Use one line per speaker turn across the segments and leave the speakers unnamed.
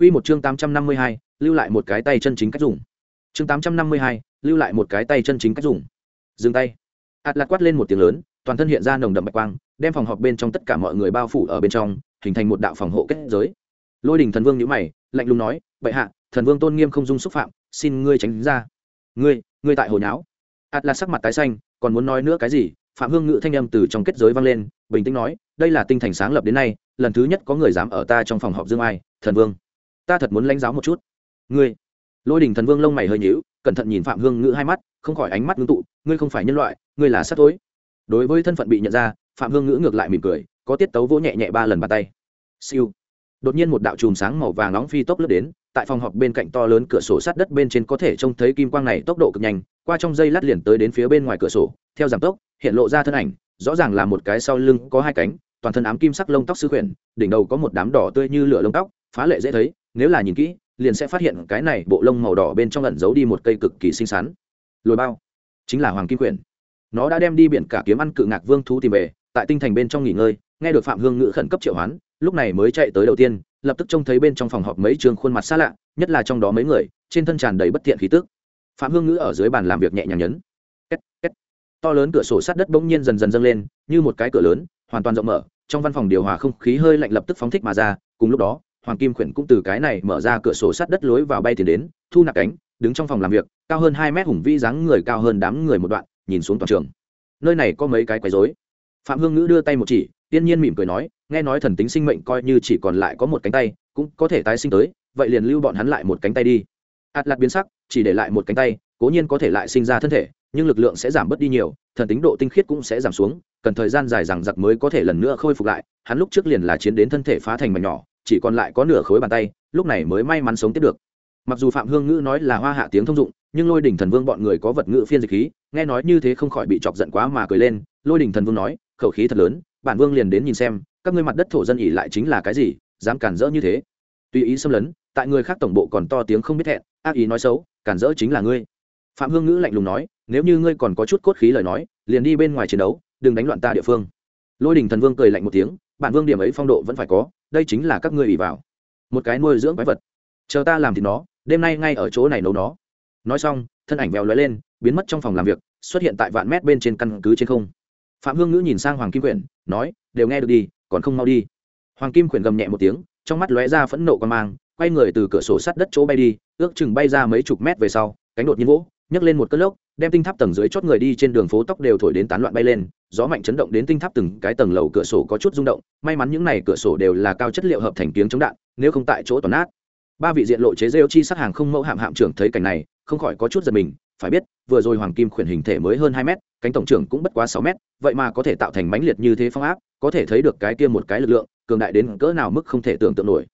Quy một chương 852, lưu lại một cái tay chân chính cách dùng. Chương 852, lưu lại một cái tay chân chính cách dùng. Dừng tay. hạt lạt quát lên một tiếng lớn, toàn thân hiện ra nồng đậm bạch quang, đem phòng họp bên trong tất cả mọi người bao phủ ở bên trong, hình thành một đạo phòng hộ kết giới. Lôi đỉnh Thần Vương nhíu mày, lạnh lùng nói, "Bệ hạ, Thần Vương tôn nghiêm không dung xúc phạm, xin ngươi tránh ra." "Ngươi, ngươi tại hồ nháo?" hạt lạt sắc mặt tái xanh, còn muốn nói nữa cái gì, Phạm Hương Ngự thanh âm từ trong kết giới vang lên, bình tĩnh nói, "Đây là tinh thành sáng lập đến nay, lần thứ nhất có người dám ở ta trong phòng họp dương ai, Thần Vương." Ta thật muốn lãnh giáo một chút. Ngươi, lôi đình thần vương lông mày hơi nhíu, cẩn thận nhìn phạm hương ngữ hai mắt, không khỏi ánh mắt ngưng tụ, ngươi không phải nhân loại, ngươi là sát tối đối với thân phận bị nhận ra, phạm hương ngữ ngược lại mỉm cười, có tiết tấu vỗ nhẹ nhẹ ba lần bàn tay. Siêu. Đột nhiên một đạo chùm sáng màu vàng nóng phi tốc lướt đến, tại phòng họp bên cạnh to lớn cửa sổ sát đất bên trên có thể trông thấy kim quang này tốc độ cực nhanh, qua trong dây lát liền tới đến phía bên ngoài cửa sổ, theo giảm tốc, hiện lộ ra thân ảnh, rõ ràng là một cái sau lưng có hai cánh, toàn thân ám kim sắc lông tóc sư khuyển, đỉnh đầu có một đám đỏ tươi như lửa lông tóc phá lệ dễ thấy nếu là nhìn kỹ liền sẽ phát hiện cái này bộ lông màu đỏ bên trong lẩn giấu đi một cây cực kỳ xinh xắn. Lồi bao chính là hoàng kim quyển. Nó đã đem đi biển cả kiếm ăn cự ngạc vương thú tìm về tại tinh thành bên trong nghỉ ngơi nghe được phạm hương ngự khẩn cấp triệu hoán lúc này mới chạy tới đầu tiên lập tức trông thấy bên trong phòng họp mấy trường khuôn mặt xa lạ nhất là trong đó mấy người trên thân tràn đầy bất thiện khí tức. Phạm hương ngữ ở dưới bàn làm việc nhẹ nhàng nhấn. Két, két. to lớn cửa sổ sát đất bỗng nhiên dần dần dâng lên như một cái cửa lớn hoàn toàn rộng mở trong văn phòng điều hòa không khí hơi lạnh lập tức phóng thích mà ra cùng lúc đó hoàng kim khuyển cũng từ cái này mở ra cửa sổ sắt đất lối vào bay tiền đến, thu nạp cánh, đứng trong phòng làm việc, cao hơn hai mét hùng vĩ dáng người cao hơn đám người một đoạn, nhìn xuống toàn trường. Nơi này có mấy cái quấy rối. Phạm hương ngữ đưa tay một chỉ tiên nhiên mỉm cười nói, nghe nói thần tính sinh mệnh coi như chỉ còn lại có một cánh tay, cũng có thể tái sinh tới, vậy liền lưu bọn hắn lại một cánh tay đi. Ạt lạt biến sắc, chỉ để lại một cánh tay, cố nhiên có thể lại sinh ra thân thể, nhưng lực lượng sẽ giảm bớt đi nhiều, thần tính độ tinh khiết cũng sẽ giảm xuống, cần thời gian dài rằng giặc mới có thể lần nữa khôi phục lại, hắn lúc trước liền là chiến đến thân thể phá thành mảnh nhỏ chỉ còn lại có nửa khối bàn tay, lúc này mới may mắn sống tiếp được. Mặc dù phạm hương ngữ nói là hoa hạ tiếng thông dụng, nhưng lôi đỉnh thần vương bọn người có vật ngữ phiên dịch khí, nghe nói như thế không khỏi bị chọc giận quá mà cười lên. Lôi đỉnh thần vương nói, khẩu khí thật lớn, bản vương liền đến nhìn xem, các ngươi mặt đất thổ dân ỉ lại chính là cái gì, dám cản rỡ như thế? Tùy ý xâm lấn, tại người khác tổng bộ còn to tiếng không biết hẹn ác ý nói xấu, cản rỡ chính là ngươi. Phạm hương ngữ lạnh lùng nói, nếu như ngươi còn có chút cốt khí lời nói, liền đi bên ngoài chiến đấu, đừng đánh loạn ta địa phương. Lôi đình thần vương cười lạnh một tiếng, bản vương điểm ấy phong độ vẫn phải có đây chính là các ngươi ủy vào. Một cái nuôi dưỡng quái vật. Chờ ta làm thì nó, đêm nay ngay ở chỗ này nấu nó. Nói xong, thân ảnh vèo lóe lên, biến mất trong phòng làm việc, xuất hiện tại vạn mét bên trên căn cứ trên không. Phạm hương ngữ nhìn sang hoàng kim quyển, nói, đều nghe được đi, còn không mau đi. Hoàng kim quyển gầm nhẹ một tiếng, trong mắt lóe ra phẫn nộ con mang, quay người từ cửa sổ sắt đất chỗ bay đi, ước chừng bay ra mấy chục mét về sau, cánh đột nhiên vỗ, nhấc lên một cơn lốc đem tinh tháp tầng dưới chót người đi trên đường phố tóc đều thổi đến tán loạn bay lên, gió mạnh chấn động đến tinh tháp từng cái tầng lầu cửa sổ có chút rung động, may mắn những này cửa sổ đều là cao chất liệu hợp thành tiếng chống đạn, nếu không tại chỗ toàn nát. Ba vị diện lộ chế rêu chi sát hàng không mẫu hạm hạm trưởng thấy cảnh này, không khỏi có chút giật mình, phải biết, vừa rồi hoàng kim khuyển hình thể mới hơn hai mét, cánh tổng trưởng cũng bất quá sáu mét, vậy mà có thể tạo thành mãnh liệt như thế phong áp, có thể thấy được cái kia một cái lực lượng, cường đại đến cỡ nào mức không thể tưởng tượng nổi.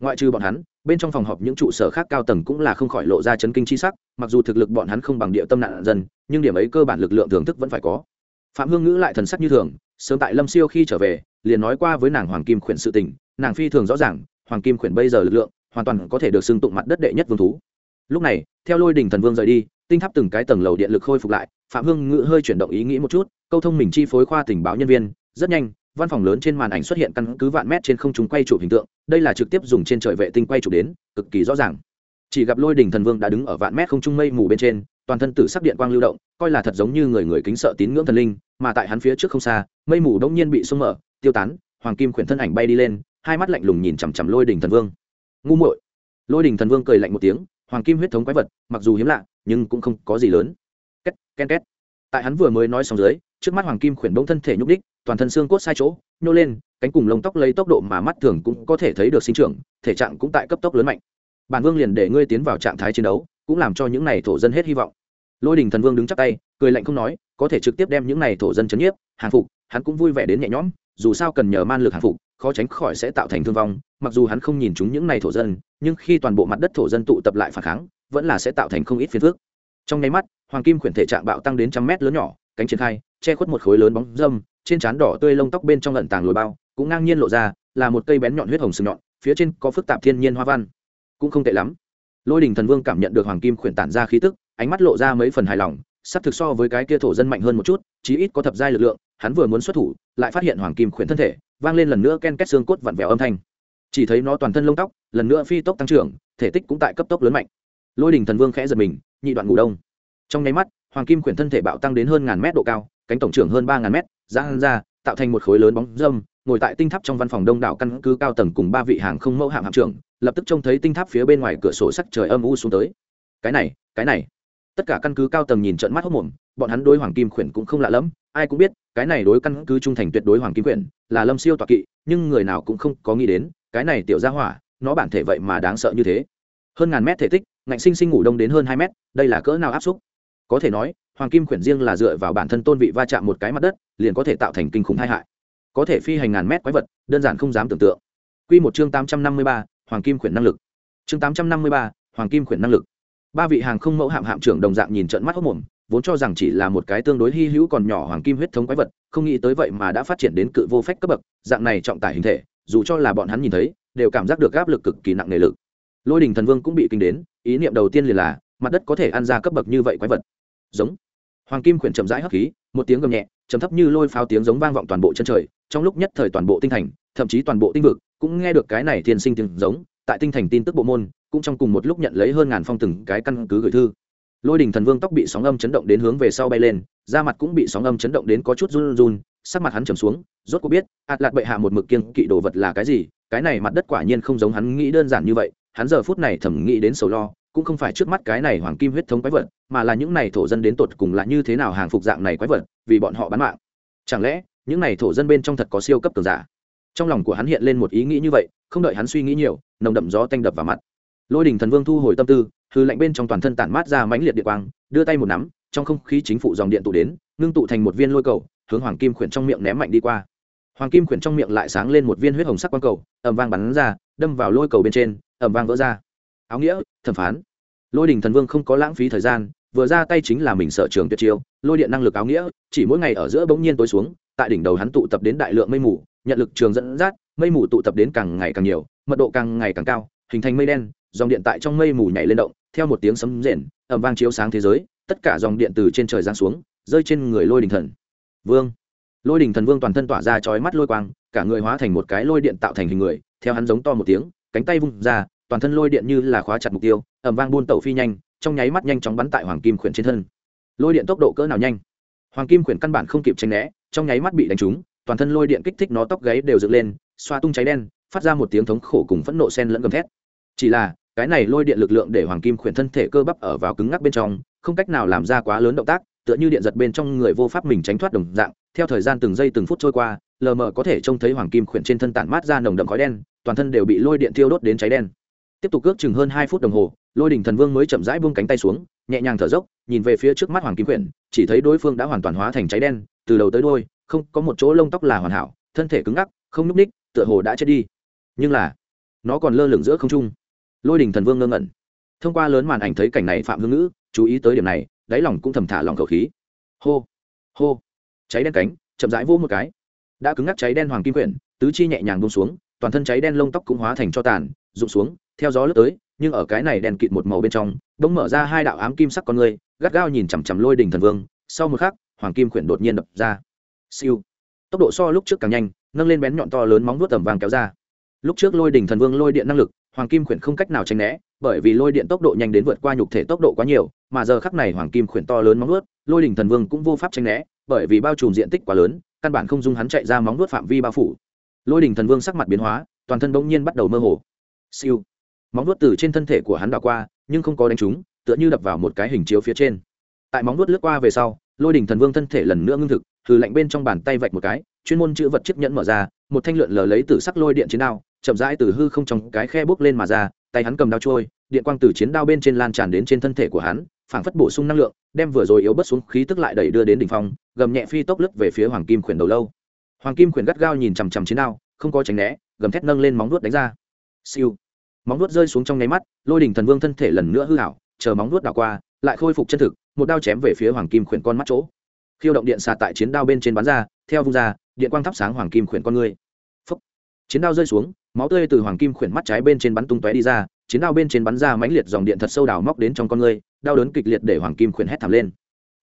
Ngoại trừ bọn hắn bên trong phòng họp những trụ sở khác cao tầng cũng là không khỏi lộ ra chấn kinh chi sắc, mặc dù thực lực bọn hắn không bằng địa tâm nạn dân, nhưng điểm ấy cơ bản lực lượng thưởng thức vẫn phải có. Phạm hương ngữ lại thần sắc như thường, sớm tại lâm siêu khi trở về, liền nói qua với nàng hoàng kim khuyển sự tình, nàng phi thường rõ ràng, hoàng kim khuyển bây giờ lực lượng, hoàn toàn có thể được xưng tụng mặt đất đệ nhất vương thú. Lúc này, theo lôi đình thần vương rời đi, tinh tháp từng cái tầng lầu điện lực khôi phục lại, phạm hương ngữ hơi chuyển động ý nghĩ một chút, câu thông mình chi phối khoa tình báo nhân viên, rất nhanh văn phòng lớn trên màn ảnh xuất hiện căn cứ vạn mét trên không trung quay chụp hình tượng, đây là trực tiếp dùng trên trời vệ tinh quay chụp đến, cực kỳ rõ ràng. Chỉ gặp lôi đình thần vương đã đứng ở vạn mét không trung mây mù bên trên, toàn thân tử sắc điện quang lưu động, coi là thật giống như người người kính sợ tín ngưỡng thần linh, mà tại hắn phía trước không xa, mây mù đông nhiên bị sung mở, tiêu tán, hoàng kim khuyển thân ảnh bay đi lên, hai mắt lạnh lùng nhìn chằm chằm lôi đình thần vương. Ngu muội! Lôi đình thần vương cười lạnh một tiếng, hoàng kim huyết thống quái vật, mặc dù hiếm lạ, nhưng cũng không có gì lớn. Két ken két. Tại hắn vừa mới nói xong dưới, trước mắt hoàng kim khuyển bỗng thân thể nhúc đích toàn thân xương cốt sai chỗ, nhô lên, cánh cùng lông tóc lấy tốc độ mà mắt thường cũng có thể thấy được sinh trưởng, thể trạng cũng tại cấp tốc lớn mạnh. Bản vương liền để ngươi tiến vào trạng thái chiến đấu, cũng làm cho những này thổ dân hết hy vọng. Lôi đình thần vương đứng chắc tay, cười lạnh không nói, có thể trực tiếp đem những này thổ dân chấn nhiếp, hàng phục, hắn cũng vui vẻ đến nhẹ nhõm, dù sao cần nhờ man lực hàng phục, khó tránh khỏi sẽ tạo thành thương vong, mặc dù hắn không nhìn chúng những này thổ dân, nhưng khi toàn bộ mặt đất thổ dân tụ tập lại phản kháng, vẫn là sẽ tạo thành không ít phiền phước trong nháy mắt, hoàng kim khuyển thể trạng bạo tăng đến trăm mét lớn nhỏ, cánh triển khai, che khuất một khối lớn bóng dâm trên trán đỏ tươi lông tóc bên trong lận tàng lồi bao, cũng ngang nhiên lộ ra, là một cây bén nhọn huyết hồng sừng nhọn, phía trên có phức tạp thiên nhiên hoa văn. Cũng không tệ lắm. Lôi đình thần vương cảm nhận được hoàng kim khuyển tản ra khí tức, ánh mắt lộ ra mấy phần hài lòng, sắp thực so với cái kia thổ dân mạnh hơn một chút, chí ít có thập giai lực lượng, hắn vừa muốn xuất thủ, lại phát hiện hoàng kim khuyển thân thể, vang lên lần nữa ken két xương cốt vặn vẹo âm thanh. Chỉ thấy nó toàn thân lông tóc, lần nữa phi tốc tăng trưởng, thể tích cũng tại cấp tốc lớn mạnh. Lôi đình thần vương khẽ giật mình, nhị đoạn ngủ đông. Trong nháy mắt, hoàng kim khuyển thân thể bạo tăng đến hơn ngàn mét độ cao cánh tổng trưởng hơn ba ngàn mét, ra ra, tạo thành một khối lớn bóng dâm, ngồi tại tinh tháp trong văn phòng đông đảo căn cứ cao tầng cùng ba vị hàng không mẫu hạm hạm trưởng, lập tức trông thấy tinh tháp phía bên ngoài cửa sổ sắc trời âm u xuống tới. Cái này cái này. Tất cả căn cứ cao tầng nhìn trận mắt hốc mồm, bọn hắn đối hoàng kim khuyển cũng không lạ lẫm, ai cũng biết, cái này đối căn cứ trung thành tuyệt đối hoàng kim khuyển là lâm siêu tọa kỵ, nhưng người nào cũng không có nghĩ đến, cái này tiểu ra hỏa, nó bản thể vậy mà đáng sợ như thế. Hơn ngàn mét thể tích, ngạnh sinh sinh ngủ đông đến hơn hai mét, đây là cỡ nào áp xúc có thể nói hoàng kim khuyển riêng là dựa vào bản thân tôn vị va chạm một cái mặt đất, liền có thể tạo thành kinh khủng hai hại. Có thể phi hành ngàn mét quái vật, đơn giản không dám tưởng tượng. Quy một chương tám trăm năm mươi ba, hoàng kim khuyển năng lực. Chương tám trăm năm mươi ba, hoàng kim khuyển năng lực. Ba vị hàng không mẫu hạm hạm trưởng đồng dạng nhìn trận mắt hốc mồm, vốn cho rằng chỉ là một cái tương đối hy hữu còn nhỏ hoàng kim huyết thống quái vật, không nghĩ tới vậy mà đã phát triển đến cự vô phách cấp bậc, dạng này trọng tải hình thể, dù cho là bọn hắn nhìn thấy, đều cảm giác được áp lực cực kỳ nặng nề lực. Lôi đình thần vương cũng bị kinh đến, ý niệm đầu tiên liền là, mặt đất có thể ăn ra cấp bậc như vậy quái vật giống. Hoàng kim khuyển chậm rãi hấp khí, một tiếng gầm nhẹ chấm thấp như lôi pháo tiếng giống vang vọng toàn bộ chân trời, trong lúc nhất thời toàn bộ tinh thành, thậm chí toàn bộ tinh vực, cũng nghe được cái này thiên sinh tiếng giống, tại tinh thành tin tức bộ môn, cũng trong cùng một lúc nhận lấy hơn ngàn phong từng cái căn cứ gửi thư. Lôi đình thần vương tóc bị sóng âm chấn động đến hướng về sau bay lên, da mặt cũng bị sóng âm chấn động đến có chút run run, sắc mặt hắn trầm xuống, rốt cuộc biết, ạt lạt bệ hạ một mực kiên kỵ đồ vật là cái gì, cái này mặt đất quả nhiên không giống hắn nghĩ đơn giản như vậy, hắn giờ phút này thầm nghĩ đến sầu lo, cũng không phải trước mắt cái này hoàng kim huyết thống quái vật mà là những này thổ dân đến tột cùng là như thế nào hàng phục dạng này quái vật, vì bọn họ bán mạng. Chẳng lẽ, những này thổ dân bên trong thật có siêu cấp cường giả? Trong lòng của hắn hiện lên một ý nghĩ như vậy, không đợi hắn suy nghĩ nhiều, nồng đậm gió tanh đập vào mặt. Lôi đình thần vương thu hồi tâm tư, hư lạnh bên trong toàn thân tản mát ra mãnh liệt điện quang, đưa tay một nắm, trong không khí chính phủ dòng điện tụ đến, ngưng tụ thành một viên lôi cầu, hướng hoàng kim khuyển trong miệng ném mạnh đi qua. Hoàng kim khuyển trong miệng lại sáng lên một viên huyết hồng sắc quang cầu ẩm vang bắn ra, đâm vào lôi cầu bên trên ẩm vang vỡ ra. Áo nghĩa, thẩm phán. Lôi đình thần vương không có lãng phí thời gian vừa ra tay chính là mình sở trường tuyệt chiêu, lôi điện năng lực áo nghĩa, chỉ mỗi ngày ở giữa bỗng nhiên tối xuống, tại đỉnh đầu hắn tụ tập đến đại lượng mây mù, nhận lực trường dẫn dắt, mây mù tụ tập đến càng ngày càng nhiều, mật độ càng ngày càng cao, hình thành mây đen, dòng điện tại trong mây mù nhảy lên động, theo một tiếng sấm rền ẩm vang chiếu sáng thế giới, tất cả dòng điện từ trên trời giáng xuống, rơi trên người lôi đình thần. Vương. Lôi đình thần vương toàn thân tỏa ra chói mắt lôi quang, cả người hóa thành một cái lôi điện tạo thành hình người, theo hắn giống to một tiếng, cánh tay vung ra, toàn thân lôi điện như là khóa chặt mục tiêu ẩm vang buôn tẩu phi nhanh trong nháy mắt nhanh chóng bắn tại hoàng kim khuyển trên thân. Lôi điện tốc độ cỡ nào nhanh? Hoàng kim khuyển căn bản không kịp tranh né, trong nháy mắt bị đánh trúng, toàn thân lôi điện kích thích nó tóc gáy đều dựng lên, xoa tung cháy đen, phát ra một tiếng thống khổ cùng phẫn nộ sen lẫn gầm thét. Chỉ là, cái này lôi điện lực lượng để hoàng kim khuyển thân thể cơ bắp ở vào cứng ngắc bên trong, không cách nào làm ra quá lớn động tác, tựa như điện giật bên trong người vô pháp mình tránh thoát đồng dạng, theo thời gian từng giây từng phút trôi qua, lờ mờ có thể trông thấy hoàng kim khuyển trên thân tản mát ra nồng đậm khói đen, toàn thân đều bị lôi điện thiêu đốt đến cháy đen. Tiếp tục ước chừng hơn hai phút đồng hồ lôi đình thần vương mới chậm rãi buông cánh tay xuống nhẹ nhàng thở dốc nhìn về phía trước mắt hoàng kim quyển, chỉ thấy đối phương đã hoàn toàn hóa thành cháy đen từ đầu tới đôi không có một chỗ lông tóc là hoàn hảo thân thể cứng ngắc không núp ních tựa hồ đã chết đi. Nhưng là nó còn lơ lửng giữa không trung. Lôi đình thần vương ngơ ngẩn. Thông qua lớn màn ảnh thấy cảnh này phạm hương ngữ chú ý tới điểm này đáy lòng cũng thầm thả lòng khẩu khí. Hô hô. Cháy đen cánh chậm rãi vỗ một cái. Đã cứng ngắc cháy đen hoàng kim quyển tứ chi nhẹ nhàng bông xuống toàn thân cháy đen lông tóc cũng hóa thành cho tàn rụng xuống theo gió lướt tới nhưng ở cái này đèn kịt một màu bên trong bỗng mở ra hai đạo ám kim sắc con người, gắt gao nhìn chằm chằm lôi đình thần vương. Sau một khắc, hoàng kim quyển đột nhiên đập ra. Siêu. Tốc độ so lúc trước càng nhanh, nâng lên bén nhọn to lớn móng nuốt tầm vàng kéo ra. Lúc trước lôi đình thần vương lôi điện năng lực, hoàng kim khuyển không cách nào tránh né, bởi vì lôi điện tốc độ nhanh đến vượt qua nhục thể tốc độ quá nhiều, mà giờ khắc này hoàng kim khuyển to lớn móng nuốt lôi đình thần vương cũng vô pháp tránh né, bởi vì bao trùm diện tích quá lớn, căn bản không dung hắn chạy ra móng nuốt phạm vi bao phủ. Lôi đình thần vương sắc mặt biến hóa, toàn thân bỗng nhiên bắt đầu mơ hồ. Siêu móng nuốt từ trên thân thể của hắn đảo qua, nhưng không có đánh trúng, tựa như đập vào một cái hình chiếu phía trên. Tại móng nuốt lướt qua về sau, lôi đỉnh thần vương thân thể lần nữa ngưng thực từ lạnh bên trong bàn tay vạch một cái, chuyên môn chữ vật chiếc nhẫn mở ra, một thanh lượn lờ lấy từ sắc lôi điện chiến đao, chậm rãi từ hư không trong cái khe bước lên mà ra, tay hắn cầm đao trôi, điện quang từ chiến đao bên trên lan tràn đến trên thân thể của hắn, phảng phất bổ sung năng lượng, đem vừa rồi yếu bớt xuống khí tức lại đẩy đưa đến đỉnh phong, gầm nhẹ phi tốc lướt về phía hoàng kim khuyển đầu lâu. Hoàng kim khuyển gắt gao nhìn chằm chằm chiến đao, không có tránh né, gầm thét nâng lên móng vuốt đánh ra. Siêu móng vuốt rơi xuống trong nháy mắt, lôi đỉnh thần vương thân thể lần nữa hư hảo, chờ móng vuốt đảo qua, lại khôi phục chân thực, một đao chém về phía hoàng kim khuyển con mắt chỗ. Khiêu động điện xà tại chiến đao bên trên bắn ra, theo vung ra, điện quang thắp sáng hoàng kim khuyển con người. Phúc. chiến đao rơi xuống, máu tươi từ hoàng kim khuyển mắt trái bên trên bắn tung tóe đi ra, chiến đao bên trên bắn ra mãnh liệt dòng điện thật sâu đào móc đến trong con người, đau đớn kịch liệt để hoàng kim khuyển hét thảm lên.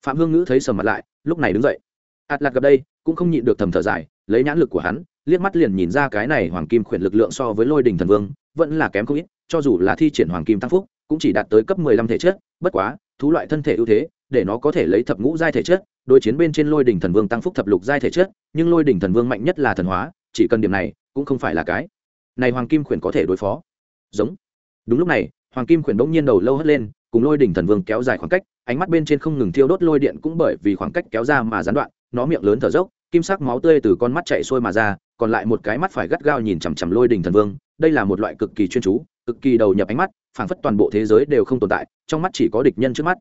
Phạm hương ngữ thấy sầm mặt lại, lúc này đứng dậy. Ạt lạc gặp đây, cũng không nhịn được thầm thở dài, lấy nhãn lực của hắn, liếc mắt liền nhìn ra cái này hoàng kim khuyển lực lượng so với lôi đình thần vương vẫn là kém không ít, cho dù là thi triển hoàng kim tăng phúc, cũng chỉ đạt tới cấp mười lăm thể chất, bất quá, thú loại thân thể ưu thế, để nó có thể lấy thập ngũ giai thể chất, đối chiến bên trên lôi đỉnh thần vương tăng phúc thập lục giai thể chất, nhưng lôi đỉnh thần vương mạnh nhất là thần hóa, chỉ cần điểm này, cũng không phải là cái. Này hoàng kim khuyển có thể đối phó. Giống. Đúng lúc này, hoàng kim khuyển bỗng nhiên đầu lâu hất lên, cùng lôi đỉnh thần vương kéo dài khoảng cách, ánh mắt bên trên không ngừng thiêu đốt lôi điện cũng bởi vì khoảng cách kéo ra mà gián đoạn, nó miệng lớn thở dốc, kim sắc máu tươi từ con mắt chạy xuôi mà ra, còn lại một cái mắt phải gắt gao nhìn chằm chằm lôi đỉnh thần vương đây là một loại cực kỳ chuyên chú, cực kỳ đầu nhập ánh mắt, phảng phất toàn bộ thế giới đều không tồn tại, trong mắt chỉ có địch nhân trước mắt.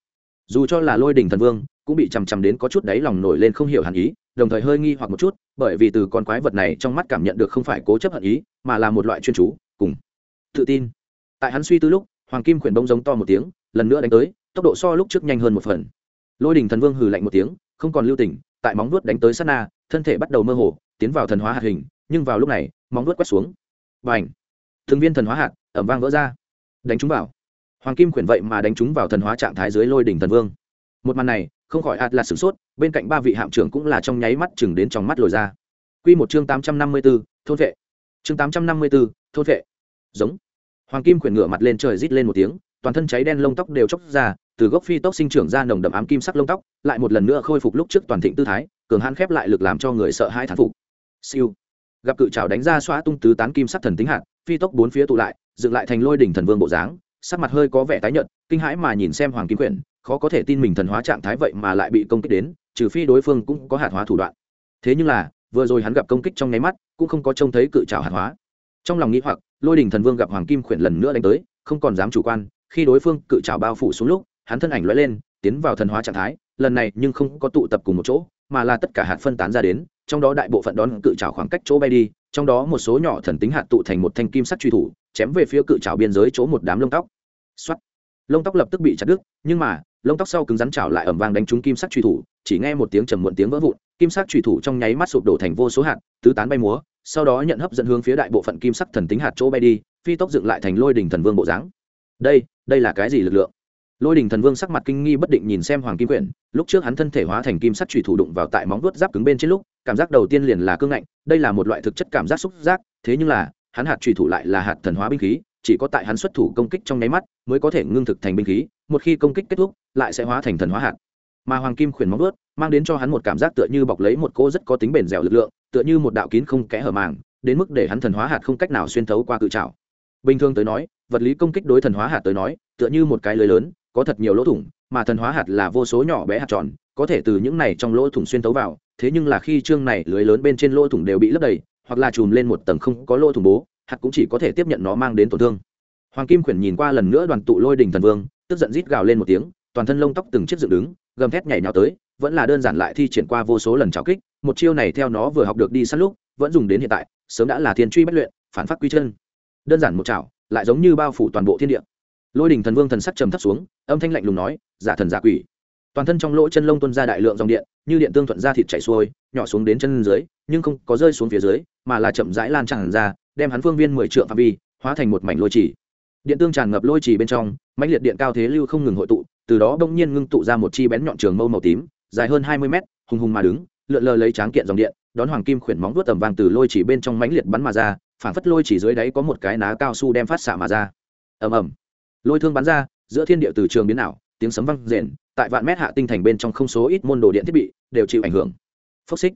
Dù cho là lôi đỉnh thần vương, cũng bị chằm chằm đến có chút đáy lòng nổi lên không hiểu hẳn ý, đồng thời hơi nghi hoặc một chút, bởi vì từ con quái vật này trong mắt cảm nhận được không phải cố chấp hận ý, mà là một loại chuyên chú, cùng tự tin. Tại hắn suy tư lúc, hoàng kim khuyển bông giống to một tiếng, lần nữa đánh tới, tốc độ so lúc trước nhanh hơn một phần. Lôi đình thần vương hừ lạnh một tiếng, không còn lưu tình, tại móng vuốt đánh tới sát na, thân thể bắt đầu mơ hồ, tiến vào thần hóa hạt hình, nhưng vào lúc này, móng vuốt quét xuống. Và ảnh thường viên thần hóa hạt ẩm vang vỡ ra đánh chúng vào hoàng kim khuyển vậy mà đánh chúng vào thần hóa trạng thái dưới lôi đỉnh thần vương một màn này không khỏi ạt là sửng sốt bên cạnh ba vị hạm trưởng cũng là trong nháy mắt chừng đến trong mắt lồi ra Quy một chương tám trăm năm mươi 854, thôn vệ. Chương tám trăm năm mươi 854, thôn vệ. Giống. Hoàng kim khuyển ngửa mặt lên trời rít lên một tiếng, toàn thân cháy đen lông tóc đều chốc ra, từ gốc phi tóc sinh trưởng ra nồng đậm ám kim sắc lông tóc, lại một lần nữa khôi phục lúc trước toàn thịnh tư thái, cường hãn khép lại lực làm cho người sợ hãi thán phục. Siêu. Gặp cự trào đánh ra xóa tung tứ tán kim sắc thần tính hạt, phi tốc bốn phía tụ lại, dựng lại thành lôi đỉnh thần vương bộ dáng, sắc mặt hơi có vẻ tái nhợt, kinh hãi mà nhìn xem Hoàng kim quyển, khó có thể tin mình thần hóa trạng thái vậy mà lại bị công kích đến, trừ phi đối phương cũng có hạt hóa thủ đoạn. Thế nhưng là, vừa rồi hắn gặp công kích trong nháy mắt, cũng không có trông thấy cự trào hạt hóa. Trong lòng nghĩ hoặc, Lôi đỉnh thần vương gặp Hoàng kim khuyển lần nữa đánh tới, không còn dám chủ quan, khi đối phương cự trào bao phủ xuống lúc, hắn thân ảnh lóe lên, tiến vào thần hóa trạng thái, lần này nhưng không có tụ tập cùng một chỗ, mà là tất cả hạt phân tán ra đến, trong đó đại bộ phận đón cự trào khoảng cách chỗ bay đi, trong đó một số nhỏ thần tính hạt tụ thành một thanh kim sắt truy thủ, chém về phía cự trào biên giới chỗ một đám lông tóc. Soát. Lông tóc lập tức bị chặt đứt, nhưng mà, lông tóc sau cứng rắn chảo lại ầm vang đánh trúng kim sắc truy thủ, chỉ nghe một tiếng trầm muộn tiếng vỡ vụn, kim sắc truy thủ trong nháy mắt sụp đổ thành vô số hạt, tứ tán bay múa, sau đó nhận hấp dẫn hướng phía đại bộ phận kim sắc thần tính hạt chỗ bay đi, phi tốc dựng lại thành lôi đỉnh thần vương bộ dáng. Đây, đây là cái gì lực lượng? lôi đình thần vương sắc mặt kinh nghi bất định nhìn xem hoàng kim quyển lúc trước hắn thân thể hóa thành kim sắt trùy thủ đụng vào tại móng vuốt giáp cứng bên trên lúc cảm giác đầu tiên liền là cương ngạnh, đây là một loại thực chất cảm giác xúc giác, thế nhưng là, hắn hạt trùy thủ lại là hạt thần hóa binh khí, chỉ có tại hắn xuất thủ công kích trong nháy mắt mới có thể ngưng thực thành binh khí, một khi công kích kết thúc, lại sẽ hóa thành thần hóa hạt. Mà hoàng kim khuyển móng ướt mang đến cho hắn một cảm giác tựa như bọc lấy một cô rất có tính bền dẻo lực lượng, tựa như một đạo kín không kẽ hở màng, đến mức để hắn thần hóa hạt không cách nào xuyên thấu qua cự trào bình thường tới nói, vật lý công kích đối thần hóa hạt tới nói, tựa như một cái lưới lớn, có thật nhiều lỗ thủng, mà thần hóa hạt là vô số nhỏ bé hạt tròn có thể từ những này trong lỗ thủng xuyên tấu vào, thế nhưng là khi chương này lưới lớn bên trên lỗ thủng đều bị lấp đầy, hoặc là chùm lên một tầng không có lỗ thủng bố, hạt cũng chỉ có thể tiếp nhận nó mang đến tổn thương. Hoàng kim khuyển nhìn qua lần nữa đoàn tụ lôi đình thần vương, tức giận rít gào lên một tiếng, toàn thân lông tóc từng chiếc dựng đứng, gầm thét nhảy nhào tới, vẫn là đơn giản lại thi triển qua vô số lần trào kích, một chiêu này theo nó vừa học được đi sát lúc, vẫn dùng đến hiện tại, sớm đã là thiên truy bất luyện, phản phát quy chân. Đơn giản một chảo lại giống như bao phủ toàn bộ thiên địa. Lôi đình thần vương thần sắc trầm thấp xuống, âm thanh lạnh lùng nói, giả thần giả quỷ toàn thân trong lỗ chân lông tuân ra đại lượng dòng điện, như điện tương thuận ra thịt chảy xuôi, nhỏ xuống đến chân dưới, nhưng không có rơi xuống phía dưới, mà là chậm rãi lan tràn ra, đem hắn phương viên mười trượng phạm vi hóa thành một mảnh lôi trì điện tương tràn ngập lôi trì bên trong, mãnh liệt điện cao thế lưu không ngừng hội tụ, từ đó bỗng nhiên ngưng tụ ra một chi bén nhọn trường mâu màu tím, dài hơn hai mươi mét, hùng hùng mà đứng, lượn lờ lấy tráng kiện dòng điện, đón hoàng kim khuyển móng vuốt tầm vàng từ lôi chỉ bên trong mãnh liệt bắn mà ra phản phất lôi chỉ dưới đáy có một cái ná cao su đem phát xạ mà ra. Ầm ầm. Lôi thương bắn ra, giữa thiên địa từ trường biến ảo, tiếng sấm vang rền tại vạn mét hạ tinh thành bên trong không số ít môn đồ điện thiết bị, đều chịu ảnh hưởng. Phốc xích.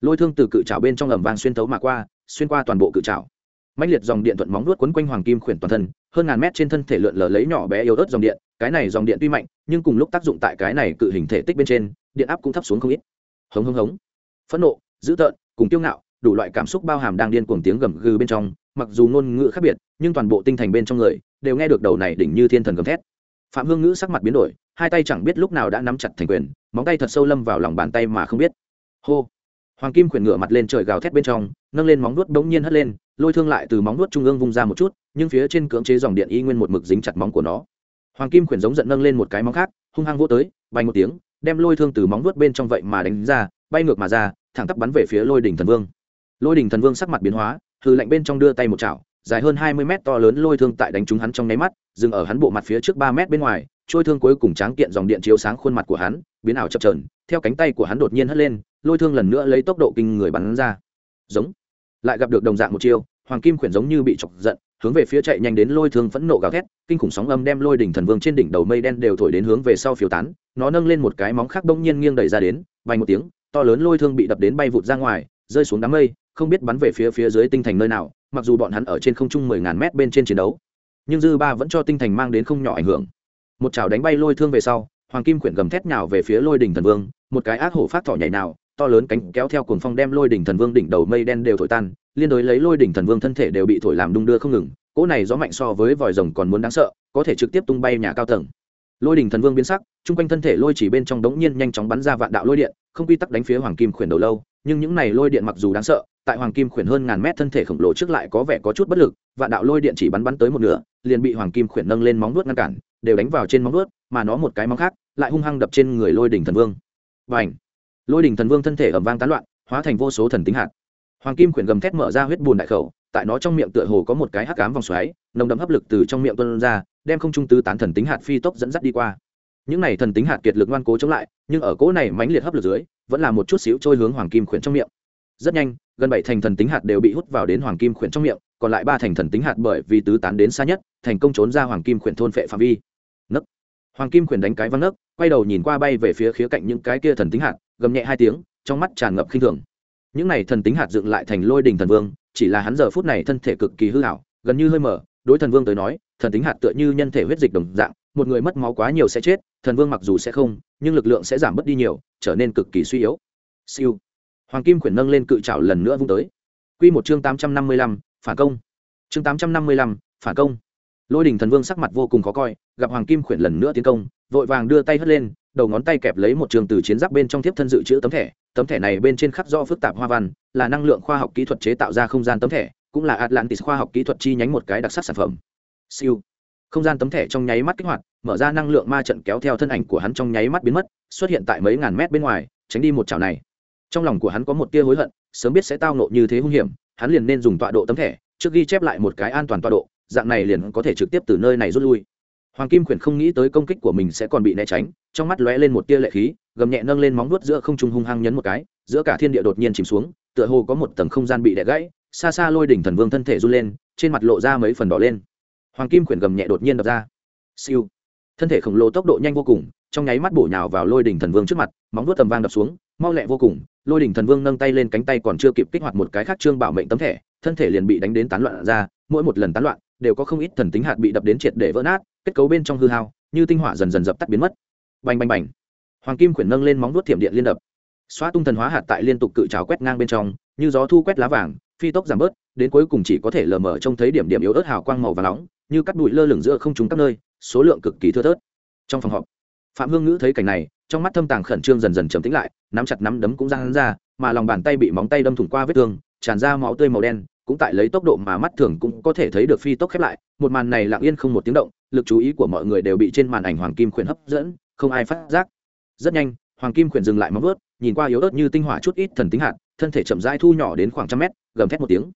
Lôi thương từ cự trào bên trong ẩm vang xuyên tấu mà qua, xuyên qua toàn bộ cự trào mạnh liệt dòng điện thuận móng nuốt quấn quanh hoàng kim khuyển toàn thân, hơn ngàn mét trên thân thể lượn lờ lấy nhỏ bé yếu ớt dòng điện, cái này dòng điện tuy mạnh, nhưng cùng lúc tác dụng tại cái này cự hình thể tích bên trên, điện áp cũng thấp xuống không ít. Hống hống hống. Phẫn nộ, dữ tợn, cùng kiêu ngạo, đủ loại cảm xúc bao hàm đang điên cuồng tiếng gầm gừ bên trong, mặc dù ngôn ngữ khác biệt, nhưng toàn bộ tinh thành bên trong người đều nghe được đầu này đỉnh như thiên thần gầm thét phạm hương ngữ sắc mặt biến đổi, hai tay chẳng biết lúc nào đã nắm chặt thành quyền, móng tay thật sâu lâm vào lòng bàn tay mà không biết. Hô! Hoàng kim khuyển ngựa mặt lên trời gào thét bên trong, nâng lên móng nuốt bỗng nhiên hất lên, lôi thương lại từ móng nuốt trung ương vung ra một chút, nhưng phía trên cưỡng chế dòng điện y nguyên một mực dính chặt móng của nó. Hoàng kim khuyển giống giận nâng lên một cái móng khác, hung hăng vỗ tới bay một tiếng, đem lôi thương từ móng nuốt bên trong vậy mà đánh ra, bay ngược mà ra, thẳng tắp bắn về phía lôi đỉnh thần vương. Lôi đỉnh thần vương sắc mặt biến hóa hư lạnh bên trong đưa tay một chảo dài hơn hai mươi mét to lớn lôi thương tại đánh trúng hắn trong nháy mắt, dừng ở hắn bộ mặt phía trước ba mét bên ngoài, trôi thương cuối cùng tráng kiện dòng điện chiếu sáng khuôn mặt của hắn, biến ảo chập chờn, theo cánh tay của hắn đột nhiên hất lên, lôi thương lần nữa lấy tốc độ kinh người bắn ra. Giống. Lại gặp được đồng dạng một chiêu, hoàng kim quyển giống như bị chọc giận, hướng về phía chạy nhanh đến lôi thương phẫn nộ gào thét, kinh khủng sóng âm đem lôi đỉnh thần vương trên đỉnh đầu mây đen đều thổi đến hướng về sau phiêu tán, nó nâng lên một cái móng khác bỗng nhiên nghiêng đẩy ra đến vang một tiếng, to lớn lôi thương bị đập đến bay vụt ra ngoài, rơi xuống đám mây, không biết bắn về phía phía dưới tinh thành nơi nào mặc dù bọn hắn ở trên không trung mười ngàn mét bên trên chiến đấu, nhưng dư ba vẫn cho tinh thành mang đến không nhỏ ảnh hưởng. Một chảo đánh bay lôi thương về sau, hoàng kim quyển gầm thét nhào về phía lôi đỉnh thần vương, một cái ác hổ phát thỏ nhảy nào, to lớn cánh kéo theo cuồng phong đem lôi đỉnh thần vương đỉnh đầu mây đen đều thổi tan, liên đối lấy lôi đỉnh thần vương thân thể đều bị thổi làm đung đưa không ngừng, cỗ này gió mạnh so với vòi rồng còn muốn đáng sợ, có thể trực tiếp tung bay nhà cao tầng. Lôi đỉnh thần vương biến sắc, chung quanh thân thể lôi chỉ bên trong đống nhiên nhanh chóng bắn ra vạn đạo lôi điện, không quy tắc đánh phía hoàng kim khuyển đầu lâu, nhưng những này lôi điện mặc dù đáng sợ tại hoàng kim khuyển hơn ngàn mét thân thể khổng lồ trước lại có vẻ có chút bất lực, vạn đạo lôi điện chỉ bắn bắn tới một nửa, liền bị hoàng kim khuyển nâng lên móng vuốt ngăn cản, đều đánh vào trên móng vuốt, mà nó một cái móng khác lại hung hăng đập trên người lôi đỉnh thần vương. Và ảnh lôi đỉnh thần vương thân thể ẩm vang tán loạn, hóa thành vô số thần tính hạt. Hoàng kim khuyển gầm thét mở ra huyết bùn đại khẩu, tại nó trong miệng tựa hồ có một cái hắc cám vòng xoáy, nồng đậm hấp lực từ trong miệng tuân ra, đem không trung tứ tán thần tính hạt phi tốc dẫn dắt đi qua. Những này thần tính hạt kiệt lực ngoan cố chống lại, nhưng ở cỗ này mãnh liệt hấp lực dưới, vẫn là một chút xíu trôi hướng hoàng kim khuyển trong miệng. Rất nhanh gần bảy thành thần tính hạt đều bị hút vào đến hoàng kim khuyển trong miệng, còn lại ba thành thần tính hạt bởi vì tứ tán đến xa nhất, thành công trốn ra hoàng kim khuyển thôn phệ phạm vi. Nấc. Hoàng kim khuyển đánh cái văng nấc, quay đầu nhìn qua bay về phía khía cạnh những cái kia thần tính hạt, gầm nhẹ hai tiếng, trong mắt tràn ngập khinh thường. Những này thần tính hạt dựng lại thành lôi đình thần vương, chỉ là hắn giờ phút này thân thể cực kỳ hư hảo gần như hơi mở, đối thần vương tới nói, thần tính hạt tựa như nhân thể huyết dịch đồng dạng, một người mất máu quá nhiều sẽ chết, thần vương mặc dù sẽ không, nhưng lực lượng sẽ giảm bớt đi nhiều, trở nên cực kỳ suy yếu. Siêu hoàng kim khuyển nâng lên cự trảo lần nữa vung tới. Q một chương tám trăm năm mươi lăm, phản công. Chương tám trăm năm mươi lăm, phản công. Lôi đình thần vương sắc mặt vô cùng khó coi, gặp hoàng kim khuyển lần nữa tiến công, vội vàng đưa tay hất lên, đầu ngón tay kẹp lấy một trường từ chiến giáp bên trong thiếp thân dự trữ tấm thẻ. Tấm thẻ này bên trên khắc do phức tạp hoa văn, là năng lượng khoa học kỹ thuật chế tạo ra không gian tấm thẻ, cũng là atlantis khoa học kỹ thuật chi nhánh một cái đặc sắc sản phẩm. Siêu. Không gian tấm thẻ trong nháy mắt kích hoạt, mở ra năng lượng ma trận kéo theo thân ảnh của hắn trong nháy mắt biến mất, xuất hiện tại mấy ngàn mét bên ngoài, tránh đi một chảo này trong lòng của hắn có một tia hối hận, sớm biết sẽ tao nộ như thế hung hiểm, hắn liền nên dùng tọa độ tấm thẻ, trước ghi chép lại một cái an toàn tọa độ, dạng này liền có thể trực tiếp từ nơi này rút lui. Hoàng kim khuyển không nghĩ tới công kích của mình sẽ còn bị né tránh, trong mắt lóe lên một tia lệ khí, gầm nhẹ nâng lên móng vuốt giữa không trung hung hăng nhấn một cái, giữa cả thiên địa đột nhiên chìm xuống, tựa hồ có một tầng không gian bị đẻ gãy, xa xa lôi đỉnh thần vương thân thể run lên, trên mặt lộ ra mấy phần đỏ lên. Hoàng kim khuyển gầm nhẹ đột nhiên đập ra. Siêu. Thân thể khổng lồ tốc độ nhanh vô cùng, trong nháy mắt bổ nhào vào lôi đỉnh thần vương trước mặt, móng vuốt tầm vang đập xuống, mau lẹ vô cùng lôi đỉnh thần vương nâng tay lên cánh tay còn chưa kịp kích hoạt một cái khác trương bảo mệnh tấm thẻ, thân thể liền bị đánh đến tán loạn ra, mỗi một lần tán loạn, đều có không ít thần tính hạt bị đập đến triệt để vỡ nát, kết cấu bên trong hư hao, như tinh hỏa dần dần dập tắt biến mất. Bành bành bành. Hoàng kim khuyển nâng lên móng vuốt thiểm điện liên đập. Xóa tung thần hóa hạt tại liên tục cự trào quét ngang bên trong, như gió thu quét lá vàng, phi tốc giảm bớt, đến cuối cùng chỉ có thể lờ mờ trông thấy điểm điểm yếu ớt hào quang màu và nóng, như cắt bụi lơ lửng giữa không trúng các nơi, số lượng cực kỳ thưa thớt. Trong phòng họp, phạm hương ngữ thấy cảnh này trong mắt thâm tàng khẩn trương dần dần trầm tĩnh lại, nắm chặt nắm đấm cũng ra hắn ra, mà lòng bàn tay bị móng tay đâm thủng qua vết thương, tràn ra máu tươi màu đen, cũng tại lấy tốc độ mà mắt thường cũng có thể thấy được phi tốc khép lại. Một màn này lặng yên không một tiếng động, lực chú ý của mọi người đều bị trên màn ảnh hoàng kim khuyển hấp dẫn, không ai phát giác. Rất nhanh, hoàng kim khuyển dừng lại móng vớt nhìn qua yếu ớt như tinh hỏa chút ít thần tính hạt, thân thể chậm rãi thu nhỏ đến khoảng trăm mét, gầm thét một tiếng.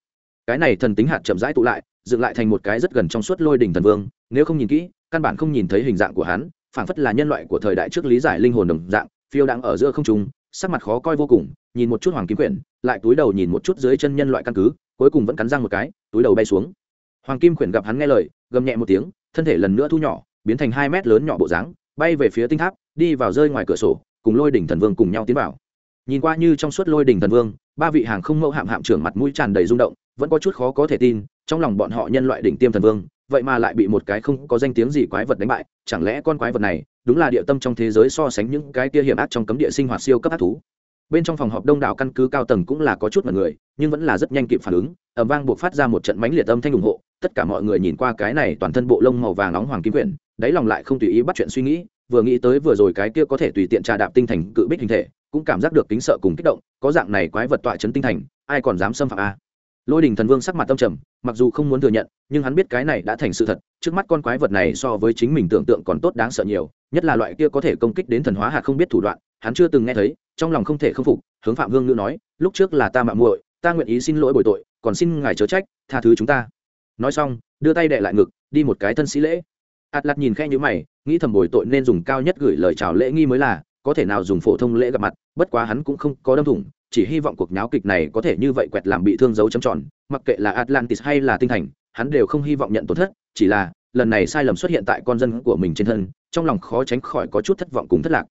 Cái này thần tính hạt chậm rãi tụ lại, dựng lại thành một cái rất gần trong suốt lôi đỉnh thần vương, nếu không nhìn kỹ, căn bản không nhìn thấy hình dạng của hắn phảng phất là nhân loại của thời đại trước lý giải linh hồn đồng dạng, phiêu đang ở giữa không trung, sắc mặt khó coi vô cùng, nhìn một chút hoàng kim quyển, lại túi đầu nhìn một chút dưới chân nhân loại căn cứ, cuối cùng vẫn cắn răng một cái, túi đầu bay xuống. Hoàng kim quyển gặp hắn nghe lời, gầm nhẹ một tiếng, thân thể lần nữa thu nhỏ, biến thành hai mét lớn nhỏ bộ dáng, bay về phía tinh tháp, đi vào rơi ngoài cửa sổ, cùng lôi đỉnh thần vương cùng nhau tiến vào. Nhìn qua như trong suốt lôi đỉnh thần vương, ba vị hàng không mẫu hạm hạm trưởng mặt mũi tràn đầy rung động, vẫn có chút khó có thể tin, trong lòng bọn họ nhân loại đỉnh tiêm thần vương vậy mà lại bị một cái không có danh tiếng gì quái vật đánh bại, chẳng lẽ con quái vật này đúng là địa tâm trong thế giới so sánh những cái tia hiểm ác trong cấm địa sinh hoạt siêu cấp ác thú? Bên trong phòng họp đông đảo căn cứ cao tầng cũng là có chút mật người, nhưng vẫn là rất nhanh kịp phản ứng ẩm vang buộc phát ra một trận mãnh liệt âm thanh ủng hộ, tất cả mọi người nhìn qua cái này toàn thân bộ lông màu vàng nóng hoàng kim quyển, đáy lòng lại không tùy ý bắt chuyện suy nghĩ, vừa nghĩ tới vừa rồi cái kia có thể tùy tiện trà đạp tinh thành cự bích hình thể, cũng cảm giác được kính sợ cùng kích động, có dạng này quái vật tọa chấn tinh thành, ai còn dám xâm phạm a? Lôi đình thần vương sắc mặt tâm trầm, mặc dù không muốn thừa nhận, nhưng hắn biết cái này đã thành sự thật, trước mắt con quái vật này so với chính mình tưởng tượng còn tốt đáng sợ nhiều, nhất là loại kia có thể công kích đến thần hóa hạt không biết thủ đoạn, hắn chưa từng nghe thấy, trong lòng không thể không phục, hướng phạm hương ngữ nói, lúc trước là ta mạng muội, ta nguyện ý xin lỗi bồi tội, còn xin ngài chớ trách, tha thứ chúng ta. Nói xong, đưa tay đệ lại ngực, đi một cái thân sĩ lễ. Atlas nhìn khe như mày, nghĩ thầm bồi tội nên dùng cao nhất gửi lời chào lễ nghi mới là, có thể nào dùng phổ thông lễ gặp mặt, bất quá hắn cũng không có đâm thủng chỉ hy vọng cuộc nháo kịch này có thể như vậy quẹt làm bị thương dấu chấm tròn, mặc kệ là atlantis hay là tinh thành, hắn đều không hy vọng nhận tổn thất, chỉ là, lần này sai lầm xuất hiện tại con dân của mình trên thân, trong lòng khó tránh khỏi có chút thất vọng cùng thất lạc.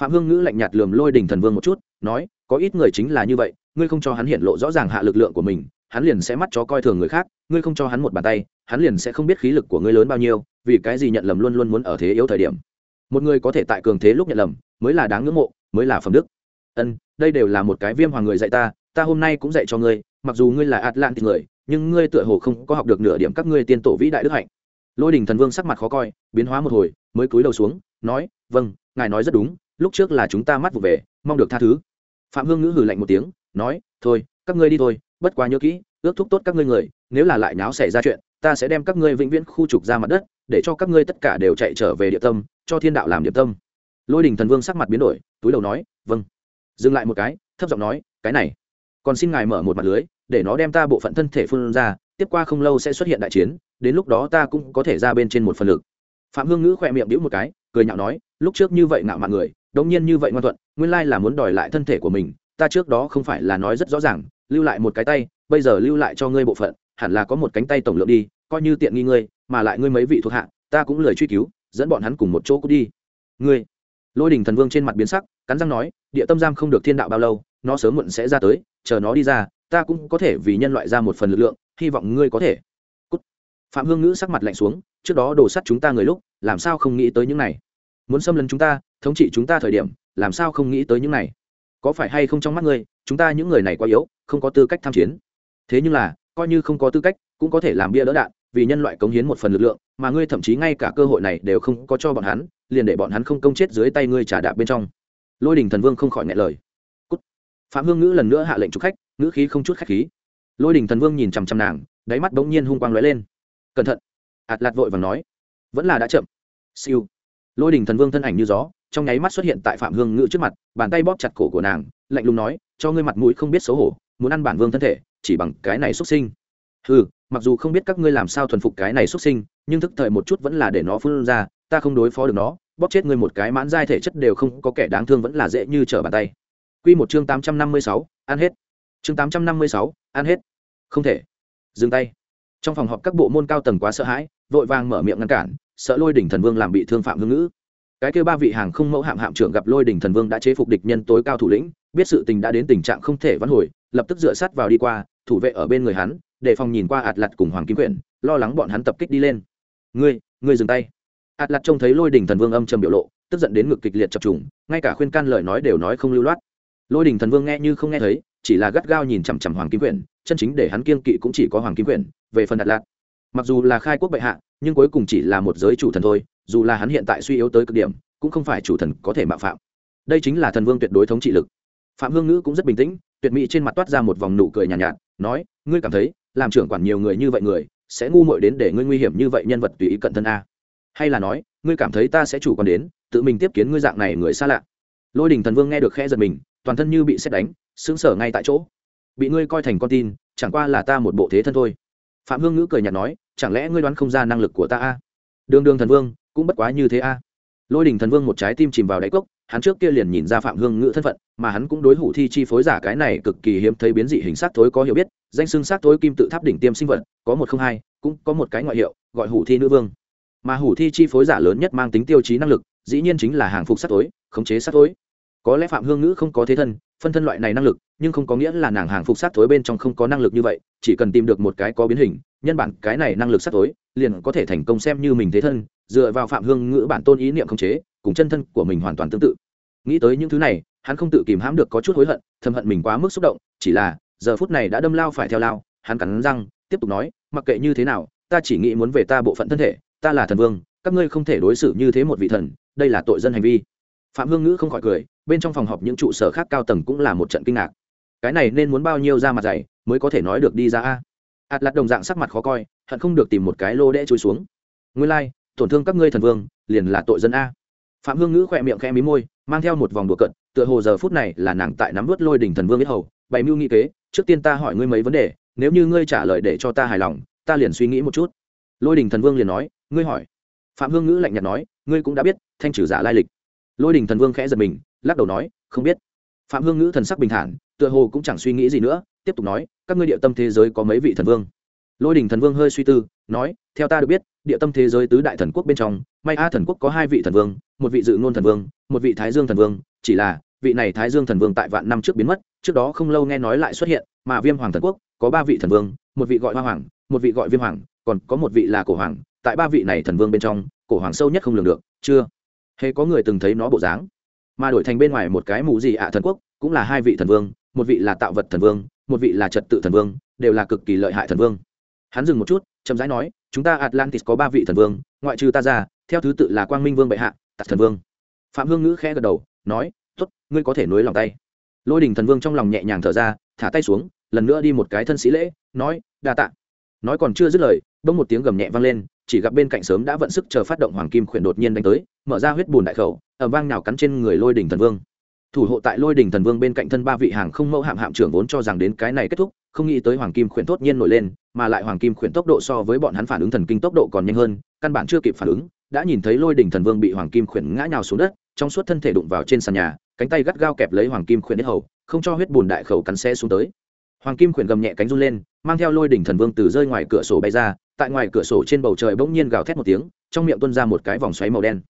Phạm hương ngữ lạnh nhạt lườm lôi đình thần vương một chút, nói, có ít người chính là như vậy, ngươi không cho hắn hiện lộ rõ ràng hạ lực lượng của mình, hắn liền sẽ mắt chó coi thường người khác, ngươi không cho hắn một bàn tay, hắn liền sẽ không biết khí lực của ngươi lớn bao nhiêu, vì cái gì nhận lầm luôn luôn muốn ở thế yếu thời điểm. Một người có thể tại cường thế lúc nhận lầm, mới là đáng ngưỡng mộ, mới là phẩm đức. Ân đây đều là một cái viêm hoàng người dạy ta ta hôm nay cũng dạy cho ngươi, mặc dù ngươi là atlantic người, nhưng ngươi tựa hồ không có học được nửa điểm các ngươi tiên tổ vĩ đại đức hạnh. Lôi đình thần vương sắc mặt khó coi, biến hóa một hồi, mới cúi đầu xuống, nói vâng ngài nói rất đúng, lúc trước là chúng ta mắt vụ về, mong được tha thứ. Phạm hương ngữ hử lạnh một tiếng, nói, thôi, các ngươi đi thôi, bất quá nhớ kỹ, ước thúc tốt các ngươi người, nếu là lại nháo xảy ra chuyện, ta sẽ đem các ngươi vĩnh viễn khu trục ra mặt đất, để cho các ngươi tất cả đều chạy trở về địa tâm, cho thiên đạo làm địa tâm. Lôi đình thần vương sắc mặt biến đổi, túi đầu nói vâng dừng lại một cái, thấp giọng nói, cái này, còn xin ngài mở một mặt lưới, để nó đem ta bộ phận thân thể phun ra, tiếp qua không lâu sẽ xuất hiện đại chiến, đến lúc đó ta cũng có thể ra bên trên một phần lực. Phạm hương ngữ khỏe miệng đĩu một cái, cười nhạo nói, lúc trước như vậy ngạo mạn người, đống nhiên như vậy ngoan thuận, nguyên lai là muốn đòi lại thân thể của mình, ta trước đó không phải là nói rất rõ ràng, lưu lại một cái tay, bây giờ lưu lại cho ngươi bộ phận, hẳn là có một cánh tay tổng lượng đi, coi như tiện nghi ngươi, mà lại ngươi mấy vị thuộc hạ, ta cũng lời truy cứu, dẫn bọn hắn cùng một chỗ cút đi. Ngươi lôi đình thần vương trên mặt biến sắc, cắn răng nói, địa tâm giam không được thiên đạo bao lâu, nó sớm muộn sẽ ra tới, chờ nó đi ra, ta cũng có thể vì nhân loại ra một phần lực lượng, hy vọng ngươi có thể. Cút. phạm hương ngữ sắc mặt lạnh xuống, trước đó đổ sắt chúng ta người lúc, làm sao không nghĩ tới những này? Muốn xâm lấn chúng ta, thống trị chúng ta thời điểm, làm sao không nghĩ tới những này? Có phải hay không trong mắt ngươi, chúng ta những người này quá yếu, không có tư cách tham chiến? Thế nhưng là, coi như không có tư cách, cũng có thể làm bia đỡ đạn vì nhân loại cống hiến một phần lực lượng, mà ngươi thậm chí ngay cả cơ hội này đều không có cho bọn hắn, liền để bọn hắn không công chết dưới tay ngươi trả đạp bên trong. Lôi đình thần vương không khỏi ngại lời. Cút. phạm hương ngữ lần nữa hạ lệnh chúc khách, ngữ khí không chút khách khí. Lôi đình thần vương nhìn chằm chằm nàng, đáy mắt bỗng nhiên hung quang lóe lên. Cẩn thận. Ạt lạt vội và nói. Vẫn là đã chậm. Siêu. Lôi đình thần vương thân ảnh như gió, trong nháy mắt xuất hiện tại phạm hương ngữ trước mặt, bàn tay bóp chặt cổ của nàng, lạnh lùng nói, cho ngươi mặt mũi không biết xấu hổ, muốn ăn bản vương thân thể, chỉ bằng cái này xuất sinh ừ mặc dù không biết các ngươi làm sao thuần phục cái này xuất sinh nhưng thức thời một chút vẫn là để nó phun ra ta không đối phó được nó bóp chết ngươi một cái mãn giai thể chất đều không có kẻ đáng thương vẫn là dễ như trở bàn tay Quy một chương tám trăm năm mươi sáu, ăn hết. Chương tám trăm năm mươi sáu, ăn hết. Không thể. Dừng tay. Trong phòng họp các bộ môn cao tầng quá sợ hãi, vội vàng mở miệng ngăn cản, sợ Lôi đỉnh thần vương làm bị thương phạm hương ngữ. Cái kia ba vị hàng không mẫu hạm hạm trưởng gặp Lôi đỉnh thần vương đã chế phục địch nhân tối cao thủ lĩnh, biết sự tình đã đến tình trạng không thể vãn hồi, lập tức dựa sát vào đi qua, thủ vệ ở bên người hắn, để phòng nhìn qua ạt lặt cùng hoàng kim quyển lo lắng bọn hắn tập kích đi lên. Ngươi ngươi dừng tay. Ạt lặt trông thấy lôi đình thần vương âm trầm biểu lộ tức giận đến ngực kịch liệt chập trùng ngay cả khuyên can lời nói đều nói không lưu loát. Lôi đình thần vương nghe như không nghe thấy chỉ là gắt gao nhìn chằm chằm hoàng kim quyển chân chính để hắn kiên kỵ cũng chỉ có hoàng kim quyển về phần ạt lặt mặc dù là khai quốc bệ hạ nhưng cuối cùng chỉ là một giới chủ thần thôi dù là hắn hiện tại suy yếu tới cực điểm cũng không phải chủ thần có thể mạo phạm. Đây chính là thần vương tuyệt đối thống trị lực. Phạm hương ngữ cũng rất bình tĩnh tuyệt mỹ trên mặt toát ra một vòng nụ cười nhàn nhạt, nhạt nói ngươi cảm thấy làm trưởng quản nhiều người như vậy người, sẽ ngu muội đến để ngươi nguy hiểm như vậy nhân vật tùy ý cận thân a. Hay là nói, ngươi cảm thấy ta sẽ chủ quan đến, tự mình tiếp kiến ngươi dạng này người xa lạ. Lôi đình thần vương nghe được khẽ giật mình, toàn thân như bị xét đánh, sững sờ ngay tại chỗ. Bị ngươi coi thành con tin, chẳng qua là ta một bộ thế thân thôi. Phạm hương ngữ cười nhạt nói, chẳng lẽ ngươi đoán không ra năng lực của ta a? Đường đường thần vương, cũng bất quá như thế a. Lôi đình thần vương một trái tim chìm vào đáy cốc, hắn trước kia liền nhìn ra phạm hương ngữ thân phận, mà hắn cũng đối hủ thi chi phối giả cái này cực kỳ hiếm thấy biến dị hình sát thối có hiểu biết danh xưng sát thối kim tự tháp đỉnh tiêm sinh vật, có một không hai, cũng có một cái ngoại hiệu, gọi hủ thi nữ vương. Mà hủ thi chi phối giả lớn nhất mang tính tiêu chí năng lực, dĩ nhiên chính là hàng phục sát thối, khống chế sát thối. Có lẽ phạm hương ngữ không có thế thân, phân thân loại này năng lực, nhưng không có nghĩa là nàng hàng phục sát thối bên trong không có năng lực như vậy, chỉ cần tìm được một cái có biến hình, nhân bản cái này năng lực sát thối, liền có thể thành công xem như mình thế thân, dựa vào phạm hương ngữ bản tôn ý niệm khống chế, cùng chân thân của mình hoàn toàn tương tự. Nghĩ tới những thứ này, hắn không tự kìm hãm được có chút hối hận, thầm hận mình quá mức xúc động, chỉ là giờ phút này đã đâm lao phải theo lao hắn cắn răng tiếp tục nói mặc kệ như thế nào ta chỉ nghĩ muốn về ta bộ phận thân thể ta là thần vương các ngươi không thể đối xử như thế một vị thần đây là tội dân hành vi. Phạm hương ngữ không khỏi cười bên trong phòng họp những trụ sở khác cao tầng cũng là một trận kinh ngạc. Cái này nên muốn bao nhiêu ra mặt dày mới có thể nói được đi ra a? Ạt lặt đồng dạng sắc mặt khó coi hận không được tìm một cái lô đẽ trôi xuống. Nguyên lai、like, tổn thương các ngươi thần vương liền là tội dân a. Phạm hương ngữ khỏe miệng khẽ mí môi mang theo một vòng đùa cận tựa hồ giờ phút này là nàng tại nắm vớt lôi đỉnh thần vương biết hầu. Bày mưu nghị kế, trước tiên ta hỏi ngươi mấy vấn đề, nếu như ngươi trả lời để cho ta hài lòng, ta liền suy nghĩ một chút. Lôi đình thần vương liền nói, ngươi hỏi. Phạm hương ngữ lạnh nhạt nói, ngươi cũng đã biết, thanh trừ giả lai lịch. Lôi đình thần vương khẽ giật mình, lắc đầu nói, không biết. Phạm hương ngữ thần sắc bình thản, tựa hồ cũng chẳng suy nghĩ gì nữa, tiếp tục nói, các ngươi địa tâm thế giới có mấy vị thần vương? Lôi đình thần vương hơi suy tư, nói, theo ta được biết, địa tâm thế giới tứ đại thần quốc bên trong, may a thần quốc có hai vị thần vương một vị dự ngôn thần vương, một vị thái dương thần vương, chỉ là, vị này thái dương thần vương tại vạn năm trước biến mất, trước đó không lâu nghe nói lại xuất hiện, mà viêm hoàng thần quốc, có ba vị thần vương, một vị gọi hoa hoàng, một vị gọi viêm hoàng, còn có một vị là cổ hoàng, tại ba vị này thần vương bên trong, cổ hoàng sâu nhất không lường được, chưa hề có người từng thấy nó bộ dáng. Mà đổi thành bên ngoài một cái mù gì ạ thần quốc, cũng là hai vị thần vương, một vị là tạo vật thần vương, một vị là trật tự thần vương, đều là cực kỳ lợi hại thần vương. Hắn dừng một chút, chậm rãi nói, chúng ta atlantis có ba vị thần vương, ngoại trừ ta ra, theo thứ tự là quang minh vương bệ hạ tặc thần vương. Phạm hương ngữ khẽ gật đầu, nói t ố t ngươi có thể nối lòng tay. Lôi đình thần vương trong lòng nhẹ nhàng thở ra, thả tay xuống, lần nữa đi một cái thân sĩ lễ, nói, đa t ạ nói còn chưa dứt lời, bỗng một tiếng gầm nhẹ vang lên, chỉ gặp bên cạnh sớm đã vận sức chờ phát động hoàng kim khuyển đột nhiên đánh tới, mở ra huyết bùn đại khẩu ở vang nào cắn trên người lôi đình thần vương. Thủ hộ tại lôi đình thần vương bên cạnh thân ba vị hàng không mẫu hạm hạm trưởng vốn cho rằng đến cái này kết thúc, không nghĩ tới hoàng kim khuyển tốt nhiên nổi lên, mà lại hoàng kim khuyển tốc độ so với bọn hắn phản ứng thần kinh tốc độ còn nhanh hơn, căn bản chưa kịp phản ứng đã nhìn thấy lôi đình thần vương bị hoàng kim khuyển ngã nhào xuống đất, trong suốt thân thể đụng vào trên sàn nhà, cánh tay gắt gao kẹp lấy hoàng kim khuyển hết hầu, không cho huyết bùn đại khẩu cắn xe xuống tới. Hoàng kim khuyển gầm nhẹ cánh run lên, mang theo lôi đỉnh thần vương từ rơi ngoài cửa sổ bay ra, tại ngoài cửa sổ trên bầu trời bỗng nhiên gào thét một tiếng, trong miệng tuôn ra một cái vòng xoáy màu đen.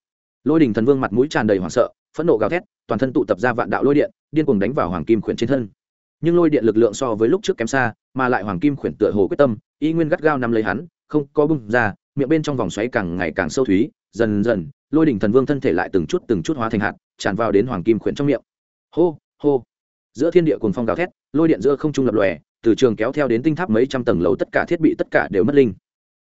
Lôi đỉnh thần vương mặt mũi tràn đầy hoảng sợ, phẫn nộ gào thét, toàn thân tụ tập ra vạn đạo lôi điện, điên cuồng đánh vào hoàng kim khuyển trên thân. Nhưng lôi điện lực lượng so với lúc trước kém xa, mà lại hoàng kim khuyển tựa hồ quyết tâm, y nguyên gắt gao nằm lấy hắn, không có bung ra miệng bên trong vòng xoáy càng ngày càng sâu thúy, dần dần, lôi đỉnh thần vương thân thể lại từng chút từng chút hóa thành hạt, tràn vào đến hoàng kim khuyển trong miệng. Hô hô. Giữa thiên địa cùng phong gào thét, lôi điện giữa không trung lập lòe, từ trường kéo theo đến tinh tháp mấy trăm tầng lầu tất cả thiết bị tất cả đều mất linh.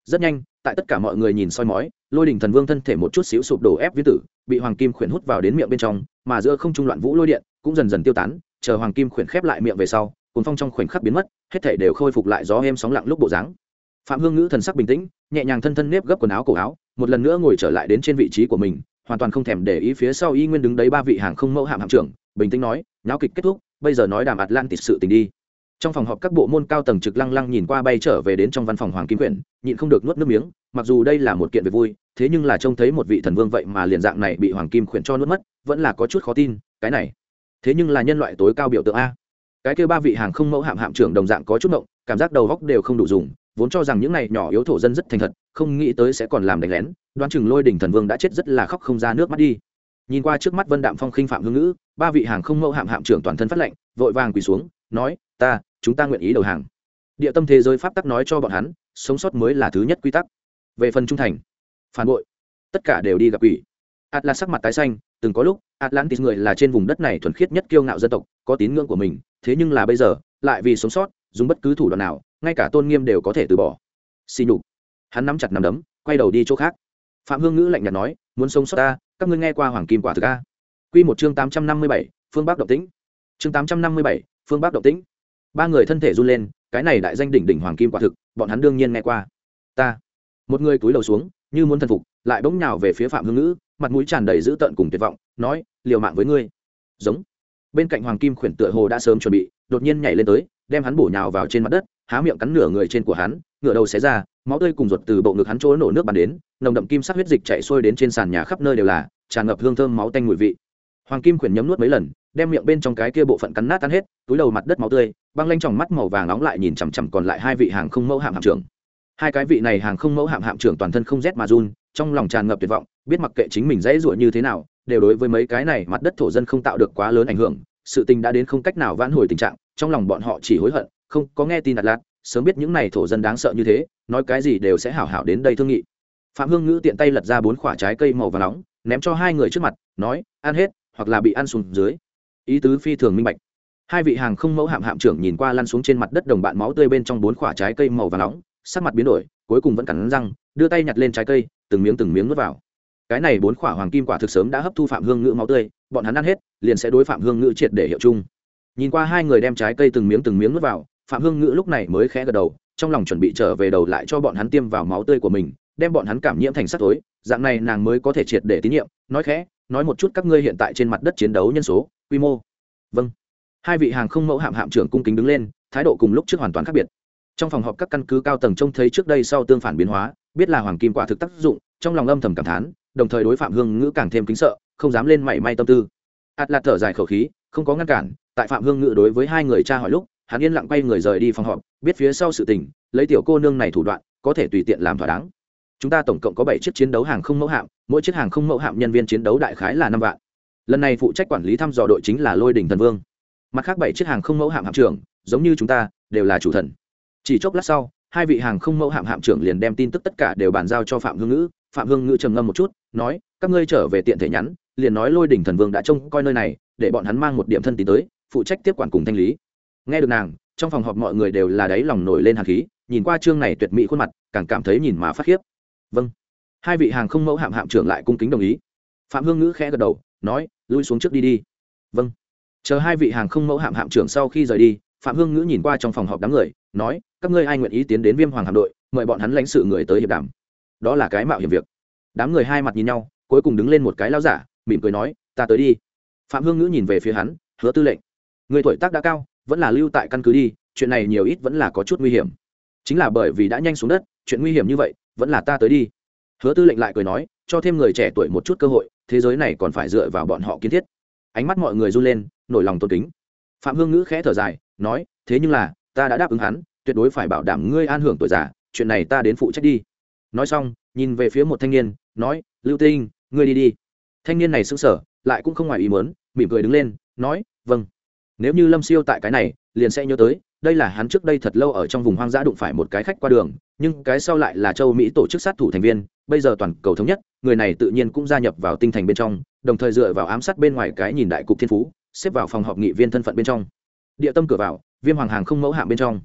Rất nhanh, tại tất cả mọi người nhìn soi mói, lôi đỉnh thần vương thân thể một chút xíu sụp đổ ép viên tử, bị hoàng kim khuyển hút vào đến miệng bên trong, mà giữa không trung loạn vũ lôi điện cũng dần dần tiêu tán, chờ hoàng kim khuyển khép lại miệng về sau cuốn phong trong khoảnh khắc biến mất, hết thể đều khôi phục lại gió êm sóng lặng lúc bộ dáng phạm hương ngữ thần sắc bình tĩnh, nhẹ nhàng thân thân nếp gấp quần áo cổ áo, một lần nữa ngồi trở lại đến trên vị trí của mình, hoàn toàn không thèm để ý phía sau y nguyên đứng đấy ba vị hàng không mẫu hạm hạm trưởng, bình tĩnh nói nháo kịch kết thúc, bây giờ nói đàm atlantis sự tình đi. Trong phòng họp các bộ môn cao tầng trực lăng lăng nhìn qua bay trở về đến trong văn phòng hoàng kim quyển, nhịn không được nuốt nước miếng, mặc dù đây là một kiện việc vui, thế nhưng là trông thấy một vị thần vương vậy mà liền dạng này bị hoàng kim Quyển cho nuốt mất, vẫn là có chút khó tin, cái này. Thế nhưng là nhân loại tối cao biểu tượng a. Cái kêu ba vị hàng không mẫu hạm hạm trưởng đồng dạng có chút động cảm giác đầu góc đều không đủ dùng vốn cho rằng những này nhỏ yếu thổ dân rất thành thật, không nghĩ tới sẽ còn làm đánh lén, đoán chừng lôi đỉnh thần vương đã chết rất là khóc không ra nước mắt đi. Nhìn qua trước mắt vân đạm phong khinh phạm hương ngữ, ba vị hàng không mẫu hạm hạm trưởng toàn thân phát lệnh vội vàng quỳ xuống, nói, ta, chúng ta nguyện ý đầu hàng. Địa tâm thế giới pháp tắc nói cho bọn hắn, sống sót mới là thứ nhất quy tắc. Về phần trung thành, phản bội, tất cả đều đi gặp quỷ. Atlas sắc mặt tái xanh, từng có lúc, atlantis người là trên vùng đất này thuần khiết nhất kiêu ngạo dân tộc, có tín ngưỡng của mình, thế nhưng là bây giờ, lại vì sống sót, dùng bất cứ thủ đoạn nào ngay cả tôn nghiêm đều có thể từ bỏ. Xì nhục. Hắn nắm chặt nắm đấm, quay đầu đi chỗ khác. Phạm hương ngữ lạnh nhạt nói, muốn sống sót ta, các ngươi nghe qua hoàng kim quả thực a? Q một chương tám trăm năm mươi bảy, phương bắc động tĩnh. Chương tám trăm năm mươi bảy, phương bắc động tĩnh. Ba người thân thể run lên, cái này đại danh đỉnh đỉnh hoàng kim quả thực, bọn hắn đương nhiên nghe qua. Ta. Một người cúi đầu xuống, như muốn thần phục, lại bỗng nhào về phía phạm hương ngữ, mặt mũi tràn đầy dữ tợn cùng tuyệt vọng, nói, liều mạng với ngươi. Giống. Bên cạnh hoàng kim khuyển tựa hồ đã sớm chuẩn bị, đột nhiên nhảy lên tới, đem hắn bổ nhào vào trên mặt đất há miệng cắn nửa người trên của hắn, ngửa đầu xé ra, máu tươi cùng ruột từ bộ ngực hắn chỗ nổ nước bắn đến, nồng đậm kim sắc huyết dịch chạy xuôi đến trên sàn nhà khắp nơi đều là, tràn ngập hương thơm máu tanh mùi vị. Hoàng kim khuyển nhấm nuốt mấy lần, đem miệng bên trong cái kia bộ phận cắn nát tan hết, túi đầu mặt đất máu tươi, băng lanh tròng mắt màu vàng nóng lại nhìn chằm chằm còn lại hai vị hàng không mẫu hạm hạm trưởng. Hai cái vị này hàng không mẫu hạm hạm trưởng toàn thân không rét mà run, trong lòng tràn ngập tuyệt vọng, biết mặc kệ chính mình dãy ruộng như thế nào, đều đối với mấy cái này mặt đất thổ dân không tạo được quá lớn ảnh hưởng, sự tình đã đến không cách nào vãn hồi tình trạng, trong lòng bọn họ chỉ hối hận không có nghe tin đặt lạc sớm biết những này thổ dân đáng sợ như thế, nói cái gì đều sẽ hảo hảo đến đây thương nghị. Phạm hương ngữ tiện tay lật ra bốn quả trái cây màu và nóng, ném cho hai người trước mặt, nói, ăn hết, hoặc là bị ăn xuống dưới. Ý tứ phi thường minh bạch. Hai vị hàng không mẫu hạm hạm trưởng nhìn qua lăn xuống trên mặt đất đồng bạn máu tươi bên trong bốn quả trái cây màu và nóng, sắc mặt biến đổi, cuối cùng vẫn cắn răng, đưa tay nhặt lên trái cây, từng miếng từng miếng nuốt vào. Cái này bốn quả hoàng kim quả thực sớm đã hấp thu phạm hương ngữ máu tươi, bọn hắn ăn hết, liền sẽ đối phạm hương ngữ triệt để hiệu chung. Nhìn qua hai người đem trái cây từng miếng từng miếng nuốt vào phạm hương ngữ lúc này mới khẽ gật đầu, trong lòng chuẩn bị trở về đầu lại cho bọn hắn tiêm vào máu tươi của mình, đem bọn hắn cảm nhiễm thành sắc tối dạng này nàng mới có thể triệt để tín nhiệm. Nói khẽ, nói một chút các ngươi hiện tại trên mặt đất chiến đấu nhân số, quy mô. Vâng. Hai vị hàng không mẫu hạm hạm trưởng cung kính đứng lên, thái độ cùng lúc trước hoàn toàn khác biệt. Trong phòng họp các căn cứ cao tầng trông thấy trước đây sau tương phản biến hóa, biết là hoàng kim quả thực tác dụng, trong lòng âm thầm cảm thán, đồng thời đối phạm hương ngữ càng thêm kính sợ, không dám lên mảy may tâm tư. Ạt lạt thở dài khẩu khí, không có ngăn cản, tại phạm hương Ngữ đối với hai người cha hỏi lúc hắn yên lặng quay người rời đi phòng họp, biết phía sau sự tình, lấy tiểu cô nương này thủ đoạn, có thể tùy tiện làm thỏa đáng. Chúng ta tổng cộng có bảy chiếc chiến đấu hàng không mẫu hạm, mỗi chiếc hàng không mẫu hạm nhân viên chiến đấu đại khái là năm vạn. Lần này phụ trách quản lý thăm dò đội chính là lôi đình thần vương. Mặt khác bảy chiếc hàng không mẫu hạm hạm trưởng, giống như chúng ta, đều là chủ thần. Chỉ chốc lát sau, hai vị hàng không mẫu hạm hạm trưởng liền đem tin tức tất cả đều bàn giao cho phạm hương ngữ. Phạm hương ngữ trầm ngâm một chút, nói, các ngươi trở về tiện thể nhắn. Liền nói lôi đỉnh thần vương đã trông coi nơi này, để bọn hắn mang một điểm thân tín tới, phụ trách tiếp quản cùng thanh lý nghe được nàng, trong phòng họp mọi người đều là đáy lòng nổi lên hàn khí, nhìn qua chương này tuyệt mỹ khuôn mặt, càng cảm thấy nhìn mà phát khiếp. Vâng. Hai vị hàng không mẫu hạm hạm trưởng lại cung kính đồng ý. Phạm hương ngữ khẽ gật đầu, nói, lui xuống trước đi đi. Vâng. Chờ hai vị hàng không mẫu hạm hạm trưởng sau khi rời đi, phạm hương ngữ nhìn qua trong phòng họp đám người, nói, các ngươi ai nguyện ý tiến đến viêm hoàng hạm đội, mời bọn hắn lãnh sự người tới hiệp đàm. Đó là cái mạo hiểm việc. Đám người hai mặt nhìn nhau, cuối cùng đứng lên một cái lao giả, mỉm cười nói, ta tới đi. Phạm hương ngữ nhìn về phía hắn, hứa tư lệnh. Người tuổi tác đã cao vẫn là lưu tại căn cứ đi, chuyện này nhiều ít vẫn là có chút nguy hiểm. Chính là bởi vì đã nhanh xuống đất, chuyện nguy hiểm như vậy vẫn là ta tới đi. Hứa tư lệnh lại cười nói, cho thêm người trẻ tuổi một chút cơ hội, thế giới này còn phải dựa vào bọn họ kiến thiết. Ánh mắt mọi người run lên, nổi lòng tôn kính. Phạm hương ngữ khẽ thở dài, nói, thế nhưng là, ta đã đáp ứng hắn, tuyệt đối phải bảo đảm ngươi an hưởng tuổi già, chuyện này ta đến phụ trách đi. Nói xong, nhìn về phía một thanh niên, nói, lưu tinh, ngươi đi đi. Thanh niên này sững sờ, lại cũng không ngoài ý muốn, mỉm cười đứng lên, nói vâng nếu như lâm siêu tại cái này, liền sẽ nhớ tới, đây là hắn trước đây thật lâu ở trong vùng hoang dã đụng phải một cái khách qua đường, nhưng cái sau lại là châu mỹ tổ chức sát thủ thành viên, bây giờ toàn cầu thống nhất, người này tự nhiên cũng gia nhập vào tinh thành bên trong, đồng thời dựa vào ám sát bên ngoài cái nhìn đại cục thiên phú, xếp vào phòng họp nghị viên thân phận bên trong. Địa tâm cửa vào, viêm hoàng hàng không mẫu hạng bên trong.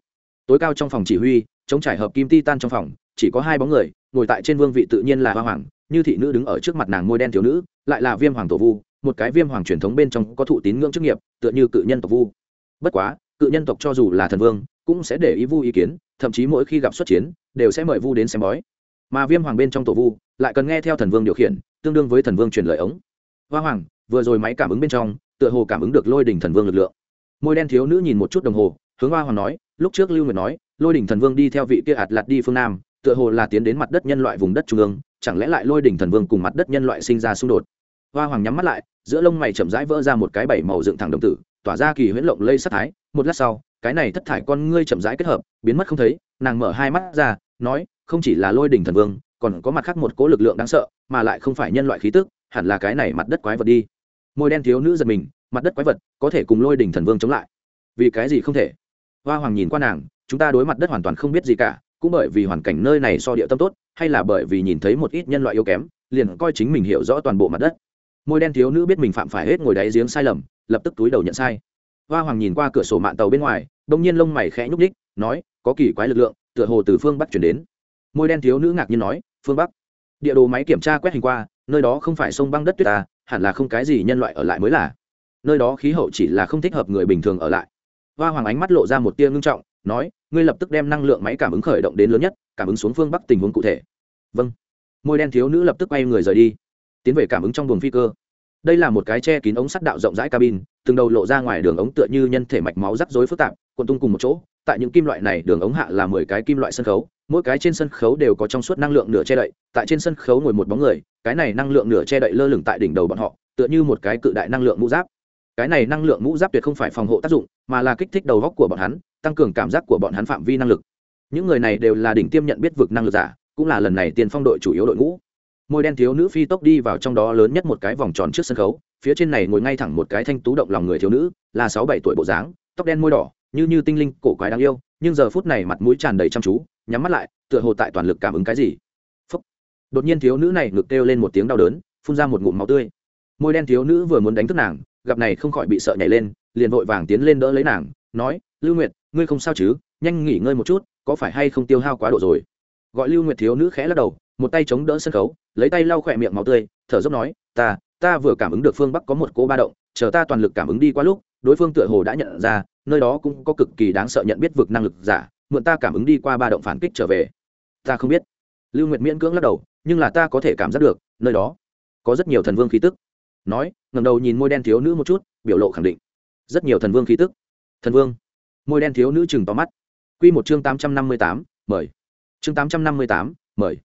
Tối cao trong phòng chỉ huy, chống trải hợp kim ti tan trong phòng, chỉ có hai bóng người, ngồi tại trên vương vị tự nhiên là hoa hoàng, như thị nữ đứng ở trước mặt nàng môi đen thiếu nữ, lại là viêm hoàng tổ vu một cái viêm hoàng truyền thống bên trong có thụ tín ngưỡng chức nghiệp, tựa như cự nhân tộc vu. Bất quá, cự nhân tộc cho dù là thần vương, cũng sẽ để ý vu ý kiến, thậm chí mỗi khi gặp xuất chiến, đều sẽ mời vu đến xem bói. Mà viêm hoàng bên trong tổ vu, lại cần nghe theo thần vương điều khiển, tương đương với thần vương truyền lời ống. Hoa hoàng, vừa rồi máy cảm ứng bên trong, tựa hồ cảm ứng được lôi đỉnh thần vương lực lượng. Môi đen thiếu nữ nhìn một chút đồng hồ, hướng hoa hoàng nói, lúc trước lưu nguyệt nói, lôi đỉnh thần vương đi theo vị kia ạt lạt đi phương nam, tựa hồ là tiến đến mặt đất nhân loại vùng đất trung ương, chẳng lẽ lại lôi đỉnh thần vương cùng mặt đất nhân loại sinh ra xung đột? Hoa hoàng nhắm mắt lại, giữa lông mày chậm rãi vỡ ra một cái bảy màu dựng thẳng đồng tử, tỏa ra kỳ huyễn lộng lây sắc thái. Một lát sau, cái này thất thải con ngươi chậm rãi kết hợp, biến mất không thấy, nàng mở hai mắt ra, nói, không chỉ là lôi đỉnh thần vương, còn có mặt khác một cố lực lượng đáng sợ, mà lại không phải nhân loại khí tức, hẳn là cái này mặt đất quái vật đi. Môi đen thiếu nữ giật mình, mặt đất quái vật, có thể cùng lôi đỉnh thần vương chống lại. Vì cái gì không thể? Hoa hoàng nhìn qua nàng, chúng ta đối mặt đất hoàn toàn không biết gì cả, cũng bởi vì hoàn cảnh nơi này so địa tâm tốt, hay là bởi vì nhìn thấy một ít nhân loại yếu kém, liền coi chính mình hiểu rõ toàn bộ mặt đất môi đen thiếu nữ biết mình phạm phải hết ngồi đáy giếng sai lầm, lập tức túi đầu nhận sai. Hoa hoàng nhìn qua cửa sổ mạng tàu bên ngoài, đông nhiên lông mày khẽ nhúc ních nói, có kỳ quái lực lượng, tựa hồ từ phương bắc chuyển đến. Môi đen thiếu nữ ngạc nhiên nói, phương bắc? Địa đồ máy kiểm tra quét hình qua, nơi đó không phải sông băng đất tuyết ta hẳn là không cái gì nhân loại ở lại mới là. Nơi đó khí hậu chỉ là không thích hợp người bình thường ở lại. Hoa hoàng ánh mắt lộ ra một tia ngưng trọng, nói, ngươi lập tức đem năng lượng máy cảm ứng khởi động đến lớn nhất, cảm ứng xuống phương bắc tình huống cụ thể. Vâng. Môi đen thiếu nữ lập tức quay người rời đi tiến về cảm ứng trong buồng phi cơ. Đây là một cái che kín ống sắt đạo rộng rãi cabin, từng đầu lộ ra ngoài đường ống tựa như nhân thể mạch máu rắc rối phức tạp, cuộn tung cùng một chỗ. Tại những kim loại này, đường ống hạ là mười cái kim loại sân khấu, mỗi cái trên sân khấu đều có trong suốt năng lượng nửa che đậy. Tại trên sân khấu ngồi một bóng người, cái này năng lượng nửa che đậy lơ lửng tại đỉnh đầu bọn họ, tựa như một cái cự đại năng lượng mũ giáp. Cái này năng lượng mũ giáp tuyệt không phải phòng hộ tác dụng, mà là kích thích đầu góc của bọn hắn, tăng cường cảm giác của bọn hắn phạm vi năng lực. Những người này đều là đỉnh tiêm nhận biết vực năng lực giả, cũng là lần này tiền phong đội chủ yếu đội ngũ môi đen thiếu nữ phi tốc đi vào trong đó lớn nhất một cái vòng tròn trước sân khấu, phía trên này ngồi ngay thẳng một cái thanh tú động lòng người thiếu nữ, là sáu bảy tuổi bộ dáng, tóc đen môi đỏ, như như tinh linh cổ quái đáng yêu, nhưng giờ phút này mặt mũi tràn đầy chăm chú, nhắm mắt lại, tựa hồ tại toàn lực cảm ứng cái gì. Phúc. đột nhiên thiếu nữ này ngực kêu lên một tiếng đau đớn, phun ra một ngụm máu tươi. Môi đen thiếu nữ vừa muốn đánh thức nàng, gặp này không khỏi bị sợ nhảy lên, liền vội vàng tiến lên đỡ lấy nàng, nói, lưu nguyệt, ngươi không sao chứ? Nhanh nghỉ ngơi một chút, có phải hay không tiêu hao quá độ rồi? Gọi lưu nguyệt thiếu nữ khẽ lắc đầu một tay chống đỡ sân khấu, lấy tay lau khỏe miệng máu tươi, thở dốc nói, ta ta vừa cảm ứng được phương bắc có một cỗ ba động, chờ ta toàn lực cảm ứng đi qua lúc, đối phương tựa hồ đã nhận ra, nơi đó cũng có cực kỳ đáng sợ nhận biết vực năng lực giả, mượn ta cảm ứng đi qua ba động phản kích trở về. Ta không biết. Lưu nguyệt miễn cưỡng lắc đầu, nhưng là ta có thể cảm giác được, nơi đó có rất nhiều thần vương khí tức. Nói ngầm đầu nhìn môi đen thiếu nữ một chút, biểu lộ khẳng định. Rất nhiều thần vương khí tức. Thần vương? Môi đen thiếu nữ chừng tóm mắt. Q một chương tám trăm năm mươi tám, mời. Chương tám trăm năm mươi tám, mời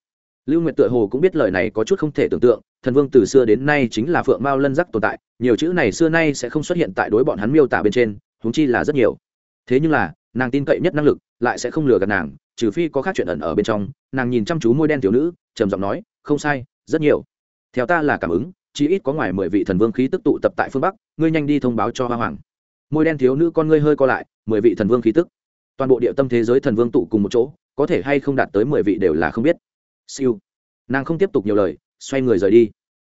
lưu nguyệt tựa hồ cũng biết lời này có chút không thể tưởng tượng, thần vương từ xưa đến nay chính là phượng mao lân giác tồn tại, nhiều chữ này xưa nay sẽ không xuất hiện tại đối bọn hắn miêu tả bên trên, huống chi là rất nhiều. Thế nhưng là, nàng tin cậy nhất năng lực lại sẽ không lừa gạt nàng, trừ phi có khác chuyện ẩn ở bên trong, nàng nhìn chăm chú môi đen tiểu nữ, trầm giọng nói, không sai, rất nhiều. Theo ta là cảm ứng chỉ ít có ngoài mười vị thần vương khí tức tụ tập tại phương bắc, ngươi nhanh đi thông báo cho hoa hoàng. Môi đen thiếu nữ con ngươi hơi co lại, mười vị thần vương khí tức. Toàn bộ địa tâm thế giới thần vương tụ cùng một chỗ, có thể hay không đạt tới mười vị đều là không biết siêu. Nàng không tiếp tục nhiều lời, xoay người rời đi.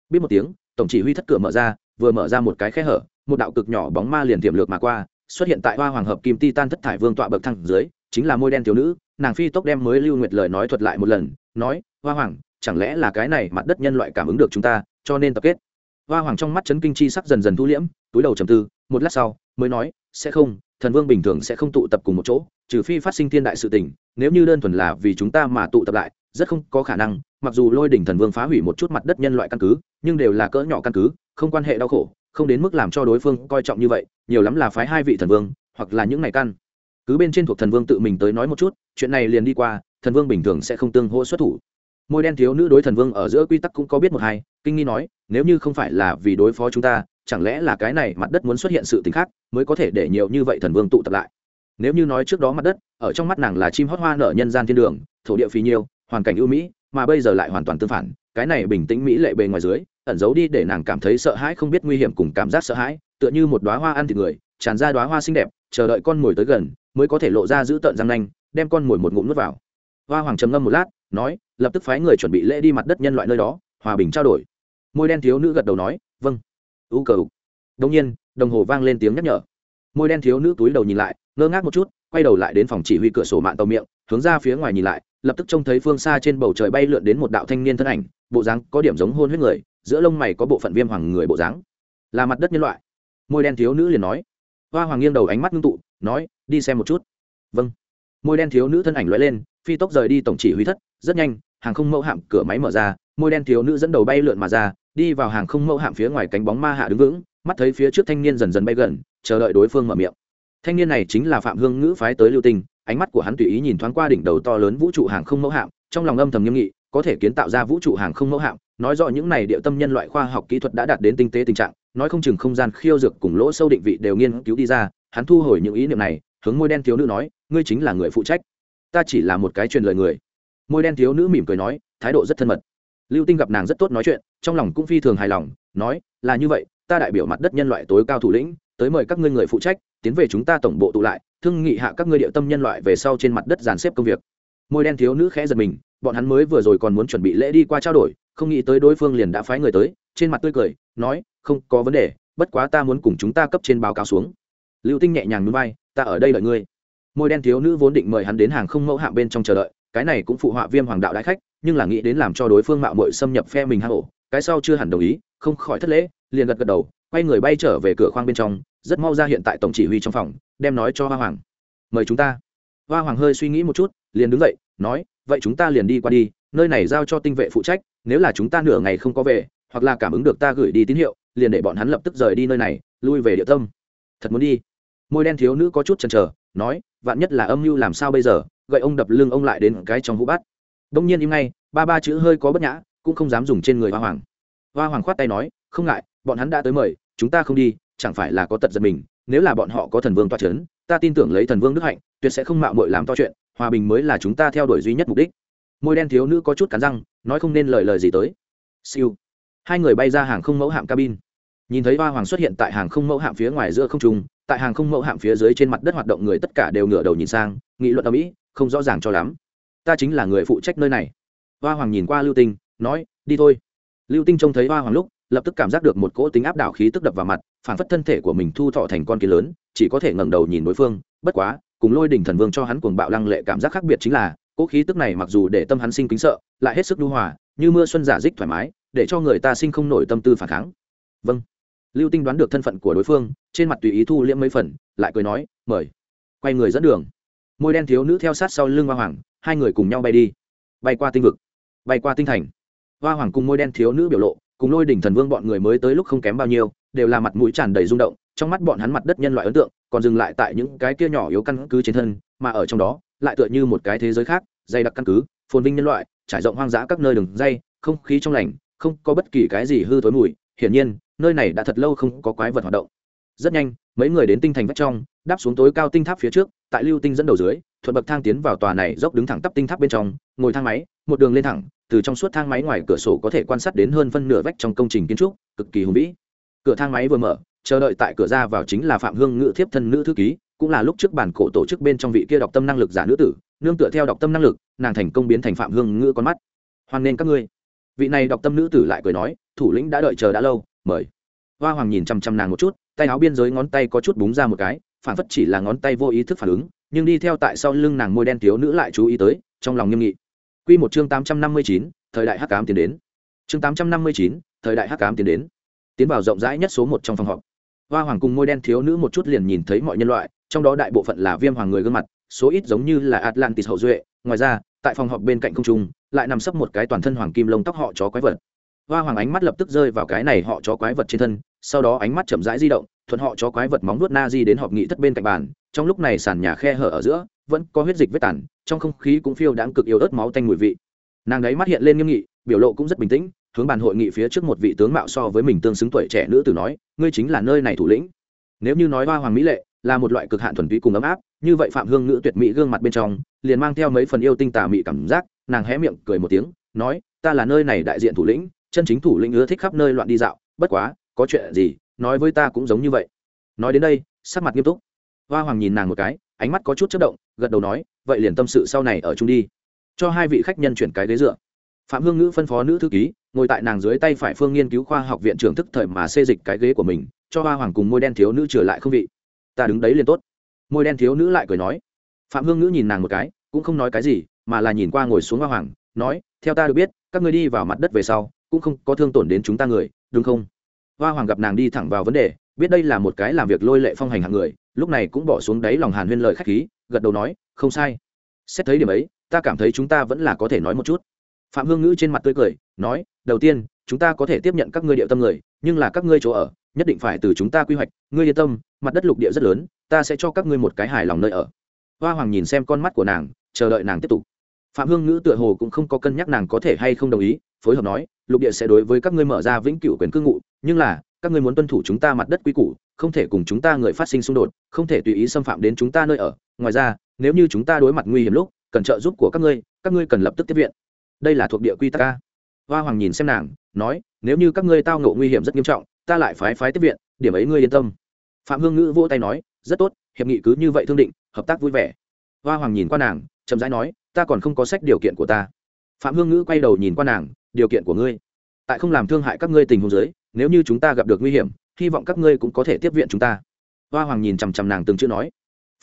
Biết một tiếng, tổng chỉ huy thất cửa mở ra, vừa mở ra một cái khe hở, một đạo cực nhỏ bóng ma liền tiềm lược mà qua, xuất hiện tại hoa hoàng hợp kim ti tan thất thải vương tọa bậc thẳng dưới, chính là môi đen thiếu nữ, nàng phi tốc đem mới lưu nguyệt lời nói thuật lại một lần, nói, hoa hoàng, chẳng lẽ là cái này mặt đất nhân loại cảm ứng được chúng ta, cho nên tập kết. Hoa hoàng trong mắt chấn kinh chi sắc dần dần thu liễm, túi đầu trầm tư, một lát sau, mới nói, sẽ không, thần vương bình thường sẽ không tụ tập cùng một chỗ, trừ phi phát sinh thiên đại sự tình, nếu như đơn thuần là vì chúng ta mà tụ tập lại rất không có khả năng, mặc dù lôi đỉnh thần vương phá hủy một chút mặt đất nhân loại căn cứ, nhưng đều là cỡ nhỏ căn cứ, không quan hệ đau khổ, không đến mức làm cho đối phương coi trọng như vậy, nhiều lắm là phái hai vị thần vương, hoặc là những ngày căn. Cứ bên trên thuộc thần vương tự mình tới nói một chút, chuyện này liền đi qua, thần vương bình thường sẽ không tương hỗ xuất thủ. Môi đen thiếu nữ đối thần vương ở giữa quy tắc cũng có biết một hai, kinh nghi nói, nếu như không phải là vì đối phó chúng ta, chẳng lẽ là cái này mặt đất muốn xuất hiện sự t ì n h khác, mới có thể để nhiều như vậy thần vương tụ tập lại? Nếu như nói trước đó mặt đất, ở trong mắt nàng là chim hót hoa nở nhân gian thiên đường, thổ địa phì nhiêu hoàn cảnh ưu mỹ, mà bây giờ lại hoàn toàn tương phản, cái này bình tĩnh mỹ lệ bề ngoài dưới, ẩn giấu đi để nàng cảm thấy sợ hãi không biết nguy hiểm cùng cảm giác sợ hãi, tựa như một đoá hoa ăn thịt người, tràn ra đoá hoa xinh đẹp, chờ đợi con mồi tới gần, mới có thể lộ ra giữ tợn răng nanh, đem con mồi một ngụm nuốt vào. Hoa hoàng trầm ngâm một lát, nói, lập tức phái người chuẩn bị lễ đi mặt đất nhân loại nơi đó, hòa bình trao đổi. Môi đen thiếu nữ gật đầu nói vâng. U cờ đông nhiên, đồng hồ vang lên tiếng nhắc nhở. Môi đen thiếu nữ túi đầu nhìn lại, ngơ ngác một chút, quay đầu lại đến phòng chỉ huy cửa sổ mạng tàu miệng, hướng ra phía ngoài nhìn lại lập tức trông thấy phương xa trên bầu trời bay lượn đến một đạo thanh niên thân ảnh, bộ dáng có điểm giống hôn huyết người, giữa lông mày có bộ phận viêm hoàng người bộ dáng. Là mặt đất nhân loại. Môi đen thiếu nữ liền nói. Hoa hoàng nghiêng đầu ánh mắt ngưng tụ, nói, đi xem một chút. Vâng. Môi đen thiếu nữ thân ảnh loại lên, phi tốc rời đi tổng chỉ huy thất, rất nhanh, hàng không mẫu hạm cửa máy mở ra, môi đen thiếu nữ dẫn đầu bay lượn mà ra, đi vào hàng không mẫu hạm phía ngoài cánh bóng ma hạ đứng vững, mắt thấy phía trước thanh niên dần dần bay gần, chờ đợi đối phương mở miệng. Thanh niên này chính là phạm hương ngữ phái tới lưu tình ánh mắt của hắn tùy ý nhìn thoáng qua đỉnh đầu to lớn vũ trụ hàng không mẫu hạm, trong lòng âm thầm nghiêm nghị, có thể kiến tạo ra vũ trụ hàng không mẫu hạm. Nói rõ những này địa tâm nhân loại khoa học kỹ thuật đã đạt đến tinh tế tình trạng, nói không chừng không gian khiêu dược cùng lỗ sâu định vị đều nghiên cứu đi ra. Hắn thu hồi những ý niệm này, hướng môi đen thiếu nữ nói, ngươi chính là người phụ trách. Ta chỉ là một cái truyền lời người. Môi đen thiếu nữ mỉm cười nói, thái độ rất thân mật. Lưu tinh gặp nàng rất tốt nói chuyện, trong lòng cũng phi thường hài lòng, nói, là như vậy, ta đại biểu mặt đất nhân loại tối cao thủ lĩnh, tới mời các ngươi người phụ trách tiến về chúng ta tổng bộ tụ lại, thương nghị hạ các ngươi địa tâm nhân loại về sau trên mặt đất dàn xếp công việc. Môi đen thiếu nữ khẽ giật mình, bọn hắn mới vừa rồi còn muốn chuẩn bị lễ đi qua trao đổi, không nghĩ tới đối phương liền đã phái người tới, trên mặt tươi cười, nói, không có vấn đề, bất quá ta muốn cùng chúng ta cấp trên báo cáo xuống. Lưu tinh nhẹ nhàng núi bay ta ở đây đợi ngươi. Môi đen thiếu nữ vốn định mời hắn đến hàng không mẫu hạng bên trong chờ đợi, cái này cũng phụ họa viêm hoàng đạo đại khách, nhưng là nghĩ đến làm cho đối phương mạo mội xâm nhập phe mình hang ổ, cái sau chưa hẳn đồng ý, không khỏi thất lễ, liền gật gật đầu quay người bay trở về cửa khoang bên trong, rất mau ra hiện tại tổng chỉ huy trong phòng, đem nói cho hoa hoàng. Mời chúng ta. Hoa hoàng hơi suy nghĩ một chút, liền đứng dậy, nói, vậy chúng ta liền đi qua đi, nơi này giao cho tinh vệ phụ trách, nếu là chúng ta nửa ngày không có về, hoặc là cảm ứng được ta gửi đi tín hiệu, liền để bọn hắn lập tức rời đi nơi này, lui về địa tâm. Thật muốn đi? Môi đen thiếu nữ có chút chần chờ, nói, vạn nhất là âm mưu làm sao bây giờ, gậy ông đập lưng ông lại đến cái trong hũ bát. Đông nhiên im ngay, ba ba chữ hơi có bất nhã, cũng không dám dùng trên người hoa hoàng. Hoa hoàng khoát tay nói, không ngại bọn hắn đã tới mời, chúng ta không đi, chẳng phải là có tật giật mình, nếu là bọn họ có thần vương toa c h ấ n ta tin tưởng lấy thần vương đức hạnh, tuyệt sẽ không mạo mội làm to chuyện, hòa bình mới là chúng ta theo đuổi duy nhất mục đích. Môi đen thiếu nữ có chút cắn răng, nói không nên lời lời gì tới. Siêu. Hai người bay ra hàng không mẫu hạm cabin. Nhìn thấy hoa hoàng xuất hiện tại hàng không mẫu hạm phía ngoài giữa không trung, tại hàng không mẫu hạm phía dưới trên mặt đất hoạt động người tất cả đều ngửa đầu nhìn sang, nghị luận ở mỹ, không rõ ràng cho lắm. Ta chính là người phụ trách nơi này. Hoa hoàng nhìn qua lưu tinh, nói, đi thôi. Lưu tinh trông thấy hoa hoàng lúc lập tức cảm giác được một cỗ tính áp đảo khí tức đập vào mặt, phản phất thân thể của mình thu thọ thành con kiến lớn, chỉ có thể ngẩng đầu nhìn đối phương, bất quá, cùng lôi đỉnh thần vương cho hắn cuồng bạo lăng lệ cảm giác khác biệt chính là, cỗ khí tức này mặc dù để tâm hắn sinh kính sợ, lại hết sức lưu hòa, như mưa xuân giả dích thoải mái, để cho người ta sinh không nổi tâm tư phản kháng. Vâng. Lưu tinh đoán được thân phận của đối phương, trên mặt tùy ý thu liễm mấy phần, lại cười nói, mời. Quay người dẫn đường. Môi đen thiếu nữ theo sát sau lưng hoa hoàng, hai người cùng nhau bay đi. Bay qua tinh vực. Bay qua tinh thành. Hoa hoàng cùng môi đen thiếu nữ biểu lộ cùng lôi đỉnh thần vương bọn người mới tới lúc không kém bao nhiêu, đều là mặt mũi tràn đầy rung động, trong mắt bọn hắn mặt đất nhân loại ấn tượng, còn dừng lại tại những cái kia nhỏ yếu căn cứ trên thân, mà ở trong đó, lại tựa như một cái thế giới khác, dày đặc căn cứ, phồn vinh nhân loại, trải rộng hoang dã các nơi đường dây, không khí trong lành, không có bất kỳ cái gì hư thối mùi, hiển nhiên, nơi này đã thật lâu không có quái vật hoạt động. Rất nhanh, mấy người đến tinh thành vách trong, đáp xuống tối cao tinh tháp phía trước, tại lưu tinh dẫn đầu dưới, thuận bậc thang tiến vào tòa này dốc đứng thẳng tắp tinh tháp bên trong, ngồi thang máy, một đường lên thẳng từ trong suốt thang máy ngoài cửa sổ có thể quan sát đến hơn phân nửa vách trong công trình kiến trúc, cực kỳ hùng vĩ. Cửa thang máy vừa mở, chờ đợi tại cửa ra vào chính là phạm hương ngự thiếp thân nữ thư ký, cũng là lúc trước bản cổ tổ chức bên trong vị kia đọc tâm năng lực giả nữ tử, nương tựa theo đọc tâm năng lực, nàng thành công biến thành phạm hương Ngự con mắt. Hoan nên các ngươi. Vị này đọc tâm nữ tử lại cười nói, thủ lĩnh đã đợi chờ đã lâu, mời. Hoa hoàng nhìn chăm chăm nàng một chút, tay áo biên giới ngón tay có chút búng ra một cái, phản phất chỉ là ngón tay vô ý thức phản ứng, nhưng đi theo tại sau lưng nàng môi đen thiếu nữ lại chú ý tới, trong lòng nghiêm nghị. Quy một chương tám trăm năm mươi chín, thời đại hắc ám tiến đến. Chương tám trăm năm mươi chín, thời đại hắc ám tiến đến. Tiến vào rộng rãi nhất số một trong phòng họp. Hoa hoàng cùng môi đen thiếu nữ một chút liền nhìn thấy mọi nhân loại, trong đó đại bộ phận là viêm hoàng người gương mặt, số ít giống như là atlantis hậu duệ. Ngoài ra, tại phòng họp bên cạnh không trung, lại nằm sấp một cái toàn thân hoàng kim lông tóc họ chó quái vật. Hoa hoàng ánh mắt lập tức rơi vào cái này họ chó quái vật trên thân, sau đó ánh mắt chậm rãi di động, thuận họ chó quái vật móng nuốt na di đến họp nghị thất bên cạnh bàn, trong lúc này sàn nhà khe hở ở giữa vẫn có huyết dịch vết tàn, trong không khí cũng phiêu đáng cực yếu ớt máu tanh mùi vị. Nàng đấy mắt hiện lên nghiêm nghị, biểu lộ cũng rất bình tĩnh, hướng bàn hội nghị phía trước một vị tướng mạo so với mình tương xứng tuổi trẻ nữ tử nói, ngươi chính là nơi này thủ lĩnh. Nếu như nói hoa hoàng mỹ lệ, là một loại cực hạn thuần túy cùng ấm áp, như vậy phạm hương nữ tuyệt mỹ gương mặt bên trong, liền mang theo mấy phần yêu tinh tà mị cảm giác, nàng hé miệng cười một tiếng, nói, ta là nơi này đại diện thủ lĩnh, chân chính thủ lĩnh ưa thích khắp nơi loạn đi dạo, bất quá, có chuyện gì, nói với ta cũng giống như vậy. Nói đến đây, sắc mặt nghiêm túc. Hoa hoàng nhìn nàng một cái ánh mắt có chút chất động, gật đầu nói, vậy liền tâm sự sau này ở chung đi. Cho hai vị khách nhân chuyển cái ghế dựa. Phạm hương ngữ phân phó nữ thư ký, ngồi tại nàng dưới tay phải phương nghiên cứu khoa học viện trưởng thức thời mà xê dịch cái ghế của mình, cho hoa hoàng cùng môi đen thiếu nữ trở lại không vị. Ta đứng đấy liền tốt. Môi đen thiếu nữ lại cười nói. Phạm hương ngữ nhìn nàng một cái, cũng không nói cái gì, mà là nhìn qua ngồi xuống hoa hoàng, nói, theo ta được biết, các người đi vào mặt đất về sau, cũng không có thương tổn đến chúng ta người, đúng không? Hoa hoàng gặp nàng đi thẳng vào vấn đề biết đây là một cái làm việc lôi lệ phong hành hạng người, lúc này cũng bỏ xuống đáy lòng hàn huyên lời khách khí, gật đầu nói, không sai. Xét thấy điểm ấy, ta cảm thấy chúng ta vẫn là có thể nói một chút. Phạm hương ngữ trên mặt tươi cười, nói, đầu tiên, chúng ta có thể tiếp nhận các ngươi địa tâm người, nhưng là các ngươi chỗ ở, nhất định phải từ chúng ta quy hoạch. Ngươi yên tâm, mặt đất lục địa rất lớn, ta sẽ cho các ngươi một cái hài lòng nơi ở. Hoa hoàng nhìn xem con mắt của nàng, chờ đợi nàng tiếp tục. Phạm hương ngữ tựa hồ cũng không có cân nhắc nàng có thể hay không đồng ý, phối hợp nói, lục địa sẽ đối với các ngươi mở ra vĩnh cửu quyền cư ngụ, nhưng là các ngươi muốn tuân thủ chúng ta mặt đất quy củ, không thể cùng chúng ta người phát sinh xung đột, không thể tùy ý xâm phạm đến chúng ta nơi ở. Ngoài ra, nếu như chúng ta đối mặt nguy hiểm lúc, cần trợ giúp của các ngươi các ngươi cần lập tức tiếp viện. Đây là thuộc địa quy tắc ca hoa hoàng nhìn xem nàng, nói, nếu như các ngươi tao ngộ nguy hiểm rất nghiêm trọng, ta lại phái phái tiếp viện, điểm ấy ngươi yên tâm. Phạm hương ngữ vỗ tay nói, rất tốt, hiệp nghị cứ như vậy thương định, hợp tác vui vẻ. Hoa hoàng nhìn qua nàng, chậm rãi nói, ta còn không có sách điều kiện của ta. Phạm hương ngữ quay đầu nhìn qua nàng, điều kiện của ngươi. Tại không làm thương hại các ngươi tình huống giới nếu như chúng ta gặp được nguy hiểm, hy vọng các ngươi cũng có thể tiếp viện chúng ta. Hoa hoàng nhìn chằm chằm nàng từng chữ nói.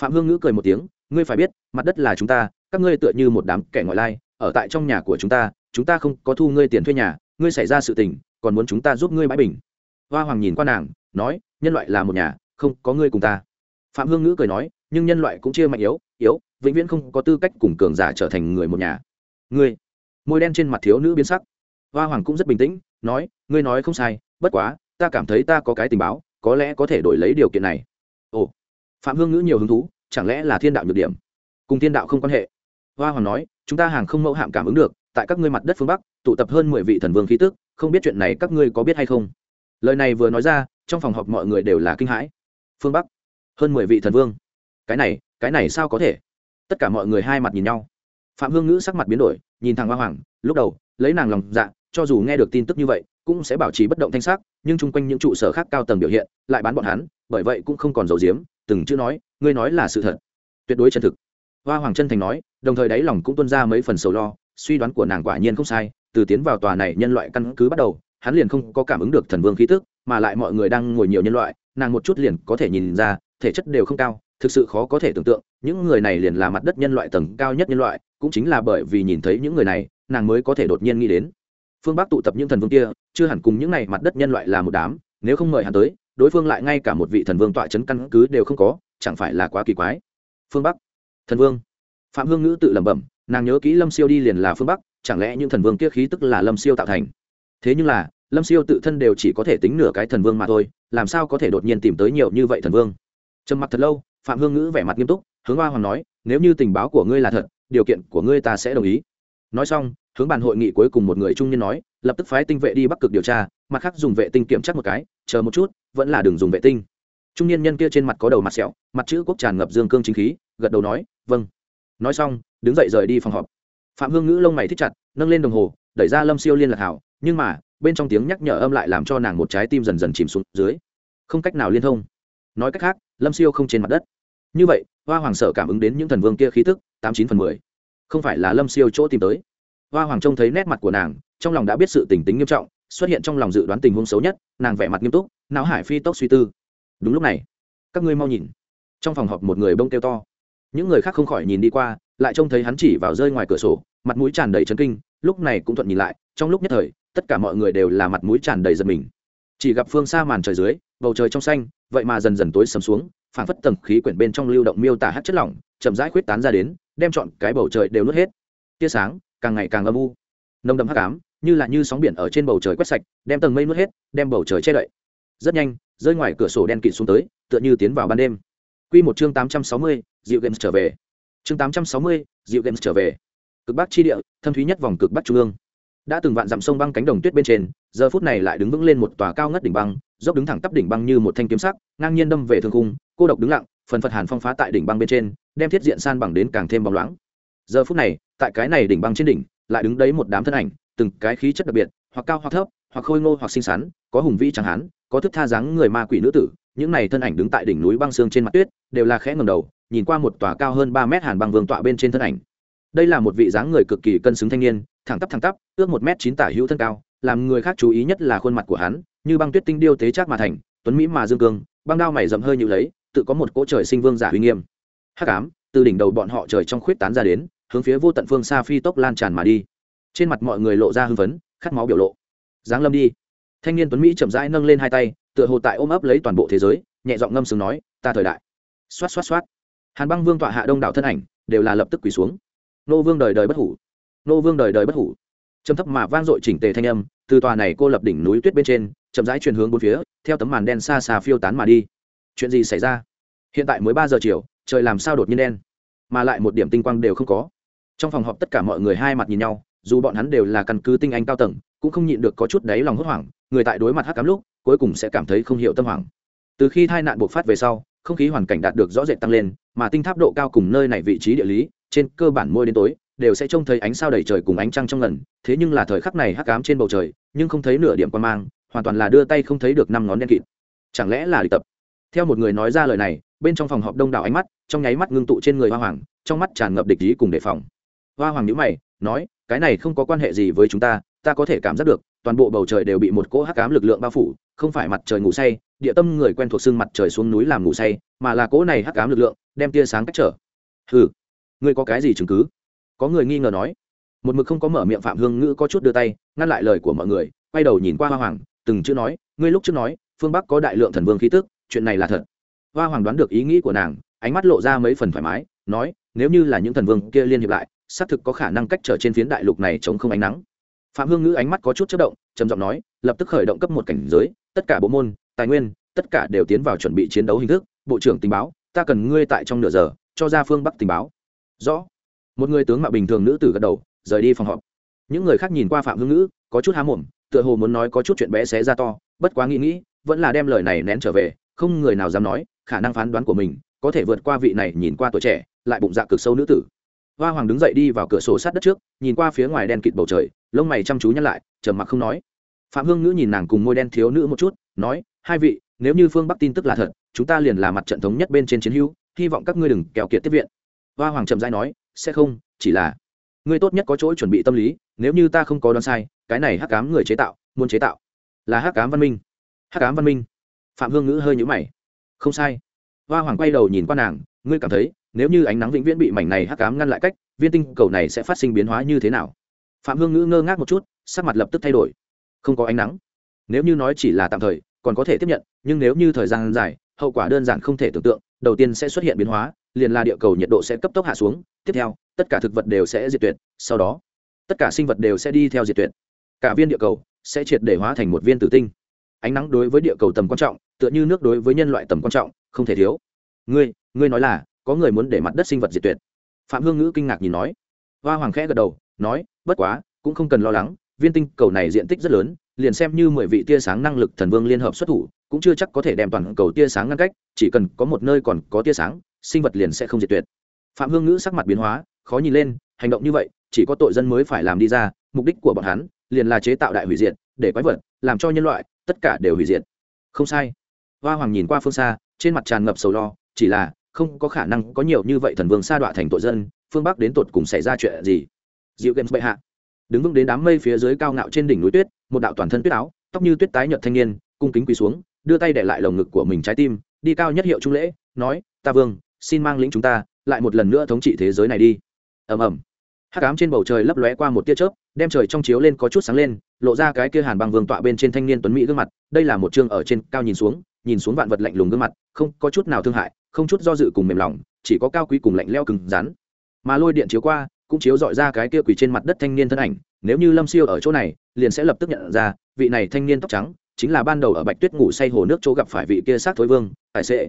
Phạm hương ngữ cười một tiếng, ngươi phải biết, mặt đất là chúng ta, các ngươi tựa như một đám kẻ ngoại lai, ở tại trong nhà của chúng ta chúng ta không có thu ngươi tiền thuê nhà, ngươi xảy ra sự tình, còn muốn chúng ta giúp ngươi bãi bình. Hoa hoàng nhìn qua nàng, nói, nhân loại là một nhà, không có ngươi cùng ta. Phạm hương ngữ cười nói, nhưng nhân loại cũng chia mạnh yếu yếu, vĩnh viễn không có tư cách cùng cường giả trở thành người một nhà. Ngươi, môi đen trên mặt thiếu nữ biến sắc. Hoa hoàng cũng rất bình tĩnh nói, ngươi nói không sai, bất quá, ta cảm thấy ta có cái tình báo, có lẽ có thể đổi lấy điều kiện này. Ồ, phạm hương ngữ nhiều hứng thú, chẳng lẽ là thiên đạo nhược điểm? Cùng thiên đạo không quan hệ. Hoa hoàng nói, chúng ta hàng không mẫu hạm cảm ứng được, tại các ngươi mặt đất phương bắc, tụ tập hơn mười vị thần vương khí tức, không biết chuyện này các ngươi có biết hay không? Lời này vừa nói ra, trong phòng họp mọi người đều là kinh hãi. Phương bắc, hơn mười vị thần vương. Cái này cái này sao có thể? Tất cả mọi người hai mặt nhìn nhau. Phạm hương ngữ sắc mặt biến đổi, nhìn thằng hoa hoàng, lúc đầu lấy nàng lòng dạ cho dù nghe được tin tức như vậy, cũng sẽ bảo trì bất động thanh sắc, nhưng chung quanh những trụ sở khác cao tầng biểu hiện, lại bán bọn hắn, bởi vậy cũng không còn dầu diếm từng chữ nói, ngươi nói là sự thật. Tuyệt đối chân thực. Hoa hoàng chân thành nói, đồng thời đáy lòng cũng tuân ra mấy phần sầu lo, suy đoán của nàng quả nhiên không sai, từ tiến vào tòa này nhân loại căn cứ bắt đầu, hắn liền không có cảm ứng được thần vương khí tức, mà lại mọi người đang ngồi nhiều nhân loại, nàng một chút liền có thể nhìn ra, thể chất đều không cao, thực sự khó có thể tưởng tượng, những người này liền là mặt đất nhân loại tầng cao nhất nhân loại cũng chính là bởi vì nhìn thấy những người này, nàng mới có thể đột nhiên nghĩ đến. Phương bắc tụ tập những thần vương kia, chưa hẳn cùng những này mặt đất nhân loại là một đám, nếu không mời hắn tới, đối phương lại ngay cả một vị thần vương tọa chấn căn cứ đều không có, chẳng phải là quá kỳ quái. Phương bắc, thần vương. Phạm hương ngữ tự lẩm bẩm, nàng nhớ kỹ lâm siêu đi liền là phương bắc, chẳng lẽ những thần vương kia khí tức là lâm siêu tạo thành? Thế nhưng là, lâm siêu tự thân đều chỉ có thể tính nửa cái thần vương mà thôi, làm sao có thể đột nhiên tìm tới nhiều như vậy thần vương? Trầm mặt thật lâu, phạm hương ngữ vẻ mặt nghiêm túc, hướng hoa hoàng nói nếu như tình báo của ngươi là thật, điều kiện của ngươi ta sẽ đồng ý. Nói xong, hướng bàn hội nghị cuối cùng một người trung niên nói, lập tức phái tinh vệ đi bắc cực điều tra, mặt khác dùng vệ tinh kiểm tra một cái, chờ một chút, vẫn là đừng dùng vệ tinh. Trung niên nhân kia trên mặt có đầu mặt sẹo, mặt chữ quốc tràn ngập dương cương chính khí, gật đầu nói vâng. Nói xong, đứng dậy rời đi phòng họp. Phạm hương ngữ lông mày thích chặt, nâng lên đồng hồ, đẩy ra lâm siêu liên lạc hảo nhưng mà, bên trong tiếng nhắc nhở âm lại làm cho nàng một trái tim dần dần chìm xuống dưới. Không cách nào liên thông. Nói cách khác, lâm siêu không trên mặt đất như vậy, hoa hoàng sở cảm ứng đến những thần vương kia khí tức, tám chín phần mười. Không phải là lâm siêu chỗ tìm tới. Hoa hoàng trông thấy nét mặt của nàng, trong lòng đã biết sự tình tính nghiêm trọng, xuất hiện trong lòng dự đoán tình huống xấu nhất, nàng vẻ mặt nghiêm túc, não hải phi tốc suy tư. Đúng lúc này, các ngươi mau nhìn. Trong phòng họp một người bông kêu to. Những người khác không khỏi nhìn đi qua, lại trông thấy hắn chỉ vào rơi ngoài cửa sổ, mặt mũi tràn đầy chấn kinh, lúc này cũng thuận nhìn lại, trong lúc nhất thời, tất cả mọi người đều là mặt mũi tràn đầy giật mình. Chỉ gặp phương xa màn trời dưới, bầu trời trong xanh, vậy mà dần dần tối sầm xuống phảng phất tầng khí quyển bên trong lưu động miêu tả hát chất lỏng chậm rãi khuyết tán ra đến đem chọn cái bầu trời đều nuốt hết tia sáng càng ngày càng âm u nồng đậm hắc ám như là như sóng biển ở trên bầu trời quét sạch đem tầng mây nuốt hết đem bầu trời che đậy rất nhanh rơi ngoài cửa sổ đen kịt xuống tới tựa như tiến vào ban đêm Quy một chương tám trăm sáu mươi, Diệu Games trở về. Chương tám trăm sáu mươi, Diệu Games trở về. Cực Bắc chi địa, thâm thúy nhất vòng cực Bắc trung ương. Đã từng vạn dặm sông băng cánh đồng tuyết bên trên, giờ phút này lại đứng vững lên một tòa cao ngất đỉnh băng, dốc đứng thẳng tắp đỉnh băng như một thanh kiếm sắc, ngang nhiên đâm về thương khung, cô độc đứng lặng, phần phật hàn phong phá tại đỉnh băng bên trên, đem thiết diện san bằng đến càng thêm bóng loáng. Giờ phút này, tại cái này đỉnh băng trên đỉnh, lại đứng đấy một đám thân ảnh, từng cái khí chất đặc biệt, hoặc cao hoặc thấp, hoặc khôi ngô hoặc xinh xắn, có hùng vĩ chẳng hán, có thức tha dáng người ma quỷ nữ tử, những này thân ảnh đứng tại đỉnh núi băng xương trên mặt tuyết đều là khẽ ngầm đầu nhìn qua một tòa cao hơn ba mét hàn băng vương tọa bên trên thân ảnh đây là một vị dáng người cực kỳ cân xứng thanh niên thẳng tắp thẳng tắp ước một m chín tả hữu thân cao làm người khác chú ý nhất là khuôn mặt của hắn như băng tuyết tinh điêu tế trác mà thành tuấn mỹ mà dương cương băng đao mày dầm hơi nhự lấy tự có một cỗ trời sinh vương giả uy nghiêm. Hắc ám, từ đỉnh đầu bọn họ trời trong khuyết tán ra đến, hướng phía vô tận phương xa phi tốc lan tràn mà đi. Trên mặt mọi người lộ ra hưng phấn, khát máu biểu lộ. Giáng lâm đi. Thanh niên tuấn mỹ chậm rãi nâng lên hai tay, tựa hồ tại ôm ấp lấy toàn bộ thế giới, nhẹ giọng ngâm sướng nói, ta thời đại. Xoát xoát xoát. Hàn băng vương tọa hạ đông đảo thân ảnh, đều là lập tức quỳ xuống. Nô vương đời đời bất hủ. Nô vương đời đời bất hủ. Trầm thấp mà vang dội chỉnh tề thanh âm, từ tòa này cô lập đỉnh núi tuyết bên trên, chậm rãi chuyển hướng bốn phía, theo tấm màn đen xa xa phiêu tán mà đi chuyện gì xảy ra? Hiện tại mới ba giờ chiều, trời làm sao đột nhiên đen? Mà lại một điểm tinh quang đều không có. Trong phòng họp tất cả mọi người hai mặt nhìn nhau, dù bọn hắn đều là căn cứ tinh anh cao tầng, cũng không nhịn được có chút đáy lòng hốt hoảng, người tại đối mặt hắc cám lúc, cuối cùng sẽ cảm thấy không hiểu tâm hoảng. Từ khi tai nạn bộc phát về sau, không khí hoàn cảnh đạt được rõ rệt tăng lên, mà tinh tháp độ cao cùng nơi này vị trí địa lý, trên cơ bản môi đến tối, đều sẽ trông thấy ánh sao đầy trời cùng ánh trăng trong lần thế nhưng là thời khắc này hắc ám trên bầu trời, nhưng không thấy nửa điểm quan mang, hoàn toàn là đưa tay không thấy được năm ngón đen kịt. Chẳng lẽ là đi tập? Theo một người nói ra lời này, bên trong phòng họp đông đảo ánh mắt, trong nháy mắt ngưng tụ trên người hoa hoàng, trong mắt tràn ngập địch ý cùng đề phòng. Hoa hoàng nhíu mày, nói, cái này không có quan hệ gì với chúng ta ta có thể cảm giác được, toàn bộ bầu trời đều bị một cỗ hắc ám lực lượng bao phủ, không phải mặt trời ngủ say, địa tâm người quen thuộc xương mặt trời xuống núi làm ngủ say, mà là cỗ này hắc ám lực lượng, đem tia sáng cách trở. Ừ ngươi có cái gì chứng cứ? Có người nghi ngờ nói. Một mực không có mở miệng phạm hương ngữ có chút đưa tay, ngăn lại lời của mọi người, quay đầu nhìn qua hoa hoàng, từng chữ nói, ngươi lúc trước nói, phương bắc có đại lượng thần vương khí tức chuyện này là thật. Hoa hoàng đoán được ý nghĩ của nàng, ánh mắt lộ ra mấy phần thoải mái, nói, nếu như là những thần vương kia liên hiệp lại, xác thực có khả năng cách trở trên phiến đại lục này chống không ánh nắng. Phạm hương ngữ ánh mắt có chút chất động, trầm giọng nói, lập tức khởi động cấp một cảnh giới, tất cả bộ môn, tài nguyên, tất cả đều tiến vào chuẩn bị chiến đấu hình thức, bộ trưởng tình báo, ta cần ngươi tại trong nửa giờ, cho ra phương bắc tình báo. Rõ. Một người tướng mạo bình thường nữ tử gật đầu, rời đi phòng họp. Những người khác nhìn qua phạm hương ngữ, có chút há mồm, tựa hồ muốn nói có chút chuyện bé xé ra to, bất quá nghĩ nghĩ, vẫn là đem lời này nén trở về không người nào dám nói, khả năng phán đoán của mình có thể vượt qua vị này nhìn qua tuổi trẻ, lại bụng dạ cực sâu nữ tử. Hoa hoàng đứng dậy đi vào cửa sổ sát đất trước, nhìn qua phía ngoài đen kịt bầu trời, lông mày chăm chú nhăn lại, trầm mặc không nói. Phạm hương ngữ nhìn nàng cùng môi đen thiếu nữ một chút, nói, hai vị, nếu như phương bắc tin tức là thật, chúng ta liền là mặt trận thống nhất bên trên chiến hữu, hy vọng các ngươi đừng kèo kiệt tiếp viện. Hoa hoàng trầm dai nói, sẽ không, chỉ là ngươi tốt nhất có chỗ chuẩn bị tâm lý, nếu như ta không có đoán sai, cái này hắc cám người chế tạo, muốn chế tạo là hắc cám văn minh. Hắc cám văn minh? Phạm hương ngữ hơi nhũ mày. Không sai. Hoa hoàng quay đầu nhìn qua nàng, ngươi cảm thấy, nếu như ánh nắng vĩnh viễn bị mảnh này hắc cám ngăn lại cách, viên tinh cầu này sẽ phát sinh biến hóa như thế nào? Phạm hương ngữ ngơ ngác một chút, sắc mặt lập tức thay đổi. Không có ánh nắng. Nếu như nói chỉ là tạm thời, còn có thể tiếp nhận, nhưng nếu như thời gian dài, hậu quả đơn giản không thể tưởng tượng, đầu tiên sẽ xuất hiện biến hóa, liền là địa cầu nhiệt độ sẽ cấp tốc hạ xuống, tiếp theo, tất cả thực vật đều sẽ diệt tuyệt, sau đó, tất cả sinh vật đều sẽ đi theo diệt tuyệt. Cả viên địa cầu sẽ triệt để hóa thành một viên tử tinh ánh nắng đối với địa cầu tầm quan trọng, tựa như nước đối với nhân loại tầm quan trọng, không thể thiếu. Ngươi ngươi nói là, có người muốn để mặt đất sinh vật diệt tuyệt. Phạm hương ngữ kinh ngạc nhìn nói. Hoa hoàng khẽ gật đầu, nói, bất quá, cũng không cần lo lắng, viên tinh cầu này diện tích rất lớn, liền xem như mười vị tia sáng năng lực thần vương liên hợp xuất thủ, cũng chưa chắc có thể đem toàn cầu tia sáng ngăn cách, chỉ cần có một nơi còn có tia sáng, sinh vật liền sẽ không diệt tuyệt. Phạm hương ngữ sắc mặt biến hóa, khó nhìn lên, hành động như vậy, chỉ có tội dân mới phải làm đi ra, mục đích của bọn hắn, liền là chế tạo đại hủy diệt, để quái vật, làm cho nhân loại tất cả đều hủy diệt. Không sai. Hoa hoàng nhìn qua phương xa, trên mặt tràn ngập sầu lo, chỉ là, không có khả năng có nhiều như vậy thần vương sa đọa thành tội dân, phương bắc đến tột cùng xảy ra chuyện gì? Dịu games bệ hạ. Đứng vững đến đám mây phía dưới cao ngạo trên đỉnh núi tuyết, một đạo toàn thân tuyết áo, tóc như tuyết tái nhợt thanh niên, cung kính quỳ xuống, đưa tay để lại lồng ngực của mình trái tim, đi cao nhất hiệu trung lễ, nói, ta vương, xin mang lĩnh chúng ta, lại một lần nữa thống trị thế giới này đi. Ầm ầm. Hắc ám trên bầu trời lấp lóe qua một tia chớp đem trời trong chiếu lên có chút sáng lên, lộ ra cái kia hàn băng vương tọa bên trên thanh niên tuấn mỹ gương mặt, đây là một chương ở trên cao nhìn xuống nhìn xuống vạn vật lạnh lùng gương mặt, không có chút nào thương hại, không chút do dự cùng mềm lòng, chỉ có cao quý cùng lạnh leo cứng rắn mà lôi điện chiếu qua, cũng chiếu dọi ra cái kia quỳ trên mặt đất thanh niên thân ảnh, nếu như lâm siêu ở chỗ này, liền sẽ lập tức nhận ra, vị này thanh niên tóc trắng, chính là ban đầu ở bạch tuyết ngủ say hồ nước chỗ gặp phải vị kia sát thối vương, tài xế.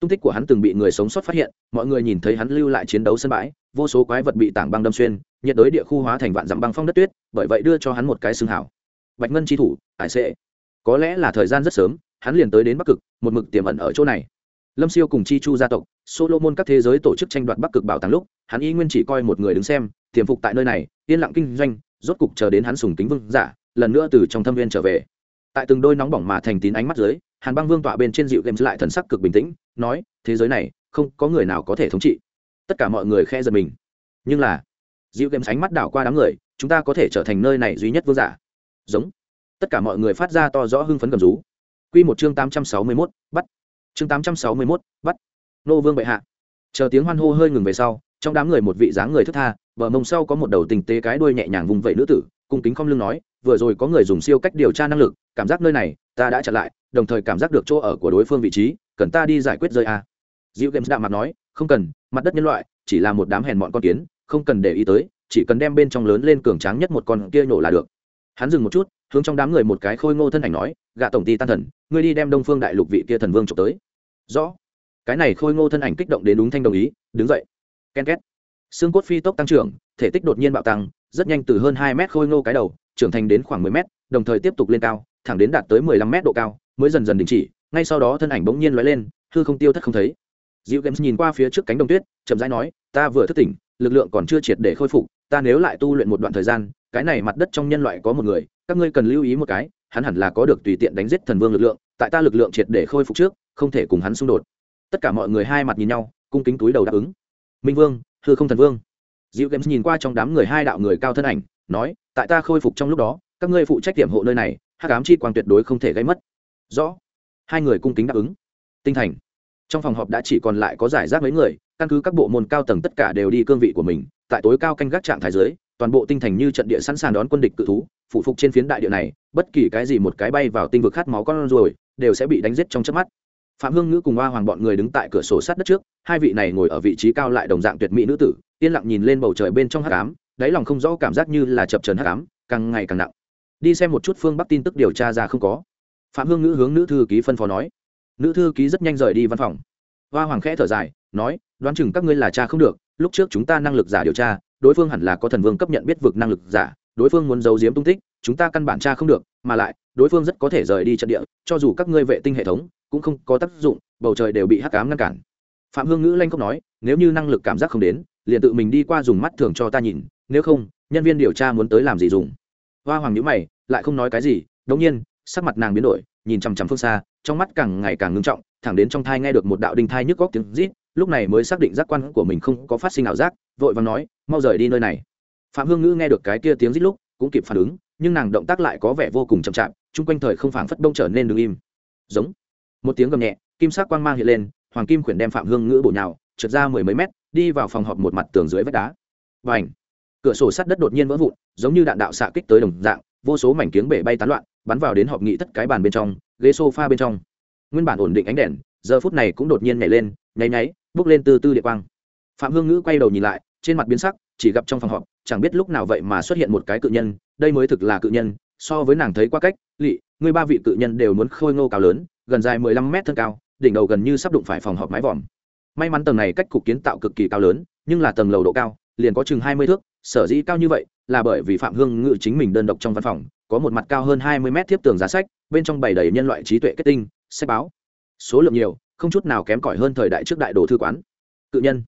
tung tích của hắn từng bị người sống sót phát hiện, mọi người nhìn thấy hắn lưu lại chiến đấu sân bãi, vô số quái vật bị tảng băng đâm xuyên nhiệt đới địa khu hóa thành vạn dặm băng phong đất tuyết, bởi vậy đưa cho hắn một cái xương hảo. Bạch ngân tri thủ ải xệ có lẽ là thời gian rất sớm, hắn liền tới đến bắc cực, một mực tiềm ẩn ở chỗ này. Lâm siêu cùng chi chu gia tộc, solomon các thế giới tổ chức tranh đoạt bắc cực bảo tàng lúc, hắn y nguyên chỉ coi một người đứng xem, tiềm phục tại nơi này, yên lặng kinh doanh, rốt cục chờ đến hắn sùng kính vương giả, lần nữa từ trong thâm viên trở về. Tại từng đôi nóng bỏng mà thành tín ánh mắt dưới, hàn băng vương tọa bên trên dịu game lại thần sắc cực bình tĩnh, nói, thế giới này, không có người nào có thể thống trị. Tất cả mọi người khe giật mình. Nhưng là dịu kèm ánh mắt đảo qua đám người chúng ta có thể trở thành nơi này duy nhất vương giả giống tất cả mọi người phát ra to rõ hưng phấn cầm rú Quy một chương 861, bắt. Chương 861, bắt. Nô Vương bệ hạ. Chờ tiếng hoan hô hơi ngừng về sau, trong đám người một vị dáng người thức tha, bờ mông sau có một đầu tình tế cái đuôi nhẹ nhàng vùng vẫy nữ tử, cung kính không lưng nói, vừa rồi có người dùng siêu cách điều tra năng lực, cảm giác nơi này, ta đã chặn lại, đồng thời cảm giác được chỗ ở của đối phương vị trí, cần ta đi giải quyết rơi a. Diệu Games đạm mặt nói, không cần, mặt đất nhân loại chỉ là một đám hèn mọn con kiến, không cần để ý tới, chỉ cần đem bên trong lớn lên cường tráng nhất một con kia nhổ là được. Hắn dừng một chút, hướng trong đám người một cái khôi ngô thân ảnh nói, gạ tổng ty tan thần, ngươi đi đem Đông Phương đại lục vị kia thần vương chụp tới. Rõ. Cái này khôi ngô thân ảnh kích động đến đúng thanh đồng ý, đứng dậy. Ken két. Xương cốt phi tốc tăng trưởng, thể tích đột nhiên bạo tăng, rất nhanh từ hơn hai mét khôi ngô cái đầu, trưởng thành đến khoảng mười mét, đồng thời tiếp tục lên cao, thẳng đến đạt tới mười lăm mét độ cao, mới dần dần đình chỉ, ngay sau đó thân ảnh bỗng nhiên lóe lên, hư không tiêu thất không thấy. dịu Games nhìn qua phía trước cánh đồng tuyết, chậm rãi nói, ta vừa thức tỉnh, lực lượng còn chưa triệt để khôi phục, ta nếu lại tu luyện một đoạn thời gian, cái này mặt đất trong nhân loại có một người, các ngươi cần lưu ý một cái, hắn hẳn là có được tùy tiện đánh giết thần vương lực lượng, tại ta lực lượng triệt để khôi phục trước, không thể cùng hắn xung đột. Tất cả mọi người hai mặt nhìn nhau, cung kính túi đầu đáp ứng. Minh Vương, hư không thần vương. Diệu Games nhìn qua trong đám người hai đạo người cao thân ảnh, nói, tại ta khôi phục trong lúc đó, các ngươi phụ trách điểm hộ nơi này, hắc ám chi quang tuyệt đối không thể gây mất. Rõ. Hai người cung kính đáp ứng. Tinh thành trong phòng họp đã chỉ còn lại có giải rác mấy người, căn cứ các bộ môn cao tầng tất cả đều đi cương vị của mình, tại tối cao canh gác trạng thái dưới, toàn bộ tinh thành như trận địa sẵn sàng đón quân địch cự thú, phụ phục trên phiến đại địa này, bất kỳ cái gì một cái bay vào tinh vực khát máu con ruồi, đều sẽ bị đánh giết trong chớp mắt. Phạm hương ngữ cùng hoa hoàng bọn người đứng tại cửa sổ sát đất trước, hai vị này ngồi ở vị trí cao lại đồng dạng tuyệt mỹ nữ tử, yên lặng nhìn lên bầu trời bên trong hát cám đáy lòng không rõ cảm giác như là chập trần hát cám càng ngày càng nặng. Đi xem một chút phương bắc tin tức điều tra ra không có. Phạm hương ngữ hướng nữ thư ký phân phó nói nữ thư ký rất nhanh rời đi văn phòng. Hoa hoàng khẽ thở dài, nói, đoán chừng các ngươi là cha không được, lúc trước chúng ta năng lực giả điều tra, đối phương hẳn là có thần vương cấp nhận biết vực năng lực giả, đối phương muốn giấu giếm tung tích, chúng ta căn bản tra không được, mà lại, đối phương rất có thể rời đi trận địa, cho dù các ngươi vệ tinh hệ thống cũng không có tác dụng, bầu trời đều bị hắc cám ngăn cản. Phạm hương ngữ lanh không nói, nếu như năng lực cảm giác không đến, liền tự mình đi qua dùng mắt thường cho ta nhìn, nếu không, nhân viên điều tra muốn tới làm gì dùng? Hoa hoàng nhữ mày, lại không nói cái gì đống nhiên, sắc mặt nàng biến đổi, nhìn chằm chằm phương xa trong mắt càng ngày càng ngưng trọng, thẳng đến trong thai nghe được một đạo đinh thai nhức góc tiếng rít, lúc này mới xác định giác quan của mình không có phát sinh ảo giác, vội và nói, mau rời đi nơi này. Phạm hương ngữ nghe được cái kia tiếng rít lúc, cũng kịp phản ứng, nhưng nàng động tác lại có vẻ vô cùng chậm chạp, chung quanh thời không phảng phất đông trở nên đứng im. Giống. Một tiếng gầm nhẹ, kim sắc quang mang hiện lên, hoàng kim khuyển đem phạm hương ngữ bổ nhào, trượt ra mười mấy mét, đi vào phòng họp một mặt tường dưới vách đá. Và ảnh cửa sổ sắt đất đột nhiên vỡ vụn, giống như đạn đạo xạ kích tới đồng dạng, vô số mảnh kiếng bể bay tán loạn, bắn vào đến họp nghị tất cái bàn bên trong ghế sofa bên trong. Nguyên bản ổn định ánh đèn, giờ phút này cũng đột nhiên nhảy lên, nháy nháy, bước lên từ tư địa quang. Phạm hương ngữ quay đầu nhìn lại, trên mặt biến sắc, chỉ gặp trong phòng họp, chẳng biết lúc nào vậy mà xuất hiện một cái cự nhân, đây mới thực là cự nhân, so với nàng thấy qua cách lỵ người ba vị cự nhân đều muốn khôi ngô cao lớn, gần dài mười lăm mét thân cao, đỉnh đầu gần như sắp đụng phải phòng họp mái vòm. May mắn tầng này cách cục kiến tạo cực kỳ cao lớn, nhưng là tầng lầu độ cao, liền có chừng hai mươi thước, sở dĩ cao như vậy, là bởi vì phạm hương ngự chính mình đơn độc trong văn phòng, có một mặt cao hơn hai mươi mét tiếp tường giá sách bên trong bày đầy nhân loại trí tuệ kết tinh, sách báo. Số lượng nhiều, không chút nào kém cỏi hơn thời đại trước đại đồ thư quán. Cự nhân.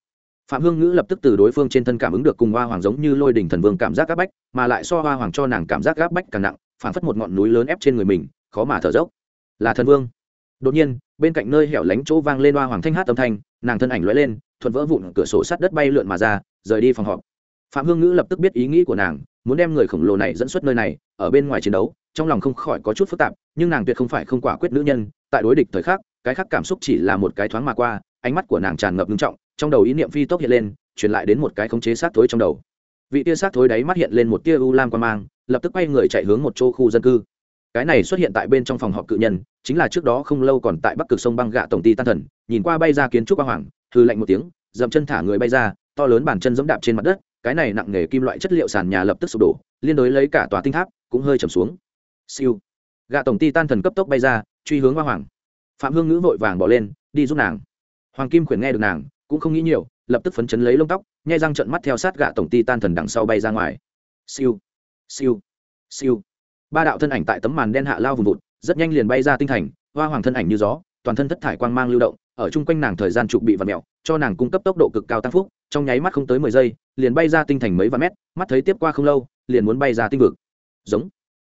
Phạm hương ngữ lập tức từ đối phương trên thân cảm ứng được cùng hoa hoàng giống như lôi đình thần vương cảm giác gáp bách, mà lại so hoa hoàng cho nàng cảm giác gáp bách càng nặng phản phất một ngọn núi lớn ép trên người mình, khó mà thở dốc. Là thần vương. Đột nhiên, bên cạnh nơi hẻo lánh chỗ vang lên hoa hoàng thanh hát âm thanh, nàng thân ảnh lóe lên, thuận vỡ vụn cửa sổ sắt đất bay lượn mà ra, rời đi phòng họp. Phạm hương ngữ lập tức biết ý nghĩ của nàng muốn đem người khổng lồ này dẫn xuất nơi này, ở bên ngoài chiến đấu, trong lòng không khỏi có chút phức tạp, nhưng nàng tuyệt không phải không quả quyết nữ nhân, tại đối địch thời khắc, cái khác cảm xúc chỉ là một cái thoáng mà qua, ánh mắt của nàng tràn ngập nghiêm trọng, trong đầu ý niệm phi tốc hiện lên, truyền lại đến một cái khống chế sát thối trong đầu. Vị tia sát thối đáy mắt hiện lên một tia u lam quan mang, lập tức quay người chạy hướng một chỗ khu dân cư. Cái này xuất hiện tại bên trong phòng họp cự nhân, chính là trước đó không lâu còn tại bắc cực sông băng gạ tổng ty tan thần, nhìn qua bay ra kiến trúc ba hoàng hư lạnh một tiếng, dậm chân thả người bay ra, to lớn bàn chân giống đạp trên mặt đất cái này nặng nghề kim loại chất liệu sàn nhà lập tức sụp đổ, liên đối lấy cả tòa tinh tháp cũng hơi trầm xuống. Siêu. Gạ tổng ty tan thần cấp tốc bay ra, truy hướng hoa hoàng. Phạm hương ngữ vội vàng bỏ lên, đi giúp nàng. Hoàng kim khuyển nghe được nàng, cũng không nghĩ nhiều, lập tức phấn chấn lấy lông tóc, nhai răng trận mắt theo sát gạ tổng ty tan thần đằng sau bay ra ngoài. Siêu. Siêu. Siêu. Ba đạo thân ảnh tại tấm màn đen hạ lao vùng vụt, rất nhanh liền bay ra tinh thành, hoa hoàng thân ảnh như gió, toàn thân thất thải quang mang lưu động, ở chung quanh nàng thời gian trục bị vật mẹo cho nàng cung cấp tốc độ cực cao tăng phúc trong nháy mắt không tới mười giây, liền bay ra tinh thành mấy vạn mét, mắt thấy tiếp qua không lâu, liền muốn bay ra tinh vực. Giống.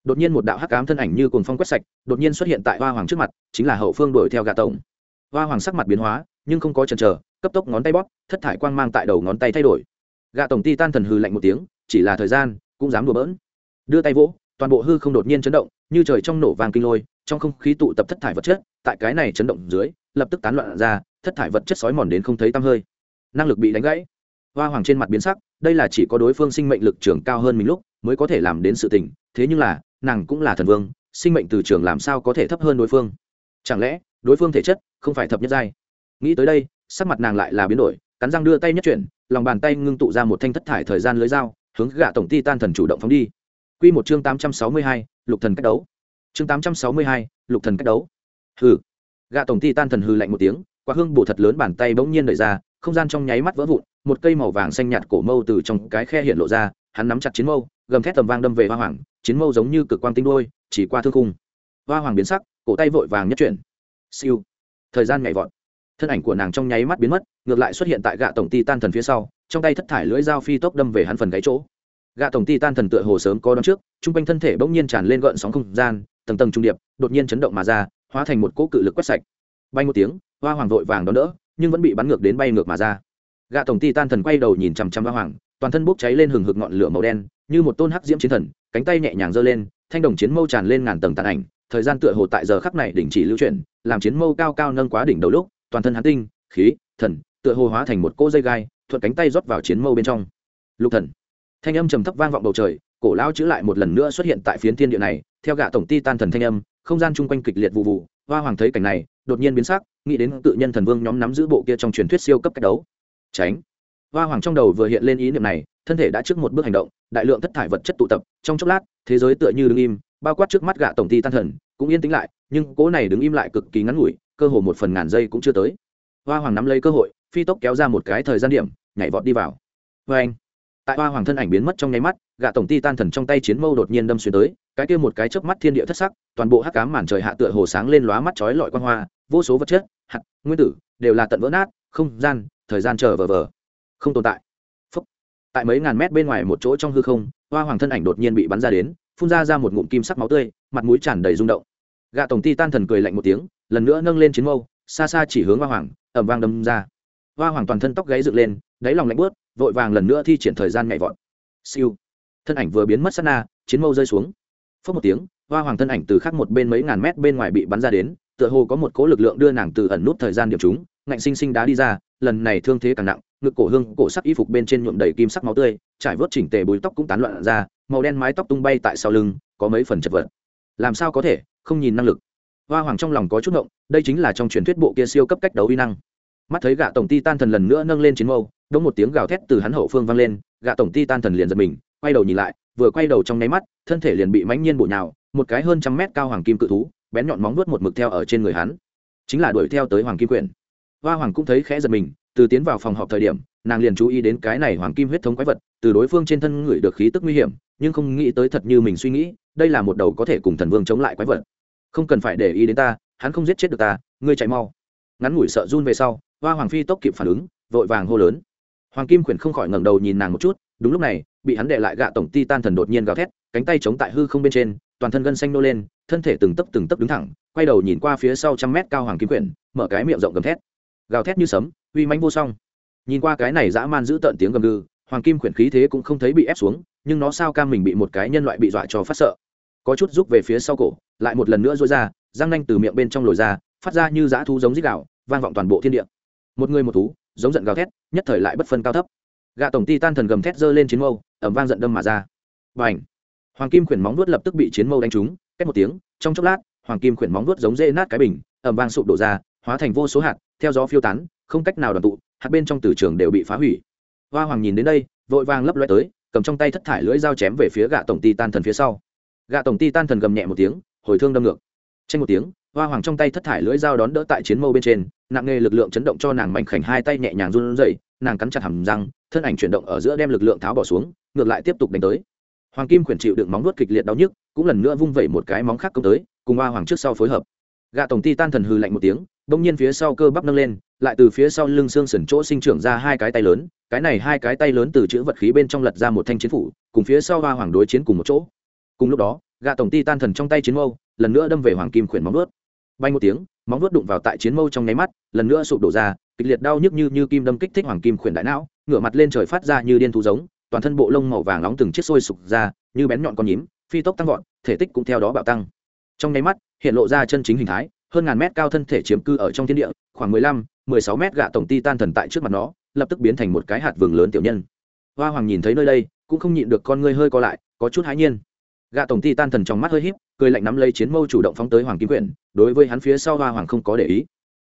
Đột nhiên một đạo hắc ám thân ảnh như cuồng phong quét sạch, đột nhiên xuất hiện tại hoa hoàng trước mặt, chính là hậu phương đuổi theo gà tổng. Hoa hoàng sắc mặt biến hóa, nhưng không có chần chờ, cấp tốc ngón tay bóp, thất thải quang mang tại đầu ngón tay thay đổi. Gà tổng ti tan thần hư lạnh một tiếng, chỉ là thời gian, cũng dám đùa bỡn. Đưa tay vỗ, toàn bộ hư không đột nhiên chấn động, như trời trong nổ vàng kinh lôi, trong không khí tụ tập thất thải vật chất, tại cái này chấn động dưới, lập tức tán loạn ra, thất thải vật chất sói mòn đến không thấy tăm hơi năng lực bị đánh gãy hoa hoàng trên mặt biến sắc đây là chỉ có đối phương sinh mệnh lực trưởng cao hơn mình lúc mới có thể làm đến sự tình thế nhưng là nàng cũng là thần vương sinh mệnh từ trường làm sao có thể thấp hơn đối phương chẳng lẽ đối phương thể chất không phải thập nhất giai nghĩ tới đây sắc mặt nàng lại là biến đổi cắn răng đưa tay nhất chuyển lòng bàn tay ngưng tụ ra một thanh thất thải thời gian lưới dao hướng gạ tổng ti tan thần chủ động phóng đi Quy một chương 862, Lục Thần cách đấu. Chương 862, Lục Thần cách đấu. Hừ. Gạ tổng ti tan thần hừ lạnh một tiếng, quả hương bổ thật lớn bàn tay bỗng nhiên đẩy ra, không gian trong nháy mắt vỡ vụn, một cây màu vàng xanh nhạt cổ mâu từ trong cái khe hiện lộ ra, hắn nắm chặt chiến mâu, gầm thét tầm vang đâm về Hoa Hoàng, chiến mâu giống như cực quang tinh đôi, chỉ qua thương khung. Hoa Hoàng biến sắc, cổ tay vội vàng nhất chuyển. Siêu. Thời gian nhảy vọt. Thân ảnh của nàng trong nháy mắt biến mất, ngược lại xuất hiện tại gạ tổng ti tan thần phía sau, trong tay thất thải lưỡi dao phi tốc đâm về hắn phần gáy chỗ gạ tổng ti tan thần tựa hồ sớm có đón trước chung quanh thân thể bỗng nhiên tràn lên gợn sóng không gian tầng tầng trung điệp đột nhiên chấn động mà ra hóa thành một cỗ cự lực quét sạch bay một tiếng hoa hoàng vội vàng đón đỡ nhưng vẫn bị bắn ngược đến bay ngược mà ra. Gạ tổng ti tan thần quay đầu nhìn chằm chằm ba hoàng, toàn thân bốc cháy lên hừng hực ngọn lửa màu đen, như một tôn hắc diễm chiến thần, cánh tay nhẹ nhàng giơ lên, thanh đồng chiến mâu tràn lên ngàn tầng tàn ảnh, thời gian tựa hồ tại giờ khắc này đình chỉ lưu chuyển, làm chiến mâu cao cao nâng quá đỉnh đầu lúc, toàn thân hắn tinh, khí, thần, tựa hồ hóa thành một cỗ dây gai, thuận cánh tay rót vào chiến mâu bên trong. Lục thần. Thanh âm trầm thấp vang vọng bầu trời, cổ lão chữ lại một lần nữa xuất hiện tại phiến thiên địa này, theo gạ tổng ti tan thần thanh âm, không gian chung quanh kịch liệt vụ vụ, hoa hoàng thấy cảnh này đột nhiên biến sắc, nghĩ đến tự nhân thần vương nhóm nắm giữ bộ kia trong truyền thuyết siêu cấp cách đấu. Tránh. Hoa hoàng trong đầu vừa hiện lên ý niệm này, thân thể đã trước một bước hành động, đại lượng thất thải vật chất tụ tập, trong chốc lát, thế giới tựa như đứng im, bao quát trước mắt gạ tổng ty tan thần, cũng yên tĩnh lại, nhưng cố này đứng im lại cực kỳ ngắn ngủi, cơ hồ một phần ngàn giây cũng chưa tới. Hoa hoàng nắm lấy cơ hội, phi tốc kéo ra một cái thời gian điểm, nhảy vọt đi vào. Vê anh tại hoa hoàng thân ảnh biến mất trong nháy mắt gạ tổng ti tan thần trong tay chiến mâu đột nhiên đâm xuyên tới, cái kia một cái chớp mắt thiên địa thất sắc, toàn bộ hắc cám màn trời hạ tựa hồ sáng lên lóa mắt chói lọi quan hoa, vô số vật chất, hạt, nguyên tử, đều là tận vỡ nát, không gian, thời gian chờ vờ vờ. Không tồn tại. Phúc. tại mấy ngàn mét bên ngoài một chỗ trong hư không, hoa hoàng thân ảnh đột nhiên bị bắn ra đến, phun ra ra một ngụm kim sắc máu tươi, mặt mũi tràn đầy rung động. Gạ tổng ti tan thần cười lạnh một tiếng, lần nữa nâng lên chiến mâu, xa xa chỉ hướng hoa hoàng ẩm vang đâm ra. Hoa hoàng toàn thân tóc gáy dựng lên, đáy lòng lạnh bớt vội vàng lần nữa thi triển thời gian nhảy vọt. Siêu. Thân ảnh vừa biến mất sát na, chiến mâu rơi xuống. Phớt một tiếng, hoa hoàng thân ảnh từ khác một bên mấy ngàn mét bên ngoài bị bắn ra đến, tựa hồ có một cố lực lượng đưa nàng từ ẩn nút thời gian điểm chúng, ngạnh sinh sinh đá đi ra, lần này thương thế càng nặng, ngực cổ hương, cổ sắc y phục bên trên nhuộm đầy kim sắc máu tươi, trải vớt chỉnh tề bùi tóc cũng tán loạn ra, màu đen mái tóc tung bay tại sau lưng, có mấy phần chật vật. Làm sao có thể, không nhìn năng lực. Hoa hoàng trong lòng có chút ngộng, đây chính là trong truyền thuyết bộ kia siêu cấp cách đấu uy năng mắt thấy gạ tổng ti tan thần lần nữa nâng lên chiến mâu, đống một tiếng gào thét từ hắn hậu phương vang lên gạ tổng ti tan thần liền giật mình, quay đầu nhìn lại, vừa quay đầu trong nháy mắt, thân thể liền bị mãnh nhiên bụi nhào, một cái hơn trăm mét cao hoàng kim cự thú, bén nhọn móng vuốt một mực theo ở trên người hắn. Chính là đuổi theo tới hoàng kim quyển hoa hoàng cũng thấy khẽ giật mình, từ tiến vào phòng họp thời điểm, nàng liền chú ý đến cái này hoàng kim huyết thống quái vật, từ đối phương trên thân ngửi được khí tức nguy hiểm, nhưng không nghĩ tới thật như mình suy nghĩ, đây là một đầu có thể cùng thần vương chống lại quái vật. Không cần phải để ý đến ta, hắn không giết chết được ta, ngươi chạy mau. Ngắn ngủi sợ run về sau hoa hoàng phi tốc kịp phản ứng, vội vàng hô lớn. Hoàng kim khuyển không khỏi ngẩng đầu nhìn nàng một chút, đúng lúc này, bị hắn đệ lại gạ tổng ti tan thần đột nhiên gào thét, cánh tay chống tại hư không bên trên, toàn thân gân xanh nô lên, thân thể từng tấc từng tấc đứng thẳng, quay đầu nhìn qua phía sau trăm mét cao hoàng kim quyển mở cái miệng rộng gầm thét. Gào thét như sấm, uy mãnh vô song. Nhìn qua cái này dã man giữ tợn tiếng gầm gừ, hoàng kim quyển khí thế cũng không thấy bị ép xuống, nhưng nó sao cam mình bị một cái nhân loại bị dọa cho phát sợ. Có chút rút về phía sau cổ, lại một lần nữa dối ra, răng nanh từ miệng bên trong lồi ra, phát ra như dã thú giống dích gạo vang vọng toàn bộ thiên địa một người một thú, giống giận gào thét, nhất thời lại bất phân cao thấp. Gạ tổng ti tan thần gầm thét giơ lên chiến mâu ẩm vang giận đâm mà ra. Và ảnh hoàng kim khuyển móng vuốt lập tức bị chiến mâu đánh trúng cách một tiếng, trong chốc lát, hoàng kim khuyển móng vuốt giống dê nát cái bình ẩm vang sụp đổ ra, hóa thành vô số hạt, theo gió phiêu tán, không cách nào đoàn tụ, hạt bên trong từ trường đều bị phá hủy. Hoa hoàng nhìn đến đây, vội vàng lấp loe tới, cầm trong tay thất thải lưỡi dao chém về phía gạ tổng ti tan thần phía sau. Gạ tổng ti tan thần gầm nhẹ một tiếng, hồi thương đâm ngược. Tranh một tiếng hoa hoàng trong tay thất thải lưỡi dao đón đỡ tại chiến mâu bên trên, nặng nghề lực lượng chấn động cho nàng mảnh khảnh hai tay nhẹ nhàng run rẩy, nàng cắn chặt hàm răng, thân ảnh chuyển động ở giữa đem lực lượng tháo bỏ xuống, ngược lại tiếp tục đánh tới. Hoàng kim khuyển chịu đựng móng nuốt kịch liệt đau nhức, cũng lần nữa vung vẩy một cái móng khác công tới, cùng hoa hoàng trước sau phối hợp. Gạ tổng ti tan thần hư lạnh một tiếng, bỗng nhiên phía sau cơ bắp nâng lên, lại từ phía sau lưng xương sườn chỗ sinh trưởng ra hai cái tay lớn, cái này hai cái tay lớn từ chữ vật khí bên trong lật ra một thanh chiến phủ, cùng phía sau hoa hoàng đối chiến cùng một chỗ. Cùng lúc đó gạ tổng ti tan thần trong tay chiến mâu, lần nữa đâm về hoàng kim khuyển móng ướt bay một tiếng, móng vuốt đụng vào tại chiến mâu trong nháy mắt, lần nữa sụp đổ ra, kịch liệt đau nhức như như kim đâm kích thích hoàng kim khuyển đại não, ngửa mặt lên trời phát ra như điên thú giống, toàn thân bộ lông màu vàng nóng từng chiếc sôi sục ra, như bén nhọn con nhím, phi tốc tăng vọt, thể tích cũng theo đó bạo tăng. Trong nháy mắt, hiện lộ ra chân chính hình thái, hơn ngàn mét cao thân thể chiếm cư ở trong thiên địa, khoảng mười lăm, mười sáu mét gạ tổng ti tan thần tại trước mặt nó, lập tức biến thành một cái hạt vừng lớn tiểu nhân. Hoa hoàng nhìn thấy nơi đây, cũng không nhịn được con ngươi hơi co lại, có chút hãi nhiên. Gạ tổng ti tan thần trong mắt hơi híp cười lạnh nắm lấy chiến mâu chủ động phóng tới hoàng kim quyển, đối với hắn phía sau hoa hoàng không có để ý.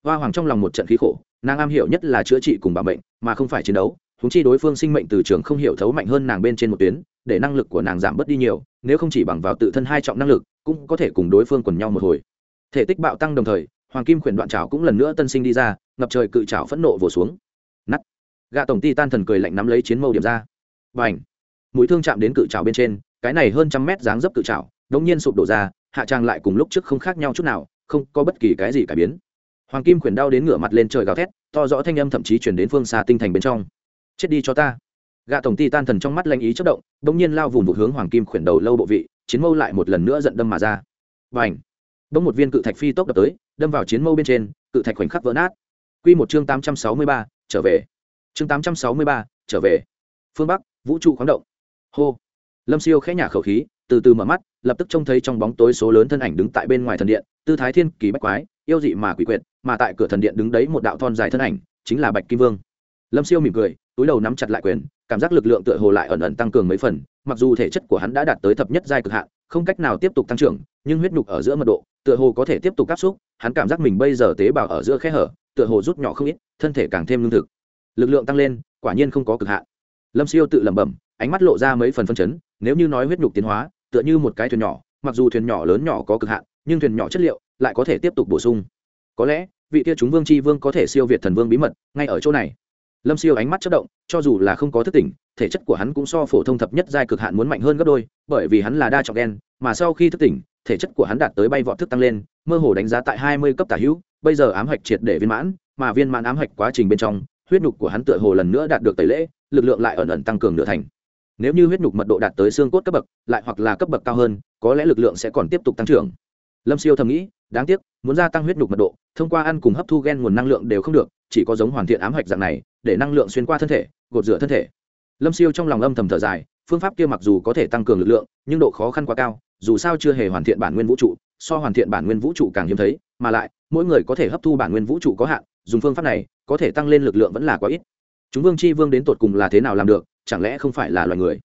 Hoa hoàng trong lòng một trận khí khổ, nàng am hiểu nhất là chữa trị cùng bảo mệnh, mà không phải chiến đấu húng chi đối phương sinh mệnh từ trường không hiểu thấu mạnh hơn nàng bên trên một tuyến, để năng lực của nàng giảm bớt đi nhiều, nếu không chỉ bằng vào tự thân hai trọng năng lực, cũng có thể cùng đối phương quần nhau một hồi. Thể tích bạo tăng đồng thời, hoàng kim khuyển đoạn trào cũng lần nữa tân sinh đi ra, ngập trời cự trào phẫn nộ vồ xuống. Nắt gạ tổng ti tan thần cười lạnh nắm lấy chiến mâu điểm ra. Và ảnh mũi thương chạm đến cự trào bên trên, cái này hơn trăm mét dáng dấp cự trào đống nhiên sụp đổ ra, hạ trang lại cùng lúc trước không khác nhau chút nào, không có bất kỳ cái gì cải biến. Hoàng kim khuyển đau đến ngửa mặt lên trời gào thét, to rõ thanh âm thậm chí chuyển đến phương xa tinh thành bên trong. Chết đi cho ta. Gạ tổng ti tan thần trong mắt lanh ý chất động, đống nhiên lao vùng vụ hướng hoàng kim khuyển đầu lâu bộ vị, chiến mâu lại một lần nữa giận đâm mà ra. Và ảnh bỗng một viên cự thạch phi tốc đập tới, đâm vào chiến mâu bên trên, cự thạch khoảnh khắc vỡ nát. Q một chương tám trăm sáu mươi ba, trở về. Chương tám trăm sáu mươi ba, trở về. Phương bắc, vũ trụ khoáng động. Hô! Lâm siêu khẽ nhả khẩu khí, từ từ mở mắt lập tức trông thấy trong bóng tối số lớn thân ảnh đứng tại bên ngoài thần điện, tư thái thiên kỳ bách quái, yêu dị mà quỷ quyệt, mà tại cửa thần điện đứng đấy một đạo thon dài thân ảnh, chính là bạch kim vương. Lâm siêu mỉm cười, túi đầu nắm chặt lại quyền, cảm giác lực lượng tựa hồ lại ẩn ẩn tăng cường mấy phần, mặc dù thể chất của hắn đã đạt tới thập nhất giai cực hạn, không cách nào tiếp tục tăng trưởng, nhưng huyết nhục ở giữa mật độ, tựa hồ có thể tiếp tục áp xúc, hắn cảm giác mình bây giờ tế bào ở giữa khe hở, tựa hồ rút nhỏ không ít, thân thể càng thêm lương thực. Lực lượng tăng lên, quả nhiên không có cực hạn. Lâm siêu tự lẩm bẩm, ánh mắt lộ ra mấy phần phân chấn, nếu như nói huyết nhục tiến hóa tựa như một cái thuyền nhỏ, mặc dù thuyền nhỏ lớn nhỏ có cực hạn, nhưng thuyền nhỏ chất liệu lại có thể tiếp tục bổ sung. Có lẽ, vị kia chúng vương c h i vương có thể siêu việt thần vương bí mật ngay ở chỗ này. Lâm siêu ánh mắt chất động, cho dù là không có thức tỉnh, thể chất của hắn cũng so phổ thông thập nhất giai cực hạn muốn mạnh hơn gấp đôi, bởi vì hắn là đa trọng đen mà sau khi thức tỉnh, thể chất của hắn đạt tới bay vọt thức tăng lên, mơ hồ đánh giá tại hai mươi cấp tả hữu, bây giờ ám hạch triệt để viên mãn, mà viên mãn ám hạch quá trình bên trong, huyết nhục của hắn tựa hồ lần nữa đạt được tẩy lễ, lực lượng lại ẩn ẩn tăng cường nửa thành nếu như huyết nhục mật độ đạt tới xương cốt cấp bậc, lại hoặc là cấp bậc cao hơn, có lẽ lực lượng sẽ còn tiếp tục tăng trưởng. Lâm siêu thầm nghĩ, đáng tiếc, muốn gia tăng huyết nhục mật độ, thông qua ăn cùng hấp thu gen nguồn năng lượng đều không được, chỉ có giống hoàn thiện ám hạch dạng này, để năng lượng xuyên qua thân thể, gột rửa thân thể. Lâm siêu trong lòng âm thầm thở dài, phương pháp kia mặc dù có thể tăng cường lực lượng, nhưng độ khó khăn quá cao, dù sao chưa hề hoàn thiện bản nguyên vũ trụ, so hoàn thiện bản nguyên vũ trụ càng hiếm thấy, mà lại, mỗi người có thể hấp thu bản nguyên vũ trụ có hạn, dùng phương pháp này, có thể tăng lên lực lượng vẫn là quá ít. Chúng vương c h i vương đến tột cùng là thế nào làm được chẳng lẽ không phải là loài người?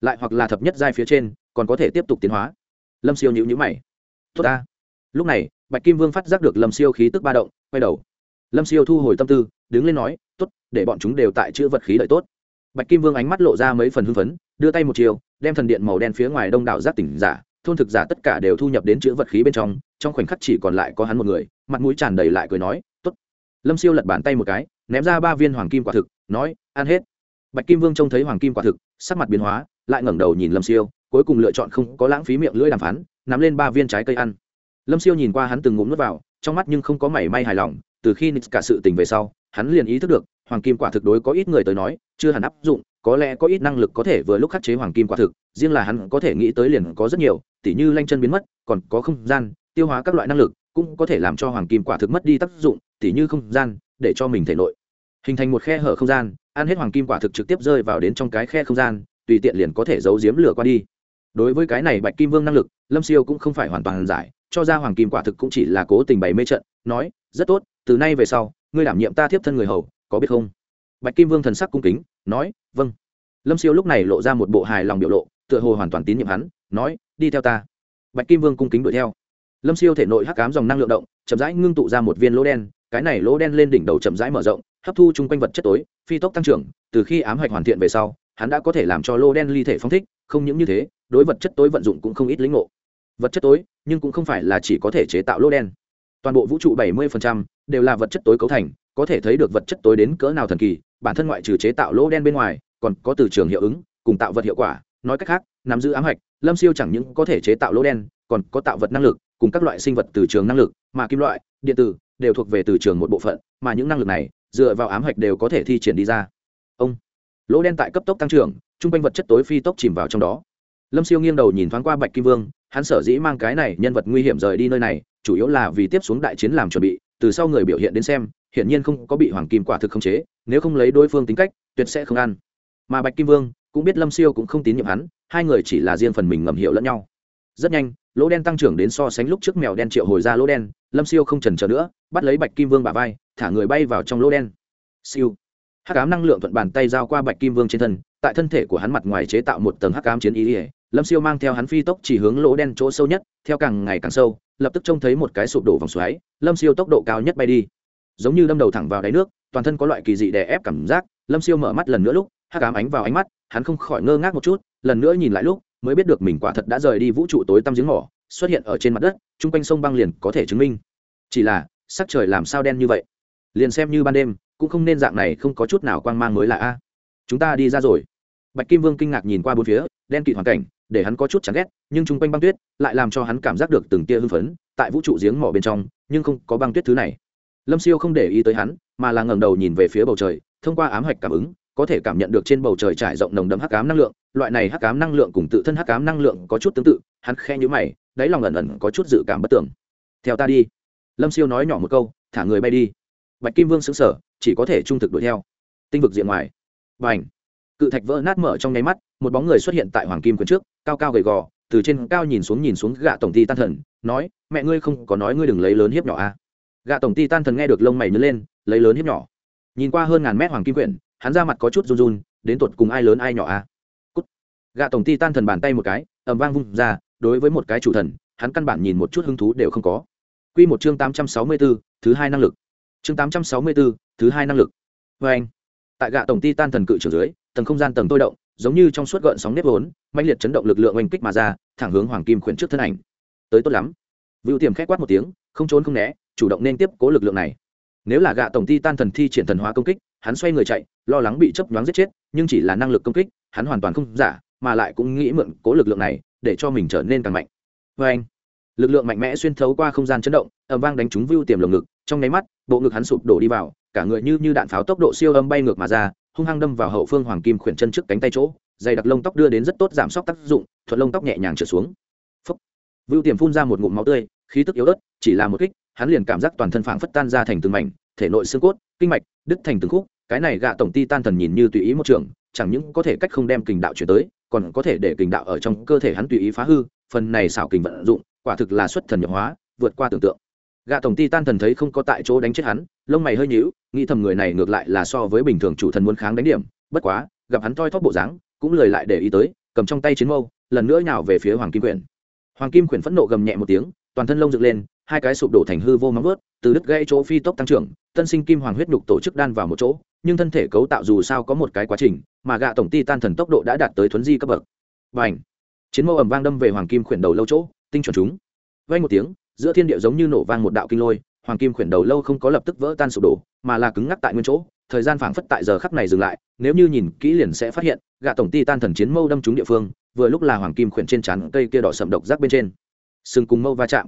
Lại hoặc là thập nhất giai phía trên, còn có thể tiếp tục tiến hóa? Lâm siêu nhữ nhữ mày. Tốt ta. Lúc này, bạch kim vương phát giác được lâm siêu khí tức ba động, quay đầu. Lâm siêu thu hồi tâm tư, đứng lên nói, tốt, để bọn chúng đều tại chữ vật khí lợi tốt. Bạch kim vương ánh mắt lộ ra mấy phần hưng phấn, đưa tay một chiều, đem thần điện màu đen phía ngoài đông đảo giác tỉnh giả, thôn thực giả tất cả đều thu nhập đến chữ vật khí bên trong trong khoảnh khắc chỉ còn lại có hắn một người, mặt mũi tràn đầy lại cười nói, tốt. Lâm siêu lật bàn tay một cái, ném ra ba viên hoàng kim quả thực, nói, ăn hết bạch kim vương trông thấy hoàng kim quả thực, sắc mặt biến hóa, lại ngẩng đầu nhìn lâm siêu, cuối cùng lựa chọn không có lãng phí miệng lưỡi đàm phán, nắm lên ba viên trái cây ăn. Lâm siêu nhìn qua hắn từng ngụm nước vào, trong mắt nhưng không có mảy may hài lòng, từ khi nix cả sự tình về sau, hắn liền ý thức được, hoàng kim quả thực đối có ít người tới nói, chưa hẳn áp dụng, có lẽ có ít năng lực có thể vừa lúc khắc chế hoàng kim quả thực, riêng là hắn có thể nghĩ tới liền có rất nhiều, tỉ như lanh chân biến mất, còn có không gian, tiêu hóa các loại năng lực, cũng có thể làm cho hoàng kim quả thực mất đi tác dụng, tỉ như không gian, để cho mình thể nội. Hình thành một khe hở không gian ăn hết hoàng kim quả thực trực tiếp rơi vào đến trong cái khe không gian, tùy tiện liền có thể giấu giếm lửa qua đi. Đối với cái này bạch kim vương năng lực, lâm siêu cũng không phải hoàn toàn giải, cho ra hoàng kim quả thực cũng chỉ là cố tình bày mê trận, nói, rất tốt, từ nay về sau, ngươi đảm nhiệm ta tiếp thân người hầu, có biết không? Bạch kim vương thần sắc cung kính, nói vâng. Lâm siêu lúc này lộ ra một bộ hài lòng biểu lộ, tựa hồ hoàn toàn tín nhiệm hắn, nói, đi theo ta. Bạch kim vương cung kính đuổi theo. Lâm siêu thể nội hắc cám dòng năng lượng động, chậm rãi ngưng tụ ra một viên lỗ đen, cái này lỗ đen lên đỉnh đầu chậm rãi mở rộng hấp thu chung quanh vật chất tối, phi tốc tăng trưởng, từ khi ám hạch hoàn thiện về sau, hắn đã có thể làm cho lô đen ly thể phong thích, không những như thế, đối vật chất tối vận dụng cũng không ít lĩnh ngộ. Vật chất tối, nhưng cũng không phải là chỉ có thể chế tạo lô đen. Toàn bộ vũ trụ 70% đều là vật chất tối cấu thành, có thể thấy được vật chất tối đến cỡ nào thần kỳ, bản thân ngoại trừ chế tạo lỗ đen bên ngoài, còn có từ trường hiệu ứng, cùng tạo vật hiệu quả, nói cách khác, nắm giữ ám hạch, lâm siêu chẳng những có thể chế tạo lỗ đen, còn có tạo vật năng lực, cùng các loại sinh vật từ trường năng lực, mà kim loại, điện tử đều thuộc về từ trường một bộ phận, mà những năng lực này dựa vào ám hạch đều có thể thi triển đi ra. Ông. Lỗ đen tại cấp tốc tăng trưởng chung quanh vật chất tối phi tốc chìm vào trong đó. Lâm siêu nghiêng đầu nhìn thoáng qua bạch kim vương, hắn sở dĩ mang cái này nhân vật nguy hiểm rời đi nơi này, chủ yếu là vì tiếp xuống đại chiến làm chuẩn bị, từ sau người biểu hiện đến xem, hiển nhiên không có bị hoàng kim quả thực khống chế, nếu không lấy đối phương tính cách, tuyệt sẽ không ăn. Mà bạch kim vương cũng biết lâm siêu cũng không tín nhiệm hắn, hai người chỉ là riêng phần mình ngầm hiểu lẫn nhau. Rất nhanh, lỗ đen tăng trưởng đến so sánh lúc trước mèo đen triệu hồi ra lỗ đen, lâm siêu không trần trờ nữa, bắt lấy bạch kim vương bà vai thả người bay vào trong lỗ đen. Siêu. Hắc ám năng lượng thuận bàn tay giao qua bạch kim vương trên thân, tại thân thể của hắn mặt ngoài chế tạo một tầng hắc ám chiến ý ỉa lâm siêu mang theo hắn phi tốc chỉ hướng lỗ đen chỗ sâu nhất, theo càng ngày càng sâu, lập tức trông thấy một cái sụp đổ vòng xoáy, lâm siêu tốc độ cao nhất bay đi. Giống như đâm đầu thẳng vào đáy nước, toàn thân có loại kỳ dị đè ép cảm giác, lâm siêu mở mắt lần nữa lúc, hắc ám ánh vào ánh mắt, hắn không khỏi ngơ ngác một chút, lần nữa nhìn lại lúc, mới biết được mình quả thật đã rời đi vũ trụ tối tăm giếng mỏ, xuất hiện ở trên mặt đất, chung quanh sông băng liền có thể chứng minh. Chỉ là, sắc trời làm sao đen như vậy? Liền xem như ban đêm, cũng không nên dạng này không có chút nào quang mang mới là a. Chúng ta đi ra rồi. Bạch kim vương kinh ngạc nhìn qua bốn phía, đen kịt hoàn cảnh, để hắn có chút chán ghét, nhưng chung quanh băng tuyết lại làm cho hắn cảm giác được từng tia hưng phấn, tại vũ trụ giếng mỏ bên trong, nhưng không có băng tuyết thứ này. Lâm siêu không để ý tới hắn, mà là ngẩng đầu nhìn về phía bầu trời, thông qua ám hạch cảm ứng, có thể cảm nhận được trên bầu trời trải rộng nồng đậm hắc ám năng lượng, loại này hắc ám năng lượng cùng tự thân hắc ám năng lượng có chút tương tự, hắn khe nhũ mày, đáy lòng ẩn ẩn có chút dự cảm bất tưởng theo ta đi. Lâm siêu nói nhỏ một câu, thả người bay đi bạch kim vương xứng sở chỉ có thể trung thực đuổi theo tinh vực diện ngoài b à n h cự thạch vỡ nát mở trong nháy mắt một bóng người xuất hiện tại hoàng kim quyền trước cao cao gầy gò từ trên cao nhìn xuống nhìn xuống gạ tổng ty tan thần nói mẹ ngươi không có nói ngươi đừng lấy lớn hiếp nhỏ à. gạ tổng ty tan thần nghe được lông mày nhớ lên lấy lớn hiếp nhỏ nhìn qua hơn ngàn mét hoàng kim quyển hắn ra mặt có chút run run đến tột cùng ai lớn ai nhỏ à. Gạ tổng ty tan thần bàn tay một cái ẩm vang vung ra đối với một cái chủ thần hắn căn bản nhìn một chút hứng thú đều không có Quy một chương tám trăm sáu mươi 864, thứ hai năng lực. Chương tám trăm sáu mươi 864, thứ hai năng lực. Và anh, tại gạ tổng ty tan thần cự trưởng dưới, tầng không gian tầng tôi động giống như trong suốt gợn sóng nếp vốn mạnh liệt chấn động lực lượng oanh kích mà ra thẳng hướng hoàng kim khuyển trước thân ảnh. Tới tốt lắm. Vựu tiềm khét quát một tiếng không trốn không né chủ động nên tiếp cố lực lượng này. Nếu là gạ tổng ty tan thần thi triển thần hóa công kích hắn xoay người chạy lo lắng bị chấp nhoáng giết chết nhưng chỉ là năng lực công kích hắn hoàn toàn không giả mà lại cũng nghĩ mượn cố lực lượng này để cho mình trở nên càng mạnh. Vê anh lực lượng mạnh mẽ xuyên thấu qua không gian chấn động, ầm vang đánh trúng vưu tiềm lồng ngực. Trong nháy mắt, bộ ngực hắn sụp đổ đi vào, cả người như như đạn pháo tốc độ siêu âm bay ngược mà ra, hung hăng đâm vào hậu phương hoàng kim khuyển chân trước cánh tay chỗ. Dày đặc lông tóc đưa đến rất tốt giảm sốc tác dụng, thuận lông tóc nhẹ nhàng trở xuống. Phấp vưu tiềm phun ra một ngụm máu tươi, khí tức yếu ớt, chỉ là một kích, hắn liền cảm giác toàn thân phảng phất tan ra thành từng mảnh, thể nội xương cốt, kinh mạch, đứt thành từng khúc, cái này gạ tổng ti tan thần nhìn như tùy ý một trường, chẳng những có thể cách không đem kình đạo chuyển tới, còn có thể để kình đạo ở trong cơ thể hắn tùy ý phá hư, phần này xảo kình vận dụng quả thực là xuất thần nhập hóa, vượt qua tưởng tượng. Gạ tổng ti tan thần thấy không có tại chỗ đánh chết hắn, lông mày hơi nhíu, nghĩ thầm người này ngược lại là so với bình thường chủ thần muốn kháng đánh điểm, bất quá, gặp hắn thoi thóp bộ dáng, cũng lời lại để ý tới, cầm trong tay chiến mâu, lần nữa nhào về phía hoàng kim quyển. Hoàng kim quyển phẫn nộ gầm nhẹ một tiếng, toàn thân lông dựng lên, hai cái sụp đổ thành hư vô móng vớt từ đứt gãy chỗ phi tốc tăng trưởng, tân sinh kim hoàng huyết nhục tổ chức đan vào một chỗ, nhưng thân thể cấu tạo dù sao có một cái quá trình, mà gạ tổng ti tan thần tốc độ đã đạt tới thuấn di cấp bậc. Và ảnh chiến mâu ầm vang đâm về hoàng kim khuyển đầu lâu chỗ tinh chuẩn chúng. Vay một tiếng, giữa thiên địa giống như nổ vang một đạo kinh lôi, hoàng kim khuyển đầu lâu không có lập tức vỡ tan sụp đổ, mà là cứng ngắc tại nguyên chỗ, thời gian phảng phất tại giờ khắc này dừng lại, nếu như nhìn kỹ liền sẽ phát hiện gạ tổng ti tan thần chiến mâu đâm trúng địa phương, vừa lúc là hoàng kim khuyển trên chắn cây kia đỏ sậm độc rác bên trên. Sừng cùng mâu va chạm.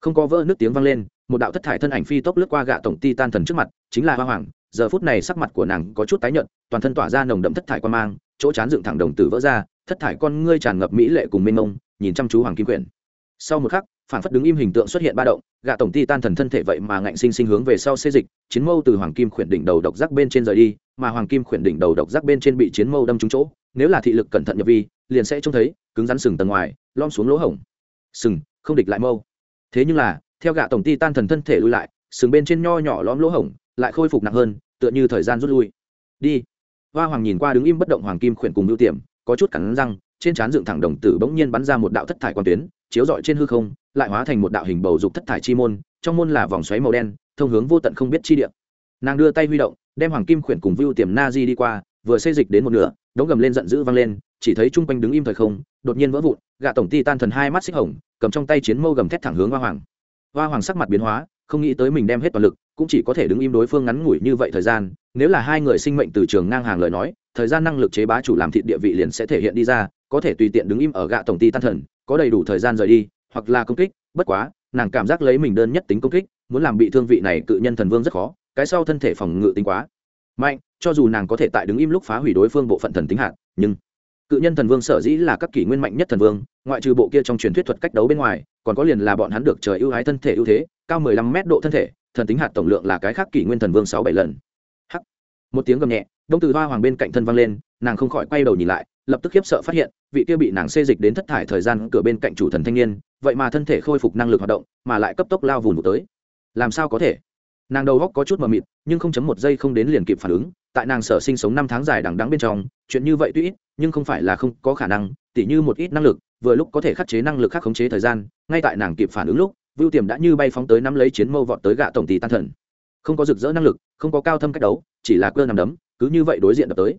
Không có vỡ nước tiếng vang lên, một đạo thất thải thân ảnh phi tốc lướt qua gạ tổng ti tan thần trước mặt, chính là hoa hoàng, giờ phút này sắc mặt của nàng có chút tái nhợt, toàn thân tỏa ra nồng đậm thất thải quan mang, chỗ chán dựng thẳng đồng tử vỡ ra, thất thải con ngươi tràn ngập mỹ lệ cùng mênh mông, nhìn chăm chú hoàng kim quyển sau một khắc phản phất đứng im hình tượng xuất hiện ba động, gạ tổng ti tan thần thân thể vậy mà ngạnh sinh sinh hướng về sau xê dịch, chiến mâu từ hoàng kim khuyển đỉnh đầu độc giác bên trên rời đi, mà hoàng kim khuyển đỉnh đầu độc giác bên trên bị chiến mâu đâm trúng chỗ, nếu là thị lực cẩn thận nhập vi, liền sẽ trông thấy, cứng rắn sừng tầng ngoài lom xuống lỗ hổng. Sừng, không địch lại mâu. Thế nhưng là, theo gạ tổng ti tan thần thân thể lui lại, sừng bên trên nho nhỏ lõm lỗ hổng lại khôi phục nặng hơn, tựa như thời gian rút lui. Đi. Hoa hoàng nhìn qua đứng im bất động hoàng kim khuyển cùng ưu tiệm, có chút cắn răng trên trán dựng thẳng đồng tử bỗng nhiên bắn ra một đạo thất thải quan tuyến, chiếu rọi trên hư không, lại hóa thành một đạo hình bầu dục thất thải chi môn, trong môn là vòng xoáy màu đen, thông hướng vô tận không biết chi địa. Nàng đưa tay huy động, đem hoàng kim khuyển cùng vưu tiềm na di đi qua, vừa xây dịch đến một nửa, đống gầm lên giận dữ vang lên, chỉ thấy chung quanh đứng im thời không, đột nhiên vỡ vụn gạ tổng ti tan thần hai mắt xích hồng, cầm trong tay chiến mâu gầm thét thẳng hướng hoa hoàng. Hoa hoàng sắc mặt biến hóa, không nghĩ tới mình đem hết toàn lực cũng chỉ có thể đứng im đối phương ngắn ngủi như vậy thời gian, nếu là hai người sinh mệnh từ trường ngang hàng lời nói, thời gian năng lực chế bá chủ làm thịt địa vị liền sẽ thể hiện đi ra, có thể tùy tiện đứng im ở gạ tổng ty tan thần, có đầy đủ thời gian rời đi, hoặc là công kích, bất quá, nàng cảm giác lấy mình đơn nhất tính công kích, muốn làm bị thương vị này cự nhân thần vương rất khó, cái sau thân thể phòng ngự tính quá mạnh, cho dù nàng có thể tại đứng im lúc phá hủy đối phương bộ phận thần tính hạt, nhưng cự nhân thần vương sở dĩ là các kỷ nguyên mạnh nhất thần vương, ngoại trừ bộ kia trong truyền thuyết thuật cách đấu bên ngoài, còn có liền là bọn hắn được trời ưu ái thân thể ưu thế, cao mười lăm mét độ thân thể thần tính hạt tổng lượng là cái khác kỷ nguyên thần vương sáu bảy lần. Hắc. Một tiếng gầm nhẹ, đông từ hoa hoàng bên cạnh thân vang lên, nàng không khỏi quay đầu nhìn lại, lập tức khiếp sợ phát hiện, vị kia bị nàng xê dịch đến thất thải thời gian cửa bên cạnh chủ thần thanh niên, vậy mà thân thể khôi phục năng lực hoạt động, mà lại cấp tốc lao vùng tới. Làm sao có thể? Nàng đầu góc có chút mờ mịt, nhưng không chấm một giây không đến liền kịp phản ứng, tại nàng sở sinh sống năm tháng dài đằng đắng bên trong, chuyện như vậy tuy ít, nhưng không phải là không có khả năng, tỉ như một ít năng lực, vừa lúc có thể khắc chế năng lực khác khống chế thời gian, ngay tại nàng kịp phản ứng lúc vưu tiềm đã như bay phóng tới nắm lấy chiến mâu vọt tới gạ tổng tỷ tan thần. Không có rực rỡ năng lực, không có cao thâm cách đấu, chỉ là cơ nằm đấm, cứ như vậy đối diện đập tới.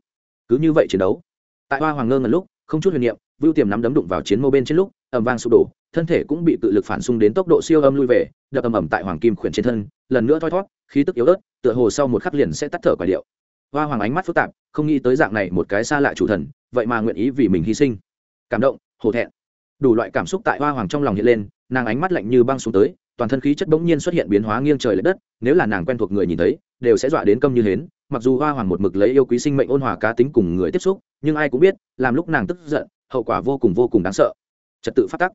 Cứ như vậy chiến đấu. Tại hoa hoàng ngơ ngẩn lúc, không chút huyền niệm, vưu tiềm nắm đấm đụng vào chiến mâu bên trên lúc ẩm vang sụp đổ, thân thể cũng bị tự lực phản xung đến tốc độ siêu âm lui về, đập ầm ầm tại hoàng kim khuyển trên thân, lần nữa thoi thót khí tức yếu ớt, tựa hồ sau một khắc liền sẽ tắt thở quả điệu. Hoa hoàng ánh mắt phức tạp, không nghĩ tới dạng này một cái xa lạ chủ thần, vậy mà nguyện ý vì mình hy sinh. Cảm động, hổ thẹn. Đủ loại cảm xúc tại hoa hoàng trong lòng hiện lên nàng ánh mắt lạnh như băng xuống tới, toàn thân khí chất bỗng nhiên xuất hiện biến hóa nghiêng trời l ệ đất, nếu là nàng quen thuộc người nhìn thấy, đều sẽ dọa đến câm như hến, mặc dù hoa hoàng một mực lấy yêu quý sinh mệnh ôn hòa cá tính cùng người tiếp xúc, nhưng ai cũng biết, làm lúc nàng tức giận, hậu quả vô cùng vô cùng đáng sợ. Trật tự phát tắc.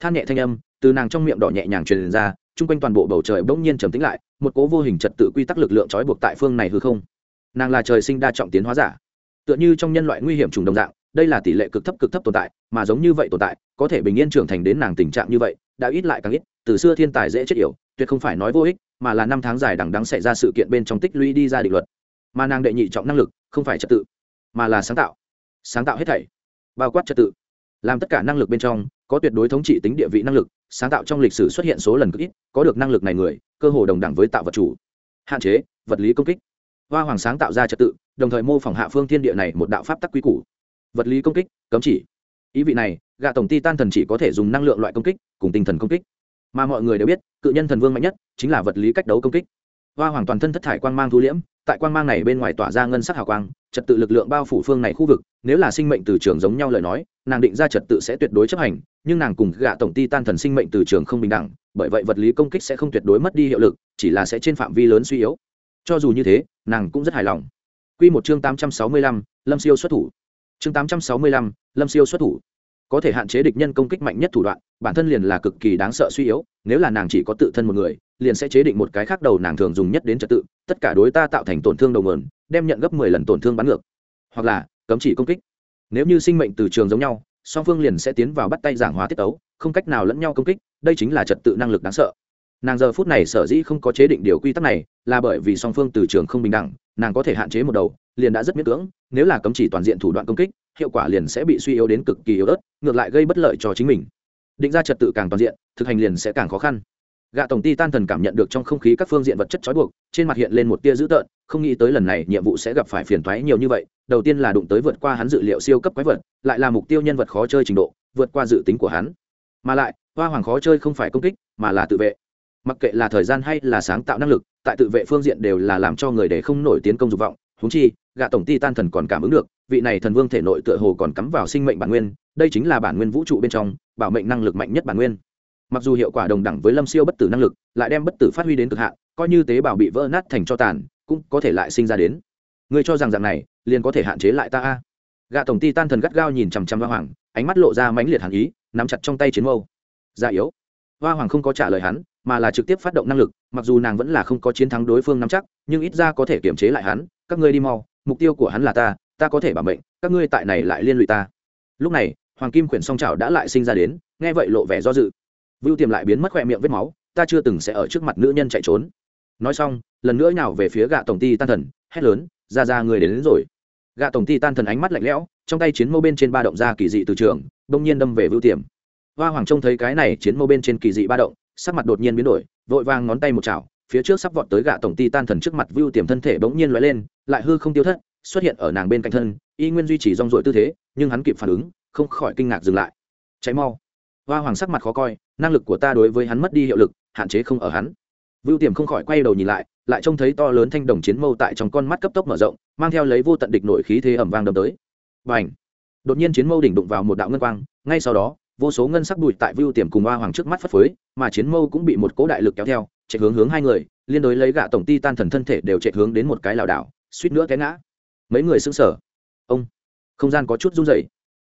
Than nhẹ thanh âm, từ nàng trong miệng đỏ nhẹ nhàng truyền ra, chung quanh toàn bộ bầu trời bỗng nhiên trầm tính lại, một cố vô hình trật tự quy tắc lực lượng trói buộc tại phương này hư không. Nàng là trời sinh đa trọng tiến hóa giả. Tựa như trong nhân loại nguy hiểm trùng đồng dạng, đây là tỷ lệ cực thấp cực thấp tồn tại, mà giống như vậy tồn tại, có thể bình yên trưởng thành đến nàng tình trạng như vậy đã ít lại càng ít, từ xưa thiên tài dễ chết yểu, tuyệt không phải nói vô ích, mà là năm tháng dài đằng đắng xảy ra sự kiện bên trong tích lũy đi ra định luật. Mà nàng đệ nhị trọng năng lực, không phải trật tự, mà là sáng tạo. Sáng tạo hết thảy, bao quát trật tự. Làm tất cả năng lực bên trong, có tuyệt đối thống trị tính địa vị năng lực, sáng tạo trong lịch sử xuất hiện số lần cực ít, có được năng lực này người, cơ hồ đồng đẳng với tạo vật chủ. Hạn chế, vật lý công kích. Hoa hoàng sáng tạo ra trật tự, đồng thời mô phỏng hạ phương thiên địa này một đạo pháp tắc quy củ. Vật lý công kích, cấm chỉ. Ý vị này, gạ tổng ti tan thần chỉ có thể dùng năng lượng loại công kích cùng tinh thần công kích mà mọi người đều biết cự nhân thần vương mạnh nhất chính là vật lý cách đấu công kích hoa hoàng toàn thân thất thải quang mang thu liễm tại quang mang này bên ngoài tỏa ra ngân sắc hào quang trật tự lực lượng bao phủ phương này khu vực nếu là sinh mệnh từ trường giống nhau lời nói nàng định ra trật tự sẽ tuyệt đối chấp hành nhưng nàng cùng gạ tổng ti tan thần sinh mệnh từ trường không bình đẳng bởi vậy vật lý công kích sẽ không tuyệt đối mất đi hiệu lực chỉ là sẽ trên phạm vi lớn suy yếu cho dù như thế nàng cũng rất hài lòng Quy một chương 865, Lâm Siêu xuất thủ. Chương 865, Lâm Siêu xuất thủ. Có thể hạn chế địch nhân công kích mạnh nhất thủ đoạn, bản thân liền là cực kỳ đáng sợ suy yếu, nếu là nàng chỉ có tự thân một người, liền sẽ chế định một cái khác đầu nàng thường dùng nhất đến trật tự, tất cả đối ta tạo thành tổn thương đầu nguồn, đem nhận gấp 10 lần tổn thương bắn ngược. Hoặc là, cấm chỉ công kích. Nếu như sinh mệnh từ trường giống nhau, song phương liền sẽ tiến vào bắt tay giảng hóa tiết tấu, không cách nào lẫn nhau công kích, đây chính là trật tự năng lực đáng sợ nàng giờ phút này sở dĩ không có chế định điều quy tắc này là bởi vì song phương từ trường không bình đẳng nàng có thể hạn chế một đầu liền đã rất miễn cưỡng nếu là cấm chỉ toàn diện thủ đoạn công kích hiệu quả liền sẽ bị suy yếu đến cực kỳ yếu ớt ngược lại gây bất lợi cho chính mình. Định ra trật tự càng toàn diện, thực hành liền sẽ càng khó khăn. Gạ tổng ty tan thần cảm nhận được trong không khí các phương diện vật chất trói buộc, trên mặt hiện lên một tia dữ tợn, không nghĩ tới lần này nhiệm vụ sẽ gặp phải phiền toái nhiều như vậy, đầu tiên là đụng tới vượt qua hắn dự liệu siêu cấp quái vật, lại là mục tiêu nhân vật khó chơi trình độ, vượt qua dự tính của hắn. Mà lại, hoa hoàng khó chơi không phải công kích, mà là tự vệ. Mặc kệ là thời gian hay là sáng tạo năng lực, tại tự vệ phương diện đều là làm cho người để không nổi tiến công dục vọng. Húng chi, gạ tổng ty tan thần còn cảm ứng được, vị này thần vương thể nội tựa hồ còn cắm vào sinh mệnh bản nguyên đây chính là bản nguyên vũ trụ bên trong, bảo mệnh năng lực mạnh nhất bản nguyên. Mặc dù hiệu quả đồng đẳng với lâm siêu bất tử năng lực, lại đem bất tử phát huy đến cực hạn, coi như tế bào bị vỡ nát thành cho tàn, cũng có thể lại sinh ra đến. Ngươi cho rằng dạng này, liền có thể hạn chế lại ta a. Gạ tổng ti tan thần gắt gao nhìn chằm chằm hoa hoàng, ánh mắt lộ ra mãnh liệt hàn ý, nắm chặt trong tay chiến mâu. Già yếu. Hoa hoàng không có trả lời hắn, mà là trực tiếp phát động năng lực, mặc dù nàng vẫn là không có chiến thắng đối phương nắm chắc, nhưng ít ra có thể kiềm chế lại hắn, các ngươi đi mau, mục tiêu của hắn là ta ta có thể bảo mệnh, các ngươi tại này lại liên lụy ta. Lúc này hoàng kim quyển song trào đã lại sinh ra đến nghe vậy lộ vẻ do dự. Vưu tiềm lại biến mất khỏe miệng vết máu ta chưa từng sẽ ở trước mặt nữ nhân chạy trốn. Nói xong lần nữa nào về phía gạ tổng ty tan thần hét lớn ra ra người đến, đến rồi. Gạ tổng ty tan thần ánh mắt lạnh lẽo trong tay chiến mâu bên trên ba động ra kỳ dị từ trường đông nhiên đâm về vưu tiềm. Hoa hoàng trông thấy cái này chiến mâu bên trên kỳ dị ba động sắc mặt đột nhiên biến đổi vội vàng ngón tay một chảo phía trước sắp vọt tới gạ tổng ty tan thần trước mặt vưu tiềm thân thể bỗng nhiên lóe lên lại hư không tiêu thất xuất hiện ở nàng bên cạnh thân y nguyên duy trì rong ruổi tư thế nhưng hắn kịp phản ứng không khỏi kinh ngạc dừng lại. Cháy mau. Hoa hoàng sắc mặt khó coi, năng lực của ta đối với hắn mất đi hiệu lực, hạn chế không ở hắn. Vưu tiềm không khỏi quay đầu nhìn lại lại trông thấy to lớn thanh đồng chiến mâu tại trong con mắt cấp tốc mở rộng, mang theo lấy vô tận địch nội khí thế ẩm vang đâm tới. Và ảnh đột nhiên chiến mâu đỉnh đụng vào một đạo ngân quang, ngay sau đó, vô số ngân sắc bụi tại vưu tiềm cùng hoa hoàng trước mắt phất phới, mà chiến mâu cũng bị một cỗ đại lực kéo theo, chạy hướng hướng hai người, liên đối lấy gạ tổng ti tan thần thân thể đều chạy hướng đến một cái lảo đảo, suýt nữa té ngã. Mấy người xứng sở ông! Không gian có chút run rẩy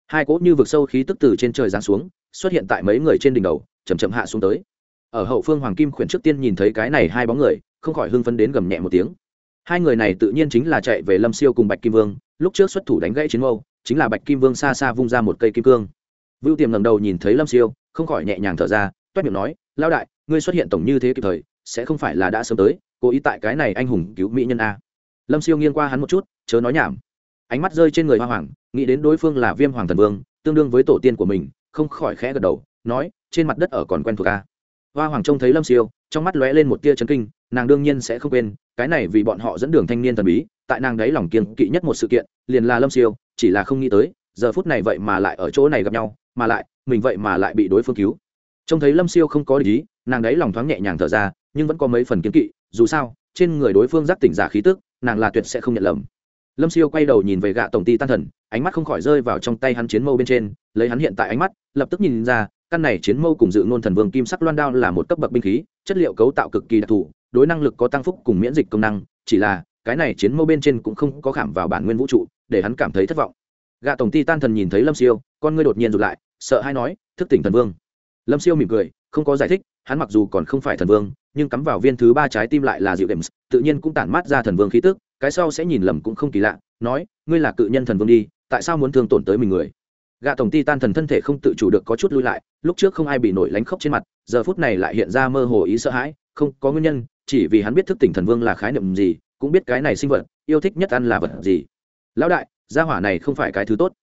hai cỗ như vực sâu khí tức từ trên trời giáng xuống, xuất hiện tại mấy người trên đỉnh đầu chầm chậm hạ xuống tới. Ở hậu phương hoàng kim khuyển trước tiên nhìn thấy cái này hai bóng người, không khỏi hưng phấn đến gầm nhẹ một tiếng. Hai người này tự nhiên chính là chạy về lâm siêu cùng bạch kim vương, lúc trước xuất thủ đánh gãy chiến mâu, chính là bạch kim vương xa xa vung ra một cây kim cương. Vưu tiềm ngẩng đầu nhìn thấy lâm siêu, không khỏi nhẹ nhàng thở ra, toét miệng nói lao đại, ngươi xuất hiện tổng như thế kịp thời, sẽ không phải là đã sớm tới, cố ý tại cái này anh hùng cứu mỹ nhân a. Lâm siêu nghiêng qua hắn một chút, chớ nói nhảm. Ánh mắt rơi trên người hoa hoàng nghĩ đến đối phương là viêm hoàng thần vương, tương đương với tổ tiên của mình, không khỏi khẽ gật đầu, nói, trên mặt đất ở còn quen thuộc ca hoa hoàng trông thấy lâm siêu, trong mắt lóe lên một tia chấn kinh, nàng đương nhiên sẽ không quên, cái này vì bọn họ dẫn đường thanh niên thần bí, tại nàng đấy lòng kiên kỵ nhất một sự kiện, liền là lâm siêu, chỉ là không nghĩ tới, giờ phút này vậy mà lại ở chỗ này gặp nhau, mà lại, mình vậy mà lại bị đối phương cứu. Trông thấy lâm siêu không có lý nàng đấy lòng thoáng nhẹ nhàng thở ra, nhưng vẫn có mấy phần kiên kỵ, dù sao, trên người đối phương giác tỉnh giả khí tức, nàng là tuyệt sẽ không nhận lầm lâm siêu quay đầu nhìn về gạ tổng ty tan thần, ánh mắt không khỏi rơi vào trong tay hắn chiến mâu bên trên, lấy hắn hiện tại ánh mắt, lập tức nhìn ra, căn này chiến mâu cùng dự ngôn thần vương kim sắc loan đao là một cấp bậc binh khí, chất liệu cấu tạo cực kỳ đặc thù, đối năng lực có tăng phúc cùng miễn dịch công năng, chỉ là, cái này chiến mâu bên trên cũng không có khảm vào bản nguyên vũ trụ, để hắn cảm thấy thất vọng. Gạ tổng ty tan thần nhìn thấy lâm siêu, con ngươi đột nhiên rụt lại, sợ hay nói, thức tỉnh thần vương. Lâm siêu mỉm cười, không có giải thích, hắn mặc dù còn không phải thần vương, nhưng cắm vào viên thứ ba trái tim lại là dịu đệm, tự nhiên cũng tản mát ra thần vương khí tức cái sau sẽ nhìn lầm cũng không kỳ lạ, nói, ngươi là cự nhân thần vương đi, tại sao muốn thương tổn tới mình người? Gạ tổng ti tan thần thân thể không tự chủ được có chút lui lại, lúc trước không ai bị nổi lánh khóc trên mặt, giờ phút này lại hiện ra mơ hồ ý sợ hãi, không, có nguyên nhân, chỉ vì hắn biết thức tỉnh thần vương là khái niệm gì, cũng biết cái này sinh vật, yêu thích nhất ăn là vật gì. Lão đại, gia hỏa này không phải cái thứ tốt.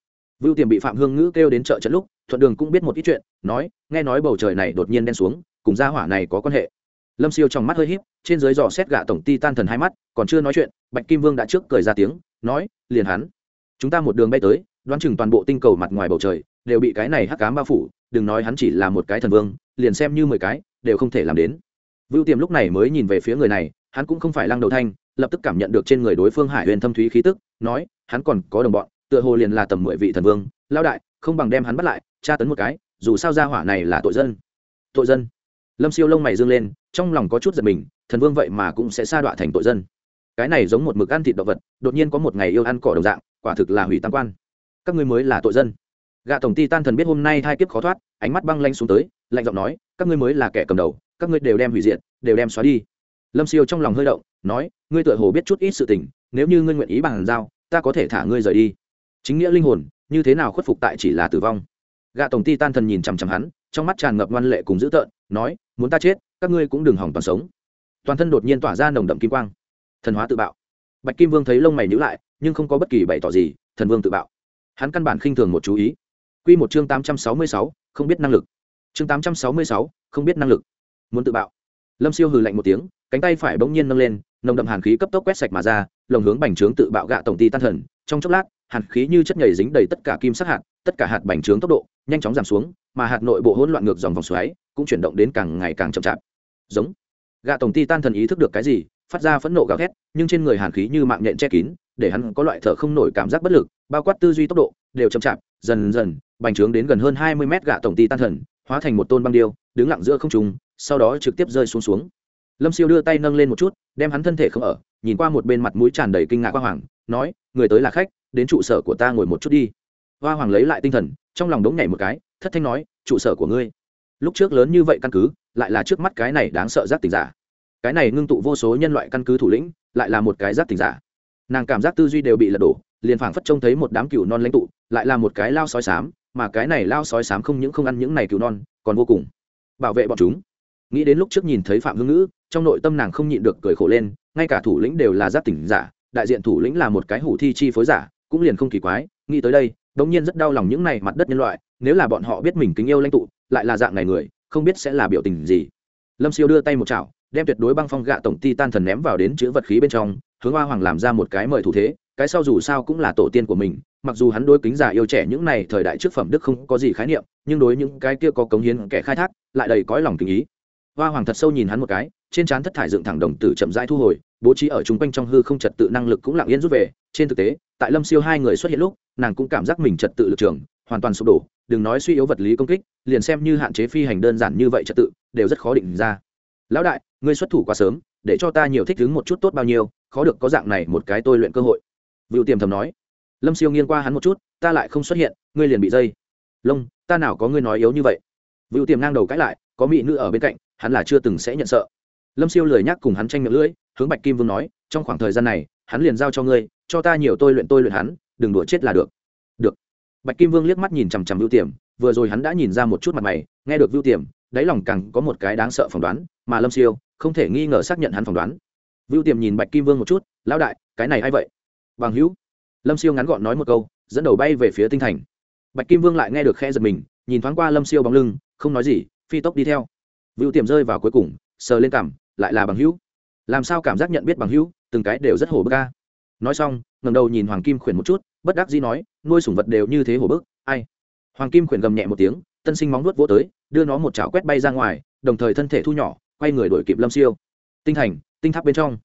Vưu tiềm bị phạm hương ngữ kêu đến chợ trận lúc, thuận đường cũng biết một ít chuyện, nói, nghe nói bầu trời này đột nhiên đen xuống, cùng gia hỏa này có quan hệ lâm siêu trong mắt hơi híp, trên dưới dò xét gạ tổng ti tan thần hai mắt, còn chưa nói chuyện, bạch kim vương đã trước cười ra tiếng, nói, liền hắn. Chúng ta một đường bay tới, đoán chừng toàn bộ tinh cầu mặt ngoài bầu trời, đều bị cái này hắc cám bao phủ, đừng nói hắn chỉ là một cái thần vương, liền xem như mười cái, đều không thể làm đến. Vưu tiềm lúc này mới nhìn về phía người này, hắn cũng không phải lăng đầu thanh, lập tức cảm nhận được trên người đối phương hải huyền thâm thúy khí tức, nói, hắn còn có đồng bọn, tựa hồ liền là tầm mười vị thần vương. Lao đại, không bằng đem hắn bắt lại, tra tấn một cái, dù sao gia hỏa này là tội dân. Tội dân lâm siêu lông mày dương lên, trong lòng có chút giật mình, thần vương vậy mà cũng sẽ sa đọa thành tội dân. Cái này giống một mực ăn thịt động vật, đột nhiên có một ngày yêu ăn cỏ đồng dạng, quả thực là hủy tam quan. Các ngươi mới là tội dân. Gạ tổng ty tan thần biết hôm nay hai kiếp khó thoát, ánh mắt băng lanh xuống tới, lạnh giọng nói, các ngươi mới là kẻ cầm đầu, các ngươi đều đem hủy diệt, đều đem xóa đi. Lâm siêu trong lòng hơi động, nói, ngươi tựa hồ biết chút ít sự tình, nếu như ngươi nguyện ý bằng giao, ta có thể thả ngươi rời đi. Chính nghĩa linh hồn, như thế nào khuất phục tại chỉ là tử vong? Gạ tổng ty tan thần nhìn chằm chằm hắn trong mắt tràn ngập ngoan lệ cùng dữ tợn, nói, muốn ta chết, các ngươi cũng đừng hỏng toàn sống. Toàn thân đột nhiên tỏa ra nồng đậm kim quang. Thần hóa tự bạo. Bạch kim vương thấy lông mày nhữ lại, nhưng không có bất kỳ bày tỏ gì, thần vương tự bạo. Hắn căn bản khinh thường một chú ý. Q một chương tám trăm sáu mươi sáu, không biết năng lực. Chương tám trăm sáu mươi sáu, không biết năng lực. Muốn tự bạo. Lâm siêu hừ lạnh một tiếng, cánh tay phải bỗng nhiên nâng lên, nồng đậm hàn khí cấp tốc quét sạch mà ra, lồng hướng bành trướng tự bạo gạ tổng ty tan thần. Trong chốc lát hàn khí như chất nhầy dính đầy tất cả kim sắc hạt, tất cả hạt bành trướng tốc độ, nhanh chóng giảm xuống, mà hạt nội bộ hỗn loạn ngược dòng vòng xoáy, cũng chuyển động đến càng ngày càng chậm chạp. Giống. Gạ tổng ty tan thần ý thức được cái gì, phát ra phẫn nộ gào thét, nhưng trên người hàn khí như mạng nhện che kín, để hắn có loại thở không nổi cảm giác bất lực, bao quát tư duy tốc độ, đều chậm chạp, dần dần, bành trướng đến gần hơn hai mươi mét gạ tổng ty tan thần, hóa thành một tôn băng điêu, đứng lặng giữa không trùng sau đó trực tiếp rơi xuống xuống. Lâm siêu đưa tay nâng lên một chút, đem hắn thân thể không ở, nhìn qua một bên mặt mũi tràn đầy kinh ngạc hoa hoàng, nói, người tới là khách đến trụ sở của ta ngồi một chút đi. Hoa hoàng lấy lại tinh thần, trong lòng đống nhảy một cái, thất thanh nói, trụ sở của ngươi. Lúc trước lớn như vậy căn cứ, lại là trước mắt cái này đáng sợ giác tình giả. Cái này ngưng tụ vô số nhân loại căn cứ thủ lĩnh, lại là một cái giác tình giả. Nàng cảm giác tư duy đều bị lật đổ, liền phảng phất trông thấy một đám cừu non lãnh tụ, lại là một cái lao sói sám mà cái này lao sói sám không những không ăn những này cừu non, còn vô cùng bảo vệ bọn chúng. Nghĩ đến lúc trước nhìn thấy phạm hương ngữ, trong nội tâm nàng không nhịn được cười khổ lên, ngay cả thủ lĩnh đều là giác tỉnh giả, đại diện thủ lĩnh là một cái hủ thi chi phối giả cũng liền không kỳ quái, nghĩ tới đây, đống nhiên rất đau lòng những này mặt đất nhân loại, nếu là bọn họ biết mình kính yêu lãnh tụ, lại là dạng này người, không biết sẽ là biểu tình gì. Lâm siêu đưa tay một chảo, đem tuyệt đối băng phong gạ tổng ti tan thần ném vào đến chữ vật khí bên trong, hướng hoa hoàng làm ra một cái mời thủ thế, cái sau dù sao cũng là tổ tiên của mình, mặc dù hắn đối kính giả yêu trẻ những này thời đại trước phẩm đức không có gì khái niệm, nhưng đối những cái kia có cống hiến kẻ khai thác, lại đầy cõi lòng tình ý. Hoa hoàng thật sâu nhìn hắn một cái trên trán thất thải dựng thẳng đồng tử chậm rãi thu hồi, bố trí ở chung quanh trong hư không trật tự năng lực cũng lặng yên rút về. Trên thực tế, tại lâm siêu hai người xuất hiện lúc, nàng cũng cảm giác mình trật tự lực trường, hoàn toàn sụp đổ, đừng nói suy yếu vật lý công kích, liền xem như hạn chế phi hành đơn giản như vậy trật tự, đều rất khó định ra. Lão đại, ngươi xuất thủ quá sớm, để cho ta nhiều thích ứng một chút tốt bao nhiêu, khó được có dạng này một cái tôi luyện cơ hội. Vựu tiềm thầm nói. Lâm siêu nghiêng qua hắn một chút, ta lại không xuất hiện, ngươi liền bị dây. Lông, ta nào có ngươi nói yếu như vậy? Vựu tiềm ngang đầu cãi lại, có mỹ nữ ở bên cạnh, hắn là chưa từng sẽ nhận sợ lâm siêu lười nhắc cùng hắn tranh miệng lưỡi, hướng bạch kim vương nói, trong khoảng thời gian này, hắn liền giao cho ngươi, cho ta nhiều tôi luyện tôi luyện hắn, đừng đùa chết là được. Được. Bạch kim vương liếc mắt nhìn chằm chằm vưu tiềm, vừa rồi hắn đã nhìn ra một chút mặt mày, nghe được vưu tiềm, đáy lòng càng có một cái đáng sợ phỏng đoán, mà lâm siêu không thể nghi ngờ xác nhận hắn phỏng đoán. Vưu tiềm nhìn bạch kim vương một chút, lão đại, cái này hay vậy? Bằng hữu. Lâm siêu ngắn gọn nói một câu, dẫn đầu bay về phía tinh thành. Bạch kim vương lại nghe được khe giật mình, nhìn thoáng qua lâm siêu bóng lưng, không nói gì, phi tốc đi theo. Vưu tiềm rơi vào cuối cùng sờ lên cảm, lại là bằng hữu. Làm sao cảm giác nhận biết bằng hữu, từng cái đều rất hổ bức ca nói xong ngầm đầu nhìn hoàng kim khuyển một chút, bất đắc dĩ nói, nuôi sủng vật đều như thế hổ bức, ai? Hoàng kim khuyển gầm nhẹ một tiếng, tân sinh móng nuốt vỗ tới, đưa nó một chảo quét bay ra ngoài, đồng thời thân thể thu nhỏ, quay người đuổi kịp lâm siêu. Tinh thành, tinh tháp bên trong.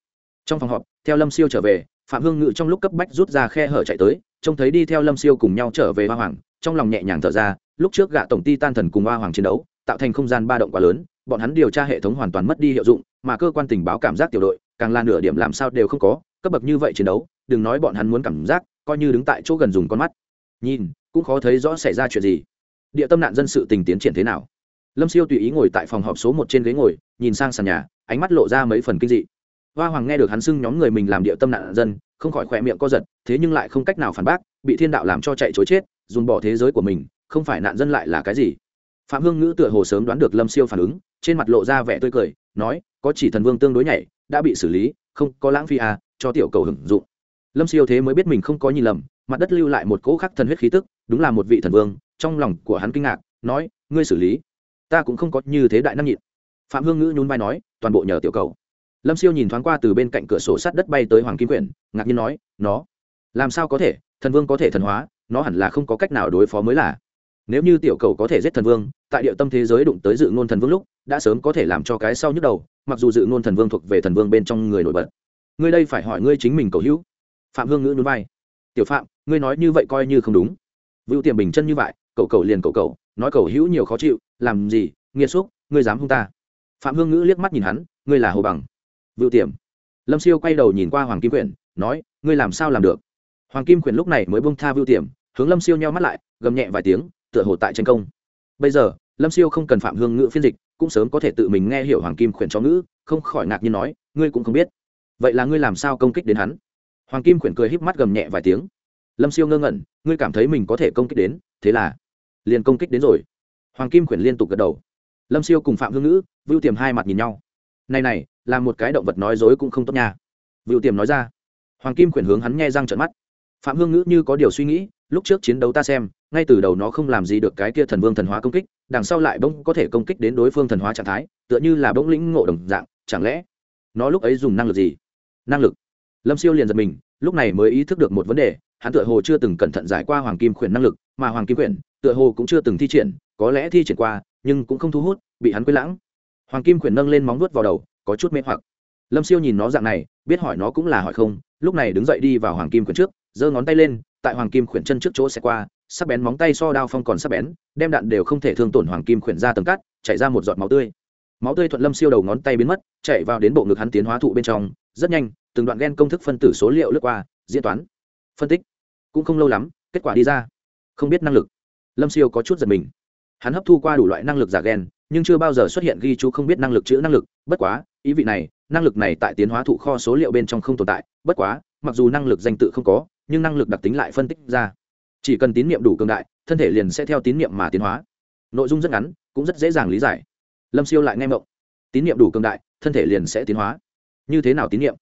Trong phòng họp, theo lâm siêu trở về, phạm hương ngự trong lúc cấp bách rút ra khe hở chạy tới, trông thấy đi theo lâm siêu cùng nhau trở về hoa hoàng, trong lòng nhẹ nhàng thở ra, lúc trước gạ tổng ty tan thần cùng hoa hoàng chiến đấu, tạo thành không gian ba động quá lớn bọn hắn điều tra hệ thống hoàn toàn mất đi hiệu dụng, mà cơ quan tình báo cảm giác tiểu đội, càng là nửa điểm làm sao đều không có, cấp bậc như vậy chiến đấu, đừng nói bọn hắn muốn cảm giác, coi như đứng tại chỗ gần dùng con mắt. Nhìn, cũng khó thấy rõ xảy ra chuyện gì. Địa tâm nạn dân sự tình tiến triển thế nào? Lâm siêu tùy ý ngồi tại phòng họp số một trên ghế ngồi, nhìn sang sàn nhà, ánh mắt lộ ra mấy phần kinh dị. Hoa hoàng nghe được hắn xưng nhóm người mình làm địa tâm nạn dân, không khỏi khỏe miệng co giật, thế nhưng lại không cách nào phản bác, bị thiên đạo làm cho chạy chối chết dùn bỏ thế giới của mình, không phải nạn dân lại là cái gì? Phạm hương ngữ tựa hồ sớm đoán được lâm siêu phản ứng trên mặt lộ ra vẻ tươi cười, nói, có chỉ thần vương tương đối nhảy, đã bị xử lý, không có lãng phí à cho tiểu cầu hưởng dụng. Lâm siêu thế mới biết mình không có nhìn lầm, mặt đất lưu lại một cỗ khắc thần huyết khí tức, đúng là một vị thần vương, trong lòng của hắn kinh ngạc, nói, ngươi xử lý, ta cũng không có như thế đại năng nhịn. Phạm hương ngữ nhún vai nói, toàn bộ nhờ tiểu cầu. Lâm siêu nhìn thoáng qua từ bên cạnh cửa sổ sắt đất bay tới hoàng kim quyển, ngạc nhiên nói, nó, làm sao có thể, thần vương có thể thần hóa, nó hẳn là không có cách nào đối phó mới là nếu như tiểu cầu có thể giết thần vương, tại địa tâm thế giới đụng tới dự ngôn thần vương lúc, đã sớm có thể làm cho cái sau nhức đầu, mặc dù dự ngôn thần vương thuộc về thần vương bên trong người nổi bật. Ngươi đây phải hỏi ngươi chính mình cầu hữu. Phạm hương ngữ núi vai. Tiểu phạm, ngươi nói như vậy coi như không đúng. Vựu tiềm bình chân như vậy, cậu cầu liền cậu cầu nói cầu hữu nhiều khó chịu, làm gì, nghiệt xúc, ngươi dám hung ta. Phạm hương ngữ liếc mắt nhìn hắn, ngươi là hồ bằng. Vựu tiềm. Lâm siêu quay đầu nhìn qua hoàng kim quyển, nói, ngươi làm sao làm được? Hoàng kim quyển lúc này mới bông tha vựu tiềm, hướng lâm siêu nheo mắt lại, gầm nhẹ vài tiếng tựa hồ tại tranh công. Bây giờ, lâm siêu không cần phạm hương ngữ phiên dịch, cũng sớm có thể tự mình nghe hiểu hoàng kim khuyển cho ngữ, không khỏi ngạc nhiên nói, ngươi cũng không biết. Vậy là ngươi làm sao công kích đến hắn? Hoàng kim khuyển cười híp mắt gầm nhẹ vài tiếng. Lâm siêu ngơ ngẩn, ngươi cảm thấy mình có thể công kích đến, thế là liền công kích đến rồi. Hoàng kim khuyển liên tục gật đầu. Lâm siêu cùng phạm hương ngữ, vưu tiềm hai mặt nhìn nhau. Này này là một cái động vật nói dối cũng không tốt nha. Vưu tiềm nói ra. Hoàng kim khuyển hướng hắn nghe răng trợn mắt. Phạm hương ngữ như có điều suy nghĩ, lúc trước chiến đấu ta xem ngay từ đầu nó không làm gì được cái kia thần vương thần hóa công kích, đằng sau lại bỗng có thể công kích đến đối phương thần hóa trạng thái, tựa như là bỗng lĩnh ngộ đồng dạng, chẳng lẽ nó lúc ấy dùng năng lực gì? Năng lực? Lâm siêu liền giật mình, lúc này mới ý thức được một vấn đề, hắn tựa hồ chưa từng cẩn thận giải qua hoàng kim khuyển năng lực, mà hoàng kim khuyển tựa hồ cũng chưa từng thi triển, có lẽ thi triển qua, nhưng cũng không thu hút, bị hắn quên lãng. Hoàng kim khuyển nâng lên móng vuốt vào đầu, có chút mê hoặc. Lâm siêu nhìn nó dạng này, biết hỏi nó cũng là hỏi không, lúc này đứng dậy đi vào hoàng kim khuyển trước, giơ ngón tay lên tại hoàng kim khuyển chân trước chỗ xe qua, sắc bén móng tay so đao phong còn sắc bén, đem đạn đều không thể thương tổn hoàng kim khuyển ra tầng cắt chảy ra một giọt máu tươi. Máu tươi thuận lâm siêu đầu ngón tay biến mất, chạy vào đến bộ ngực hắn tiến hóa thụ bên trong, rất nhanh, từng đoạn g e n công thức phân tử số liệu lướt qua, diễn toán, phân tích. Cũng không lâu lắm, kết quả đi ra. Không biết năng lực. Lâm siêu có chút giật mình. Hắn hấp thu qua đủ loại năng lực giả g e n nhưng chưa bao giờ xuất hiện ghi chú không biết năng lực chữ năng lực, bất quá, ý vị này, năng lực này tại tiến hóa thụ kho số liệu bên trong không tồn tại, bất quá, mặc dù năng lực danh tự không có nhưng năng lực đặc tính lại phân tích ra. Chỉ cần tín nhiệm đủ cường đại, thân thể liền sẽ theo tín nhiệm mà tiến hóa. Nội dung rất ngắn, cũng rất dễ dàng lý giải. Lâm siêu lại nghe mộng. Tín nhiệm đủ cường đại, thân thể liền sẽ tiến hóa. Như thế nào tín nhiệm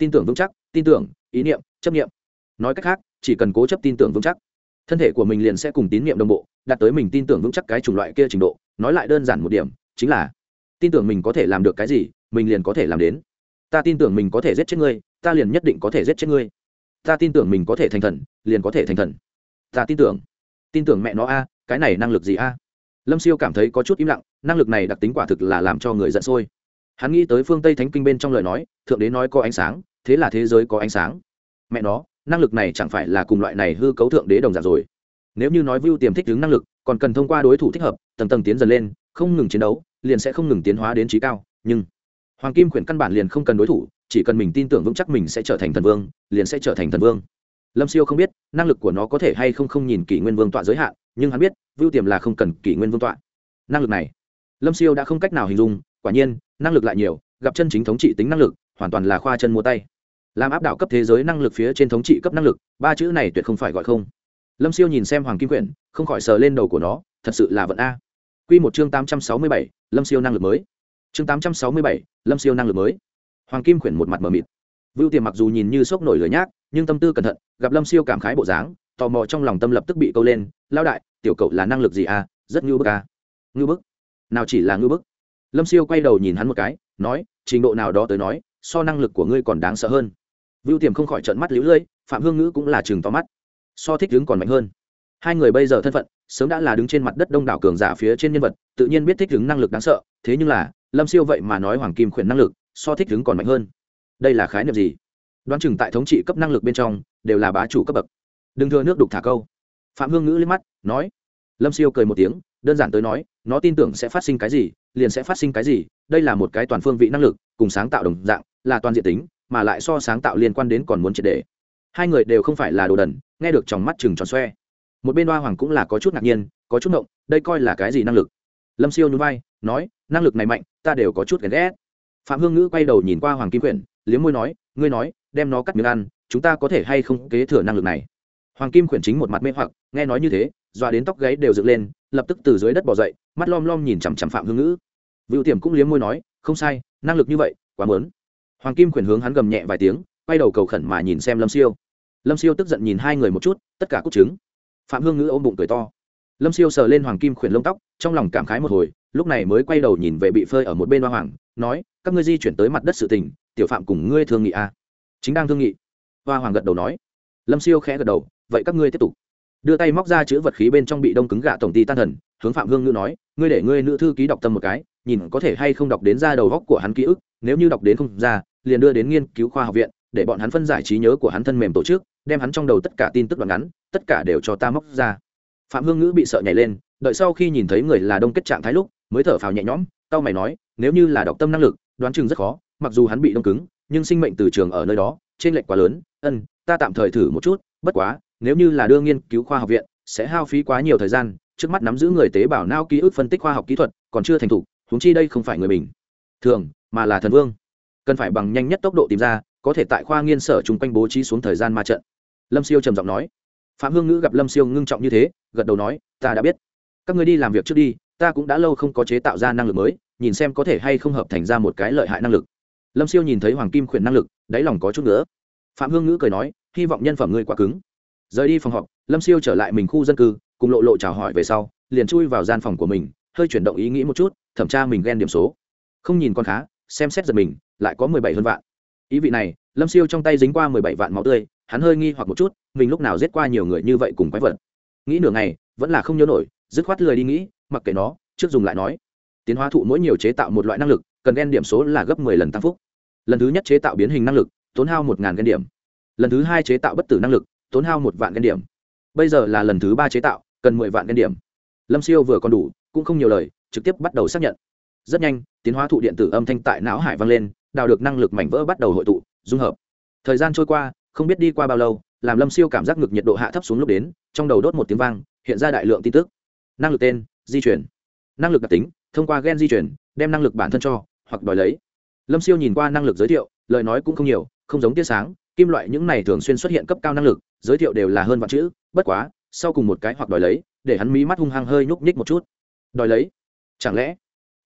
tin tưởng vững chắc, tin tưởng, ý niệm, chấp niệm. Nói cách khác, chỉ cần cố chấp tin tưởng vững chắc, thân thể của mình liền sẽ cùng tín nhiệm đồng bộ, đạt tới mình tin tưởng vững chắc cái chủng loại kia trình độ. Nói lại đơn giản một điểm, chính là, tin tưởng mình có thể làm được cái gì, mình liền có thể làm đến. Ta tin tưởng mình có thể giết chết ngươi, ta liền nhất định có thể giết chết ngươi ta tin tưởng mình có thể thành thần, liền có thể thành thần. Ta tin tưởng. Tin tưởng mẹ nó a, cái này năng lực gì a? Lâm siêu cảm thấy có chút im lặng, năng lực này đặc tính quả thực là làm cho người giận sôi. Hắn nghĩ tới phương tây thánh kinh bên trong lời nói, thượng đế nói có ánh sáng, thế là thế giới có ánh sáng. Mẹ nó, năng lực này chẳng phải là cùng loại này hư cấu thượng đế đồng giả rồi. Nếu như nói view tiềm thích ứng năng lực, còn cần thông qua đối thủ thích hợp, tầng tầng tiến dần lên, không ngừng chiến đấu, liền sẽ không ngừng tiến hóa đến trí cao, nhưng hoàng kim khuyển căn bản liền không cần đối thủ chỉ cần mình tin tưởng vững chắc mình sẽ trở thành thần vương, liền sẽ trở thành thần vương. Lâm siêu không biết, năng lực của nó có thể hay không không nhìn kỷ nguyên vương tọa giới hạn, nhưng hắn biết, vưu tiềm là không cần kỷ nguyên vương tọa. Năng lực này, lâm siêu đã không cách nào hình dung, quả nhiên, năng lực lại nhiều, gặp chân chính thống trị tính năng lực, hoàn toàn là khoa chân mua tay. Làm áp đảo cấp thế giới năng lực phía trên thống trị cấp năng lực, ba chữ này tuyệt không phải gọi không. Lâm siêu nhìn xem hoàng kim quyển, không khỏi sờ lên đầu của nó, thật sự là vận a. Q một chương tám trăm sáu mươi bảy, lâm siêu năng lực mới. Chương tám trăm sáu mươi bảy, lâm siêu năng lực mới hoàng kim quyển một mặt mờ mịt. Vưu tiềm mặc dù nhìn như sốc nổi lửa nhác, nhưng tâm tư cẩn thận, gặp lâm siêu cảm khái bộ dáng, tò mò trong lòng tâm lập tức bị câu lên lao đại, tiểu cậu là năng lực gì à? Rất ngưu bức à? Ngưu bức? Nào chỉ là ngưu bức? Lâm siêu quay đầu nhìn hắn một cái, nói, trình độ nào đó tới nói, so năng lực của ngươi còn đáng sợ hơn. Vưu tiềm không khỏi trận mắt lũ lưỡi phạm hương ngữ cũng là chừng to mắt. So thích đứng còn mạnh hơn. Hai người bây giờ thân phận, sớm đã là đứng trên mặt đất đông đảo cường giả phía trên nhân vật, tự nhiên biết thích đứng năng lực đáng sợ, thế nhưng là, lâm siêu vậy mà nói hoàng kim khuyển năng lực so thích đứng còn mạnh hơn. Đây là khái niệm gì? Đoán chừng tại thống trị cấp năng lực bên trong, đều là bá chủ cấp bậc. Đừng thưa nước đục thả câu. Phạm hương ngữ liếc mắt, nói. Lâm siêu cười một tiếng, đơn giản tới nói, nó tin tưởng sẽ phát sinh cái gì, liền sẽ phát sinh cái gì, đây là một cái toàn phương vị năng lực, cùng sáng tạo đồng dạng, là toàn diện tính, mà lại so sáng tạo liên quan đến còn muốn triệt đề hai người đều không phải là đồ đần, nghe được trong mắt chừng tròn xoe. Một bên hoa hoàng cũng là có chút ngạc nhiên, có chút ngộng, đây coi là cái gì năng lực? Lâm siêu nhún vai, nói, năng lực này mạnh, ta đều có chút ghen ghét phạm hương ngữ quay đầu nhìn qua hoàng kim quyển, liếm môi nói, ngươi nói, đem nó cắt miếng ăn, chúng ta có thể hay không kế thừa năng lực này? Hoàng kim Quyển chính một mặt mê hoặc, nghe nói như thế, dọa đến tóc gáy đều dựng lên, lập tức từ dưới đất bỏ dậy, mắt lom lom nhìn chằm chằm phạm hương ngữ. Vựu tiềm cũng liếm môi nói, không sai, năng lực như vậy, quá mớn hoàng kim Quyển hướng hắn gầm nhẹ vài tiếng, quay đầu cầu khẩn mà nhìn xem lâm siêu. Lâm siêu tức giận nhìn hai người một chút, tất cả cúc trứng. Phạm hương ngữ ôm bụng cười to. Lâm siêu sờ lên hoàng kim khuyển lông tóc, trong lòng cảm khái một hồi, lúc này mới quay đầu nhìn về bị phơi ở một bên hoa hoàng nói, các ngươi di chuyển tới mặt đất sự tình, tiểu phạm cùng ngươi thương nghị a à? chính đang thương nghị. Hoa hoàng gật đầu nói. Lâm siêu khẽ gật đầu, vậy các ngươi tiếp tục. Đưa tay móc ra chữ vật khí bên trong bị đông cứng gạ tổng ty tan thần, hướng phạm hương ngữ nói, ngươi để ngươi nữ thư ký đọc tâm một cái, nhìn có thể hay không đọc đến ra đầu góc của hắn ký ức, nếu như đọc đến không ra, liền đưa đến nghiên cứu khoa học viện, để bọn hắn phân giải trí nhớ của hắn thân mềm tổ chức, đem hắn trong đầu tất cả tin tức đoạn ngắn, tất cả đều cho ta móc ra. Phạm hương ngữ bị sợ nhảy lên, đợi sau khi nhìn thấy người là đông kết trạng thái lúc, mới thở phào nhẹ nhõm tao mày nói, nếu như là đọc tâm năng lực, đoán chừng rất khó, mặc dù hắn bị đông cứng, nhưng sinh mệnh từ trường ở nơi đó trên lệch quá lớn. Ân, ta tạm thời thử một chút, bất quá, nếu như là đưa nghiên cứu khoa học viện, sẽ hao phí quá nhiều thời gian, trước mắt nắm giữ người tế bào nao ký ức phân tích khoa học kỹ thuật, còn chưa thành thục, huống chi đây không phải người bình thường, mà là thần vương. Cần phải bằng nhanh nhất tốc độ tìm ra, có thể tại khoa nghiên sở chung quanh bố trí xuống thời gian ma trận. Lâm siêu trầm giọng nói. Phạm hương ngữ gặp lâm siêu ngưng trọng như thế, gật đầu nói, ta đã biết. Các người đi làm việc trước đi ta cũng đã lâu không có chế tạo ra năng lực mới, nhìn xem có thể hay không hợp thành ra một cái lợi hại năng lực. Lâm siêu nhìn thấy hoàng kim khuyển năng lực, đáy lòng có chút nữa phạm hương ngữ cười nói, hy vọng nhân phẩm ngươi quá cứng. Rời đi phòng họp, lâm siêu trở lại mình khu dân cư, cùng lộ lộ chào hỏi về sau, liền chui vào gian phòng của mình, hơi chuyển động ý nghĩ một chút, thẩm tra mình ghen điểm số. Không nhìn con khá, xem xét giật mình, lại có mười bảy hơn vạn. Ý vị này, lâm siêu trong tay dính qua mười bảy vạn máu tươi, hắn hơi nghi hoặc một chút, mình lúc nào giết qua nhiều người như vậy cùng quái vật. Nghĩ nửa ngày, vẫn là không nhớ nổi, dứt khoát lười đi nghĩ mặc kệ nó, trước dùng lại nói. Tiến hóa thụ mỗi nhiều chế tạo một loại năng lực, cần ghen điểm số là gấp mười lần tăng phúc. Lần thứ nhất chế tạo biến hình năng lực, tốn hao một ngàn gen điểm. Lần thứ hai chế tạo bất tử năng lực, tốn hao một vạn gen điểm. Bây giờ là lần thứ ba chế tạo, cần mười vạn gen điểm. Lâm siêu vừa còn đủ, cũng không nhiều lời, trực tiếp bắt đầu xác nhận. Rất nhanh, tiến hóa thụ điện tử âm thanh tại não hải vang lên, đào được năng lực mảnh vỡ bắt đầu hội tụ, dung hợp. Thời gian trôi qua, không biết đi qua bao lâu, làm lâm siêu cảm giác ngực nhiệt độ hạ thấp xuống lúc đến, trong đầu đốt một tiếng vang, hiện ra đại lượng tin tức. Năng lực tên di chuyển. Năng lực đặc tính, thông qua gen di chuyển, đem năng lực bản thân cho, hoặc đòi lấy. Lâm siêu nhìn qua năng lực giới thiệu, lời nói cũng không nhiều, không giống tia sáng, kim loại những này thường xuyên xuất hiện cấp cao năng lực, giới thiệu đều là hơn vạn chữ, bất quá, sau cùng một cái hoặc đòi lấy, để hắn mí mắt hung hăng hơi nhúc nhích một chút. Đòi lấy? Chẳng lẽ?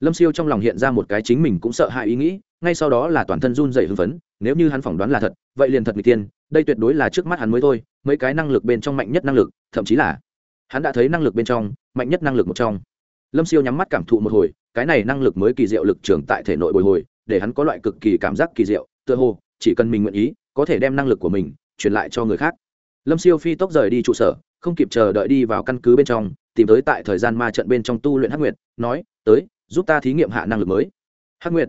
Lâm siêu trong lòng hiện ra một cái chính mình cũng sợ hãi ý nghĩ, ngay sau đó là toàn thân run dày hưng phấn, nếu như hắn phỏng đoán là thật, vậy liền thật n g tiên đây tuyệt đối là trước mắt hắn mới thôi, mấy cái năng lực bên trong mạnh nhất năng lực, thậm chí là hắn đã thấy năng lực bên trong, mạnh nhất năng lực một trong. Lâm siêu nhắm mắt cảm thụ một hồi, cái này năng lực mới kỳ diệu lực trường tại thể nội bồi hồi, để hắn có loại cực kỳ cảm giác kỳ diệu, tựa hồ, chỉ cần mình nguyện ý, có thể đem năng lực của mình, truyền lại cho người khác. Lâm siêu phi tốc rời đi trụ sở, không kịp chờ đợi đi vào căn cứ bên trong, tìm tới tại thời gian ma trận bên trong tu luyện hắc nguyệt, nói, tới, giúp ta thí nghiệm hạ năng lực mới. Hắc nguyệt.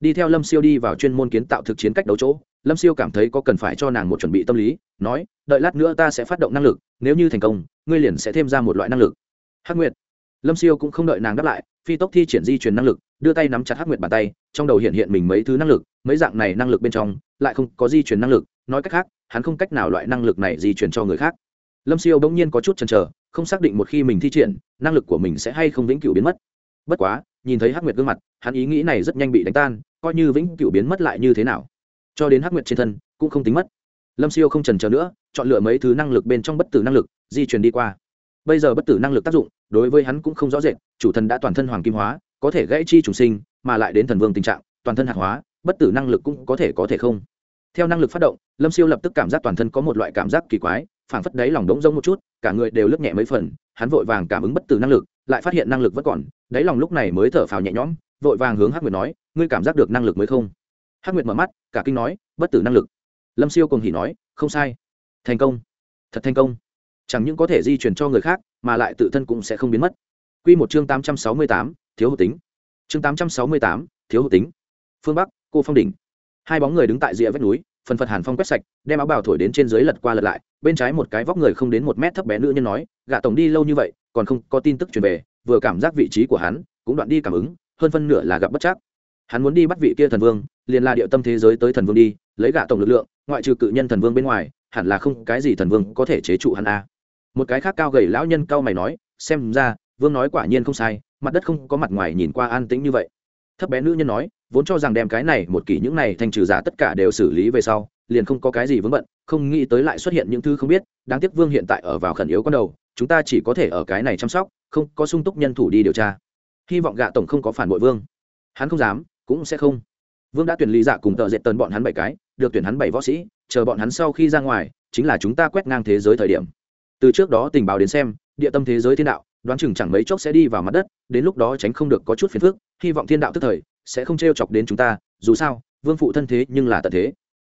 Đi theo lâm siêu đi vào chuyên môn kiến tạo thực chiến cách đấu chỗ lâm siêu cảm thấy có cần phải cho nàng một chuẩn bị tâm lý, nói, đợi lát nữa ta sẽ phát động năng lực, nếu như thành công, ngươi liền sẽ thêm ra một loại năng lực. Hắc nguyệt. Lâm siêu cũng không đợi nàng đáp lại, phi tốc thi triển di truyền năng lực, đưa tay nắm chặt hắc nguyệt bàn tay, trong đầu hiện hiện mình mấy thứ năng lực, mấy dạng này năng lực bên trong, lại không có di truyền năng lực, nói cách khác, hắn không cách nào loại năng lực này di truyền cho người khác. Lâm siêu bỗng nhiên có chút chần chờ, không xác định một khi mình thi triển, năng lực của mình sẽ hay không vĩnh cửu biến mất. Bất quá, nhìn thấy hắc nguyệt gương mặt, hắn ý nghĩ này rất nhanh bị đánh tan, coi như vĩnh cửu biến mất lại như thế nào? Cho đến hắc nguyệt trên thân, cũng không tính mất. Lâm siêu không trần chờ nữa, chọn lựa mấy thứ năng lực bên trong bất tử năng lực, di chuyển đi qua. Bây giờ bất tử năng lực tác dụng, đối với hắn cũng không rõ rệt, chủ thần đã toàn thân hoàng kim hóa, có thể gãy chi trùng sinh, mà lại đến thần vương tình trạng, toàn thân hạt hóa, bất tử năng lực cũng có thể có thể không. Theo năng lực phát động, lâm siêu lập tức cảm giác toàn thân có một loại cảm giác kỳ quái, phảng phất đáy lòng đống rông một chút, cả người đều lướt nhẹ mấy phần, hắn vội vàng cảm ứng bất tử năng lực, lại phát hiện năng lực vẫn còn, đáy lòng lúc này mới thở phào nhẹ nhõm, vội vàng hướng hắc nguyệt nói, ngươi cảm giác được năng lực mới không? Hắc nguyệt mở mắt, cả kinh nói, bất tử năng lực. Lâm siêu cùng hỉ nói, không sai. Thành công. Thật thành công. Chẳng những có thể di chuyển cho người khác, mà lại tự thân cũng sẽ không biến mất. Q một chương tám trăm sáu mươi tám, thiếu hụt tính. Chương tám trăm sáu mươi tám, thiếu hụt tính. Phương bắc, cô phong đỉnh. Hai bóng người đứng tại rìa vách núi, phần phật hàn phong quét sạch, đem áo bào thổi đến trên dưới lật qua lật lại, bên trái một cái vóc người không đến một mét thấp bé nữ nhân nói gạ tổng đi lâu như vậy, còn không có tin tức truyền về, vừa cảm giác vị trí của hắn cũng đoạn đi cảm ứng, hơn phân nửa là gặp bất chắc. Hắn muốn đi bắt vị kia thần vương liền là địa tâm thế giới tới thần vương đi, lấy gạ tổng lực lượng, ngoại trừ cự nhân thần vương bên ngoài, hẳn là không cái gì thần vương có thể chế trụ hắn a. Một cái khác cao gầy lão nhân cao mày nói, xem ra, vương nói quả nhiên không sai, mặt đất không có mặt ngoài nhìn qua an tĩnh như vậy. Thấp bé nữ nhân nói, vốn cho rằng đem cái này một kỷ những này thành trừ giả tất cả đều xử lý về sau, liền không có cái gì vướng bận, không nghĩ tới lại xuất hiện những thứ không biết, đáng tiếc vương hiện tại ở vào khẩn yếu con đầu, chúng ta chỉ có thể ở cái này chăm sóc, không có sung túc nhân thủ đi điều tra. Hy vọng gạ tổng không có phản bội vương. Hắn không dám, cũng sẽ không vương đã tuyển lý dạ cùng tờ dệt tần bọn hắn bảy cái, được tuyển hắn bảy võ sĩ, chờ bọn hắn sau khi ra ngoài, chính là chúng ta quét ngang thế giới thời điểm. Từ trước đó tình báo đến xem, địa tâm thế giới thiên đạo, đoán chừng chẳng mấy chốc sẽ đi vào mặt đất, đến lúc đó tránh không được có chút phiền phức, hy vọng thiên đạo tức thời sẽ không t r e o chọc đến chúng ta, dù sao, vương phụ thân thế nhưng là tận thế.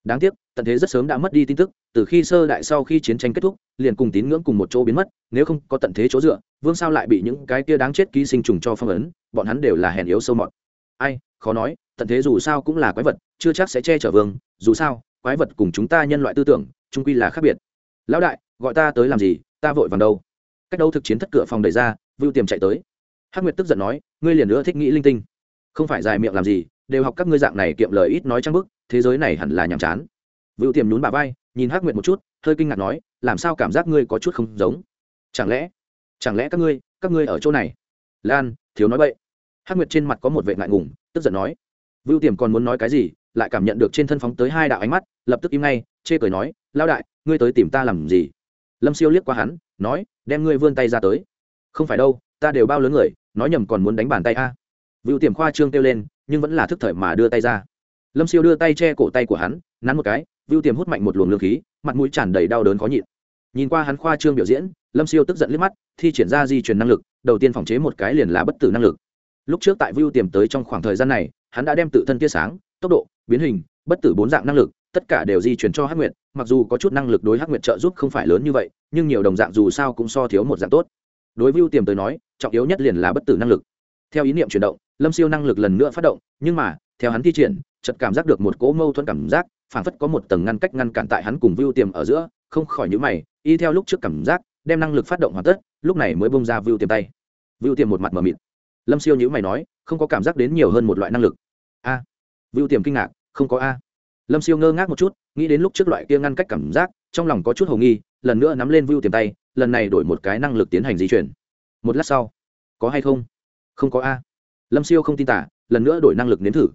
Đáng tiếc, tận thế rất sớm đã mất đi tin tức, từ khi sơ đại sau khi chiến tranh kết thúc, liền cùng tín ngưỡng cùng một chỗ biến mất, nếu không có tận thế chỗ dựa, vương sao lại bị những cái kia đáng chết ký sinh trùng cho phong ấn, bọn hắn đều là hèn yếu sâu mọt. Ai, khó nói tận thế dù sao cũng là quái vật, chưa chắc sẽ che chở vương, dù sao, quái vật cùng chúng ta nhân loại tư tưởng trung quy là khác biệt. Lão đại, gọi ta tới làm gì, ta vội vàng đâu. Cách đâu thực chiến thất cửa phòng đẩy ra, vưu tiềm chạy tới. Hắc nguyệt tức giận nói, ngươi liền nữa thích nghĩ linh tinh. Không phải dài miệng làm gì, đều học các ngươi dạng này kiệm lời ít nói trăng bức, thế giới này hẳn là nhàm chán. Vưu tiềm nhún bà vai, nhìn hắc nguyệt một chút, hơi kinh ngạc nói, làm sao cảm giác ngươi có chút không giống? Chẳng lẽ chẳng lẽ các ngươi các ngươi ở chỗ này? Lan, thiếu nói vậy hắc nguyệt trên mặt có một vệ ngại ngùng, tức giận nói Vưu tiềm còn muốn nói cái gì, lại cảm nhận được trên thân phóng tới hai đạo ánh mắt, lập tức im ngay, chê cười nói lao đại, ngươi tới tìm ta làm gì? Lâm siêu liếc qua hắn, nói, đem ngươi vươn tay ra tới. Không phải đâu, ta đều bao lớn người, nói nhầm còn muốn đánh bàn tay a. À. tiềm khoa trương kêu lên, nhưng vẫn là thức thời mà đưa tay ra. Lâm siêu đưa tay che cổ tay của hắn, nắn một cái, vưu tiềm hút mạnh một luồng lương khí, mặt mũi tràn đầy đau đớn khó nhịn. Nhìn qua hắn khoa trương biểu diễn, lâm siêu tức giận liếc mắt, thi triển ra di truyền năng lực, đầu tiên phòng chế một cái liền là bất tử năng lực lúc trước tại view tiềm tới trong khoảng thời gian này, hắn đã đem tự thân tia sáng, tốc độ, biến hình, bất tử bốn dạng năng lực, tất cả đều di chuyển cho hắc nguyệt, mặc dù có chút năng lực đối hắc nguyệt trợ giúp không phải lớn như vậy, nhưng nhiều đồng dạng dù sao cũng so thiếu một dạng tốt. Đối view tiềm tới nói, trọng yếu nhất liền là bất tử năng lực. Theo ý niệm chuyển động, lâm siêu năng lực lần nữa phát động, nhưng mà, theo hắn thi triển, chợt cảm giác được một cỗ mâu thuẫn cảm giác, phảng phất có một tầng ngăn cách ngăn cản tại hắn cùng view tiềm ở giữa, không khỏi nhữ mày, y theo lúc trước cảm giác, đem năng lực phát động hoàn tất, lúc này mới bông ra view tiềm tay. View tiềm một mặt mờ mịt lâm siêu nhữ mày nói, không có cảm giác đến nhiều hơn một loại năng lực. A. À. vưu tiềm kinh ngạc, không có a. Lâm siêu ngơ ngác một chút, nghĩ đến lúc trước loại kia ngăn cách cảm giác, trong lòng có chút hồ nghi, lần nữa nắm lên vưu tiềm tay, lần này đổi một cái năng lực tiến hành di chuyển. Một lát sau, có hay không? Không có a. Lâm siêu không tin tả, lần nữa đổi năng lực nếm thử.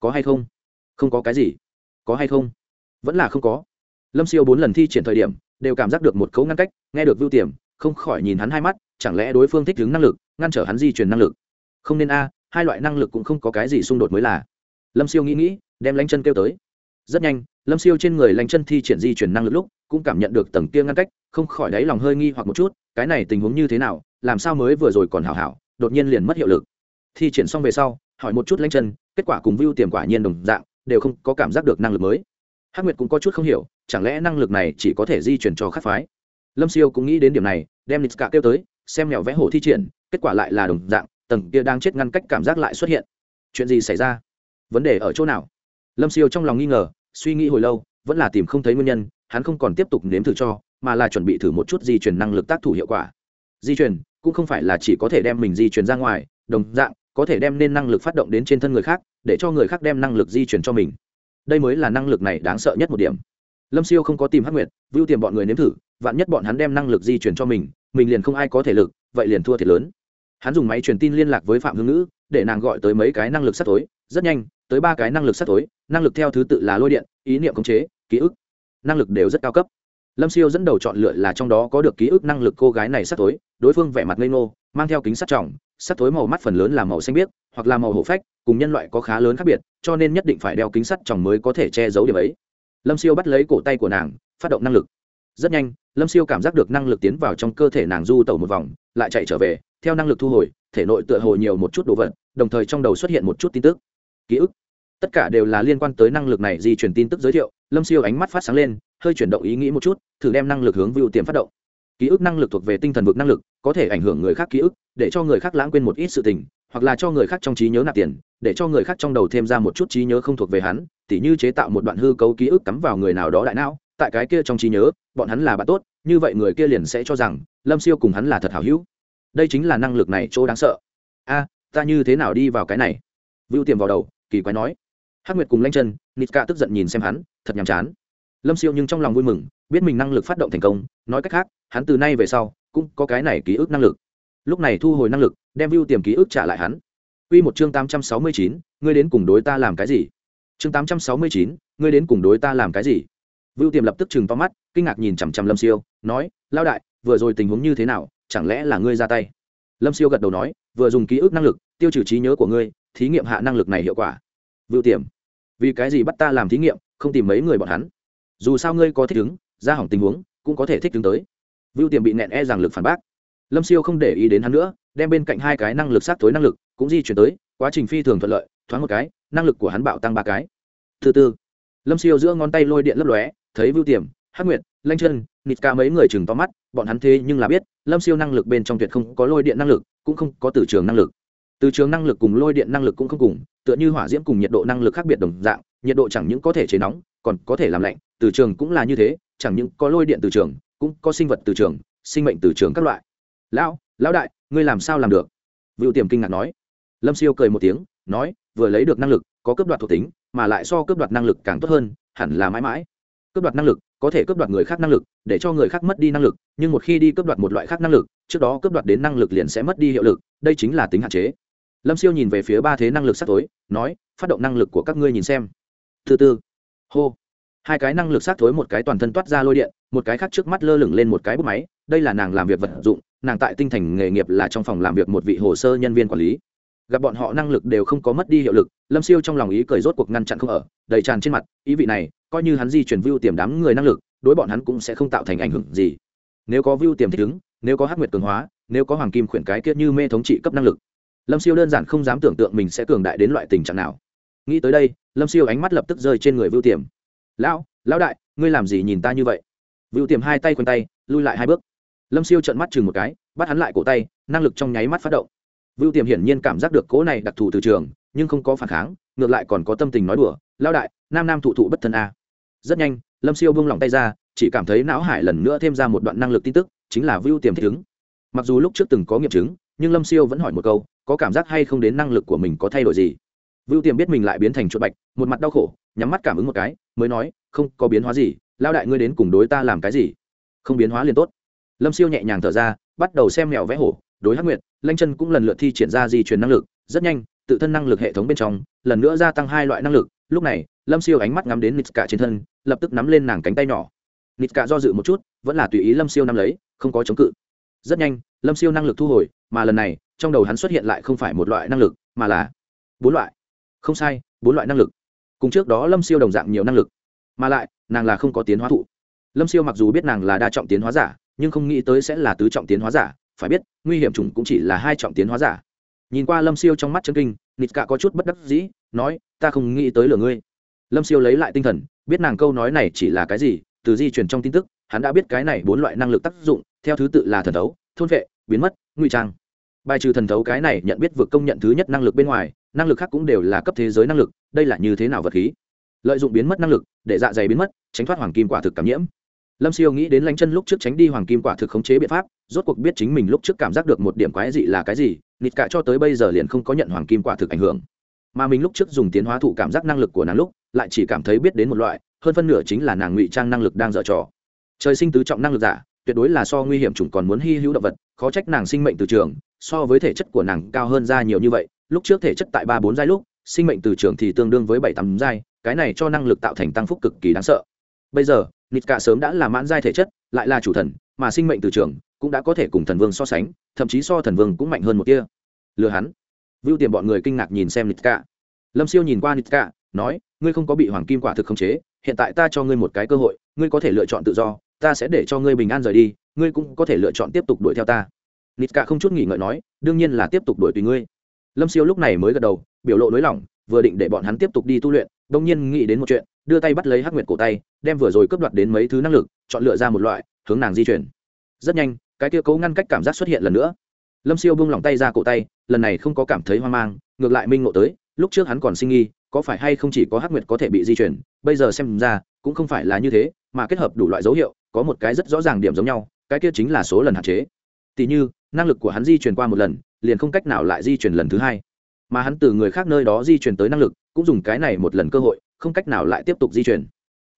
Có hay không? Không có cái gì. Có hay không? Vẫn là không có. Lâm siêu bốn lần thi triển thời điểm, đều cảm giác được một cấu ngăn cách, nghe được vưu tiềm, không khỏi nhìn hắn hai mắt, chẳng lẽ đối phương thích đứng năng lực, ngăn trở hắn di chuyển năng lực không nên a, hai loại năng lực cũng không có cái gì xung đột mới là. Lâm siêu nghĩ nghĩ, đem lanh chân kêu tới. Rất nhanh, lâm siêu trên người lanh chân thi triển di chuyển năng lực lúc, cũng cảm nhận được tầng kia ngăn cách, không khỏi đáy lòng hơi nghi hoặc một chút, cái này tình huống như thế nào, làm sao mới vừa rồi còn hảo hảo, đột nhiên liền mất hiệu lực. Thi triển xong về sau, hỏi một chút lanh chân, kết quả cùng view tiềm quả nhiên đồng dạng, đều không có cảm giác được năng lực mới. Hắc nguyệt cũng có chút không hiểu, chẳng lẽ năng lực này chỉ có thể di chuyển cho khắc phái? Lâm siêu cũng nghĩ đến điểm này, đem nít cả kêu tới, xem mèo vẽ hổ thi triển, kết quả lại là đồng dạng tầng kia đang chết ngăn cách cảm giác lại xuất hiện. Chuyện gì xảy ra? Vấn đề ở chỗ nào? Lâm siêu trong lòng nghi ngờ, suy nghĩ hồi lâu, vẫn là tìm không thấy nguyên nhân, hắn không còn tiếp tục nếm thử cho, mà là chuẩn bị thử một chút di chuyển năng lực tác thủ hiệu quả. Di chuyển cũng không phải là chỉ có thể đem mình di chuyển ra ngoài, đồng dạng, có thể đem nên năng lực phát động đến trên thân người khác, để cho người khác đem năng lực di chuyển cho mình. Đây mới là năng lực này đáng sợ nhất một điểm. Lâm siêu không có tìm hắc nguyệt, vưu tìm bọn người nếm thử, vạn nhất bọn hắn đem năng lực di chuyển cho mình mình liền không ai có thể lực, vậy liền thua thiệt lớn hắn dùng máy truyền tin liên lạc với phạm hương ngữ, để nàng gọi tới mấy cái năng lực sắt tối rất nhanh, tới ba cái năng lực sắt tối năng lực theo thứ tự là lôi điện, ý niệm khống chế, ký ức. Năng lực đều rất cao cấp. Lâm siêu dẫn đầu chọn lựa là trong đó có được ký ức năng lực cô gái này sắt tối đối phương vẻ mặt ngây ngô, mang theo kính sắt trọng. Sắt tối màu mắt phần lớn là màu xanh biếc, hoặc là màu hổ phách, cùng nhân loại có khá lớn khác biệt, cho nên nhất định phải đeo kính sắt trọng mới có thể che giấu điểm ấy. Lâm siêu bắt lấy cổ tay của nàng, phát động năng lực. Rất nhanh, lâm siêu cảm giác được năng lực tiến vào trong cơ thể nàng du tẩu một vòng, lại chạy trở về theo năng lực thu hồi, thể nội tựa hồ nhiều một chút đồ vật, đồng thời trong đầu xuất hiện một chút tin tức. Ký ức. Tất cả đều là liên quan tới năng lực này, di chuyển tin tức giới thiệu, lâm siêu ánh mắt phát sáng lên, hơi chuyển động ý nghĩ một chút, thử đem năng lực hướng vưu tiềm phát động. Ký ức năng lực thuộc về tinh thần vực năng lực, có thể ảnh hưởng người khác ký ức, để cho người khác lãng quên một ít sự tình, hoặc là cho người khác trong trí nhớ nạp tiền, để cho người khác trong đầu thêm ra một chút trí nhớ không thuộc về hắn, tỉ như chế tạo một đoạn hư cấu ký ức cắm vào người nào đó đại não, tại cái kia trong trí nhớ, bọn hắn là bạn tốt, như vậy người kia liền sẽ cho rằng, lâm siêu cùng hắn là thật hảo hữu đây chính là năng lực này chỗ đáng sợ. A ta như thế nào đi vào cái này? Vưu tiềm vào đầu kỳ quái nói. Hắc nguyệt cùng lanh chân nít ca tức giận nhìn xem hắn thật nhàm chán. Lâm siêu nhưng trong lòng vui mừng biết mình năng lực phát động thành công nói cách khác hắn từ nay về sau cũng có cái này ký ức năng lực. Lúc này thu hồi năng lực đem vưu tiềm ký ức trả lại hắn. Quy một chương tám trăm sáu mươi chín, ngươi đến cùng đối ta làm cái gì? Chương tám trăm sáu mươi chín, ngươi đến cùng đối ta làm cái gì? Vưu Tiềm lập tức trừng to mắt, kinh ngạc nhìn chằm chằm Lâm Siêu, nói: "Lão đại, vừa rồi tình huống như thế nào, chẳng lẽ là ngươi ra tay?" Lâm Siêu gật đầu nói: "Vừa dùng ký ức năng lực, tiêu trừ trí nhớ của ngươi, thí nghiệm hạ năng lực này hiệu quả." Vưu Tiềm: "Vì cái gì bắt ta làm thí nghiệm, không tìm mấy người bọn hắn? Dù sao ngươi có thích ứng, ra hỏng tình huống, cũng có thể thích ứng tới." Vưu Tiềm bị nẹn e rằng lực phản bác. Lâm Siêu không để ý đến hắn nữa, đem bên cạnh hai cái năng lực sát tối năng lực cũng di chuyển tới, quá trình phi thường thuận lợi, thoáng một cái, năng lực của hắn bạo tăng ba cái. Thứ tư, Lâm Siêu giữa ngón tay lôi điện lấp lóe, thấy Vưu Tiềm, Hắc Nguyệt, Lanh Chân, Nịt Ca mấy người chừng to mắt, bọn hắn thế nhưng là biết, Lâm Siêu năng lực bên trong tuyệt không có lôi điện năng lực, cũng không có từ trường năng lực. Từ trường năng lực cùng lôi điện năng lực cũng không cùng, tựa như hỏa diễm cùng nhiệt độ năng lực khác biệt đồng dạng, nhiệt độ chẳng những có thể chế nóng, còn có thể làm lạnh, từ trường cũng là như thế, chẳng những có lôi điện từ trường, cũng có sinh vật từ trường, sinh mệnh từ trường các loại. Lão lão đại ngươi làm sao làm được? Vựu tiềm kinh ngạc nói. Lâm siêu cười một tiếng nói vừa lấy được năng lực có cấp đoạt thuộc tính mà lại so cấp đoạt năng lực càng tốt hơn hẳn là mãi mãi cướp đoạt năng lực, có thể cướp đoạt người khác năng lực, để cho người khác mất đi năng lực, nhưng một khi đi cướp đoạt một loại khác năng lực, trước đó cướp đoạt đến năng lực liền sẽ mất đi hiệu lực, đây chính là tính hạn chế. Lâm siêu nhìn về phía ba thế năng lực sắc tối nói, phát động năng lực của các ngươi nhìn xem. Thứ tư hô. Hai cái năng lực sát thối một cái toàn thân toát ra lôi điện, một cái khác trước mắt lơ lửng lên một cái bút máy, đây là nàng làm việc vật dụng, nàng tại tinh thành nghề nghiệp là trong phòng làm việc một vị hồ sơ nhân viên quản lý. Gặp bọn họ năng lực đều không có mất đi hiệu lực, lâm siêu trong lòng ý cười rốt cuộc ngăn chặn không ở, đầy tràn trên mặt, ý vị này coi như hắn di chuyển view tiềm đám người năng lực, đối bọn hắn cũng sẽ không tạo thành ảnh hưởng gì. Nếu có view tiềm thích ứng, nếu có hắc nguyệt cường hóa, nếu có hoàng kim khuyển cái kia như mê thống trị cấp năng lực, lâm siêu đơn giản không dám tưởng tượng mình sẽ cường đại đến loại tình trạng nào. Nghĩ tới đây, lâm siêu ánh mắt lập tức rơi trên người view tiềm. Lão lão đại, ngươi làm gì nhìn ta như vậy? Vựu tiềm hai tay quanh tay, lui lại hai bước. Lâm siêu trợn mắt chừng một cái, bắt hắn lại cổ tay, năng lực trong nháy mắt phát động. Vựu tiềm hiển nhiên cảm giác được cỗ này đặc thù từ trường, nhưng không có phản kháng, ngược lại còn có tâm tình nói đùa lao đại, nam nam thụ thụ bất thân a rất nhanh, lâm siêu buông lỏng tay ra, chỉ cảm thấy não hải lần nữa thêm ra một đoạn năng lực tin tức, chính là view tiềm thích ứng. Mặc dù lúc trước từng có nghiệm chứng, nhưng lâm siêu vẫn hỏi một câu, có cảm giác hay không đến năng lực của mình có thay đổi gì? Vưu tiềm biết mình lại biến thành chuột bạch, một mặt đau khổ, nhắm mắt cảm ứng một cái, mới nói, không, có biến hóa gì lao đại ngươi đến cùng đối ta làm cái gì? Không biến hóa liền tốt. Lâm siêu nhẹ nhàng thở ra, bắt đầu xem mèo vẽ hổ, đối hắc nguyệt, lanh chân cũng lần lượt thi triển ra di truyền năng lực, rất nhanh, tự thân năng lực hệ thống bên trong, lần nữa gia tăng hai loại năng lực, lúc này lâm siêu ánh mắt ngắm đến nít cả trên thân, lập tức nắm lên nàng cánh tay nhỏ. Nít cả do dự một chút, vẫn là tùy ý lâm siêu nắm lấy, không có chống cự. Rất nhanh, lâm siêu năng lực thu hồi, mà lần này, trong đầu hắn xuất hiện lại không phải một loại năng lực, mà là bốn loại. Không sai, bốn loại năng lực. Cùng trước đó lâm siêu đồng dạng nhiều năng lực, mà lại, nàng là không có tiến hóa thụ. Lâm siêu mặc dù biết nàng là đa trọng tiến hóa giả, nhưng không nghĩ tới sẽ là tứ trọng tiến hóa giả, phải biết, nguy hiểm chủng cũng chỉ là hai trọng tiến hóa giả. Nhìn qua lâm siêu trong mắt chân kinh nịt cả có chút bất đắc dĩ, nói, ta không nghĩ tới lửa ngươi lâm siêu lấy lại tinh thần, biết nàng câu nói này chỉ là cái gì, từ di chuyển trong tin tức, hắn đã biết cái này bốn loại năng lực tác dụng, theo thứ tự là thần thấu, thôn vệ, biến mất nguy trang. Bài trừ thần thấu cái này nhận biết vượt công nhận thứ nhất năng lực bên ngoài, năng lực khác cũng đều là cấp thế giới năng lực, đây là như thế nào vật khí? Lợi dụng biến mất năng lực, để dạ dày biến mất, tránh thoát hoàng kim quả thực cảm nhiễm. Lâm siêu nghĩ đến lánh chân lúc trước tránh đi hoàng kim quả thực khống chế biện pháp, rốt cuộc biết chính mình lúc trước cảm giác được một điểm quái dị là cái gì, nịt cả cho tới bây giờ liền không có nhận hoàng kim quả thực ảnh hưởng mà mình lúc trước dùng tiến hóa thụ cảm giác năng lực của nàng lúc, lại chỉ cảm thấy biết đến một loại, hơn phân nửa chính là nàng ngụy trang năng lực đang dở trò. Trời sinh tứ trọng năng lực giả, tuyệt đối là so nguy hiểm chủng còn muốn hy hữu động vật, khó trách nàng sinh mệnh từ trường, so với thể chất của nàng cao hơn ra nhiều như vậy. Lúc trước thể chất tại ba bốn giai lúc, sinh mệnh từ trường thì tương đương với bảy tám giai, cái này cho năng lực tạo thành tăng phúc cực kỳ đáng sợ. Bây giờ nịt cả sớm đã là mãn giai thể chất, lại là chủ thần, mà sinh mệnh từ trường cũng đã có thể cùng thần vương so sánh, thậm chí so thần vương cũng mạnh hơn một kia lừa hắn vưu tiềm bọn người kinh ngạc nhìn xem Nitka. lâm siêu nhìn qua Nitka, nói ngươi không có bị hoàng kim quả thực khống chế hiện tại ta cho ngươi một cái cơ hội ngươi có thể lựa chọn tự do ta sẽ để cho ngươi bình an rời đi ngươi cũng có thể lựa chọn tiếp tục đuổi theo ta. Nitka không chút nghỉ ngợi nói đương nhiên là tiếp tục đuổi tùy ngươi. Lâm siêu lúc này mới gật đầu biểu lộ nới lỏng vừa định để bọn hắn tiếp tục đi tu luyện đông nhiên nghĩ đến một chuyện đưa tay bắt lấy hắc nguyệt cổ tay đem vừa rồi cướp đoạt đến mấy thứ năng lực chọn lựa ra một loại hướng nàng di chuyển. Rất nhanh cái kia cấu ngăn cách cảm giác xuất hiện lần nữa lâm siêu buông lỏng tay ra cổ tay, lần này không có cảm thấy hoang mang, ngược lại minh ngộ tới, lúc trước hắn còn sinh nghi có phải hay không chỉ có hắc nguyệt có thể bị di chuyển, bây giờ xem ra, cũng không phải là như thế, mà kết hợp đủ loại dấu hiệu, có một cái rất rõ ràng điểm giống nhau, cái kia chính là số lần hạn chế. Tỉ như, năng lực của hắn di chuyển qua một lần, liền không cách nào lại di chuyển lần thứ hai. Mà hắn từ người khác nơi đó di chuyển tới năng lực, cũng dùng cái này một lần cơ hội, không cách nào lại tiếp tục di chuyển.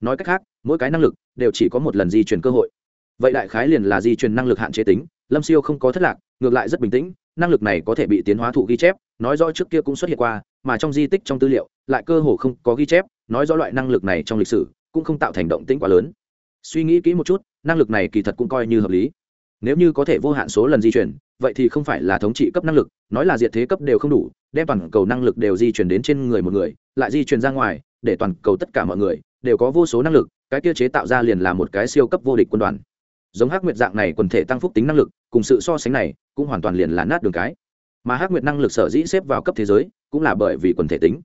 Nói cách khác, mỗi cái năng lực đều chỉ có một lần di chuyển cơ hội. Vậy đại khái liền là di chuyển năng lực hạn chế tính, lâm siêu không có thất lạc ngược lại rất bình tĩnh, năng lực này có thể bị tiến hóa thụ ghi chép, nói rõ trước kia cũng xuất hiện qua, mà trong di tích trong tư liệu, lại cơ hồ không có ghi chép, nói rõ loại năng lực này trong lịch sử, cũng không tạo thành động tĩnh quá lớn. Suy nghĩ kỹ một chút, năng lực này kỳ thật cũng coi như hợp lý. Nếu như có thể vô hạn số lần di chuyển, vậy thì không phải là thống trị cấp năng lực, nói là diệt thế cấp đều không đủ, đem toàn cầu năng lực đều di chuyển đến trên người một người, lại di chuyển ra ngoài, để toàn cầu tất cả mọi người đều có vô số năng lực, cái kia chế tạo ra liền là một cái siêu cấp vô địch quân đoàn giống hắc nguyệt dạng này quần thể tăng phúc tính năng lực, cùng sự so sánh này, cũng hoàn toàn liền là nát đường cái. Mà hắc nguyệt năng lực sở dĩ xếp vào cấp thế giới, cũng là bởi vì quần thể tính.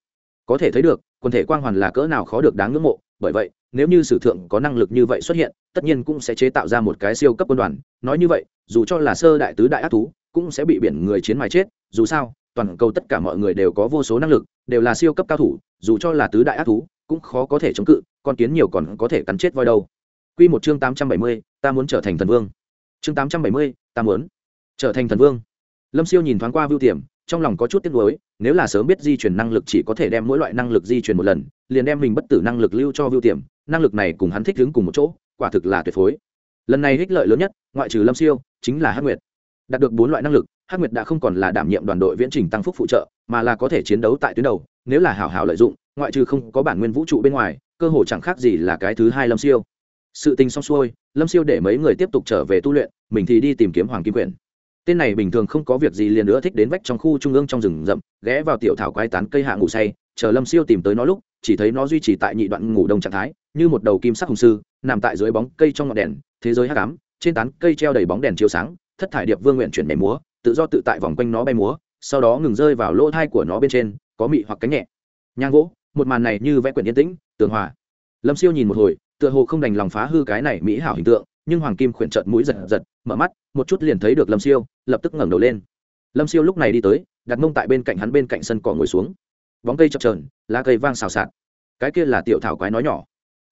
Có thể thấy được, quần thể quang hoàn là cỡ nào khó được đáng ngưỡng mộ, bởi vậy, nếu như sử thượng có năng lực như vậy xuất hiện, tất nhiên cũng sẽ chế tạo ra một cái siêu cấp quân đoàn. Nói như vậy, dù cho là sơ đại tứ đại ác thú, cũng sẽ bị biển người chiến mài chết. Dù sao, toàn cầu tất cả mọi người đều có vô số năng lực, đều là siêu cấp cao thủ, dù cho là tứ đại ác thú, cũng khó có thể chống cự, con kiến nhiều còn có thể cắn chết voi đâu. Quy một chương tám trăm bảy mươi, ta muốn trở thành thần vương. Chương tám trăm bảy mươi, ta muốn trở thành thần vương. Lâm Siêu nhìn thoáng qua Vưu Tiềm, trong lòng có chút tiếc nuối, nếu là sớm biết di chuyển năng lực chỉ có thể đem mỗi loại năng lực di chuyển một lần, liền đem mình bất tử năng lực lưu cho Vưu Tiềm, năng lực này cùng hắn thích hứng cùng một chỗ, quả thực là tuyệt phối. Lần này ích lợi lớn nhất, ngoại trừ Lâm Siêu, chính là Hắc Nguyệt. Đạt được bốn loại năng lực, Hắc Nguyệt đã không còn là đảm nhiệm đoàn đội viễn trình tăng phúc phụ trợ, mà là có thể chiến đấu tại tuyến đầu, nếu là hảo hảo lợi dụng, ngoại trừ không có bản nguyên vũ trụ bên ngoài, cơ hội chẳng khác gì là cái thứ hai Lâm Siêu. Sự tình xong xuôi, Lâm Siêu để mấy người tiếp tục trở về tu luyện, mình thì đi tìm kiếm Hoàng Kim Quyển. Tên này bình thường không có việc gì liền nữa thích đến vách trong khu trung ương trong rừng rậm, ghé vào tiểu thảo quái tán cây hạ ngủ say, chờ Lâm Siêu tìm tới nó lúc, chỉ thấy nó duy trì tại nhị đoạn ngủ đông trạng thái, như một đầu kim sắc hùng sư, nằm tại dưới bóng cây trong ngọn đèn, thế giới hắc ám, trên tán cây treo đầy bóng đèn chiếu sáng, thất thải điệp vương nguyện chuyển nhảy múa, tự do tự tại vòng quanh nó bay múa sau đó ngừng rơi vào lỗ thai của nó bên trên có mị hoặc cánh nhẹ nhang gỗ một màn này như vẽ quyển yên tĩnh tường hòa lâm siêu nhìn một hồi tựa hồ không đành lòng phá hư cái này mỹ hảo hình tượng, nhưng hoàng kim khuyển trợn mũi giật giật, mở mắt, một chút liền thấy được lâm siêu, lập tức ngẩng đầu lên. Lâm siêu lúc này đi tới, đặt mông tại bên cạnh hắn bên cạnh sân cỏ ngồi xuống. Bóng cây chập trờn lá cây vang xào xạc. Cái kia là tiểu thảo quái nói nhỏ.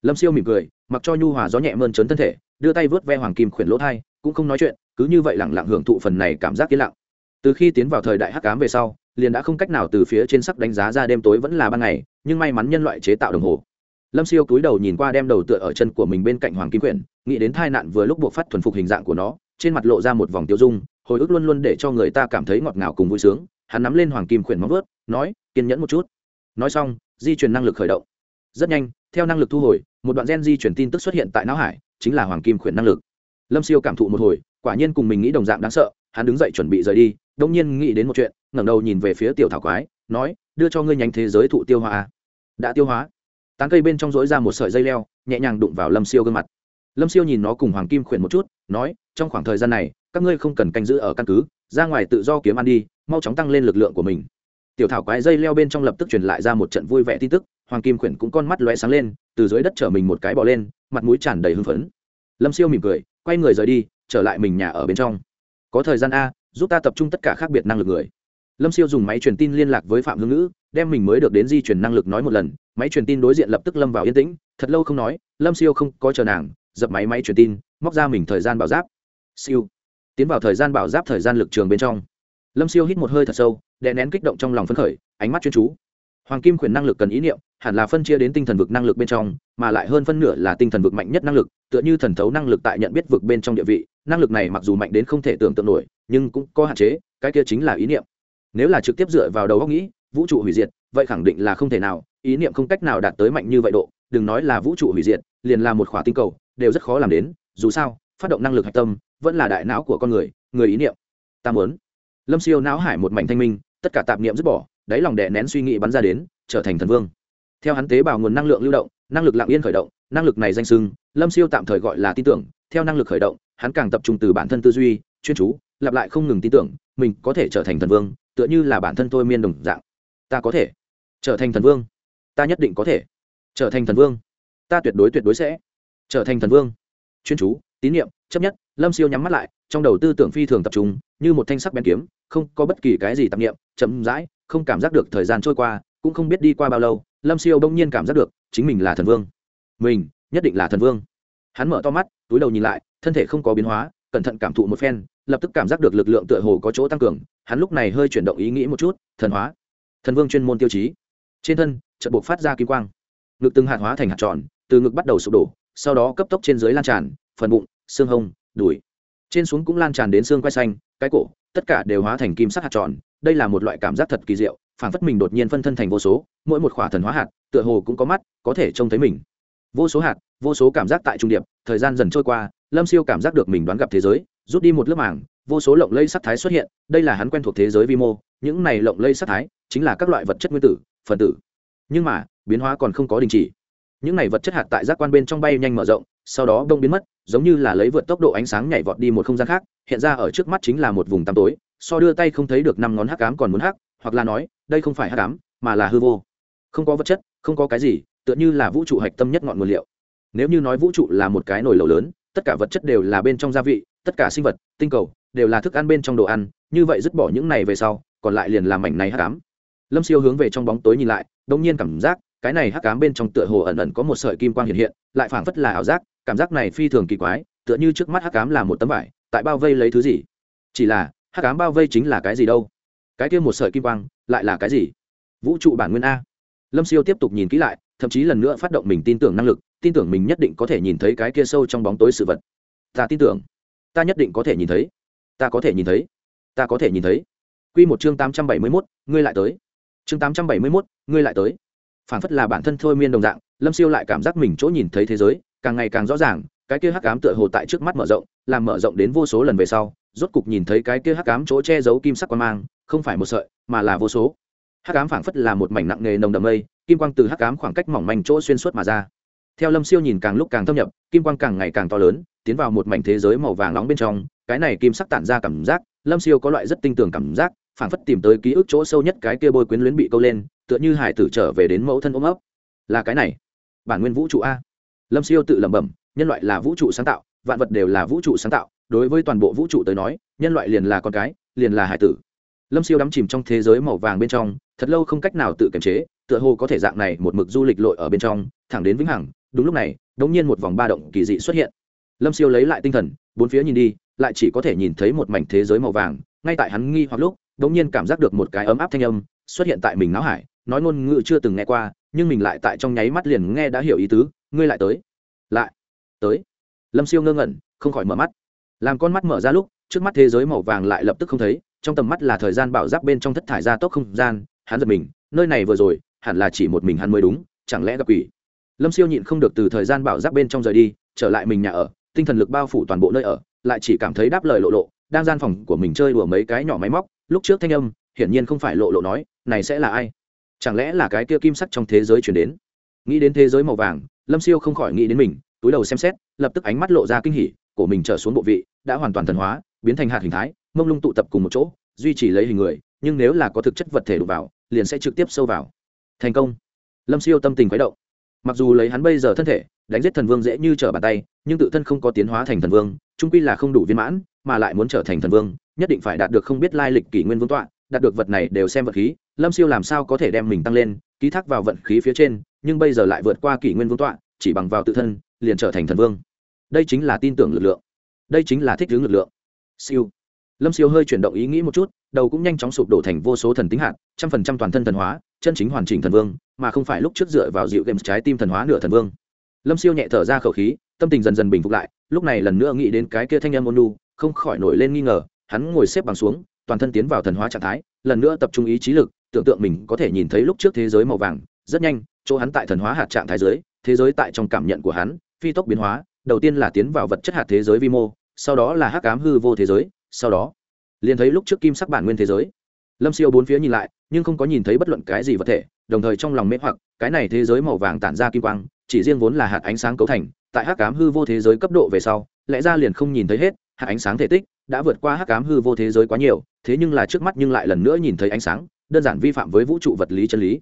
Lâm siêu mỉm cười, mặc cho nhu hòa gió nhẹ mơn trớn thân thể, đưa tay vớt ve hoàng kim khuyển lỗ thai, cũng không nói chuyện, cứ như vậy lẳng lặng hưởng thụ phần này cảm giác yên lặng. Từ khi tiến vào thời đại hắc cám về sau, liền đã không cách nào từ phía trên sắc đánh giá ra đêm tối vẫn là ban ngày, nhưng may mắn nhân loại chế tạo đồng hồ lâm siêu cúi đầu nhìn qua đem đầu tựa ở chân của mình bên cạnh hoàng kim quyển, nghĩ đến tai nạn vừa lúc buộc phát thuần phục hình dạng của nó, trên mặt lộ ra một vòng tiêu dung, hồi ức luôn luôn để cho người ta cảm thấy ngọt ngào cùng vui sướng. Hắn nắm lên hoàng kim quyển móng vớt nói, kiên nhẫn một chút. Nói xong, di chuyển năng lực khởi động. Rất nhanh, theo năng lực thu hồi, một đoạn gen di chuyển tin tức xuất hiện tại não hải, chính là hoàng kim quyển năng lực. Lâm siêu cảm thụ một hồi, quả nhiên cùng mình nghĩ đồng dạng đáng sợ, hắn đứng dậy chuẩn bị rời đi, đông nhiên nghĩ đến một chuyện, ngẩng đầu nhìn về phía tiểu thảo quái, nói, đưa cho ngươi nhánh thế giới thụ tiêu hóa đã tiêu hóa tán cây bên trong rỗi ra một sợi dây leo, nhẹ nhàng đụng vào lâm siêu gương mặt. Lâm siêu nhìn nó cùng hoàng kim khuyển một chút, nói, trong khoảng thời gian này, các ngươi không cần canh giữ ở căn cứ, ra ngoài tự do kiếm ăn đi, mau chóng tăng lên lực lượng của mình. Tiểu thảo quái dây leo bên trong lập tức truyền lại ra một trận vui vẻ tin tức, hoàng kim khuyển cũng con mắt lóe sáng lên, từ dưới đất trở mình một cái bỏ lên, mặt mũi tràn đầy hưng phấn. Lâm siêu mỉm cười, quay người rời đi, trở lại mình nhà ở bên trong. Có thời gian a, giúp ta tập trung tất cả khác biệt năng lực người lâm siêu dùng máy truyền tin liên lạc với phạm hương ngữ, đem mình mới được đến di chuyển năng lực nói một lần. Máy truyền tin đối diện lập tức lâm vào yên tĩnh, thật lâu không nói, lâm siêu không có chờ nàng, dập máy máy truyền tin, móc ra mình thời gian bảo giáp. Siêu. Tiến vào thời gian bảo giáp thời gian lực trường bên trong. Lâm siêu hít một hơi thật sâu, đè nén kích động trong lòng phấn khởi, ánh mắt chuyên chú. Hoàng kim khuyển năng lực cần ý niệm, hẳn là phân chia đến tinh thần vực năng lực bên trong, mà lại hơn phân nửa là tinh thần vực mạnh nhất năng lực, tựa như thần thấu năng lực tại nhận biết vực bên trong địa vị, năng lực này mặc dù mạnh đến không thể tưởng tượng nổi, nhưng cũng có hạn chế, cái kia chính là ý niệm nếu là trực tiếp dựa vào đầu óc nghĩ, vũ trụ hủy diệt, vậy khẳng định là không thể nào, ý niệm không cách nào đạt tới mạnh như vậy độ, đừng nói là vũ trụ hủy diệt, liền là một khỏa tinh cầu, đều rất khó làm đến, dù sao, phát động năng lực hạch tâm, vẫn là đại não của con người người ý niệm. Ta muốn. Lâm siêu não hải một mảnh thanh minh, tất cả tạp niệm dứt bỏ, đáy lòng đè nén suy nghĩ bắn ra đến, trở thành thần vương. Theo hắn tế bào nguồn năng lượng lưu động, năng lực lặng yên khởi động, năng lực này danh sưng, lâm siêu tạm thời gọi là tin tưởng, theo năng lực khởi động, hắn càng tập trung từ bản thân tư duy, chuyên chú, lặp lại không ngừng tin tưởng, mình có thể trở thành thần vương tựa như là bản thân tôi miên đồng dạng. Ta có thể trở thành thần vương. Ta nhất định có thể trở thành thần vương. Ta tuyệt đối tuyệt đối sẽ trở thành thần vương. Chuyên chú, tín nhiệm chấp nhất, lâm siêu nhắm mắt lại, trong đầu tư tưởng phi thường tập trung, như một thanh sắc bén kiếm, không có bất kỳ cái gì tạp nghiệm chậm rãi, không cảm giác được thời gian trôi qua, cũng không biết đi qua bao lâu, lâm siêu bỗng nhiên cảm giác được, chính mình là thần vương. Mình nhất định là thần vương. Hắn mở to mắt, túi đầu nhìn lại, thân thể không có biến hóa cẩn thận cảm thụ một phen, lập tức cảm giác được lực lượng tựa hồ có chỗ tăng cường, hắn lúc này hơi chuyển động ý nghĩ một chút, thần hóa, thần vương chuyên môn tiêu chí. Trên thân, chợt buộc phát ra kim quang. Ngực từng hạt hóa thành hạt tròn, từ ngực bắt đầu sụp đổ, sau đó cấp tốc trên dưới lan tràn, phần bụng, xương hông, đùi. Trên xuống cũng lan tràn đến xương quai xanh, cái cổ, tất cả đều hóa thành kim sắc hạt tròn. Đây là một loại cảm giác thật kỳ diệu, phản phất mình đột nhiên phân thân thành vô số, mỗi một khỏa thần hóa hạt, tựa hồ cũng có mắt, có thể trông thấy mình. Vô số hạt, vô số cảm giác tại trung điệp, thời gian dần trôi qua lâm siêu cảm giác được mình đoán gặp thế giới, rút đi một lớp màng, vô số lộng lây sắc thái xuất hiện, đây là hắn quen thuộc thế giới vi mô, những này lộng lây sắc thái chính là các loại vật chất nguyên tử, phần tử. Nhưng mà, biến hóa còn không có đình chỉ. Những này vật chất hạt tại giác quan bên trong bay nhanh mở rộng, sau đó đông biến mất, giống như là lấy vượt tốc độ ánh sáng nhảy vọt đi một không gian khác, hiện ra ở trước mắt chính là một vùng tăm tối, so đưa tay không thấy được năm ngón hắc ám còn muốn hắc, hoặc là nói, đây không phải hắc ám, mà là hư vô. Không có vật chất, không có cái gì, tựa như là vũ trụ hạch tâm nhất ngọn nguồn liệu. Nếu như nói vũ trụ là một cái nồi lẩu lớn tất cả vật chất đều là bên trong gia vị, tất cả sinh vật, tinh cầu đều là thức ăn bên trong đồ ăn, như vậy dứt bỏ những này về sau, còn lại liền làm mảnh này hắc ám. Lâm siêu hướng về trong bóng tối nhìn lại đông nhiên cảm giác, cái này hắc ám bên trong tựa hồ ẩn ẩn có một sợi kim quang hiện hiện, lại phảng phất là ảo giác, cảm giác này phi thường kỳ quái, tựa như trước mắt hắc ám là một tấm vải, tại bao vây lấy thứ gì? Chỉ là, hắc ám bao vây chính là cái gì đâu? Cái kia một sợi kim quang, lại là cái gì? Vũ trụ bản nguyên a. Lâm siêu tiếp tục nhìn kỹ lại, thậm chí lần nữa phát động mình tin tưởng năng lực tin tưởng mình nhất định có thể nhìn thấy cái kia sâu trong bóng tối sự vật. Ta tin tưởng. Ta nhất định có thể nhìn thấy. Ta có thể nhìn thấy. Ta có thể nhìn thấy. Q một chương tám trăm bảy mươi mốt, ngươi lại tới. Chương tám trăm bảy mươi mốt, ngươi lại tới. Phản phất là bản thân thôi miên đồng dạng, lâm siêu lại cảm giác mình chỗ nhìn thấy thế giới, càng ngày càng rõ ràng, cái kia hắc cám tựa hồ tại trước mắt mở rộng, làm mở rộng đến vô số lần về sau, rốt cục nhìn thấy cái kia hắc cám chỗ che giấu kim sắc quan mang, không phải một sợi, mà là vô số. Hắc cám phảng phất là một mảnh nặng nề nồng đầm mây, kim quang từ hắc cám khoảng cách mỏng manh chỗ xuyên suốt mà ra theo lâm siêu nhìn càng lúc càng thâm nhập, kim quang càng ngày càng to lớn, tiến vào một mảnh thế giới màu vàng nóng bên trong, cái này kim sắc tản ra cảm giác, lâm siêu có loại rất tinh tường cảm giác, phảng phất tìm tới ký ức chỗ sâu nhất cái kia bôi quyến luyến bị câu lên, tựa như hải tử trở về đến mẫu thân ôm ấp. Là cái này, bản nguyên vũ trụ a. Lâm siêu tự lẩm bẩm, nhân loại là vũ trụ sáng tạo, vạn vật đều là vũ trụ sáng tạo, đối với toàn bộ vũ trụ tới nói, nhân loại liền là con cái, liền là hải tử. Lâm siêu đắm chìm trong thế giới màu vàng bên trong, thật lâu không cách nào tự kiềm chế, tựa hồ có thể dạng này một mực du lịch lội ở bên trong, thẳng đến vĩnh hằng đúng lúc này đ ỗ n g nhiên một vòng ba động kỳ dị xuất hiện. Lâm siêu lấy lại tinh thần, bốn phía nhìn đi, lại chỉ có thể nhìn thấy một mảnh thế giới màu vàng. Ngay tại hắn nghi hoặc lúc đ ỗ n g nhiên cảm giác được một cái ấm áp thanh âm xuất hiện tại mình náo hải, nói ngôn ngữ chưa từng nghe qua, nhưng mình lại tại trong nháy mắt liền nghe đã hiểu ý tứ. Ngươi lại tới. Lại. Tới. Lâm siêu ngơ ngẩn, không khỏi mở mắt. Làm con mắt mở ra lúc, trước mắt thế giới màu vàng lại lập tức không thấy, trong tầm mắt là thời gian bảo giáp bên trong thất thải ra tốc không gian. Hắn giật mình, nơi này vừa rồi, hẳn là chỉ một mình hắn mới đúng, chẳng lẽ gặp quỷ? Lâm siêu nhịn không được từ thời gian bảo giáp bên trong rời đi, trở lại mình nhà ở, tinh thần lực bao phủ toàn bộ nơi ở, lại chỉ cảm thấy đáp lời lộ lộ, đang gian phòng của mình chơi đùa mấy cái nhỏ máy móc, lúc trước thanh âm, hiển nhiên không phải lộ lộ nói, này sẽ là ai? Chẳng lẽ là cái kia kim sắc trong thế giới chuyển đến? Nghĩ đến thế giới màu vàng, lâm siêu không khỏi nghĩ đến mình, túi đầu xem xét, lập tức ánh mắt lộ ra kinh hỉ của mình trở xuống bộ vị, đã hoàn toàn thần hóa, biến thành hạt hình thái, mông lung tụ tập cùng một chỗ, duy trì lấy hình người, nhưng nếu là có thực chất vật thể đụng vào, liền sẽ trực tiếp sâu vào. Thành công. Lâm siêu tâm tình khuấy động mặc dù lấy hắn bây giờ thân thể, đánh giết thần vương dễ như trở bàn tay, nhưng tự thân không có tiến hóa thành thần vương trung quy là không đủ viên mãn, mà lại muốn trở thành thần vương, nhất định phải đạt được không biết lai lịch kỷ nguyên vương tọa, đạt được vật này đều xem vật khí, lâm siêu làm sao có thể đem mình tăng lên, ký thác vào vận khí phía trên, nhưng bây giờ lại vượt qua kỷ nguyên vương tọa, chỉ bằng vào tự thân, liền trở thành thần vương. Đây chính là tin tưởng lực lượng. Đây chính là thích hướng lực lượng. Siêu. Lâm siêu hơi chuyển động ý nghĩ một chút, đầu cũng nhanh chóng sụp đổ thành vô số thần tính hạt, trăm phần trăm toàn thân thần hóa chân chính hoàn chỉnh thần vương, mà không phải lúc trước dựa vào dịu games trái tim thần hóa nửa thần vương. Lâm siêu nhẹ thở ra khẩu khí, tâm tình dần dần bình phục lại, lúc này lần nữa nghĩ đến cái kia thanh em ôn không khỏi nổi lên nghi ngờ, hắn ngồi xếp bằng xuống, toàn thân tiến vào thần hóa trạng thái, lần nữa tập trung ý chí lực, tưởng tượng mình có thể nhìn thấy lúc trước thế giới màu vàng, rất nhanh, chỗ hắn tại thần hóa hạt trạng thái giới, thế giới tại trong cảm nhận của hắn, phi tốc biến hóa, đầu tiên là tiến vào vật chất hạt thế giới vi mô, sau đó là hắc ám hư vô thế giới, sau đó, liền thấy lúc trước kim sắc bản nguyên thế giới lâm siêu bốn phía nhìn lại, nhưng không có nhìn thấy bất luận cái gì vật thể, đồng thời trong lòng mê hoặc, cái này thế giới màu vàng tản ra kim quang, chỉ riêng vốn là hạt ánh sáng cấu thành, tại hắc ám hư vô thế giới cấp độ về sau, lẽ ra liền không nhìn thấy hết, hạt ánh sáng thể tích đã vượt qua hắc ám hư vô thế giới quá nhiều, thế nhưng là trước mắt nhưng lại lần nữa nhìn thấy ánh sáng, đơn giản vi phạm với vũ trụ vật lý chân lý.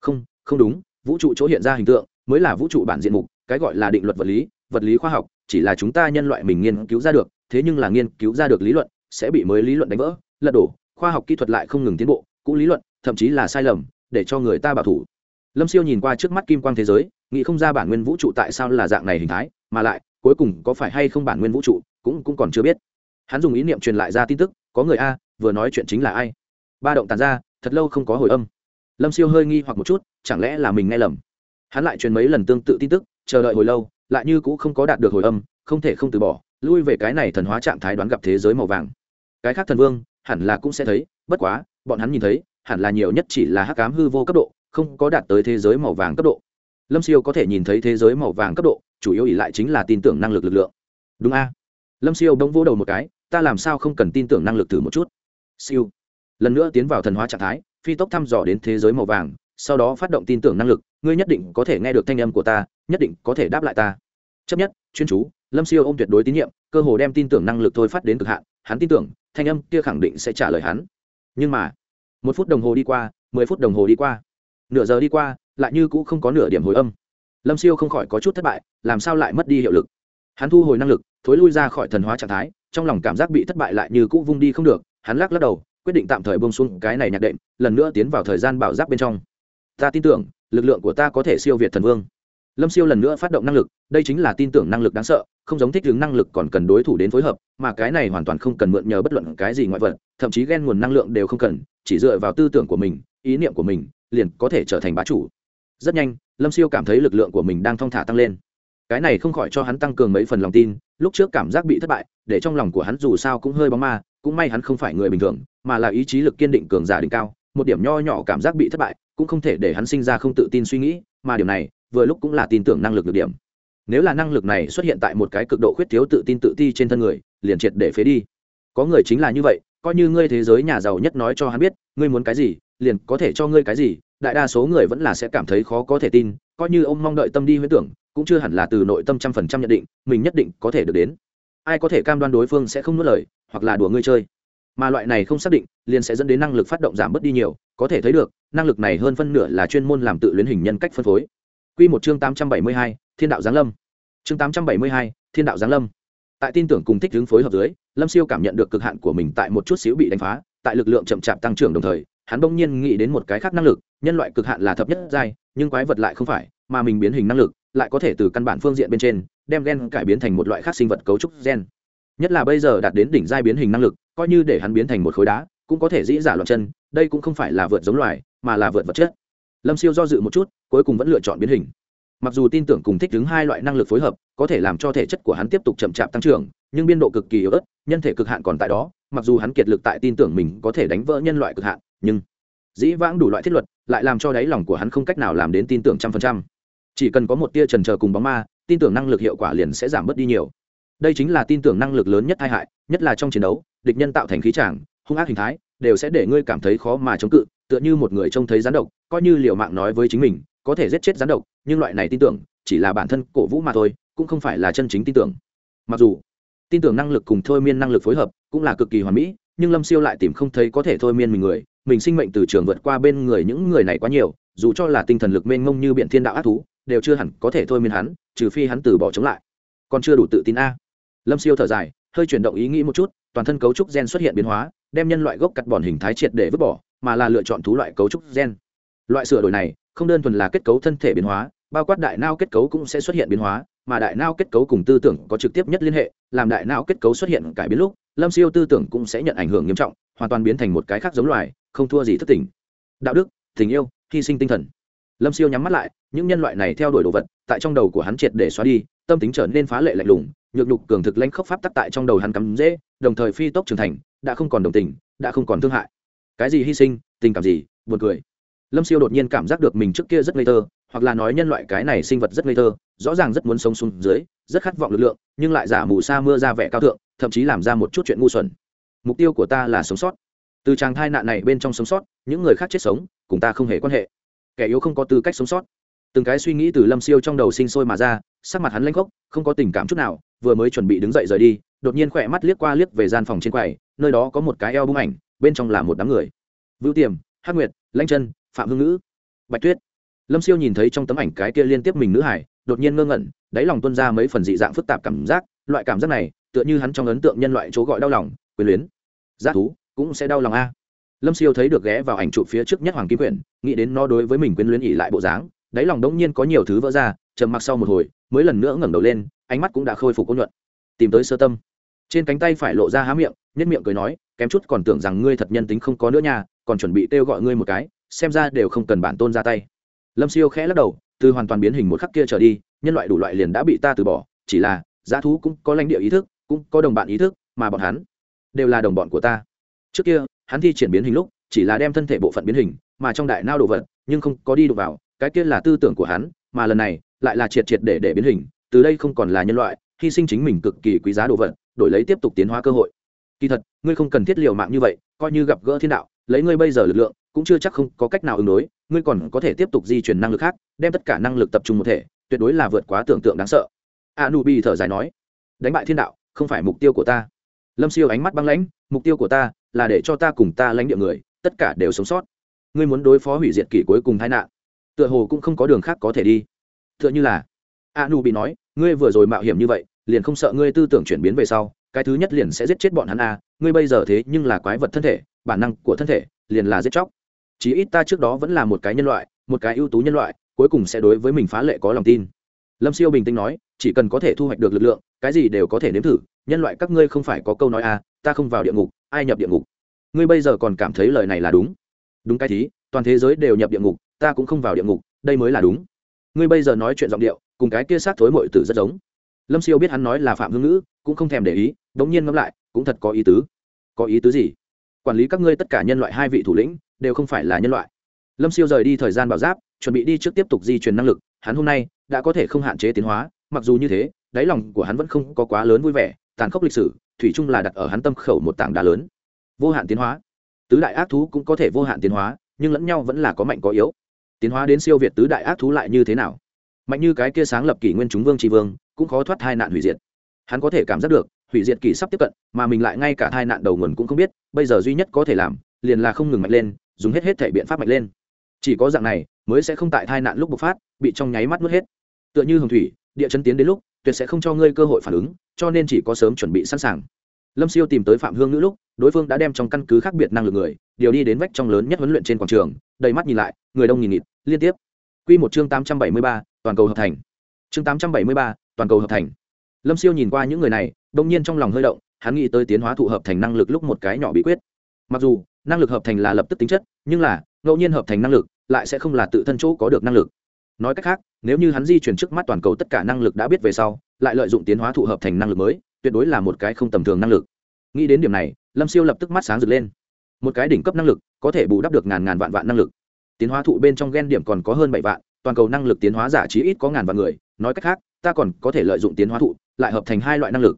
Không không đúng, vũ trụ chỗ hiện ra hình tượng mới là vũ trụ bản diện mục, cái gọi là định luật vật lý vật lý khoa học, chỉ là chúng ta nhân loại mình nghiên cứu ra được, thế nhưng là nghiên cứu ra được lý luận sẽ bị mới lý luận đánh vỡ, lật đổ khoa học kỹ thuật lại không ngừng tiến bộ cũ lý luận, thậm chí là sai lầm, để cho người ta bảo thủ. Lâm siêu nhìn qua trước mắt kim quang thế giới, nghĩ không ra bản nguyên vũ trụ tại sao là dạng này hình thái, mà lại, cuối cùng có phải hay không bản nguyên vũ trụ, cũng cũng còn chưa biết. Hắn dùng ý niệm truyền lại ra tin tức, có người a, vừa nói chuyện chính là ai? Ba động tàn ra, thật lâu không có hồi âm. Lâm siêu hơi nghi hoặc một chút, chẳng lẽ là mình nghe lầm? Hắn lại truyền mấy lần tương tự tin tức, chờ đợi hồi lâu, lại như cũng không có đạt được hồi âm, không thể không từ bỏ, lui về cái này thần hóa trạng thái đoán gặp thế giới màu vàng. Cái khác thần vương hẳn là cũng sẽ thấy, bất quá, bọn hắn nhìn thấy, hẳn là nhiều nhất chỉ là hắc cám hư vô cấp độ, không có đạt tới thế giới màu vàng cấp độ. Lâm siêu có thể nhìn thấy thế giới màu vàng cấp độ, chủ yếu ỷ lại chính là tin tưởng năng lực lực lượng. Đúng a. Lâm siêu đông vỗ đầu một cái, ta làm sao không cần tin tưởng năng lực thử một chút? Siêu. Lần nữa tiến vào thần hóa trạng thái, phi tốc thăm dò đến thế giới màu vàng, sau đó phát động tin tưởng năng lực, ngươi nhất định có thể nghe được thanh âm của ta, nhất định có thể đáp lại ta. Chấp nhất, chuyên chú, lâm siêu ô m tuyệt đối tín nhiệm, cơ hồ đem tin tưởng năng lực thôi phát đến cực hạn, hắn tin tưởng thanh âm kia khẳng định sẽ trả lời hắn. Nhưng mà, một phút đồng hồ đi qua, mười phút đồng hồ đi qua. Nửa giờ đi qua, lại như cũ không có nửa điểm hồi âm. Lâm siêu không khỏi có chút thất bại, làm sao lại mất đi hiệu lực? Hắn thu hồi năng lực, thối lui ra khỏi thần hóa trạng thái, trong lòng cảm giác bị thất bại lại như cũ vung đi không được, hắn lắc lắc đầu, quyết định tạm thời bông xuống cái này nhạc đệm, lần nữa tiến vào thời gian bảo giáp bên trong. Ta tin tưởng, lực lượng của ta có thể siêu việt thần vương lâm siêu lần nữa phát động năng lực, đây chính là tin tưởng năng lực đáng sợ, không giống thích ứng năng lực còn cần đối thủ đến phối hợp, mà cái này hoàn toàn không cần mượn nhờ bất luận cái gì ngoại vật, thậm chí ghen nguồn năng lượng đều không cần, chỉ dựa vào tư tưởng của mình, ý niệm của mình, liền có thể trở thành bá chủ. Rất nhanh, lâm siêu cảm thấy lực lượng của mình đang thong thả tăng lên. Cái này không khỏi cho hắn tăng cường mấy phần lòng tin, lúc trước cảm giác bị thất bại, để trong lòng của hắn dù sao cũng hơi bóng ma, cũng may hắn không phải người bình thường, mà là ý chí lực kiên định cường giả đỉnh cao, một điểm nho nhỏ cảm giác bị thất bại, cũng không thể để hắn sinh ra không tự tin suy nghĩ, mà điểm này vừa lúc cũng là tin tưởng năng lực được điểm. Nếu là năng lực này xuất hiện tại một cái cực độ khuyết thiếu tự tin tự ti trên thân người, liền triệt để phế đi. Có người chính là như vậy, coi như ngươi thế giới nhà giàu nhất nói cho hắn biết, ngươi muốn cái gì, liền có thể cho ngươi cái gì, đại đa số người vẫn là sẽ cảm thấy khó có thể tin, coi như ông mong đợi tâm đi huyễn tưởng, cũng chưa hẳn là từ nội tâm trăm phần trăm nhận định, mình nhất định có thể được đến. Ai có thể cam đoan đối phương sẽ không nuốt lời, hoặc là đùa ngươi chơi. Mà loại này không xác định, liền sẽ dẫn đến năng lực phát động giảm bớt đi nhiều, có thể thấy được, năng lực này hơn phân nửa là chuyên môn làm tự luyến hình nhân cách phân phối. Quy một chương 872, Thiên đạo giáng lâm. Chương 872, Thiên đạo giáng lâm. Tại tin tưởng cùng thích ứng phối hợp dưới, Lâm Siêu cảm nhận được cực hạn của mình tại một chút xíu bị đánh phá, tại lực lượng chậm chạp tăng trưởng đồng thời hắn bỗng nhiên nghĩ đến một cái khác năng lực nhân loại cực hạn là thập nhất giai nhưng quái vật lại không phải mà mình biến hình năng lực lại có thể từ căn bản phương diện bên trên đem gen cải biến thành một loại khác sinh vật cấu trúc gen nhất là bây giờ đạt đến đỉnh giai biến hình năng lực coi như để hắn biến thành một khối đá cũng có thể dĩ giả loạn chân đây cũng không phải là vượt giống loài mà là vượt vật chất lâm siêu do dự một chút, cuối cùng vẫn lựa chọn biến hình. Mặc dù tin tưởng cùng thích ứng hai loại năng lực phối hợp, có thể làm cho thể chất của hắn tiếp tục chậm chạp tăng trưởng, nhưng biên độ cực kỳ yếu ớt, nhân thể cực hạn còn tại đó, mặc dù hắn kiệt lực tại tin tưởng mình có thể đánh vỡ nhân loại cực hạn, nhưng dĩ vãng đủ loại thiết luật, lại làm cho đáy lòng của hắn không cách nào làm đến tin tưởng trăm phần trăm. Chỉ cần có một tia trần trờ cùng bóng ma, tin tưởng năng lực hiệu quả liền sẽ giảm bớt đi nhiều. Đây chính là tin tưởng năng lực lớn nhất tai hại, nhất là trong chiến đấu, địch nhân tạo thành khí tràng hung ác hình thái, đều sẽ để ngươi cảm thấy khó mà chống cự tựa như một người trông thấy gián độc, coi như liều mạng nói với chính mình, có thể giết chết gián độc, nhưng loại này tin tưởng, chỉ là bản thân cổ vũ mà thôi, cũng không phải là chân chính tin tưởng. Mặc dù, tin tưởng năng lực cùng thôi miên năng lực phối hợp cũng là cực kỳ hoàn mỹ, nhưng lâm siêu lại tìm không thấy có thể thôi miên mình người, mình sinh mệnh từ trường vượt qua bên người những người này quá nhiều, dù cho là tinh thần lực mênh mông như biện thiên đạo ác thú, đều chưa hẳn có thể thôi miên hắn, trừ phi hắn từ bỏ chống lại. Còn chưa đủ tự tin a. Lâm siêu thở dài, hơi chuyển động ý nghĩ một chút, toàn thân cấu trúc gen xuất hiện biến hóa, đem nhân loại gốc cắt bòn hình thái triệt để vứt bỏ mà là lựa chọn thú loại cấu trúc gen. Loại sửa đổi này, không đơn thuần là kết cấu thân thể biến hóa, bao quát đại não kết cấu cũng sẽ xuất hiện biến hóa, mà đại não kết cấu cùng tư tưởng có trực tiếp nhất liên hệ, làm đại não kết cấu xuất hiện cải biến lúc, lâm siêu tư tưởng cũng sẽ nhận ảnh hưởng nghiêm trọng, hoàn toàn biến thành một cái khác giống loài, không thua gì thất tình đạo đức, tình yêu, hy sinh tinh thần. Lâm siêu nhắm mắt lại, những nhân loại này theo đuổi đồ vật, tại trong đầu của hắn triệt để xóa đi, tâm tính trở nên phá lệ lạnh lùng, nhược nhục cường thực lãnh khốc pháp tắc tại trong đầu hắn cắm dễ, đồng thời phi tốc trưởng thành, đã không còn đồng tình, đã không còn thương hại cái gì hy sinh, tình cảm gì, buồn cười. Lâm siêu đột nhiên cảm giác được mình trước kia rất ngây thơ, hoặc là nói nhân loại cái này sinh vật rất ngây thơ, rõ ràng rất muốn sống xuống dưới, rất khát vọng lực lượng, nhưng lại giả mù sa mưa ra vẻ cao thượng, thậm chí làm ra một chút chuyện ngu xuẩn. Mục tiêu của ta là sống sót. Từ tràng thai nạn này bên trong sống sót, những người khác chết sống, cùng ta không hề quan hệ. Kẻ yếu không có tư cách sống sót. Từng cái suy nghĩ từ lâm siêu trong đầu sinh sôi mà ra, sắc mặt hắn lanh khốc, không có tình cảm chút nào, vừa mới chuẩn bị đứng dậy rời đi, đột nhiên khỏe mắt liếc qua liếc về gian phòng trên quầy, nơi đó có một cái eo bung ảnh bên trong là một đám người. Vưu tiềm, hắc nguyệt lanh chân, phạm hương ngữ, bạch tuyết. Lâm siêu nhìn thấy trong tấm ảnh cái kia liên tiếp mình nữ hải đột nhiên ngơ ngẩn, đáy lòng tuân ra mấy phần dị dạng phức tạp cảm giác, loại cảm giác này, tựa như hắn trong ấn tượng nhân loại chỗ gọi đau lòng, quyền luyến. Giác thú, cũng sẽ đau lòng a. Lâm siêu thấy được ghé vào ảnh chụp phía trước nhất hoàng kim quyển, nghĩ đến nó đối với mình quyến luyến ỉ lại bộ dáng, đáy lòng đống nhiên có nhiều thứ vỡ ra, trầm mặc sau một hồi, mới lần nữa ngẩng đầu lên, ánh mắt cũng đã khôi phục ôn nhuận. Tìm tới sơ tâm. Trên cánh tay phải lộ ra há miệng nhất miệng cười nói kém chút còn tưởng rằng ngươi thật nhân tính không có nữa nha, còn chuẩn bị kêu gọi ngươi một cái, xem ra đều không cần bản tôn ra tay. Lâm siêu khẽ lắc đầu, từ hoàn toàn biến hình một khắc kia trở đi, nhân loại đủ loại liền đã bị ta từ bỏ, chỉ là, giá thú cũng có lãnh địa ý thức, cũng có đồng bạn ý thức, mà bọn hắn đều là đồng bọn của ta. Trước kia, hắn thi triển biến hình lúc, chỉ là đem thân thể bộ phận biến hình, mà trong đại nao đồ vật, nhưng không có đi đụng vào, cái kia là tư tưởng của hắn, mà lần này, lại là triệt triệt để để biến hình, từ đây không còn là nhân loại, hy sinh chính mình cực kỳ quý giá đồ vật, đổi lấy tiếp tục tiến hóa cơ hội kỳ thật, ngươi không cần thiết liều mạng như vậy, coi như gặp gỡ thiên đạo, lấy ngươi bây giờ lực lượng, cũng chưa chắc không có cách nào ứng đối, ngươi còn có thể tiếp tục di chuyển năng lực khác, đem tất cả năng lực tập trung một thể, tuyệt đối là vượt quá tưởng tượng đáng sợ. A nu bi thở dài nói, đánh bại thiên đạo, không phải mục tiêu của ta. Lâm siêu ánh mắt băng lãnh, mục tiêu của ta là để cho ta cùng ta lãnh địa người, tất cả đều sống sót. Ngươi muốn đối phó hủy diệt kỷ cuối cùng tai nạn, tựa hồ cũng không có đường khác có thể đi. Tựa như là a nu bị nói, ngươi vừa rồi mạo hiểm như vậy, liền không sợ ngươi tư tưởng chuyển biến về sau cái thứ nhất liền sẽ giết chết bọn hắn a, ngươi bây giờ thế nhưng là quái vật thân thể, bản năng của thân thể liền là giết chóc. Chí ít ta trước đó vẫn là một cái nhân loại, một cái ưu tú nhân loại, cuối cùng sẽ đối với mình phá lệ có lòng tin. Lâm siêu bình tĩnh nói, chỉ cần có thể thu hoạch được lực lượng, cái gì đều có thể nếm thử, nhân loại các ngươi không phải có câu nói à ta không vào địa ngục, ai nhập địa ngục? Ngươi bây giờ còn cảm thấy lời này là đúng. Đúng cái thí, toàn thế giới đều nhập địa ngục, ta cũng không vào địa ngục, đây mới là đúng. Ngươi bây giờ nói chuyện giọng điệu, cùng cái kia sát thối mội tử rất giống lâm siêu biết hắn nói là phạm hương ngữ, cũng không thèm để ý đ ỗ n g nhiên ngẫm lại, cũng thật có ý tứ. Có ý tứ gì? Quản lý các ngươi tất cả nhân loại hai vị thủ lĩnh, đều không phải là nhân loại. Lâm siêu rời đi thời gian bảo giáp, chuẩn bị đi trước tiếp tục di chuyển năng lực, hắn hôm nay đã có thể không hạn chế tiến hóa, mặc dù như thế, đáy lòng của hắn vẫn không có quá lớn vui vẻ, tàn khốc lịch sử, thủy chung là đặt ở hắn tâm khẩu một tảng đá lớn. Vô hạn tiến hóa. Tứ đại ác thú cũng có thể vô hạn tiến hóa, nhưng lẫn nhau vẫn là có mạnh có yếu. Tiến hóa đến siêu việt tứ đại ác thú lại như thế nào? Mạnh như cái kia sáng lập kỷ nguyên chúng vương tri vương, cũng khó thoát hai nạn hủy diệt. Hắn có thể cảm giác được, hủy diệt kỷ sắp tiếp cận, mà mình lại ngay cả hai nạn đầu nguồn cũng không biết, bây giờ duy nhất có thể làm, liền là không ngừng mạnh lên, dùng hết hết thể biện pháp mạnh lên. Chỉ có dạng này, mới sẽ không tại tai nạn lúc bộc phát, bị trong nháy mắt mất hết. Tựa như hồng thủy, địa chân tiến đến lúc, tuyệt sẽ không cho ngươi cơ hội phản ứng, cho nên chỉ có sớm chuẩn bị sẵn sàng. Lâm siêu tìm tới phạm hương nữ lúc, đối phương đã đem trong căn cứ khác biệt năng lực người, điều đi đến vách trong lớn nhất huấn luyện trên quảng trường, đầy mắt nhìn lại, người đông nhìn nghịt, liên tiếp. Quy một chương tám trăm bảy mươi ba, toàn cầu hợp thành. Chương tám trăm bảy mươi ba, toàn cầu hợp thành. Lâm siêu nhìn qua những người này đột nhiên trong lòng hơi động, hắn nghĩ tới tiến hóa thụ hợp thành năng lực lúc một cái nhỏ bí quyết. Mặc dù, năng lực hợp thành là lập tức tính chất, nhưng là, ngẫu nhiên hợp thành năng lực, lại sẽ không là tự thân chỗ có được năng lực. Nói cách khác, nếu như hắn di chuyển trước mắt toàn cầu tất cả năng lực đã biết về sau, lại lợi dụng tiến hóa thụ hợp thành năng lực mới, tuyệt đối là một cái không tầm thường năng lực. Nghĩ đến điểm này, lâm siêu lập tức mắt sáng rực lên. Một cái đỉnh cấp năng lực, có thể bù đắp được ngàn ngàn vạn vạn năng lực tiến hóa thụ bên trong gen điểm còn có hơn bảy vạn, toàn cầu năng lực tiến hóa giả trí ít có ngàn vạn người. Nói cách khác, ta còn có thể lợi dụng tiến hóa thụ, lại hợp thành hai loại năng lực.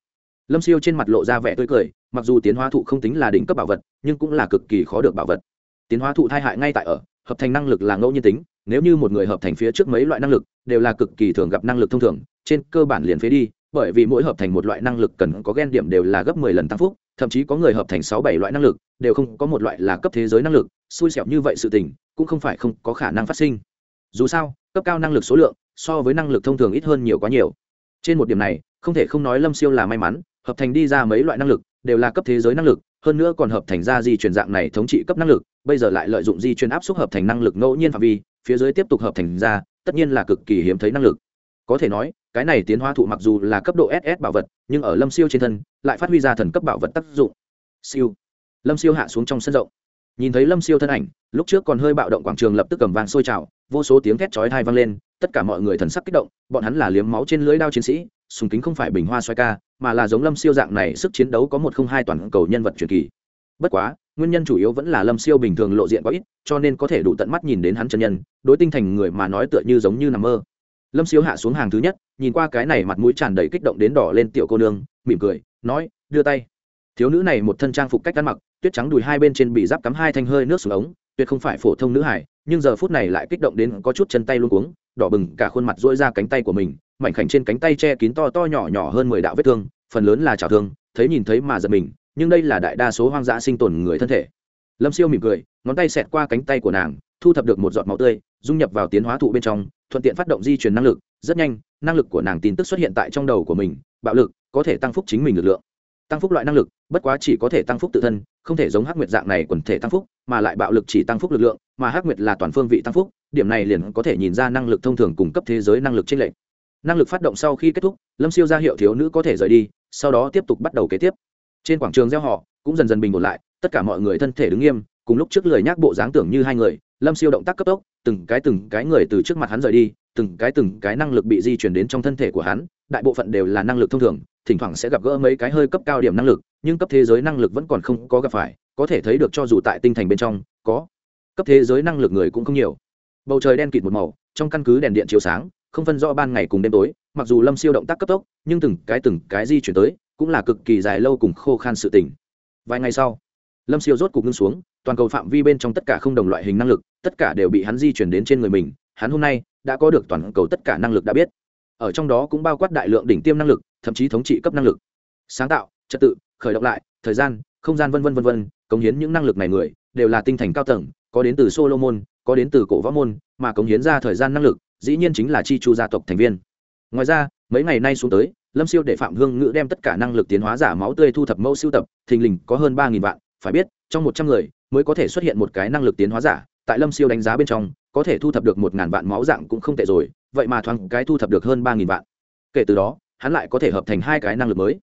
Lâm siêu trên mặt lộ ra vẻ tươi cười, mặc dù tiến hóa thụ không tính là đỉnh cấp bảo vật, nhưng cũng là cực kỳ khó được bảo vật. Tiến hóa thụ thai hại ngay tại ở, hợp thành năng lực là ngẫu nhiên tính, nếu như một người hợp thành phía trước mấy loại năng lực, đều là cực kỳ thường gặp năng lực thông thường, trên cơ bản liền phế đi, bởi vì mỗi hợp thành một loại năng lực cần có gen điểm đều là gấp mười lần tăng phúc thậm chí có người hợp thành sáu bảy loại năng lực, đều không có một loại là cấp thế giới năng lực, xui xẻo như vậy sự tình, cũng không phải không có khả năng phát sinh. Dù sao, cấp cao năng lực số lượng, so với năng lực thông thường ít hơn nhiều quá nhiều. Trên một điểm này, không thể không nói lâm siêu là may mắn, hợp thành đi ra mấy loại năng lực, đều là cấp thế giới năng lực, hơn nữa còn hợp thành ra di truyền dạng này thống trị cấp năng lực, bây giờ lại lợi dụng di truyền áp suất hợp thành năng lực ngẫu nhiên phạm vi, phía dưới tiếp tục hợp thành ra, tất nhiên là cực kỳ hiếm thấy năng lực có thể nói, cái này tiến hóa thụ mặc dù là cấp độ ss bảo vật, nhưng ở lâm siêu trên thân, lại phát huy ra thần cấp bảo vật tác dụng. Siêu. Lâm siêu hạ xuống trong sân rộng. Nhìn thấy lâm siêu thân ảnh, lúc trước còn hơi bạo động quảng trường lập tức cầm vàng sôi trào, vô số tiếng thét chói thai vang lên, tất cả mọi người thần sắc kích động, bọn hắn là liếm máu trên lưới đao chiến sĩ sùng kính không phải bình hoa xoay ca, mà là giống lâm siêu dạng này sức chiến đấu có một không hai toàn cầu nhân vật truyền kỳ. Bất quá, nguyên nhân chủ yếu vẫn là lâm siêu bình thường lộ diện có ít, cho nên có thể đủ tận mắt nhìn đến hắn chân nhân, đối tinh thành người mà nói tựa như giống như nằm mơ lâm siêu hạ xuống hàng thứ nhất, nhìn qua cái này mặt mũi tràn đầy kích động đến đỏ lên tiểu cô nương, mỉm cười, nói, đưa tay. Thiếu nữ này một thân trang phục cách ăn mặc, tuyết trắng đùi hai bên trên bị giáp cắm hai thanh hơi nước xuống ống, tuyệt không phải phổ thông nữ hải nhưng giờ phút này lại kích động đến có chút chân tay luôn cuống, đỏ bừng cả khuôn mặt dỗi ra cánh tay của mình, mảnh khảnh trên cánh tay che kín to to nhỏ nhỏ hơn mười đạo vết thương, phần lớn là trào thương, thấy nhìn thấy mà giật mình, nhưng đây là đại đa số hoang dã sinh tồn người thân thể. Lâm siêu mỉm cười, ngón tay xẹt qua cánh tay của nàng thu thập được một giọt máu tươi, dung nhập vào tiến hóa thụ bên trong, thuận tiện phát động di chuyển năng lực, rất nhanh, năng lực của nàng tin tức xuất hiện tại trong đầu của mình, bạo lực có thể tăng phúc chính mình lực lượng. Tăng phúc loại năng lực, bất quá chỉ có thể tăng phúc tự thân, không thể giống hắc nguyệt dạng này quần thể tăng phúc, mà lại bạo lực chỉ tăng phúc lực lượng, mà hắc nguyệt là toàn phương vị tăng phúc, điểm này liền có thể nhìn ra năng lực thông thường cung cấp thế giới năng lực trên lệnh năng lực phát động sau khi kết thúc, lâm siêu ra hiệu thiếu nữ có thể rời đi, sau đó tiếp tục bắt đầu kế tiếp. Trên quảng trường gieo họ, cũng dần dần bình ổn lại, tất cả mọi người thân thể đứng nghiêm, cùng lúc trước lời nhắc bộ dáng tưởng như hai người lâm siêu động tác cấp tốc, từng cái từng cái người từ trước mặt hắn rời đi, từng cái từng cái năng lực bị di chuyển đến trong thân thể của hắn, đại bộ phận đều là năng lực thông thường, thỉnh thoảng sẽ gặp gỡ mấy cái hơi cấp cao điểm năng lực, nhưng cấp thế giới năng lực vẫn còn không có gặp phải, có thể thấy được cho dù tại tinh thành bên trong, có cấp thế giới năng lực người cũng không nhiều. Bầu trời đen kịt một màu, trong căn cứ đèn điện chiếu sáng, không phân rõ ban ngày cùng đêm tối, mặc dù lâm siêu động tác cấp tốc, nhưng từng cái từng cái di chuyển tới, cũng là cực kỳ dài lâu cùng khô khan sự tỉnh vài ngày sau, lâm siêu rốt cục ngưng xuống toàn cầu phạm vi bên trong tất cả không đồng loại hình năng lực tất cả đều bị hắn di chuyển đến trên người mình hắn hôm nay đã có được toàn cầu tất cả năng lực đã biết. Ở trong đó cũng bao quát đại lượng đỉnh tiêm năng lực thậm chí thống trị cấp năng lực. Sáng tạo trật tự khởi động lại thời gian không gian vân vân vân vân, cống hiến những năng lực này người đều là tinh thành cao tầng có đến từ solomon có đến từ cổ võ môn mà cống hiến ra thời gian năng lực dĩ nhiên chính là chi chu gia tộc thành viên. Ngoài ra mấy ngày nay xuống tới lâm siêu để phạm hương ngữ đem tất cả năng lực tiến hóa giả máu tươi thu thập mẫu siêu tập thình lình có hơn ba nghìn vạn phải biết trong một trăm người mới có thể xuất hiện một cái năng lực tiến hóa giả, tại lâm siêu đánh giá bên trong, có thể thu thập được một ngàn vạn máu dạng cũng không tệ rồi, vậy mà thoáng cái thu thập được hơn ba nghìn vạn. Kể từ đó, hắn lại có thể hợp thành hai cái năng lực mới.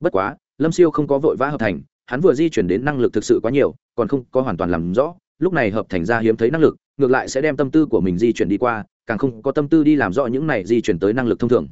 Bất quá, lâm siêu không có vội vã hợp thành, hắn vừa di chuyển đến năng lực thực sự quá nhiều, còn không có hoàn toàn làm rõ, lúc này hợp thành ra hiếm thấy năng lực, ngược lại sẽ đem tâm tư của mình di chuyển đi qua, càng không có tâm tư đi làm rõ những này di chuyển tới năng lực thông thường.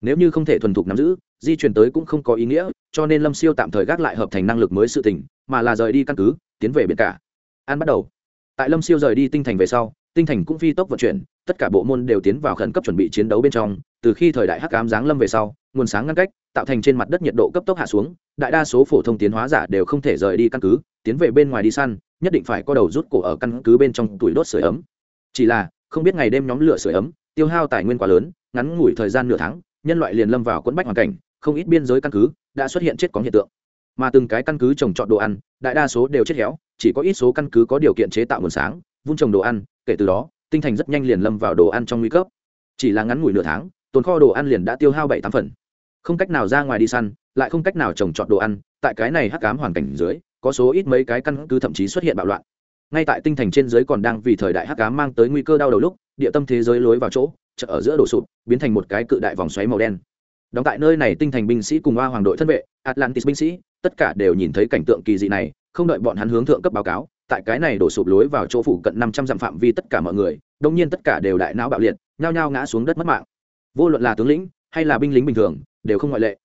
Nếu như không thể thuần thục nắm giữ, di chuyển tới cũng không có ý nghĩa, cho nên lâm siêu tạm thời gác lại hợp thành năng lực mới sự tỉnh mà là rời đi căn cứ tiến về biển cả. An bắt đầu. Tại lâm siêu rời đi tinh thành về sau, tinh thành cũng phi tốc vận chuyển, tất cả bộ môn đều tiến vào khẩn cấp chuẩn bị chiến đấu bên trong. Từ khi thời đại hắc ám giáng lâm về sau, nguồn sáng ngăn cách, tạo thành trên mặt đất nhiệt độ cấp tốc hạ xuống, đại đa số phổ thông tiến hóa giả đều không thể rời đi căn cứ, tiến về bên ngoài đi săn, nhất định phải có đầu rút cổ ở căn cứ bên trong tuổi đốt sửa ấm. Chỉ là, không biết ngày đêm nhóm lửa sửa ấm, tiêu hao tài nguyên quá lớn, ngắn ngủi thời gian nửa tháng, nhân loại liền lâm vào quẫn bách hoàn cảnh, không ít biên giới căn cứ đã xuất hiện chết có hiện tượng mà từng cái căn cứ trồng trọt đồ ăn, đại đa số đều chết héo, chỉ có ít số căn cứ có điều kiện chế tạo nguồn sáng, vun trồng đồ ăn, kể từ đó, tinh thành rất nhanh liền lâm vào đồ ăn trong nguy cấp. Chỉ là ngắn ngủi nửa tháng, tồn kho đồ ăn liền đã tiêu hao bảy tám phần. Không cách nào ra ngoài đi săn, lại không cách nào trồng trọt đồ ăn, tại cái này hắc ám hoàn cảnh dưới, có số ít mấy cái căn cứ thậm chí xuất hiện bạo loạn. Ngay tại tinh thành trên dưới còn đang vì thời đại hắc ám mang tới nguy cơ đau đầu lúc, địa tâm thế giới lối vào chỗ, chợ ở giữa đổ sụp, biến thành một cái cự đại vòng xoáy màu đen. Đóng tại nơi này tinh thành binh sĩ cùng hoa hoàng đội thân vệ, atlantis binh sĩ tất cả đều nhìn thấy cảnh tượng kỳ dị này không đợi bọn hắn hướng thượng cấp báo cáo tại cái này đổ sụp lối vào chỗ phủ cận năm trăm dặm phạm vi tất cả mọi người đông nhiên tất cả đều đại não bạo liệt nhao nhao ngã xuống đất mất mạng vô luận là tướng lĩnh hay là binh lính bình thường đều không ngoại lệ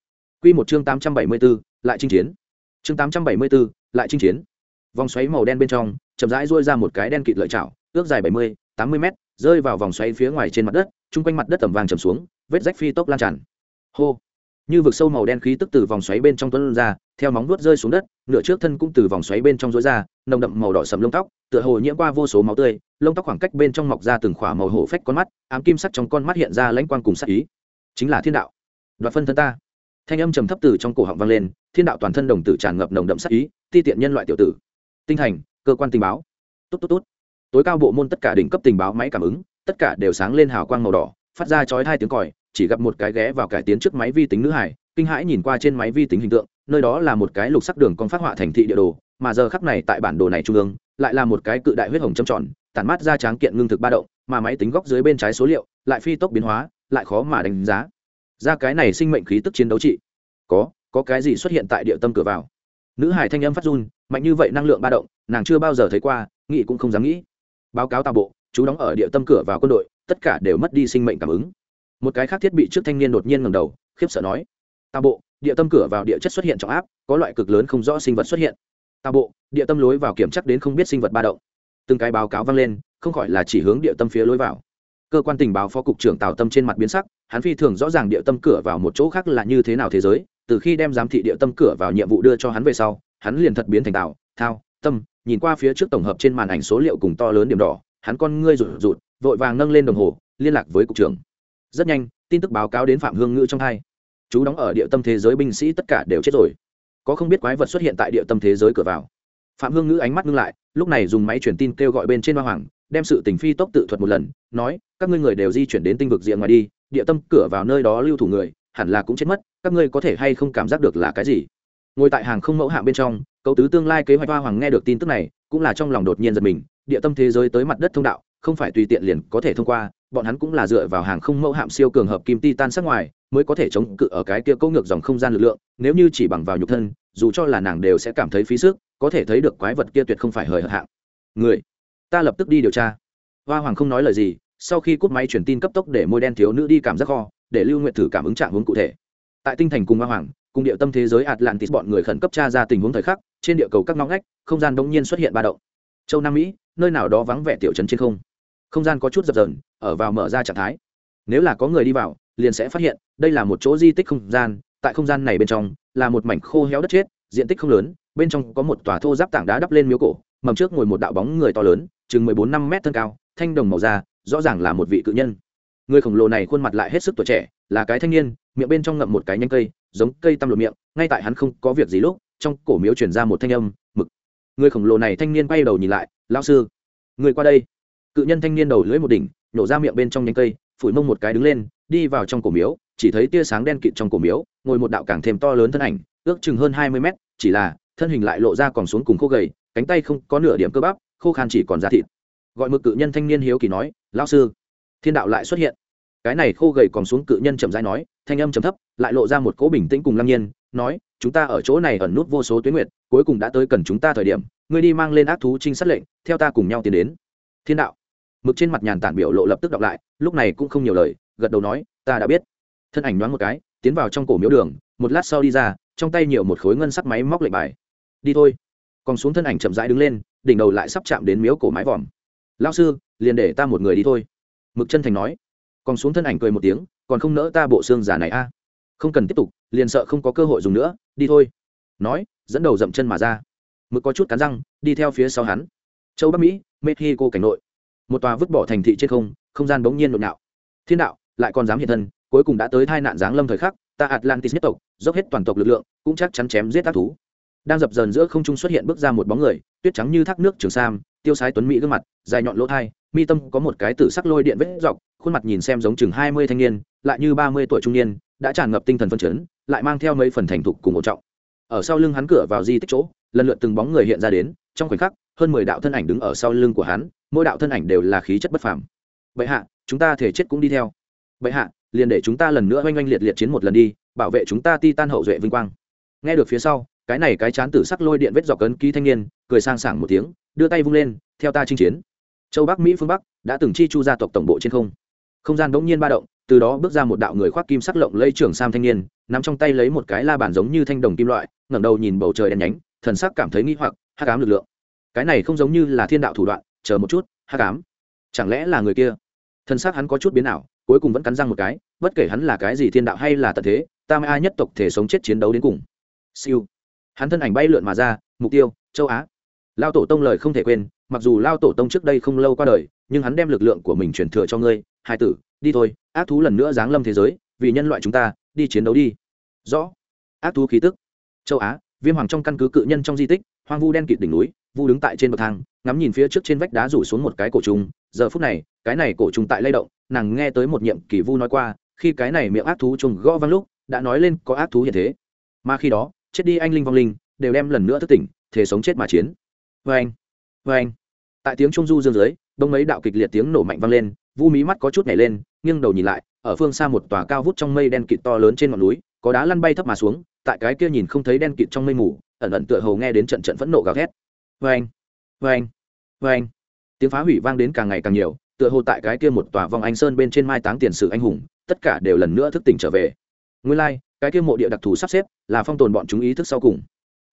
Quy một chương tám trăm bảy mươi 874, lại chinh chiến. Chương tám trăm bảy mươi 874, lại chinh chiến. Vòng xoáy màu đen bên trong, chậm rãi duỗi ra một cái đen kịt lợi chảo, ước dài bảy mươi, tám mươi mét, rơi vào vòng xoáy phía ngoài trên mặt đất, trung quanh mặt đất tầm vàng trầm xuống, vết rách phi tốc lan tràn. Hô! Như vực sâu màu đen khí tức từ vòng xoáy bên trong tuôn ra, theo móng vuốt rơi xuống đất, nửa trước thân cũng từ vòng xoáy bên trong rối ra, nồng đậm màu đỏ sầm lông tóc, tựa hồ nhiễm qua vô số máu tươi, lông tóc khoảng cách bên trong mọc ra từng khỏa màu hổ phách con mắt, ám kim sắc trong con mắt hiện ra lãnh quang cùng sắc ý. Chính là thiên đạo. Đoạt phân thân ta. Thanh âm trầm thấp từ trong cổ họng vang lên, thiên đạo toàn thân đồng tử tràn ngập nồng đậm sắc ý, ti tiện nhân loại tiểu tử. Tinh thành, cơ quan tình báo. Tốt tốt tốt. Tối cao bộ môn tất cả đỉnh cấp tình báo máy cảm ứng, tất cả đều sáng lên hào quang màu đỏ, phát ra chói hai tiếng còi, chỉ gặp một cái ghé vào cải tiến trước máy vi tính nữ hải, kinh hãi nhìn qua trên máy vi tính hình tượng, nơi đó là một cái lục sắc đường con phát họa thành thị địa đồ, mà giờ khắc này tại bản đồ này trung ương, lại là một cái cự đại huyết hồng châm tròn, tản mát ra tráng kiện ngưng thực ba động, mà máy tính góc dưới bên trái số liệu, lại phi tốc biến hóa, lại khó mà đánh giá. Ra cái này sinh mệnh khí tức chiến đấu trị. Có, có cái gì xuất hiện tại địa tâm cửa vào. Nữ hải thanh âm phát run, mạnh như vậy năng lượng ba động, nàng chưa bao giờ thấy qua, nghĩ cũng không dám nghĩ. Báo cáo tàu bộ, chú đóng ở địa tâm cửa vào quân đội, tất cả đều mất đi sinh mệnh cảm ứng. Một cái khác thiết bị trước thanh niên đột nhiên ngẩng đầu, khiếp sợ nói: "Tàu bộ, địa tâm cửa vào địa chất xuất hiện trọng áp có loại cực lớn không rõ sinh vật xuất hiện. Tàu bộ địa tâm lối vào kiểm chắc đến không biết sinh vật ba động. Từng cái báo cáo vang lên không khỏi là chỉ hướng địa tâm phía lối vào. Cơ quan tình báo phó cục trưởng tào tâm trên mặt biến sắc hắn phi thường rõ ràng địa tâm cửa vào một chỗ khác là như thế nào thế giới từ khi đem giám thị địa tâm cửa vào nhiệm vụ đưa cho hắn về sau hắn liền thật biến thành tào thao tâm nhìn qua phía trước tổng hợp trên màn ảnh số liệu cùng to lớn điểm đỏ hắn con ngươi rụt rụt vội vàng nâng lên đồng hồ liên lạc với cục trưởng rất nhanh, tin tức báo cáo đến phạm hương ngữ trong hai. Chú đóng ở địa tâm thế giới binh sĩ tất cả đều chết rồi. Có không biết quái vật xuất hiện tại địa tâm thế giới cửa vào. Phạm hương ngữ ánh mắt ngưng lại, lúc này dùng máy truyền tin kêu gọi bên trên hoa hoàng, đem sự tình phi tốc tự thuật một lần, nói, các ngươi người đều di chuyển đến tinh vực diện ngoài đi, địa tâm cửa vào nơi đó lưu thủ người, hẳn là cũng chết mất, các ngươi có thể hay không cảm giác được là cái gì? Ngồi tại hàng không mẫu hạng bên trong cậu tứ tương lai kế hoạch hoa hoàng nghe được tin tức này, cũng là trong lòng đột nhiên giật mình, địa tâm thế giới tới mặt đất thông đạo, không phải tùy tiện liền có thể thông qua bọn hắn cũng là dựa vào hàng không mẫu hạm siêu cường hợp kim titan sắc ngoài, mới có thể chống cự ở cái kia câu ngược dòng không gian lực lượng, nếu như chỉ bằng vào nhục thân, dù cho là nàng đều sẽ cảm thấy phí sức, có thể thấy được quái vật kia tuyệt không phải hời hợt hạng. Người, ta lập tức đi điều tra. Hoa hoàng không nói lời gì, sau khi cúp máy truyền tin cấp tốc để môi đen thiếu nữ đi cảm giác kho để lưu nguyện thử cảm ứng trạng hướng cụ thể. Tại tinh thành cùng hoa hoàng, cùng địa tâm thế giới atlantis bọn người khẩn cấp tra ra tình huống thời khắc, trên địa cầu các ngõ ngách, không gian đống nhiên xuất hiện ba động. Châu nam mỹ, nơi nào đó vắng vẻ tiểu trấn trên không không gian có chút dập dờn, ở vào mở ra trạng thái. Nếu là có người đi vào, liền sẽ phát hiện, đây là một chỗ di tích không gian, tại không gian này bên trong, là một mảnh khô héo đất chết, diện tích không lớn, bên trong có một tòa thô giáp tảng đá đắp lên miếu cổ, mầm trước ngồi một đạo bóng người to lớn, chừng mười bốn năm mét thân cao, thanh đồng màu da, rõ ràng là một vị cự nhân. Người khổng lồ này khuôn mặt lại hết sức tuổi trẻ, là cái thanh niên, miệng bên trong ngậm một cái nhanh cây, giống cây tăm lột miệng, ngay tại hắn không có việc gì lúc, trong cổ miếu chuyển ra một thanh âm, mực. Người khổng lồ này thanh niên quay đầu nhìn lại lao sư, người qua đây cự nhân thanh niên đầu lưỡi một đỉnh, nổ ra miệng bên trong nhánh cây, phủi mông một cái đứng lên, đi vào trong cổ miếu, chỉ thấy tia sáng đen kịt trong cổ miếu, ngồi một đạo càng thêm to lớn thân ảnh, ước chừng hơn hai mươi mét, chỉ là, thân hình lại lộ ra còn xuống cùng khô gầy, cánh tay không có nửa điểm cơ bắp, khô khan chỉ còn da thịt. Gọi mực cự nhân thanh niên hiếu kỳ nói lao sư, thiên đạo lại xuất hiện. Cái này khô gầy còn xuống cự nhân chậm rãi nói, thanh âm chậm thấp, lại lộ ra một cỗ bình tĩnh cùng lăng nhiên, nói, chúng ta ở chỗ này ẩn nút vô số tuyến nguyệt, cuối cùng đã tới cần chúng ta thời điểm, ngươi đi mang lên ác thú trinh sát lệnh, theo ta cùng nhau tiến đến. Thiên đạo mực trên mặt nhàn tản biểu lộ lập tức đọc lại, lúc này cũng không nhiều lời, gật đầu nói, ta đã biết. Thân ảnh nhoáng một cái, tiến vào trong cổ miếu đường, một lát sau đi ra, trong tay nhiều một khối ngân sắc máy móc lệnh bài. Đi thôi. Còn xuống thân ảnh chậm rãi đứng lên, đỉnh đầu lại sắp chạm đến miếu cổ mái vòm. Lao sư, liền để ta một người đi thôi. Mực chân thành nói. Còn xuống thân ảnh cười một tiếng, còn không nỡ ta bộ xương giả này a? Không cần tiếp tục, liền sợ không có cơ hội dùng nữa, đi thôi. Nói, dẫn đầu dậm chân mà ra. Mực có chút cắn răng, đi theo phía sau hắn. Châu bắc mỹ, mexico cảnh nội một tòa vứt bỏ thành thị trên không không gian bỗng nhiên nội nạo thiên đạo, lại còn dám hiện thân, cuối cùng đã tới tai nạn giáng lâm thời khắc, ta atlantis nhất tộc, dốc hết toàn tộc lực lượng, cũng chắc chắn chém giết tác thú. Đang dập dờn giữa không trung xuất hiện bước ra một bóng người, tuyết trắng như thác nước trường sam, tiêu sái tuấn mỹ gương mặt, dài nhọn lỗ thai, mi tâm có một cái tử sắc lôi điện vết dọc, khuôn mặt nhìn xem giống chừng hai mươi thanh niên, lại như ba mươi tuổi trung niên, đã tràn ngập tinh thần phân chấn, lại mang theo mấy phần thành thục cùng một trọng. Ở sau lưng hắn cửa vào di tích chỗ, lần lượt từng bóng người hiện ra đến, trong khoảnh khắc, hơn mười đạo thân ảnh đứng ở sau lưng của hắn mỗi đạo thân ảnh đều là khí chất bất phàm. Bệ hạ, chúng ta thể chết cũng đi theo. Bệ hạ, liền để chúng ta lần nữa oanh oanh liệt liệt chiến một lần đi, bảo vệ chúng ta ti tan hậu duệ vinh quang. Nghe được phía sau, cái này cái chán tử sắc lôi điện vết dọc cấn ký thanh niên, cười sang sảng một tiếng, đưa tay vung lên, theo ta chinh chiến. Châu bắc, mỹ phương bắc, đã từng chi chu gia tộc tổng bộ trên không. Không gian bỗng nhiên ba động, từ đó bước ra một đạo người khoác kim sắc lộng lây trưởng sam thanh niên, nắm trong tay lấy một cái la bàn giống như thanh đồng kim loại, ngẩng đầu nhìn bầu trời đen nhánh, thần sắc cảm thấy nghi hoặc hát cám lực lượng. Cái này không giống như là thiên đạo thủ đoạn chờ một chút hát cám. Chẳng lẽ là người kia? Thân xác hắn có chút biến ảo, cuối cùng vẫn cắn răng một cái, bất kể hắn là cái gì thiên đạo hay là tận thế, ta mai nhất tộc thể sống chết chiến đấu đến cùng. Siêu. Hắn thân ảnh bay lượn mà ra, mục tiêu, châu á. Lao tổ tông lời không thể quên, mặc dù lao tổ tông trước đây không lâu qua đời, nhưng hắn đem lực lượng của mình truyền thừa cho ngươi, hai tử, đi thôi, ác thú lần nữa giáng lâm thế giới, vì nhân loại chúng ta, đi chiến đấu đi. Rõ. Ác thú khí tức. Châu á, viêm hoàng trong căn cứ cự nhân trong di tích, hoang vu đen kịt đỉnh núi vu đứng tại trên bậc thang, ngắm nhìn phía trước trên vách đá rủ xuống một cái cổ trùng. Giờ phút này, cái này cổ trùng tại lay động, nàng nghe tới một nhiệm kỳ vu nói qua, khi cái này miệng ác thú trùng gõ văng lúc, đã nói lên có ác thú hiện thế. Mà khi đó, chết đi anh linh vong linh, đều đem lần nữa thức tỉnh, thể sống chết mà chiến. Vê anh vê anh tại tiếng trung du dương dưới, đông mấy đạo kịch liệt tiếng nổ mạnh vang lên, vu mí mắt có chút nhảy lên, nghiêng đầu nhìn lại, ở phương xa một tòa cao vút trong mây đen kịt to lớn trên ngọn núi, có đá lăn bay thấp mà xuống, tại cái kia nhìn không thấy đen kịt trong mây mù, ẩn ẩn tựa hồ nghe đến trận trận phẫn nộ gào thét. Vang, vang, vang, tiếng phá hủy vang đến càng ngày càng nhiều tựa hồ tại cái kia một tòa vong anh sơn bên trên mai táng tiền sử anh hùng tất cả đều lần nữa thức tỉnh trở về. Nguyên lai、like, cái kia mộ địa đặc thù sắp xếp là phong tồn bọn chúng ý thức sau cùng.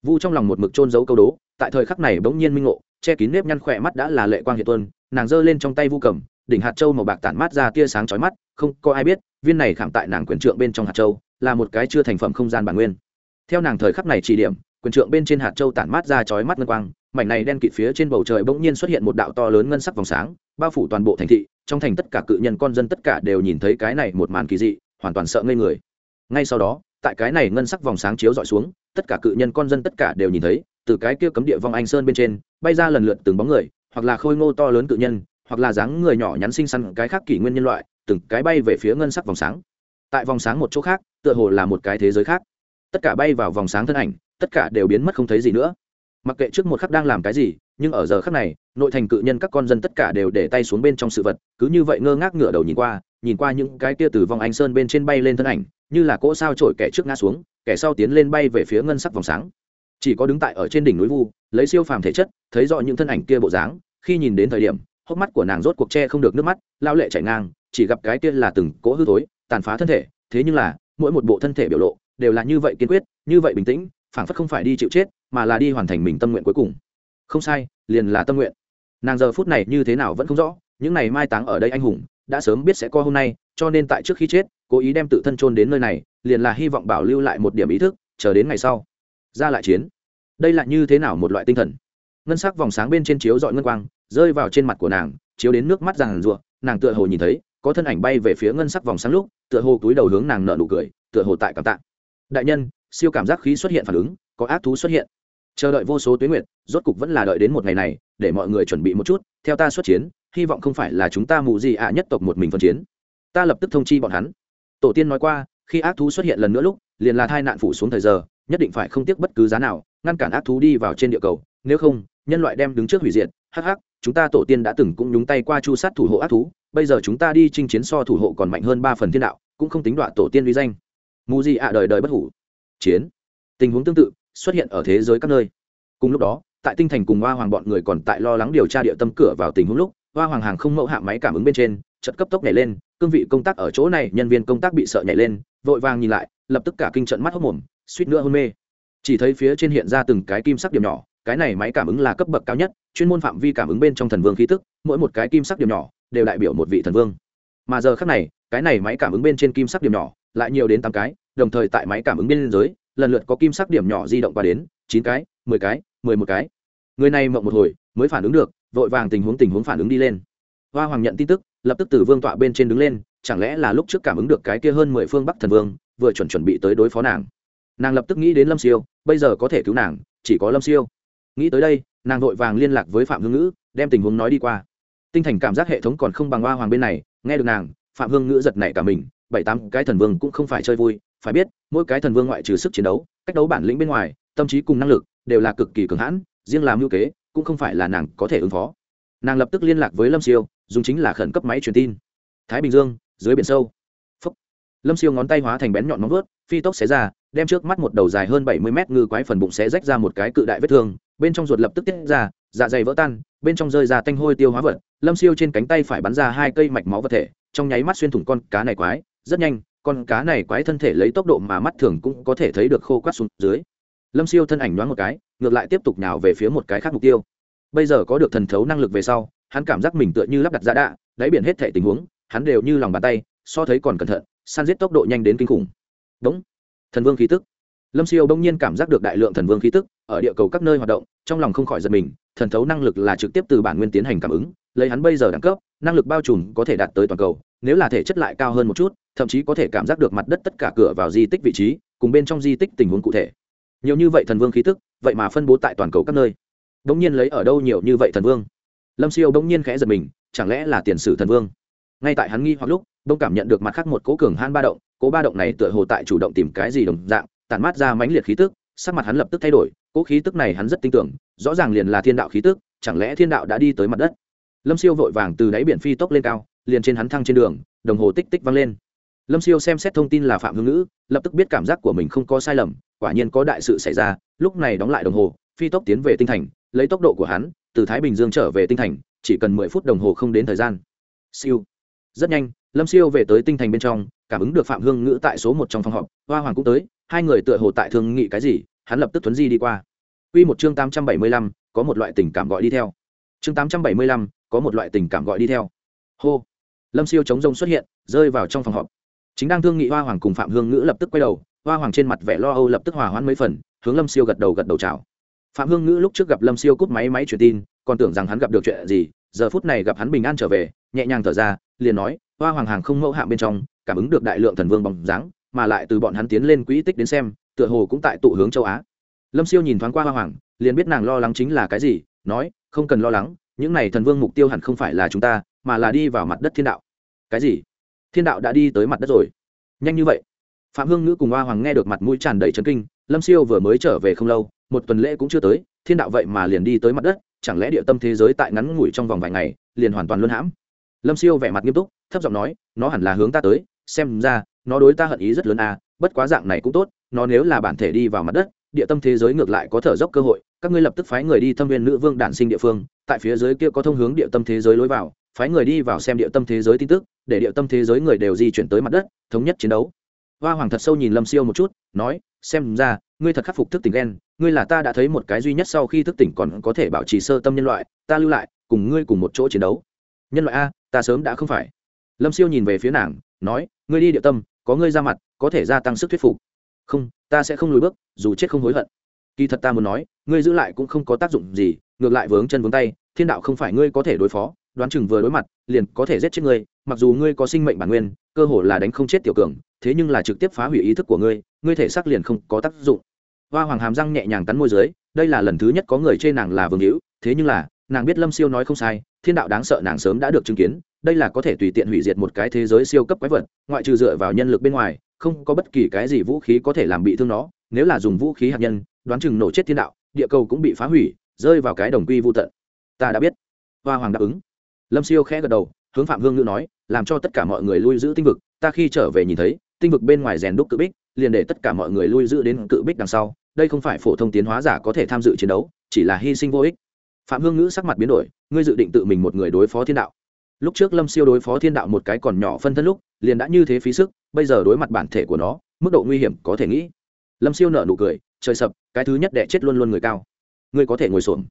Vu trong lòng một mực trôn giấu câu đố tại thời khắc này bỗng nhiên minh ngộ che kín nếp nhăn khỏe mắt đã là lệ quang hiện tuân nàng giơ lên trong tay vu cầm đỉnh hạt châu màu bạc tản mát ra tia sáng chói mắt không có ai biết viên này khảm tại nàng quyền trượng bên trong hạt châu là một cái chưa thành phẩm không gian bản nguyên. Theo nàng thời khắc này chỉ điểm quyền trượng bên trên hạt châu tản mát ra chói mắt ngân quang mảnh này đen kịt phía trên bầu trời bỗng nhiên xuất hiện một đạo to lớn ngân sắc vòng sáng, bao phủ toàn bộ thành thị, trong thành tất cả cự nhân con dân tất cả đều nhìn thấy cái này một màn kỳ dị, hoàn toàn sợ ngây người. Ngay sau đó, tại cái này ngân sắc vòng sáng chiếu dọi xuống, tất cả cự nhân con dân tất cả đều nhìn thấy, từ cái kia cấm địa vong anh sơn bên trên, bay ra lần lượt từng bóng người, hoặc là khôi ngô to lớn cự nhân, hoặc là dáng người nhỏ nhắn xinh xắn, cái khác kỷ nguyên nhân loại, từng cái bay về phía ngân sắc vòng sáng. Tại vòng sáng một chỗ khác, tựa hồ là một cái thế giới khác. Tất cả bay vào vòng sáng thân ảnh, tất cả đều biến mất không thấy gì nữa mặc kệ trước một khắc đang làm cái gì, nhưng ở giờ khắc này, nội thành cự nhân các con dân tất cả đều để tay xuống bên trong sự vật, cứ như vậy ngơ ngác ngửa đầu nhìn qua nhìn qua những cái kia từ vòng anh sơn bên trên bay lên thân ảnh, như là cỗ sao trổi kẻ trước ngã xuống, kẻ sau tiến lên bay về phía ngân sắc vòng sáng. Chỉ có đứng tại ở trên đỉnh núi vu, lấy siêu phàm thể chất, thấy rõ những thân ảnh kia bộ dáng, khi nhìn đến thời điểm, hốc mắt của nàng rốt cuộc che không được nước mắt, lao lệ chảy ngang, chỉ gặp cái kia là từng cỗ hư thối, tàn phá thân thể, thế nhưng là, mỗi một bộ thân thể biểu lộ, đều là như vậy kiên quyết, như vậy bình tĩnh, phảng phất không phải đi chịu chết mà là đi hoàn thành mình tâm nguyện cuối cùng. Không sai, liền là tâm nguyện. Nàng giờ phút này như thế nào vẫn không rõ, những này mai táng ở đây anh hùng, đã sớm biết sẽ có hôm nay, cho nên tại trước khi chết, cố ý đem tự thân chôn đến nơi này, liền là hy vọng bảo lưu lại một điểm ý thức, chờ đến ngày sau. Ra lại chiến. Đây là như thế nào một loại tinh thần? Ngân sắc vòng sáng bên trên chiếu dọi ngân quang, rơi vào trên mặt của nàng, chiếu đến nước mắt ràng rụa nàng tựa hồ nhìn thấy, có thân ảnh bay về phía ngân sắc vòng sáng lúc, tựa hồ túi đầu hướng nàng nợ nụ cười, tựa hồ tại cảm tạ. Đại nhân, siêu cảm giác khí xuất hiện phản ứng, có ác thú xuất hiện chờ đợi vô số tuyến nguyện rốt cục vẫn là đợi đến một ngày này, để mọi người chuẩn bị một chút, theo ta xuất chiến, hy vọng không phải là chúng ta mù gì ạ nhất tộc một mình phân chiến. Ta lập tức thông chi bọn hắn. Tổ tiên nói qua, khi ác thú xuất hiện lần nữa lúc, liền là thai nạn phủ xuống thời giờ, nhất định phải không tiếc bất cứ giá nào, ngăn cản ác thú đi vào trên địa cầu, nếu không, nhân loại đem đứng trước hủy diệt. Hắc hắc, chúng ta tổ tiên đã từng cũng nhúng tay qua chu sát thủ hộ ác thú, bây giờ chúng ta đi chinh chiến so thủ hộ còn mạnh hơn ba phần thiên đạo, cũng không tính đoạn tổ tiên uy danh. Mù gì ạ đời đời bất hủ. Chiến. Tình huống tương tự xuất hiện ở thế giới các nơi. Cùng lúc đó, tại tinh thành cùng hoa hoàng bọn người còn tại lo lắng điều tra địa tâm cửa vào tình huống lúc, hoa hoàng hàng không mẫu hạ máy cảm ứng bên trên, chợt cấp tốc nhảy lên, cương vị công tác ở chỗ này, nhân viên công tác bị sợ nhảy lên, vội vàng nhìn lại, lập tức cả kinh trận mắt hốc mồm, suýt nữa hôn mê. Chỉ thấy phía trên hiện ra từng cái kim sắc điểm nhỏ, cái này máy cảm ứng là cấp bậc cao nhất, chuyên môn phạm vi cảm ứng bên trong thần vương khí tức, mỗi một cái kim sắc điểm nhỏ đều đại biểu một vị thần vương. Mà giờ khác này, cái này máy cảm ứng bên trên kim sắc điểm nhỏ lại nhiều đến tám cái, đồng thời tại máy cảm ứng bên dưới lần lượt có kim sắc điểm nhỏ di động qua đến, chín cái, mười cái, mười một cái. Người này mộng một hồi, mới phản ứng được, vội vàng tình huống tình huống phản ứng đi lên. Hoa hoàng nhận tin tức, lập tức từ vương tọa bên trên đứng lên, chẳng lẽ là lúc trước cảm ứng được cái kia hơn mười phương bắc thần vương, vừa chuẩn chuẩn bị tới đối phó nàng. Nàng lập tức nghĩ đến lâm siêu, bây giờ có thể cứu nàng, chỉ có lâm siêu. Nghĩ tới đây, nàng vội vàng liên lạc với phạm hương ngữ, đem tình huống nói đi qua. Tinh thành cảm giác hệ thống còn không bằng hoa hoàng bên này, nghe được nàng, phạm hương ngữ giật nảy cả mình, bảy tám cái thần vương cũng không phải chơi vui phải biết, mỗi cái thần vương ngoại trừ sức chiến đấu, cách đấu bản lĩnh bên ngoài, tâm trí cùng năng lực đều là cực kỳ cường hãn, riêng làm ưu kế, cũng không phải là nàng có thể ứng phó. Nàng lập tức liên lạc với lâm siêu, dùng chính là khẩn cấp máy truyền tin. Thái bình dương, dưới biển sâu. Phúc. lâm siêu ngón tay hóa thành bén nhọn móng vớt phi tốc xé ra, đem trước mắt một đầu dài hơn bảy mươi mét ngư quái phần bụng xé rách ra một cái cự đại vết thương, bên trong ruột lập tức tiết ra dạ dày vỡ tan, bên trong rơi ra tanh hôi tiêu hóa vật. Lâm siêu trên cánh tay phải bắn ra hai cây mạch máu vật thể, trong nháy mắt xuyên thủng con cá này quái, rất nhanh con cá này quái thân thể lấy tốc độ mà mắt thường cũng có thể thấy được khô quát xuống dưới. Lâm siêu thân ảnh nhoáng một cái, ngược lại tiếp tục nhào về phía một cái khác mục tiêu. Bây giờ có được thần thấu năng lực về sau, hắn cảm giác mình tựa như lắp đặt ra đạ, đáy biển hết thể tình huống, hắn đều như lòng bàn tay, so thấy còn cẩn thận san giết tốc độ nhanh đến kinh khủng. Đúng. Thần vương khí tức. Lâm siêu bỗng nhiên cảm giác được đại lượng thần vương khí tức ở địa cầu các nơi hoạt động, trong lòng không khỏi giật mình, thần thấu năng lực là trực tiếp từ bản nguyên tiến hành cảm ứng, lấy hắn bây giờ đẳng cấp, năng lực bao trùm có thể đạt tới toàn cầu, nếu là thể chất lại cao hơn một chút thậm chí có thể cảm giác được mặt đất tất cả cửa vào di tích vị trí, cùng bên trong di tích tình huống cụ thể. Nhiều như vậy thần vương khí tức, vậy mà phân bố tại toàn cầu các nơi. Đ ỗ n g nhiên lấy ở đâu nhiều như vậy thần vương? Lâm siêu đ ỗ n g nhiên khẽ giật mình, chẳng lẽ là tiền sử thần vương? Ngay tại hắn nghi hoặc lúc đông cảm nhận được mặt khác một cố cường han ba động, cố ba động này tựa hồ tại chủ động tìm cái gì đồng dạng, tản mát ra mãnh liệt khí tức, sắc mặt hắn lập tức thay đổi, cố khí tức này hắn rất tin tưởng, rõ ràng liền là thiên đạo khí tức, chẳng lẽ thiên đạo đã đi tới mặt đất? Lâm siêu vội vàng từ đáy biển phi tốc lên cao, liền trên hắn thăng trên đường, đồng hồ tích tích vang lên lâm siêu xem xét thông tin là phạm hương ngữ lập tức biết cảm giác của mình không có sai lầm quả nhiên có đại sự xảy ra lúc này đóng lại đồng hồ phi tốc tiến về tinh thành lấy tốc độ của hắn từ thái bình dương trở về tinh thành chỉ cần mười phút đồng hồ không đến thời gian siêu rất nhanh lâm siêu về tới tinh thành bên trong cảm ứng được phạm hương ngữ tại số một trong phòng họp hoa hoàng cũng tới hai người tựa hồ tại thương nghị cái gì hắn lập tức tuấn di đi qua Quy một chương tám trăm bảy mươi lăm, có một loại tình cảm gọi đi theo. Chương tám trăm bảy mươi lăm, có một loại tình cảm gọi đi theo. Hô. Lâm Siêu chống rông xuất hiện, rơi vào trong phòng họp chính đang thương nghị hoa hoàng cùng phạm hương ngữ lập tức quay đầu, hoa hoàng trên mặt vẻ lo âu lập tức hòa hoãn mấy phần, hướng lâm siêu gật đầu gật đầu chào. Phạm hương ngữ lúc trước gặp lâm siêu cúp máy máy truyền tin, còn tưởng rằng hắn gặp được chuyện gì, giờ phút này gặp hắn bình an trở về, nhẹ nhàng thở ra, liền nói, hoa hoàng hàng không mẫu hạm bên trong, cảm ứng được đại lượng thần vương bóng dáng, mà lại từ bọn hắn tiến lên quỹ tích đến xem, tựa hồ cũng tại tụ hướng châu á. Lâm siêu nhìn thoáng qua hoa hoàng, liền biết nàng lo lắng chính là cái gì, nói, không cần lo lắng, những này thần vương mục tiêu hẳn không phải là chúng ta, mà là đi vào mặt đất thiên đạo. Cái gì? Thiên đạo đã đi tới mặt đất rồi. Nhanh như vậy. Phạm hương ngữ cùng hoa hoàng nghe được mặt mũi tràn đầy trấn kinh, lâm siêu vừa mới trở về không lâu, một tuần lễ cũng chưa tới, thiên đạo vậy mà liền đi tới mặt đất, chẳng lẽ địa tâm thế giới tại ngắn ngủi trong vòng vài ngày, liền hoàn toàn luân hãm? Lâm siêu vẻ mặt nghiêm túc, thấp giọng nói, nó hẳn là hướng ta tới, xem ra, nó đối ta hận ý rất lớn à bất quá dạng này cũng tốt, nó nếu là bản thể đi vào mặt đất, địa tâm thế giới ngược lại có thở dốc cơ hội, các ngươi lập tức phái người đi thâm viên nữ vương đản sinh địa phương, tại phía dưới kia có thông hướng địa tâm thế giới lối vào phái người đi vào xem địa tâm thế giới tin tức, để địa tâm thế giới người đều di chuyển tới mặt đất, thống nhất chiến đấu. Hoa hoàng thật sâu nhìn lâm siêu một chút, nói, xem ra, ngươi thật khắc phục thức tỉnh ghen ngươi là ta đã thấy một cái duy nhất sau khi thức tỉnh còn có thể bảo trì sơ tâm nhân loại, ta lưu lại, cùng ngươi cùng một chỗ chiến đấu. Nhân loại a, ta sớm đã không phải. Lâm siêu nhìn về phía nàng, nói, ngươi đi địa tâm, có ngươi ra mặt, có thể gia tăng sức thuyết phục. Không, ta sẽ không lùi bước, dù chết không hối hận. Kỳ thật ta muốn nói, ngươi giữ lại cũng không có tác dụng gì, ngược lại vướng chân vướng tay, thiên đạo không phải ngươi có thể đối phó đoán chừng vừa đối mặt, liền có thể giết chết ngươi, mặc dù ngươi có sinh mệnh bản nguyên, cơ hồ là đánh không chết tiểu cường, thế nhưng là trực tiếp phá hủy ý thức của ngươi ngươi thể xác liền không có tác dụng. Hoa hoàng hàm răng nhẹ nhàng cắn môi dưới, đây là lần thứ nhất có người chê nàng là vương hữu, thế nhưng là, nàng biết lâm siêu nói không sai, thiên đạo đáng sợ nàng sớm đã được chứng kiến, đây là có thể tùy tiện hủy diệt một cái thế giới siêu cấp quái vật, ngoại trừ dựa vào nhân lực bên ngoài, không có bất kỳ cái gì vũ khí có thể làm bị thương nó, nếu là dùng vũ khí hạt nhân, đoán chừng nổ chết thiên đạo, địa cầu cũng bị phá hủy, rơi vào cái đồng quy vô tận. Ta đã biết. Hoa hoàng đáp ứng lâm siêu khẽ gật đầu, hướng phạm hương ngữ nói, làm cho tất cả mọi người lui giữ tinh vực, ta khi trở về nhìn thấy, tinh vực bên ngoài rèn đúc cự bích, liền để tất cả mọi người lui giữ đến cự bích đằng sau. Đây không phải phổ thông tiến hóa giả có thể tham dự chiến đấu, chỉ là hy sinh vô ích. Phạm hương ngữ sắc mặt biến đổi, ngươi dự định tự mình một người đối phó thiên đạo? Lúc trước lâm siêu đối phó thiên đạo một cái còn nhỏ phân thân lúc, liền đã như thế phí sức, bây giờ đối mặt bản thể của nó, mức độ nguy hiểm có thể nghĩ. Lâm siêu nợ nụ cười, trời sập, cái thứ nhất đẻ chết luôn luôn người cao. Ngươi có thể ngồi xổm.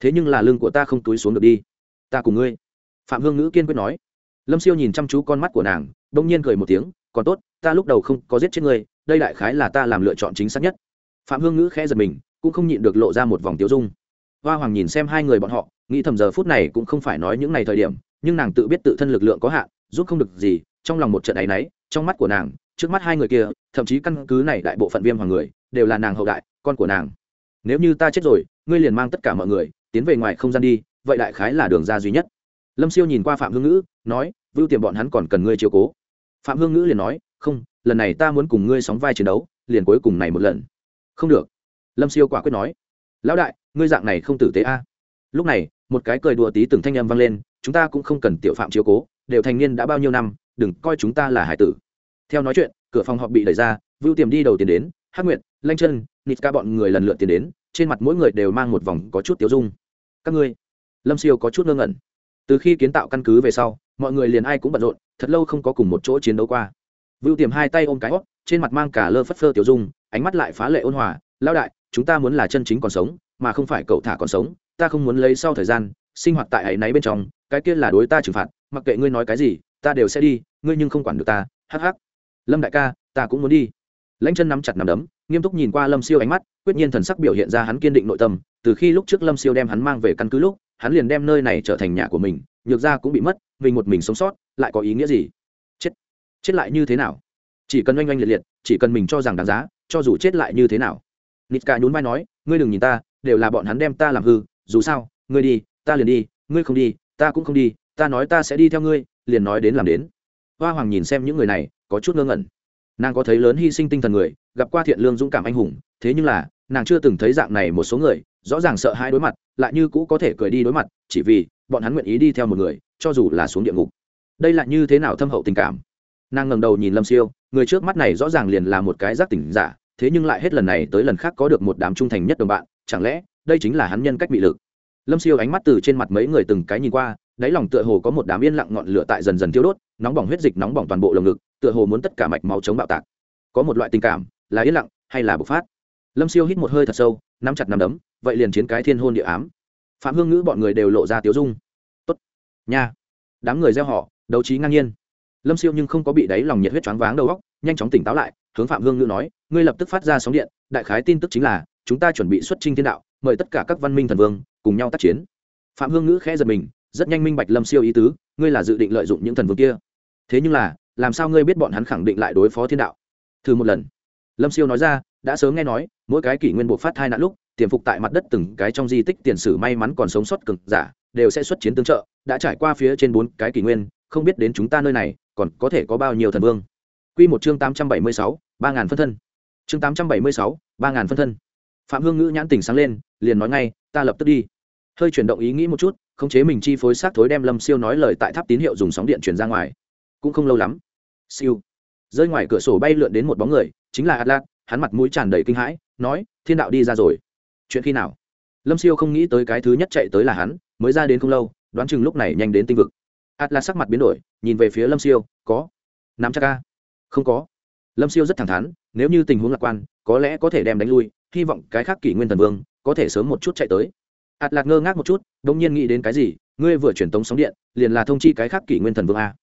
Thế nhưng là lưng của ta không túi xuống được đi. Ta cùng ngươi phạm hương ngữ kiên quyết nói. Lâm siêu nhìn chăm chú con mắt của nàng đ ỗ n g nhiên cười một tiếng, còn tốt, ta lúc đầu không có giết chết ngươi, đây đại khái là ta làm lựa chọn chính xác nhất. Phạm hương ngữ khẽ giật mình, cũng không nhịn được lộ ra một vòng tiêu dung. Hoa hoàng nhìn xem hai người bọn họ, nghĩ thầm giờ phút này cũng không phải nói những ngày thời điểm, nhưng nàng tự biết tự thân lực lượng có hạn, giúp không được gì, trong lòng một trận ấ y náy, trong mắt của nàng, trước mắt hai người kia, thậm chí căn cứ này đại bộ phận viêm hoàng người, đều là nàng hậu đại, con của nàng. Nếu như ta chết rồi, ngươi liền mang tất cả mọi người, tiến về ngoài không gian đi, vậy đại khái là đường ra duy nhất lâm siêu nhìn qua phạm hương ngữ, nói, vưu tiềm bọn hắn còn cần ngươi chiều cố. Phạm hương ngữ liền nói, không, lần này ta muốn cùng ngươi sóng vai chiến đấu, liền cuối cùng này một lần. Không được. Lâm siêu quả quyết nói, lão đại, ngươi dạng này không tử tế a. Lúc này, một cái cười đùa tí từng thanh âm vang lên, chúng ta cũng không cần tiểu phạm chiếu cố, đều thành niên đã bao nhiêu năm, đừng coi chúng ta là hải tử. Theo nói chuyện, cửa phòng họp bị đẩy ra, vưu tiềm đi đầu tiền đến, hắc nguyệt, lanh chân, nịt ca bọn người lần lượt tiến đến, trên mặt mỗi người đều mang một vòng có chút tiêu dung. Các ngươi? Lâm siêu có chút ngơ ngẩn từ khi kiến tạo căn cứ về sau, mọi người liền ai cũng bận rộn, thật lâu không có cùng một chỗ chiến đấu qua. Vưu tiềm hai tay ôm cái hót, trên mặt mang cả lơ phất phơ tiểu dung, ánh mắt lại phá lệ ôn hòa lao đại, chúng ta muốn là chân chính còn sống, mà không phải cậu thả còn sống, ta không muốn lấy sau thời gian, sinh hoạt tại ấy náy bên trong, cái kia là đối ta trừng phạt, mặc kệ ngươi nói cái gì, ta đều sẽ đi, ngươi nhưng không quản được ta, hắc hắc. Lâm đại ca, ta cũng muốn đi. Lãnh chân nắm chặt nắm đấm, nghiêm túc nhìn qua lâm siêu ánh mắt, quyết nhiên thần sắc biểu hiện ra hắn kiên định nội tâm, từ khi lúc trước lâm siêu đem hắn mang về căn cứ lúc hắn liền đem nơi này trở thành nhà của mình, nhược ra cũng bị mất, mình một mình sống sót, lại có ý nghĩa gì? Chết. Chết lại như thế nào? Chỉ cần oanh oanh liệt liệt, chỉ cần mình cho rằng đáng giá, cho dù chết lại như thế nào. Nitka nhún vai nói, ngươi đừng nhìn ta, đều là bọn hắn đem ta làm hư, dù sao, ngươi đi, ta liền đi, ngươi không đi, ta cũng không đi, ta nói ta sẽ đi theo ngươi, liền nói đến làm đến. Hoa hoàng nhìn xem những người này, có chút ngơ ngẩn. Nàng có thấy lớn hy sinh tinh thần người, gặp qua thiện lương dũng cảm anh hùng, thế nhưng là nàng chưa từng thấy dạng này một số người, rõ ràng sợ hai đối mặt, lại như cũ có thể cười đi đối mặt, chỉ vì bọn hắn nguyện ý đi theo một người, cho dù là xuống địa ngục. Đây là như thế nào thâm hậu tình cảm? Nàng ngẩng đầu nhìn lâm siêu, người trước mắt này rõ ràng liền là một cái giác tỉnh giả, thế nhưng lại hết lần này tới lần khác có được một đám trung thành nhất đồng bạn, chẳng lẽ đây chính là hắn nhân cách bị lực? Lâm siêu ánh mắt từ trên mặt mấy người từng cái nhìn qua, đáy lòng tựa hồ có một đám yên lặng ngọn lửa tại dần dần thiêu đốt, nóng bỏng huyết dịch nóng bỏng toàn bộ lồng ngực, tựa hồ muốn tất cả mạch máu chống bạo tạc. Có một loại tình cảm, là yên lặng hay là bộc phát? Lâm siêu hít một hơi thật sâu, nắm chặt nắm đấm, vậy liền chiến cái thiên hôn địa ám. Phạm hương ngữ bọn người đều lộ ra tiếu dung. Tốt, nha. Đám người gieo họ đấu trí ngang nhiên. Lâm siêu nhưng không có bị đáy lòng nhiệt huyết choáng váng đầu óc, nhanh chóng tỉnh táo lại, hướng phạm hương ngữ nói, ngươi lập tức phát ra sóng điện, đại khái tin tức chính là, chúng ta chuẩn bị xuất trinh thiên đạo, mời tất cả các văn minh thần vương, cùng nhau tác chiến. Phạm hương ngữ khẽ giật mình, rất nhanh minh bạch lâm siêu ý tứ, ngươi là dự định lợi dụng những thần vương kia. Thế nhưng là, làm sao ngươi biết bọn hắn khẳng định lại đối phó thiên đạo? Thử một lần. Lâm siêu nói ra, đã sớm nghe nói mỗi cái kỷ nguyên buộc phát hai nạn lúc, tiềm phục tại mặt đất từng cái trong di tích tiền sử may mắn còn sống sót cực giả, đều sẽ xuất chiến tương trợ, đã trải qua phía trên bốn cái kỷ nguyên, không biết đến chúng ta nơi này, còn có thể có bao nhiêu thần vương. Quy một chương tám trăm bảy mươi sáu, ba ngàn phân thân. Chương tám trăm bảy mươi sáu, ba ngàn phân thân. Phạm hương ngữ nhãn tỉnh sáng lên, liền nói ngay, ta lập tức đi. Hơi chuyển động ý nghĩ một chút, khống chế mình chi phối sát thối đem lâm siêu nói lời tại tháp tín hiệu dùng sóng điện truyền ra ngoài. Cũng không lâu lắm. Siêu. Rơi ngoài cửa sổ bay lượn đến một bóng người, chính là atlas, hắn mặt mũi tràn đầy kinh hãi nói, thiên đạo đi ra rồi. Chuyện khi nào? Lâm siêu không nghĩ tới cái thứ nhất chạy tới là hắn, mới ra đến không lâu, đoán chừng lúc này nhanh đến tinh vực. Atlas sắc mặt biến đổi, nhìn về phía lâm siêu, có. Nắm chắc ca không có. Lâm siêu rất thẳng thắn, nếu như tình huống lạc quan, có lẽ có thể đem đánh lui, hy vọng cái khác kỷ nguyên thần vương có thể sớm một chút chạy tới. Ạt lạc ngơ ngác một chút đ ỗ n g nhiên nghĩ đến cái gì, ngươi vừa truyền tống sóng điện, liền là thông chi cái khác kỷ nguyên thần vương a.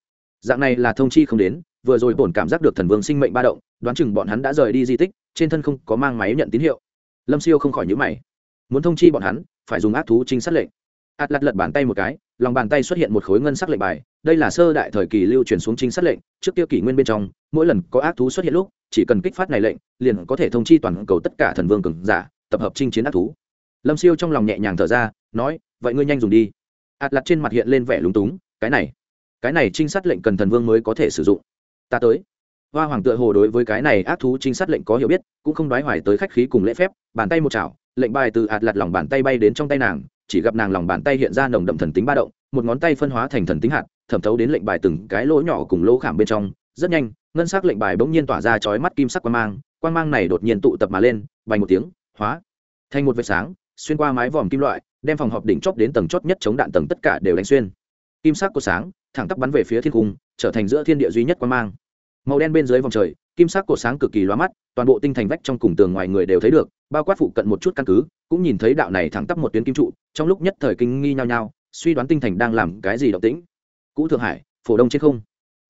Dạng này là thông chi không đến, vừa rồi bổn cảm giác được thần vương sinh mệnh ba động, đoán chừng bọn hắn đã rời đi di tích trên thân không có mang máy nhận tín hiệu. Lâm siêu không khỏi nhữ mày. Muốn thông chi bọn hắn, phải dùng ác thú trinh sát lệnh. Ạt lặt lật bàn tay một cái, lòng bàn tay xuất hiện một khối ngân sắc lệnh bài. Đây là sơ đại thời kỳ lưu truyền xuống trinh sát lệnh, trước kia kỷ nguyên bên trong, mỗi lần có ác thú xuất hiện lúc, chỉ cần kích phát này lệnh, liền có thể thông chi toàn cầu tất cả thần vương cường giả, tập hợp chinh chiến ác thú. Lâm siêu trong lòng nhẹ nhàng thở ra, nói, vậy ngươi nhanh dùng đi. Ạt lặt trên mặt hiện lên vẻ lúng túng, cái này cái này trinh sát lệnh cần thần vương mới có thể sử dụng. Ta tới hoa hoàng tựa hồ đối với cái này ác thú trinh sát lệnh có hiểu biết, cũng không đoái hoài tới khách khí cùng lễ phép, bàn tay một chảo, lệnh bài từ ạt lặt lòng bàn tay bay đến trong tay nàng, chỉ gặp nàng lòng bàn tay hiện ra nồng đậm thần tính ba động, một ngón tay phân hóa thành thần tính hạt, thẩm thấu đến lệnh bài từng cái lỗ nhỏ cùng lỗ khảm bên trong, rất nhanh, ngân sắc lệnh bài bỗng nhiên tỏa ra chói mắt kim sắc quang mang quang mang này đột nhiên tụ tập mà lên vành một tiếng, hóa thành một vệt sáng, xuyên qua mái vòm kim loại, đem phòng họp đỉnh chóp đến tầng chót nhất chống đạn tầng tất cả đều đánh xuyên. Kim sắc của sáng, thẳng tắp bắn về phía thiên cung, trở thành giữa thiên địa duy nhất quang mang màu đen bên dưới vòng trời, kim sắc cổ sáng cực kỳ loa mắt, toàn bộ tinh thành vách trong cùng tường ngoài người đều thấy được, bao quát phụ cận một chút căn cứ, cũng nhìn thấy đạo này thẳng tắp một tuyến kim trụ, trong lúc nhất thời kinh nghi nhao nhao, suy đoán tinh thành đang làm cái gì động tĩnh. Cũ thượng hải, phổ đông trên không.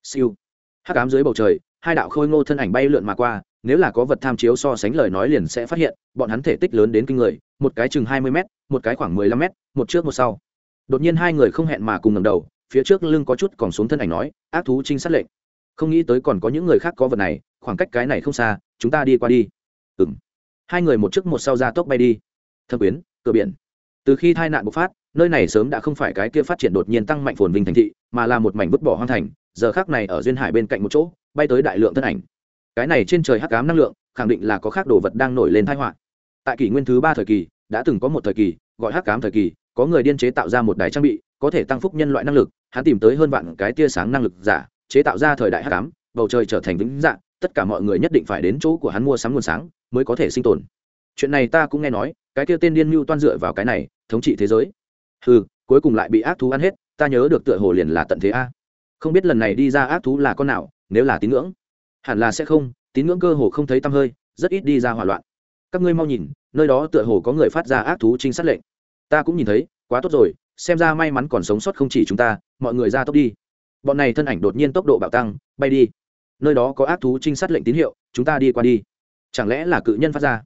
Siêu. Hắc ám dưới bầu trời, hai đạo khôi ngô thân ảnh bay lượn mà qua, nếu là có vật tham chiếu so sánh lời nói liền sẽ phát hiện, bọn hắn thể tích lớn đến kinh người, một cái chừng hai mươi m một cái khoảng mười lăm m một trước một sau. Đột nhiên hai người không hẹn mà cùng ngầm đầu, phía trước lưng có chút còn xuống thân ảnh nói, ác thú trinh sát lệnh không nghĩ tới còn có những người khác có vật này, khoảng cách cái này không xa, chúng ta đi qua đi. Ừ m hai người một trước một sau ra tốc bay đi. Thâm quyến, cửa biển. Từ khi tai nạn bộc phát, nơi này sớm đã không phải cái kia phát triển đột nhiên tăng mạnh phồn vinh thành thị, mà là một mảnh vứt bỏ hoang thành, giờ khác này ở duyên hải bên cạnh một chỗ, bay tới đại lượng thân ảnh. Cái này trên trời hắc cám năng lượng, khẳng định là có khác đồ vật đang nổi lên thái họa. Tại kỷ nguyên thứ ba thời kỳ, đã từng có một thời kỳ, gọi hắc cám thời kỳ, có người điên chế tạo ra một đài trang bị, có thể tăng phúc nhân loại năng lực, hắn tìm tới hơn vạn cái tia sáng năng lực giả chế tạo ra thời đại hắc ám bầu trời trở thành vĩnh dạng, tất cả mọi người nhất định phải đến chỗ của hắn mua sắm nguồn sáng mới có thể sinh tồn. Chuyện này ta cũng nghe nói, cái kia tên điên mưu toan dựa vào cái này, thống trị thế giới. Ừ cuối cùng lại bị ác thú ăn hết, ta nhớ được tựa hồ liền là tận thế a. Không biết lần này đi ra ác thú là con nào, nếu là tín ngưỡng, hẳn là sẽ không, tín ngưỡng cơ hồ không thấy tăm hơi, rất ít đi ra hỏa loạn. Các ngươi mau nhìn, nơi đó tựa hồ có người phát ra ác thú trinh sát lệnh. Ta cũng nhìn thấy, quá tốt rồi, xem ra may mắn còn sống sót không chỉ chúng ta, mọi người ra tốc đi bọn này thân ảnh đột nhiên tốc độ bạo tăng, bay đi. Nơi đó có ác thú trinh sát lệnh tín hiệu, chúng ta đi qua đi. Chẳng lẽ là cự nhân phát ra?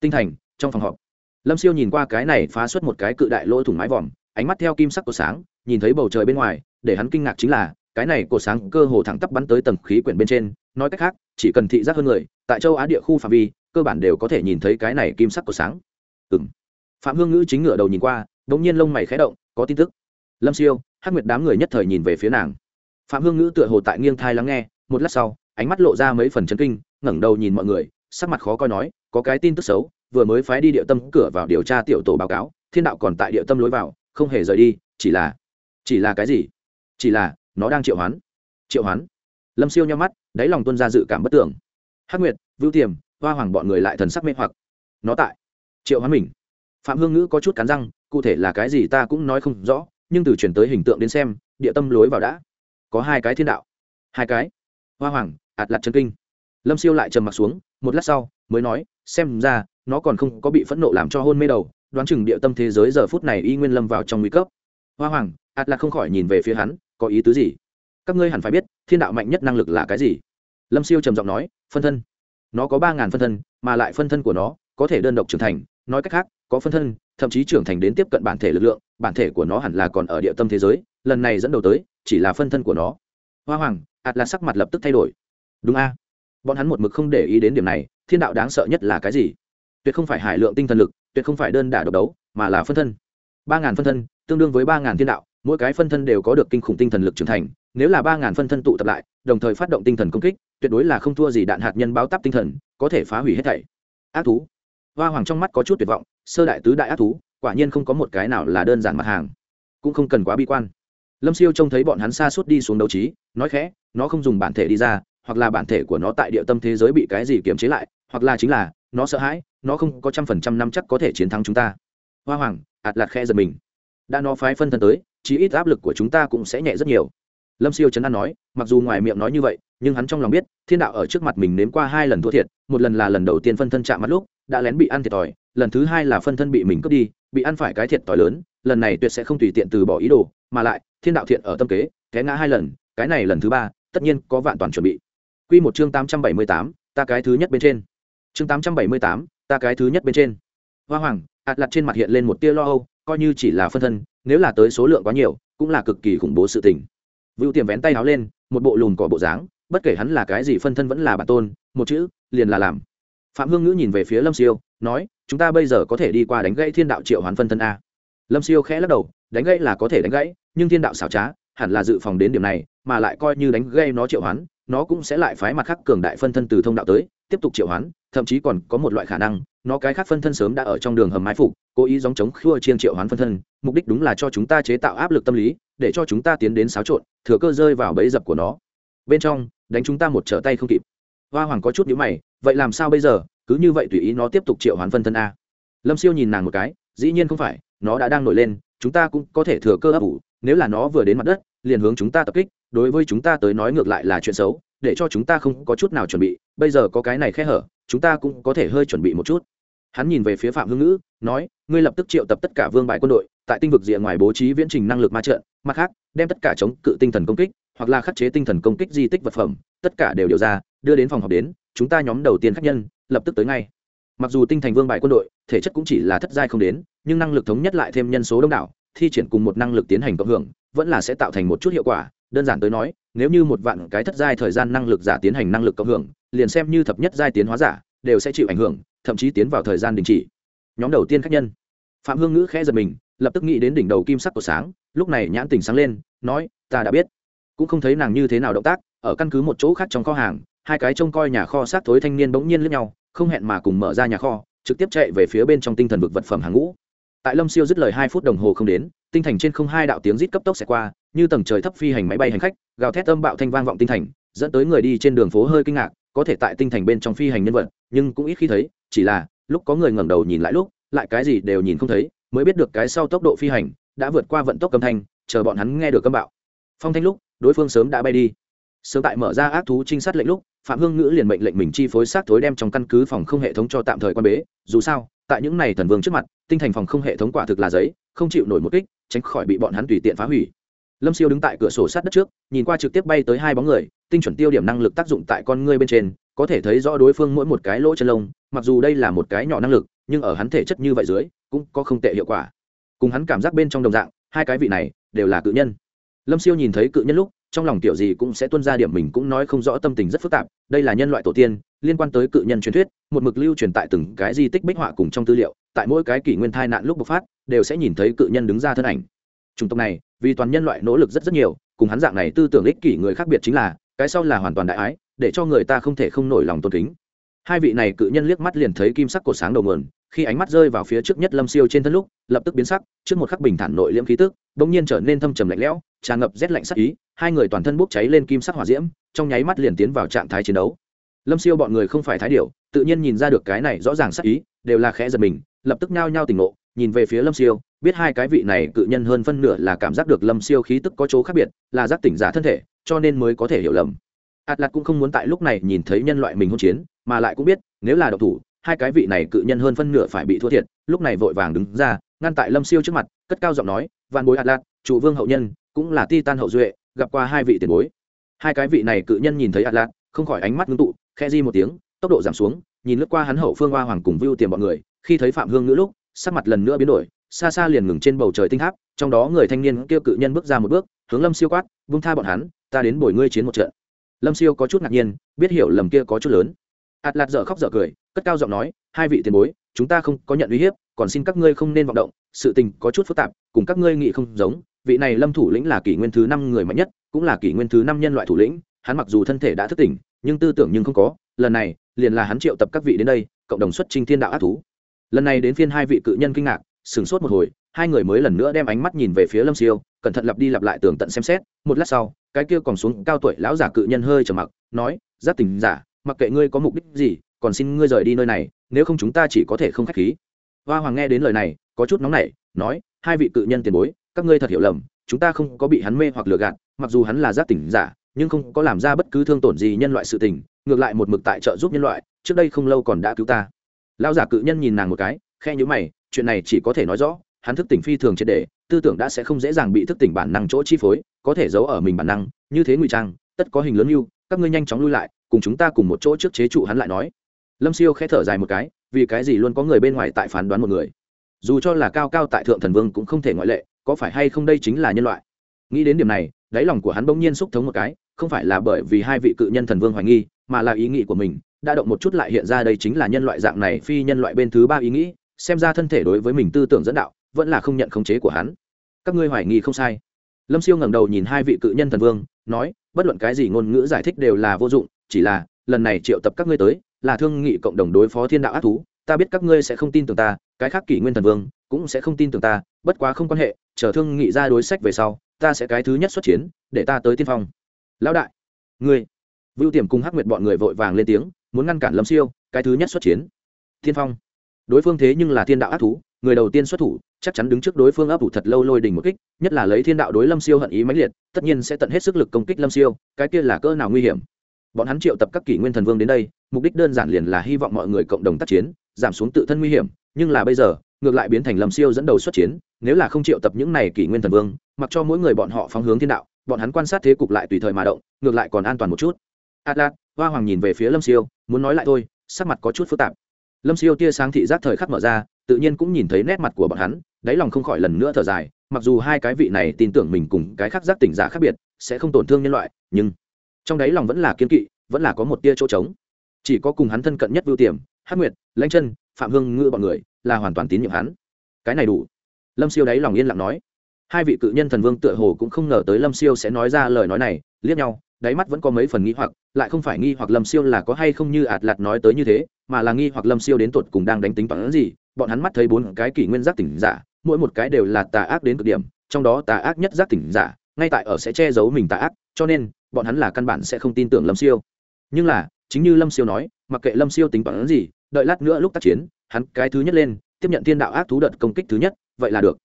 Tinh thành, trong phòng họp. Lâm siêu nhìn qua cái này phá xuất một cái cự đại lỗ thủng mái vòm, ánh mắt theo kim sắc của sáng, nhìn thấy bầu trời bên ngoài, để hắn kinh ngạc chính là, cái này của sáng cơ hồ thẳng tắp bắn tới tầng khí quyển bên trên, nói cách khác, chỉ cần thị giác hơn người, tại châu á địa khu phạm vi, cơ bản đều có thể nhìn thấy cái này kim sắc của sáng. Ừ m phạm hương ngữ chính ngựa đầu nhìn qua đ ỗ n g nhiên lông mày khé động, có tin tức. Lâm siêu hát nguyệt đám người nhất thời nhìn về phía nàng phạm hương ngữ tựa hồ tại nghiêng thai lắng nghe, một lát sau, ánh mắt lộ ra mấy phần chấn kinh, ngẩng đầu nhìn mọi người, sắc mặt khó coi nói, có cái tin tức xấu, vừa mới phái đi địa tâm cửa vào điều tra tiểu tổ báo cáo, thiên đạo còn tại địa tâm lối vào, không hề rời đi, chỉ là chỉ là cái gì? Chỉ là, nó đang triệu hoán. Triệu hoán? Lâm siêu nhau mắt, đáy lòng tuân ra dự cảm bất tưởng. Hắc nguyệt, vưu tiềm, hoa hoàng bọn người lại thần sắc mê hoặc. Nó tại triệu hoán mình. Phạm hương ngữ có chút cắn răng, cụ thể là cái gì ta cũng nói không rõ, nhưng từ chuyển tới hình tượng đến xem, địa tâm lối vào đã có hai cái thiên đạo. Hai cái? Hoa hoàng, ạt lặt chân kinh. Lâm siêu lại trầm m ặ t xuống, một lát sau, mới nói, xem ra, nó còn không có bị phẫn nộ làm cho hôn mê đầu, đoán chừng địa tâm thế giới giờ phút này y nguyên lâm vào trong nguy cấp. Hoa hoàng, ạt lặt không khỏi nhìn về phía hắn, có ý tứ gì? Các ngươi hẳn phải biết, thiên đạo mạnh nhất năng lực là cái gì? Lâm siêu trầm giọng nói, phân thân. Nó có ba ngàn phân thân, mà lại phân thân của nó có thể đơn độc trưởng thành, nói cách khác, có phân thân, thậm chí trưởng thành đến tiếp cận bản thể lực lượng, bản thể của nó hẳn là còn ở địa tâm thế giới, lần này dẫn đầu tới chỉ là phân thân của nó. Hoa hoàng ạt là sắc mặt lập tức thay đổi. Đúng a. Bọn hắn một mực không để ý đến điểm này, thiên đạo đáng sợ nhất là cái gì? Tuyệt không phải hải lượng tinh thần lực, tuyệt không phải đơn đả độc đấu, mà là phân thân. Ba ngàn phân thân, tương đương với ba ngàn thiên đạo, mỗi cái phân thân đều có được kinh khủng tinh thần lực trưởng thành. Nếu là ba ngàn phân thân tụ tập lại, đồng thời phát động tinh thần công kích, tuyệt đối là không thua gì đạn hạt nhân báo tắp tinh thần, có thể phá hủy hết thảy. Ác thú. Hoa hoàng trong mắt có chút tuyệt vọng, sơ đại tứ đại ác thú, quả nhiên không có một cái nào là đơn giản mặt hàng, cũng không cần quá bi quan lâm siêu trông thấy bọn hắn xa suốt đi xuống đấu trí, nói khẽ, nó không dùng bản thể đi ra, hoặc là bản thể của nó tại địa tâm thế giới bị cái gì kiềm chế lại, hoặc là chính là, nó sợ hãi, nó không có trăm phần trăm năm chắc có thể chiến thắng chúng ta. Hoa hoàng, ạt lạt khe giật mình. Đã nó phái phân thân tới, chí ít áp lực của chúng ta cũng sẽ nhẹ rất nhiều. Lâm siêu chấn an nói, mặc dù ngoài miệng nói như vậy, nhưng hắn trong lòng biết, thiên đạo ở trước mặt mình nếm qua hai lần thua thiệt, một lần là lần đầu tiên phân thân chạm mắt lúc, đã lén bị ăn thiệt thòi, lần thứ hai là phân thân bị mình cướp đi, bị ăn phải cái thiệt thòi lớn, lần này tuyệt sẽ không tùy tiện từ bỏ ý đồ, mà lại thiên đạo thiện ở tâm kế, té ngã hai lần, cái này lần thứ ba, tất nhiên có vạn toàn chuẩn bị. Q một chương tám trăm bảy mươi tám, ta cái thứ nhất bên trên. Chương tám trăm bảy mươi tám, ta cái thứ nhất bên trên. Hoa hoàng, ạt lặt trên mặt hiện lên một tia lo âu, coi như chỉ là phân thân, nếu là tới số lượng quá nhiều, cũng là cực kỳ khủng bố sự tình. Vưu tiềm vén tay áo lên, một bộ lùn cỏ bộ dáng, bất kể hắn là cái gì phân thân vẫn là bản tôn, một chữ, liền là làm. Phạm hương ngữ nhìn về phía lâm siêu, nói, chúng ta bây giờ có thể đi qua đánh gãy thiên đạo triệu hoán phân thân a. Lâm siêu khẽ lắc đầu đánh gãy là có thể đánh gãy, nhưng thiên đạo xảo trá, hẳn là dự phòng đến điểm này, mà lại coi như đánh gãy nó triệu hoán, nó cũng sẽ lại phái mặt khác cường đại phân thân từ thông đạo tới, tiếp tục triệu hoán, thậm chí còn có một loại khả năng, nó cái khác phân thân sớm đã ở trong đường hầm mái phục, cố ý dòng chống khua chiên triệu hoán phân thân, mục đích đúng là cho chúng ta chế tạo áp lực tâm lý, để cho chúng ta tiến đến xáo trộn, thừa cơ rơi vào bẫy dập của nó. Bên trong, đánh chúng ta một trở tay không kịp. Hoa hoàng có chút nhữ mày, vậy làm sao bây giờ? Cứ như vậy tùy ý nó tiếp tục triệu hoán phân thân a. Lâm siêu nhìn nàng một cái, dĩ nhiên không phải nó đã đang nổi lên, chúng ta cũng có thể thừa cơ ấp ủ, nếu là nó vừa đến mặt đất, liền hướng chúng ta tập kích, đối với chúng ta tới nói ngược lại là chuyện xấu, để cho chúng ta không có chút nào chuẩn bị, bây giờ có cái này khe hở, chúng ta cũng có thể hơi chuẩn bị một chút. Hắn nhìn về phía phạm hương ngữ, nói, ngươi lập tức triệu tập tất cả vương bài quân đội, tại tinh vực diện ngoài bố trí viễn trình năng lực ma trận, mặt khác, đem tất cả chống cự tinh thần công kích, hoặc là khắc chế tinh thần công kích di tích vật phẩm, tất cả đều điều ra, đưa đến phòng họp đến, chúng ta nhóm đầu tiên khách nhân, lập tức tới ngay mặc dù tinh thành vương bài quân đội, thể chất cũng chỉ là thất giai không đến, nhưng năng lực thống nhất lại thêm nhân số đông đảo, thi triển cùng một năng lực tiến hành cộng hưởng, vẫn là sẽ tạo thành một chút hiệu quả. Đơn giản tới nói, nếu như một vạn cái thất giai thời gian năng lực giả tiến hành năng lực cộng hưởng, liền xem như thập nhất giai tiến hóa giả, đều sẽ chịu ảnh hưởng, thậm chí tiến vào thời gian đình chỉ. Nhóm đầu tiên khách nhân. Phạm hương ngữ khẽ giật mình, lập tức nghĩ đến đỉnh đầu kim sắc của sáng, lúc này nhãn tình sáng lên, nói, ta đã biết. Cũng không thấy nàng như thế nào động tác, ở căn cứ một chỗ khác trong kho hàng, hai cái trông coi nhà kho sát thối thanh niên bỗng nhiên lướt nhau không hẹn mà cùng mở ra nhà kho, trực tiếp chạy về phía bên trong tinh thần vực vật phẩm hàng ngũ. Tại lâm siêu dứt lời hai phút đồng hồ không đến, tinh thành trên không hai đạo tiếng rít cấp tốc xẹt qua, như tầng trời thấp phi hành máy bay hành khách, gào thét âm bạo thanh vang vọng tinh thành, dẫn tới người đi trên đường phố hơi kinh ngạc, có thể tại tinh thành bên trong phi hành nhân vật, nhưng cũng ít khi thấy, chỉ là, lúc có người ngẩng đầu nhìn lại lúc, lại cái gì đều nhìn không thấy, mới biết được cái sau tốc độ phi hành, đã vượt qua vận tốc âm thanh, chờ bọn hắn nghe được âm bạo. Phong thanh lúc, đối phương sớm đã bay đi sớm tại mở ra ác thú trinh sát lệnh lúc, phạm hương ngữ liền mệnh lệnh mình chi phối sát thối đem trong căn cứ phòng không hệ thống cho tạm thời quan bế. Dù sao, tại những này thần vương trước mặt, tinh thành phòng không hệ thống quả thực là giấy, không chịu nổi một kích, tránh khỏi bị bọn hắn tùy tiện phá hủy. Lâm siêu đứng tại cửa sổ sát đất trước, nhìn qua trực tiếp bay tới hai bóng người, tinh chuẩn tiêu điểm năng lực tác dụng tại con ngươi bên trên, có thể thấy rõ đối phương mỗi một cái lỗ chân lông, mặc dù đây là một cái nhỏ năng lực, nhưng ở hắn thể chất như vậy dưới, cũng có không tệ hiệu quả. Cùng hắn cảm giác bên trong đồng dạng, hai cái vị này, đều là cự nhân. Lâm siêu nhìn thấy cự nhân lúc trong lòng tiểu gì cũng sẽ tuân ra điểm mình cũng nói không rõ tâm tình rất phức tạp, đây là nhân loại tổ tiên, liên quan tới cự nhân truyền thuyết, một mực lưu truyền tại từng cái di tích bích họa cùng trong tư liệu, tại mỗi cái kỷ nguyên thai nạn lúc bộc phát, đều sẽ nhìn thấy cự nhân đứng ra thân ảnh. Chủng tộc này, vì toàn nhân loại nỗ lực rất rất nhiều, cùng hắn dạng này tư tưởng ích kỷ người khác biệt chính là, cái sau là hoàn toàn đại ái, để cho người ta không thể không nổi lòng tôn kính. Hai vị này cự nhân liếc mắt liền thấy kim sắc cột sáng đầu nguồn khi ánh mắt rơi vào phía trước nhất lâm siêu trên thân lúc, lập tức biến sắc, trước một khắc bình thản nội liễm khí tức, bỗng nhiên trở nên thâm trầm lạnh lẽo, tràn ngập rét lạnh sắc ý, hai người toàn thân bốc cháy lên kim sắc hỏa diễm, trong nháy mắt liền tiến vào trạng thái chiến đấu. Lâm siêu bọn người không phải thái điệu tự nhiên nhìn ra được cái này rõ ràng sắc ý, đều là khẽ giật mình, lập tức nhao nhao tỉnh ngộ, nhìn về phía lâm siêu, biết hai cái vị này cự nhân hơn phân nửa là cảm giác được lâm siêu khí tức có chỗ khác biệt, là giác tỉnh giả thân thể, cho nên mới có thể hiểu lầm. Atlas cũng không muốn tại lúc này nhìn thấy nhân loại mình hôn chiến, mà lại cũng biết, nếu là độc thủ hai cái vị này cự nhân hơn phân nửa phải bị thua thiệt, lúc này vội vàng đứng ra, ngăn tại lâm siêu trước mặt, cất cao giọng nói văn bối atlas chủ vương hậu nhân, cũng là ti tan hậu duệ, gặp qua hai vị tiền bối. Hai cái vị này cự nhân nhìn thấy atlas không khỏi ánh mắt ngưng tụ khe di một tiếng, tốc độ giảm xuống, nhìn lướt qua hắn hậu phương hoa hoàng cùng vưu tiền bọn người, khi thấy phạm hương ngữ lúc, sắc mặt lần nữa biến đổi, xa xa liền ngừng trên bầu trời tinh tháp, trong đó người thanh niên kêu cự nhân bước ra một bước, hướng lâm siêu quát, vung tha bọn hắn, ta đến bồi ngươi chiến một trận. Lâm siêu có chút ngạc nhiên, biết hiểu lầm kia có chút lớn ạt lạt dở khóc dở cười, cất cao giọng nói, hai vị tiền bối, chúng ta không có nhận uy hiếp, còn xin các ngươi không nên vọng động, sự tình có chút phức tạp, cùng các ngươi nghĩ không giống. Vị này lâm thủ lĩnh là kỷ nguyên thứ năm người mạnh nhất, cũng là kỷ nguyên thứ năm nhân loại thủ lĩnh, hắn mặc dù thân thể đã thức tỉnh, nhưng tư tưởng nhưng không có. Lần này, liền là hắn triệu tập các vị đến đây, cộng đồng xuất trình thiên đạo ác thú. Lần này đến phiên hai vị cự nhân kinh ngạc, sửng sốt một hồi, hai người mới lần nữa đem ánh mắt nhìn về phía lâm siêu, cẩn thận lặp đi lặp lại tường tận xem xét. Một lát sau, cái kia còn xuống cao tuổi lão giả cự nhân hơi trầm mặc, nói giáp tình giả mặc kệ ngươi có mục đích gì, còn xin ngươi rời đi nơi này, nếu không chúng ta chỉ có thể không khách khí. Hoa hoàng nghe đến lời này, có chút nóng nảy, nói, hai vị cự nhân tiền bối, các ngươi thật hiểu lầm, chúng ta không có bị hắn mê hoặc lừa gạt, mặc dù hắn là giác tỉnh giả, nhưng không có làm ra bất cứ thương tổn gì nhân loại sự tình, ngược lại một mực tại trợ giúp nhân loại, trước đây không lâu còn đã cứu ta. Lao giả cự nhân nhìn nàng một cái, khe nhữ mày, chuyện này chỉ có thể nói rõ, hắn thức tỉnh phi thường triệt để, tư tưởng đã sẽ không dễ dàng bị thức tỉnh bản năng chỗ chi phối, có thể giấu ở mình bản năng, như thế ngụy trang, tất có hình lớn như các ngươi nhanh chóng lui lại cùng chúng ta cùng một chỗ trước chế trụ hắn lại nói. Lâm siêu khẽ thở dài một cái, vì cái gì luôn có người bên ngoài tại phán đoán một người? Dù cho là cao cao tại thượng thần vương cũng không thể ngoại lệ, có phải hay không đây chính là nhân loại? Nghĩ đến điểm này, đáy lòng của hắn bỗng nhiên xúc thống một cái, không phải là bởi vì hai vị cự nhân thần vương hoài nghi, mà là ý nghĩ của mình, đã động một chút lại hiện ra đây chính là nhân loại dạng này phi nhân loại bên thứ ba ý nghĩ, xem ra thân thể đối với mình tư tưởng dẫn đạo, vẫn là không nhận khống chế của hắn. Các ngươi hoài nghi không sai lâm siêu ngẩng đầu nhìn hai vị cự nhân thần vương, nói, bất luận cái gì ngôn ngữ giải thích đều là vô dụng, chỉ là, lần này triệu tập các ngươi tới, là thương nghị cộng đồng đối phó thiên đạo ác thú, ta biết các ngươi sẽ không tin tưởng ta, cái khác kỷ nguyên thần vương cũng sẽ không tin tưởng ta, bất quá không quan hệ, chờ thương nghị ra đối sách về sau, ta sẽ cái thứ nhất xuất chiến, để ta tới tiên phong. Lão đại, ngươi, vưu tiềm cùng hắc nguyệt bọn người vội vàng lên tiếng, muốn ngăn cản lâm siêu, cái thứ nhất xuất chiến. Tiên phong. Đối phương thế nhưng là thiên đạo ác thú người đầu tiên xuất thủ, chắc chắn đứng trước đối phương ấp ủ thật lâu lôi đình một kích, nhất là lấy thiên đạo đối lâm siêu hận ý mãnh liệt, tất nhiên sẽ tận hết sức lực công kích lâm siêu, cái kia là cỡ nào nguy hiểm. Bọn hắn triệu tập các kỷ nguyên thần vương đến đây, mục đích đơn giản liền là hy vọng mọi người cộng đồng tác chiến, giảm xuống tự thân nguy hiểm, nhưng là bây giờ, ngược lại biến thành lâm siêu dẫn đầu xuất chiến, nếu là không triệu tập những này kỷ nguyên thần vương, mặc cho mỗi người bọn họ phóng hướng thiên đạo, bọn hắn quan sát thế cục lại tùy thời mà động, ngược lại còn an toàn một chút. Atlas hoa hoàng nhìn về phía lâm siêu, muốn nói lại thôi, sắc mặt có chút phức tạp. Lâm siêu tia sáng thị giác thời khắc mở ra tự nhiên cũng nhìn thấy nét mặt của bọn hắn, đáy lòng không khỏi lần nữa thở dài, mặc dù hai cái vị này tin tưởng mình cùng cái khác giác tỉnh giả khác biệt, sẽ không tổn thương nhân loại, nhưng trong đáy lòng vẫn là kiên kỵ, vẫn là có một tia chỗ trống. Chỉ có cùng hắn thân cận nhất vưu tiềm hát nguyệt, lãnh chân, phạm hương ngựa bọn người là hoàn toàn tín nhiệm hắn. Cái này đủ. Lâm siêu đáy lòng yên lặng nói. Hai vị cự nhân thần vương tựa hồ cũng không ngờ tới lâm siêu sẽ nói ra lời nói này, liếc nhau, đáy mắt vẫn có mấy phần nghi hoặc, lại không phải nghi hoặc lâm siêu là có hay không như ạt lạt nói tới như thế, mà là nghi hoặc lâm siêu đến tột cùng đang đánh tính toán gì bọn hắn mắt thấy bốn cái kỷ nguyên giác tỉnh giả, mỗi một cái đều là tà ác đến cực điểm, trong đó tà ác nhất giác tỉnh giả, ngay tại ở sẽ che giấu mình tà ác, cho nên, bọn hắn là căn bản sẽ không tin tưởng lâm siêu. Nhưng là, chính như lâm siêu nói, mặc kệ lâm siêu tính toán gì, đợi lát nữa lúc tác chiến, hắn cái thứ nhất lên, tiếp nhận thiên đạo ác thú đợt công kích thứ nhất, vậy là được.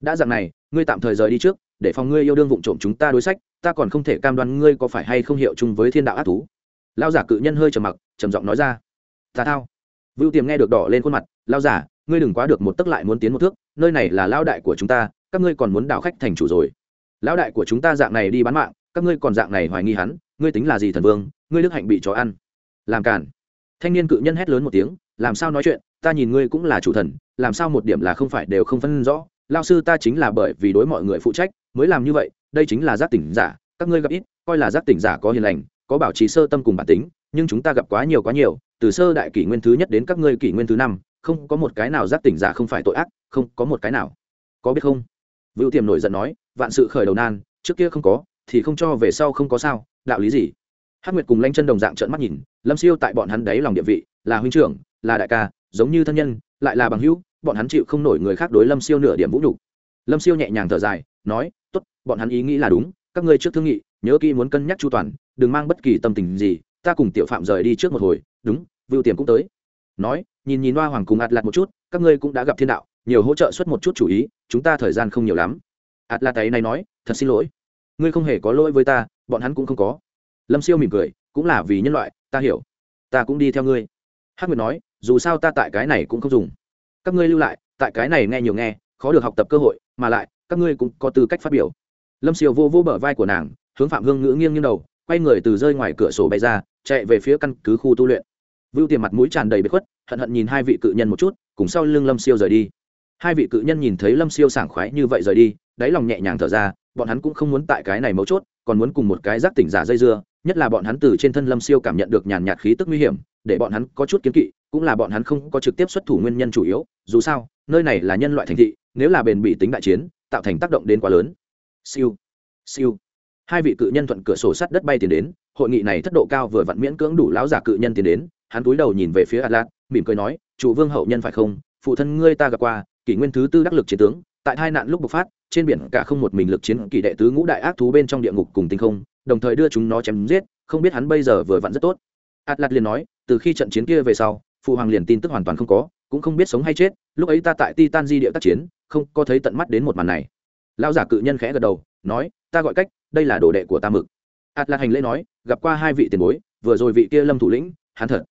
Đã dạng này, ngươi tạm thời rời đi trước, để phòng ngươi yêu đương vụng trộm chúng ta đối sách, ta còn không thể cam đoan ngươi có phải hay không hiệu chung với thiên đạo ác thú. Lao giả cự nhân hơi trầm mặc, trầm giọng nói ra. Ta thao. Vưu tiềm nghe được đỏ lên khuôn mặt lao giả ngươi đừng quá được một tấc lại muốn tiến một thước, nơi này là lao đại của chúng ta, các ngươi còn muốn đảo khách thành chủ rồi. Lão đại của chúng ta dạng này đi bán mạng, các ngươi còn dạng này hoài nghi hắn, ngươi tính là gì thần vương, ngươi đức hạnh bị chó ăn. Làm cản thanh niên cự nhân hét lớn một tiếng, làm sao nói chuyện, ta nhìn ngươi cũng là chủ thần, làm sao một điểm là không phải đều không phân rõ. Lao sư ta chính là bởi vì đối mọi người phụ trách, mới làm như vậy, đây chính là giác tỉnh giả, các ngươi gặp ít, coi là giác tỉnh giả có hiền lành, có bảo trì sơ tâm cùng bản tính, nhưng chúng ta gặp quá nhiều quá nhiều, từ sơ đại kỷ nguyên thứ nhất đến các ngươi kỷ nguyên thứ năm không có một cái nào giác tỉnh giả không phải tội ác, không có một cái nào. Có biết không? Vưu tiềm nổi giận nói, vạn sự khởi đầu nan, trước kia không có, thì không cho về sau không có sao, đạo lý gì? Hắc nguyệt cùng lanh chân đồng dạng trợn mắt nhìn, lâm siêu tại bọn hắn đấy lòng địa vị, là huynh trưởng, là đại ca, giống như thân nhân, lại là bằng hữu, bọn hắn chịu không nổi người khác đối lâm siêu nửa điểm vũ nhục. Lâm siêu nhẹ nhàng thở dài, nói, tốt, bọn hắn ý nghĩ là đúng, các ngươi trước thương nghị, nhớ kỹ muốn cân nhắc chu toàn, đừng mang bất kỳ tâm tình gì, ta cùng tiểu phạm rời đi trước một hồi, đúng, Vưu tiềm cũng tới. Nói nhìn nhìn hoa hoàng cùng ạt lạt một chút, các ngươi cũng đã gặp thiên đạo, nhiều hỗ trợ xuất một chút chủ ý, chúng ta thời gian không nhiều lắm. Ạt lạt ấy này nói, thật xin lỗi. Ngươi không hề có lỗi với ta, bọn hắn cũng không có. Lâm siêu mỉm cười, cũng là vì nhân loại, ta hiểu. Ta cũng đi theo ngươi. Hắc nguyệt nói, dù sao ta tại cái này cũng không dùng. Các ngươi lưu lại, tại cái này nghe nhiều nghe, khó được học tập cơ hội, mà lại, các ngươi cũng có tư cách phát biểu. Lâm siêu vô vô bờ vai của nàng, hướng phạm hương ngữ nghiêng nghiêng đầu, quay người từ rơi ngoài cửa sổ bay ra, chạy về phía căn cứ khu tu luyện vưu tiền mặt mũi tràn đầy bếp khuất, hận hận nhìn hai vị cự nhân một chút, cùng sau lưng lâm siêu rời đi. Hai vị cự nhân nhìn thấy lâm siêu sảng khoái như vậy rời đi, đáy lòng nhẹ nhàng thở ra, bọn hắn cũng không muốn tại cái này mấu chốt, còn muốn cùng một cái giác tỉnh giả dây dưa, nhất là bọn hắn từ trên thân lâm siêu cảm nhận được nhàn nhạt khí tức nguy hiểm, để bọn hắn có chút kiến kỵ, cũng là bọn hắn không có trực tiếp xuất thủ nguyên nhân chủ yếu, dù sao, nơi này là nhân loại thành thị, nếu là bền bỉ tính đại chiến, tạo thành tác động đến quá lớn. Siêu siêu. Hai vị cự nhân thuận cửa sổ sắt đất bay tiến đến, hội nghị này thất độ cao vừa vặn miễn cưỡng đủ lão giả cự nhân tiến đến hắn cúi đầu nhìn về phía atlas, mỉm cười nói, chủ vương hậu nhân phải không? Phụ thân ngươi ta gặp qua, kỷ nguyên thứ tư đắc lực chiến tướng, tại hai nạn lúc bộc phát, trên biển cả không một mình lực chiến kỳ đệ tứ ngũ đại ác thú bên trong địa ngục cùng tinh không, đồng thời đưa chúng nó chém giết, không biết hắn bây giờ vừa vặn rất tốt. Atlas liền nói, từ khi trận chiến kia về sau, phụ hoàng liền tin tức hoàn toàn không có, cũng không biết sống hay chết, lúc ấy ta tại titan di địa tác chiến, không có thấy tận mắt đến một màn này. Lão giả cự nhân khẽ gật đầu, nói, ta gọi cách, đây là đồ đệ của ta mực. Atlas hành lễ nói, gặp qua hai vị tiền bối, vừa rồi vị kia lâm thủ lĩnh, hắn thật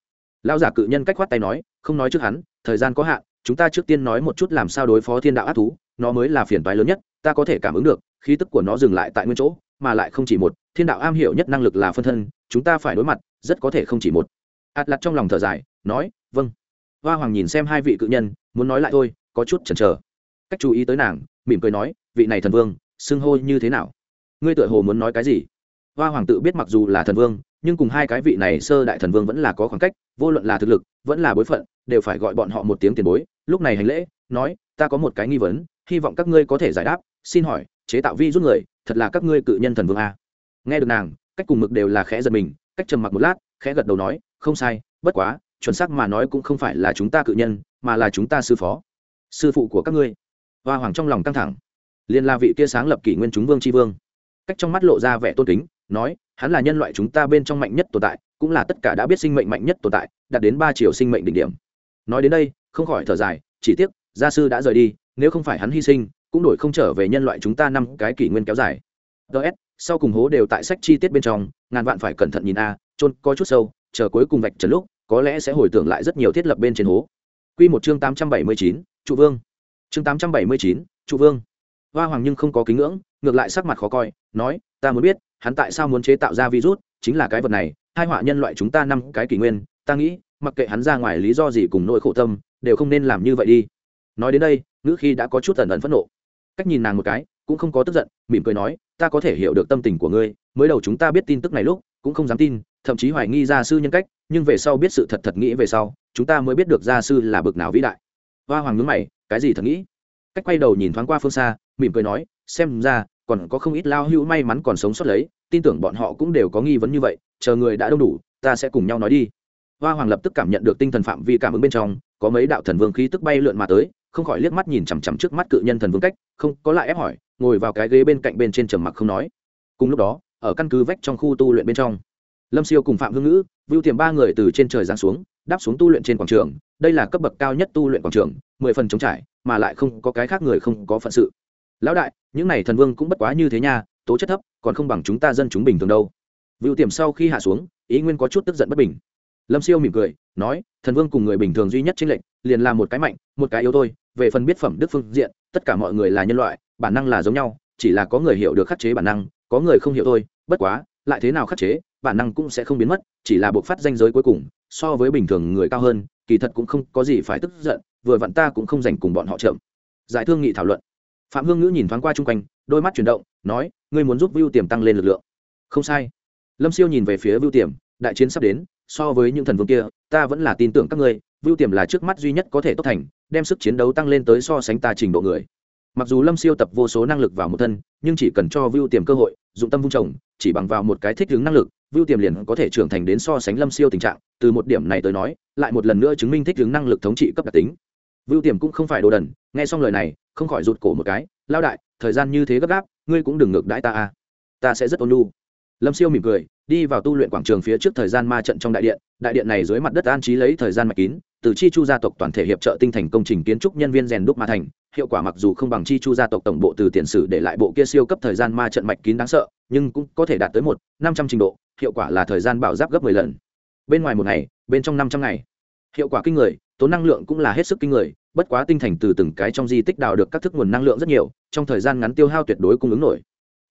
lão giả cự nhân cách khoát tay nói, không nói trước hắn, thời gian có hạn, chúng ta trước tiên nói một chút làm sao đối phó thiên đạo ác thú, nó mới là phiền toái lớn nhất, ta có thể cảm ứng được, khí tức của nó dừng lại tại nguyên chỗ, mà lại không chỉ một, thiên đạo am hiểu nhất năng lực là phân thân, chúng ta phải đối mặt, rất có thể không chỉ một. Ạt lặt trong lòng thở dài, nói vâng. Hoa hoàng nhìn xem hai vị cự nhân, muốn nói lại thôi, có chút chần chờ. Cách chú ý tới nàng, mỉm cười nói, vị này thần vương, xưng hô như thế nào? Ngươi tựa hồ muốn nói cái gì? Hoa hoàng tự biết mặc dù là thần vương, nhưng cùng hai cái vị này sơ đại thần vương vẫn là có khoảng cách, vô luận là thực lực, vẫn là bối phận, đều phải gọi bọn họ một tiếng tiền bối. Lúc này hành lễ, nói, ta có một cái nghi vấn, hy vọng các ngươi có thể giải đáp, xin hỏi, chế tạo vi rút người, thật là các ngươi cự nhân thần vương a? Nghe được nàng, cách cùng mực đều là khẽ giật mình, cách trầm mặc một lát, khẽ gật đầu nói, không sai, bất quá, chuẩn xác mà nói cũng không phải là chúng ta cự nhân, mà là chúng ta sư phó, sư phụ của các ngươi. Hoa hoàng trong lòng căng thẳng. Liên la vị kia sáng lập kỷ nguyên chúng vương tri vương. Cách trong mắt lộ ra vẻ tôn kính nói, hắn là nhân loại chúng ta bên trong mạnh nhất tồn tại, cũng là tất cả đã biết sinh mệnh mạnh nhất tồn tại, đạt đến ba triệu sinh mệnh đỉnh điểm. Nói đến đây, không khỏi thở dài, chỉ tiếc, gia sư đã rời đi, nếu không phải hắn hy sinh, cũng đổi không trở về nhân loại chúng ta năm cái kỷ nguyên kéo dài. Ts sau cùng hố đều tại sách chi tiết bên trong, ngàn vạn phải cẩn thận nhìn a trôn có chút sâu, chờ cuối cùng vạch trần lúc, có lẽ sẽ hồi tưởng lại rất nhiều thiết lập bên trên hố. Q một chương tám trăm bảy mươi chín, trụ vương. Chương tám trăm bảy mươi chín, trụ vương. Hoa hoàng nhưng không có kính ngưỡng, ngược lại sắc mặt khó coi, nói, ta muốn biết hắn tại sao muốn chế tạo ra virus, chính là cái vật này, hai họa nhân loại chúng ta năm cái kỷ nguyên, ta nghĩ, mặc kệ hắn ra ngoài lý do gì cùng nỗi khổ tâm, đều không nên làm như vậy đi. Nói đến đây, ngữ khi đã có chút ẩn ẩn phẫn nộ. Cách nhìn nàng một cái, cũng không có tức giận, mỉm cười nói, ta có thể hiểu được tâm tình của ngươi, mới đầu chúng ta biết tin tức này lúc, cũng không dám tin, thậm chí hoài nghi gia sư nhân cách, nhưng về sau biết sự thật thật nghĩ về sau, chúng ta mới biết được gia sư là bực nào vĩ đại. Hoa hoàng ngứng mày, cái gì thật nghĩ? Cách quay đầu nhìn thoáng qua phương xa, mỉm cười nói, xem ra còn có không ít lao hữu may mắn còn sống sót lấy, tin tưởng bọn họ cũng đều có nghi vấn như vậy, chờ người đã đông đủ, ta sẽ cùng nhau nói đi. Hoa hoàng lập tức cảm nhận được tinh thần phạm vi cảm ứng bên trong, có mấy đạo thần vương khí tức bay lượn mà tới, không khỏi liếc mắt nhìn chằm chằm trước mắt cự nhân thần vương cách, không có lại ép hỏi, ngồi vào cái ghế bên cạnh bên trên trầm mặc không nói. Cùng lúc đó, ở căn cứ vách trong khu tu luyện bên trong, lâm siêu cùng phạm hương ngữ, vưu tiềm ba người từ trên trời giáng xuống, đáp xuống tu luyện trên quảng trường. Đây là cấp bậc cao nhất tu luyện quảng trường, mười phần chống trải, mà lại không có cái khác người không có phận sự lão đại, những này thần vương cũng bất quá như thế nha, tố chất thấp, còn không bằng chúng ta dân chúng bình thường đâu. Vựu tiềm sau khi hạ xuống, ý nguyên có chút tức giận bất bình. Lâm siêu mỉm cười, nói, thần vương cùng người bình thường duy nhất trên lệnh liền là một cái mạnh, một cái yếu thôi, về phần biết phẩm đức phương diện, tất cả mọi người là nhân loại, bản năng là giống nhau, chỉ là có người hiểu được khắc chế bản năng, có người không hiểu thôi, bất quá, lại thế nào khắc chế, bản năng cũng sẽ không biến mất, chỉ là buộc phát danh giới cuối cùng, so với bình thường người cao hơn, kỳ thật cũng không có gì phải tức giận, vừa vặn ta cũng không dành cùng bọn họ chậm. Giải thương nghị thảo luận phạm hương ngữ nhìn thoáng qua chung quanh, đôi mắt chuyển động, nói, ngươi muốn giúp vưu tiềm tăng lên lực lượng? Không sai. Lâm siêu nhìn về phía vưu tiềm, đại chiến sắp đến, so với những thần vương kia, ta vẫn là tin tưởng các ngươi, vưu tiềm là trước mắt duy nhất có thể tốt thành, đem sức chiến đấu tăng lên tới so sánh ta trình độ người. Mặc dù lâm siêu tập vô số năng lực vào một thân, nhưng chỉ cần cho vưu tiềm cơ hội, dụng tâm vung trồng, chỉ bằng vào một cái thích ứng năng lực, vưu tiềm liền có thể trưởng thành đến so sánh lâm siêu tình trạng, từ một điểm này tới nói, lại một lần nữa chứng minh thích ứng năng lực thống trị cấp đặc tính vưu tiềm cũng không phải đồ đần, nghe xong lời này, không khỏi rụt cổ một cái lao đại, thời gian như thế gấp gáp, ngươi cũng đừng ngược đãi ta a ta sẽ rất ôn lu lâm siêu mỉm cười, đi vào tu luyện quảng trường phía trước thời gian ma trận trong đại điện. Đại điện này dưới mặt đất an trí lấy thời gian mạch kín, từ chi chu gia tộc toàn thể hiệp trợ tinh thành công trình kiến trúc nhân viên rèn đúc ma thành. Hiệu quả mặc dù không bằng chi chu gia tộc tổng bộ từ tiền sử để lại bộ kia siêu cấp thời gian ma trận mạch kín đáng sợ, nhưng cũng có thể đạt tới một, năm trăm trình độ, hiệu quả là thời gian bảo giáp gấp mười lần. Bên ngoài một ngày, bên trong năm trăm ngày. Hiệu quả kinh người tốn năng lượng cũng là hết sức kinh người, bất quá tinh thành từ từng cái trong di tích đào được các thức nguồn năng lượng rất nhiều, trong thời gian ngắn tiêu hao tuyệt đối cung ứng nổi.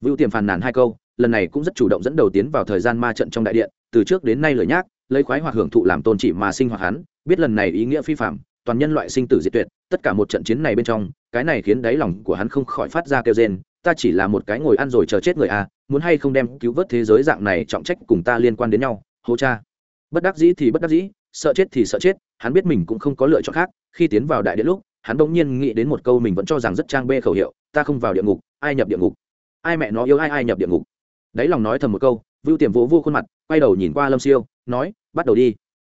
Vưu tiềm phàn nàn hai câu, lần này cũng rất chủ động dẫn đầu tiến vào thời gian ma trận trong đại điện, từ trước đến nay lời nhác lấy khoái hoặc hưởng thụ làm tôn trị mà sinh hoạt hắn, biết lần này ý nghĩa phi phạm, toàn nhân loại sinh tử diệt tuyệt, tất cả một trận chiến này bên trong, cái này khiến đáy lòng của hắn không khỏi phát ra kêu rên, ta chỉ là một cái ngồi ăn rồi chờ chết người à muốn hay không đem cứu vớt thế giới dạng này trọng trách cùng ta liên quan đến nhau, hô cha. Bất đắc dĩ thì bất đắc dĩ sợ chết thì sợ chết, hắn biết mình cũng không có lựa chọn khác, khi tiến vào đại điện lúc, hắn bỗng nhiên nghĩ đến một câu mình vẫn cho rằng rất trang bê khẩu hiệu, ta không vào địa ngục, ai nhập địa ngục? Ai mẹ nó yêu ai ai nhập địa ngục? Đáy lòng nói thầm một câu, vưu tiềm vỗ vô khuôn mặt, quay đầu nhìn qua lâm siêu, nói, bắt đầu đi.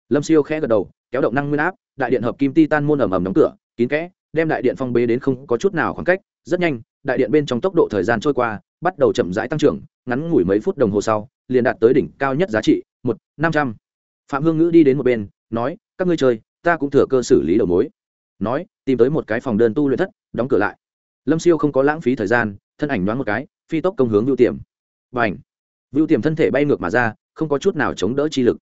Lâm siêu khẽ gật đầu, kéo động năng nguyên áp, đại điện hợp kim ti tan môn ầm ầm đóng cửa, kín kẽ, đem đại điện phong bế đến không có chút nào khoảng cách, rất nhanh, đại điện bên trong tốc độ thời gian trôi qua, bắt đầu chậm rãi tăng trưởng, ngắn ngủi mấy phút đồng hồ sau, liền đạt tới đỉnh cao nhất giá trị, một năm trăm phạm hương ngữ đi đến một bên, nói, các ngươi chơi, ta cũng thừa cơ xử lý đầu mối. Nói, tìm tới một cái phòng đơn tu luyện thất, đóng cửa lại. Lâm siêu không có lãng phí thời gian, thân ảnh đoán một cái, phi tốc công hướng vưu tiềm. Và ảnh vưu tiềm thân thể bay ngược mà ra, không có chút nào chống đỡ chi lực.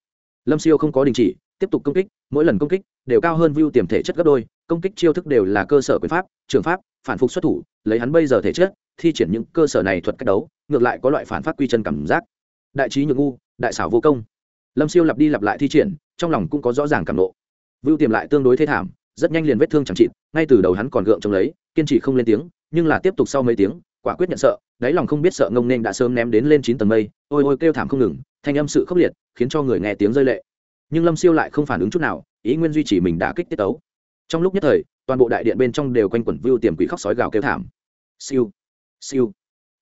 Lâm siêu không có đình chỉ, tiếp tục công kích, mỗi lần công kích đều cao hơn vưu tiềm thể chất gấp đôi, công kích chiêu thức đều là cơ sở quyền pháp, trường pháp, phản phục xuất thủ, lấy hắn bây giờ thể chất, thi triển những cơ sở này thuật cách đấu, ngược lại có loại phản phát quy chân cảm giác. Đại trí nhược ngu, đại xảo vô công lâm siêu lặp đi lặp lại thi triển, trong lòng cũng có rõ ràng cảm nộ. Vưu tiềm lại tương đối thế thảm, rất nhanh liền vết thương chẳng trị ngay từ đầu hắn còn gượng chống lấy, kiên trì không lên tiếng, nhưng là tiếp tục sau mấy tiếng, quả quyết nhận sợ, đáy lòng không biết sợ ngông nên đã sớm ném đến lên chín tầng mây, ôi ôi kêu thảm không ngừng, thanh âm sự khốc liệt, khiến cho người nghe tiếng rơi lệ. Nhưng lâm siêu lại không phản ứng chút nào, ý nguyên duy trì mình đã kích tiết tấu. Trong lúc nhất thời, toàn bộ đại điện bên trong đều quanh quẩn vưu tiềm quỷ khóc sói gào kêu thảm. Siêu siêu.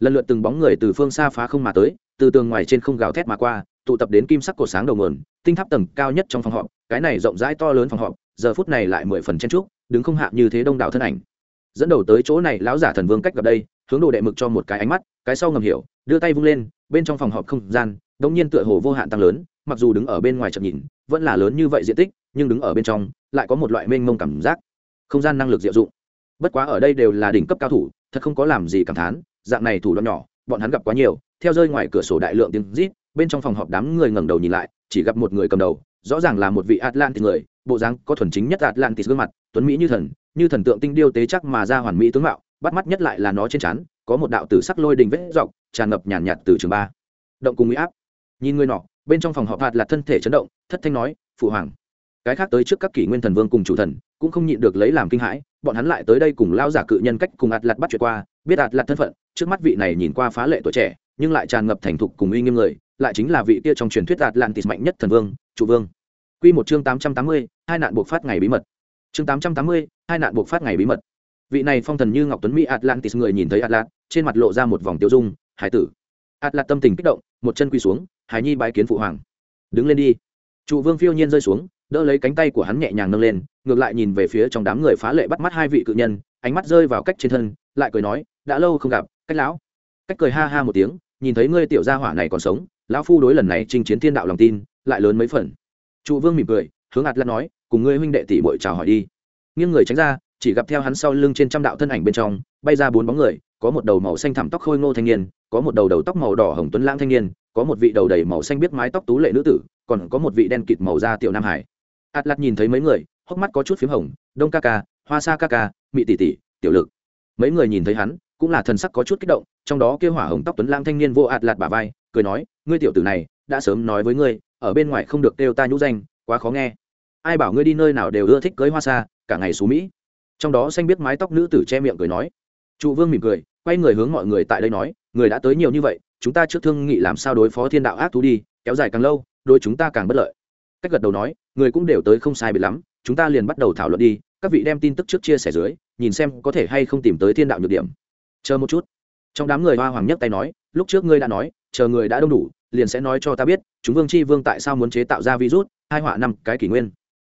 Lần lượt từng bóng người từ phương xa phá không mà tới, từ tường ngoài trên không gào thét mà qua tụ tập đến kim sắc cổ sáng đầu nguồn, tinh tháp tầng cao nhất trong phòng họp, cái này rộng rãi to lớn phòng họp, giờ phút này lại mười phần chen trúc đứng không hạ như thế đông đảo thân ảnh. Dẫn đầu tới chỗ này, lão giả thần vương cách gặp đây, hướng đồ đệ mực cho một cái ánh mắt, cái sau ngầm hiểu, đưa tay vung lên, bên trong phòng họp không gian đông nhiên tựa hồ vô hạn tăng lớn, mặc dù đứng ở bên ngoài chậm nhìn, vẫn là lớn như vậy diện tích, nhưng đứng ở bên trong, lại có một loại mênh mông cảm giác. Không gian năng lực diệu dụng. Bất quá ở đây đều là đỉnh cấp cao thủ, thật không có làm gì cảm thán, dạng này thủ đoạn nhỏ, bọn hắn gặp quá nhiều, theo rơi ngoài cửa sổ đại lượng tiếng rít bên trong phòng họp đám người ngẩng đầu nhìn lại chỉ gặp một người cầm đầu rõ ràng là một vị atlantis người bộ dáng có thuần chính nhất atlantis gương mặt tuấn mỹ như thần như thần tượng tinh điêu tế chắc mà ra hoàn mỹ tướng mạo bắt mắt nhất lại là nó trên trán có một đạo tử sắc lôi đình vết dọc tràn ngập nhàn nhạt, nhạt từ trường ba. Động cùng mỹ áp. Nhìn người nọ bên trong phòng họp hạt là thân thể chấn động thất thanh nói phụ hoàng. Cái khác tới trước các kỷ nguyên thần vương cùng chủ thần cũng không nhịn được lấy làm kinh hãi bọn hắn lại tới đây cùng lao giả cự nhân cách cùng ạt lạt bắt chuyện qua biết ạt lạt thân phận trước mắt vị này nhìn qua phá lệ tuổi trẻ nhưng lại tràn ngập thành thục cùng uy nghiêm người lại chính là vị kia trong truyền thuyết atlantis mạnh nhất thần vương chủ vương. Quy một chương tám trăm tám mươi, hai nạn buộc phát ngày bí mật. Chương tám trăm tám mươi, hai nạn buộc phát ngày bí mật. Vị này phong thần như ngọc tuấn mỹ atlantis người nhìn thấy atlas, trên mặt lộ ra một vòng tiêu dung, hải tử. Ạt tâm tình kích động, một chân quỳ xuống, hải nhi bái kiến phụ hoàng. Đứng lên đi. Trụ vương phiêu nhiên rơi xuống, đỡ lấy cánh tay của hắn nhẹ nhàng nâng lên, ngược lại nhìn về phía trong đám người phá lệ bắt mắt hai vị cự nhân, ánh mắt rơi vào cách trên thân, lại cười nói, đã lâu không gặp, cách lão. Cách cười ha ha một tiếng, nhìn thấy ngươi tiểu gia hỏa này còn sống lão phu đối lần này chinh chiến thiên đạo lòng tin, lại lớn mấy phần. Trụ vương mỉm cười, hướng ạt lạt nói, cùng ngươi huynh đệ tỷ bội chào hỏi đi. Nghiêng người tránh ra, chỉ gặp theo hắn sau lưng trên trăm đạo thân ảnh bên trong, bay ra bốn bóng người, có một đầu màu xanh thảm tóc khôi ngô thanh niên, có một đầu đầu tóc màu đỏ hồng tuấn lãng thanh niên, có một vị đầu đầy màu xanh biết mái tóc tú lệ nữ tử, còn có một vị đen kịt màu da tiểu nam hải. Ạt lạt nhìn thấy mấy người, hốc mắt có chút p h í m hồng, đông ca ca, hoa sa ca ca, mị tỷ tỷ, tiểu lực. Mấy người nhìn thấy hắn, cũng là thần sắc có chút kích động, trong đó kêu hỏa hồng tóc tuấn lãng thanh niên vô ạt lạt bà vai cười nói, ngươi tiểu tử này, đã sớm nói với ngươi, ở bên ngoài không được kêu ta nhũ danh, quá khó nghe. Ai bảo ngươi đi nơi nào đều ưa thích cưới hoa sa, cả ngày xú mỹ. Trong đó xanh biết mái tóc nữ tử che miệng cười nói. Trụ vương mỉm cười, quay người hướng mọi người tại đây nói, người đã tới nhiều như vậy, chúng ta trước thương nghị làm sao đối phó thiên đạo ác thú đi, kéo dài càng lâu đôi chúng ta càng bất lợi. Cách gật đầu nói, người cũng đều tới không sai biệt lắm, chúng ta liền bắt đầu thảo luận đi, các vị đem tin tức trước chia sẻ dưới, nhìn xem có thể hay không tìm tới thiên đạo nhược điểm. Chờ một chút. Trong đám người hoa hoàng nhất tay nói, lúc trước ngươi đã nói chờ người đã đông đủ, liền sẽ nói cho ta biết, chúng vương chi vương tại sao muốn chế tạo ra virus, hai họa năm cái kỷ nguyên.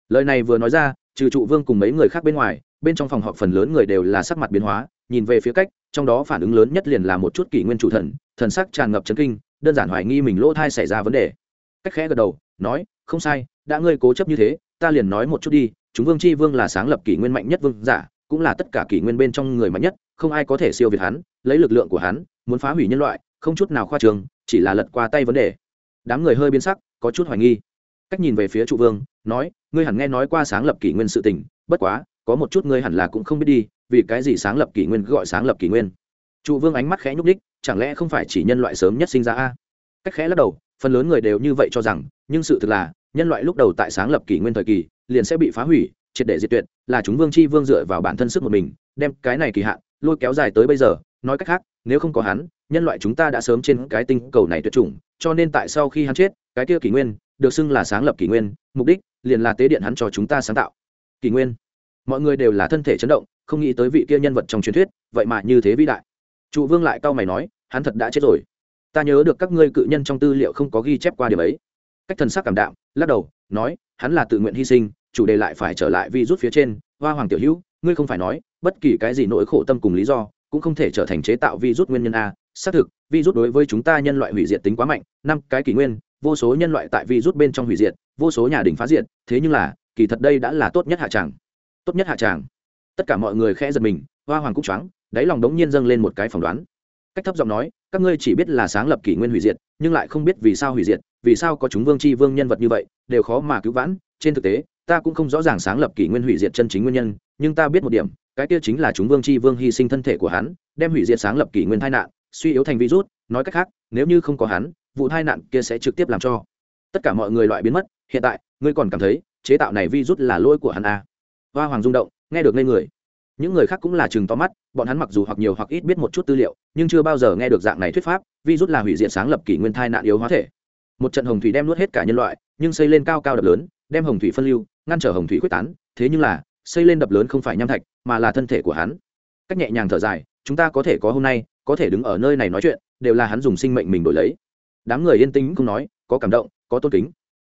Lời này vừa nói ra, trừ trụ vương cùng mấy người khác bên ngoài, bên trong phòng họp phần lớn người đều là sắc mặt biến hóa, nhìn về phía cách, trong đó phản ứng lớn nhất liền là một chút kỷ nguyên chủ thần thần sắc tràn ngập chấn kinh, đơn giản hoài nghi mình lỗ thai xảy ra vấn đề. Cách khẽ gật đầu, nói, không sai, đã ngươi cố chấp như thế, ta liền nói một chút đi, chúng vương c h i vương là sáng lập kỷ nguyên mạnh nhất vương giả, cũng là tất cả kỷ nguyên bên trong người mạnh nhất, không ai có thể siêu việt hắn, lấy lực lượng của hắn, muốn phá hủy nhân loại, không chút nào khoa trường chỉ là lật qua tay vấn đề. Đám người hơi biến sắc, có chút hoài nghi. Cách nhìn về phía trụ vương, nói, ngươi hẳn nghe nói qua sáng lập kỷ nguyên sự tình, bất quá, có một chút ngươi hẳn là cũng không biết đi, vì cái gì sáng lập kỷ nguyên gọi sáng lập kỷ nguyên? Trụ vương ánh mắt khẽ nhúc đích chẳng lẽ không phải chỉ nhân loại sớm nhất sinh ra a? Cách khẽ lắc đầu, phần lớn người đều như vậy cho rằng, nhưng sự thực là, nhân loại lúc đầu tại sáng lập kỷ nguyên thời kỳ, liền sẽ bị phá hủy, triệt để diệt tuyệt, là chúng vương chi vương dựa vào bản thân sức một mình, đem cái này kỳ hạn, lôi kéo dài tới bây giờ, nói cách khác, nếu không có hắn nhân loại chúng ta đã sớm trên cái tinh cầu này tuyệt chủng, cho nên tại sau khi hắn chết, cái kia kỷ nguyên, được xưng là sáng lập kỷ nguyên, mục đích liền là tế điện hắn cho chúng ta sáng tạo. Kỷ nguyên. Mọi người đều là thân thể chấn động, không nghĩ tới vị kia nhân vật trong truyền thuyết, vậy mà như thế vĩ đại. Trụ vương lại cau mày nói, hắn thật đã chết rồi. Ta nhớ được các ngươi cự nhân trong tư liệu không có ghi chép qua điểm ấy. Cách thần sắc cảm đạm, lắc đầu, nói, hắn là tự nguyện hy sinh, chủ đề lại phải trở lại vi rút phía trên, hoa hoàng tiểu hữu, ngươi không phải nói, bất kỳ cái gì nỗi khổ tâm cùng lý do, cũng không thể trở thành chế tạo vi rút nguyên nhân a xác thực, virus đối với chúng ta nhân loại hủy diệt tính quá mạnh, năm cái kỷ nguyên, vô số nhân loại tại virus bên trong hủy diệt, vô số nhà đình phá diệt, thế nhưng là, kỳ thật đây đã là tốt nhất hạ tràng. Tốt nhất hạ tràng. Tất cả mọi người khẽ giật mình, hoa hoàng cũng choáng, đáy lòng đống nhiên dâng lên một cái phỏng đoán. Cách thấp giọng nói, các ngươi chỉ biết là sáng lập kỷ nguyên hủy diệt, nhưng lại không biết vì sao hủy diệt, vì sao có chúng vương c h i vương nhân vật như vậy, đều khó mà cứu vãn. Trên thực tế, ta cũng không rõ ràng sáng lập kỷ nguyên hủy diệt chân chính nguyên nhân, nhưng ta biết một điểm, cái kia chính là chúng vương c h i vương hy sinh thân thể của hắn, đem hủy diệt sáng lập kỷ nguyên tai nạn suy yếu thành virus, nói cách khác, nếu như không có hắn, vụ tai nạn kia sẽ trực tiếp làm cho tất cả mọi người loại biến mất. Hiện tại, ngươi còn cảm thấy chế tạo này virus là lỗi của hắn à. hoa hoàng rung động, nghe được lên người. Những người khác cũng là chừng to mắt, bọn hắn mặc dù hoặc nhiều hoặc ít biết một chút tư liệu, nhưng chưa bao giờ nghe được dạng này thuyết pháp, virus là hủy diệt sáng lập kỷ nguyên thai nạn yếu hóa thể. Một trận hồng thủy đem nuốt hết cả nhân loại, nhưng xây lên cao cao đập lớn, đem hồng thủy phân lưu, ngăn trở hồng thủy quyết tán. Thế nhưng là, xây lên đập lớn không phải nham thạch, mà là thân thể của hắn. Cách nhẹ nhàng thở dài, chúng ta có thể có hôm nay có thể đứng ở nơi này nói chuyện, đều là hắn dùng sinh mệnh mình đổi lấy. Đám người yên tĩnh không nói, có cảm động, có tôn kính.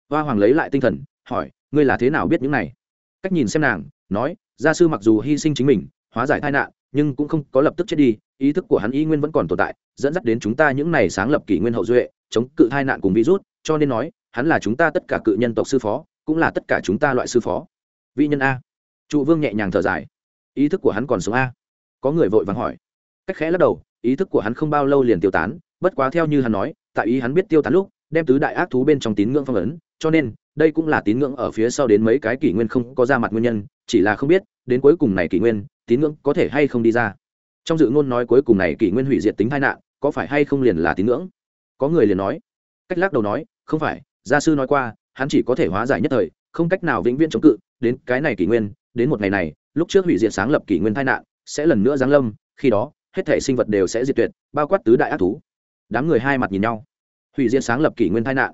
Hoa hoàng lấy lại tinh thần, hỏi, ngươi là thế nào biết những này? Cách nhìn xem nàng, nói, gia sư mặc dù hy sinh chính mình, hóa giải tai nạn, nhưng cũng không có lập tức chết đi, ý thức của hắn y nguyên vẫn còn tồn tại, dẫn dắt đến chúng ta những này sáng lập kỷ nguyên hậu duệ, chống cự tai nạn cùng virus, cho nên nói, hắn là chúng ta tất cả cự nhân tộc sư phó, cũng là tất cả chúng ta loại sư phó. Vị nhân a. Trụ vương nhẹ nhàng thở dài. Ý thức của hắn còn sống a. Có người vội vàng hỏi. Cách khẽ lắc đầu ý thức của hắn không bao lâu liền tiêu tán, bất quá theo như hắn nói, tại ý hắn biết tiêu tán lúc, đem tứ đại ác thú bên trong tín ngưỡng phong ấn, cho nên, đây cũng là tín ngưỡng ở phía sau đến mấy cái kỷ nguyên không có ra mặt nguyên nhân, chỉ là không biết, đến cuối cùng này kỷ nguyên, tín ngưỡng có thể hay không đi ra. Trong dự ngôn nói cuối cùng này kỷ nguyên hủy diệt tính tai nạn, có phải hay không liền là tín ngưỡng? Có người liền nói. Cách lắc đầu nói, không phải, gia sư nói qua, hắn chỉ có thể hóa giải nhất thời, không cách nào vĩnh viễn chống cự, đến cái này kỷ nguyên, đến một ngày này, lúc trước hủy diệt sáng lập kỷ nguyên tai nạn, sẽ lần nữa giáng lâm, khi đó hết thể sinh vật đều sẽ diệt tuyệt, bao quát tứ đại ác thú. Đám người hai mặt nhìn nhau. Hủy diệt sáng lập kỷ nguyên tai nạn.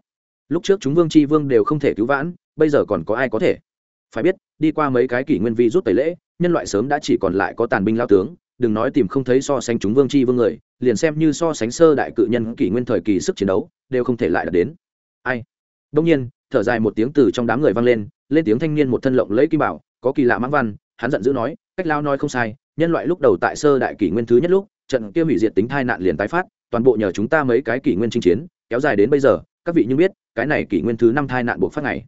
Lúc trước chúng vương c h i vương đều không thể cứu vãn, bây giờ còn có ai có thể? Phải biết, đi qua mấy cái kỷ nguyên vi rút tẩy lễ, nhân loại sớm đã chỉ còn lại có tàn binh lao tướng, đừng nói tìm không thấy so sánh chúng vương chi vương người, liền xem như so sánh sơ đại cự nhân kỷ nguyên thời kỳ sức chiến đấu, đều không thể lại đạt đến. Ai? Đông nhiên, thở dài một tiếng từ trong đám người vang lên lên tiếng thanh niên một thân lộng lẫy kim bảo, có kỳ lạ mãng văn, hắn giận dữ nói, cách lao nói không sai nhân loại lúc đầu tại sơ đại kỷ nguyên thứ nhất lúc trận kia hủy diệt tính thai nạn liền tái phát toàn bộ nhờ chúng ta mấy cái kỷ nguyên chinh chiến kéo dài đến bây giờ các vị như biết cái này kỷ nguyên thứ năm thai nạn buộc phát ngày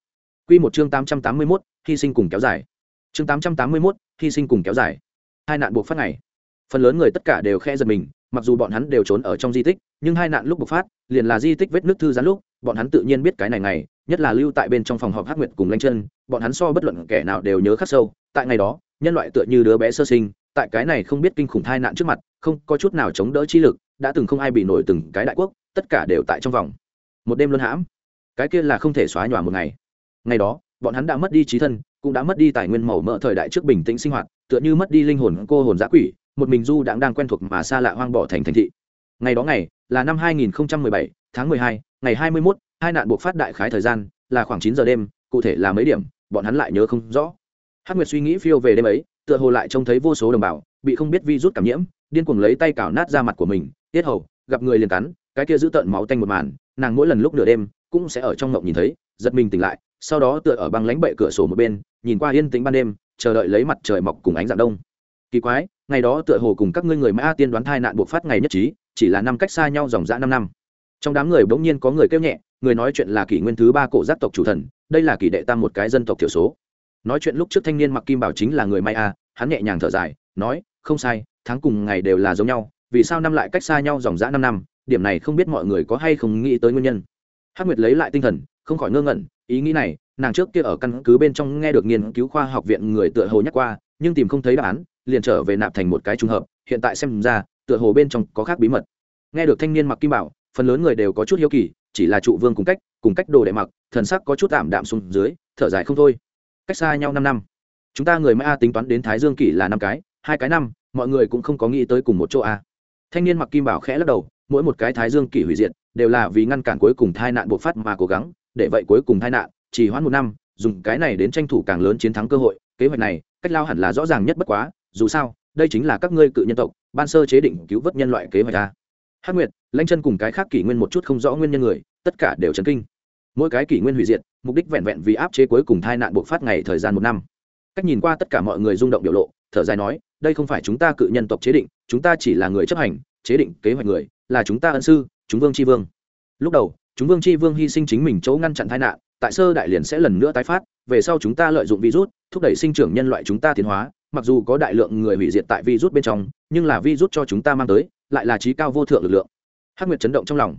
Quy một chương tám trăm tám mươi 881, hy sinh cùng kéo dài. Chương tám trăm tám mươi 881, hy sinh cùng kéo dài. Hai nạn buộc phát ngày. Phần lớn người tất cả đều khe giật mình, mặc dù bọn hắn đều trốn ở trong di tích, nhưng hai nạn lúc bộc phát, liền là di tích vết nước thư giãn lúc, bọn hắn tự nhiên biết cái này ngày, nhất là lưu tại bên trong phòng họp Hắc Nguyệt cùng Lanh Chân, bọn hắn so bất luận kẻ nào đều nhớ khắc sâu, tại ngày đó, nhân loại tựa như đứa bé sơ sinh, tại cái này không biết kinh khủng thai nạn trước mặt, không có chút nào chống đỡ chi lực, đã từng không ai bị nổi từng cái đại quốc, tất cả đều tại trong vòng một đêm luân hãm. Cái kia là không thể xóa nhòa một ngày. Ngày đó, bọn hắn đã mất đi trí thân, cũng đã mất đi tài nguyên màu mỡ thời đại trước bình tĩnh sinh hoạt, tựa như mất đi linh hồn cô hồn giã quỷ, một mình du đang đang quen thuộc mà xa lạ hoang bỏ thành thành thị. Ngày đó ngày là năm 2017, tháng 12, ngày 21, hai nạn buộc phát đại khái thời gian là khoảng 9 giờ đêm, cụ thể là mấy điểm, bọn hắn lại nhớ không rõ. Hắc Nguyệt suy nghĩ phiêu về đêm ấy, tựa hồ lại trông thấy vô số đồng bào bị không biết virus cảm nhiễm, điên cuồng lấy tay cào nát da mặt của mình, tiết hầu, gặp người liền cắn, cái kia giữ tận máu tanh một màn, nàng mỗi lần lúc nửa đêm cũng sẽ ở trong ngộng nhìn thấy, giật mình tỉnh lại, sau đó tựa ở băng lánh bệ cửa sổ một bên, nhìn qua yên tĩnh ban đêm, chờ đợi lấy mặt trời mọc cùng ánh dạng đông. Kỳ quái, ngày đó tựa hồ cùng các ngươi người Mã tiên đoán thai nạn buộc phát ngày nhất trí, chỉ là năm cách xa nhau dòng dã năm năm. Trong đám người bỗng nhiên có người kêu nhẹ, người nói chuyện là kỷ nguyên thứ ba cổ giác tộc chủ thần, đây là kỷ đệ tam một cái dân tộc thiểu số. Nói chuyện lúc trước thanh niên mặc kim bảo chính là người may a hắn nhẹ nhàng thở dài, nói, không sai, tháng cùng ngày đều là giống nhau, vì sao năm lại cách xa nhau dòng dã năm năm, điểm này không biết mọi người có hay không nghĩ tới nguyên nhân. Hắc Nguyệt lấy lại tinh thần, không khỏi ngơ ngẩn, ý nghĩ này, nàng trước kia ở căn cứ bên trong nghe được nghiên cứu khoa học viện người tựa hồ nhắc qua, nhưng tìm không thấy đáp án, liền trở về nạp thành một cái trùng hợp, hiện tại xem ra, tựa hồ bên trong có khác bí mật. Nghe được thanh niên mặc kim bảo, phần lớn người đều có chút hiếu kỳ, chỉ là trụ vương cùng cách, cùng cách đồ đệ mặc, thần sắc có chút tạm đạm xuống dưới, thở dài không thôi. Cách xa nhau năm năm. Chúng ta người Maya tính toán đến Thái Dương kỷ là năm cái, hai cái năm, mọi người cũng không có nghĩ tới cùng một chỗ a. Thanh niên mặc kim bảo khẽ lắc đầu, mỗi một cái Thái Dương kỷ hủy diệt, đều là vì ngăn cản cuối cùng tai nạn bộc phát mà cố gắng, để vậy cuối cùng tai nạn chỉ hoãn một năm, dùng cái này đến tranh thủ càng lớn chiến thắng cơ hội, kế hoạch này, cách lao hẳn là rõ ràng nhất bất quá, dù sao, đây chính là các ngươi cự nhân tộc, ban sơ chế định cứu vớt nhân loại kế hoạch a. Hắc Nguyệt, Lãnh Chân cùng cái khác kỷ nguyên một chút không rõ nguyên nhân người, tất cả đều chấn kinh. Mỗi cái kỷ nguyên hủy diệt, mục đích vẹn vẹn vì áp chế cuối cùng tai nạn bộc phát ngày thời gian một năm. Cách nhìn qua tất cả mọi người rung động biểu lộ, thở dài nói, đây không phải chúng ta cự nhân tộc chế định, chúng ta chỉ là người chấp hành, chế định kế hoạch người, là chúng ta ân sư, chúng vương chi vương. Lúc đầu chúng vương chi vương hy sinh chính mình chỗ ngăn chặn tai nạn tại sơ đại liền sẽ lần nữa tái phát về sau chúng ta lợi dụng virus thúc đẩy sinh trưởng nhân loại chúng ta tiến hóa mặc dù có đại lượng người hủy diệt tại virus bên trong nhưng là virus cho chúng ta mang tới lại là trí cao vô thượng lực lượng. Hắc nguyệt chấn động trong lòng.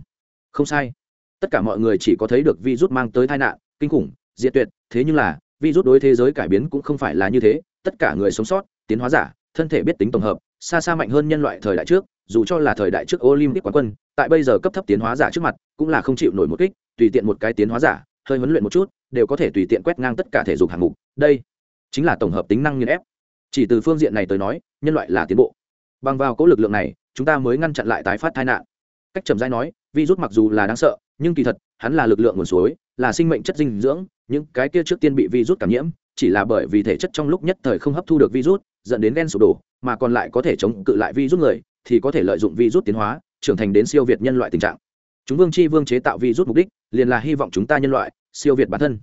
Không sai tất cả mọi người chỉ có thấy được virus mang tới tai nạn, kinh khủng, diệt tuyệt, thế nhưng là, virus đối thế giới cải biến cũng không phải là như thế. Tất cả người sống sót, tiến hóa giả, thân thể biết tính tổng hợp, xa xa mạnh hơn nhân loại thời đại trước, dù cho là thời đại trước olympic quán quân, tại bây giờ cấp thấp tiến hóa giả trước mặt, cũng là không chịu nổi một kích, tùy tiện một cái tiến hóa giả, hơi huấn luyện một chút, đều có thể tùy tiện quét ngang tất cả thể dục hạng mục. Đây chính là tổng hợp tính năng nghiên ép. Chỉ từ phương diện này tới nói, nhân loại là tiến bộ. Bằng vào cỗ lực lượng này, chúng ta mới ngăn chặn lại tái phát tai nạn. Cách trầm giai nói, virus mặc dù là đáng sợ nhưng kỳ thật, hắn là lực lượng nguồn suối, là sinh mệnh chất dinh dưỡng, những cái kia trước tiên bị virus cảm nhiễm, chỉ là bởi vì thể chất trong lúc nhất thời không hấp thu được virus, dẫn đến gen sụp đổ, mà còn lại có thể chống cự lại virus người, thì có thể lợi dụng virus tiến hóa, trưởng thành đến siêu việt nhân loại tình trạng. Chúng vương chi vương chế tạo virus mục đích, liền là hy vọng chúng ta nhân loại, siêu việt bản thân.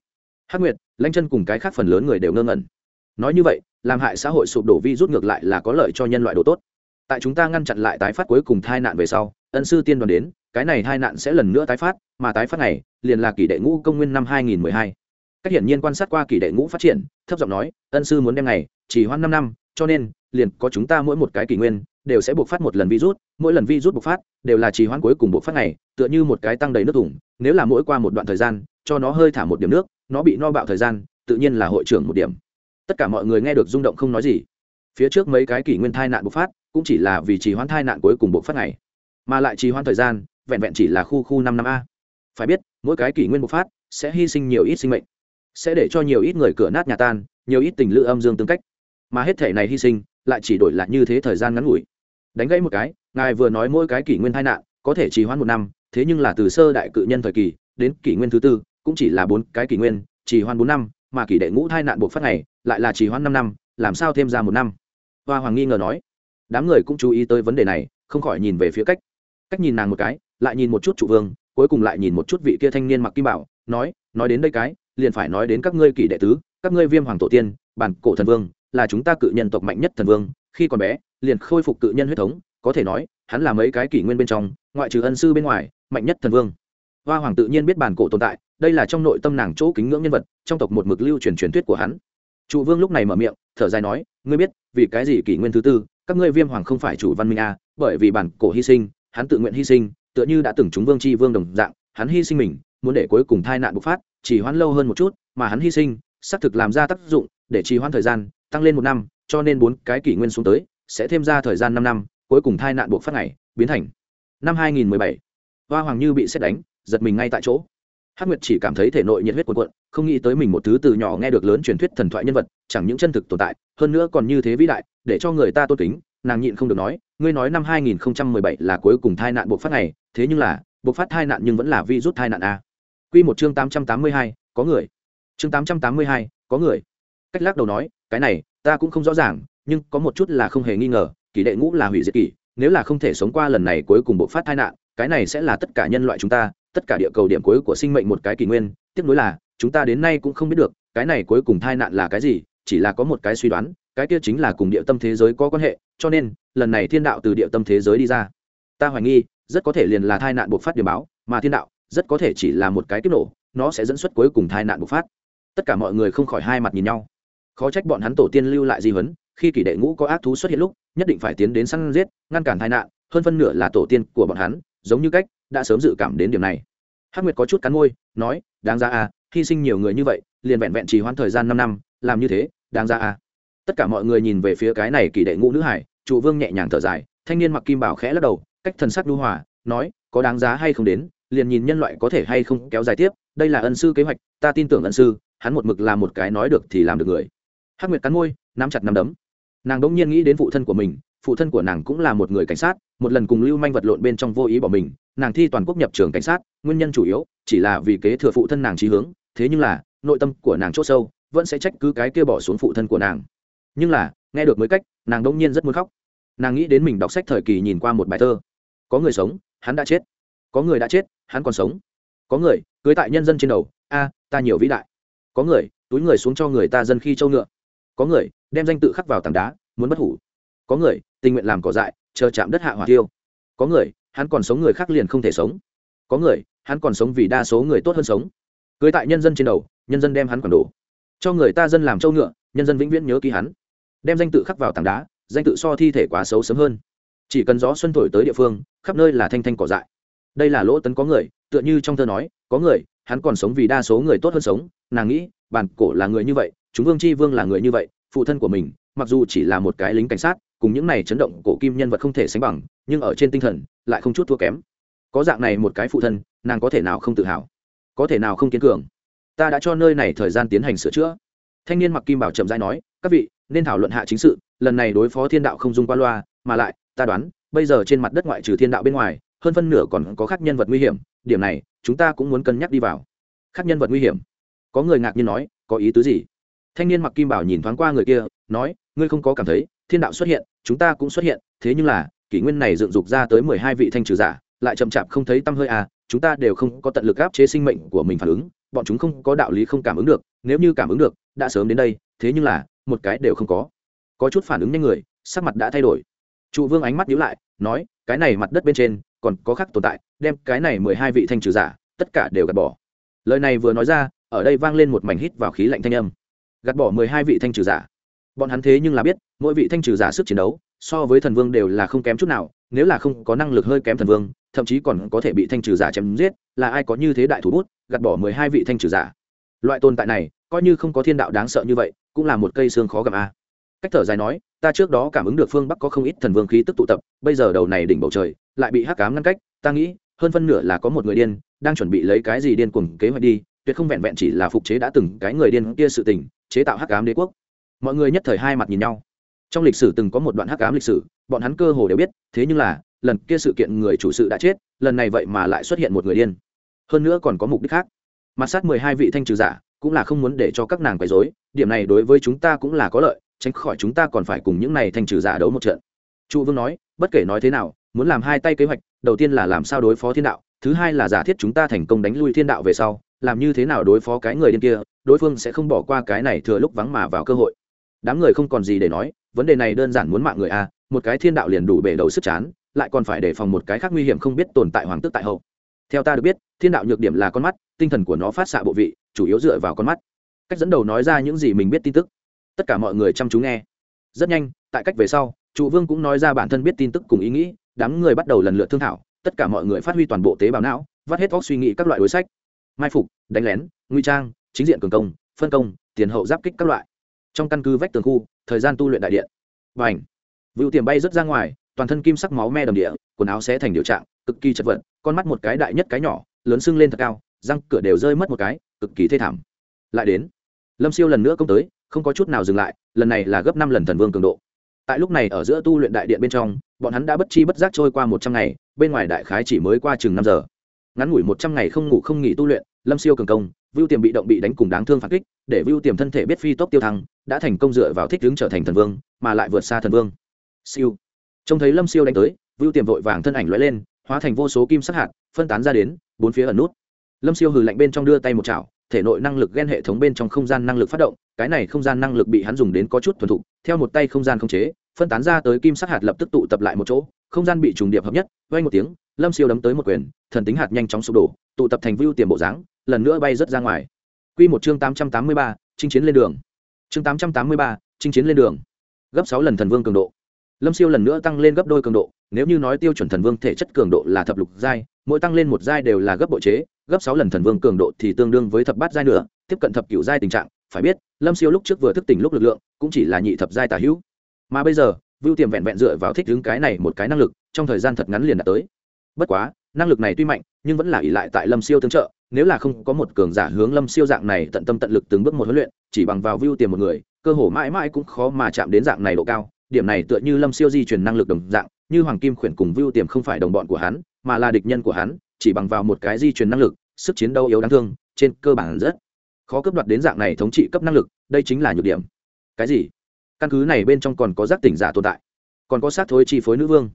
Hắc nguyệt Lanh chân cùng cái khác phần lớn người đều ngơ ngẩn. Nói như vậy, làm hại xã hội sụp đổ virus ngược lại là có lợi cho nhân loại đồ tốt. Tại chúng ta ngăn chặn lại tái phát cuối cùng tai nạn về sau, ân sư tiên đoàn đến cái này tai nạn sẽ lần nữa tái phát, mà tái phát này liền là kỷ đệ ngũ công nguyên năm 2012. cách hiển nhiên quan sát qua kỷ đệ ngũ phát triển, thấp giọng nói, ân sư muốn đem này chỉ hoãn năm năm, cho nên liền có chúng ta mỗi một cái kỷ nguyên đều sẽ buộc phát một lần virus, mỗi lần virus bộc phát đều là trì hoãn cuối cùng bộc phát này tựa như một cái tăng đầy nước thủng, nếu là mỗi qua một đoạn thời gian, cho nó hơi thả một điểm nước, nó bị no bạo thời gian, tự nhiên là hội trưởng một điểm tất cả mọi người nghe được rung động không nói gì phía trước mấy cái kỷ nguyên thai nạn bộc phát cũng chỉ là vì trì hoãn thai nạn cuối cùng bộc phát này mà lại trì hoãn thời gian vẹn vẹn chỉ là khu khu năm năm a. Phải biết, mỗi cái kỷ nguyên bộc phát, sẽ hy sinh nhiều ít sinh mệnh, sẽ để cho nhiều ít người cửa nát nhà tan, nhiều ít tình lữ âm dương tương cách. Mà hết thể này hy sinh, lại chỉ đổi lại như thế thời gian ngắn ngủi. Đánh gãy một cái, ngài vừa nói mỗi cái kỷ nguyên tai nạn, có thể trì hoãn một năm, thế nhưng là từ sơ đại cự nhân thời kỳ, đến kỷ nguyên thứ tư, cũng chỉ là bốn cái kỷ nguyên, trì hoãn bốn năm, mà kỷ đệ ngũ tai nạn buộc phát này, lại là trì hoãn năm năm, làm sao thêm ra một năm? Hoa hoàng nghi ngờ nói. Đám người cũng chú ý tới vấn đề này, không khỏi nhìn về phía cách cách nhìn nàng một cái, lại nhìn một chút trụ vương, cuối cùng lại nhìn một chút vị kia thanh niên mặc kim bảo, nói nói đến đây cái, liền phải nói đến các ngươi kỷ đệ tứ, các ngươi viêm hoàng tổ tiên, bản cổ thần vương, là chúng ta cự nhân tộc mạnh nhất thần vương, khi còn bé, liền khôi phục cự nhân huyết thống, có thể nói, hắn là mấy cái kỷ nguyên bên trong, ngoại trừ ân sư bên ngoài, mạnh nhất thần vương. Hoa hoàng tự nhiên biết bản cổ tồn tại, đây là trong nội tâm nàng chỗ kính ngưỡng nhân vật, trong tộc một mực lưu truyền truyền thuyết của hắn. Trụ vương lúc này mở miệng, thở dài nói, ngươi biết, vì cái gì kỷ nguyên thứ tư, các ngươi viêm hoàng không phải chủ văn minh a bởi vì bản cổ hy sinh hắn tự nguyện hy sinh, tựa như đã từng chúng vương chi vương đồng dạng, hắn hy sinh mình, muốn để cuối cùng tai nạn bộc phát chỉ hoãn lâu hơn một chút, mà hắn hy sinh, xác thực làm ra tác dụng, để trì hoãn thời gian, tăng lên một năm, cho nên bốn cái kỷ nguyên xuống tới, sẽ thêm ra thời gian năm năm, cuối cùng tai nạn bộc phát ngày, biến thành năm 2017. hoa hoàng như bị xét đánh, giật mình ngay tại chỗ hắc nguyệt chỉ cảm thấy thể nội nhiệt huyết cuộn cuộn, không nghĩ tới mình một thứ từ nhỏ nghe được lớn truyền thuyết thần thoại nhân vật, chẳng những chân thực tồn tại, hơn nữa còn như thế vĩ đại, để cho người ta tôn kính nàng nhịn không được nói ngươi nói năm 2017 là cuối cùng thai nạn bộc phát này thế nhưng là bộc phát thai nạn nhưng vẫn là vi rút thai nạn a. Quy một chương 882, có người. Chương 882, có người. Cách lắc đầu nói cái này ta cũng không rõ ràng nhưng có một chút là không hề nghi ngờ kỳ đệ ngũ là hủy diệt kỷ nếu là không thể sống qua lần này cuối cùng bộ phát tai nạn cái này sẽ là tất cả nhân loại chúng ta tất cả địa cầu điểm cuối của sinh mệnh một cái kỷ nguyên. Tiếc nuối là chúng ta đến nay cũng không biết được cái này cuối cùng tai nạn là cái gì chỉ là có một cái suy đoán cái kia chính là cùng địa tâm thế giới có quan hệ, cho nên, lần này thiên đạo từ địa tâm thế giới đi ra. Ta hoài nghi, rất có thể liền là tai nạn bộc phát điểm báo, mà thiên đạo, rất có thể chỉ là một cái kích nổ, nó sẽ dẫn xuất cuối cùng tai nạn bộc phát. Tất cả mọi người không khỏi hai mặt nhìn nhau. Khó trách bọn hắn tổ tiên lưu lại di huấn, khi kỷ đệ ngũ có ác thú xuất hiện lúc, nhất định phải tiến đến săn giết, ngăn cản tai nạn, hơn phân nửa là tổ tiên của bọn hắn, giống như cách, đã sớm dự cảm đến điểm này. Hắc nguyệt có chút cắn môi, nói, đáng ra à hy sinh nhiều người như vậy, liền vẹn vẹn chỉ hoãn thời gian năm năm, làm như thế, đáng ra à tất cả mọi người nhìn về phía cái này kỳ đệ ngũ nữ hải, trụ vương nhẹ nhàng thở dài, thanh niên mặc kim bảo khẽ lắc đầu, cách thần sắc lưu hòa, nói, có đáng giá hay không đến, liền nhìn nhân loại có thể hay không kéo dài tiếp, đây là ân sư kế hoạch, ta tin tưởng ân sư, hắn một mực là một cái nói được thì làm được người. Hắc nguyệt cắn môi, nắm chặt nắm đấm. Nàng đỗng nhiên nghĩ đến phụ thân của mình, phụ thân của nàng cũng là một người cảnh sát, một lần cùng lưu manh vật lộn bên trong vô ý bỏ mình, nàng thi toàn quốc nhập trường cảnh sát, nguyên nhân chủ yếu chỉ là vì kế thừa phụ thân nàng trí hướng, thế nhưng là, nội tâm của nàng c h ỗ sâu, vẫn sẽ trách cứ cái kia bỏ xuống phụ thân của nàng nhưng là, nghe được mới cách, nàng đỗng nhiên rất muốn khóc. Nàng nghĩ đến mình đọc sách thời kỳ nhìn qua một bài thơ. Có người sống, hắn đã chết. Có người đã chết, hắn còn sống. Có người, cưới tại nhân dân trên đầu. A, ta nhiều vĩ đại. Có người, túi người xuống cho người ta dân khi châu ngựa. Có người, đem danh tự khắc vào tảng đá, muốn bất hủ. Có người, tình nguyện làm cỏ dại, chờ chạm đất hạ hỏa tiêu có người, hắn còn sống người khác liền không thể sống. Có người, hắn còn sống vì đa số người tốt hơn sống. Cưới tại nhân dân trên đầu, nhân dân đem hắn quản đổ. Cho người ta dân làm châu ngựa, nhân dân vĩnh viễn nhớ ký hắn đem danh tự khắc vào tảng đá, danh tự so thi thể quá xấu sớm hơn. Chỉ cần gió xuân thổi tới địa phương, khắp nơi là thanh thanh cỏ dại. Đây là lỗ tấn có người, tựa như trong thơ nói, có người, hắn còn sống vì đa số người tốt hơn sống, nàng nghĩ, bản cổ là người như vậy, chúng vương c h i vương là người như vậy, phụ thân của mình, mặc dù chỉ là một cái lính cảnh sát, cùng những này chấn động cổ kim nhân vật không thể sánh bằng, nhưng ở trên tinh thần, lại không chút thua kém. Có dạng này một cái phụ thân, nàng có thể nào không tự hào? Có thể nào không kiên cường? Ta đã cho nơi này thời gian tiến hành sửa chữa. Thanh niên mặc kim bảo chậm dãi nói, các vị nên thảo luận hạ chính sự, lần này đối phó thiên đạo không dung qua loa, mà lại, ta đoán, bây giờ trên mặt đất ngoại trừ thiên đạo bên ngoài, hơn phân nửa còn có khác nhân vật nguy hiểm, điểm này, chúng ta cũng muốn cân nhắc đi vào. Khác nhân vật nguy hiểm? Có người ngạc nhiên nói, có ý tứ gì? Thanh niên mặc kim bảo nhìn thoáng qua người kia, nói, ngươi không có cảm thấy, thiên đạo xuất hiện, chúng ta cũng xuất hiện, thế nhưng là, kỷ nguyên này dựng dục ra tới mười hai vị thanh trừ giả, lại chậm chạp không thấy tâm hơi à chúng ta đều không có tận lực áp chế sinh mệnh của mình phản ứng, bọn chúng không có đạo lý không cảm ứng được, nếu như cảm ứng được, đã sớm đến đây, thế nhưng là một cái đều không có. Có chút phản ứng nhanh người, sắc mặt đã thay đổi. Trụ vương ánh mắt nhíu lại, nói, cái này mặt đất bên trên, còn có khác tồn tại, đem cái này mười hai vị thanh trừ giả, tất cả đều gạt bỏ. Lời này vừa nói ra, ở đây vang lên một mảnh hít vào khí lạnh thanh âm. Gạt bỏ mười hai vị thanh trừ giả. Bọn hắn thế nhưng là biết, mỗi vị thanh trừ giả sức chiến đấu, so với thần vương đều là không kém chút nào, nếu là không có năng lực hơi kém thần vương, thậm chí còn có thể bị thanh trừ giả chém giết, là ai có như thế đại thủ bút, gạt bỏ mười hai vị thanh trừ giả. Loại tồn tại này coi như không có thiên đạo đáng sợ như vậy, cũng là một cây xương khó gặp a cách thở dài nói, ta trước đó cảm ứng được phương bắc có không ít thần vương khí tức tụ tập, bây giờ đầu này đỉnh bầu trời, lại bị hắc cám ngăn cách, ta nghĩ, hơn phân nửa là có một người điên, đang chuẩn bị lấy cái gì điên cuồng kế hoạch đi, tuyệt không vẹn vẹn chỉ là phục chế đã từng cái người điên kia sự tình, chế tạo hắc cám đế quốc. Mọi người nhất thời hai mặt nhìn nhau. Trong lịch sử từng có một đoạn hắc cám lịch sử, bọn hắn cơ hồ đều biết, thế nhưng là, lần kia sự kiện người chủ sự đã chết, lần này vậy mà lại xuất hiện một người điên. Hơn nữa còn có mục đích khác. Mặt sát mười hai vị thanh trừ giả cũng là không muốn để cho các nàng quấy rối, điểm này đối với chúng ta cũng là có lợi, tránh khỏi chúng ta còn phải cùng những này thành trừ giả đấu một trận. Chu vương nói, bất kể nói thế nào, muốn làm hai tay kế hoạch, đầu tiên là làm sao đối phó thiên đạo, thứ hai là giả thiết chúng ta thành công đánh lui thiên đạo về sau, làm như thế nào đối phó cái người điên kia, đối phương sẽ không bỏ qua cái này thừa lúc vắng mà vào cơ hội. Đám người không còn gì để nói, vấn đề này đơn giản muốn mạng người a, một cái thiên đạo liền đủ bể đầu sức chán, lại còn phải đề phòng một cái khác nguy hiểm không biết tồn tại hoàng tức tại hậu. Theo ta được biết, thiên đạo nhược điểm là con mắt tinh thần của nó phát xạ bộ vị, chủ yếu dựa vào con mắt. Cách dẫn đầu nói ra những gì mình biết tin tức. Tất cả mọi người chăm chú nghe. Rất nhanh, tại cách về sau, trụ vương cũng nói ra bản thân biết tin tức cùng ý nghĩ, đám người bắt đầu lần lượt thương thảo, tất cả mọi người phát huy toàn bộ tế bào não, vắt hết óc suy nghĩ các loại đối sách. Mai phục, đánh lén, nguy trang, chính diện cường công, phân công, tiền hậu giáp kích các loại. Trong căn cứ vách tường khu, thời gian tu luyện đại điện. Và ảnh vụ tiềm bay rớt ra ngoài, toàn thân kim sắc máu me đầm địa, quần áo xé thành điều trạng, cực kỳ chật vật, con mắt một cái đại nhất cái nhỏ, lớn sưng lên thật cao răng cửa đều rơi mất một cái, cực kỳ thê thảm. Lại đến, lâm siêu lần nữa công tới, không có chút nào dừng lại, lần này là gấp năm lần thần vương cường độ. Tại lúc này ở giữa tu luyện đại điện bên trong, bọn hắn đã bất chi bất giác trôi qua một trăm ngày, bên ngoài đại khái chỉ mới qua chừng năm giờ. Ngắn ngủi một trăm ngày không ngủ không nghỉ tu luyện, lâm siêu cường công, vưu tiềm bị động bị đánh cùng đáng thương phản kích, để vưu tiềm thân thể biết phi tốc tiêu thăng, đã thành công dựa vào thích hướng trở thành thần vương, mà lại vượt xa thần vương. Siêu. Trông thấy lâm siêu đánh tới, vưu tiềm vội vàng thân ảnh lóe lên, hóa thành vô số kim sắc hạt, phân tán ra đến, bốn phía ẩn nút lâm siêu hừ lạnh bên trong đưa tay một chảo, thể nội năng lực ghen hệ thống bên trong không gian năng lực phát động, cái này không gian năng lực bị hắn dùng đến có chút thuần thục, theo một tay không gian không chế, phân tán ra tới kim sắc hạt lập tức tụ tập lại một chỗ, không gian bị trùng điệp hợp nhất vay một tiếng, lâm siêu đấm tới một quyền, thần tính hạt nhanh chóng sụp đổ, tụ tập thành vưu tiềm bộ dáng, lần nữa bay rớt ra ngoài. Q một chương tám trăm tám mươi ba, chinh chiến lên đường. Chương tám trăm tám mươi ba, chinh chiến lên đường. Gấp sáu lần thần vương cường độ. Lâm siêu lần nữa tăng lên gấp đôi cường độ, nếu như nói tiêu chuẩn thần vương thể chất cường độ là thập lục giai, mỗi tăng lên một giai đều là gấp bộ chế gấp sáu lần thần vương cường độ thì tương đương với thập bát giai nữa tiếp cận thập cựu giai tình trạng. Phải biết, lâm siêu lúc trước vừa thức tỉnh lúc lực lượng, cũng chỉ là nhị thập giai tả hữu. Mà bây giờ, vưu tiềm vẹn vẹn dựa vào thích đứng cái này một cái năng lực, trong thời gian thật ngắn liền đạt tới. Bất quá, năng lực này tuy mạnh, nhưng vẫn là ỷ lại tại lâm siêu tương trợ, nếu là không có một cường giả hướng lâm siêu dạng này tận tâm tận lực từng bước một huấn luyện, chỉ bằng vào vưu tiềm một người, cơ hồ mãi mãi cũng khó mà chạm đến dạng này độ cao. Điểm này tựa như lâm siêu di chuyển năng lực đồng dạng, như hoàng kim khuyển cùng vưu tiềm không phải đồng bọn của hắn, mà là địch nhân của hắn chỉ bằng vào một cái di truyền năng lực, sức chiến đấu yếu đáng thương, trên cơ bản rất khó cấp đoạt đến dạng này thống trị cấp năng lực, đây chính là nhược điểm. Cái gì? Căn cứ này bên trong còn có giác tỉnh giả tồn tại, còn có sát thối chi phối nữ vương.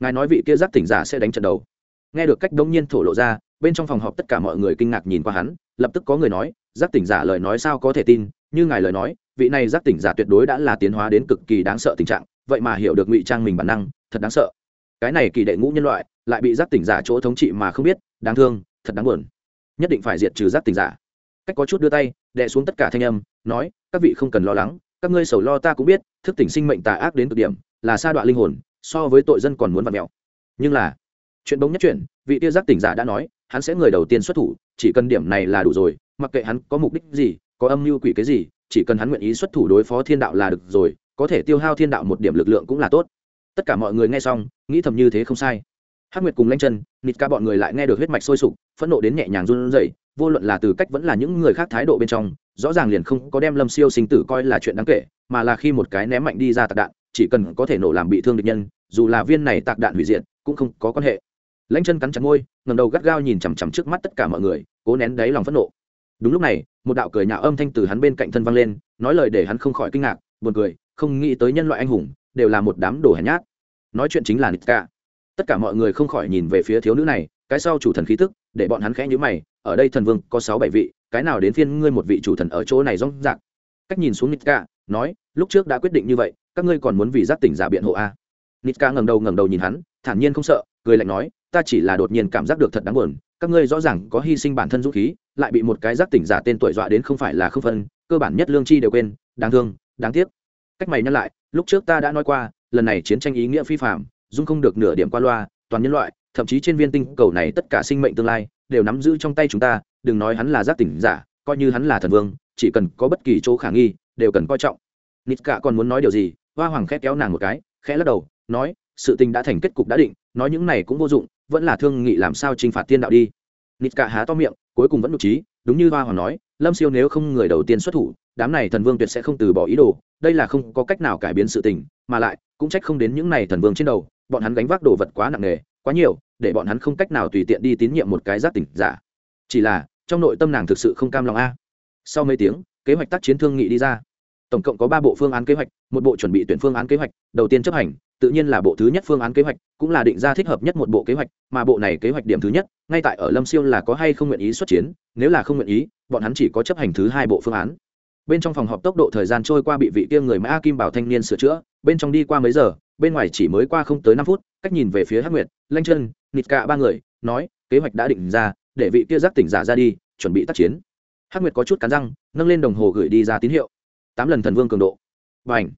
Ngài nói vị kia giác tỉnh giả sẽ đánh trận đầu. Nghe được cách đông nhiên thổ lộ ra, bên trong phòng họp tất cả mọi người kinh ngạc nhìn qua hắn, lập tức có người nói, giác tỉnh giả lời nói sao có thể tin? Như ngài lời nói, vị này giác tỉnh giả tuyệt đối đã là tiến hóa đến cực kỳ đáng sợ tình trạng, vậy mà hiểu được ngụy trang mình bản năng, thật đáng sợ cái này kỳ đệ ngũ nhân loại lại bị giác tỉnh giả chỗ thống trị mà không biết, đáng thương, thật đáng buồn. Nhất định phải diệt trừ giác tỉnh giả. Cách có chút đưa tay, đè xuống tất cả thanh âm, nói, các vị không cần lo lắng, các ngươi sầu lo ta cũng biết, thức tỉnh sinh mệnh tà ác đến cực điểm, là sa đoạn linh hồn, so với tội dân còn muốn vặt mẹo nhưng là, chuyện bỗng nhất chuyện vị tia giác tỉnh giả đã nói, hắn sẽ người đầu tiên xuất thủ, chỉ cần điểm này là đủ rồi, mặc kệ hắn có mục đích gì, có âm mưu quỷ cái gì, chỉ cần hắn nguyện ý xuất thủ đối phó thiên đạo là được rồi, có thể tiêu hao thiên đạo một điểm lực lượng cũng là tốt tất cả mọi người nghe xong, nghĩ thầm như thế không sai. Hắc nguyệt cùng lanh chân, nịt ca bọn người lại nghe được huyết mạch sôi sục, phẫn nộ đến nhẹ nhàng run rẩy, vô luận là từ cách vẫn là những người khác thái độ bên trong, rõ ràng liền không có đem lâm siêu sinh tử coi là chuyện đáng kể, mà là khi một cái ném mạnh đi ra tạc đạn, chỉ cần có thể nổ làm bị thương địch nhân, dù là viên này tạc đạn hủy diệt, cũng không có quan hệ. Lãnh chân cắn chặt môi ngầm đầu gắt gao nhìn chằm chằm trước mắt tất cả mọi người, cố nén đáy lòng phẫn nộ. Đúng lúc này, một đạo cười nhạo âm thanh từ hắn bên cạnh thân vang lên, nói lời để hắn không khỏi kinh ngạc, buồn cười, không nghĩ tới nhân loại anh hùng đều là một đám đồ hèn nhát. Nói chuyện chính là nitka tất cả mọi người không khỏi nhìn về phía thiếu nữ này, cái sau chủ thần khí tức, để bọn hắn khẽ nhữ mày, ở đây thần vương có sáu bảy vị, cái nào đến phiên ngươi một vị chủ thần ở chỗ này rong rạc? Cách nhìn xuống nitka nói, lúc trước đã quyết định như vậy, các ngươi còn muốn vì giác tỉnh giả biện hộ à? a nitka ngẩng đầu ngẩng đầu nhìn hắn, thản nhiên không sợ, cười lạnh nói, ta chỉ là đột nhiên cảm giác được thật đáng buồn, các ngươi rõ ràng có hy sinh bản thân dũng khí, lại bị một cái giác tỉnh giả tên tuổi dọa đến không phải là không phân, cơ bản nhất lương chi đều quên, đáng thương, đáng tiếc cách mày nhắc lại, lúc trước ta đã nói qua, lần này chiến tranh ý nghĩa phi phạm dung không được nửa điểm qua loa, toàn nhân loại, thậm chí trên viên tinh cầu này tất cả sinh mệnh tương lai, đều nắm giữ trong tay chúng ta, đừng nói hắn là giác tỉnh giả, coi như hắn là thần vương, chỉ cần có bất kỳ chỗ khả nghi, đều cần coi trọng. Nít cả còn muốn nói điều gì, hoa hoàng khẽ kéo nàng một cái, khẽ lắc đầu, nói, sự tình đã thành kết cục đã định, nói những này cũng vô dụng, vẫn là thương nghị làm sao t r i n h phạt tiên đạo đi. Nít cả há to miệng, cuối cùng vẫn nhục trí đúng như hoa hoàng nói, lâm siêu nếu không người đầu tiên xuất thủ, đám này thần vương tuyệt sẽ không từ bỏ ý đồ đây là không có cách nào cải biến sự tình, mà lại, cũng trách không đến những này thần vương trên đầu, bọn hắn gánh vác đồ vật quá nặng nề, quá nhiều, để bọn hắn không cách nào tùy tiện đi tín nhiệm một cái giác tỉnh giả. Chỉ là, trong nội tâm nàng thực sự không cam lòng a. Sau mấy tiếng, kế hoạch tác chiến thương nghị đi ra. Tổng cộng có ba bộ phương án kế hoạch, một bộ chuẩn bị tuyển phương án kế hoạch, đầu tiên chấp hành, tự nhiên là bộ thứ nhất phương án kế hoạch, cũng là định ra thích hợp nhất một bộ kế hoạch, mà bộ này kế hoạch điểm thứ nhất, ngay tại ở lâm siêu là có hay không nguyện ý xuất chiến, nếu là không nguyện ý, bọn hắn chỉ có chấp hành thứ hai bộ phương án bên trong phòng họp tốc độ thời gian trôi qua bị vị kia người mã kim bảo thanh niên sửa chữa, bên trong đi qua mấy giờ, bên ngoài chỉ mới qua không tới năm phút, cách nhìn về phía hắc nguyệt, lanh chân, nịt cả ba người, nói, kế hoạch đã định ra, để vị kia giác tỉnh giả ra đi, chuẩn bị tác chiến. Hắc nguyệt có chút cắn răng, nâng lên đồng hồ gửi đi ra tín hiệu. Tám lần thần vương cường độ. Và ảnh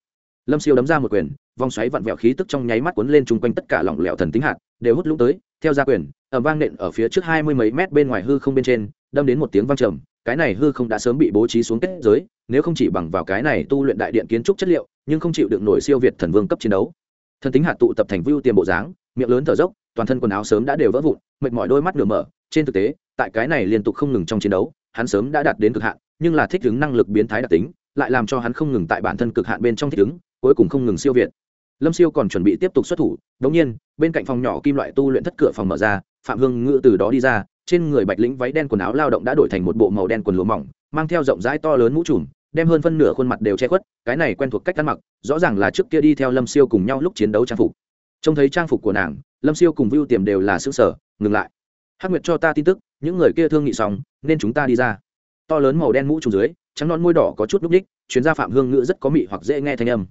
lâm siêu đấm ra một quyền, vòng xoáy vặn vẹo khí tức trong nháy mắt cuốn lên chung quanh tất cả lỏng lẻo thần tính hạt, đều hút lũng tới, theo gia quyền ẩm vang nện ở phía trước hai mươi mấy mét bên ngoài hư không bên trên, đâm đến một tiếng vang trầm, cái này hư không đã sớm bị bố trí xuống kết giới nếu không chỉ bằng vào cái này tu luyện đại điện kiến trúc chất liệu, nhưng không chịu được nổi siêu việt thần vương cấp chiến đấu. Thần tính hạt tụ tập thành vưu tiền bộ dáng, miệng lớn thở dốc, toàn thân quần áo sớm đã đều vỡ vụn, mệt mỏi đôi mắt nửa mở. Trên thực tế, tại cái này liên tục không ngừng trong chiến đấu, hắn sớm đã đạt đến cực hạn, nhưng là thích ứng năng lực biến thái đặc tính, lại làm cho hắn không ngừng tại bản thân cực hạn bên trong thích ứng, cuối cùng không ngừng siêu việt. Lâm siêu còn chuẩn bị tiếp tục xuất thủ, đống nhiên, bên cạnh phòng nhỏ kim loại tu luyện thất cửa phòng mở ra, phạm hương ngự từ đó đi ra, trên người bạch lĩnh váy đen quần áo lao động đã đổi thành một bộ màu đen quần lụa mỏng, mang theo rộng rãi to lớn mũ trùm đem hơn phân nửa khuôn mặt đều che khuất, cái này quen thuộc cách ăn mặc, rõ ràng là trước kia đi theo lâm siêu cùng nhau lúc chiến đấu trang phục. Trông thấy trang phục của nàng, lâm siêu cùng vưu tiềm đều là xứ sở ngừng lại. Hắc nguyệt cho ta tin tức, những người kia thương nghị xong, nên chúng ta đi ra. To lớn màu đen mũ trùng dưới, trắng non môi đỏ có chút núc ních chuyến gia phạm hương ngữ rất có mị hoặc dễ nghe thanh âm.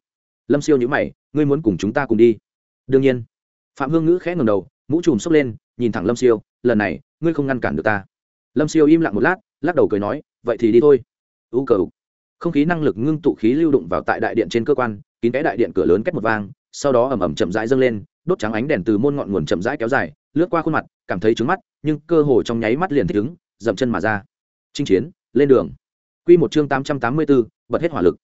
Lâm siêu nhữ mày, ngươi muốn cùng chúng ta cùng đi? Đương nhiên. Phạm hương ngữ khẽ ngầm đầu, mũ trùm xốc lên, nhìn thẳng lâm siêu, lần này, ngươi không ngăn cản được ta. Lâm siêu im lặng một lát, lắc đầu cười nói, vậy thì đi thôi. U cờ không khí năng lực ngưng tụ khí lưu đụng vào tại đại điện trên cơ quan, kín cái đại điện cửa lớn cách một vang, sau đó ẩm ẩm chậm rãi dâng lên, đốt trắng ánh đèn từ môn ngọn nguồn chậm rãi kéo dài, lướt qua khuôn mặt, cảm thấy trứng mắt, nhưng cơ hồ trong nháy mắt liền thích ứng, dậm chân mà ra. Chinh chiến, lên đường. Q một chương tám trăm tám mươi b ố bật hết hỏa lực.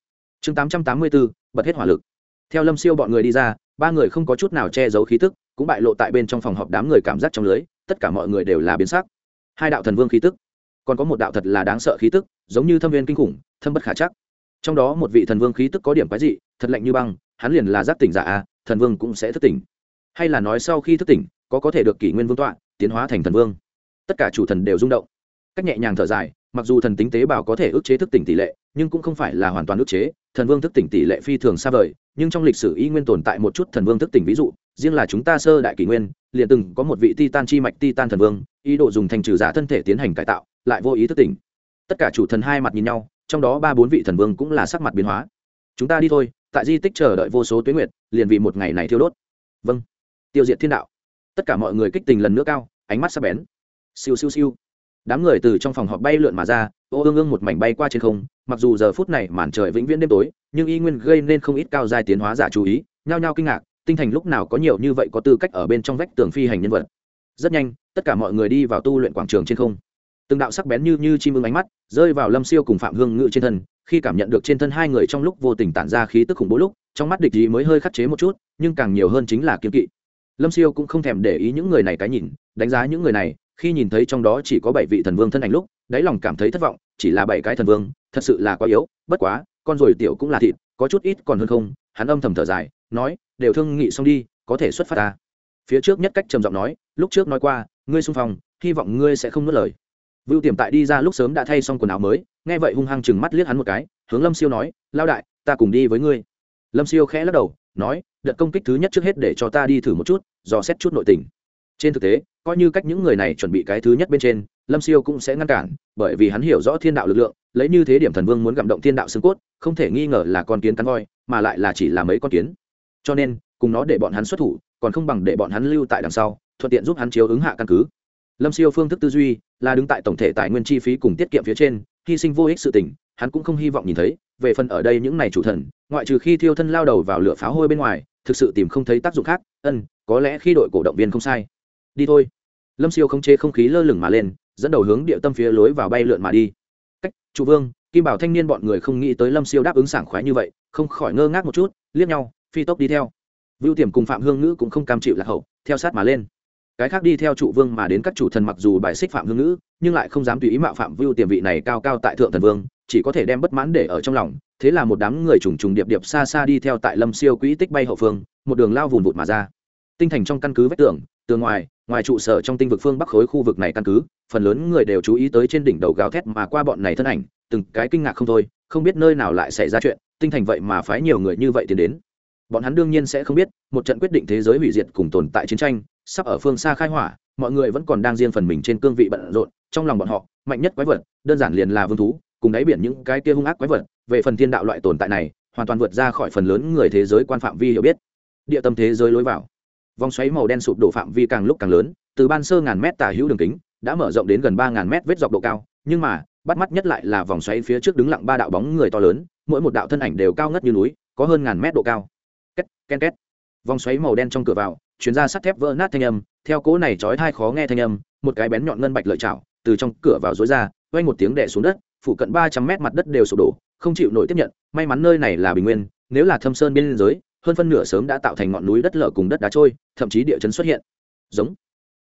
Chương tám trăm tám mươi b ố bật hết hỏa lực. Theo lâm siêu bọn người đi ra, ba người không có chút nào che giấu khí tức, cũng bại lộ tại bên trong phòng họp đám người cảm giác trong lưới, tất cả mọi người đều là biến sắc. Hai đạo thần vương khí tức còn có một đạo thật là đáng sợ khí tức, giống như thâm viên kinh khủng, thâm bất khả chắc. Trong đó một vị thần vương khí tức có điểm quái dị, thật lạnh như băng, hắn liền là giác tỉnh giả a, thần vương cũng sẽ thức tỉnh. Hay là nói sau khi thức tỉnh, có có thể được kỷ nguyên vương tọa, tiến hóa thành thần vương. Tất cả chủ thần đều rung động. Cách nhẹ nhàng thở dài, mặc dù thần tính tế bào có thể ức chế thức tỉnh tỷ lệ, nhưng cũng không phải là hoàn toàn ức chế, thần vương thức tỉnh tỷ lệ phi thường xa vời, nhưng trong lịch sử y nguyên tồn tại một chút thần vương thức tỉnh ví dụ, riêng là chúng ta sơ đại kỷ nguyên, liền từng có một vị titan chi mạch titan thần vương, ý đồ dùng thành trừ giả thân thể tiến hành cải tạo lại vô ý thức tỉnh. Tất cả chủ thần hai mặt nhìn nhau, trong đó ba bốn vị thần vương cũng là sắc mặt biến hóa. Chúng ta đi thôi, tại di tích chờ đợi vô số tuyến nguyệt, liền vì một ngày này thiêu đốt. Vâng. Tiêu diệt thiên đạo. Tất cả mọi người kích tình lần nữa cao, ánh mắt sắc bén. Siêu siêu siêu. Đám người từ trong phòng họp bay lượn mà ra, ô ương ương một mảnh bay qua trên không, mặc dù giờ phút này màn trời vĩnh viễn đêm tối, nhưng y nguyên gây nên không ít cao giai tiến hóa giả chú ý, nhao nhao kinh ngạc, tinh thành lúc nào có nhiều như vậy có tư cách ở bên trong vách tường phi hành nhân vật. Rất nhanh, tất cả mọi người đi vào tu luyện quảng trường trên không từng đạo sắc bén như như chim ưng ánh mắt rơi vào lâm siêu cùng phạm hương ngự trên thân, khi cảm nhận được trên thân hai người trong lúc vô tình tản ra khí tức khủng bố lúc, trong mắt địch ý mới hơi khắc chế một chút, nhưng càng nhiều hơn chính là kiếm kỵ. Lâm siêu cũng không thèm để ý những người này cái nhìn, đánh giá những người này, khi nhìn thấy trong đó chỉ có bảy vị thần vương thân ảnh lúc, đáy lòng cảm thấy thất vọng, chỉ là bảy cái thần vương, thật sự là quá yếu, bất quá, con rồi tiểu cũng là thịt, có chút ít còn hơn không, hắn âm thầm thở dài, nói, đều thương nghị xong đi, có thể xuất phát ta. Phía trước nhất cách trầm giọng nói, lúc trước nói qua, ngươi xung phong, hy vọng ngươi sẽ không nuốt lời vưu tiềm tại đi ra lúc sớm đã thay xong quần áo mới, nghe vậy hung hăng chừng mắt liếc hắn một cái, hướng lâm siêu nói lao đại, ta cùng đi với ngươi. Lâm siêu khẽ lắc đầu, nói, đợt công kích thứ nhất trước hết để cho ta đi thử một chút, dò xét chút nội tình. Trên thực tế, coi như cách những người này chuẩn bị cái thứ nhất bên trên, lâm siêu cũng sẽ ngăn cản, bởi vì hắn hiểu rõ thiên đạo lực lượng, lấy như thế điểm thần vương muốn gặm động thiên đạo xương cốt, không thể nghi ngờ là con kiến cắn voi, mà lại là chỉ là mấy con kiến. Cho nên, cùng nó để bọn hắn xuất thủ, còn không bằng để bọn hắn lưu tại đằng sau, thuận tiện giúp hắn chiếu ứng hạ căn cứ lâm siêu phương thức tư duy là đứng tại tổng thể tài nguyên chi phí cùng tiết kiệm phía trên, hy sinh vô ích sự tình, hắn cũng không hy vọng nhìn thấy, về phần ở đây những này chủ thần, ngoại trừ khi thiêu thân lao đầu vào lửa pháo hôi bên ngoài, thực sự tìm không thấy tác dụng khác, ân, có lẽ khi đội cổ động viên không sai. Đi thôi. Lâm siêu không chế không khí lơ lửng mà lên, dẫn đầu hướng địa tâm phía lối vào bay lượn mà đi. Cách, chủ vương, kim bảo thanh niên bọn người không nghĩ tới lâm siêu đáp ứng sảng khoái như vậy, không khỏi ngơ ngác một chút, liếc nhau, phi tốc đi theo. Vưu tiềm cùng phạm hương ngữ cũng không cam chịu lạc hậu, theo sát mà lên cái khác đi theo trụ vương mà đến các chủ thần mặc dù bài xích phạm hương ngữ, nhưng lại không dám tùy ý mạo phạm vưu tiềm vị này cao cao tại thượng thần vương, chỉ có thể đem bất mãn để ở trong lòng. Thế là một đám người trùng trùng điệp điệp xa xa đi theo tại lâm siêu quỹ tích bay hậu phương, một đường lao vùn vụt mà ra. Tinh thành trong căn cứ vách tường tường ngoài ngoài trụ sở trong tinh vực phương bắc khối khu vực này căn cứ, phần lớn người đều chú ý tới trên đỉnh đầu gào thét mà qua bọn này thân ảnh, từng cái kinh ngạc không thôi, không biết nơi nào lại xảy ra chuyện, tinh thành vậy mà phái nhiều người như vậy tiến đến. Bọn hắn đương nhiên sẽ không biết, một trận quyết định thế giới hủy diệt cùng tồn tại chiến tranh sắp ở phương xa khai hỏa, mọi người vẫn còn đang riêng phần mình trên cương vị bận rộn, trong lòng bọn họ, mạnh nhất quái vật, đơn giản liền là vương thú, cùng đáy biển những cái kia hung ác quái vật, về phần thiên đạo loại tồn tại này, hoàn toàn vượt ra khỏi phần lớn người thế giới quan phạm vi hiểu biết. Địa tâm thế giới lối vào. Vòng xoáy màu đen sụp đổ phạm vi càng lúc càng lớn, từ ban sơ ngàn mét tả hữu đường kính, đã mở rộng đến gần ba ngàn mét vết dọc độ cao, nhưng mà, bắt mắt nhất lại là vòng xoáy phía trước đứng lặng ba đạo bóng người to lớn, mỗi một đạo thân ảnh đều cao ngất như núi, có hơn ngàn mét độ cao. Két ken két. Vòng xoáy màu đen trong cửa vào chuyến ra sắt thép vỡ nát thanh âm, theo cố này chói thai khó nghe thanh âm, một cái bén nhọn ngân bạch lợi chảo, từ trong cửa vào dối ra, vang một tiếng đẻ xuống đất phụ cận ba trăm mét mặt đất đều sụp đổ, không chịu nổi tiếp nhận, may mắn nơi này là bình nguyên, nếu là thâm sơn biên giới, hơn phân nửa sớm đã tạo thành ngọn núi đất lở cùng đất đá trôi, thậm chí địa chấn xuất hiện. Giống.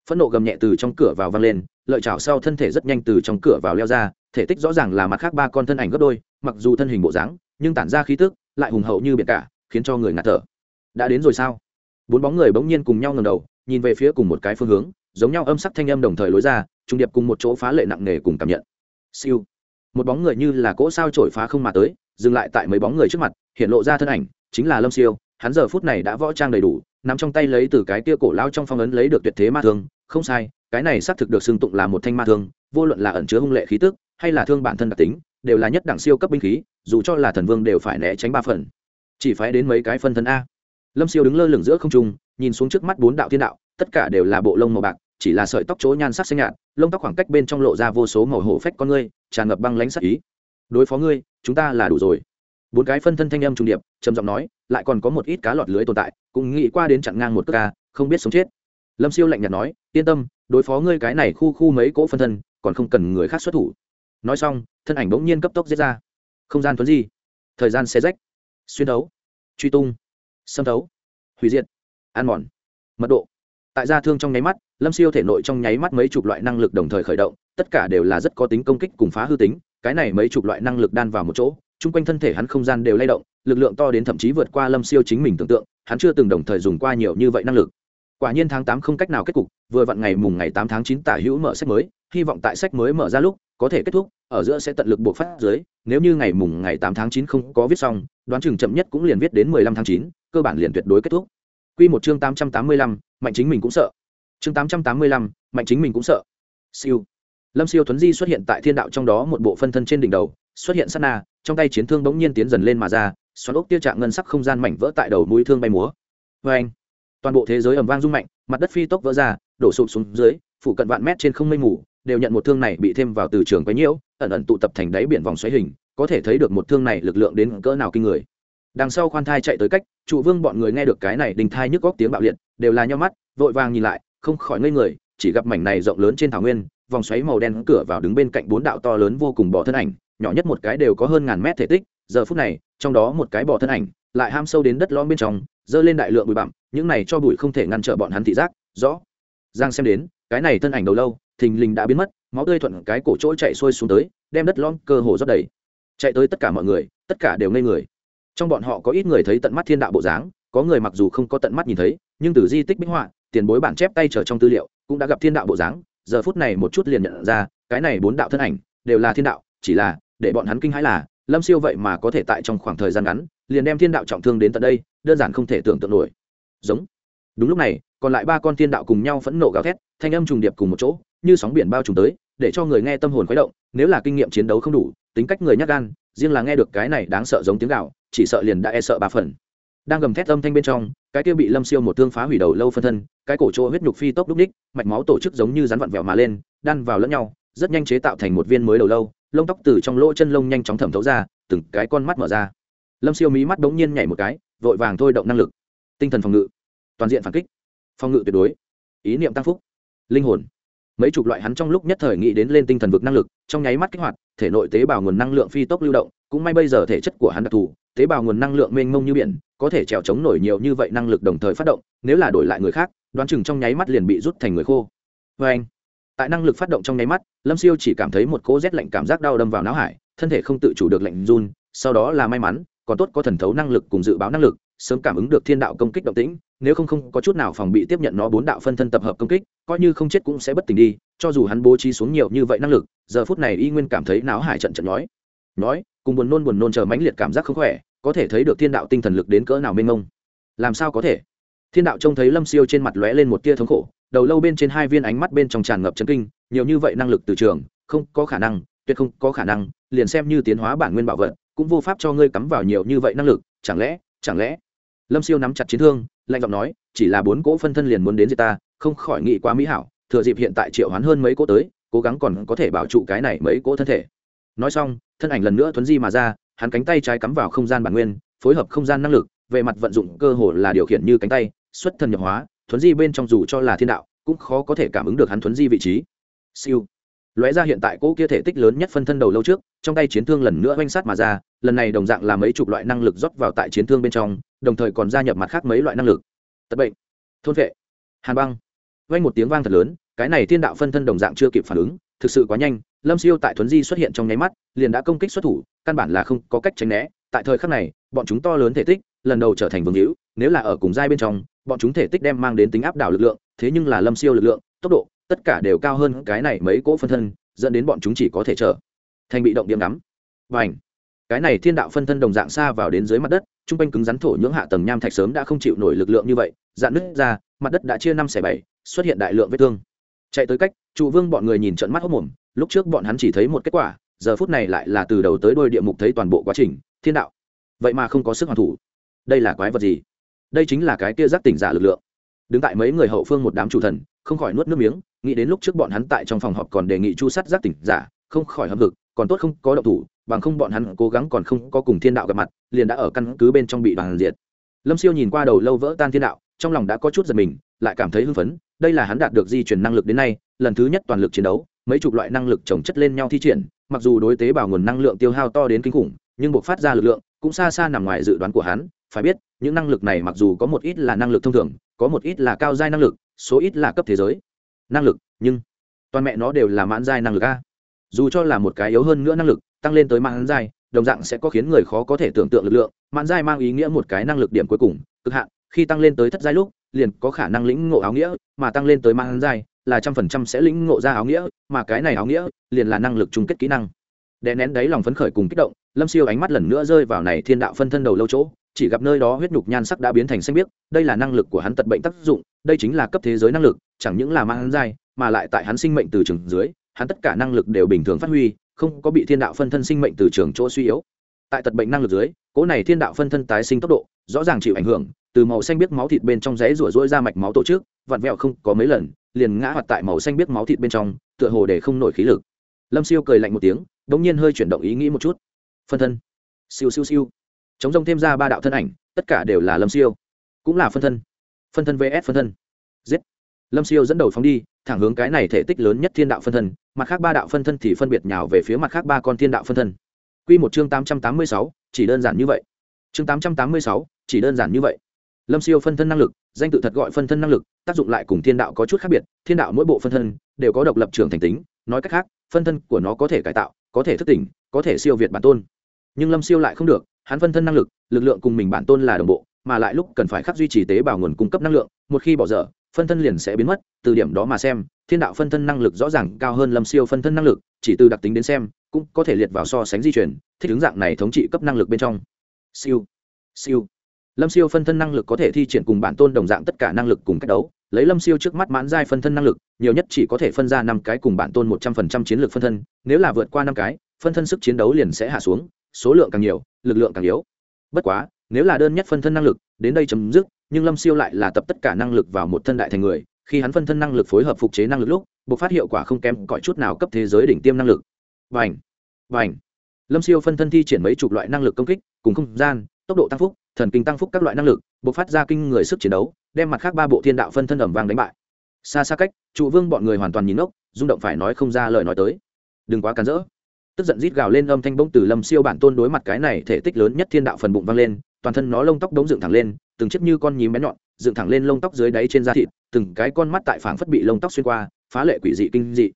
Phẫn nộ gầm nhẹ từ trong cửa vào vang lên, lợi chảo sau thân thể rất nhanh từ trong cửa vào leo ra, thể tích rõ ràng là mặt khác ba con thân ảnh gấp đôi, mặc dù thân hình bộ dáng, nhưng tản ra khí tức, lại hùng hậu như biển cả, khiến cho người ngạt thở. Đã đến rồi sao? Bốn bóng người bỗng nhiên cùng nhau ngầm đầu, nhìn về phía cùng một cái phương hướng, giống nhau âm sắc thanh âm đồng thời lối ra, trung điệp cùng một chỗ phá lệ nặng nề cùng cảm nhận. Siêu. Một bóng người như là cỗ sao trổi phá không mà tới, dừng lại tại mấy bóng người trước mặt, hiện lộ ra thân ảnh, chính là lâm siêu. Hắn giờ phút này đã võ trang đầy đủ nằm trong tay lấy từ cái tia cổ lao trong phong ấn lấy được tuyệt thế ma thương. Không sai, cái này xác thực được xưng tụng là một thanh ma thương, vô luận là ẩn chứa hung lệ khí tức, hay là thương bản thân đặc tính, đều là nhất đẳng siêu cấp binh khí, dù cho là thần vương đều phải né tránh ba phần. Chỉ phải đến mấy cái phân thân a lâm siêu đứng lơ lửng giữa không trung, nhìn xuống trước mắt bốn đạo thiên đạo, tất cả đều là bộ lông màu bạc, chỉ là sợi tóc chỗ nhan sắc xanh nhạt, lông tóc khoảng cách bên trong lộ ra vô số màu hổ phách con ngươi, tràn ngập băng lánh sắc ý. Đối phó ngươi, chúng ta là đủ rồi. Bốn cái phân thân thanh âm trung điệp, trầm giọng nói, lại còn có một ít cá lọt lưới tồn tại, cũng nghĩ qua đến chặn ngang một cước ca, không biết sống chết. Lâm siêu lạnh nhạt nói, yên tâm, đối phó ngươi cái này khu khu mấy cỗ phân thân, còn không cần người khác xuất thủ. Nói xong, thân ảnh bỗng nhiên cấp tốc giết ra. Không gian tuấn di. Thời gian xe rách. Xuyên đấu. Truy tung xâm thấu. Hủy diệt. Ăn mòn. Mật độ. Tại gia thương trong nháy mắt, lâm siêu thể nội trong nháy mắt mấy chục loại năng lực đồng thời khởi động, tất cả đều là rất có tính công kích cùng phá hư tính, cái này mấy chục loại năng lực đan vào một chỗ, chung quanh thân thể hắn không gian đều lay động, lực lượng to đến thậm chí vượt qua lâm siêu chính mình tưởng tượng, hắn chưa từng đồng thời dùng qua nhiều như vậy năng lực. Quả nhiên tháng tám không cách nào kết cục, vừa vặn ngày mùng ngày tám tháng chín tả hữu mở sách mới, hy vọng tại sách mới mở ra lúc, có thể kết thúc ở giữa sẽ tận lực buộc phát dưới, nếu như ngày mùng ngày tám tháng chín không có viết xong, đoán chừng chậm nhất cũng liền viết đến mười lăm tháng chín, cơ bản liền tuyệt đối kết thúc. Quy một chương tám trăm tám mươi lăm, mạnh chính mình cũng sợ. Chương tám trăm tám mươi lăm, mạnh chính mình cũng sợ. Siêu. Lâm siêu thuấn di xuất hiện tại thiên đạo trong đó một bộ phân thân trên đỉnh đầu, xuất hiện sát na, trong tay chiến thương bỗng nhiên tiến dần lên mà ra, xoắn ốc tiêu trạng ngân sắc không gian mảnh vỡ tại đầu mũi thương bay múa. Vê anh, toàn bộ thế giới ầm vang rung mạnh, mặt đất phi tốc vỡ ra, đổ sụp xuống dưới, phủ cận vạn mét trên không mây mù đều nhận một thương này bị thêm vào từ trường quấy nhiễu, ẩn ẩn tụ tập thành đáy biển vòng xoáy hình, có thể thấy được một thương này lực lượng đến cỡ nào kinh người. Đằng sau khoan thai chạy tới cách, trụ vương bọn người nghe được cái này đình thai nhức góc tiếng bạo liệt, đều là nhau mắt, vội vàng nhìn lại, không khỏi ngây người, chỉ gặp mảnh này rộng lớn trên thảo nguyên, vòng xoáy màu đen cửa vào đứng bên cạnh bốn đạo to lớn vô cùng bỏ thân ảnh, nhỏ nhất một cái đều có hơn ngàn mét thể tích, giờ phút này, trong đó một cái bỏ thân ảnh lại ham sâu đến đất lõm bên trong dơ lên đại lượng bụi bặm, những này cho bụi không thể ngăn trở bọn hắn thị giác, rõ. Giang xem đến, cái này thân ảnh đầu lâu thình lình đã biến mất, máu tươi thuận cái cổ chỗ chạy xuôi xuống tới, đem đất lon cơ hồ rót đầy. Chạy tới tất cả mọi người, tất cả đều ngây người. Trong bọn họ có ít người thấy tận mắt thiên đạo bộ dáng, có người mặc dù không có tận mắt nhìn thấy, nhưng từ di tích minh họa, tiền bối bản chép tay trở trong tư liệu, cũng đã gặp thiên đạo bộ dáng. Giờ phút này một chút liền nhận ra, cái này bốn đạo thân ảnh, đều là thiên đạo, chỉ là, để bọn hắn kinh hãi là, lâm siêu vậy mà có thể tại trong khoảng thời gian ngắn, liền đem thiên đạo trọng thương đến tận đây, đơn giản không thể tưởng tượng nổi. Giống. Đúng lúc này, còn lại ba con thiên đạo cùng nhau phẫn nộ gào thét, thanh âm trùng điệp cùng một chỗ như sóng biển bao trùm tới, để cho người nghe tâm hồn khuấy động, nếu là kinh nghiệm chiến đấu không đủ, tính cách người nhát gan, riêng là nghe được cái này đáng sợ giống tiếng gạo chỉ sợ liền đã e sợ ba phần. Đang gầm thét âm thanh bên trong, cái kia bị lâm siêu một thương phá hủy đầu lâu phân thân, cái cổ chỗ huyết nhục phi tốc đúc ních mạch máu tổ chức giống như rắn vặn vẹo mà lên, đan vào lẫn nhau, rất nhanh chế tạo thành một viên mới đầu lâu, lông tóc từ trong lỗ chân lông nhanh chóng thẩm thấu ra, từng cái con mắt mở ra. Lâm siêu mí mắt đ ố n g nhiên nhảy một cái, vội vàng thôi động năng lực. Tinh thần phòng ngự. Toàn diện phản kích. Phòng ngự tuyệt đối. Ý niệm tăng phúc. Linh hồn mấy chục loại hắn trong lúc nhất thời nghĩ đến lên tinh thần vực năng lực, trong nháy mắt kích hoạt, thể nội tế bào nguồn năng lượng phi tốc lưu động, cũng may bây giờ thể chất của hắn đặc thù, tế bào nguồn năng lượng mênh mông như biển, có thể trèo chống nổi nhiều như vậy năng lực đồng thời phát động, nếu là đổi lại người khác, đoán chừng trong nháy mắt liền bị rút thành người khô. Vê anh, tại năng lực phát động trong nháy mắt, lâm siêu chỉ cảm thấy một cỗ rét lạnh cảm giác đau đâm vào não hải, thân thể không tự chủ được lạnh run, sau đó là may mắn, còn tốt có thần thấu năng lực cùng dự báo năng lực, sớm cảm ứng được thiên đạo công kích động tĩnh nếu không không có chút nào phòng bị tiếp nhận nó bốn đạo phân thân tập hợp công kích, coi như không chết cũng sẽ bất tỉnh đi, cho dù hắn bố trí xuống nhiều như vậy năng lực, giờ phút này y nguyên cảm thấy não hải trận trận nói nói cùng buồn nôn buồn nôn chờ mãnh liệt cảm giác không khỏe, có thể thấy được thiên đạo tinh thần lực đến cỡ nào mênh mông. Làm sao có thể? Thiên đạo trông thấy lâm siêu trên mặt lóe lên một tia thống khổ, đầu lâu bên trên hai viên ánh mắt bên trong tràn ngập chấn kinh, nhiều như vậy năng lực từ trường, không có khả năng, tuyệt không có khả năng, liền xem như tiến hóa bản nguyên bảo vật, cũng vô pháp cho ngươi cắm vào nhiều như vậy năng lực, chẳng lẽ chẳng lẽ? Lâm siêu nắm chặt chiến thương lạnh giọng nói, chỉ là bốn cỗ phân thân liền muốn đến diệt ta, không khỏi nghĩ quá mỹ hảo, thừa dịp hiện tại triệu hoán hơn mấy cỗ tới, cố gắng còn có thể bảo trụ cái này mấy cỗ thân thể. Nói xong, thân ảnh lần nữa thuấn di mà ra, hắn cánh tay trái cắm vào không gian bản nguyên, phối hợp không gian năng lực, về mặt vận dụng cơ hồ là điều khiển như cánh tay, xuất thần nhập hóa, thuấn di bên trong dù cho là thiên đạo, cũng khó có thể cảm ứng được hắn thuấn di vị trí. Siêu. Lóe ra hiện tại cỗ kia thể tích lớn nhất phân thân đầu lâu trước, trong tay chiến thương lần nữa oanh sát mà ra, lần này đồng dạng là mấy chục loại năng lực rót vào tại chiến thương bên trong đồng thời còn gia nhập mặt khác mấy loại năng lực. Tật bệnh, thôn vệ, hàn băng. Vang một tiếng vang thật lớn, cái này thiên đạo phân thân đồng dạng chưa kịp phản ứng, thực sự quá nhanh, lâm siêu tại thuấn di xuất hiện trong nháy mắt, liền đã công kích xuất thủ, căn bản là không có cách tránh né. Tại thời khắc này, bọn chúng to lớn thể tích lần đầu trở thành vương hữu, nếu là ở cùng giai bên trong, bọn chúng thể tích đem mang đến tính áp đảo lực lượng, thế nhưng là lâm siêu lực lượng, tốc độ, tất cả đều cao hơn cái này mấy cỗ phân thân, dẫn đến bọn chúng chỉ có thể trở thành bị động điểm ngắm. Và ảnh cái này thiên đạo phân thân đồng dạng xa vào đến dưới mặt đất t r u n g quanh cứng rắn thổ nhưỡng hạ tầng nham thạch sớm đã không chịu nổi lực lượng như vậy, dạn nứt ra, mặt đất đã chia năm xẻ bảy, xuất hiện đại lượng vết thương. Chạy tới cách, trụ vương bọn người nhìn trận mắt hốc mồm, lúc trước bọn hắn chỉ thấy một kết quả, giờ phút này lại là từ đầu tới đôi địa mục thấy toàn bộ quá trình, thiên đạo. Vậy mà không có sức hoàn thủ. Đây là quái vật gì? Đây chính là cái kia giác tỉnh giả lực lượng. Đứng tại mấy người hậu phương một đám chủ thần, không khỏi nuốt nước miếng, nghĩ đến lúc trước bọn hắn tại trong phòng họp còn đề nghị chu sắt giác tỉnh giả, không khỏi hâm hực, còn tốt không có động thủ bằng không bọn hắn cố gắng còn không có cùng thiên đạo gặp mặt, liền đã ở căn cứ bên trong bị đoàn diệt. Lâm siêu nhìn qua đầu lâu vỡ tan thiên đạo, trong lòng đã có chút giật mình, lại cảm thấy hưng phấn, đây là hắn đạt được di chuyển năng lực đến nay, lần thứ nhất toàn lực chiến đấu, mấy chục loại năng lực trồng chất lên nhau thi triển, mặc dù đối tế bào nguồn năng lượng tiêu hao to đến kinh khủng, nhưng buộc phát ra lực lượng cũng xa xa nằm ngoài dự đoán của hắn, phải biết, những năng lực này mặc dù có một ít là năng lực thông thường, có một ít là cao giai năng lực, số ít là cấp thế giới. Năng lực, nhưng toàn mẹ nó đều là mãn giai năng lực a dù cho là một cái yếu hơn nữa năng lực, tăng lên tới mãn giai, đồng dạng sẽ có khiến người khó có thể tưởng tượng lực lượng, mãn giai mang ý nghĩa một cái năng lực điểm cuối cùng, cực hạn, khi tăng lên tới thất giai lúc, liền có khả năng lĩnh ngộ áo nghĩa, mà tăng lên tới mãn giai là trăm phần trăm sẽ lĩnh ngộ ra áo nghĩa, mà cái này áo nghĩa liền là năng lực chung kết kỹ năng. Đè nén đáy lòng phấn khởi cùng kích động, lâm siêu ánh mắt lần nữa rơi vào này thiên đạo phân thân đầu lâu chỗ, chỉ gặp nơi đó huyết nhục nhan sắc đã biến thành xanh biếc, đây là năng lực của hắn tật bệnh tác dụng, đây chính là cấp thế giới năng lực, chẳng những là mang hắn dai mà lại tại hắn sinh mệnh từ trường dưới hắn tất cả năng lực đều bình thường phát huy, không có bị thiên đạo phân thân sinh mệnh từ trường chỗ suy yếu. Tại tật bệnh năng lực dưới cỗ này thiên đạo phân thân tái sinh tốc độ, rõ ràng chịu ảnh hưởng, từ màu xanh biếc máu thịt bên trong giấy rủa rỗi ra mạch máu tổ chức, vặn vẹo không có mấy lần, liền ngã hoạt tại màu xanh biếc máu thịt bên trong, tựa hồ để không nổi khí lực. Lâm siêu cười lạnh một tiếng đ ỗ n g nhiên hơi chuyển động ý nghĩ một chút. Phân thân. Siêu siêu siêu. Chống rông thêm ra ba đạo thân ảnh, tất cả đều là lâm siêu. Cũng là phân thân. Phân thân vs phân thân. Giết. Lâm siêu dẫn đầu phóng đi, thẳng hướng cái này thể tích lớn nhất thiên đạo phân thân mặt khác ba đạo phân thân thì phân biệt nhào về phía mặt khác ba con thiên đạo phân thân. Q một chương tám trăm tám mươi sáu, chỉ đơn giản như vậy. Chương tám trăm tám mươi sáu, chỉ đơn giản như vậy. Lâm siêu phân thân năng lực, danh tự thật gọi phân thân năng lực, tác dụng lại cùng thiên đạo có chút khác biệt, thiên đạo mỗi bộ phân thân đều có độc lập trường thành tính, nói cách khác, phân thân của nó có thể cải tạo, có thể thức tỉnh, có thể siêu việt bản tôn. Nhưng lâm siêu lại không được, hắn phân thân năng lực lực lượng cùng mình bản tôn là đồng bộ, mà lại lúc cần phải khắc duy trì tế bào nguồn cung cấp năng lượng, một khi bỏ dở phân thân liền sẽ biến mất, từ điểm đó mà xem, thiên đạo phân thân năng lực rõ ràng cao hơn lâm siêu phân thân năng lực, chỉ từ đặc tính đến xem, cũng có thể liệt vào so sánh di chuyển thích ứng dạng này thống trị cấp năng lực bên trong. Siêu siêu. Lâm siêu phân thân năng lực có thể thi triển cùng bản tôn đồng dạng tất cả năng lực cùng cách đấu, lấy lâm siêu trước mắt mãn giai phân thân năng lực, nhiều nhất chỉ có thể phân ra năm cái cùng bản tôn một trăm phần trăm chiến lược phân thân, nếu là vượt qua năm cái, phân thân sức chiến đấu liền sẽ hạ xuống, số lượng càng nhiều, lực lượng càng yếu. Bất quá, nếu là đơn nhất phân thân năng lực, đến đây chấm dứt nhưng lâm siêu lại là tập tất cả năng lực vào một thân đại thành người, khi hắn phân thân năng lực phối hợp phục chế năng lực lúc buộc phát hiệu quả không kém cõi chút nào cấp thế giới đỉnh tiêm năng lực. Vành vành. Lâm siêu phân thân thi triển mấy chục loại năng lực công kích, cùng không gian, tốc độ tăng phúc, thần kinh tăng phúc các loại năng lực buộc phát ra kinh người sức chiến đấu, đem mặt khác ba bộ thiên đạo phân thân ẩm vang đánh bại. Xa xa cách, trụ vương bọn người hoàn toàn nhìn ốc rung động phải nói không ra lời nói tới. Đừng quá cắn rỡ. Tức giận rít gào lên âm thanh bỗng từ lâm siêu bản tôn đối mặt cái này thể tích lớn nhất thiên đạo phần bụng vang lên toàn thân nó lông tóc đống dựng thẳng lên, từng chiếc như con nhím bén nhọn, dựng thẳng lên lông tóc dưới đáy trên da thịt, từng cái con mắt tại phảng phất bị lông tóc xuyên qua, phá lệ quỷ dị kinh dị.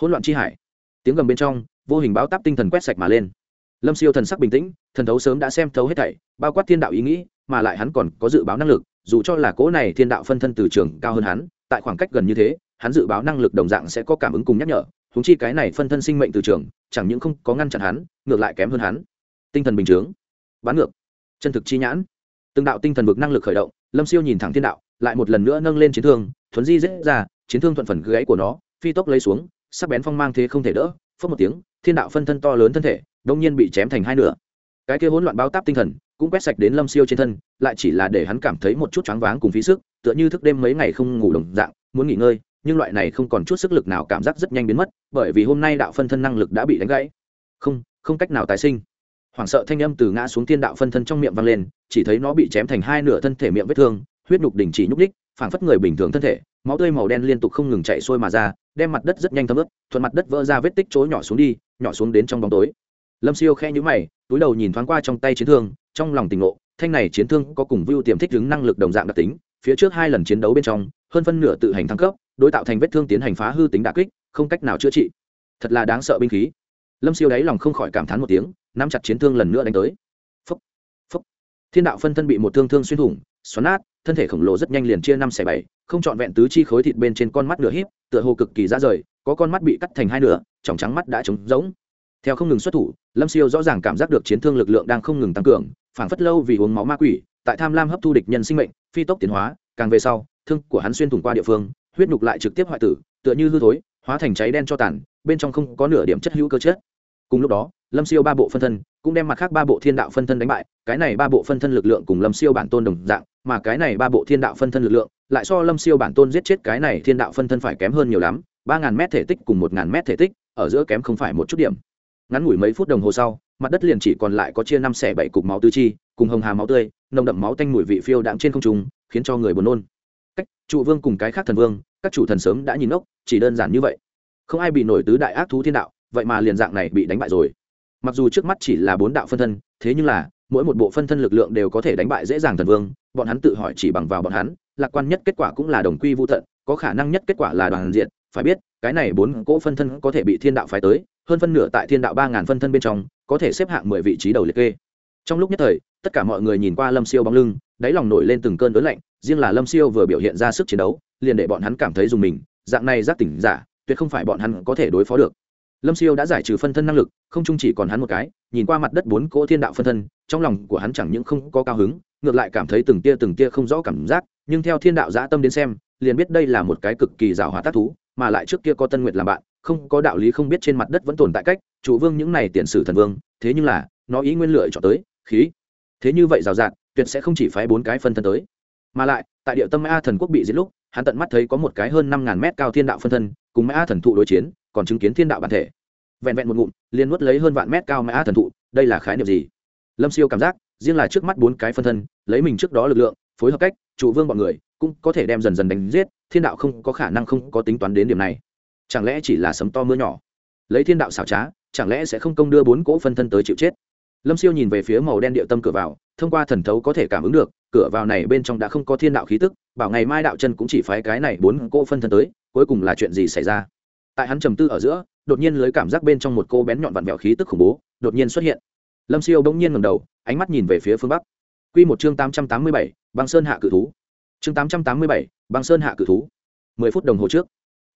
Hỗn loạn chi hải. Tiếng gầm bên trong, vô hình báo táp tinh thần quét sạch mà lên. Lâm siêu thần sắc bình tĩnh, thần thấu sớm đã xem thấu hết thảy, bao quát thiên đạo ý nghĩ, mà lại hắn còn có dự báo năng lực, dù cho là cỗ này thiên đạo phân thân từ trường cao hơn hắn, tại khoảng cách gần như thế, hắn dự báo năng lực đồng dạng sẽ có cảm ứng cùng nhắc nhở húng chi cái này phân thân sinh mệnh từ trường, chẳng những không có ngăn chặn hắn, ngược lại kém hơn hắn. Tinh thần bình chướng. Bán ngược chân thực chi nhãn. Từng đạo tinh thần vực năng lực khởi động, lâm siêu nhìn thẳng thiên đạo, lại một lần nữa nâng lên chiến thương, thuấn di dễ ra, chiến thương thuận phần gãy của nó, phi tốc lấy xuống, sắc bén phong mang thế không thể đỡ phớt một tiếng, thiên đạo phân thân to lớn thân thể đông nhiên bị chém thành hai nửa. Cái kia hỗn loạn bao táp tinh thần, cũng quét sạch đến lâm siêu trên thân, lại chỉ là để hắn cảm thấy một chút choáng váng cùng phí sức, tựa như thức đêm mấy ngày không ngủ đồng dạng, muốn nghỉ ngơi, nhưng loại này không còn chút sức lực nào cảm giác rất nhanh biến mất, bởi vì hôm nay đạo phân thân năng lực đã bị đánh gãy. Không không cách nào tái sinh hoảng sợ thanh âm từ ngã xuống thiên đạo phân thân trong miệng vang lên, chỉ thấy nó bị chém thành hai nửa thân thể miệng vết thương, huyết nhục đình chỉ nhúc ních phảng phất người bình thường thân thể, máu tươi màu đen liên tục không ngừng chạy xuôi mà ra, đem mặt đất rất nhanh thấm ướt, thuận mặt đất vỡ ra vết tích chối nhỏ xuống đi, nhỏ xuống đến trong bóng tối. Lâm siêu khe nhũ mày, túi đầu nhìn thoáng qua trong tay chiến thương, trong lòng tình ngộ, thanh này chiến thương có cùng vưu tiềm thích đứng năng lực đồng dạng đặc tính, phía trước hai lần chiến đấu bên trong, hơn phân nửa tự hành thăng cấp, đối tạo thành vết thương tiến hành phá hư tính đà kích, không cách nào chữa trị. Thật là đáng sợ binh khí lâm siêu đáy lòng không khỏi cảm thán một tiếng nắm chặt chiến thương lần nữa đánh tới phấp phấp thiên đạo phân thân bị một thương thương xuyên thủng xoắn nát thân thể khổng lồ rất nhanh liền chia năm xẻ bảy không trọn vẹn tứ chi khối thịt bên trên con mắt nửa híp tựa hồ cực kỳ ra rời có con mắt bị cắt thành hai nửa tròng trắng mắt đã trống rỗng theo không ngừng xuất thủ lâm siêu rõ ràng cảm giác được chiến thương lực lượng đang không ngừng tăng cường phảng phất lâu vì uống máu ma quỷ tại tham lam hấp thu địch nhân sinh mệnh phi tốc tiến hóa càng về sau thương của hắn xuyên thủng qua địa phương huyết nhục lại trực tiếp hoại tử tựa như hư thối hóa thành cháy đen cho tàn bên trong không có nửa điểm chất hữu cơ chất cùng lúc đó, lâm siêu ba bộ phân thân cũng đem mặt khác ba bộ thiên đạo phân thân đánh bại, cái này ba bộ phân thân lực lượng cùng lâm siêu bản tôn đồng dạng, mà cái này ba bộ thiên đạo phân thân lực lượng lại so lâm siêu bản tôn giết chết cái này thiên đạo phân thân phải kém hơn nhiều lắm, ba ngàn mét thể tích cùng một ngàn mét thể tích, ở giữa kém không phải một chút điểm. Ngắn ngủi mấy phút đồng hồ sau, mặt đất liền chỉ còn lại có chia năm xẻ bảy cục máu tứ chi, cùng hồng hà máu tươi, nồng đậm máu tanh mùi vị phiêu đạm trên không trung, khiến cho người buồn nôn. Cách trụ vương cùng cái khác thần vương, các chủ thần sớm đã nhìn ốc chỉ đơn giản như vậy không ai bị nổi tứ đại ác thú thiên đạo, vậy mà liền dạng này bị đánh bại rồi. Mặc dù trước mắt chỉ là bốn đạo phân thân, thế nhưng là, mỗi một bộ phân thân lực lượng đều có thể đánh bại dễ dàng thần vương, bọn hắn tự hỏi chỉ bằng vào bọn hắn, lạc quan nhất kết quả cũng là đồng quy vô tận, có khả năng nhất kết quả là đoàn diện, phải biết, cái này bốn cỗ phân thân có thể bị thiên đạo phái tới, hơn phân nửa tại thiên đạo ba ngàn phân thân bên trong, có thể xếp hạng mười vị trí đầu liệt kê. Trong lúc nhất thời, tất cả mọi người nhìn qua lâm siêu bóng lưng, đáy lòng nổi lên từng cơn ớn lạnh, riêng là lâm siêu vừa biểu hiện ra sức chiến đấu, liền để bọn hắn cảm thấy dùng mình, dạng này giác tỉnh giả tuyệt không phải bọn hắn có thể đối phó được. Lâm siêu đã giải trừ phân thân năng lực, không chung chỉ còn hắn một cái, nhìn qua mặt đất bốn cỗ thiên đạo phân thân, trong lòng của hắn chẳng những không có cao hứng, ngược lại cảm thấy từng tia từng tia không rõ cảm giác, nhưng theo thiên đạo giã tâm đến xem, liền biết đây là một cái cực kỳ rào hóa tác thú, mà lại trước kia có tân nguyệt làm bạn, không có đạo lý không biết trên mặt đất vẫn tồn tại cách, chủ vương những này tiền sử thần vương, thế nhưng là, nó ý nguyên lựa chọn tới, khí. Thế như vậy rào rạt tuyệt sẽ không chỉ phái bốn cái phân thân tới. Mà lại, tại địa tâm a thần quốc bị giết lúc, hắn tận mắt thấy có một cái hơn năm ngàn mét cao thiên đạo phân thân cùng a thần thụ đối chiến, còn chứng kiến thiên đạo bản thể. Vẹn vẹn một ngụm, liền nuốt lấy hơn vạn mét cao a thần thụ, đây là khái niệm gì? Lâm siêu cảm giác, riêng là trước mắt bốn cái phân thân, lấy mình trước đó lực lượng, phối hợp cách chủ vương bọn người, cũng có thể đem dần dần đánh giết, thiên đạo không có khả năng không có tính toán đến điểm này. Chẳng lẽ chỉ là sấm to mưa nhỏ? Lấy thiên đạo xảo trá, chẳng lẽ sẽ không công đưa bốn cỗ phân thân tới chịu chết? Lâm siêu nhìn về phía màu đen địa tâm cửa vào, thông qua thần thấu có thể cảm ứng được, cửa vào này bên trong đã không có thiên đạo khí tức, bảo ngày mai đạo chân cũng chỉ phái cái này bốn cỗ phân thân tới cuối cùng là chuyện gì xảy ra? Tại hắn trầm tư ở giữa, đột nhiên lưới cảm giác bên trong một cô bén nhọn vặn vẹo khí tức khủng bố đột nhiên xuất hiện. Lâm siêu bỗng nhiên ngầm đầu, ánh mắt nhìn về phía phương bắc. Q một chương tám trăm tám mươi bảy, băng sơn hạ cự thú. Chương tám trăm tám mươi bảy, băng sơn hạ cự thú. Mười phút đồng hồ trước,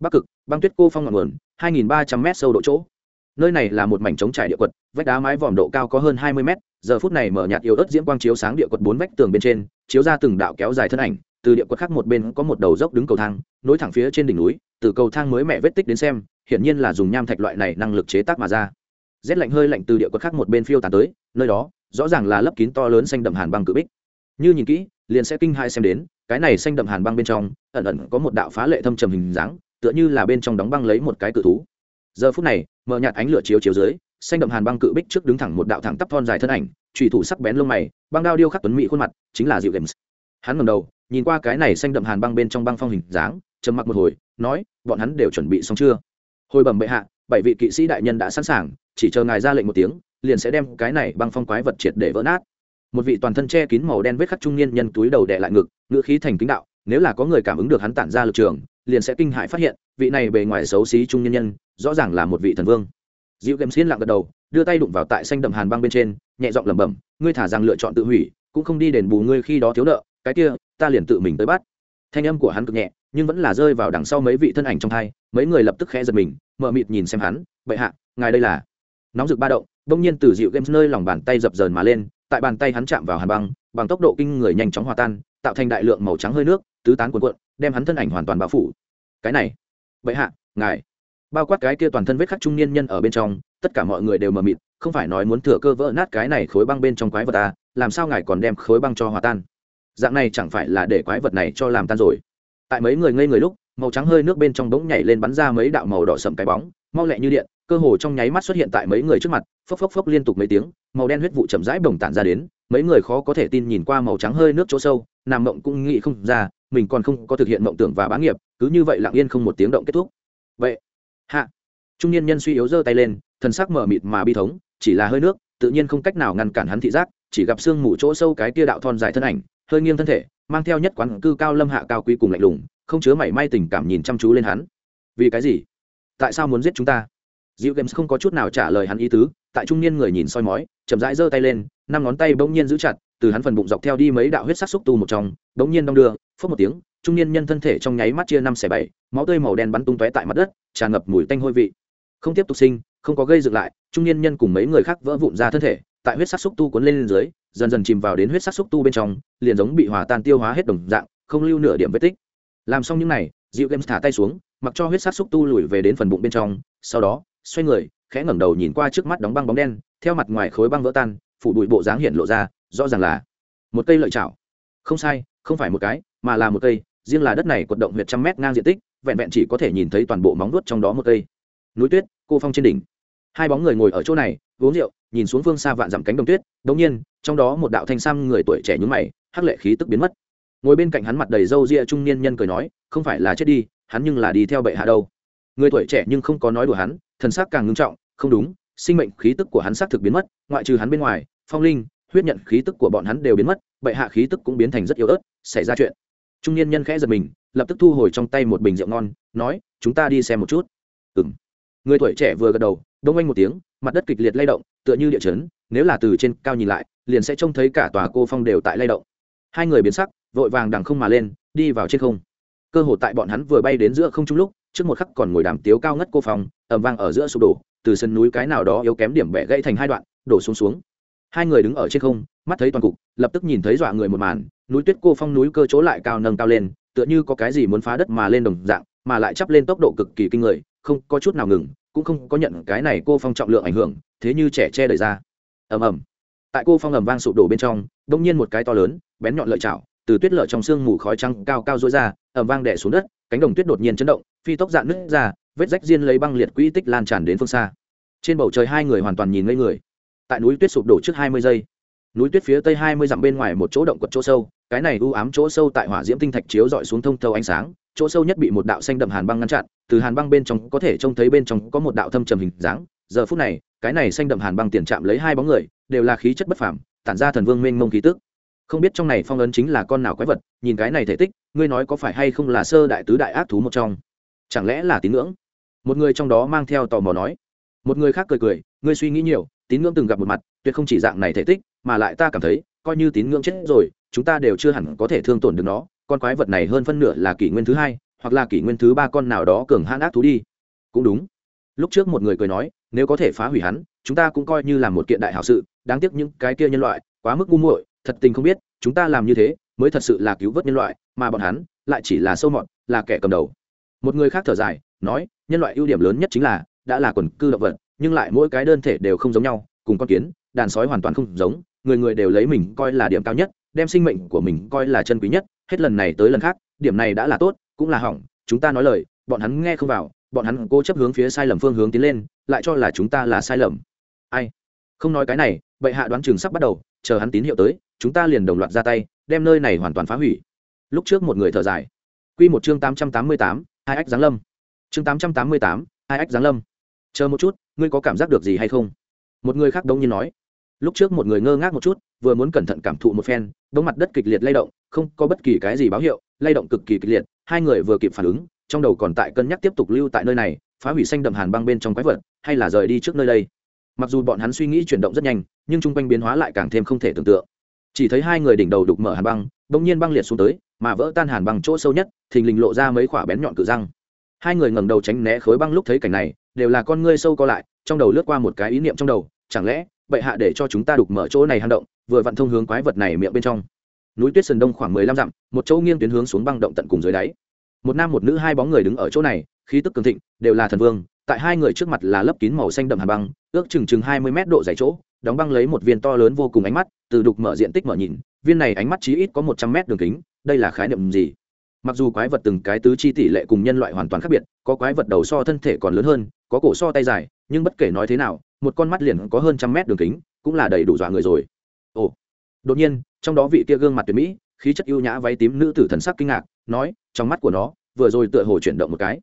bắc cực, băng tuyết cô phong ngọn nguồn, hai nghìn ba trăm m sâu độ chỗ. Nơi này là một mảnh trống trải địa quật, vách đá mái vòm độ cao có hơn hai mươi mét, giờ phút này mở nhạt yếu ớt diễm quang chiếu sáng địa quật bốn vách tường bên trên, chiếu ra từng đạo kéo dài thân ảnh từ địa quật khác một bên có một đầu dốc đứng cầu thang, nối thẳng phía trên đỉnh núi, từ cầu thang mới mẹ vết tích đến xem, hiển nhiên là dùng nham thạch loại này năng lực chế tác mà ra. Rét lạnh hơi lạnh từ địa quật khác một bên phiêu tàn tới, nơi đó, rõ ràng là lấp kín to lớn xanh đậm hàn băng cự bích. Như nhìn kỹ, liền sẽ kinh hai xem đến, cái này xanh đậm hàn băng bên trong, ẩn ẩn có một đạo phá lệ thâm trầm hình dáng, tựa như là bên trong đóng băng lấy một cái cự thú. Giờ phút này mở nhạt ánh lửa chiếu chiếu dưới, xanh đậm hàn băng cự bích trước đứng thẳng một đạo thẳng tắp thon dài thân ảnh trùy thủ sắc bén lông mày, băng đao điêu khắc tuấn mỹ khuôn mặt, chính là dịu games. Hắn ngầm đầu nhìn qua cái này xanh đậm hàn băng bên trong băng phong hình dáng, trầm mặc một hồi, nói, bọn hắn đều chuẩn bị xong chưa? Hồi bẩm bệ hạ, bảy vị kỵ sĩ đại nhân đã sẵn sàng, chỉ chờ ngài ra lệnh một tiếng, liền sẽ đem cái này băng phong quái vật triệt để vỡ nát. Một vị toàn thân che kín màu đen vết khắc trung niên nhân túi đầu đè lại ngực, ngữ khí thành kính đạo, nếu là có người cảm ứng được hắn tản ra lực trường, liền sẽ kinh hại phát hiện, vị này bề ngoài xấu xí trung nhân nhân, rõ ràng là một vị thần vương. Dịu game xiên lặng gật đầu, đưa tay đụng vào tại xanh đậm hàn băng bên trên, nhẹ giọng lẩm bẩm, ngươi thả rằng lựa chọn tự hủy, cũng không đi đền bù ngươi khi đó thiếu nợ, cái kia ta liền tự mình tới bắt. Thanh âm của hắn cực nhẹ, nhưng vẫn là rơi vào đằng sau mấy vị thân ảnh trong hai mấy người lập tức khẽ giật mình mờ mịt nhìn xem hắn, bệ hạ, ngài đây là? Nóng rực ba động, đông nhiên từ dịu game nơi lòng bàn tay dập dờn mà lên, tại bàn tay hắn chạm vào hàn băng, bằng tốc độ kinh người nhanh chóng hòa tan, tạo thành đại lượng màu trắng hơi nước, tứ tán cuộn cuộn, đem hắn thân ảnh hoàn toàn bao phủ. Cái này, bệ hạ, ngài. Bao quát cái kia toàn thân vết khắc trung niên nhân ở bên trong, tất cả mọi người đều mờ mịt, không phải nói muốn thừa cơ vỡ nát cái này khối băng bên trong quái vật ta làm sao ngài còn đem khối băng cho hòa tan? Dạng này chẳng phải là để quái vật này cho làm tan rồi. Tại mấy người ngây người lúc, màu trắng hơi nước bên trong bỗng nhảy lên bắn ra mấy đạo màu đỏ sậm cái bóng, mau lẹ như điện, cơ hồ trong nháy mắt xuất hiện tại mấy người trước mặt, phốc phốc phốc liên tục mấy tiếng, màu đen huyết vụ chậm rãi bồng tản ra đến, mấy người khó có thể tin nhìn qua màu trắng hơi nước chỗ sâu nằm mộng cũng nghĩ không ra, mình còn không có thực hiện mộng tưởng và bá nghiệp, cứ như vậy lặng yên không một tiếng động kết thúc. Vậy, hạ. Trung niên nhân suy yếu giơ tay lên, thần sắc mở mịt mà bi thống, chỉ là hơi nước, tự nhiên không cách nào ngăn cản hắn thị giác, chỉ gặp xương mù chỗ sâu cái tia đạo thon dài thân ảnh hơi nghiêng thân thể mang theo nhất quán cư cao lâm hạ cao quý cùng lạnh lùng không chứa mảy may tình cảm nhìn chăm chú lên hắn. Vì cái gì? Tại sao muốn giết chúng ta? Diệu Games không có chút nào trả lời hắn ý tứ, tại trung niên người nhìn soi mói, chậm rãi giơ tay lên, năm ngón tay bỗng nhiên giữ chặt, từ hắn phần bụng dọc theo đi mấy đạo huyết sắc xúc tu một trong, bỗng nhiên đong đưa, phớt một tiếng, trung niên nhân thân thể trong nháy mắt chia năm xẻ bảy, máu tươi màu đen bắn tung tóe tại mặt đất, tràn ngập mùi tanh hôi vị. Không tiếp tục sinh, không có gây dựng lại, trung niên nhân cùng mấy người khác vỡ vụn ra thân thể, tại huyết sắc xúc tu cuốn lên, lên dưới, dần dần chìm vào đến huyết sắc xúc tu bên trong, liền giống bị hòa tan tiêu hóa hết đồng dạng, không lưu nửa điểm vết tích. Làm xong những này, Diệu Games thả tay xuống, mặc cho huyết sắc xúc tu lùi về đến phần bụng bên trong, sau đó, xoay người, khẽ ngẩng đầu nhìn qua trước mắt đóng băng bóng đen theo mặt ngoài khối băng vỡ tan phủ bụi bộ dáng hiện lộ ra rõ ràng là một cây lợi chảo. Không sai không phải một cái mà là một cây riêng là đất này quật động huyệt trăm mét ngang diện tích vẹn vẹn chỉ có thể nhìn thấy toàn bộ móng vuốt trong đó một cây. Núi tuyết cô phong trên đỉnh. Hai bóng người ngồi ở chỗ này uống rượu nhìn xuống phương xa vạn dặm cánh đồng tuyết đống nhiên, trong đó một đạo thanh sam người tuổi trẻ nhúng mày, hắc lệ khí tức biến mất. Ngồi bên cạnh hắn mặt đầy râu ria trung niên nhân cười nói, không phải là chết đi, hắn nhưng là đi theo bệ hạ đâu. Người tuổi trẻ nhưng không có nói đùa hắn, thần sắc càng ngưng trọng, không đúng, sinh mệnh khí tức của hắn xác thực biến mất, ngoại trừ hắn bên ngoài, phong linh, huyết nhận khí tức của bọn hắn đều biến mất, bệ hạ khí tức cũng biến thành rất yếu ớt, xảy ra chuyện. Trung niên nhân khẽ giật mình, lập tức thu hồi trong tay một bình rượu ngon, nói, chúng ta đi xem một chút. Ừ m người tuổi trẻ vừa gật đầu, đông anh một tiếng mặt đất kịch liệt lay động, tựa như địa chấn, nếu là từ trên cao nhìn lại, liền sẽ trông thấy cả tòa cô phong đều tại lay động. Hai người biến sắc, vội vàng đằng không mà lên, đi vào trên không. Cơ hồ tại bọn hắn vừa bay đến giữa không trung lúc, trước một khắc còn ngồi đàm tiếu cao ngất cô phong ẩm vang ở giữa sụp đổ, từ sân núi cái nào đó yếu kém điểm bẻ gãy thành hai đoạn, đổ xuống xuống. Hai người đứng ở trên không, mắt thấy toàn cục, lập tức nhìn thấy dọa người một màn, núi tuyết cô phong núi cơ chỗ lại cao nâng cao lên, tựa như có cái gì muốn phá đất mà lên đồng dạng, mà lại chắp lên tốc độ cực kỳ kinh người, không có chút nào ngừng cũng không có nhận cái này cô phong trọng lượng ảnh hưởng, thế như trẻ che đẩy ra. Ầm ầm. Tại cô phong ầm vang sụp đổ bên trong đông nhiên một cái to lớn, bén nhọn lợi chảo, từ tuyết lợi trong sương mù khói trắng cao cao dối ra, ầm vang đẻ xuống đất, cánh đồng tuyết đột nhiên chấn động, phi tốc dạn nứt ra, vết rách riêng lấy băng liệt quỹ tích lan tràn đến phương xa. Trên bầu trời hai người hoàn toàn nhìn ngây người. Tại núi tuyết sụp đổ trước hai mươi giây, núi tuyết phía tây hai mươi dặm bên ngoài một chỗ động quật chỗ sâu, cái này u ám chỗ sâu tại hỏa diễm tinh thạch chiếu dọi xuống thông thâu ánh sáng chỗ sâu nhất bị một đạo xanh đậm hàn băng ngăn chặn, từ hàn băng bên trong có thể trông thấy bên trong có một đạo thâm trầm hình dáng. Giờ phút này, cái này xanh đậm hàn băng tiền chạm lấy hai bóng người, đều là khí chất bất phàm, tản ra thần vương mênh mông khí tức. Không biết trong này phong ấn chính là con nào quái vật, nhìn cái này thể tích, ngươi nói có phải hay không là sơ đại tứ đại ác thú một trong? Chẳng lẽ là tín ngưỡng? Một người trong đó mang theo tò mò nói. Một người khác cười cười, ngươi suy nghĩ nhiều, tín ngưỡng từng gặp một mặt, tuyệt không chỉ dạng này thể tích, mà lại ta cảm thấy, coi như tín ngưỡng chết rồi, chúng ta đều chưa hẳn có thể thương tổn được nó con quái vật này hơn phân nửa là kỷ nguyên thứ hai, hoặc là kỷ nguyên thứ ba con nào đó cường hãn ác thú đi. Cũng đúng. Lúc trước một người cười nói, nếu có thể phá hủy hắn, chúng ta cũng coi như là một kiện đại hảo sự, đáng tiếc những cái kia nhân loại, quá mức ngu muội, thật tình không biết, chúng ta làm như thế, mới thật sự là cứu vớt nhân loại, mà bọn hắn, lại chỉ là sâu mọt, là kẻ cầm đầu. Một người khác thở dài, nói, nhân loại ưu điểm lớn nhất chính là, đã là quần cư động vật, nhưng lại mỗi cái đơn thể đều không giống nhau, cùng con kiến, đàn sói hoàn toàn không giống, người người đều lấy mình coi là điểm cao nhất đem sinh mệnh của mình coi là chân quý nhất, hết lần này tới lần khác, điểm này đã là tốt, cũng là hỏng, chúng ta nói lời, bọn hắn nghe không vào, bọn hắn cố chấp hướng phía sai lầm phương hướng tiến lên, lại cho là chúng ta là sai lầm. Ai? Không nói cái này, bệ hạ đoán chừng sắp bắt đầu, chờ hắn tín hiệu tới, chúng ta liền đồng loạt ra tay, đem nơi này hoàn toàn phá hủy. Lúc trước một người thở dài. Quy một chương tám trăm tám mươi tám, hai ách giáng lâm. Chương tám trăm tám mươi tám, hai ách giáng lâm. Chờ một chút, ngươi có cảm giác được gì hay không? Một người khác đông nhiên nói lúc trước một người ngơ ngác một chút, vừa muốn cẩn thận cảm thụ một phen đống mặt đất kịch liệt lay động, không có bất kỳ cái gì báo hiệu, lay động cực kỳ kịch liệt, hai người vừa kịp phản ứng, trong đầu còn tại cân nhắc tiếp tục lưu tại nơi này, phá hủy xanh đậm hàn băng bên trong quái vật, hay là rời đi trước nơi đây. Mặc dù bọn hắn suy nghĩ chuyển động rất nhanh, nhưng chung quanh biến hóa lại càng thêm không thể tưởng tượng. Chỉ thấy hai người đỉnh đầu đục mở hàn băng, bỗng nhiên băng liệt xuống tới, mà vỡ tan hàn băng chỗ sâu nhất, thình lình lộ ra mấy quả bén nhọn cự răng. Hai người ngẩng đầu tránh né khối băng lúc thấy cảnh này, đều là con ngươi sâu co lại, trong đầu lướt qua một cái ý niệm trong đầu, chẳng lẽ bệ hạ để cho chúng ta đục mở chỗ này hang động, vừa vặn thông hướng quái vật này miệng bên trong. Núi tuyết sơn đông khoảng mười lăm dặm, một chỗ nghiêng tuyến hướng xuống băng động tận cùng dưới đáy. Một nam một nữ hai bóng người đứng ở chỗ này, khí tức cường thịnh, đều là thần vương, tại hai người trước mặt là lớp kín màu xanh đậm hà băng, ước chừng chừng hai mươi mét độ dày chỗ, đóng băng lấy một viên to lớn vô cùng ánh mắt, từ đục mở diện tích mở nhìn, viên này ánh mắt chí ít có một trăm mét đường kính, đây là khái niệm gì? Mặc dù quái vật từng cái tứ chi tỷ lệ cùng nhân loại hoàn toàn khác biệt, có quái vật đầu so thân thể còn lớn hơn, có cổ so tay dài, nhưng bất kể nói thế nào một con mắt liền có hơn trăm mét đường kính, cũng là đầy đủ dọa người rồi. Ồ, đột nhiên, trong đó vị kia gương mặt tuyệt mỹ, khí chất ưu nhã váy tím nữ tử thần sắc kinh ngạc, nói, trong mắt của nó, vừa rồi tựa hồ chuyển động một cái.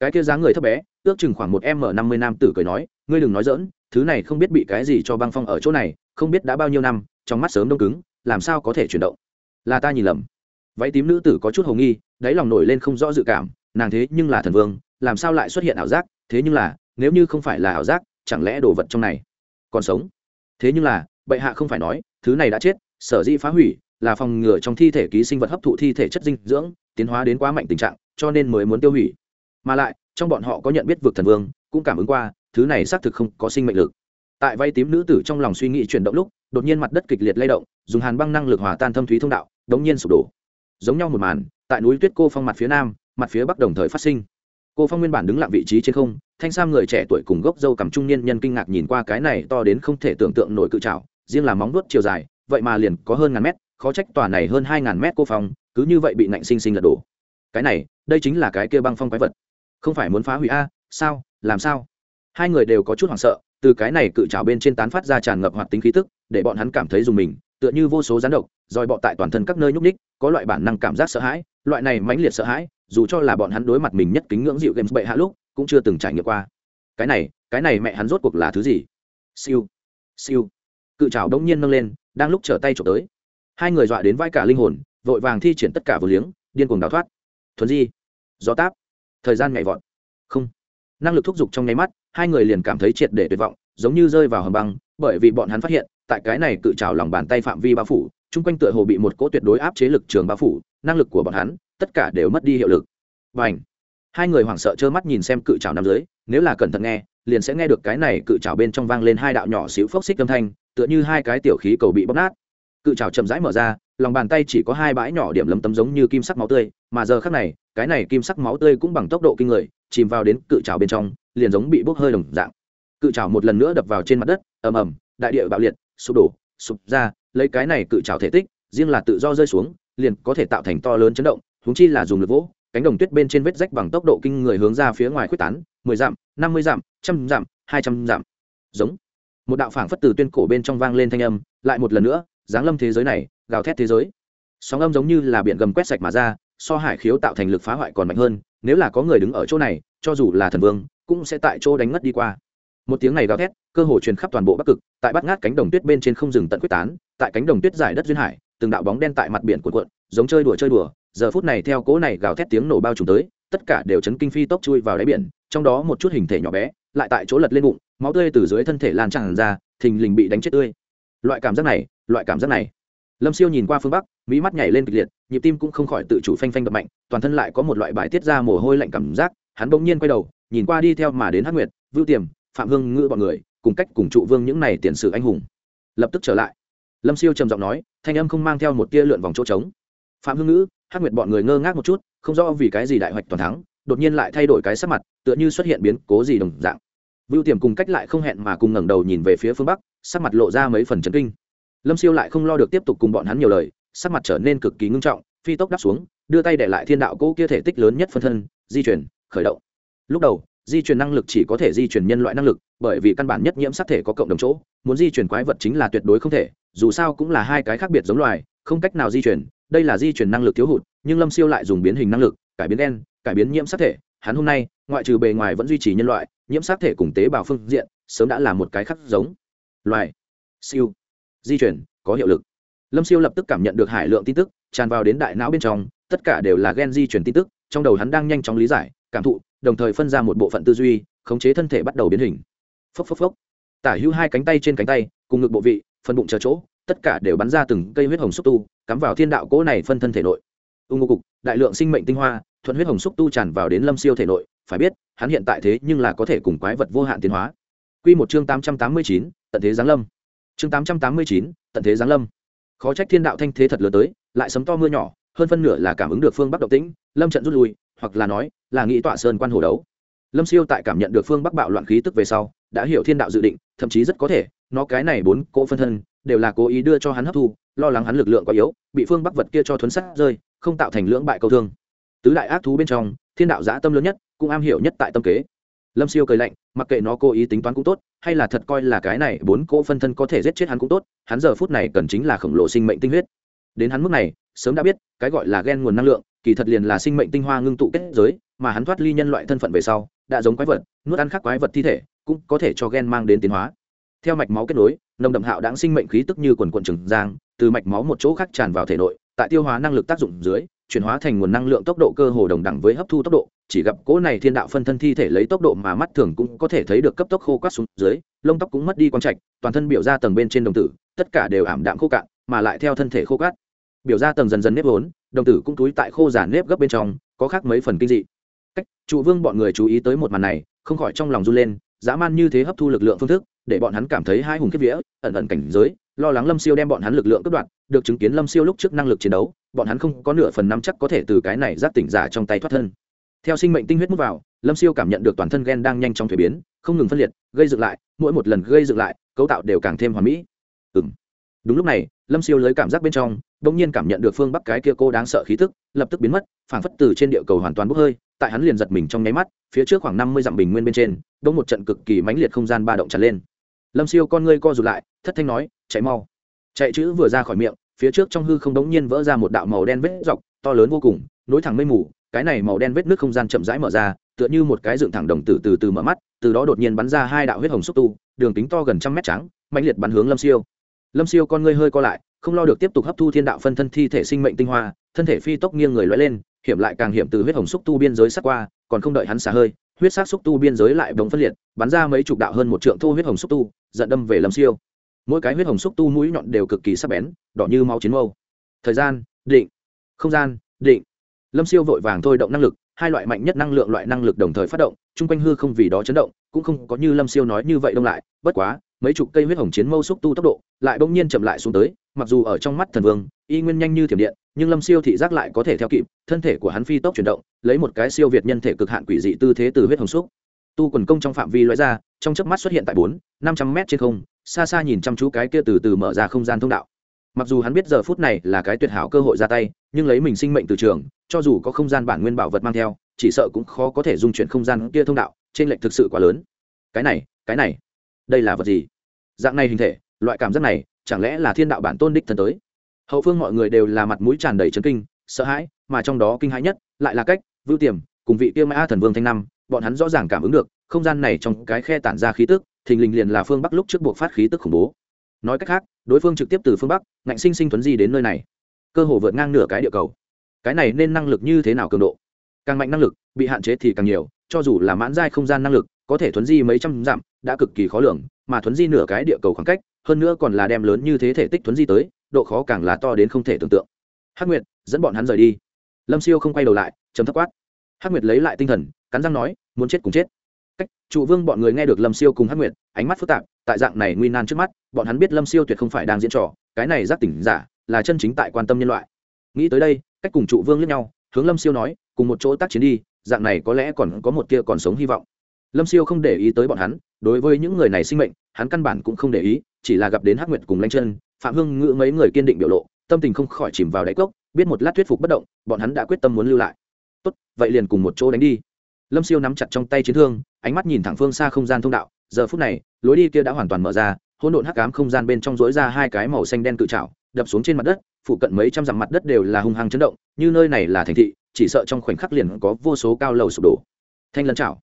Cái kia dáng người thấp bé, ước chừng khoảng một m năm mươi nam tử cười nói, ngươi đừng nói dỡn thứ này không biết bị cái gì cho băng phong ở chỗ này, không biết đã bao nhiêu năm, trong mắt sớm đông cứng, làm sao có thể chuyển động? Là ta nhìn lầm. Váy tím nữ tử có chút hồ nghi, đáy lòng nổi lên không rõ dự cảm, nàng thế nhưng là thần vương, làm sao lại xuất hiện ảo giác? Thế nhưng là, nếu như không phải là ảo giác chẳng lẽ đồ vật trong này còn sống? Thế nhưng là, bệ hạ không phải nói, thứ này đã chết, sở dĩ phá hủy là phòng ngừa trong thi thể ký sinh vật hấp thụ thi thể chất dinh dưỡng, tiến hóa đến quá mạnh tình trạng, cho nên mới muốn tiêu hủy. Mà lại, trong bọn họ có nhận biết vực thần vương, cũng cảm ứng qua, thứ này xác thực không có sinh mệnh lực. Tại vay tím nữ tử trong lòng suy nghĩ chuyển động lúc, đột nhiên mặt đất kịch liệt lay động, dùng hàn băng năng lực hòa tan thâm thúy thông đạo, đống nhiên sụp đổ. Giống nhau một màn, tại núi tuyết cô phong mặt phía nam, mặt phía bắc đồng thời phát sinh cô phong nguyên bản đứng lặng vị trí trên không, thanh sam người trẻ tuổi cùng gốc dâu cầm trung niên nhân kinh ngạc nhìn qua cái này to đến không thể tưởng tượng nổi cự trào riêng là móng vuốt chiều dài, vậy mà liền có hơn ngàn mét, khó trách tòa này hơn hai ngàn mét cô phong, cứ như vậy bị nạnh sinh sinh lật đổ. Cái này, đây chính là cái kia băng phong quái vật. Không phải muốn phá hủy a? Sao? Làm sao? Hai người đều có chút hoảng sợ, từ cái này cự trào bên trên tán phát ra tràn ngập hoạt tính khí tức, để bọn hắn cảm thấy dùng mình, tựa như vô số rắn độc roi bọ tại toàn thân các nơi nhúc ních có loại bản năng cảm giác sợ hãi, loại này mãnh liệt sợ hãi dù cho là bọn hắn đối mặt mình nhất kính ngưỡng dịu games bệ hạ lúc, cũng chưa từng trải nghiệm qua. Cái này cái này mẹ hắn rốt cuộc là thứ gì? Siêu siêu. Cự trào đông nhiên nâng lên, đang lúc trở tay trộm tới. Hai người dọa đến vai cả linh hồn, vội vàng thi triển tất cả vừa liếng, điên cuồng đào thoát. Thuần di, gió táp. Thời gian nhảy vọt. Không. Năng lực thúc giục trong nháy mắt, hai người liền cảm thấy triệt để tuyệt vọng, giống như rơi vào hầm băng, bởi vì bọn hắn phát hiện, tại cái này cự trào lòng bàn tay phạm vi bao phủ, chung quanh tựa hồ bị một cỗ tuyệt đối áp chế lực trường bao phủ, năng lực của bọn hắn tất cả đều mất đi hiệu lực. Và ảnh hai người hoảng sợ trơ mắt nhìn xem cự trào nằm dưới, nếu là cẩn thận nghe, liền sẽ nghe được cái này cự trào bên trong vang lên hai đạo nhỏ xíu phốc xích âm thanh, tựa như hai cái tiểu khí cầu bị bóc nát. Cự trào chậm rãi mở ra, lòng bàn tay chỉ có hai bãi nhỏ điểm lấm tấm giống như kim sắc máu tươi, mà giờ khác này, cái này kim sắc máu tươi cũng bằng tốc độ kinh người, chìm vào đến cự trào bên trong, liền giống bị bốc hơi đồng dạng. Cự trào một lần nữa đập vào trên mặt đất, ầm ầm, đại địa bạo liệt, sụp đổ, sụp ra, lấy cái này cự trào thể tích, riêng là tự do rơi xuống, liền có thể tạo thành to lớn chấn động huống chi là dùng lực vỗ, cánh đồng tuyết bên trên vết rách bằng tốc độ kinh người hướng ra phía ngoài quyết tán, mười dặm, năm mươi dặm, trăm dặm, hai trăm dặm. Giống. Một đạo phảng phất từ tuyên cổ bên trong vang lên thanh âm, lại một lần nữa, giáng lâm thế giới này, gào thét thế giới. Sóng âm giống như là biển gầm quét sạch mà ra, so hải khiếu tạo thành lực phá hoại còn mạnh hơn, nếu là có người đứng ở chỗ này, cho dù là thần vương, cũng sẽ tại chỗ đánh ngất đi qua. Một tiếng này gào thét, cơ hồ truyền khắp toàn bộ bắc cực, tại bắt ngát cánh đồng tuyết bên trên không rừng tận quyết tán, tại cánh đồng tuyết giải đất duyên hải, từng đạo bóng đen tại mặt biển cuộn cuộn, giống chơi đùa chơi đùa giờ phút này theo cỗ này gào thét tiếng nổ bao trùm tới, tất cả đều chấn kinh phi tốc chui vào đáy biển, trong đó một chút hình thể nhỏ bé, lại tại chỗ lật lên bụng, máu tươi từ dưới thân thể lan tràn ra, thình lình bị đánh chết tươi. Loại cảm giác này, loại cảm giác này. Lâm siêu nhìn qua phương bắc, mỹ mắt nhảy lên kịch liệt, nhịp tim cũng không khỏi tự chủ phanh phanh đập mạnh, toàn thân lại có một loại bài tiết ra mồ hôi lạnh cảm giác, hắn bỗng nhiên quay đầu, nhìn qua đi theo mà đến hắc nguyệt, vưu tiềm, phạm hương ngữ bọn người, cùng cách cùng trụ vương những này tiền sử anh hùng. Lập tức trở lại. Lâm siêu trầm giọng nói, thanh âm không mang theo một tia lượn vòng chỗ trống phạm hương ngữ, hắc nguyệt bọn người ngơ ngác một chút, không rõ vì cái gì đại hoạch toàn thắng, đột nhiên lại thay đổi cái sắc mặt, tựa như xuất hiện biến cố gì đồng dạng. Vưu tiềm cùng cách lại không hẹn mà cùng ngẩng đầu nhìn về phía phương bắc, sắc mặt lộ ra mấy phần chấn kinh. Lâm siêu lại không lo được tiếp tục cùng bọn hắn nhiều lời, sắc mặt trở nên cực kỳ ngưng trọng, phi tốc đáp xuống, đưa tay để lại thiên đạo cỗ kia thể tích lớn nhất phân thân, di chuyển, khởi động. Lúc đầu, di chuyển năng lực chỉ có thể di chuyển nhân loại năng lực, bởi vì căn bản nhất nhiễm sắc thể có cộng đồng chỗ, muốn di chuyển quái vật chính là tuyệt đối không thể, dù sao cũng là hai cái khác biệt giống loài, không cách nào di chuyển đây là di chuyển năng lực thiếu hụt, nhưng lâm siêu lại dùng biến hình năng lực, cải biến đen cải biến nhiễm sắc thể. Hắn hôm nay, ngoại trừ bề ngoài vẫn duy trì nhân loại, nhiễm sắc thể cùng tế bào phương diện, sớm đã là một cái khác giống. Loài, siêu, di chuyển, có hiệu lực. Lâm siêu lập tức cảm nhận được hải lượng tin tức, tràn vào đến đại não bên trong, tất cả đều là gen di chuyển tin tức, trong đầu hắn đang nhanh chóng lý giải, cảm thụ, đồng thời phân ra một bộ phận tư duy, khống chế thân thể bắt đầu biến hình. Phốc phốc phốc. Tả hữu hai cánh tay trên cánh tay, cùng ngực bộ vị, phần bụng chờ chỗ, tất cả đều bắn ra từng cây huyết hồng xúc tu cắm vào thiên đạo cỗ này phân thân thể nội. Ung ngô cục, đại lượng sinh mệnh tinh hoa, thuận huyết hồng xúc tu tràn vào đến lâm siêu thể nội, phải biết, hắn hiện tại thế nhưng là có thể cùng quái vật vô hạn tiến hóa. Q một chương tám trăm tám mươi chín, tận thế giáng lâm. Chương tám trăm tám mươi chín, tận thế giáng lâm. Khó trách thiên đạo thanh thế thật lớn tới, lại sấm to mưa nhỏ, hơn phân nửa là cảm ứng được phương bắc độc tĩnh, lâm trận rút lui, hoặc là nói, là nghĩ tọa sơn quan hồ đấu. Lâm siêu tại cảm nhận được phương bắc bạo loạn khí tức về sau, đã hiểu thiên đạo dự định, thậm chí rất có thể, nó cái này bốn cỗ phân thân đều là cố ý đưa cho hắn hấp thu lo lắng hắn lực lượng quá yếu bị phương bắc vật kia cho thuấn sát, rơi không tạo thành lưỡng bại câu thương. Tứ đại ác thú bên trong thiên đạo giã tâm lớn nhất cũng am hiểu nhất tại tâm kế. Lâm siêu cười lạnh mặc kệ nó cố ý tính toán cũng tốt hay là thật coi là cái này bốn cỗ phân thân có thể giết chết hắn cũng tốt hắn giờ phút này cần chính là khổng lồ sinh mệnh tinh huyết. Đến hắn mức này sớm đã biết cái gọi là ghen nguồn năng lượng kỳ thật liền là sinh mệnh tinh hoa ngưng tụ kết giới mà hắn thoát ly nhân loại thân phận về sau đã giống quái vật nuốt ăn khác quái vật thi thể cũng có thể cho ghen mang đến tiến hóa. Theo mạch máu kết nối nồng đậm hạo đáng sinh mệnh khí tức như quần quần trừng giang, từ mạch máu một chỗ khác tràn vào thể nội, tại tiêu hóa năng lực tác dụng dưới, chuyển hóa thành nguồn năng lượng tốc độ cơ hồ đồng đẳng với hấp thu tốc độ. Chỉ gặp cỗ này thiên đạo phân thân thi thể lấy tốc độ mà mắt thường cũng có thể thấy được cấp tốc khô quát xuống dưới, lông tóc cũng mất đi quang trạch, toàn thân biểu ra tầng bên trên đồng tử, tất cả đều ảm đạm khô cạn, mà lại theo thân thể khô cát biểu ra tầng dần dần nếp vốn, đồng tử cũng túi tại khô giả nếp gấp bên trong, có khác mấy phần kinh dị. Cách, trụ vương bọn người chú ý tới một màn này, không khỏi trong lòng run lên dã man như thế hấp thu lực lượng phương thức, để bọn hắn cảm thấy hai hùng kiếp vía, ẩn ẩn cảnh giới, lo lắng lâm siêu đem bọn hắn lực lượng cất đoạn được chứng kiến lâm siêu lúc trước năng lực chiến đấu, bọn hắn không có nửa phần năm chắc có thể từ cái này giáp tỉnh giả trong tay thoát thân. Theo sinh mệnh tinh huyết mút vào, lâm siêu cảm nhận được toàn thân gen đang nhanh chóng thuế biến, không ngừng phân liệt, gây dựng lại, mỗi một lần gây dựng lại, cấu tạo đều càng thêm hoàn mỹ. Ừ m đúng lúc này, lâm siêu lấy cảm giác bên trong đ ỗ n g nhiên cảm nhận được phương bắc cái kia cô đáng sợ khí tức, lập tức biến mất, phảng phất từ trên địa cầu hoàn toàn bốc hơi tại hắn liền giật mình trong nháy mắt, phía trước khoảng năm mươi dặm bình nguyên bên trên bỗng một trận cực kỳ mãnh liệt không gian ba động tràn lên. Lâm siêu con ngươi co rụt lại, thất thanh nói, chạy mau. Chạy chữ vừa ra khỏi miệng, phía trước trong hư không đống nhiên vỡ ra một đạo màu đen vết dọc, to lớn vô cùng, nối thẳng mây mù, cái này màu đen vết nước không gian chậm rãi mở ra, tựa như một cái dựng thẳng đồng tử từ từ mở mắt, từ đó đột nhiên bắn ra hai đạo huyết hồng xúc tu, đường kính to gần trăm mét trắng mạnh liệt bắn hướng lâm siêu. Lâm siêu con ngươi hơi co lại, không lo được tiếp tục hấp thu thiên đạo phân thân thi thể sinh mệnh tinh hoa, thân thể phi tốc nghiêng người lóe lên hiểm lại càng hiểm từ huyết hồng xúc tu biên giới sát qua, còn không đợi hắn xả hơi, huyết sát xúc tu biên giới lại bỗng phân liệt, bắn ra mấy chục đạo hơn một trượng thô huyết hồng xúc tu, giận đâm về lâm siêu. Mỗi cái huyết hồng xúc tu mũi nhọn đều cực kỳ sắc bén, đỏ như máu chiến mâu. Thời gian, định. Không gian, định. Lâm siêu vội vàng thôi động năng lực, hai loại mạnh nhất năng lượng loại năng lực đồng thời phát động, chung quanh hư không vì đó chấn động, cũng không có như lâm siêu nói như vậy đông lại, bất quá mấy chục cây huyết hồng chiến mâu xúc tu tốc độ, lại bỗng nhiên chậm lại xuống tới, mặc dù ở trong mắt thần vương, y nguyên nhanh như thiểm điện, nhưng lâm siêu thị giác lại có thể theo kịp, thân thể của hắn phi tốc chuyển động, lấy một cái siêu việt nhân thể cực hạn quỷ dị tư thế từ huyết hồng xúc. Tu quần công trong phạm vi loại ra, trong chớp mắt xuất hiện tại bốn, năm trăm mét trên không, xa xa nhìn chăm chú cái kia từ từ mở ra không gian thông đạo. Mặc dù hắn biết giờ phút này là cái tuyệt hảo cơ hội ra tay, nhưng lấy mình sinh mệnh từ trường, cho dù có không gian bản nguyên bảo vật mang theo, chỉ sợ cũng khó có thể dung chuyển không gian kia thông đạo trên lệnh thực sự quá lớn. Cái này cái này đây là vật gì? Dạng này hình thể, loại cảm giác này, chẳng lẽ là thiên đạo bản tôn đích thần tới? Hậu phương mọi người đều là mặt mũi tràn đầy chấn kinh, sợ hãi, mà trong đó kinh hãi nhất lại là cách vưu tiềm cùng vị tiêu mã thần vương thanh năm bọn hắn rõ ràng cảm ứng được, không gian này trong cái khe tản ra khí tức, thình lình liền là phương bắc lúc trước buộc phát khí tức khủng bố. Nói cách khác, đối phương trực tiếp từ phương bắc, ngạnh sinh sinh thuấn di đến nơi này. Cơ hồ vượt ngang nửa cái địa cầu. Cái này nên năng lực như thế nào cường độ? Càng mạnh năng lực, bị hạn chế thì càng nhiều, cho dù là mãn giai không gian năng lực, có thể thuấn di mấy trăm dặm đã cực kỳ khó lường, mà thuấn di nửa cái địa cầu khoảng cách, hơn nữa còn là đem lớn như thế thể tích thuấn di tới, độ khó càng là to đến không thể tưởng tượng. Hắc nguyệt, dẫn bọn hắn rời đi. Lâm siêu không quay đầu lại chấm thấp quát. Hắc nguyệt lấy lại tinh thần, cắn răng nói, muốn chết cùng chết. Cách, trụ vương bọn người nghe được lâm siêu cùng hắc nguyệt, ánh mắt phức tạp, tại dạng này nguy nan trước mắt, bọn hắn biết lâm siêu tuyệt không phải đang diễn trò, cái này giác tỉnh giả, là chân chính tại quan tâm nhân loại. Nghĩ tới đây, cách cùng trụ vương lẫn nhau, hướng lâm siêu nói, cùng một chỗ tác chiến đi, dạng này có lẽ còn có một kia còn sống hy vọng lâm siêu không để ý tới bọn hắn, đối với những người này sinh mệnh, hắn căn bản cũng không để ý, chỉ là gặp đến hắc nguyệt cùng lanh chân, phạm hưng ngữ mấy người kiên định biểu lộ, tâm tình không khỏi chìm vào đáy cốc, biết một lát thuyết phục bất động, bọn hắn đã quyết tâm muốn lưu lại. Tốt, vậy liền cùng một chỗ đánh đi. Lâm siêu nắm chặt trong tay chiến thương, ánh mắt nhìn thẳng phương xa không gian thông đạo, giờ phút này, lối đi kia đã hoàn toàn mở ra, hỗn độn hắc ám không gian bên trong dối ra hai cái màu xanh đen cự trào đập xuống trên mặt đất, phụ cận mấy trăm dặm mặt đất đều là hung hăng chấn động, như nơi này là thành thị, chỉ sợ trong khoảnh khắc liền có vô số cao lầu sụp đổ. Thanh lân chảo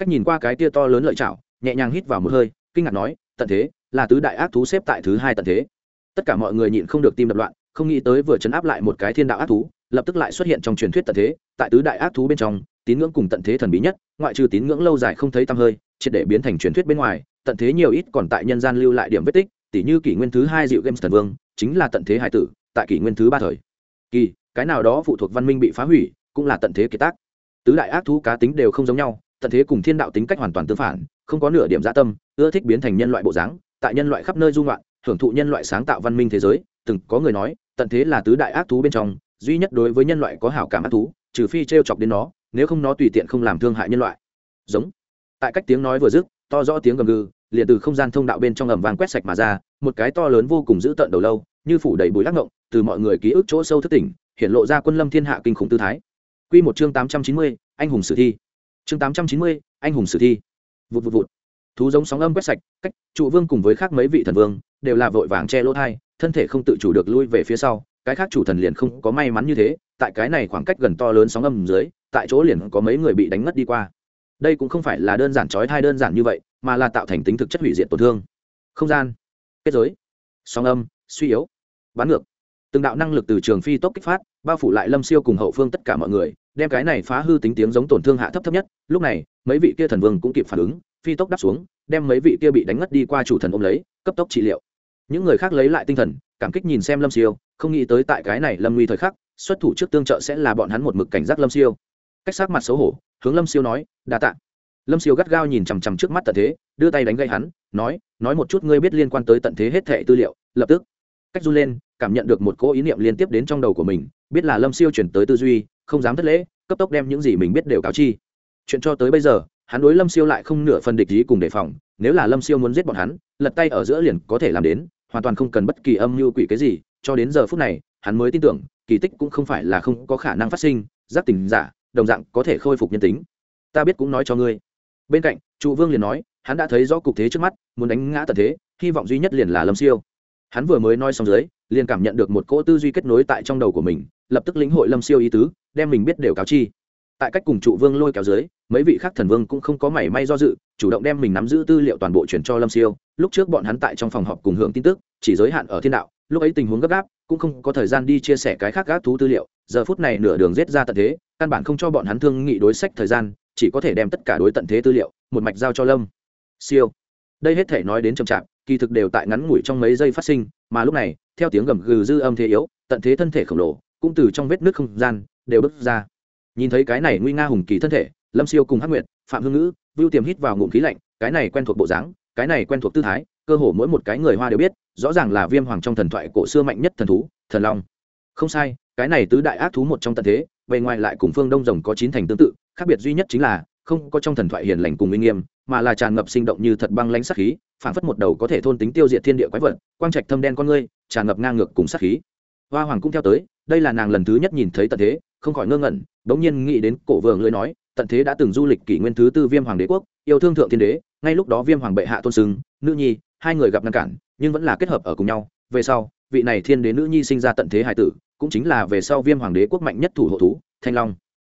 cách nhìn qua cái tia to lớn lợi chảo, nhẹ nhàng hít vào một hơi, kinh ngạc nói, tận thế, là tứ đại ác thú xếp tại thứ hai tận thế. Tất cả mọi người nhịn không được tim đập loạn, không nghĩ tới vừa chấn áp lại một cái thiên đạo ác thú, lập tức lại xuất hiện trong truyền thuyết tận thế, tại tứ đại ác thú bên trong, tín ngưỡng cùng tận thế thần bí nhất, ngoại trừ tín ngưỡng lâu dài không thấy tăm hơi, triệt để biến thành truyền thuyết bên ngoài, tận thế nhiều ít còn tại nhân gian lưu lại điểm vết tích tỷ như kỷ nguyên thứ hai dịu games thần vương, chính là tận thế hải tử, tại kỷ nguyên thứ ba thời. Kỳ, cái nào đó phụ thuộc văn minh bị phá hủy, cũng là tận thế kiệt tác. Tứ đại ác thú cá tính đều không giống nhau tận thế cùng thiên đạo tính cách hoàn toàn tương phản, không có nửa điểm dạ tâm, ưa thích biến thành nhân loại bộ dáng, tại nhân loại khắp nơi dung loạn hưởng thụ nhân loại sáng tạo văn minh thế giới, từng có người nói, tận thế là tứ đại ác thú bên trong, duy nhất đối với nhân loại có hảo cảm ác thú, trừ phi t r e o chọc đến nó, nếu không nó tùy tiện không làm thương hại nhân loại. Giống. Tại cách tiếng nói vừa dứt, to rõ tiếng gầm gừ, liền từ không gian thông đạo bên trong ầm vàng quét sạch mà ra, một cái to lớn vô cùng dữ tợn đầu lâu, như phủ đầy bụi lắc ngộng, từ mọi người ký ức chỗ sâu thất tỉnh, hiện lộ ra quân lâm thiên hạ kinh khủng tư thái. Quy một chương tám trăm chín mươi, anh hùng sử thi chương tám trăm chín mươi, anh hùng sử thi. Vụt vụt vụt. Thú giống sóng âm quét sạch, cách trụ vương cùng với khác mấy vị thần vương đều là vội vàng che lỗ thai, thân thể không tự chủ được lui về phía sau, cái khác chủ thần liền không có may mắn như thế, tại cái này khoảng cách gần to lớn sóng âm dưới, tại chỗ liền có mấy người bị đánh ngất đi qua. Đây cũng không phải là đơn giản trói thai đơn giản như vậy, mà là tạo thành tính thực chất hủy diệt tổn thương. Không gian, kết giới, sóng âm, suy yếu bán ngược. Từng đạo năng lực từ trường phi tốc kích phát, bao phủ lại lâm siêu cùng hậu phương tất cả mọi người đem cái này phá hư tính tiếng giống tổn thương hạ thấp thấp nhất, lúc này, mấy vị kia thần vương cũng kịp phản ứng, phi tốc đáp xuống, đem mấy vị kia bị đánh ngất đi qua chủ thần ôm lấy, cấp tốc trị liệu. Những người khác lấy lại tinh thần, cảm kích nhìn xem lâm siêu, không nghĩ tới tại cái này lâm nguy thời khắc, xuất thủ trước tương trợ sẽ là bọn hắn một mực cảnh giác lâm siêu. Cách sát mặt xấu hổ, hướng lâm siêu nói, đa t ạ lâm siêu gắt gao nhìn chằm chằm trước mắt tận thế, đưa tay đánh gây hắn, nói nói một chút ngươi biết liên quan tới tận thế hết thệ tư liệu, lập tức. Cách run lên, cảm nhận được một cỗ ý niệm liên tiếp đến trong đầu của mình, biết là lâm siêu chuyển tới tư duy không dám thất lễ, cấp tốc đem những gì mình biết đều cáo chi. Chuyện cho tới bây giờ, hắn đối lâm siêu lại không nửa phần địch ý cùng đề phòng, nếu là lâm siêu muốn giết bọn hắn, lật tay ở giữa liền có thể làm đến, hoàn toàn không cần bất kỳ âm mưu quỷ cái gì, cho đến giờ phút này, hắn mới tin tưởng, kỳ tích cũng không phải là không có khả năng phát sinh, giác tình giả, đồng dạng có thể khôi phục nhân tính. Ta biết cũng nói cho ngươi. Bên cạnh trụ vương liền nói, hắn đã thấy rõ cục thế trước mắt, muốn đánh ngã tận thế, hy vọng duy nhất liền là lâm siêu. Hắn vừa mới nói xong dưới, liền cảm nhận được một cỗ tư duy kết nối tại trong đầu của mình, lập tức lĩnh hội lâm siêu ý tứ đem mình biết đều cáo chi. Tại cách cùng trụ vương lôi kéo dưới, mấy vị khác thần vương cũng không có mảy may do dự, chủ động đem mình nắm giữ tư liệu toàn bộ chuyển cho lâm siêu. Lúc trước bọn hắn tại trong phòng họp cùng hưởng tin tức, chỉ giới hạn ở thiên đạo, lúc ấy tình huống gấp gáp, cũng không có thời gian đi chia sẻ cái khác gác thú tư liệu. Giờ phút này nửa đường rết ra tận thế, căn bản không cho bọn hắn thương nghị đối sách thời gian, chỉ có thể đem tất cả đối tận thế tư liệu, một mạch giao cho lâm siêu. Đây hết thể nói đến chậm chạp, kỳ thực đều tại ngắn ngủi trong mấy giây phát sinh, mà lúc này, theo tiếng gầm gừ dư âm thế yếu, tận thế thân thể khổng lồ, cũng từ trong vết nước không gian đều bước ra. Nhìn thấy cái này nguy nga hùng kỳ thân thể, lâm siêu cùng hắc nguyệt, phạm hương ngữ, vưu tiềm hít vào ngụm khí lạnh, cái này quen thuộc bộ dáng, cái này quen thuộc tư thái, cơ hồ mỗi một cái người hoa đều biết, rõ ràng là viêm hoàng trong thần thoại cổ xưa mạnh nhất thần thú, thần long. Không sai, cái này tứ đại ác thú một trong tận thế, bề ngoài lại cùng phương đông rồng có chín thành tương tự, khác biệt duy nhất chính là, không có trong thần thoại hiền lành cùng uy nghiêm, mà là tràn ngập sinh động như thật băng lãnh sát khí phản phất một đầu có thể thôn tính tiêu diệt thiên địa quái vật, quang trạch thâm đen con ngươi, tràn ngập ngang ngược cùng sát khí. Hoa hoàng cũng theo tới đây là nàng lần thứ nhất nhìn thấy tận thế, không khỏi ngơ ngẩn, bỗng nhiên nghĩ đến cổ vượng lưỡi nói, tận thế đã từng du lịch kỷ nguyên thứ tư viêm hoàng đế quốc, yêu thương thượng thiên đế, ngay lúc đó viêm hoàng bệ hạ tôn sưng, nữ nhi, hai người gặp ngăn cản, nhưng vẫn là kết hợp ở cùng nhau. Về sau, vị này thiên đế nữ nhi sinh ra tận thế hải tử, cũng chính là về sau viêm hoàng đế quốc mạnh nhất thủ hộ thú, thanh long.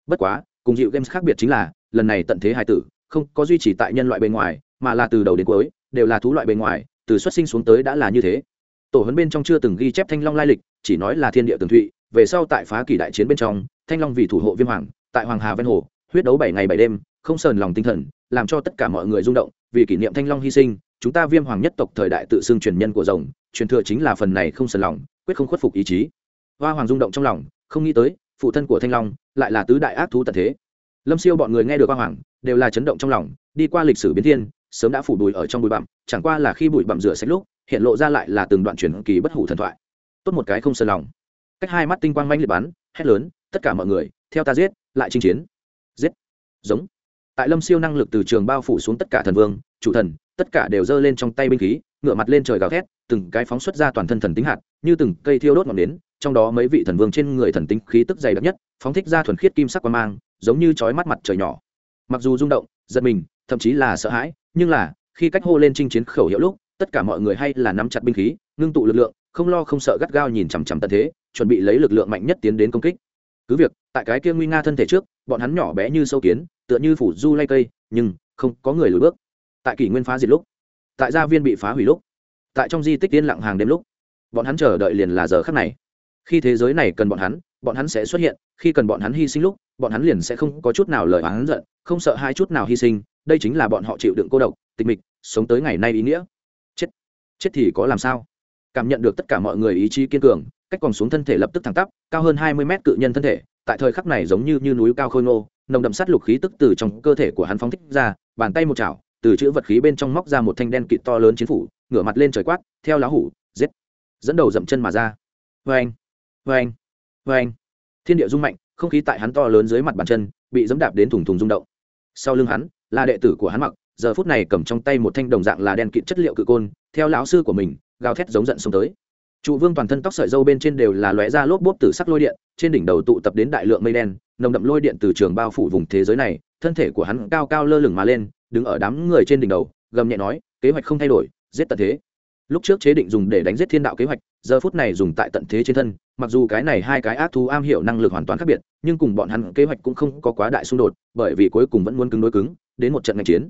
Bất quá, cùng dịu games khác biệt chính là, lần này tận thế hải tử, không có duy trì tại nhân loại bên ngoài, mà là từ đầu đến cuối, đều là thú loại bên ngoài, từ xuất sinh xuống tới đã là như thế. Tổ huấn bên trong chưa từng ghi chép thanh long lai lịch, chỉ nói là thiên địa tường thụy về sau tại phá kỳ đại chiến bên trong, thanh long vì thủ hộ viêm hoàng, tại hoàng hà ven hồ, huyết đấu bảy ngày bảy đêm, không sờn lòng tinh thần, làm cho tất cả mọi người rung động, vì kỷ niệm thanh long hy sinh, chúng ta viêm hoàng nhất tộc thời đại tự xưng truyền nhân của rồng, truyền thừa chính là phần này không sờn lòng, quyết không khuất phục ý chí. Hoa hoàng rung động trong lòng, không nghĩ tới, phụ thân của thanh long lại là tứ đại ác thú tận thế. Lâm siêu bọn người nghe được hoa hoàng, đều là chấn động trong lòng, đi qua lịch sử biến thiên, sớm đã phủ bùi ở trong bụi bặm, chẳng qua là khi bụi bặm rửa sạch lúc, hiện lộ ra lại là từng đoạn truyền kỳ bất hủ thần thoại. Tốt một cái không sờn lòng cách hai mắt tinh quang manh liệt bắn, hét lớn, tất cả mọi người, theo ta giết, lại chinh chiến. Giết. Giống. Tại lâm siêu năng lực từ trường bao phủ xuống tất cả thần vương, chủ thần, tất cả đều giơ lên trong tay binh khí ngựa mặt lên trời gào thét, từng cái phóng xuất ra toàn thân thần tính hạt, như từng cây thiêu đốt ngọn nến, trong đó mấy vị thần vương trên người thần tính khí tức dày đặc nhất, phóng thích ra thuần khiết kim sắc quan mang, giống như chói mắt mặt trời nhỏ. Mặc dù rung động, giật mình, thậm chí là sợ hãi, nhưng là, khi cách hô lên chinh chiến khẩu hiệu lúc, tất cả mọi người hay là nắm chặt binh khí, ngưng tụ lực lượng không lo không sợ gắt gao nhìn chằm chằm tận thế, chuẩn bị lấy lực lượng mạnh nhất tiến đến công kích. Cứ việc, tại cái kia nguy nga thân thể trước, bọn hắn nhỏ bé như sâu kiến, tựa như phủ du lay cây, nhưng không có người lùi bước. Tại kỷ nguyên phá diệt lúc, tại gia viên bị phá hủy lúc, tại trong di tích yên lặng hàng đêm lúc, bọn hắn chờ đợi liền là giờ khắc này. Khi thế giới này cần bọn hắn bọn hắn sẽ xuất hiện, khi cần bọn hắn hy sinh lúc, bọn hắn liền sẽ không có chút nào lời oán giận, không sợ hai chút nào hy sinh, đây chính là bọn họ chịu đựng cô độc, tịch mịch, sống tới ngày nay ý nghĩa. Chết chết thì có làm sao? Cảm nhận được tất cả mọi người ý chí kiên cường cách còn xuống thân thể lập tức thẳng tắp cao hơn hai mươi mét cự nhân thân thể tại thời khắc này giống như, như núi cao khôi ngô nồng đậm sát lục khí tức từ trong cơ thể của hắn phóng thích ra bàn tay một chảo từ chữ vật khí bên trong móc ra một thanh đen kịt to lớn chiến phủ ngửa mặt lên trời quát theo lá hủ giết! Dẫn đầu dậm chân mà ra. Vê anh vê anh vê anh thiên địa rung mạnh không khí tại hắn to lớn dưới mặt bàn chân bị dẫm đạp đến thùng thùng rung động. Sau lưng hắn là đệ tử của hắn mặc giờ phút này cầm trong tay một thanh đồng dạng là đen kịt chất liệu cự côn theo lão sư của mình gào thét giống giận xông tới. Trụ vương toàn thân tóc sợi dâu bên trên đều là lóe ra lốp bốp từ sắc lôi điện, trên đỉnh đầu tụ tập đến đại lượng mây đen, nồng đậm lôi điện từ trường bao phủ vùng thế giới này, thân thể của hắn cao cao lơ lửng mà lên, đứng ở đám người trên đỉnh đầu, gầm nhẹ nói, kế hoạch không thay đổi, giết tận thế. Lúc trước chế định dùng để đánh giết thiên đạo kế hoạch, giờ phút này dùng tại tận thế trên thân, mặc dù cái này hai cái ác thú am hiểu năng lực hoàn toàn khác biệt, nhưng cùng bọn hắn kế hoạch cũng không có quá đại xung đột, bởi vì cuối cùng vẫn muốn cứng đối cứng, đến một trận ngành chiến.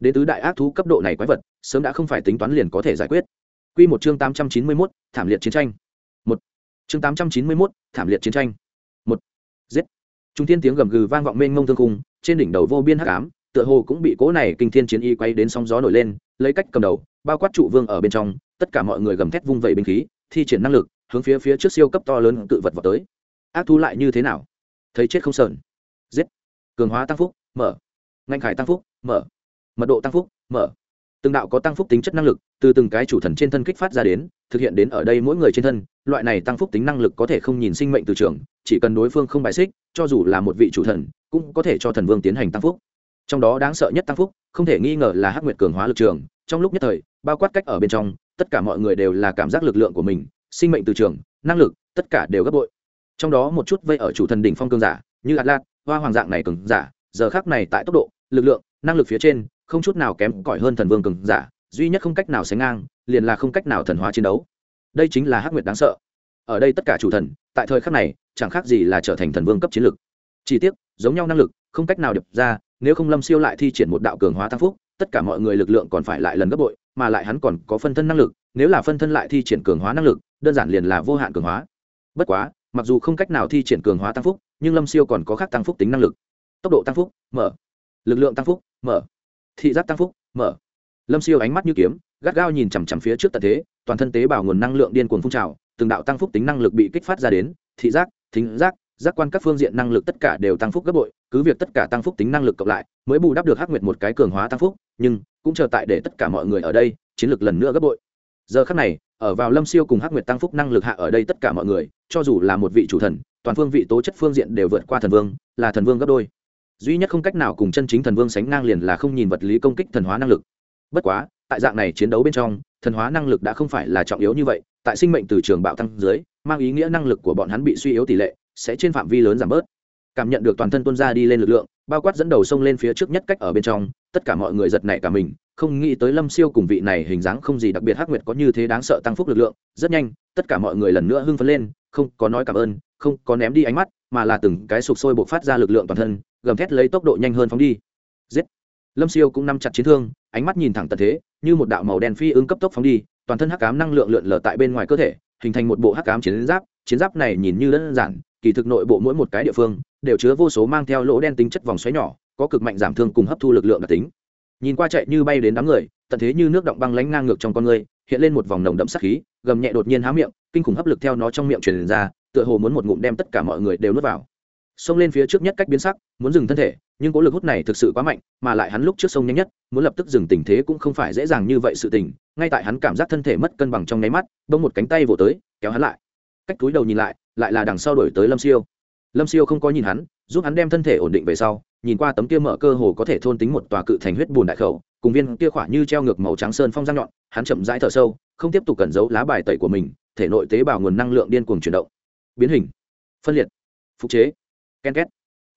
Đến tứ đại ác thú cấp độ này quái vật, sớm đã không phải tính toán liền có thể giải quyết. Quy một chương 891, thảm liệt chiến tranh. Một Chương 891, thảm liệt chiến tranh. Một Giết. Trung thiên tiếng gầm gừ vang vọng mênh mông thương cùng, trên đỉnh đầu vô biên hắc ám, tựa hồ cũng bị cố này kinh thiên chiến y quay đến sóng gió nổi lên, lấy cách cầm đầu, bao quát trụ vương ở bên trong, tất cả mọi người gầm thét vung vẩy binh khí, thi triển năng lực, hướng phía phía trước siêu cấp to lớn tự vật vọt tới. Ác thú lại như thế nào? Thấy chết không sờn. Giết. Cường hóa tăng phúc, mở. Ngành khải tăng phúc, mở. Mật độ tăng phúc, mở từng đạo có tăng phúc tính chất năng lực, từ từng cái chủ thần trên thân kích phát ra đến, thực hiện đến ở đây mỗi người trên thân, loại này tăng phúc tính năng lực có thể không nhìn sinh mệnh từ trường, chỉ cần đối phương không bài xích, cho dù là một vị chủ thần, cũng có thể cho thần vương tiến hành tăng phúc. Trong đó đáng sợ nhất tăng phúc, không thể nghi ngờ là hắc nguyệt cường hóa lực trường, trong lúc nhất thời, bao quát cách ở bên trong, tất cả mọi người đều là cảm giác lực lượng của mình, sinh mệnh từ trường, năng lực, tất cả đều gấp bội. Trong đó một chút vây ở chủ thần đỉnh phong cương giả, như atlas, hoa hoàng dạng này cường giả, giờ khác này tại tốc độ, lực lượng, năng lực phía trên không chút nào kém cỏi hơn thần vương cường giả, duy nhất không cách nào sánh ngang, liền là không cách nào thần hóa chiến đấu. Đây chính là hắc nguyệt đáng sợ. Ở đây tất cả chủ thần, tại thời khắc này, chẳng khác gì là trở thành thần vương cấp chiến lực. Chỉ tiếc, giống nhau năng lực, không cách nào điệp ra, nếu không lâm siêu lại thi triển một đạo cường hóa tăng phúc, tất cả mọi người lực lượng còn phải lại lần gấp bội, mà lại hắn còn có phân thân năng lực, nếu là phân thân lại thi triển cường hóa năng lực, đơn giản liền là vô hạn cường hóa. Bất quá, mặc dù không cách nào thi triển cường hóa tăng phúc, nhưng lâm siêu còn có khác tăng phúc tính năng lực. Tốc độ tăng phúc, mở. Lực lượng tăng phúc, mở thị giác tăng phúc, mở. Lâm siêu ánh mắt như kiếm, gắt gao nhìn chằm chằm phía trước tận thế, toàn thân tế bào nguồn năng lượng điên cuồng phun trào, từng đạo tăng phúc tính năng lực bị kích phát ra đến, thị giác, thính giác giác quan các phương diện năng lực tất cả đều tăng phúc gấp bội, cứ việc tất cả tăng phúc tính năng lực cộng lại, mới bù đắp được hắc nguyệt một cái cường hóa tăng phúc, nhưng cũng chờ tại để tất cả mọi người ở đây, chiến lược lần nữa gấp bội. Giờ khắc này, ở vào lâm siêu cùng hắc nguyệt tăng phúc năng lực hạ ở đây tất cả mọi người, cho dù là một vị chủ thần, toàn phương vị tố chất phương diện đều vượt qua thần vương, là thần vương gấp đôi duy nhất không cách nào cùng chân chính thần vương sánh ngang liền là không nhìn vật lý công kích thần hóa năng lực. Bất quá, tại dạng này chiến đấu bên trong, thần hóa năng lực đã không phải là trọng yếu như vậy, tại sinh mệnh từ trường bạo tăng dưới, mang ý nghĩa năng lực của bọn hắn bị suy yếu tỷ lệ sẽ trên phạm vi lớn giảm bớt. Cảm nhận được toàn thân tuân ra đi lên lực lượng, bao quát dẫn đầu sông lên phía trước nhất cách ở bên trong, tất cả mọi người giật nảy cả mình, không nghĩ tới lâm siêu cùng vị này hình dáng không gì đặc biệt hắc nguyệt có như thế đáng sợ tăng phúc lực lượng. Rất nhanh, tất cả mọi người lần nữa hưng phấn lên, không có nói cảm ơn, không có ném đi ánh mắt mà là từng cái sụp sôi bộc phát ra lực lượng toàn thân, gầm thét lấy tốc độ nhanh hơn phóng đi. Giết! Lâm siêu cũng nắm chặt chiến thương, ánh mắt nhìn thẳng tận thế, như một đạo màu đen phi ứng cấp tốc phóng đi, toàn thân hắc ám năng lượng lượn lờ tại bên ngoài cơ thể, hình thành một bộ hắc ám chiến giáp chiến giáp này nhìn như đơn giản, kỳ thực nội bộ mỗi một cái địa phương đều chứa vô số mang theo lỗ đen tính chất vòng xoáy nhỏ, có cực mạnh giảm thương cùng hấp thu lực lượng đặc tính. Nhìn qua chạy như bay đến đám người, tận thế như nước động băng lánh ngang ngược trong con người, hiện lên một vòng nồng đậm sắc khí, gầm nhẹ đột nhiên há miệng, kinh khủng hấp lực theo nó trong miệng truyền ra tựa hồ muốn một ngụm đem tất cả mọi người đều nuốt vào. Xông lên phía trước nhất cách biến sắc, muốn dừng thân thể, nhưng cố lực hút này thực sự quá mạnh, mà lại hắn lúc trước sông nhanh nhất, muốn lập tức dừng tình thế cũng không phải dễ dàng như vậy sự tình, ngay tại hắn cảm giác thân thể mất cân bằng trong nháy mắt bông một cánh tay vỗ tới, kéo hắn lại. Cách túi đầu nhìn lại lại là đằng sau đổi tới lâm siêu. Lâm siêu không có nhìn hắn, giúp hắn đem thân thể ổn định về sau, nhìn qua tấm kia mở cơ hồ có thể thôn tính một tòa cự thành huyết bùn đại khẩu, cùng viên kia khỏa như treo ngược màu trắng sơn phong răng nhọn, hắn chậm rãi thở sâu, không tiếp tục cẩn giấu lá bài tẩy của mình, thể nội tế bào nguồn năng lượng điên cuồng chuyển động biến hình, phân liệt, phục chế, ken két.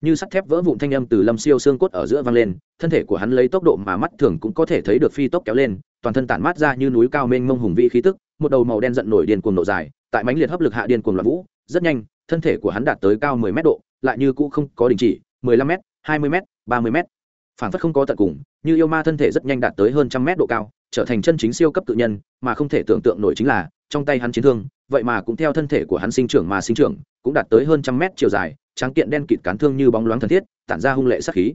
Như sắt thép vỡ vụn thanh âm từ lâm siêu xương cốt ở giữa vang lên, thân thể của hắn lấy tốc độ mà mắt thường cũng có thể thấy được phi tốc kéo lên, toàn thân tản mát ra như núi cao mênh mông hùng vĩ khí tức, một đầu màu đen giận nổi điên cuồng nổ dài, tại mánh liệt hấp lực hạ điên cuồng loạn vũ, rất nhanh, thân thể của hắn đạt tới cao mười mét độ, lại như cũ không có đình chỉ, mười lăm m hai mươi m ba mươi m phản phất không có tận cùng, như yêu ma thân thể rất nhanh đạt tới hơn trăm mét độ cao, trở thành chân chính siêu cấp tự nhân, mà không thể tưởng tượng nổi chính là, trong tay hắn chiến thương vậy mà cũng theo thân thể của hắn sinh trưởng mà sinh trưởng, cũng đạt tới hơn trăm mét chiều dài, tráng kiện đen kịt cán thương như bóng loáng thần thiết, tản ra hung lệ sắc khí.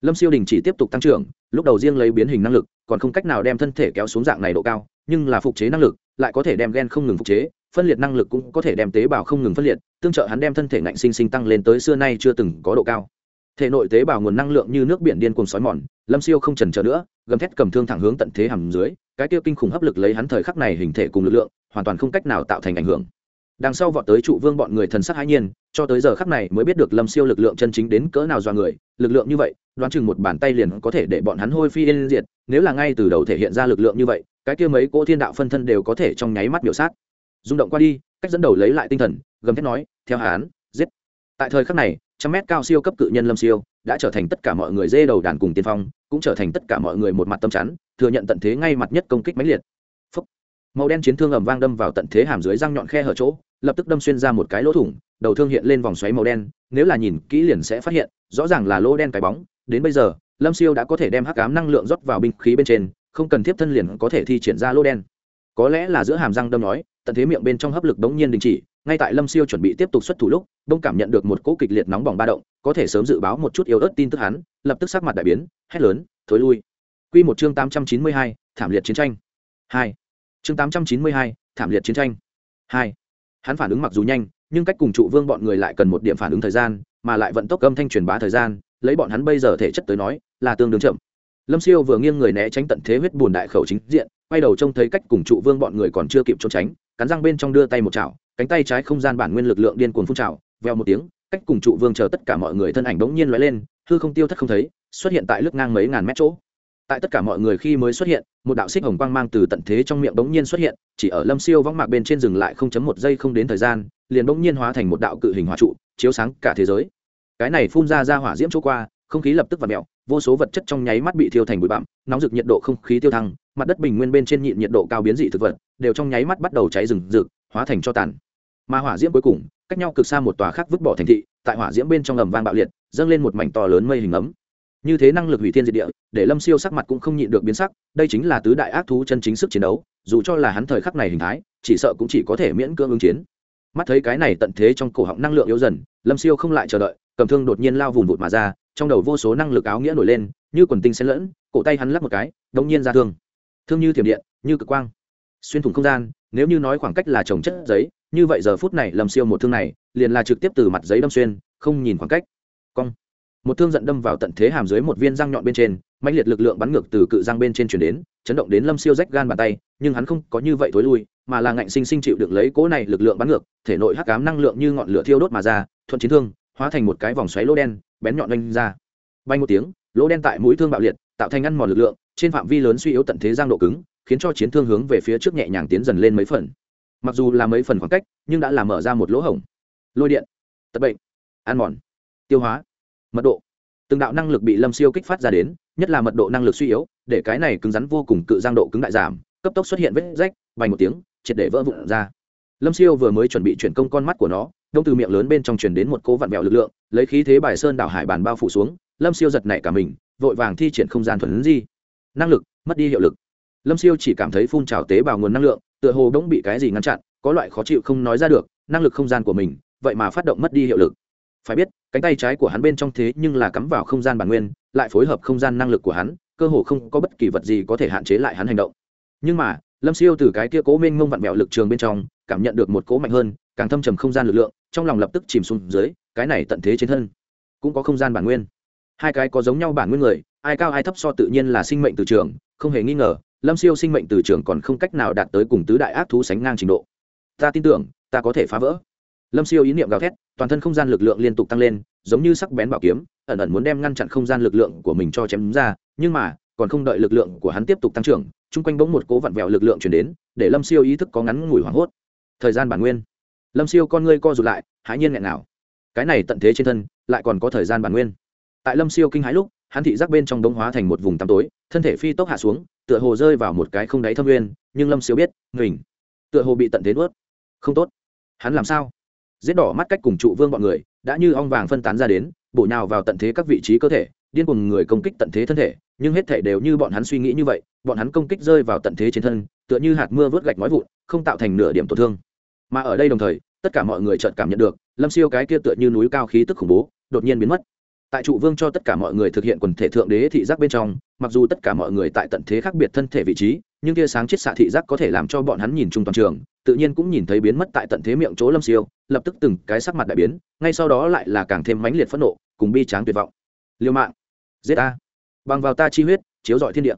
Lâm siêu đình chỉ tiếp tục tăng trưởng, lúc đầu riêng lấy biến hình năng lực, còn không cách nào đem thân thể kéo xuống dạng này độ cao, nhưng là phục chế năng lực, lại có thể đem gen không ngừng phục chế, phân liệt năng lực cũng có thể đem tế bào không ngừng phân liệt, tương trợ hắn đem thân thể ngạnh sinh sinh tăng lên tới xưa nay chưa từng có độ cao. Thể nội tế bào nguồn năng lượng như nước biển điên cuồng sói mòn, lâm siêu không trần chờ nữa, gầm thét cầm thương thẳng hướng tận thế hầm dưới cái kia kinh khủng hấp lực lấy hắn thời khắc này hình thể cùng lực lượng, hoàn toàn không cách nào tạo thành ảnh hưởng. Đằng sau vọt tới trụ vương bọn người thần sắc hãi nhiên, cho tới giờ khắc này mới biết được lâm siêu lực lượng chân chính đến cỡ nào do người, lực lượng như vậy, đoán chừng một bàn tay liền có thể để bọn hắn hôi phi yên diệt, nếu là ngay từ đầu thể hiện ra lực lượng như vậy, cái kia mấy cỗ thiên đạo phân thân đều có thể trong nháy mắt biểu sát. Rung động qua đi, cách dẫn đầu lấy lại tinh thần, gầm thét nói, theo hán giết. Tại thời khắc này, trăm mét cao siêu cấp cự nhân lâm siêu đã trở thành tất cả mọi người dê đầu đàn cùng tiên phong, cũng trở thành tất cả mọi người một mặt tâm chắn, thừa nhận tận thế ngay mặt nhất công kích mãnh liệt. Phúc. màu đen chiến thương ầm vang đâm vào tận thế hàm dưới răng nhọn khe hở chỗ, lập tức đâm xuyên ra một cái lỗ thủng, đầu thương hiện lên vòng xoáy màu đen, nếu là nhìn kỹ liền sẽ phát hiện, rõ ràng là lỗ đen cái bóng. Đến bây giờ, lâm siêu đã có thể đem hắc cám năng lượng rót vào binh khí bên trên, không cần tiếp thân liền có thể thi triển ra lỗ đen. Có lẽ là giữa hàm răng đâm nói tận thế miệng bên trong hấp lực đống nhiên đình chỉ, ngay tại lâm siêu chuẩn bị tiếp tục xuất thủ lúc đông cảm nhận được một cỗ kịch liệt nóng bỏng ba động, có thể sớm dự báo một chút yếu ớt tin tức hắn, lập tức sắc mặt đại biến, hét lớn, thối lui! Q một chương tám trăm chín mươi hai, thảm liệt chiến tranh. Hai. Chương tám trăm chín mươi hai, thảm liệt chiến tranh. Hai. Hắn phản ứng mặc dù nhanh, nhưng cách cùng trụ vương bọn người lại cần một điểm phản ứng thời gian, mà lại vận tốc âm thanh truyền bá thời gian, lấy bọn hắn bây giờ thể chất tới nói, là tương đương chậm. Lâm siêu vừa nghiêng người né tránh tận thế huyết bùn đại khẩu chính diện, quay đầu trông thấy cách cùng trụ vương bọn người còn chưa kịp trốn tránh, cắn răng bên trong đưa tay một chảo, cánh tay trái không gian bản nguyên lực lượng điên cuồng phun trào veo một tiếng, cách cùng trụ vương chờ tất cả mọi người thân ảnh bỗng nhiên lóe lên, hư không tiêu thất không thấy, xuất hiện tại lướt ngang mấy ngàn mét chỗ. Tại tất cả mọi người khi mới xuất hiện, một đạo xích hồng quang mang từ tận thế trong miệng bỗng nhiên xuất hiện, chỉ ở lâm siêu vắng mạc bên trên dừng lại không chấm một giây không đến thời gian, liền bỗng nhiên hóa thành một đạo cự hình hỏa trụ, chiếu sáng cả thế giới. Cái này phun ra ra hỏa diễm chỗ qua, không khí lập tức và mẹo vô số vật chất trong nháy mắt bị thiêu thành bụi bặm, nóng rực nhiệt độ không khí tiêu thăng, mặt đất bình nguyên bên trên nhịn nhiệt độ cao biến dị thực vật, đều trong nháy mắt bắt đầu cháy rừng rực, hóa thành cho tàn. Mà hỏa diễm cuối cùng cách nhau cực xa một tòa khác vứt bỏ thành thị, tại hỏa diễm bên trong ầm vang bạo liệt, dâng lên một mảnh to lớn mây hình ấm. Như thế năng lực hủy thiên diệt địa, để lâm siêu sắc mặt cũng không nhịn được biến sắc, đây chính là tứ đại ác thú chân chính sức chiến đấu, dù cho là hắn thời khắc này hình thái, chỉ sợ cũng chỉ có thể miễn cưỡng ứng chiến. Mắt thấy cái này tận thế trong cổ họng năng lượng yếu dần, lâm siêu không lại chờ đợi, cầm thương đột nhiên lao vùng vụt mà ra, trong đầu vô số năng lực áo nghĩa nổi lên, như quần tinh xen lẫn, cổ tay hắn lắp một cái, đống nhiên ra thương. Thương như thiểm điện, như cực quang. Xuyên thủng không gian, nếu như nói khoảng cách là trồng chất giấy như vậy giờ phút này lâm siêu một thương này, liền là trực tiếp từ mặt giấy đâm xuyên, không nhìn khoảng cách. Cong. Một thương giận đâm vào tận thế hàm dưới một viên răng nhọn bên trên mạnh liệt lực lượng bắn ngược từ cự răng bên trên chuyển đến, chấn động đến lâm siêu rách gan bàn tay, nhưng hắn không có như vậy thối lui, mà là ngạnh sinh sinh chịu được lấy cỗ này lực lượng bắn ngược, thể nội hắc cám năng lượng như ngọn lửa thiêu đốt mà ra, thuận chiến thương, hóa thành một cái vòng xoáy lỗ đen, bén nhọn oanh ra. Bay một tiếng, lỗ đen tại mũi thương bạo liệt, tạo thành ngăn mòn lực lượng, trên phạm vi lớn suy yếu tận thế giang độ cứng, khiến cho chiến thương hướng về phía trước nhẹ nhàng tiến dần lên mấy phần mặc dù là mấy phần khoảng cách, nhưng đã làm mở ra một lỗ hổng. Lôi điện, tật bệnh, ăn mòn, tiêu hóa, mật độ. Từng đạo năng lực bị lâm siêu kích phát ra đến, nhất là mật độ năng lực suy yếu, để cái này cứng rắn vô cùng cự giang độ cứng đại giảm, cấp tốc xuất hiện vết rách vài một tiếng, triệt để vỡ vụn ra. Lâm siêu vừa mới chuẩn bị chuyển công con mắt của nó, đông từ miệng lớn bên trong truyền đến một cố vặn vẹo lực lượng, lấy khí thế bài sơn đảo hải bàn bao phủ xuống, lâm siêu giật nảy cả mình, vội vàng thi triển không gian thuần di. Năng lực, mất đi hiệu lực. Lâm siêu chỉ cảm thấy phun trào tế bào nguồn năng lượng tựa hồ bỗng bị cái gì ngăn chặn, có loại khó chịu không nói ra được, năng lực không gian của mình, vậy mà phát động mất đi hiệu lực. Phải biết, cánh tay trái của hắn bên trong thế nhưng là cắm vào không gian bản nguyên, lại phối hợp không gian năng lực của hắn, cơ hồ không có bất kỳ vật gì có thể hạn chế lại hắn hành động. Nhưng mà, lâm siêu từ cái kia cố mênh ngông vặn vẹo lực trường bên trong, cảm nhận được một cố mạnh hơn, càng thâm trầm không gian lực lượng, trong lòng lập tức chìm xuống dưới, cái này tận thế trên thân, cũng có không gian bản nguyên. Hai cái có giống nhau bản nguyên người, ai cao ai thấp so tự nhiên là sinh mệnh từ trường, không hề nghi ngờ lâm siêu sinh mệnh từ trường còn không cách nào đạt tới cùng tứ đại ác thú sánh ngang trình độ. Ta tin tưởng, ta có thể phá vỡ. Lâm siêu ý niệm gào thét, toàn thân không gian lực lượng liên tục tăng lên, giống như sắc bén bảo kiếm, ẩn ẩn muốn đem ngăn chặn không gian lực lượng của mình cho chém ra, nhưng mà, còn không đợi lực lượng của hắn tiếp tục tăng trưởng, chung quanh bỗng một cố vặn vẹo lực lượng chuyển đến, để lâm siêu ý thức có ngắn ngủi hoảng hốt. Thời gian bản nguyên. Lâm siêu con ngươi co rụt lại, hãi nhiên nghẹn nào cái này tận thế trên thân, lại còn có thời gian bản nguyên. Tại lâm siêu kinh hãi lúc hắn thị giác bên trong đống hóa thành một vùng tăm tối, thân thể phi tốc hạ xuống, tựa hồ rơi vào một cái không đáy thâm nguyên, nhưng lâm siêu biết, mình tựa hồ bị tận thế nuốt. Không tốt. Hắn làm sao? Giết đỏ mắt cách cùng trụ vương bọn người, đã như ong vàng phân tán ra đến, bổ nhào vào tận thế các vị trí cơ thể, điên cuồng người công kích tận thế thân thể, nhưng hết thể đều như bọn hắn suy nghĩ như vậy, bọn hắn công kích rơi vào tận thế trên thân, tựa như hạt mưa vớt gạch nói vụn, không tạo thành nửa điểm tổn thương. Mà ở đây đồng thời, tất cả mọi người chợt cảm nhận được, lâm siêu cái kia tựa như núi cao khí tức khủng bố, đột nhiên biến mất tại trụ vương cho tất cả mọi người thực hiện quần thể thượng đế thị giác bên trong, mặc dù tất cả mọi người tại tận thế khác biệt thân thể vị trí, nhưng tia sáng chiết xạ thị giác có thể làm cho bọn hắn nhìn chung toàn trường, tự nhiên cũng nhìn thấy biến mất tại tận thế miệng chỗ lâm siêu, lập tức từng cái sắc mặt đại biến, ngay sau đó lại là càng thêm mãnh liệt phẫn nộ, cùng bi tráng tuyệt vọng. Liêu mạng, giết ta. Bằng vào ta chi huyết, chiếu dọi thiên địa.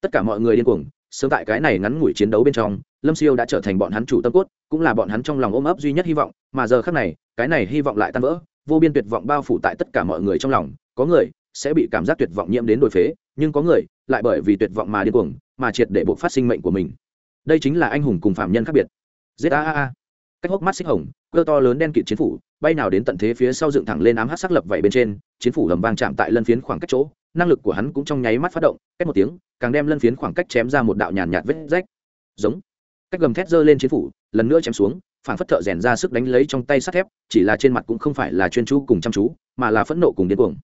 Tất cả mọi người điên cuồng, sớm tại cái này ngắn ngủi chiến đấu bên trong, lâm siêu đã trở thành bọn hắn chủ tâm cốt, cũng là bọn hắn trong lòng ôm ấp duy nhất hy vọng, mà giờ khác này, cái này hy vọng lại tan vỡ vô biên tuyệt vọng bao phủ tại tất cả mọi người trong lòng có người sẽ bị cảm giác tuyệt vọng nhiễm đến đổi phế nhưng có người lại bởi vì tuyệt vọng mà điên cuồng mà triệt để buộc phát sinh mệnh của mình. Đây chính là anh hùng cùng phạm nhân khác biệt. Zaa, a a cách hốc mắt xích hồng cơ to lớn đen kịt chiến phủ bay nào đến tận thế phía sau dựng thẳng lên ám hát sắc lập vậy bên trên chiến phủ lầm vang chạm tại lân phiến khoảng cách chỗ năng lực của hắn cũng trong nháy mắt phát động cách một tiếng càng đem lân phiến khoảng cách chém ra một đạo nhàn nhạt vết rách. Giống. Cách gầm thét giơ lên chiến phủ lần nữa chém xuống phản phất thợ rèn ra sức đánh lấy trong tay sắt thép, chỉ là trên mặt cũng không phải là chuyên chú cùng chăm chú, mà là phẫn nộ cùng điên cuồng.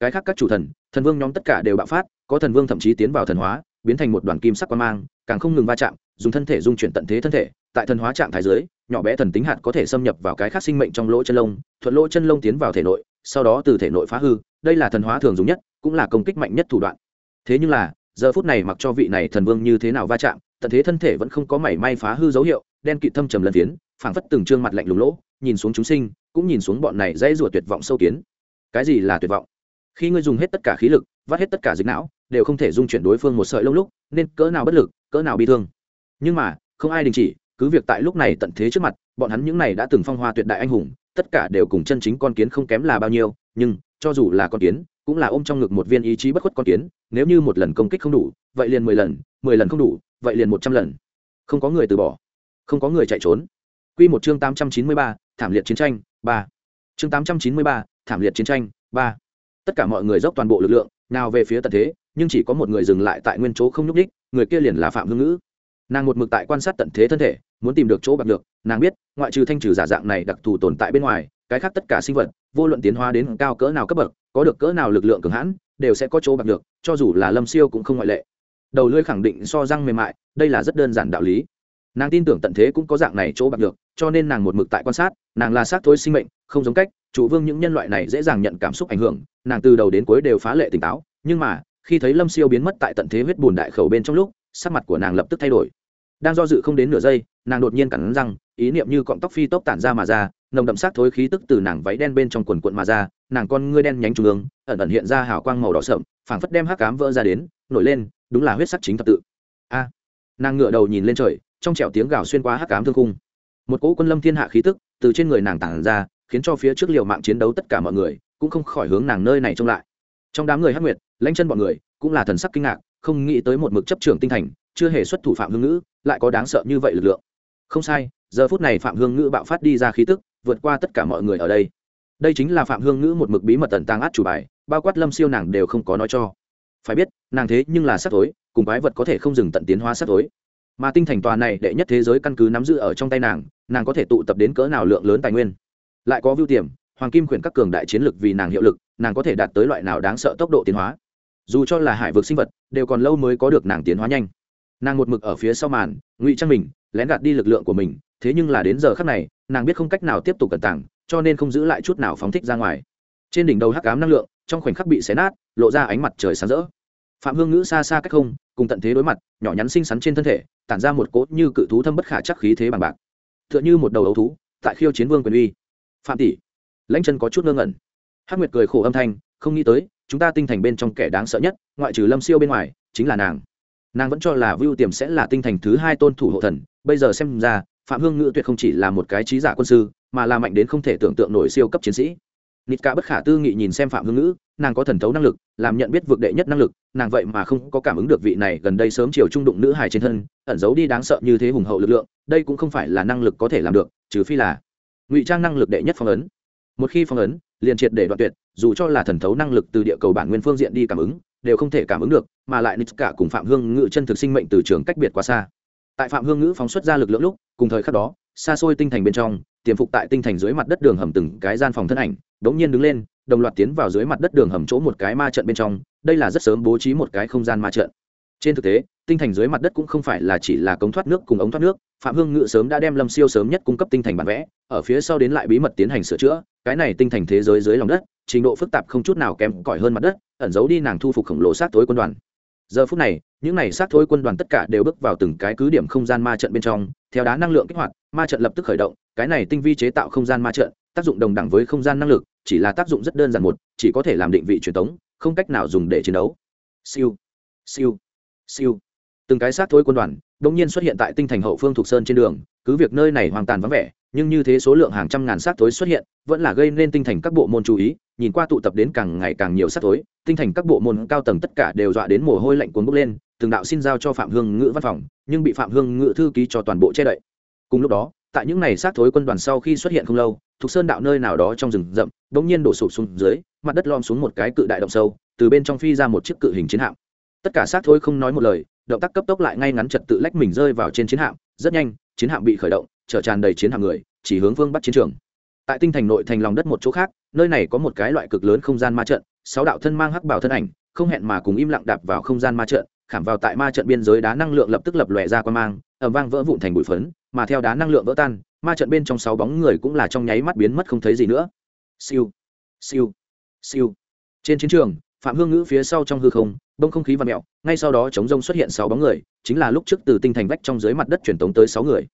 Cái khác các chủ thần thần vương nhóm tất cả đều bạo phát, có thần vương thậm chí tiến vào thần hóa, biến thành một đoàn kim sắc quan mang, càng không ngừng va chạm, dùng thân thể dung chuyển tận thế thân thể. Tại thần hóa trạng thái dưới, nhỏ bé thần tính hạt có thể xâm nhập vào cái khác sinh mệnh trong lỗ chân lông, thuận lỗ chân lông tiến vào thể nội, sau đó từ thể nội phá hư. Đây là thần hóa thường dùng nhất, cũng là công kích mạnh nhất thủ đoạn. Thế nhưng là, giờ phút này mặc cho vị này thần vương như thế nào va chạm, tận thế thân thể vẫn không có mảy may phá hư dấu hiệu đen kịt thâm trầm lần tiến phảng phất từng trương mặt lạnh lùng lỗ, nhìn xuống chúng sinh, cũng nhìn xuống bọn này dãy rủa tuyệt vọng sâu kiến. Cái gì là tuyệt vọng? Khi ngươi dùng hết tất cả khí lực, vắt hết tất cả dịch não, đều không thể dung chuyển đối phương một sợi lông lúc, nên cỡ nào bất lực, cỡ nào bị thương. Nhưng mà, không ai đình chỉ, cứ việc tại lúc này tận thế trước mặt, bọn hắn những này đã từng phong hoa tuyệt đại anh hùng, tất cả đều cùng chân chính con kiến không kém là bao nhiêu, nhưng, cho dù là con kiến, cũng là ôm trong ngực một viên ý chí bất khuất con kiến, nếu như một lần công kích không đủ, vậy liền mười lần mười lần không đủ, vậy liền một trăm lần. Không có người từ bỏ không có người chạy trốn. Q một chương tám trăm chín mươi ba, thảm liệt chiến tranh, ba. Chương tám trăm chín mươi ba, thảm liệt chiến tranh, ba. Tất cả mọi người dốc toàn bộ lực lượng, nào về phía tận thế, nhưng chỉ có một người dừng lại tại nguyên chỗ không nhúc nhích, người kia liền là phạm hương ngữ. Nàng một mực tại quan sát tận thế thân thể, muốn tìm được chỗ bạc được, nàng biết, ngoại trừ thanh trừ giả dạng này đặc thù tồn tại bên ngoài, cái khác tất cả sinh vật, vô luận tiến hóa đến cao cỡ nào cấp bậc, có được cỡ nào lực lượng cường hãn, đều sẽ có chỗ bạc được, cho dù là lâm siêu cũng không ngoại lệ. Đầu lưỡi khẳng định so răng mềm mại, đây là rất đơn giản đạo lý nàng tin tưởng tận thế cũng có dạng này chỗ bạc được, cho nên nàng một mực tại quan sát, nàng là xác thối sinh mệnh, không giống cách, chủ vương những nhân loại này dễ dàng nhận cảm xúc ảnh hưởng, nàng từ đầu đến cuối đều phá lệ tỉnh táo, nhưng mà, khi thấy lâm siêu biến mất tại tận thế huyết bùn đại khẩu bên trong lúc, sắc mặt của nàng lập tức thay đổi. Đang do dự không đến nửa giây, nàng đột nhiên cắn răng, ý niệm như cọng tóc phi tốc tản ra mà ra, nồng đậm sát thối khí tức từ nàng váy đen bên trong quần quận mà ra, nàng con ngươi đen nhánh trung ương, ẩn ẩn hiện ra hào quang màu đỏ sậm, phảng phất đem hắc cám vỡ ra đến, nổi lên, đúng là huyết sắc chính thập tự. A! Nàng ngựa đầu nhìn lên trời trong trẻo tiếng gào xuyên qua hắc cám thương khung, một cỗ quân lâm thiên hạ khí tức từ trên người nàng tản ra khiến cho phía trước liều mạng chiến đấu tất cả mọi người cũng không khỏi hướng nàng nơi này trông lại. Trong đám người hắc nguyệt lãnh chân bọn người cũng là thần sắc kinh ngạc không nghĩ tới một mực chấp trưởng tinh thành chưa hề xuất thủ phạm hương ngữ lại có đáng sợ như vậy lực lượng. Không sai giờ phút này phạm hương ngữ bạo phát đi ra khí tức vượt qua tất cả mọi người ở đây. Đây chính là phạm hương ngữ một mực bí mật tần tàng át chủ bài bao quát lâm siêu nàng đều không có nói cho. Phải biết nàng thế nhưng là sắc tối cùng quái vật có thể không dừng tận tiến hóa sắc tối mà tinh thành tòa này đệ nhất thế giới căn cứ nắm giữ ở trong tay nàng nàng có thể tụ tập đến cỡ nào lượng lớn tài nguyên? Lại có vưu tiềm, hoàng kim khuyển các cường đại chiến lực vì nàng hiệu lực, nàng có thể đạt tới loại nào đáng sợ tốc độ tiến hóa? Dù cho là hải vực sinh vật, đều còn lâu mới có được nàng tiến hóa nhanh. Nàng một mực ở phía sau màn, ngụy trang mình, lén gạt đi lực lượng của mình, thế nhưng là đến giờ khắc này, nàng biết không cách nào tiếp tục cẩn tảng cho nên không giữ lại chút nào phóng thích ra ngoài. Trên đỉnh đầu hắc ám năng lượng, trong khoảnh khắc bị xé nát, lộ ra ánh mặt trời sáng rỡ phạm hương ngữ xa xa cách không, cùng tận thế đối mặt, nhỏ nhắn xinh xắn trên thân thể, tản ra một cốt như cự thú thâm bất khả chắc khí thế bằng bạc. T h ư ợ n h ư một đầu ấu thú, tại khiêu chiến vương quyền uy. Phạm tỷ, lãnh chân có chút ngơ ngẩn. Hắc nguyệt cười khổ âm thanh, không nghĩ tới, chúng ta tinh thành bên trong kẻ đáng sợ nhất, ngoại trừ lâm siêu bên ngoài, chính là nàng. Nàng vẫn cho là vưu tiềm sẽ là tinh thành thứ hai tôn thủ hộ thần, bây giờ xem ra, phạm hương ngữ tuyệt không chỉ là một cái trí giả quân sư, mà là mạnh đến không thể tưởng tượng nổi siêu cấp chiến sĩ. Nịt cả bất khả tư nghị nhìn xem phạm hương ngữ, nàng có thần thấu năng lực, làm nhận biết vượt đệ nhất năng lực nàng vậy mà không có cảm ứng được vị này gần đây sớm chiều trung đụng nữ hài trên thân, ẩn giấu đi đáng sợ như thế hùng hậu lực lượng, đây cũng không phải là năng lực có thể làm được, trừ phi là ngụy trang năng lực đệ nhất phong ấn. Một khi phong ấn, liền triệt để đoạn tuyệt, dù cho là thần thấu năng lực từ địa cầu bản nguyên phương diện đi cảm ứng, đều không thể cảm ứng được, mà lại nít cả cùng phạm hương ngự chân thực sinh mệnh từ trường cách biệt quá xa. Tại phạm hương ngữ phóng xuất ra lực lượng lúc, cùng thời khắc đó, xa xôi tinh thành bên trong, tiềm phục tại tinh thành dưới mặt đất đường hầm từng cái gian phòng thân ảnh, đống nhiên đứng lên đồng loạt tiến vào dưới mặt đất đường hầm chỗ một cái ma trận bên trong, đây là rất sớm bố trí một cái không gian ma trận. Trên thực tế, tinh thành dưới mặt đất cũng không phải là chỉ là cống thoát nước cùng ống thoát nước, phạm hương ngự sớm đã đem lâm siêu sớm nhất cung cấp tinh thành bản vẽ, ở phía sau đến lại bí mật tiến hành sửa chữa, cái này tinh thành thế giới dưới lòng đất, trình độ phức tạp không chút nào kém cỏi hơn mặt đất, ẩn giấu đi nàng thu phục khổng lồ sát tối quân đoàn. Giờ phút này, những này sát thối quân đoàn tất cả đều bước vào từng cái cứ điểm không gian ma trận bên trong, theo đá năng lượng kích hoạt, ma trận lập tức khởi động, cái này tinh vi chế tạo không gian ma trận, tác dụng đồng đẳng với không gian năng lực chỉ là tác dụng rất đơn giản một chỉ có thể làm định vị truyền tống không cách nào dùng để chiến đấu. Siêu siêu siêu. Từng cái sát thối quân đoàn đ ỗ n g nhiên xuất hiện tại tinh thành hậu phương thuộc sơn trên đường cứ việc nơi này hoàn toàn vắng vẻ nhưng như thế số lượng hàng trăm ngàn xác thối xuất hiện vẫn là gây nên tinh thành các bộ môn chú ý nhìn qua tụ tập đến càng ngày càng nhiều xác thối, tinh thành các bộ môn cao tầng tất cả đều dọa đến mồ hôi lạnh cuốn bốc lên từng đạo xin giao cho phạm hương ngữ văn phòng nhưng bị phạm hương ngữ thư ký cho toàn bộ che đậy. Cùng lúc đó tại những ngày xác thối quân đoàn sau khi xuất hiện không lâu thuộc sơn đạo nơi nào đó trong rừng rậm đ ỗ n g nhiên đổ sụp xuống dưới, mặt đất lom xuống một cái cự đại động sâu, từ bên trong phi ra một chiếc cự hình chiến hạm. Tất cả xác thối không nói một lời, động tác cấp tốc lại ngay ngắn trật tự lách mình rơi vào trên chiến hạm, rất nhanh, chiến hạm bị khởi động, chở tràn đầy chiến hạm người, chỉ hướng phương bắc chiến trường. Tại tinh thành nội thành lòng đất một chỗ khác, nơi này có một cái loại cực lớn không gian ma trận, sáu đạo thân mang hắc bảo thân ảnh, không hẹn mà cùng im lặng đạp vào không gian ma trận, khảm vào tại ma trận biên giới đá năng lượng lập tức lập lòe ra qua mang ẩm vang vỡ vụn thành bụi phấn mà theo đá năng lượng vỡ tan, ma trận bên trong sáu bóng người cũng là trong nháy mắt biến mất không thấy gì nữa. Siêu siêu siêu. Trên chiến trường, phạm hương ngữ phía sau trong hư không, bông không khí và mẹo ngay sau đó chống rông xuất hiện sáu bóng người, chính là lúc trước từ tinh thành vách trong dưới mặt đất truyền tống tới sáu người.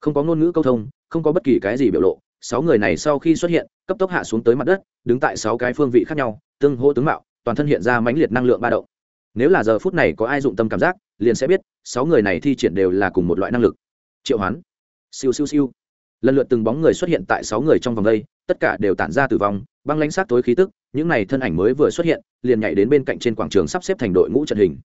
Không có ngôn ngữ câu thông, không có bất kỳ cái gì biểu lộ, sáu người này sau khi xuất hiện, cấp tốc hạ xuống tới mặt đất, đứng tại sáu cái phương vị khác nhau, tương hô tướng mạo, toàn thân hiện ra mãnh liệt năng lượng ba động. Nếu là giờ phút này có ai dụng tâm cảm giác, liền sẽ biết, sáu người này thi triển đều là cùng một loại năng lực. Triệu hoán siêu siêu siêu. Lần lượt từng bóng người xuất hiện tại sáu người trong vòng đây, tất cả đều tản ra tử vong, băng lãnh sát tối khí tức, những này thân ảnh mới vừa xuất hiện, liền nhảy đến bên cạnh trên quảng trường sắp xếp thành đội ngũ trận hình.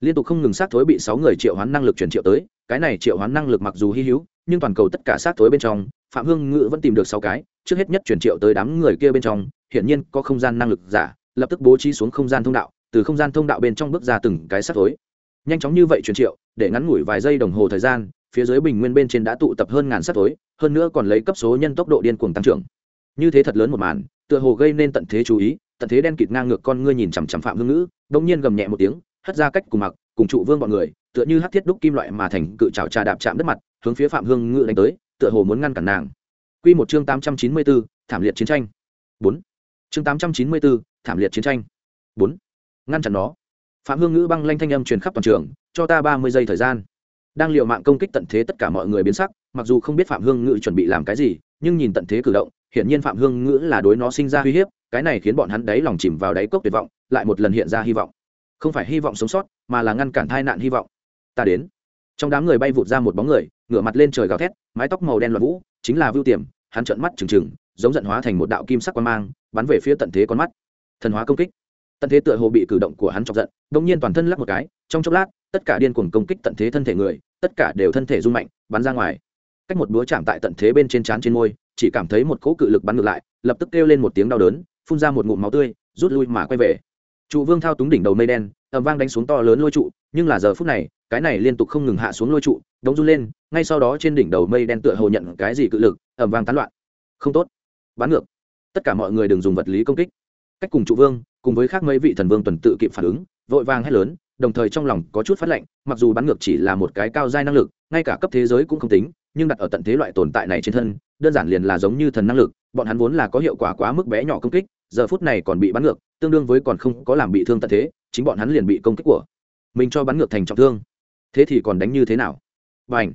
Liên tục không ngừng sát thối bị sáu người triệu hoán năng lực truyền triệu tới, cái này triệu hoán năng lực mặc dù hy hữu, nhưng toàn cầu tất cả sát thối bên trong, phạm hương ngự vẫn tìm được sáu cái, trước hết nhất truyền triệu tới đám người kia bên trong, hiển nhiên có không gian năng lực giả, lập tức bố trí xuống không gian thông đạo, từ không gian thông đạo bên trong bước ra từng cái sát thối. Nhanh chóng như vậy truyền triệu, để ngắn ngủi vài giây đồng hồ thời gian phía dưới bình nguyên bên trên đã tụ tập hơn ngàn sát tối, hơn nữa còn lấy cấp số nhân tốc độ điên cuồng tăng trưởng như thế thật lớn một màn tựa hồ gây nên tận thế chú ý tận thế đen kịt ngang ngược con ngươi nhìn chằm chằm phạm hương ngữ đông nhiên gầm nhẹ một tiếng hất ra cách cùng mặc cùng trụ vương bọn người tựa như hắt thiết đúc kim loại mà thành cự trào trà đạp chạm đất mặt hướng phía phạm hương ngữ đánh tới tựa hồ muốn ngăn cản nàng Quy một chương tám trăm chín mươi 894, thảm liệt chiến tranh. bốn Chương tám trăm chín mươi 894, thảm liệt chiến tranh. bốn Ngăn chặn nó. Phạm Hương Ngữ băng lanh thanh âm truyền khắp toàn trường, cho ta ba mươi giây thời gian. Đang liều mạng công kích tận thế tất cả mọi người biến sắc, mặc dù không biết Phạm Hương Ngữ chuẩn bị làm cái gì, nhưng nhìn tận thế cử động, hiển nhiên Phạm Hương Ngữ là đối nó sinh ra uy hiếp, cái này khiến bọn hắn đáy lòng chìm vào đáy cốc tuyệt vọng lại một lần hiện ra hy vọng. Không phải hy vọng sống sót mà là ngăn cản tai nạn hy vọng. Ta đến. Trong đám người bay vụt ra một bóng người ngửa mặt lên trời gào thét mái tóc màu đen loạn vũ chính là vưu tiềm hắn trợn mắt trừng trừng giống giận hóa thành một đạo kim sắc quan mang bắn về phía tận thế con mắt. Thần hóa công kích tận thế tựa hồ bị cử động của hắn chọc giận đông nhiên toàn thân lắc một cái, trong chốc lát, tất cả điên cuồng công kích tận thế thân thể người, tất cả đều thân thể rung mạnh, bắn ra ngoài. Cách một búa chạm tại tận thế bên trên trán trên môi, chỉ cảm thấy một cỗ cự lực bắn ngược lại, lập tức kêu lên một tiếng đau đớn, phun ra một ngụm máu tươi, rút lui mà quay về. Trụ vương thao túng đỉnh đầu mây đen ẩm vang đánh xuống to lớn lôi trụ, nhưng là giờ phút này, cái này liên tục không ngừng hạ xuống lôi trụ, đống run lên, ngay sau đó trên đỉnh đầu mây đen tựa hồ nhận cái gì cự lực ẩm vang tán loạn. Không tốt. Bắn ngược. Tất cả mọi người đừng dùng vật lý công kích. Cách cùng trụ vương cùng với khác mấy vị thần vương tuần tự kịp phản ứng, vội vàng hét lớn, đồng thời trong lòng có chút phát lệnh, mặc dù bắn ngược chỉ là một cái cao giai năng lực, ngay cả cấp thế giới cũng không tính, nhưng đặt ở tận thế loại tồn tại này trên thân, đơn giản liền là giống như thần năng lực, bọn hắn vốn là có hiệu quả quá mức bé nhỏ công kích, giờ phút này còn bị bắn ngược, tương đương với còn không có làm bị thương tận thế, chính bọn hắn liền bị công kích của mình cho bắn ngược thành trọng thương. Thế thì còn đánh như thế nào? B à n h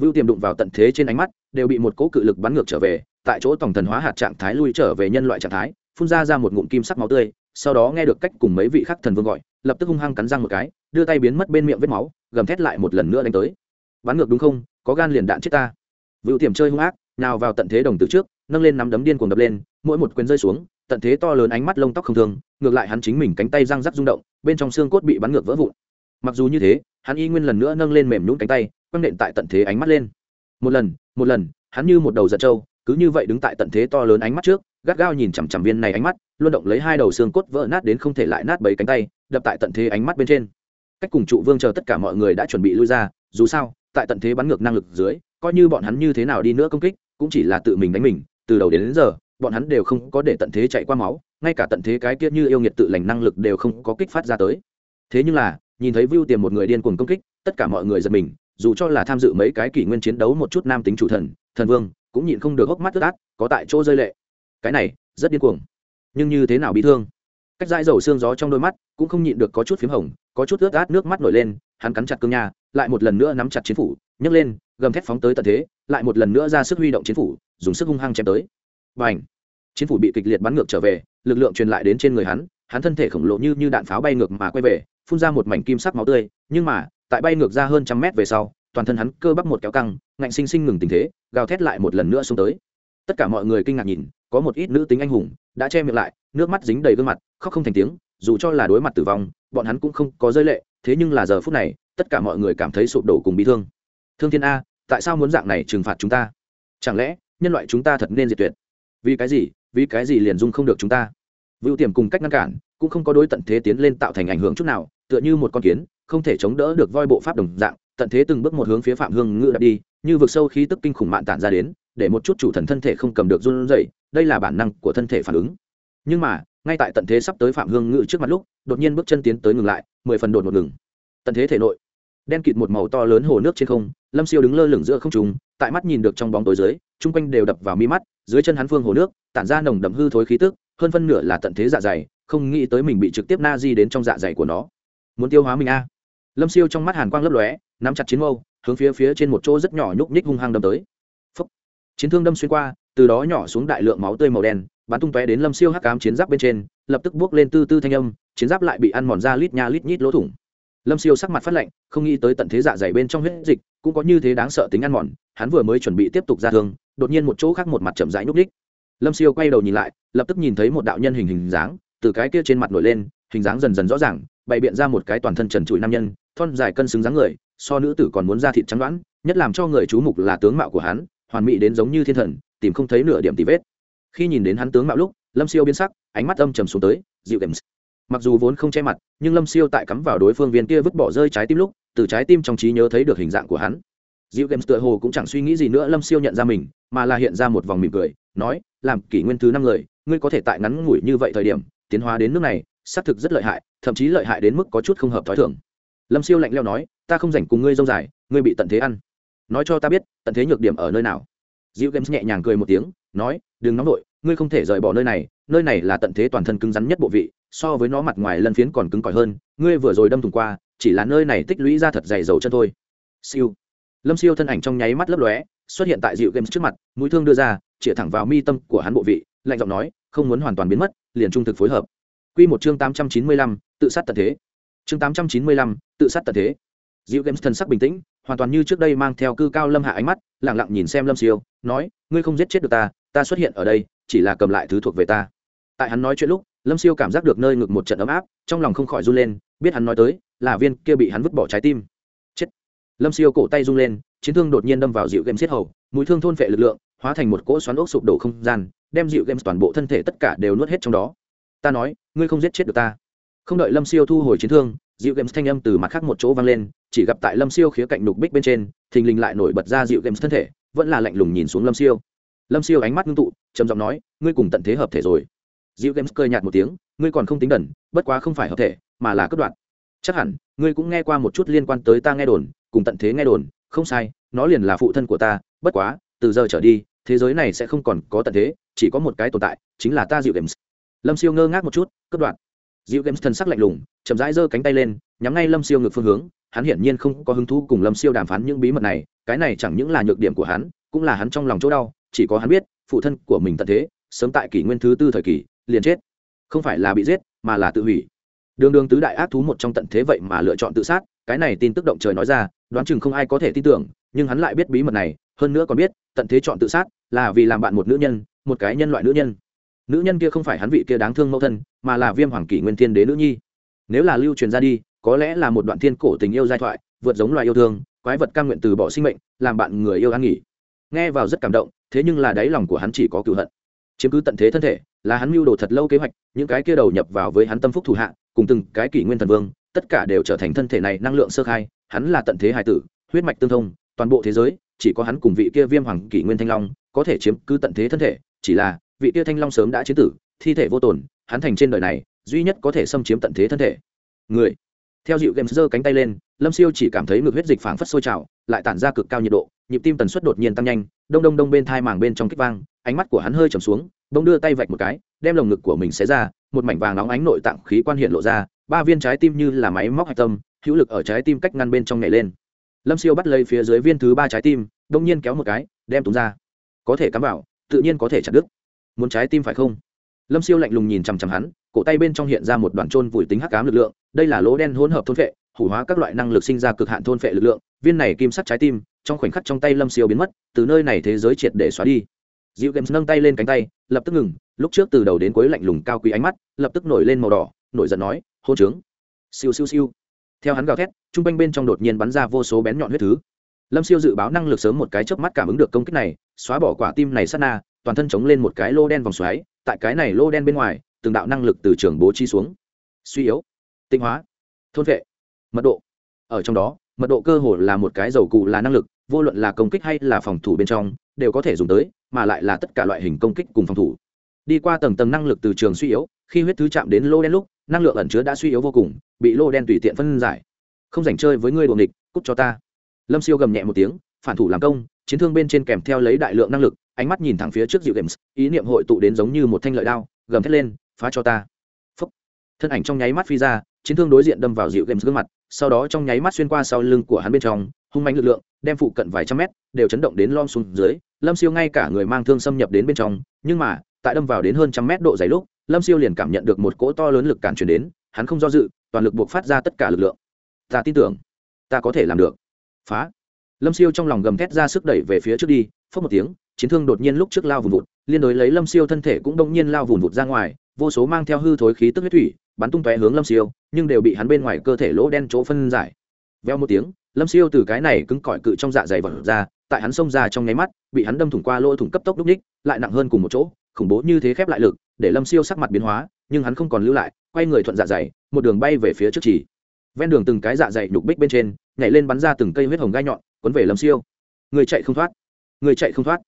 vưu tiềm đụng vào tận thế trên ánh mắt, đều bị một cỗ cự lực bắn ngược trở về, tại chỗ tổng thần hóa hạt trạng thái lui trở về nhân loại trạng thái, phun ra ra một ngụm kim sắc máu tươi sau đó nghe được cách cùng mấy vị khắc thần vương gọi, lập tức hung hăng cắn răng một cái, đưa tay biến mất bên miệng vết máu, gầm thét lại một lần nữa đánh tới. Bắn ngược đúng không? Có gan liền đạn chết ta. Vựu tiềm chơi hung ác, nào vào tận thế đồng từ trước, nâng lên nắm đấm điên cuồng đập lên, mỗi một quyền rơi xuống, tận thế to lớn ánh mắt lông tóc không thường ngược lại hắn chính mình cánh tay răng rắc rung động, bên trong xương cốt bị bắn ngược vỡ vụn. Mặc dù như thế, hắn y nguyên lần nữa nâng lên mềm nhún cánh tay, quăng nện tại tận thế ánh mắt lên. Một lần một lần, hắn như một đầu giật trâu, cứ như vậy đứng tại tận thế to lớn ánh mắt trước gắt gao nhìn chằm chằm viên này ánh mắt luôn động lấy hai đầu xương cốt vỡ nát đến không thể lại nát bấy cánh tay đập tại tận thế ánh mắt bên trên. Cách cùng trụ vương chờ tất cả mọi người đã chuẩn bị lui ra dù sao tại tận thế bắn ngược năng lực dưới coi như bọn hắn như thế nào đi nữa công kích cũng chỉ là tự mình đánh mình từ đầu đến, đến giờ bọn hắn đều không có để tận thế chạy qua máu ngay cả tận thế cái kia như yêu nghiệt tự lành năng lực đều không có kích phát ra tới. Thế nhưng là nhìn thấy view tiềm một người điên cuồng công kích tất cả mọi người giật mình dù cho là tham dự mấy cái kỷ nguyên chiến đấu một chút nam tính chủ thần thần vương cũng nhịn không được hốc mắt tức át có tại chỗ rơi lệ cái này rất điên cuồng. Nhưng như thế nào bị thương? Cách dãi dầu xương gió trong đôi mắt cũng không nhịn được có chút p h í m hồng, có chút ướt át nước mắt nổi lên, hắn cắn chặt cương nhà lại một lần nữa nắm chặt chiến phủ, nhấc lên, gầm thép phóng tới tận thế, lại một lần nữa ra sức huy động chiến phủ, dùng sức hung hăng chém tới. Và ế chiến phủ bị kịch liệt bắn ngược trở về, lực lượng truyền lại đến trên người hắn hắn thân thể khổng lồ như như đạn pháo bay ngược mà quay về, phun ra một mảnh kim sắc máu tươi, nhưng mà, tại bay ngược ra hơn trăm mét về sau, toàn thân hắn cơ bắp một kéo căng, ngạnh sinh sinh ngừng tình thế, gào thét lại một lần nữa xuống tới tất cả mọi người kinh ngạc nhìn, có một ít nữ tính anh hùng, đã che miệng lại, nước mắt dính đầy gương mặt, khóc không thành tiếng, dù cho là đối mặt tử vong, bọn hắn cũng không có rơi lệ, thế nhưng là giờ phút này, tất cả mọi người cảm thấy sụp đổ cùng bị thương. Thương thiên a, tại sao muốn dạng này trừng phạt chúng ta? Chẳng lẽ, nhân loại chúng ta thật nên diệt tuyệt? Vì cái gì, vì cái gì liền dung không được chúng ta? Vưu tiềm cùng cách ngăn cản cũng không có đối tận thế tiến lên tạo thành ảnh hưởng chút nào, tựa như một con kiến, không thể chống đỡ được voi bộ pháp đồng dạng, tận thế từng bước một hướng phía phạm hương ngự đặt đi, như vực sâu khí tức kinh khủng mạn tản ra đến để một chút chủ thần thân thể không cầm được run rẩy, đây là bản năng của thân thể phản ứng. Nhưng mà, ngay tại tận thế sắp tới phạm hương ngự trước mặt lúc, đột nhiên bước chân tiến tới ngừng lại, mười phần đột một ngừng. Tận thế thể nội, đen kịt một màu to lớn hồ nước trên không, lâm siêu đứng lơ lửng giữa không trùng tại mắt nhìn được trong bóng tối dưới, chung quanh đều đập vào mi mắt, dưới chân hắn phương hồ nước, tản ra nồng đậm hư thối khí tức, hơn phân nửa là tận thế dạ dày, không nghĩ tới mình bị trực tiếp na di đến trong dạ dày của nó. Muốn tiêu hóa mình a. Lâm siêu trong mắt hàn quang lấp lóe, nắm chặt chiến mâu, hướng phía phía trên một chỗ rất nhỏ nhúc nhích hung hăng đâm tới chiến thương đâm xuyên qua, từ đó nhỏ xuống đại lượng máu tươi màu đen, bắn tung tóe đến lâm siêu hắc cám chiến giáp bên trên, lập tức buốc lên tư tư thanh âm, chiến giáp lại bị ăn mòn ra lít nha lít nhít lỗ thủng. Lâm siêu sắc mặt phát lạnh, không nghĩ tới tận thế dạ dày bên trong huyết dịch, cũng có như thế đáng sợ tính ăn mòn, hắn vừa mới chuẩn bị tiếp tục ra thương, đột nhiên một chỗ khác một mặt chậm rãi nhúc ních lâm siêu quay đầu nhìn lại, lập tức nhìn thấy một đạo nhân hình hình dáng, từ cái kia trên mặt nổi lên, hình dáng dần dần rõ ràng, bày biện ra một cái toàn thân trần trụi nam nhân, thon dài cân xứng dáng người, so nữ tử còn muốn ra thịt trắng đoán, nhất làm cho người chú mục là tướng mạo của hắn hoàn mỹ đến giống như thiên thần, tìm không thấy nửa điểm tì vết. Khi nhìn đến hắn tướng mạo lúc, lâm siêu biến sắc, ánh mắt âm trầm xuống tới, dịu games mặc dù vốn không che mặt, nhưng lâm siêu tại cắm vào đối phương viên kia vứt bỏ rơi trái tim lúc, từ trái tim trong trí nhớ thấy được hình dạng của hắn. Dịu games tựa hồ cũng chẳng suy nghĩ gì nữa, lâm siêu nhận ra mình, mà là hiện ra một vòng mỉm cười, nói, làm kỷ nguyên thứ năm người, ngươi có thể tại ngắn ngủi như vậy thời điểm, tiến hóa đến nước này, xác thực rất lợi hại, thậm chí lợi hại đến mức có chút không hợp t h ó i thưởng lâm siêu lạnh leo nói, ta không dành cùng ngươi dông dài, ngươi bị tận thế ăn nói cho ta biết tận thế nhược điểm ở nơi nào dịu games nhẹ nhàng cười một tiếng nói đừng nóng vội ngươi không thể rời bỏ nơi này nơi này là tận thế toàn thân cứng rắn nhất bộ vị so với nó mặt ngoài lân phiến còn cứng cỏi hơn ngươi vừa rồi đâm thùng qua chỉ là nơi này tích lũy ra thật dày dầu chân thôi siêu lâm siêu thân ảnh trong nháy mắt lấp lóe xuất hiện tại dịu games trước mặt mũi thương đưa ra chĩa thẳng vào mi tâm của hắn bộ vị lạnh giọng nói không muốn hoàn toàn biến mất liền trung thực phối hợp Quy một chương tám trăm chín mươi lăm, tự sát tận thế. Chương tám trăm chín mươi lăm, tự sát tận thế. Diệu Games thần sắc bình tĩnh, hoàn toàn như trước đây mang theo cư cao lâm hạ ánh mắt, lặng lặng nhìn xem Lâm Siêu, nói, ngươi không giết chết được ta, ta xuất hiện ở đây, chỉ là cầm lại thứ thuộc về ta. Tại hắn nói chuyện lúc, Lâm Siêu cảm giác được nơi ngực một trận ấm áp, trong lòng không khỏi run lên, biết hắn nói tới, là viên kia bị hắn vứt bỏ trái tim. Chết. Lâm Siêu cổ tay rung lên, chiến thương đột nhiên đâm vào Diệu Games giết hầu, mũi thương thôn phệ lực lượng, hóa thành một cỗ xoắn ốc sụp đổ không gian, đem Diệu Games toàn bộ thân thể tất cả đều nuốt hết trong đó ta nói ngươi không giết chết được ta không đợi lâm siêu thu hồi chiến thương dịu games thanh âm từ mặt khác một chỗ vang lên, chỉ gặp tại lâm siêu khía cạnh nục bích bên trên, thình lình lại nổi bật ra dịu games thân thể, vẫn là lạnh lùng nhìn xuống lâm siêu. Lâm siêu ánh mắt ngưng tụ, trầm giọng nói, ngươi cùng tận thế hợp thể rồi. Dịu games cười nhạt một tiếng, ngươi còn không tính đần, bất quá không phải hợp thể, mà là cất đoạn. Chắc hẳn, ngươi cũng nghe qua một chút liên quan tới ta nghe đồn, cùng tận thế nghe đồn, không sai, nó liền là phụ thân của ta, bất quá, từ giờ trở đi, thế giới này sẽ không còn có tận thế, chỉ có một cái tồn tại, chính là ta dịu games. Lâm siêu ngơ ngác một chút, cất đoạn dịu games thần sắc lạnh lùng, chậm rãi giơ cánh tay lên, nhắm ngay lâm siêu ngược phương hướng. Hắn hiển nhiên không có hứng thú cùng lâm siêu đàm phán những bí mật này, cái này chẳng những là nhược điểm của hắn, cũng là hắn trong lòng chỗ đau. Chỉ có hắn biết, phụ thân của mình tận thế, sớm tại kỷ nguyên thứ tư thời kỳ, liền chết. Không phải là bị giết, mà là tự hủy. Đường đường tứ đại ác thú một trong tận thế vậy mà lựa chọn tự sát, cái này tin tức động trời nói ra, đoán chừng không ai có thể tin tưởng, nhưng hắn lại biết bí mật này, hơn nữa còn biết, tận thế chọn tự sát, là vì làm bạn một nữ nhân, một cái nhân loại nữ nhân nữ nhân kia không phải hắn vị kia đáng thương mẫu thân, mà là viêm hoàng kỷ nguyên thiên đế nữ nhi. Nếu là lưu truyền ra đi, có lẽ là một đoạn thiên cổ tình yêu giai thoại, vượt giống loài yêu thương, quái vật ca nguyện từ bỏ sinh mệnh, làm bạn người yêu an nghỉ. Nghe vào rất cảm động, thế nhưng là đáy lòng của hắn chỉ có cựu hận. Chiếm cứ tận thế thân thể, là hắn mưu đồ thật lâu kế hoạch, những cái kia đầu nhập vào với hắn tâm phúc thủ hạ, cùng từng cái kỷ nguyên thần vương, tất cả đều trở thành thân thể này năng lượng sơ khai, hắn là tận thế hải tử, huyết mạch tương thông, toàn bộ thế giới, chỉ có hắn cùng vị kia viêm hoàng kỷ nguyên thanh long, có thể chiếm cứ tận thế thân thể, chỉ là vị tia thanh long sớm đã chế tử, thi thể vô tồn, hắn thành trên đời này, duy nhất có thể xâm chiếm tận thế thân thể. Người. Theo dịu games giơ cánh tay lên, lâm siêu chỉ cảm thấy ngực huyết dịch phảng phất sôi trào, lại tản ra cực cao nhiệt độ, nhịp tim tần suất đột nhiên tăng nhanh, đông đông đông bên thai màng bên trong kích vang, ánh mắt của hắn hơi trầm xuống bông đưa tay vạch một cái, đem lồng ngực của mình xé ra, một mảnh vàng nóng ánh nội tạng khí quan hiện lộ ra, ba viên trái tim như là máy móc hạch tâm, hữu lực ở trái tim cách ngăn bên trong nhảy lên. Lâm siêu bắt lấy phía dưới viên thứ ba trái tim, đông nhiên kéo một cái, đem túng ra. Có thể cắm vào, tự nhiên có thể chặt đứt muốn trái tim phải không? Lâm siêu lạnh lùng nhìn chằm chằm hắn, cổ tay bên trong hiện ra một đoàn trôn vùi tính hắc cám lực lượng, đây là lỗ đen hỗn hợp thôn vệ hủ hóa các loại năng lực sinh ra cực hạn thôn phệ lực lượng, viên này kim sắc trái tim, trong khoảnh khắc trong tay lâm siêu biến mất, từ nơi này thế giới triệt để xóa đi. Dịu games nâng tay lên cánh tay, lập tức ngừng, lúc trước từ đầu đến cuối lạnh lùng cao quý ánh mắt, lập tức nổi lên màu đỏ, nổi giận nói hô trướng. Siêu siêu siêu. Theo hắn gào thét t r u n g quanh bên trong đột nhiên bắn ra vô số bén nhọn huyết thứ. Lâm siêu dự báo năng lực sớm một cái chớp mắt cảm ứng được công kích này, xóa bỏ quả tim này sát na toàn thân chống lên một cái lô đen vòng xoáy, tại cái này lô đen bên ngoài, từng đạo năng lực từ trường bố trí xuống. Suy yếu, tinh hóa, thôn vệ, mật độ. Ở trong đó, mật độ cơ hồ là một cái dầu cụ là năng lực, vô luận là công kích hay là phòng thủ bên trong, đều có thể dùng tới, mà lại là tất cả loại hình công kích cùng phòng thủ. Đi qua tầng tầng năng lực từ trường suy yếu, khi huyết thứ chạm đến lô đen lúc, năng lượng ẩn chứa đã suy yếu vô cùng, bị lô đen tùy tiện phân giải. Không dành chơi với ngươi đuồng địch cút cho ta. Lâm siêu gầm nhẹ một tiếng, phản thủ làm công chiến thương bên trên kèm theo lấy đại lượng năng lực, ánh mắt nhìn thẳng phía trước dịu games, ý niệm hội tụ đến giống như một thanh lợi đao, gầm thét lên, phá cho ta! Phúc. thân ảnh trong nháy mắt phi ra, chiến thương đối diện đâm vào dịu games gương mặt, sau đó trong nháy mắt xuyên qua sau lưng của hắn bên trong, hung mạnh lực lượng, đem phụ cận vài trăm mét, đều chấn động đến lom xuống dưới, lâm siêu ngay cả người mang thương xâm nhập đến bên trong, nhưng mà, tại đâm vào đến hơn trăm mét độ dày lúc, lâm siêu liền cảm nhận được một cỗ to lớn lực cản chuyển đến, hắn không do dự, toàn lực buộc phát ra tất cả lực lượng. Ta tin tưởng, ta có thể làm được. Phá lâm siêu trong lòng gầm thét ra sức đẩy về phía trước đi phớt một tiếng, chiến thương đột nhiên lúc trước lao vùng vụt, liên đối lấy lâm siêu thân thể cũng đông nhiên lao vùng vụt ra ngoài, vô số mang theo hư thối khí tức huyết thủy, bắn tung tóe hướng lâm siêu, nhưng đều bị hắn bên ngoài cơ thể lỗ đen chỗ phân giải. Veo một tiếng, lâm siêu từ cái này cứng cỏi cự trong dạ dày vật ra, tại hắn xông ra trong nháy mắt, bị hắn đâm thủng qua lỗ thủng cấp tốc đúc ních lại nặng hơn cùng một chỗ, khủng bố như thế khép lại lực, để lâm siêu sắc mặt biến hóa, nhưng hắn không còn lưu lại, quay người thuận dạ dày, một đường bay về phía trước chỉ. Ven đường từng cái dạ dày nhục bích bên trên, nhảy lên bắn ra từng cây huyết hồng gai nhọn quấn về lâm siêu. Người chạy không thoát. Người chạy không thoát.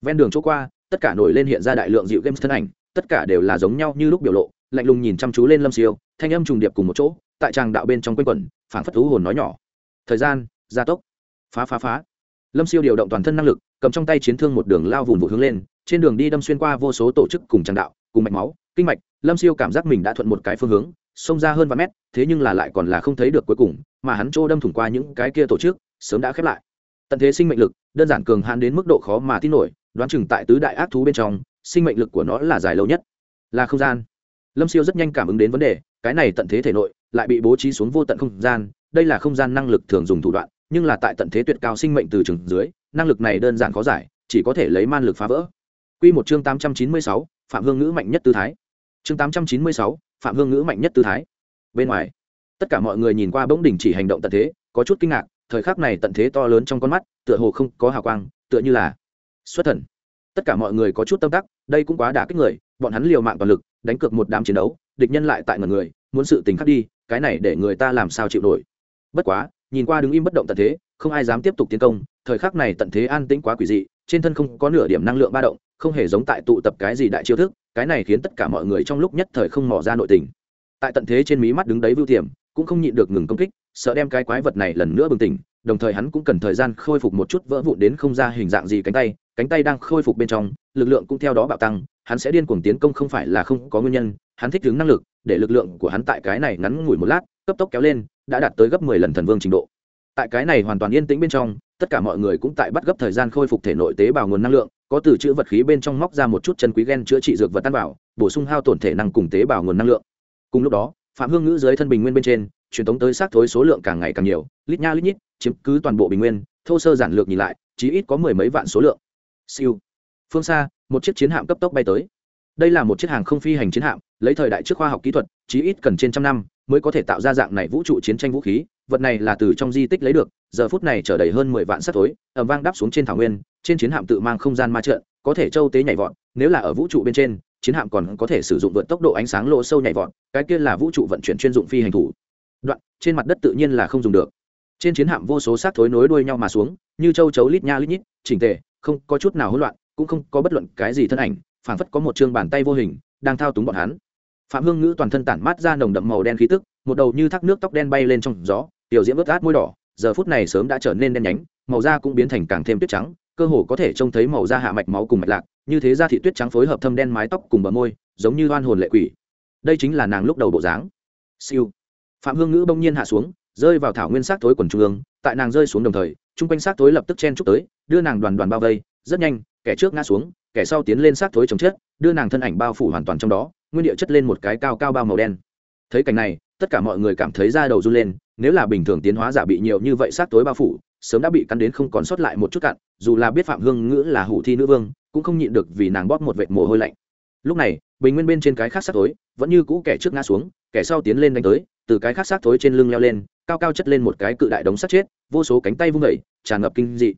Ven đường chỗ qua, tất cả nổi lên hiện ra đại lượng dịu games thân ảnh, tất cả đều là giống nhau như lúc biểu lộ, lạnh lùng nhìn chăm chú lên lâm siêu, thanh âm trùng điệp cùng một chỗ, tại tràng đạo bên trong quanh quẩn, phảng phất thú hồn nói nhỏ. Thời gian, gia tốc. Phá phá phá. Lâm siêu điều động toàn thân năng lực, cầm trong tay chiến thương một đường lao vùng vụ hướng lên, trên đường đi đâm xuyên qua vô số tổ chức cùng tràng đạo, cùng mạch máu, kinh mạch, lâm siêu cảm giác mình đã thuận một cái phương hướng xông ra hơn vài mét thế nhưng là lại còn là không thấy được cuối cùng mà hắn trô đâm thủng qua những cái kia tổ chức sớm đã khép lại. Tận thế sinh mệnh lực đơn giản cường hãn đến mức độ khó mà tin nổi đoán chừng tại tứ đại ác thú bên trong sinh mệnh lực của nó là dài lâu nhất. Là không gian. Lâm siêu rất nhanh cảm ứng đến vấn đề cái này tận thế thể nội lại bị bố trí xuống vô tận không gian đây là không gian năng lực thường dùng thủ đoạn nhưng là tại tận thế tuyệt cao sinh mệnh từ trường dưới năng lực này đơn giản khó giải chỉ có thể lấy man lực phá vỡ. Quy một chương tám trăm chín mươi sáu, Phạm Hương Ngữ mạnh nhất tư thái. Chương tám trăm chín mươi sáu, Phạm Hương Ngữ mạnh nhất tư thái. Bên ngoài, tất cả mọi người nhìn qua bỗng đỉnh chỉ hành động tận thế, có chút kinh ngạc, thời khắc này tận thế to lớn trong con mắt, tựa hồ không có hào quang, tựa như là xuất thần. Tất cả mọi người có chút tâm đắc, đây cũng quá đả kích người, bọn hắn liều mạng toàn lực, đánh cược một đám chiến đấu địch nhân lại tại ngần người muốn sự tình khắc đi cái này để người ta làm sao chịu nổi bất quá nhìn qua đứng im bất động tận thế không ai dám tiếp tục tiến công thời khắc này tận thế an tĩnh quá quỷ dị trên thân không có nửa điểm năng lượng ba động, không hề giống tại tụ tập cái gì đại chiêu thức, cái này khiến tất cả mọi người trong lúc nhất thời không mò ra nội tình. Tại tận thế trên mí mắt đứng đấy vưu tiềm, cũng không nhịn được ngừng công kích, sợ đem cái quái vật này lần nữa bừng tỉnh, đồng thời hắn cũng cần thời gian khôi phục một chút vỡ vụn đến không ra hình dạng gì cánh tay cánh tay đang khôi phục bên trong, lực lượng cũng theo đó bạo tăng, hắn sẽ điên cuồng tiến công không phải là không có nguyên nhân, hắn thích ứng năng lực, để lực lượng của hắn tại cái này ngắn ngủi một lát, cấp tốc kéo lên, đã đạt tới gấp mười lần thần vương trình độ. Tại cái này hoàn toàn yên tĩnh bên trong tất cả mọi người cũng tại bắt gấp thời gian khôi phục thể nội tế bào nguồn năng lượng, có từ chữ vật khí bên trong móc ra một chút chân quý gen chữa trị dược vật tan vào, bổ sung hao tổn thể năng cùng tế bào nguồn năng lượng. Cùng lúc đó, phạm hương ngữ dưới thân bình nguyên bên trên, truyền tống tới xác thối số lượng càng ngày càng nhiều, lít nha lít nhít, chiếm cứ toàn bộ bình nguyên, thô sơ giản lược nhìn lại, chí ít có mười mấy vạn số lượng. Siêu. Phương xa, một chiếc chiến hạm cấp tốc bay tới. Đây là một chiếc hàng không phi hành chiến hạm, lấy thời đại trước khoa học kỹ thuật, chí ít cần trên trăm năm mới có thể tạo ra dạng này vũ trụ chiến tranh vũ khí vật này là từ trong di tích lấy được, giờ phút này chở đầy hơn mười vạn sắt tối ẩm vang đáp xuống trên thảo nguyên, trên chiến hạm tự mang không gian ma trợn có thể châu tế nhảy vọt, nếu là ở vũ trụ bên trên, chiến hạm còn có thể sử dụng vượt tốc độ ánh sáng lộ sâu nhảy vọt, cái kia là vũ trụ vận chuyển chuyên dụng phi hành thủ. Đoạn, trên mặt đất tự nhiên là không dùng được. Trên chiến hạm vô số xác thối nối đuôi nhau mà xuống, như châu chấu lít nha lít nhít, chỉnh tề, không có chút nào hỗn loạn, cũng không có bất luận cái gì thân ảnh, phảng phất có một chương bàn tay vô hình, đang thao túng bọn hắn. Phạm hương ngữ toàn thân tản mát ra nồng đậm màu đen khí tức, một đầu như thác nước tóc đen bay lên trong gió tiểu diễm ướt át môi đỏ, giờ phút này sớm đã trở nên đen nhánh, màu da cũng biến thành càng thêm tuyết trắng, cơ hồ có thể trông thấy màu da hạ mạch máu cùng mạch lạc, như thế da thị tuyết trắng phối hợp thâm đen mái tóc cùng bờ môi, giống như oan hồn lệ quỷ. Đây chính là nàng lúc đầu bộ dáng. Siêu. Phạm hương ngữ bỗng nhiên hạ xuống, rơi vào thảo nguyên xác thối quần trung ương, tại nàng rơi xuống đồng thời, chung quanh xác thối lập tức chen chúc tới, đưa nàng đoàn đoàn bao vây, rất nhanh, kẻ trước ngã xuống, kẻ sau tiến lên xác thối chống chết, đưa nàng thân ảnh bao phủ hoàn toàn trong đó, nguyên địa chất lên một cái cao cao bao màu đen. Thấy cảnh này, tất cả mọi người cảm thấy da đầu run lên nếu là bình thường tiến hóa giả bị nhiều như vậy sát tối bao phủ, sớm đã bị cắn đến không còn sót lại một chút cặn, dù là biết phạm hương ngữ là hủ thi nữ vương, cũng không nhịn được vì nàng bóp một vệt mồ hôi lạnh. Lúc này, bình nguyên bên trên cái khác sát tối, vẫn như cũ kẻ trước ngã xuống, kẻ sau tiến lên đánh tới, từ cái khác sát tối trên lưng leo lên, cao cao chất lên một cái cự đại đống sát chết, vô số cánh tay vung vẩy tràn ngập kinh dị.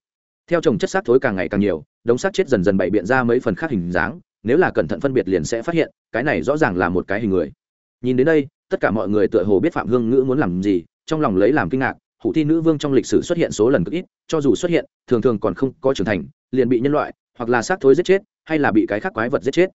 Theo trồng chất sát thối càng ngày càng nhiều, đống sát chết dần dần bày biện ra mấy phần khác hình dáng, nếu là cẩn thận phân biệt liền sẽ phát hiện, cái này rõ ràng là một cái hình người. Nhìn đến đây, tất cả mọi người tựa hồ biết phạm hương ngữ muốn làm gì trong lòng lấy làm kinh ngạc, hủ thi nữ vương trong lịch sử xuất hiện số lần cực ít, cho dù xuất hiện, thường thường còn không có trưởng thành, liền bị nhân loại, hoặc là xác thối giết chết, hay là bị cái khác quái vật giết chết.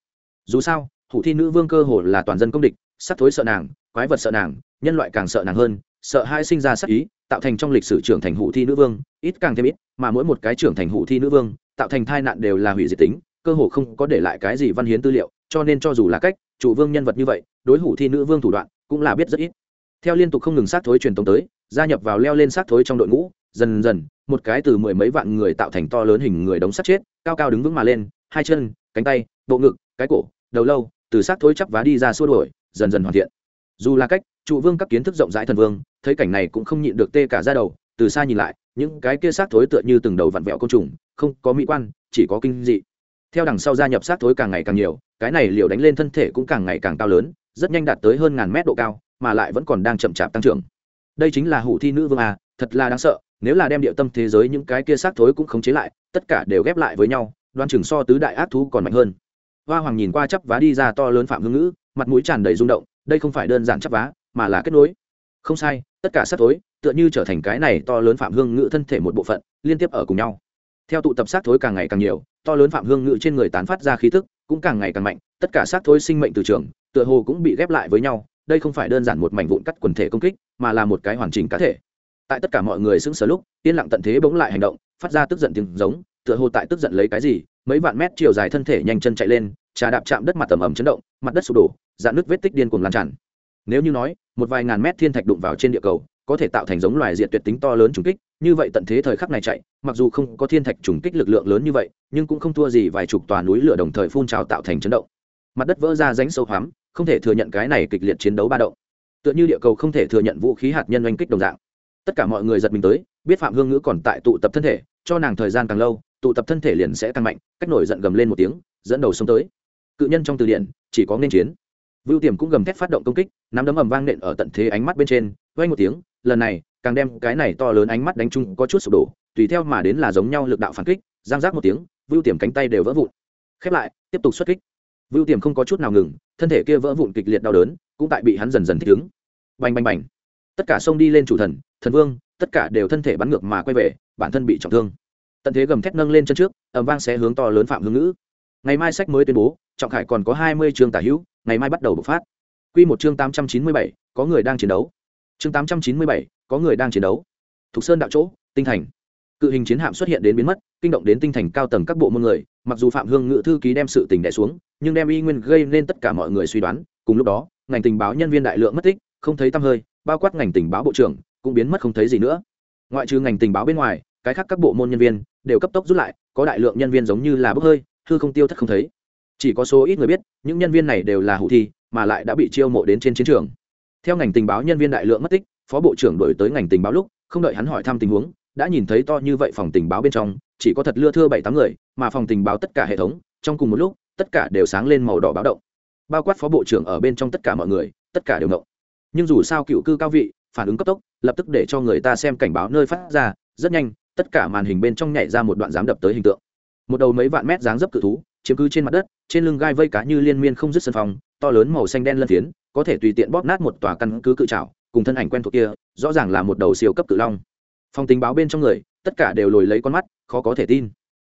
Dù sao, hủ thi nữ vương cơ hồ là toàn dân công địch, xác thối sợ nàng, quái vật sợ nàng, nhân loại càng sợ nàng hơn, sợ hai sinh ra sắc ý, tạo thành trong lịch sử trưởng thành hủ thi nữ vương, ít càng thêm ít, mà mỗi một cái trưởng thành hủ thi nữ vương, tạo thành tai nạn đều là hủy diệt tính, cơ hồ không có để lại cái gì văn hiến tư liệu, cho nên cho dù là cách, chủ vương nhân vật như vậy, đối hủ thi nữ vương thủ đoạn cũng là biết rất ít theo liên tục không ngừng sát thối truyền tống tới, gia nhập vào leo lên sát thối trong đội ngũ, dần dần, một cái từ mười mấy vạn người tạo thành to lớn hình người đóng sát chết, cao cao đứng vững mà lên, hai chân, cánh tay, bộ ngực, cái cổ, đầu lâu, từ sát thối chắp vá đi ra xua đổi dần dần hoàn thiện. Dù là cách, trụ vương các kiến thức rộng rãi thần vương, thấy cảnh này cũng không nhịn được tê cả ra đầu, từ xa nhìn lại, những cái kia sát thối tựa như từng đầu vặn vẹo côn trùng, không có mỹ quan, chỉ có kinh dị. Theo đằng sau gia nhập sát thối càng ngày càng nhiều, cái này liều đánh lên thân thể cũng càng ngày càng cao lớn, rất nhanh đạt tới hơn ngàn mét độ cao mà lại vẫn còn đang chậm chạp tăng trưởng. Đây chính là hủ thi nữ vương à thật là đáng sợ, nếu là đem địa tâm thế giới những cái kia xác thối cũng khống chế lại, tất cả đều ghép lại với nhau, đoan chừng so tứ đại ác thú còn mạnh hơn. Hoa hoàng nhìn qua chắp vá đi ra to lớn phạm hương ngữ, mặt mũi tràn đầy rung động, đây không phải đơn giản chắp vá, mà là kết nối. Không sai, tất cả xác thối tựa như trở thành cái này to lớn phạm hương ngữ thân thể một bộ phận, liên tiếp ở cùng nhau. Theo tụ tập xác thối càng ngày càng nhiều, to lớn phạm hương ngữ trên người tán phát ra khí thức cũng càng ngày càng mạnh, tất cả xác thối sinh mệnh từ trường, tựa hồ cũng bị ghép lại với nhau đây không phải đơn giản một mảnh vụn cắt quần thể công kích, mà là một cái hoàn chỉnh cá thể. Tại tất cả mọi người sững sờ lúc, yên lặng tận thế bỗng lại hành động, phát ra tức giận tiếng giống, tựa hồ tại tức giận lấy cái gì, mấy vạn mét chiều dài thân thể nhanh chân chạy lên, trà đạp chạm đất mặt tầm ẩm chấn động, mặt đất sụp đổ, dạn nước vết tích điên cuồng lan tràn. Nếu như nói, một vài ngàn mét thiên thạch đụng vào trên địa cầu, có thể tạo thành giống loài diệt tuyệt tính to lớn trùng kích, như vậy tận thế thời khắc này chạy, mặc dù không có thiên thạch trùng kích lực lượng lớn như vậy, nhưng cũng không thua gì vài chục tòa núi lửa đồng thời phun trào tạo thành chấn động mặt đất vỡ ra rãnh sâu hoắm, không thể thừa nhận cái này kịch liệt chiến đấu ba động. Tựa như địa cầu không thể thừa nhận vũ khí hạt nhân oanh kích đồng dạng. Tất cả mọi người giật mình tới, biết phạm hương ngữ còn tại tụ tập thân thể, cho nàng thời gian càng lâu, tụ tập thân thể liền sẽ càng mạnh, cách nổi giận gầm lên một tiếng, dẫn đầu xông tới. Cự nhân trong từ điển, chỉ có nên chiến. Vưu tiềm cũng gầm thét phát động công kích, nắm đấm ầm vang nện ở tận thế ánh mắt bên trên vay một tiếng, lần này, càng đem cái này to lớn ánh mắt đánh chung có chút sụp đổ, tùy theo mà đến là giống nhau lực đạo phản kích, giang giác một tiếng, vưu tiềm cánh tay đều vỡ vụn. Khép lại, tiếp tục xuất kích vưu tiềm không có chút nào ngừng, thân thể kia vỡ vụn kịch liệt đau đớn, cũng tại bị hắn dần dần thích ứng. Bành bành bành. Tất cả xông đi lên chủ thần thần vương, tất cả đều thân thể bắn ngược mà quay về, bản thân bị trọng thương. Tận thế gầm thét nâng lên chân trước ẩm vang sẽ hướng to lớn phạm hương ngữ. Ngày mai sách mới tuyên bố, trọng khải còn có hai mươi chương tả hữu, ngày mai bắt đầu bộc phát. Q một chương tám trăm chín mươi bảy, có người đang chiến đấu. Chương tám trăm chín mươi bảy, có người đang chiến đấu. Thục sơn đạo chỗ, tinh thành. Cự hình chiến hạm xuất hiện đến biến mất kinh động đến tinh thành cao tầng các bộ môn người, mặc dù phạm hương ngự thư ký đem sự tình đẻ xuống, nhưng đem y nguyên gây nên tất cả mọi người suy đoán, cùng lúc đó, ngành tình báo nhân viên đại lượng mất tích, không thấy tăm hơi, bao quát ngành tình báo bộ trưởng, cũng biến mất không thấy gì nữa. Ngoại trừ ngành tình báo bên ngoài, cái khác các bộ môn nhân viên đều cấp tốc rút lại, có đại lượng nhân viên giống như là bốc hơi, hư không tiêu thất không thấy. Chỉ có số ít người biết, những nhân viên này đều là hủ thi, mà lại đã bị chiêu mộ đến trên chiến trường. Theo ngành tình báo nhân viên đại lượng mất tích, phó bộ trưởng đổi tới ngành tình báo lúc, không đợi hắn hỏi thăm tình huống đã nhìn thấy to như vậy phòng tình báo bên trong, chỉ có thật lưa thưa bảy tám người, mà phòng tình báo tất cả hệ thống, trong cùng một lúc, tất cả đều sáng lên màu đỏ báo động. Bao quát phó bộ trưởng ở bên trong tất cả mọi người, tất cả đều ngộng. Nhưng dù sao cựu cư cao vị, phản ứng cấp tốc, lập tức để cho người ta xem cảnh báo nơi phát ra, rất nhanh, tất cả màn hình bên trong nhảy ra một đoạn dám đập tới hình tượng. Một đầu mấy vạn mét dáng dấp cự thú, chiếm cứ trên mặt đất, trên lưng gai vây cá như liên miên không dứt sân phòng, to lớn màu xanh đen lân phiến, có thể tùy tiện bóp nát một tòa căn cứ cự trào cùng thân ảnh quen thuộc kia, rõ ràng là một đầu siêu cấp cự long phòng tình báo bên trong người, tất cả đều lồi lấy con mắt, khó có thể tin.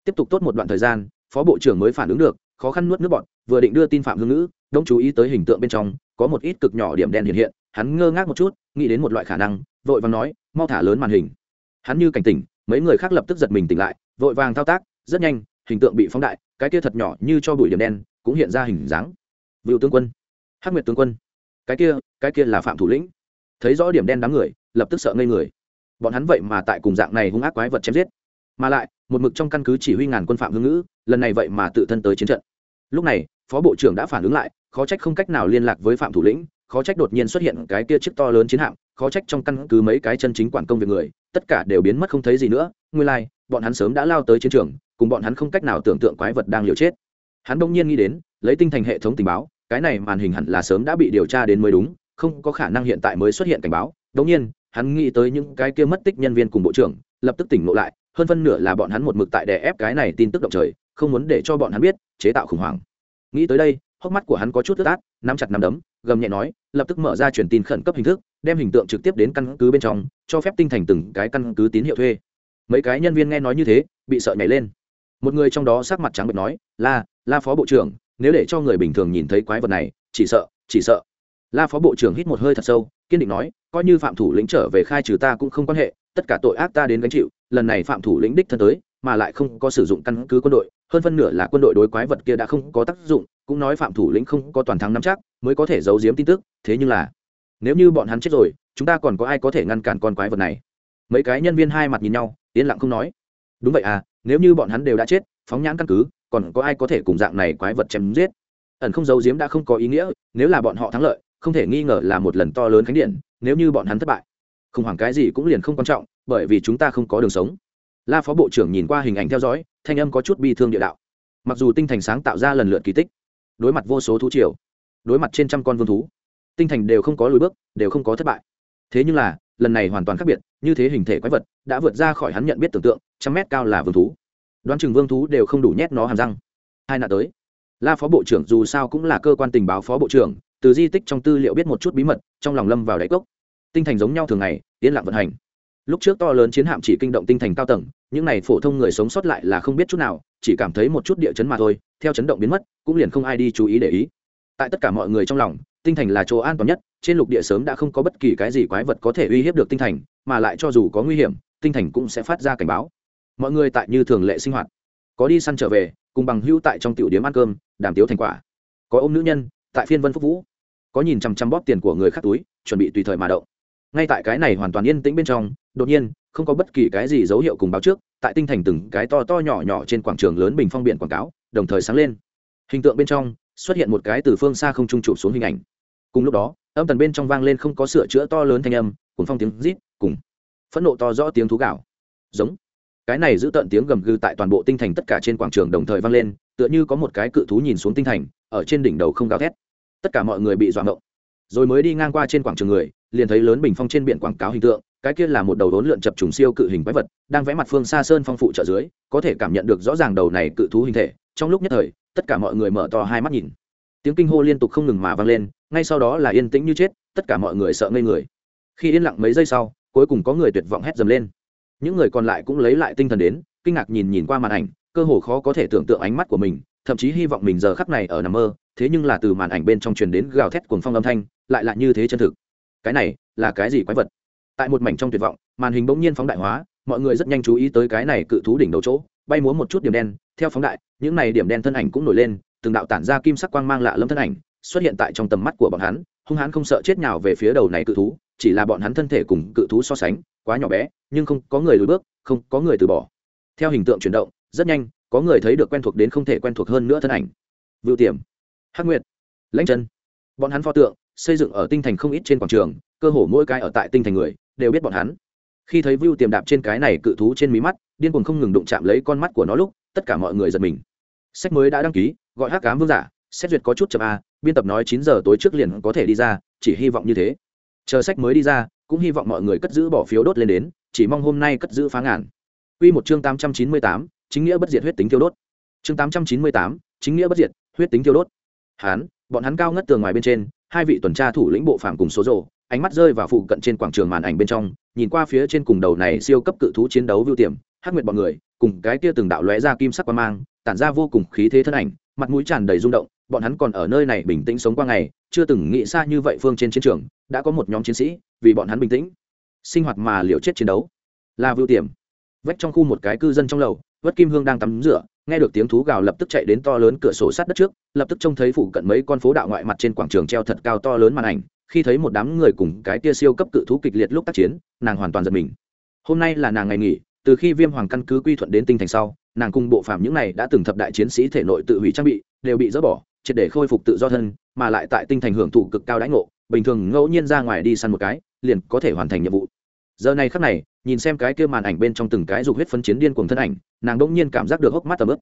Tiếp tục tốt một đoạn thời gian, phó bộ trưởng mới phản ứng được, khó khăn nuốt nước bọn vừa định đưa tin phạm hương ngữ, đông chú ý tới hình tượng bên trong, có một ít cực nhỏ điểm đen hiện hiện, hắn ngơ ngác một chút, nghĩ đến một loại khả năng, vội vàng nói, mau thả lớn màn hình. Hắn như cảnh tỉnh, mấy người khác lập tức giật mình tỉnh lại, vội vàng thao tác, rất nhanh, hình tượng bị phóng đại, cái kia thật nhỏ như cho bụi điểm đen, cũng hiện ra hình dáng. Vựu tướng quân, hắc nguyệt tướng quân, cái kia cái kia là phạm thủ lĩnh. Thấy rõ điểm đen đám người, lập tức sợ ngây người bọn hắn vậy mà tại cùng dạng này hung ác quái vật chém giết. Mà lại một mực trong căn cứ chỉ huy ngàn quân phạm hương ngữ lần này vậy mà tự thân tới chiến trận. Lúc này phó bộ trưởng đã phản ứng lại khó trách không cách nào liên lạc với phạm thủ lĩnh khó trách đột nhiên xuất hiện cái kia chiếc to lớn chiến hạm khó trách trong căn cứ mấy cái chân chính quản công việc người tất cả đều biến mất không thấy gì nữa. Nguyên lai、like, bọn hắn sớm đã lao tới chiến trường cùng bọn hắn không cách nào tưởng tượng quái vật đang liều chết. Hắn đông nhiên nghĩ đến lấy tinh thành hệ thống tình báo cái này màn hình hẳn là sớm đã bị điều tra đến mới đúng không có khả năng hiện tại mới xuất hiện cảnh báo. Đông nhiên hắn nghĩ tới những cái kia mất tích nhân viên cùng bộ trưởng, lập tức tỉnh ngộ lại, hơn phân nửa là bọn hắn một mực tại đè ép cái này tin tức động trời, không muốn để cho bọn hắn biết, chế tạo khủng hoảng. Nghĩ tới đây, hốc mắt của hắn có chút tức át, nắm chặt nắm đấm, gầm nhẹ nói, lập tức mở ra truyền tin khẩn cấp hình thức, đem hình tượng trực tiếp đến căn cứ bên trong, cho phép tinh thành từng cái căn cứ tín hiệu thuê. Mấy cái nhân viên nghe nói như thế, bị sợ nhảy lên. Một người trong đó sắc mặt trắng bệch nói, la la phó bộ trưởng, nếu để cho người bình thường nhìn thấy quái vật này, chỉ sợ chỉ sợ. La phó bộ trưởng hít một hơi thật sâu kiên định nói, coi như phạm thủ lĩnh trở về khai trừ ta cũng không quan hệ, tất cả tội ác ta đến gánh chịu, lần này phạm thủ lĩnh đích thân tới, mà lại không có sử dụng căn cứ quân đội, hơn phân nửa là quân đội đối quái vật kia đã không có tác dụng, cũng nói phạm thủ lĩnh không có toàn thắng nắm chắc, mới có thể giấu giếm tin tức, thế nhưng là, nếu như bọn hắn chết rồi, chúng ta còn có ai có thể ngăn cản con quái vật này? Mấy cái nhân viên hai mặt nhìn nhau, yên lặng không nói. Đúng vậy à nếu như bọn hắn đều đã chết, phóng nhãn căn cứ, còn có ai có thể cùng dạng này quái vật chém giết? Ẩn không giấu giếm đã không có ý nghĩa, nếu là bọn họ thắng lợi không thể nghi ngờ là một lần to lớn khánh điện, nếu như bọn hắn thất bại không hoảng cái gì cũng liền không quan trọng, bởi vì chúng ta không có đường sống. La phó bộ trưởng nhìn qua hình ảnh theo dõi, thanh âm có chút bi thương địa đạo. Mặc dù tinh thành sáng tạo ra lần lượt kỳ tích, đối mặt vô số thú triều, đối mặt trên trăm con vương thú, tinh thành đều không có lùi bước, đều không có thất bại. Thế nhưng là, lần này hoàn toàn khác biệt, như thế hình thể quái vật đã vượt ra khỏi hắn nhận biết tưởng tượng, trăm mét cao là vương thú. Đoán chừng vương thú đều không đủ nhét nó hàm răng. Hai nạn tới. La phó bộ trưởng dù sao cũng là cơ quan tình báo phó bộ trưởng từ di tích trong tư liệu biết một chút bí mật, trong lòng lâm vào đáy cốc. Tinh thành giống nhau thường ngày, yên lặng vận hành. Lúc trước to lớn chiến hạm chỉ kinh động tinh thành cao tầng, những này phổ thông người sống sót lại là không biết chút nào, chỉ cảm thấy một chút địa chấn mà thôi, theo chấn động biến mất, cũng liền không ai đi chú ý để ý. Tại tất cả mọi người trong lòng, tinh thành là chỗ an toàn nhất, trên lục địa sớm đã không có bất kỳ cái gì quái vật có thể uy hiếp được tinh thành, mà lại cho dù có nguy hiểm, tinh thành cũng sẽ phát ra cảnh báo. Mọi người tại như thường lệ sinh hoạt. Có đi săn trở về, cùng bằng hữu tại trong tiểu điếm ăn cơm đàm tiếu thành quả. Có ôm nữ nhân tại phiên vân phúc vũ có nhìn chằm chằm bóp tiền của người khác túi chuẩn bị tùy thời mà động ngay tại cái này hoàn toàn yên tĩnh bên trong đột nhiên không có bất kỳ cái gì dấu hiệu cùng báo trước tại tinh thành từng cái to to nhỏ nhỏ trên quảng trường lớn bình phong biển quảng cáo đồng thời sáng lên hình tượng bên trong xuất hiện một cái từ phương xa không trung trụ xuống hình ảnh cùng lúc đó âm tần bên trong vang lên không có sửa chữa to lớn thanh âm cùng phong tiếng rít cùng phẫn nộ to rõ tiếng thú gạo giống cái này giữ tận tiếng gầm gừ tại toàn bộ tinh thành tất cả trên quảng trường đồng thời vang lên tựa như có một cái cự thú nhìn xuống tinh thành, ở trên đỉnh đầu không gào thét. Tất cả mọi người bị dọa ngộng. Rồi mới đi ngang qua trên quảng trường người, liền thấy lớn bình phong trên biển quảng cáo hình tượng, cái kia là một đầu đốn lượn chập trùng siêu cự hình quái vật, đang vẽ mặt phương xa sơn phong phụ trợ dưới, có thể cảm nhận được rõ ràng đầu này cự thú hình thể. Trong lúc nhất thời, tất cả mọi người mở to hai mắt nhìn. Tiếng kinh hô liên tục không ngừng mà vang lên, ngay sau đó là yên tĩnh như chết, tất cả mọi người sợ ngây người. Khi yên lặng mấy giây sau, cuối cùng có người tuyệt vọng hét dầm lên. Những người còn lại cũng lấy lại tinh thần đến, kinh ngạc nhìn nhìn qua màn ảnh cơ hồ khó có thể tưởng tượng ánh mắt của mình, thậm chí hy vọng mình giờ khắc này ở nằm mơ, thế nhưng là từ màn ảnh bên trong truyền đến gào thét cuồng phong âm thanh, lại là như thế chân thực. Cái này là cái gì quái vật? Tại một mảnh trong tuyệt vọng, màn hình bỗng nhiên phóng đại hóa, mọi người rất nhanh chú ý tới cái này cự thú đỉnh đầu chỗ, bay múa một chút điểm đen, theo phóng đại, những này điểm đen thân ảnh cũng nổi lên, từng đạo tản ra kim sắc quang mang lạ lâm thân ảnh, xuất hiện tại trong tầm mắt của bọn hắn, hung hãn không sợ chết nào về phía đầu này cự thú, chỉ là bọn hắn thân thể cùng cự thú so sánh, quá nhỏ bé, nhưng không có người lùi bước, không có người từ bỏ. Theo hình tượng chuyển động rất nhanh có người thấy được quen thuộc đến không thể quen thuộc hơn nữa thân ảnh. Vựu tiềm hắc nguyệt lãnh chân. Bọn hắn pho tượng xây dựng ở tinh thành không ít trên quảng trường cơ hồ mỗi cái ở tại tinh thành người đều biết bọn hắn. Khi thấy vưu tiềm đạp trên cái này cự thú trên mí mắt điên cuồng không ngừng đụng chạm lấy con mắt của nó lúc tất cả mọi người giật mình. Sách mới đã đăng ký gọi hắc cám vương giả xét duyệt có chút chậm a biên tập nói chín giờ tối trước liền có thể đi ra chỉ hy vọng như thế. Chờ sách mới đi ra cũng hy vọng mọi người cất giữ bỏ phiếu đốt lên đến chỉ mong hôm nay cất giữ phá ngàn. Quy một chương tám trăm chín mươi tám, chính nghĩa bất diệt huyết tính tiêu đốt. Chương tám trăm chín mươi tám, chính nghĩa bất diệt, huyết tính tiêu đốt. Hán, bọn hắn cao ngất tường ngoài bên trên, hai vị tuần tra thủ lĩnh bộ phạm cùng số rồ, ánh mắt rơi vào phụ cận trên quảng trường màn ảnh bên trong, nhìn qua phía trên cùng đầu này siêu cấp cự thú chiến đấu vưu tiềm, hắc nguyệt bọn người, cùng cái kia từng đạo lóe ra kim sắc quang mang, tản ra vô cùng khí thế thân ảnh, mặt mũi tràn đầy rung động, bọn hắn còn ở nơi này bình tĩnh sống qua ngày, chưa từng nghĩ xa như vậy phương trên chiến trường, đã có một nhóm chiến sĩ, vì bọn hắn bình tĩnh, sinh hoạt mà liều chết chiến đấu. Là vưu tiềm. Vách trong khu một cái cư dân trong lầu, Vất Kim Hương đang tắm rửa, nghe được tiếng thú gào lập tức chạy đến to lớn cửa sổ sát đất trước, lập tức trông thấy phụ cận mấy con phố đạo ngoại mặt trên quảng trường treo thật cao to lớn màn ảnh, khi thấy một đám người cùng cái tia siêu cấp cự thú kịch liệt lúc tác chiến, nàng hoàn toàn giật mình. Hôm nay là nàng ngày nghỉ, từ khi Viêm Hoàng căn cứ quy thuận đến tinh thành sau, nàng cùng bộ phàm những này đã từng thập đại chiến sĩ thể nội tự hủy trang bị, đều bị dỡ bỏ, triệt để khôi phục tự do thân, mà lại tại tinh thành hưởng thụ cực cao đãi ngộ, bình thường ngẫu nhiên ra ngoài đi săn một cái, liền có thể hoàn thành nhiệm vụ giờ này khắc này, nhìn xem cái kia màn ảnh bên trong từng cái dục huyết phân chiến điên cuồng thân ảnh, nàng đ nhiên cảm giác được hốc mắt tầm ướp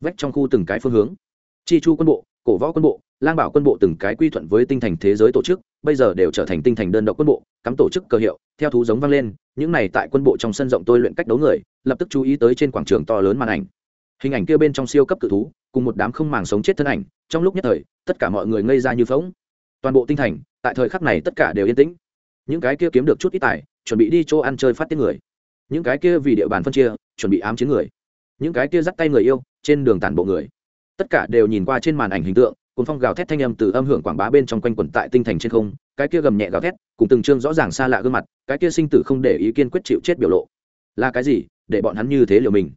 vách trong khu từng cái phương hướng. Chi chu quân bộ, cổ võ quân bộ, lang bảo quân bộ từng cái quy thuận với tinh thành thế giới tổ chức, bây giờ đều trở thành tinh thành đơn độc quân bộ, cắm tổ chức cơ hiệu, theo thú giống vang lên, những này tại quân bộ trong sân rộng tôi luyện cách đấu người, lập tức chú ý tới trên quảng trường to lớn màn ảnh. Hình ảnh kia bên trong siêu cấp cự thú, cùng một đám không màng sống chết thân ảnh, trong lúc nhất thời, tất cả mọi người ngây ra như phóng toàn bộ tinh thành, tại thời khắc này tất cả đều yên tĩnh. Những cái kia kiếm được chút ít tài chuẩn bị đi chỗ ăn chơi phát tiết người. Những cái kia vì địa bàn phân chia, chuẩn bị ám chiến người. Những cái kia dắt tay người yêu, trên đường tản bộ người. Tất cả đều nhìn qua trên màn ảnh hình tượng cùng phong gào thét thanh âm từ âm hưởng quảng bá bên trong quanh quẩn tại tinh thành trên không, cái kia gầm nhẹ gào thét, cùng từng chương rõ ràng xa lạ gương mặt, cái kia sinh tử không để ý kiên quyết chịu chết biểu lộ. Là cái gì? Để bọn hắn như thế liều mình.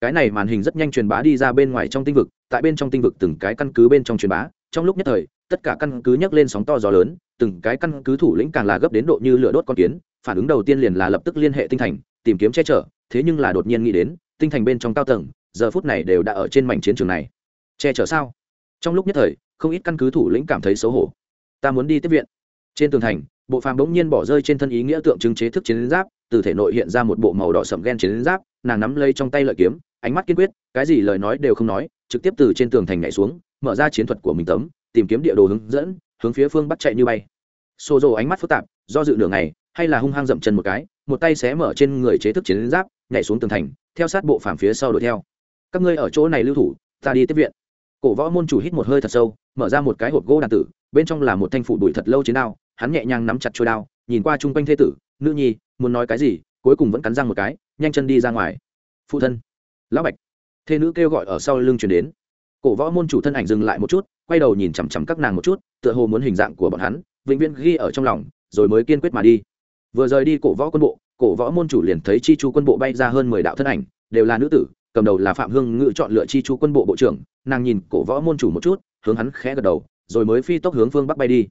Cái này màn hình rất nhanh truyền bá đi ra bên ngoài trong tinh vực, tại bên trong tinh vực từng cái căn cứ bên trong truyền bá, trong lúc nhất thời, tất cả căn cứ nhấc lên sóng to gió lớn từng cái căn cứ thủ lĩnh càng là gấp đến độ như lửa đốt con kiến, phản ứng đầu tiên liền là lập tức liên hệ tinh thành, tìm kiếm che chở, thế nhưng là đột nhiên nghĩ đến, tinh thành bên trong cao tầng, giờ phút này đều đã ở trên mảnh chiến trường này. Che chở sao? Trong lúc nhất thời, không ít căn cứ thủ lĩnh cảm thấy xấu hổ. Ta muốn đi tiếp viện. Trên tường thành, bộ phàm bỗng nhiên bỏ rơi trên thân ý nghĩa tượng trưng chế thức chiến giáp, từ thể nội hiện ra một bộ màu đỏ sậm ghen chiến giáp, nàng nắm lây trong tay lợi kiếm, ánh mắt kiên quyết, cái gì lời nói đều không nói, trực tiếp từ trên tường thành nhảy xuống, mở ra chiến thuật của mình tấm, tìm kiếm địa đồ hướng dẫn hướng phía phương bắt chạy như bay. Xô rồ ánh mắt phức tạp, do dự nửa ngày, hay là hung hăng dậm chân một cái, một tay xé mở trên người chế thức chiến giáp, nhảy xuống tường thành, theo sát bộ phản phía sau đuổi theo. Các ngươi ở chỗ này lưu thủ, ta đi tiếp viện. Cổ võ môn chủ hít một hơi thật sâu, mở ra một cái hộp gỗ đàn tử, bên trong là một thanh phủ đuổi thật lâu chiến đao, hắn nhẹ nhàng nắm chặt trôi đao, nhìn qua chung quanh thế tử, nữ nhi, muốn nói cái gì? Cuối cùng vẫn cắn răng một cái, nhanh chân đi ra ngoài. Phụ thân. Lão bạch. Thê nữ kêu gọi ở sau lưng chuyển đến. Cổ võ môn chủ thân ảnh dừng lại một chút quay đầu nhìn chằm chằm các nàng một chút, tựa hồ muốn hình dạng của bọn hắn, vĩnh viễn ghi ở trong lòng, rồi mới kiên quyết mà đi. Vừa rời đi cổ võ quân bộ, cổ võ môn chủ liền thấy chi chu quân bộ bay ra hơn mười đạo thân ảnh, đều là nữ tử, cầm đầu là phạm hương ngự chọn lựa chi chu quân bộ bộ trưởng, nàng nhìn cổ võ môn chủ một chút, hướng hắn khẽ gật đầu, rồi mới phi tốc hướng phương bắc bay đi.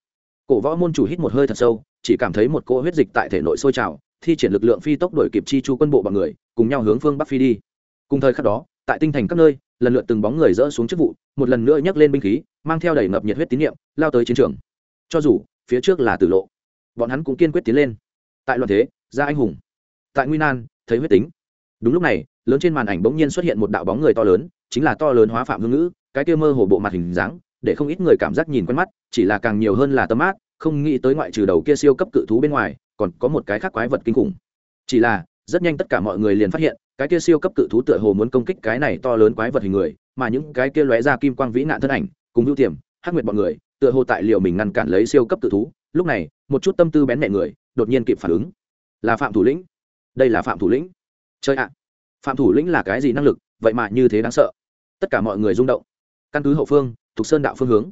Cổ võ môn chủ hít một hơi thật sâu, chỉ cảm thấy một cỗ huyết dịch tại thể nội sôi trào, thi triển lực lượng phi tốc đổi kịp chi chu quân bộ bằng người, cùng nhau hướng phương bắc phi đi. Cùng thời khắc đó, tại tinh thành các nơi lần lượt từng bóng người rỡ xuống chức vụ, một lần nữa nhấc lên binh khí, mang theo đầy ngập nhiệt huyết tín nhiệm lao tới chiến trường. Cho dù, phía trước là tử lộ, bọn hắn cũng kiên quyết tiến lên. Tại loạn thế, ra anh hùng. Tại nguy nan, thấy huyết tính. Đúng lúc này, lớn trên màn ảnh bỗng nhiên xuất hiện một đạo bóng người to lớn, chính là to lớn hóa phạm hương ngữ, cái kia mơ hồ bộ mặt hình dáng, để không ít người cảm giác nhìn quen mắt, chỉ là càng nhiều hơn là tâm ác không nghĩ tới ngoại trừ đầu kia siêu cấp cự thú bên ngoài, còn có một cái khác quái vật kinh khủng. Chỉ là rất nhanh tất cả mọi người liền phát hiện, cái kia siêu cấp cự thú tựa hồ muốn công kích cái này to lớn quái vật hình người, mà những cái kia lóe ra kim quang vĩ nạn thân ảnh, cùng hữu tiềm, hắc nguyệt bọn người, tựa hồ tại liệu mình ngăn cản lấy siêu cấp cự thú. Lúc này, một chút tâm tư bén mẹ người, đột nhiên kịp phản ứng. Là phạm thủ lĩnh. Đây là phạm thủ lĩnh. Chơi ạ, phạm thủ lĩnh là cái gì năng lực, vậy mà như thế đáng sợ. Tất cả mọi người rung động. Căn cứ hậu phương thuộc sơn đạo phương hướng.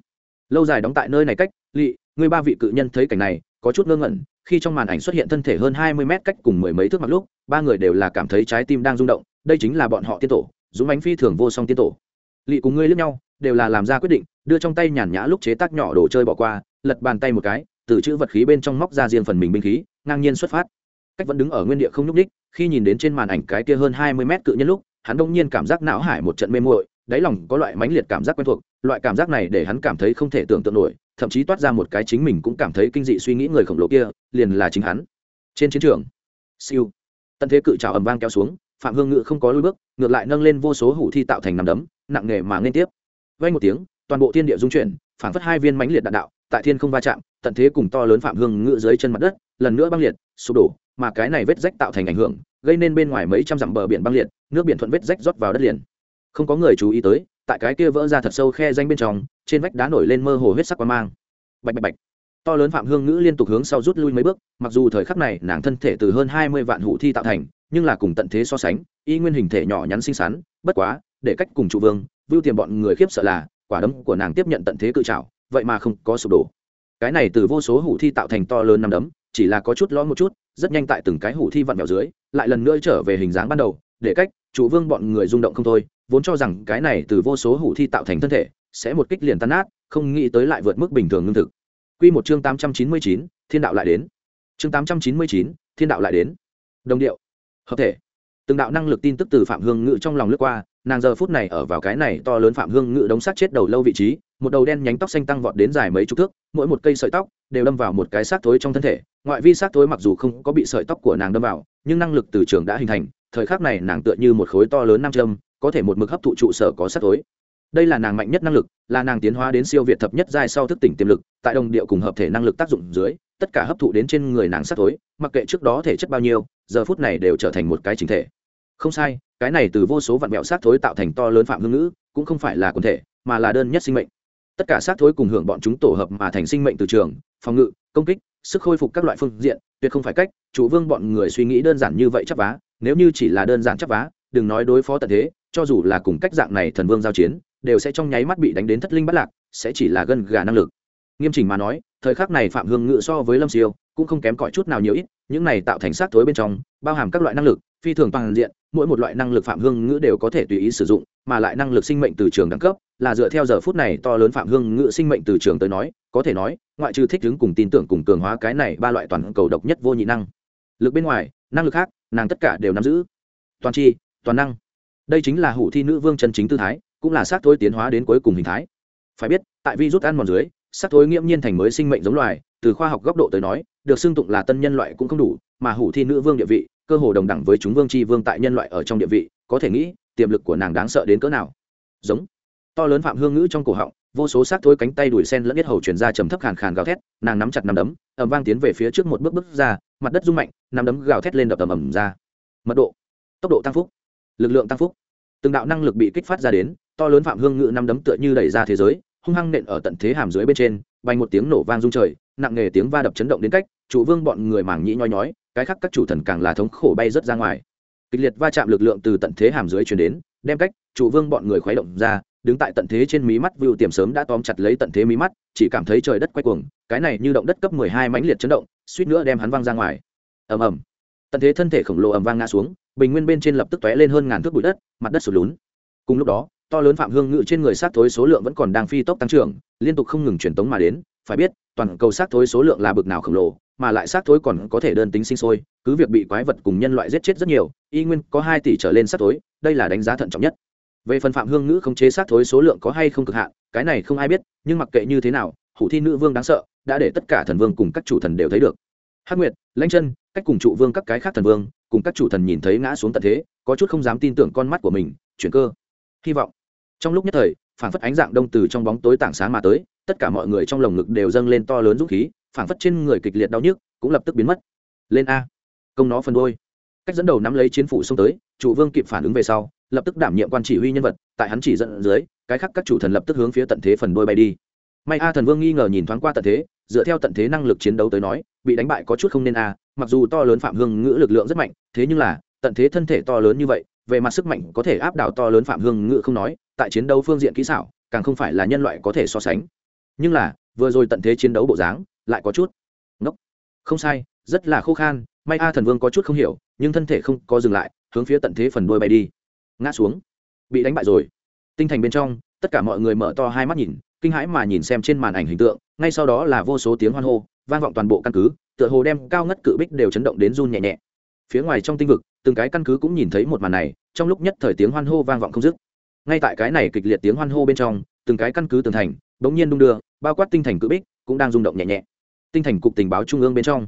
Lâu dài đóng tại nơi này cách lỵ người ba vị cự nhân thấy cảnh này có chút ngơ ngẩn, khi trong màn ảnh xuất hiện thân thể hơn hai mươi mét cách cùng mười mấy thước mặt lúc, ba người đều là cảm thấy trái tim đang rung động, đây chính là bọn họ tiên tổ, dũng bánh phi thường vô song tiên tổ. Lỵ cùng ngươi lướt nhau, đều là làm ra quyết định, đưa trong tay nhàn nhã lúc chế tác nhỏ đồ chơi bỏ qua, lật bàn tay một cái, từ chữ vật khí bên trong móc ra riêng phần mình binh khí, ngang nhiên xuất phát. Cách vẫn đứng ở nguyên địa không nhúc ních khi nhìn đến trên màn ảnh cái kia hơn hai mươi mét cự nhân lúc, hắn đông nhiên cảm giác não hải một trận mê muội, đáy lòng có loại mãnh liệt cảm giác quen thuộc, loại cảm giác này để hắn cảm thấy không thể tưởng tượng nổi thậm chí toát ra một cái chính mình cũng cảm thấy kinh dị suy nghĩ người khổng lồ kia, liền là chính hắn. Trên chiến trường, siêu. Tận thế cự trào ầm vang kéo xuống, phạm hương ngự không có lối bước, ngược lại nâng lên vô số hủ thi tạo thành nằm đấm, nặng nghề mà liên tiếp. Vay một tiếng, toàn bộ thiên địa dung chuyển phản phất hai viên mãnh liệt đạn đạo, tại thiên không va chạm, tận thế cùng to lớn phạm hương ngự dưới chân mặt đất, lần nữa băng liệt, sụp đổ, mà cái này vết rách tạo thành ảnh hưởng, gây nên bên ngoài mấy trăm dặm bờ biển băng liệt, nước biển thuận vết rách rót vào đất liền. Không có người chú ý tới tại cái kia vỡ ra thật sâu khe danh bên trong, trên vách đá nổi lên mơ hồ huyết sắc qua mang. Bạch bạch bạch. To lớn phạm hương ngữ liên tục hướng sau rút lui mấy bước, mặc dù thời khắc này nàng thân thể từ hơn hai mươi vạn hủ thi tạo thành, nhưng là cùng tận thế so sánh, y nguyên hình thể nhỏ nhắn xinh xắn, bất quá, để cách cùng trụ vương, vưu tiềm bọn người khiếp sợ là, quả đấm của nàng tiếp nhận tận thế cự trào vậy mà không có sụp đổ. Cái này từ vô số hủ thi tạo thành to lớn năm đấm, chỉ là có chút lo một chút, rất nhanh tại từng cái hủ thi vặn vẹo dưới, lại lần nữa trở về hình dáng ban đầu, để cách chủ vương bọn người rung động không thôi vốn cho rằng cái này từ vô số hủ thi tạo thành thân thể sẽ một kích liền tan nát không nghĩ tới lại vượt mức bình thường lương thực Quy một chương tám trăm chín mươi chín, thiên đạo lại đến. Chương tám trăm chín mươi chín, thiên đạo lại đến. Đồng điệu, hợp thể. Từng đạo năng lực tin tức từ Phạm Hương Ngự trong lòng lướt qua, nàng giờ phút này ở vào cái này to lớn Phạm Hương Ngự đống sát chết đầu lâu vị trí, một đầu đen nhánh tóc xanh tăng vọt đến dài mấy chục thước, mỗi một cây sợi tóc đều đâm vào một cái xác thối trong thân thể. Ngoại vi xác thối mặc dù không có bị sợi tóc của nàng đâm vào, nhưng năng lực từ trường đã hình thành, thời khắc này nàng tựa như một khối to lớn nam châm, có thể một mực hấp thụ trụ sở có xác thối. Đây là nàng mạnh nhất năng lực, là nàng tiến hóa đến siêu việt thập nhất giai sau thức tỉnh tiềm lực, tại đồng điệu cùng hợp thể năng lực tác dụng dưới, tất cả hấp thụ đến trên người nàng sắc tối mặc kệ trước đó thể chất bao nhiêu, giờ phút này đều trở thành một cái chính thể. Không sai, cái này từ vô số vạn mẹo sát thối tạo thành to lớn phạm hương ngữ, cũng không phải là quần thể, mà là đơn nhất sinh mệnh tất cả sát thối cùng hưởng bọn chúng tổ hợp mà thành sinh mệnh từ trường, phòng ngự, công kích, sức khôi phục các loại phương diện, tuyệt không phải cách, chủ vương bọn người suy nghĩ đơn giản như vậy chắc vá, nếu như chỉ là đơn giản chắc vá, đừng nói đối phó tận thế, cho dù là cùng cách dạng này thần vương giao chiến, đều sẽ trong nháy mắt bị đánh đến thất linh bắt lạc, sẽ chỉ là gân gà năng lực. Nghiêm chỉnh mà nói, thời khắc này phạm hương ngự so với lâm siêu, cũng không kém cỏi chút nào nhiều ít, những này tạo thành xác thối bên trong, bao hàm các loại năng lực phi thường toàn diện, mỗi một loại năng lực phạm hương ngữ đều có thể tùy ý sử dụng, mà lại năng lực sinh mệnh từ trường đẳng cấp, là dựa theo giờ phút này to lớn phạm hương ngữ sinh mệnh từ trường tới nói, có thể nói, ngoại trừ thích ứng cùng tin tưởng cùng cường hóa cái này ba loại toàn cầu độc nhất vô nhị năng. Lực bên ngoài, năng lực khác, nàng tất cả đều nắm giữ. Toàn tri, toàn năng. Đây chính là hủ thi nữ vương chân chính tư thái, cũng là xác thối tiến hóa đến cuối cùng hình thái. Phải biết, tại vi rút ăn mòn dưới, xác thối nghiễm nhiên thành mới sinh mệnh giống loài, từ khoa học góc độ tới nói, được xưng tụng là tân nhân loại cũng không đủ, mà hủ thi nữ vương địa vị cơ hồ đồng đẳng với chúng vương tri vương tại nhân loại ở trong địa vị, có thể nghĩ, tiềm lực của nàng đáng sợ đến cỡ nào. Giống. To lớn phạm hương ngữ trong cổ họng, vô số xác thối cánh tay đuổi sen lẫn biết hầu chuyển ra trầm thấp khàn khàn gào thét, nàng nắm chặt nắm đấm ẩm vang tiến về phía trước một bước bước ra, mặt đất rung mạnh, nắm đấm gào thét lên đập ầm ầm ra. Mật độ. Tốc độ tăng phúc. Lực lượng tăng phúc. Từng đạo năng lực bị kích phát ra đến, to lớn phạm hương ngự năm đấm tựa như đẩy ra thế giới, hung hăng nện ở tận thế hàm dưới bên trên bay một tiếng nổ vang rung trời, nặng nề tiếng va đập chấn động đến cách, chủ vương bọn người mảng nhĩ nhoi nhói cái khác các chủ thần càng là thống khổ bay rất ra ngoài. Kịch liệt va chạm lực lượng từ tận thế hàm dưới chuyển đến, đem cách chủ vương bọn người khuấy động ra, đứng tại tận thế trên mí mắt view tiềm sớm đã tóm chặt lấy tận thế mí mắt, chỉ cảm thấy trời đất quay cuồng, cái này như động đất cấp mười hai mãnh liệt chấn động, suýt nữa đem hắn văng ra ngoài. Ầm ầm. Tận thế thân thể khổng lồ ầm vang ngã xuống, bình nguyên bên trên lập tức tóe lên hơn ngàn thước bụi đất, mặt đất sụt lún. Cùng lúc đó, to lớn phạm hương ngự trên người sát thối số lượng vẫn còn đang phi tốc tăng trưởng, liên tục không ngừng truyền tống mà đến, phải biết, toàn cầu sát thối số lượng là bực nào khổng lồ mà lại sát thối còn có thể đơn tính sinh sôi, cứ việc bị quái vật cùng nhân loại giết chết rất nhiều, y nguyên có hai tỷ trở lên sát thối, đây là đánh giá thận trọng nhất. Về phần phạm hương ngữ không chế sát thối số lượng có hay không cực hạn, cái này không ai biết, nhưng mặc kệ như thế nào, hủ thi nữ vương đáng sợ, đã để tất cả thần vương cùng các chủ thần đều thấy được. Hắc nguyệt, lãnh chân, cách cùng trụ vương các cái khác thần vương, cùng các chủ thần nhìn thấy ngã xuống tận thế, có chút không dám tin tưởng con mắt của mình, chuyển cơ. Hy vọng. Trong lúc nhất thời phảng phất ánh dạng đông từ trong bóng tối tảng sáng mà tới, tất cả mọi người trong lồng ngực đều dâng lên to lớn dũng khí phảng phất trên người kịch liệt đau nhức, cũng lập tức biến mất. Lên a. Công nó phân đôi cách dẫn đầu nắm lấy chiến phủ xông tới, chủ vương kịp phản ứng về sau, lập tức đảm nhiệm quan chỉ huy nhân vật, tại hắn chỉ dẫn dưới, cái khác các chủ thần lập tức hướng phía tận thế phần đôi bay đi. May a thần vương nghi ngờ nhìn thoáng qua tận thế, dựa theo tận thế năng lực chiến đấu tới nói, bị đánh bại có chút không nên a, mặc dù to lớn phạm hương ngữ lực lượng rất mạnh, thế nhưng là, tận thế thân thể to lớn như vậy, về mặt sức mạnh có thể áp đảo to lớn phạm hương ngữ không nói, tại chiến đấu phương diện kỹ xảo, càng không phải là nhân loại có thể so sánh. Nhưng là, vừa rồi tận thế chiến đấu bộ dáng lại có chút. Ngốc. Không sai, rất là khô khan, may a thần vương có chút không hiểu, nhưng thân thể không có dừng lại, hướng phía tận thế phần đuôi bay đi. Ngã xuống. Bị đánh bại rồi. Tinh thành bên trong, tất cả mọi người mở to hai mắt nhìn, kinh hãi mà nhìn xem trên màn ảnh hình tượng, ngay sau đó là vô số tiếng hoan hô, vang vọng toàn bộ căn cứ, tựa hồ đem cao ngất cự bích đều chấn động đến run nhẹ nhẹ. Phía ngoài trong tinh vực, từng cái căn cứ cũng nhìn thấy một màn này, trong lúc nhất thời tiếng hoan hô vang vọng không dứt. Ngay tại cái này kịch liệt tiếng hoan hô bên trong, từng cái căn cứ tường thành, bỗng nhiên đung đưa, bao quát tinh thành cự bích, cũng đang rung động nhẹ nhẹ tinh thành cục tình báo trung ương bên trong.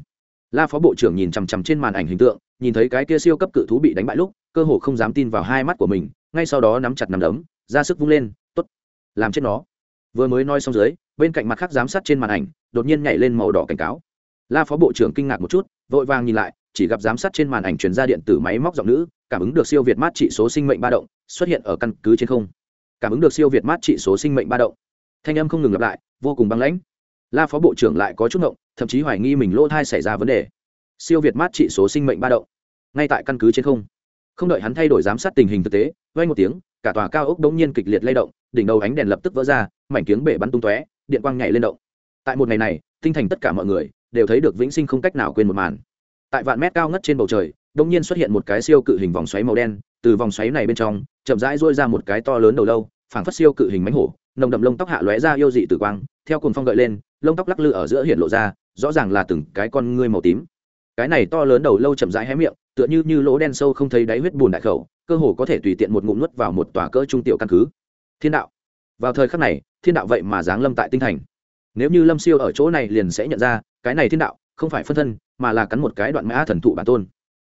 La phó bộ trưởng nhìn chằm chằm trên màn ảnh hình tượng, nhìn thấy cái kia siêu cấp cự thú bị đánh bại lúc, cơ hồ không dám tin vào hai mắt của mình, ngay sau đó nắm chặt nắm đấm, ra sức vung lên t ố t làm chết nó. Vừa mới nói xong dưới, bên cạnh mặt khác giám sát trên màn ảnh, đột nhiên nhảy lên màu đỏ cảnh cáo. La phó bộ trưởng kinh ngạc một chút, vội vàng nhìn lại, chỉ gặp giám sát trên màn ảnh truyền ra điện tử máy móc giọng nữ, cảm ứng được siêu việt mát trị số sinh mệnh ba động, xuất hiện ở căn cứ trên không. Cảm ứng được siêu việt mát trị số sinh mệnh ba động. Thanh âm không ngừng lặp lại, vô cùng băng lãnh la phó bộ trưởng lại có chút ngộng, thậm chí hoài nghi mình lỗ thai xảy ra vấn đề. Siêu việt mát trị số sinh mệnh ba động. Ngay tại căn cứ trên không. Không đợi hắn thay đổi giám sát tình hình thực tế vay một tiếng, cả tòa cao ốc đống nhiên kịch liệt lay động, đỉnh đầu ánh đèn lập tức vỡ ra, mảnh kiếng bể bắn tung tóe, điện quang nhảy lên động. Tại một ngày này, tinh thành tất cả mọi người đều thấy được vĩnh sinh không cách nào quên một màn. Tại vạn mét cao ngất trên bầu trời, đống nhiên xuất hiện một cái siêu cự hình vòng xoáy màu đen, từ vòng xoáy này bên trong, chậm rãi rôi ra một cái to lớn đầu lâu, phảng phất siêu cự hình mánh hổ, nồng đậm lông tóc hạ lóe ra yêu dị tử quang, theo cồn phong gợi lên lông tóc lắc lư ở giữa hiện lộ ra, rõ ràng là từng cái con ngươi màu tím. Cái này to lớn đầu lâu chậm rãi hé miệng, tựa như như lỗ đen sâu không thấy đáy huyết bùn đại khẩu, cơ hồ có thể tùy tiện một ngụm nuốt vào một tòa cỡ trung tiểu căn cứ. Thiên đạo. Vào thời khắc này, thiên đạo vậy mà giáng lâm tại tinh thành. Nếu như lâm siêu ở chỗ này liền sẽ nhận ra, cái này thiên đạo không phải phân thân, mà là cắn một cái đoạn mã thần thụ bản tôn.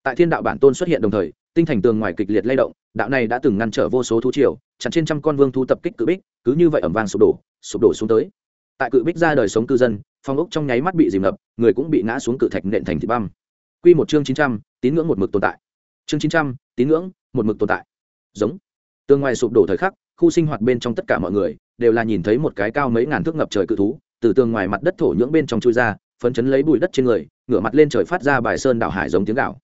Tại thiên đạo bản tôn xuất hiện đồng thời, tinh thành tường ngoài kịch liệt lay động, đạo này đã từng ngăn trở vô số thú triều, chặn trên trăm con vương thu tập kích cự bích, cứ như vậy ẩm vang sụp đổ sụp đổ xuống tới tại cự bích ra đời sống cư dân, phong ốc trong nháy mắt bị dìm ngập, người cũng bị ngã xuống cự thạch nện thành thịt băm. Q một chương chín trăm, tín ngưỡng một mực tồn tại. Chương chín trăm, tín ngưỡng một mực tồn tại. Giống. Tường ngoài sụp đổ thời khắc, khu sinh hoạt bên trong tất cả mọi người đều là nhìn thấy một cái cao mấy ngàn thước ngập trời cự thú, từ tường ngoài mặt đất thổ nhưỡng bên trong chui ra, phấn chấn lấy bụi đất trên người, ngửa mặt lên trời phát ra bài sơn đảo hải giống tiếng gạo.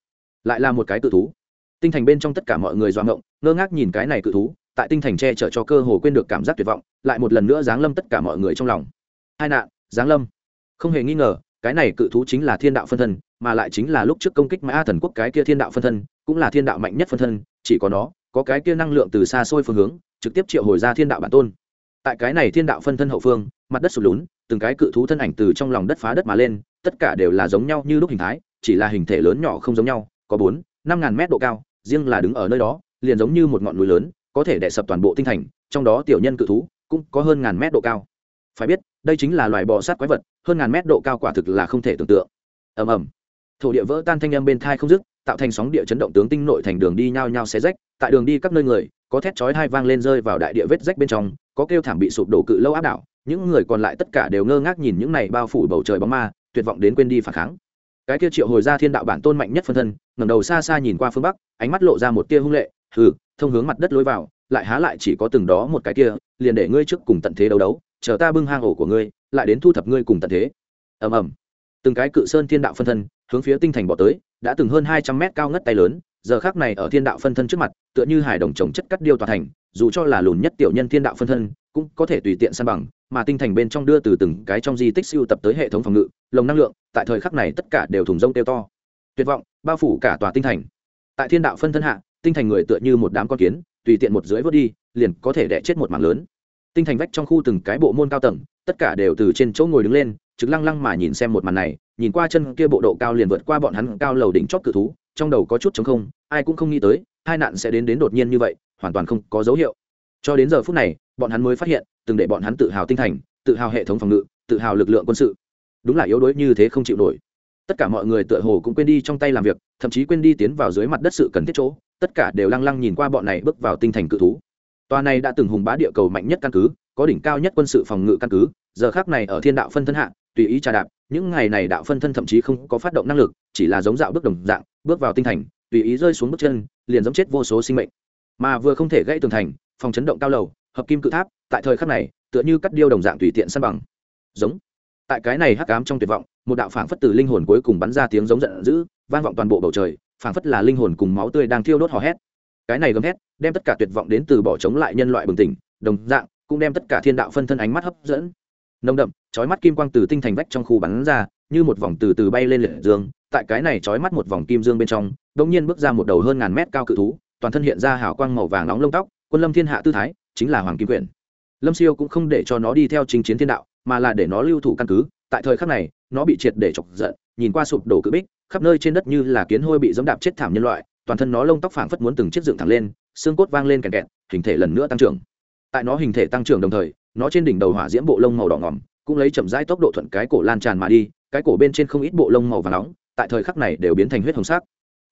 Lại là một cái cự thú. Tinh thành bên trong tất cả mọi người doạ ngộng, ngơ ngác nhìn cái này cự thú, tại tinh thành che chở cho cơ hồ quên được cảm giác tuyệt vọng, lại một lần nữa giáng lâm tất cả mọi người trong lòng hai nạn, giáng lâm. Không hề nghi ngờ, cái này cự thú chính là thiên đạo phân thân, mà lại chính là lúc trước công kích mã thần quốc cái kia thiên đạo phân thân, cũng là thiên đạo mạnh nhất phân thân, chỉ có nó, có cái kia năng lượng từ xa xôi phương hướng, trực tiếp triệu hồi ra thiên đạo bản tôn. Tại cái này thiên đạo phân thân hậu phương, mặt đất sụt lún, từng cái cự thú thân ảnh từ trong lòng đất phá đất mà lên, tất cả đều là giống nhau như lúc hình thái, chỉ là hình thể lớn nhỏ không giống nhau, có bốn, năm ngàn mét độ cao, riêng là đứng ở nơi đó, liền giống như một ngọn núi lớn, có thể đè sập toàn bộ tinh thành, trong đó tiểu nhân cự thú cũng có hơn ngàn mét độ cao phải biết, đây chính là loài bò sát quái vật, hơn ngàn mét độ cao quả thực là không thể tưởng tượng. Ầm ầm. Thổ địa vỡ tan thanh âm bên thai không dứt, tạo thành sóng địa chấn động tướng tinh nội thành đường đi nhao nhao xé rách, tại đường đi các nơi người, có thét chói hai vang lên rơi vào đại địa vết rách bên trong, có kêu thảm bị sụp đổ cự lâu áp đảo, những người còn lại tất cả đều ngơ ngác nhìn những này bao phủ bầu trời bóng ma, tuyệt vọng đến quên đi phản kháng. Cái kia triệu hồi ra thiên đạo bản tôn mạnh nhất phân thân, ngẩng đầu xa xa nhìn qua phương bắc, ánh mắt lộ ra một tia hung lệ, hừ, thông hướng mặt đất lối vào, lại há lại chỉ có từng đó một cái kia, liền để ngươi trước cùng tận thế đấu đấu chờ ta bưng hang ổ của ngươi, lại đến thu thập ngươi cùng tận thế. Ầm ầm. Từng cái cự sơn thiên đạo phân thân, hướng phía tinh thành bỏ tới, đã từng hơn hai trăm mét cao ngất tay lớn, giờ khác này ở thiên đạo phân thân trước mặt, tựa như hải đồng trồng chất cắt điêu toàn thành, dù cho là lùn nhất tiểu nhân thiên đạo phân thân, cũng có thể tùy tiện san bằng, mà tinh thành bên trong đưa từ từng cái trong di tích siêu tập tới hệ thống phòng ngự, lồng năng lượng, tại thời khắc này tất cả đều thùng rông tiêu to. Tuyệt vọng, bao phủ cả tòa tinh thành. Tại thiên đạo phân thân hạ, tinh thành người tựa như một đám con kiến, tùy tiện một dưới vớt đi, liền có thể đẻ chết một mảng lớn tinh thành vách trong khu từng cái bộ môn cao tầng, tất cả đều từ trên chỗ ngồi đứng lên, trực lăng lăng mà nhìn xem một màn này, nhìn qua chân kia bộ độ cao liền vượt qua bọn hắn cao lầu đỉnh chót cự thú, trong đầu có chút chống không, ai cũng không nghĩ tới, hai nạn sẽ đến đến đột nhiên như vậy, hoàn toàn không có dấu hiệu. Cho đến giờ phút này, bọn hắn mới phát hiện, từng để bọn hắn tự hào tinh thành, tự hào hệ thống phòng ngự, tự hào lực lượng quân sự. Đúng là yếu đuối như thế không chịu nổi. Tất cả mọi người tựa hồ cũng quên đi trong tay làm việc, thậm chí quên đi tiến vào dưới mặt đất sự cần thiết chỗ, tất cả đều lăng lăng nhìn qua bọn này bước vào tinh thành cự thú tòa này đã từng hùng bá địa cầu mạnh nhất căn cứ, có đỉnh cao nhất quân sự phòng ngự căn cứ, giờ khắc này ở thiên đạo phân thân hạ, tùy ý trà đạp, những ngày này đạo phân thân thậm chí không có phát động năng lực, chỉ là giống dạo bước đồng dạng, bước vào tinh thành, tùy ý rơi xuống bước chân, liền giống chết vô số sinh mệnh. Mà vừa không thể gãy tường thành, phòng chấn động cao lầu, hợp kim cự tháp, tại thời khắc này, tựa như cắt điêu đồng dạng tùy tiện san bằng. Giống. Tại cái này hắc ám trong tuyệt vọng, một đạo phảng phất từ linh hồn cuối cùng bắn ra tiếng giống giận dữ, vang vọng toàn bộ bầu trời, phảng phất là linh hồn cùng máu tươi đang thiêu đốt hò hét cái này gầm hét đem tất cả tuyệt vọng đến từ bỏ chống lại nhân loại bừng tỉnh, đồng dạng, cũng đem tất cả thiên đạo phân thân ánh mắt hấp dẫn. Nồng đậm, chói mắt kim quang từ tinh thành vách trong khu bắn ra, như một vòng từ từ bay lên liệt dương, tại cái này chói mắt một vòng kim dương bên trong, đột nhiên bước ra một đầu hơn ngàn mét cao cự thú, toàn thân hiện ra hào quang màu vàng nóng lông tóc, quân lâm thiên hạ tư thái, chính là hoàng kim quyển. Lâm siêu cũng không để cho nó đi theo chính chiến thiên đạo, mà là để nó lưu thủ căn cứ, tại thời khắc này, nó bị triệt để chọc giận, nhìn qua sụp đổ cự bích, khắp nơi trên đất như là kiến hôi bị dẫm đạp chết thảm nhân loại toàn thân nó lông tóc phảng phất muốn từng chiếc dựng thẳng lên, xương cốt vang lên kèn kẹt, hình thể lần nữa tăng trưởng. Tại nó hình thể tăng trưởng đồng thời, nó trên đỉnh đầu hỏa diễm bộ lông màu đỏ ngỏm, cũng lấy chậm rãi tốc độ thuận cái cổ lan tràn mà đi, cái cổ bên trên không ít bộ lông màu và nóng, tại thời khắc này đều biến thành huyết hồng sắc.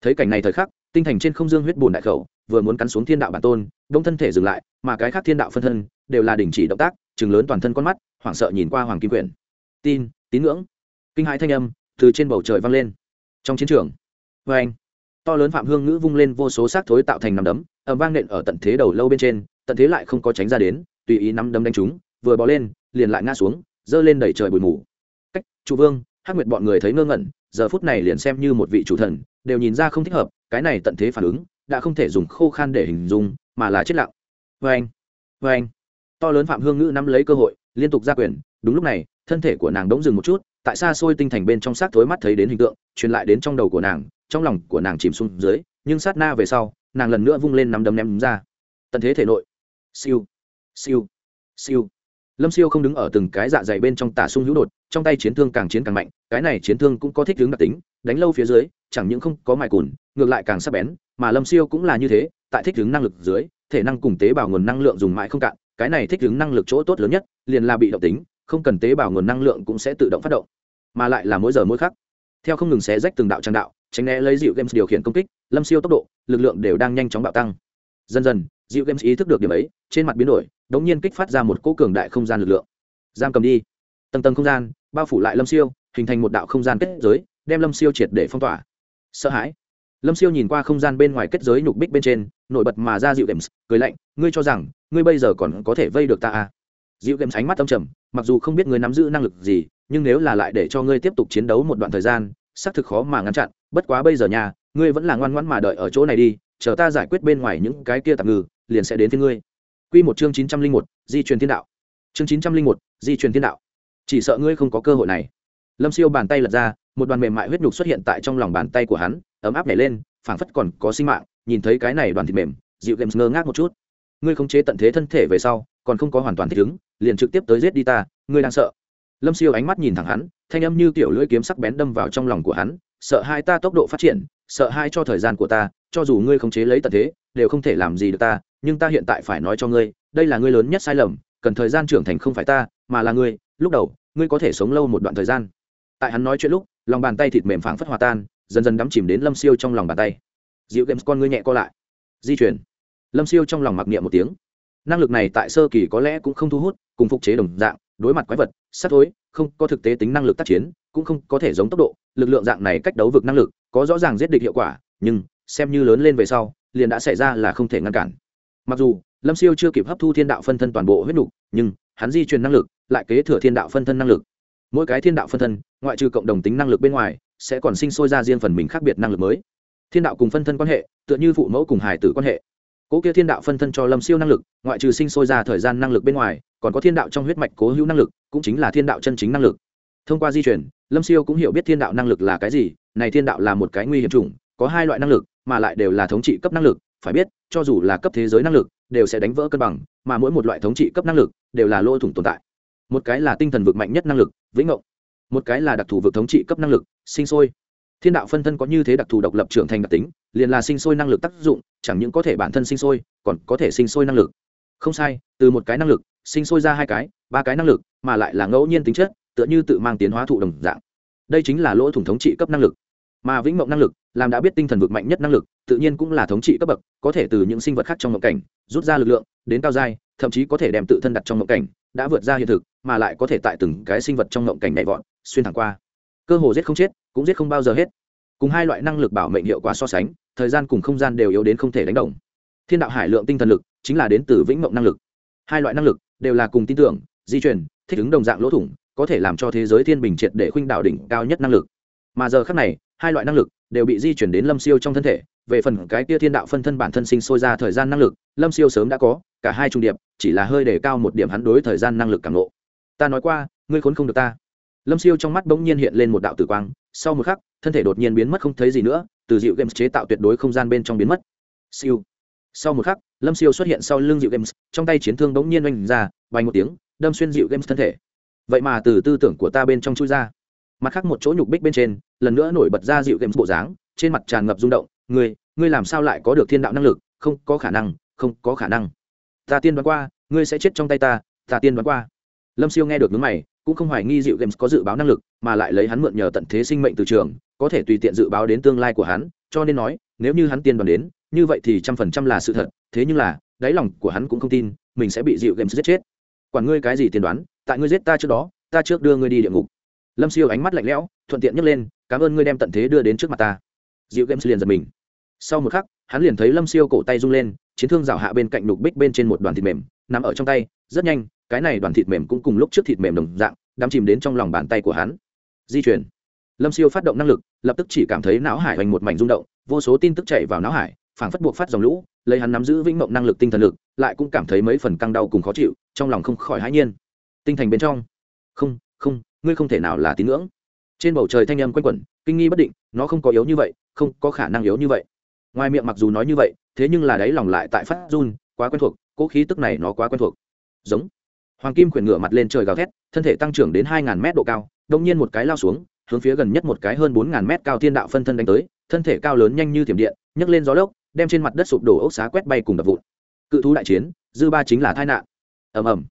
Thấy cảnh này thời khắc, tinh thành trên không dương huyết bùn đại khẩu, vừa muốn cắn xuống thiên đạo bản tôn đông thân thể dừng lại, mà cái khác thiên đạo phân thân đều là đình chỉ động tác chừng lớn toàn thân con mắt, hoảng sợ nhìn qua hoàng kim quyển. Tin, tín ngưỡng. Kinh hãi thanh âm từ trên bầu trời vang lên. Trong chiến trường. Vê anh to lớn phạm hương ngữ vung lên vô số xác thối tạo thành nằm đấm ẩm vang nện ở tận thế đầu lâu bên trên, tận thế lại không có tránh ra đến, tùy ý nắm đấm đánh chúng vừa bò lên, liền lại ngã xuống, giơ lên đẩy trời bụi mù. Cách chủ vương, hắc nguyệt bọn người thấy ngơ ngẩn, giờ phút này liền xem như một vị chủ thần, đều nhìn ra không thích hợp, cái này tận thế phản ứng, đã không thể dùng khô khan để hình dung, mà là chết lặng. Vê anh vê anh to lớn phạm hương ngữ nắm lấy cơ hội, liên tục ra quyền, đúng lúc này, thân thể của nàng đống dừng một chút, tại xa xôi tinh thành bên trong xác thối mắt thấy đến hình tượng, truyền lại đến trong đầu của nàng trong lòng của nàng chìm xuống dưới, nhưng sát na về sau, nàng lần nữa vung lên nắm đấm ném ra. Tận thế thể nội. Siêu. Siêu. Siêu. Lâm siêu không đứng ở từng cái dạ dày bên trong tả sung hữu đột, trong tay chiến thương càng chiến càng mạnh, cái này chiến thương cũng có thích hướng đặc tính, đánh lâu phía dưới, chẳng những không có mài cùn, ngược lại càng sắc bén, mà lâm siêu cũng là như thế, tại thích hướng năng lực dưới, thể năng cùng tế bào nguồn năng lượng dùng mãi không cạn, cái này thích ứng năng lực chỗ tốt lớn nhất, liền là bị động tính, không cần tế bào nguồn năng lượng cũng sẽ tự động phát động, mà lại là mỗi giờ mỗi khắc. Theo không ngừng xé rách từng đạo trang đạo tránh né lấy dịu games điều khiển công kích, lâm siêu tốc độ, lực lượng đều đang nhanh chóng bạo tăng. Dần dần, dịu games ý thức được điểm ấy, trên mặt biến đổi, đống nhiên kích phát ra một cỗ cường đại không gian lực lượng. Giam cầm đi. Tầng tầng không gian, bao phủ lại lâm siêu, hình thành một đạo không gian kết giới, đem lâm siêu triệt để phong tỏa. Sợ hãi. Lâm siêu nhìn qua không gian bên ngoài kết giới nhục bích bên trên, nổi bật mà ra dịu games, cười lạnh, ngươi cho rằng, ngươi bây giờ còn có thể vây được ta à? Dịu games ánh mắt âm trầm, mặc dù không biết ngươi nắm giữ năng lực gì, nhưng nếu là lại để cho ngươi tiếp tục chiến đấu một đoạn thời gian xác thực khó mà ngăn chặn, bất quá bây giờ nhà ngươi vẫn là ngoan ngoãn mà đợi ở chỗ này đi, chờ ta giải quyết bên ngoài những cái kia tạm ngừ liền sẽ đến với ngươi. Quy một chương chín trăm linh một, di truyền thiên đạo. Chương chín trăm linh một, di truyền thiên đạo. Chỉ sợ ngươi không có cơ hội này. Lâm siêu bàn tay lật ra, một đoàn mềm mại huyết nhục xuất hiện tại trong lòng bàn tay của hắn, ấm áp nhảy lên, phảng phất còn có sinh mạng, nhìn thấy cái này đoàn thịt mềm, dịu games ngơ ngác một chút. Ngươi không chế tận thế thân thể về sau, còn không có hoàn toàn thích ứng, liền trực tiếp tới giết đi ta, ngươi đang sợ lâm siêu ánh mắt nhìn thẳng hắn, thanh âm như kiểu lưỡi kiếm sắc bén đâm vào trong lòng của hắn, sợ hai ta tốc độ phát triển, sợ hai cho thời gian của ta, cho dù ngươi không chế lấy tận thế, đều không thể làm gì được ta, nhưng ta hiện tại phải nói cho ngươi, đây là ngươi lớn nhất sai lầm, cần thời gian trưởng thành không phải ta, mà là ngươi, lúc đầu, ngươi có thể sống lâu một đoạn thời gian. Tại hắn nói chuyện lúc, lòng bàn tay thịt mềm phảng phất hòa tan, dần dần đắm chìm đến lâm siêu trong lòng bàn tay. Dịu games, con ngươi nhẹ co lại. Di chuyển. Lâm siêu trong lòng mặc niệm một tiếng. Năng lực này tại sơ kỳ có lẽ cũng không thu hút, cùng phục chế đồng dạng đối mặt quái vật, sát thối, không có thực tế tính năng lực tác chiến, cũng không có thể giống tốc độ, lực lượng dạng này cách đấu vực năng lực, có rõ ràng giết địch hiệu quả, nhưng, xem như lớn lên về sau, liền đã xảy ra là không thể ngăn cản. Mặc dù, lâm siêu chưa kịp hấp thu thiên đạo phân thân toàn bộ huyết nục, nhưng, hắn di truyền năng lực, lại kế thừa thiên đạo phân thân năng lực. Mỗi cái thiên đạo phân thân, ngoại trừ cộng đồng tính năng lực bên ngoài, sẽ còn sinh sôi ra riêng phần mình khác biệt năng lực mới. Thiên đạo cùng phân thân quan hệ, tựa như phụ mẫu cùng hải tử quan hệ. Cố kia thiên đạo phân thân cho lâm siêu năng lực, ngoại trừ sinh sôi ra thời gian năng lực bên ngoài còn có thiên đạo trong huyết mạch cố hữu năng lực, cũng chính là thiên đạo chân chính năng lực. Thông qua di chuyển lâm siêu cũng hiểu biết thiên đạo năng lực là cái gì, này thiên đạo là một cái nguy hiểm chủng, có hai loại năng lực, mà lại đều là thống trị cấp năng lực, phải biết, cho dù là cấp thế giới năng lực, đều sẽ đánh vỡ cân bằng, mà mỗi một loại thống trị cấp năng lực, đều là lỗ thủng tồn tại. Một cái là tinh thần vực mạnh nhất năng lực, vĩnh ngộng. Một cái là đặc thù vực thống trị cấp năng lực, sinh sôi. Thiên đạo phân thân có như thế đặc thù độc lập trưởng thành đặc tính, liền là sinh sôi năng lực tác dụng, chẳng những có thể bản thân sinh sôi, còn có thể sinh sôi năng lực. Không sai, từ một cái năng lực sinh sôi ra hai cái, ba cái năng lực, mà lại là ngẫu nhiên tính chất, tựa như tự mang tiến hóa thụ đồng dạng. Đây chính là lỗ thủng thống trị cấp năng lực. Mà vĩnh mộng năng lực, làm đã biết tinh thần vực mạnh nhất năng lực, tự nhiên cũng là thống trị cấp bậc, có thể từ những sinh vật khác trong mộng cảnh, rút ra lực lượng, đến cao giai, thậm chí có thể đem tự thân đặt trong mộng cảnh, đã vượt ra hiện thực, mà lại có thể tại từng cái sinh vật trong mộng cảnh nhảy vọt, xuyên thẳng qua. Cơ hồ giết không chết, cũng giết không bao giờ hết. Cùng hai loại năng lực bảo mệnh hiệu quả so sánh, thời gian cùng không gian đều yếu đến không thể đánh đồng. Thiên đạo hải lượng tinh thần lực, chính là đến từ vĩnh mộng năng lực. Hai loại năng lực đều là cùng tin tưởng, di chuyển thích ứng đồng dạng lỗ thủng, có thể làm cho thế giới thiên bình triệt để khuynh đạo đỉnh cao nhất năng lực. Mà giờ khác này, hai loại năng lực đều bị di chuyển đến lâm siêu trong thân thể, về phần cái tia thiên đạo phân thân bản thân sinh sôi ra thời gian năng lực, lâm siêu sớm đã có, cả hai trung điệp, chỉ là hơi để cao một điểm hắn đối thời gian năng lực càng lộ ta nói qua, ngươi khốn không được ta. Lâm siêu trong mắt bỗng nhiên hiện lên một đạo tử quang, sau một khắc, thân thể đột nhiên biến mất không thấy gì nữa, từ dịu games chế tạo tuyệt đối không gian bên trong biến mất. Siêu. Sau một khắc lâm siêu xuất hiện sau lưng dịu games, trong tay chiến thương bỗng nhiên oanh ra bay một tiếng, đâm xuyên dịu games thân thể. Vậy mà từ tư tưởng của ta bên trong chui ra. Mặt khác một chỗ nhục bích bên trên, lần nữa nổi bật ra dịu games bộ dáng, trên mặt tràn ngập rung động, ngươi ngươi làm sao lại có được thiên đạo năng lực? Không có khả năng, không có khả năng. Ta tiên đoán qua, ngươi sẽ chết trong tay ta ta tiên đoán qua. Lâm siêu nghe được nước mày, cũng không hoài nghi dịu games có dự báo năng lực, mà lại lấy hắn mượn nhờ tận thế sinh mệnh từ trường, có thể tùy tiện dự báo đến tương lai của hắn, cho nên nói, nếu như hắn tiên đoán đến, như vậy thì trăm phần trăm là sự thật thế nhưng là, đáy lòng của hắn cũng không tin, mình sẽ bị dịu games giết chết. Quản ngươi cái gì tiên đoán, tại ngươi giết ta trước đó, ta trước đưa ngươi đi địa ngục. Lâm siêu ánh mắt lạnh lẽo, thuận tiện nhấc lên, cảm ơn ngươi đem tận thế đưa đến trước mặt ta. Dịu games liền giật mình. Sau một khắc, hắn liền thấy lâm siêu cổ tay rung lên, chiến thương rào hạ bên cạnh đục bích bên trên một đoàn thịt mềm, nằm ở trong tay, rất nhanh, cái này đoàn thịt mềm cũng cùng lúc trước thịt mềm đồng dạng, đắm chìm đến trong lòng bàn tay của hắn. Di chuyển. Lâm siêu phát động năng lực, lập tức chỉ cảm thấy não hải hoành một mảnh rung động, vô số tin tức chạy vào não hải, phảng phất buộc phát dòng lũ lấy hắn nắm giữ vĩnh mộng năng lực tinh thần lực, lại cũng cảm thấy mấy phần căng đau cùng khó chịu, trong lòng không khỏi hãi nhiên. Tinh thành bên trong. Không không, ngươi không thể nào là tín ngưỡng. Trên bầu trời thanh âm quanh quẩn, kinh nghi bất định, nó không có yếu như vậy, không có khả năng yếu như vậy. Ngoài miệng mặc dù nói như vậy, thế nhưng là đáy lòng lại tại phát run, quá quen thuộc cỗ khí tức này nó quá quen thuộc. Giống. Hoàng kim khuyển ngựa mặt lên trời gào thét, thân thể tăng trưởng đến hai ngàn mét độ cao đông nhiên một cái lao xuống, hướng phía gần nhất một cái hơn bốn ngàn mét cao thiên đạo phân thân đánh tới, thân thể cao lớn nhanh như thiểm điện, nhấc lên gió lốc đem trên mặt đất sụp đổ ốc xá quét bay cùng đập vụn. Cự thú đại chiến, dư ba chính là tai nạn. Ầm ầm.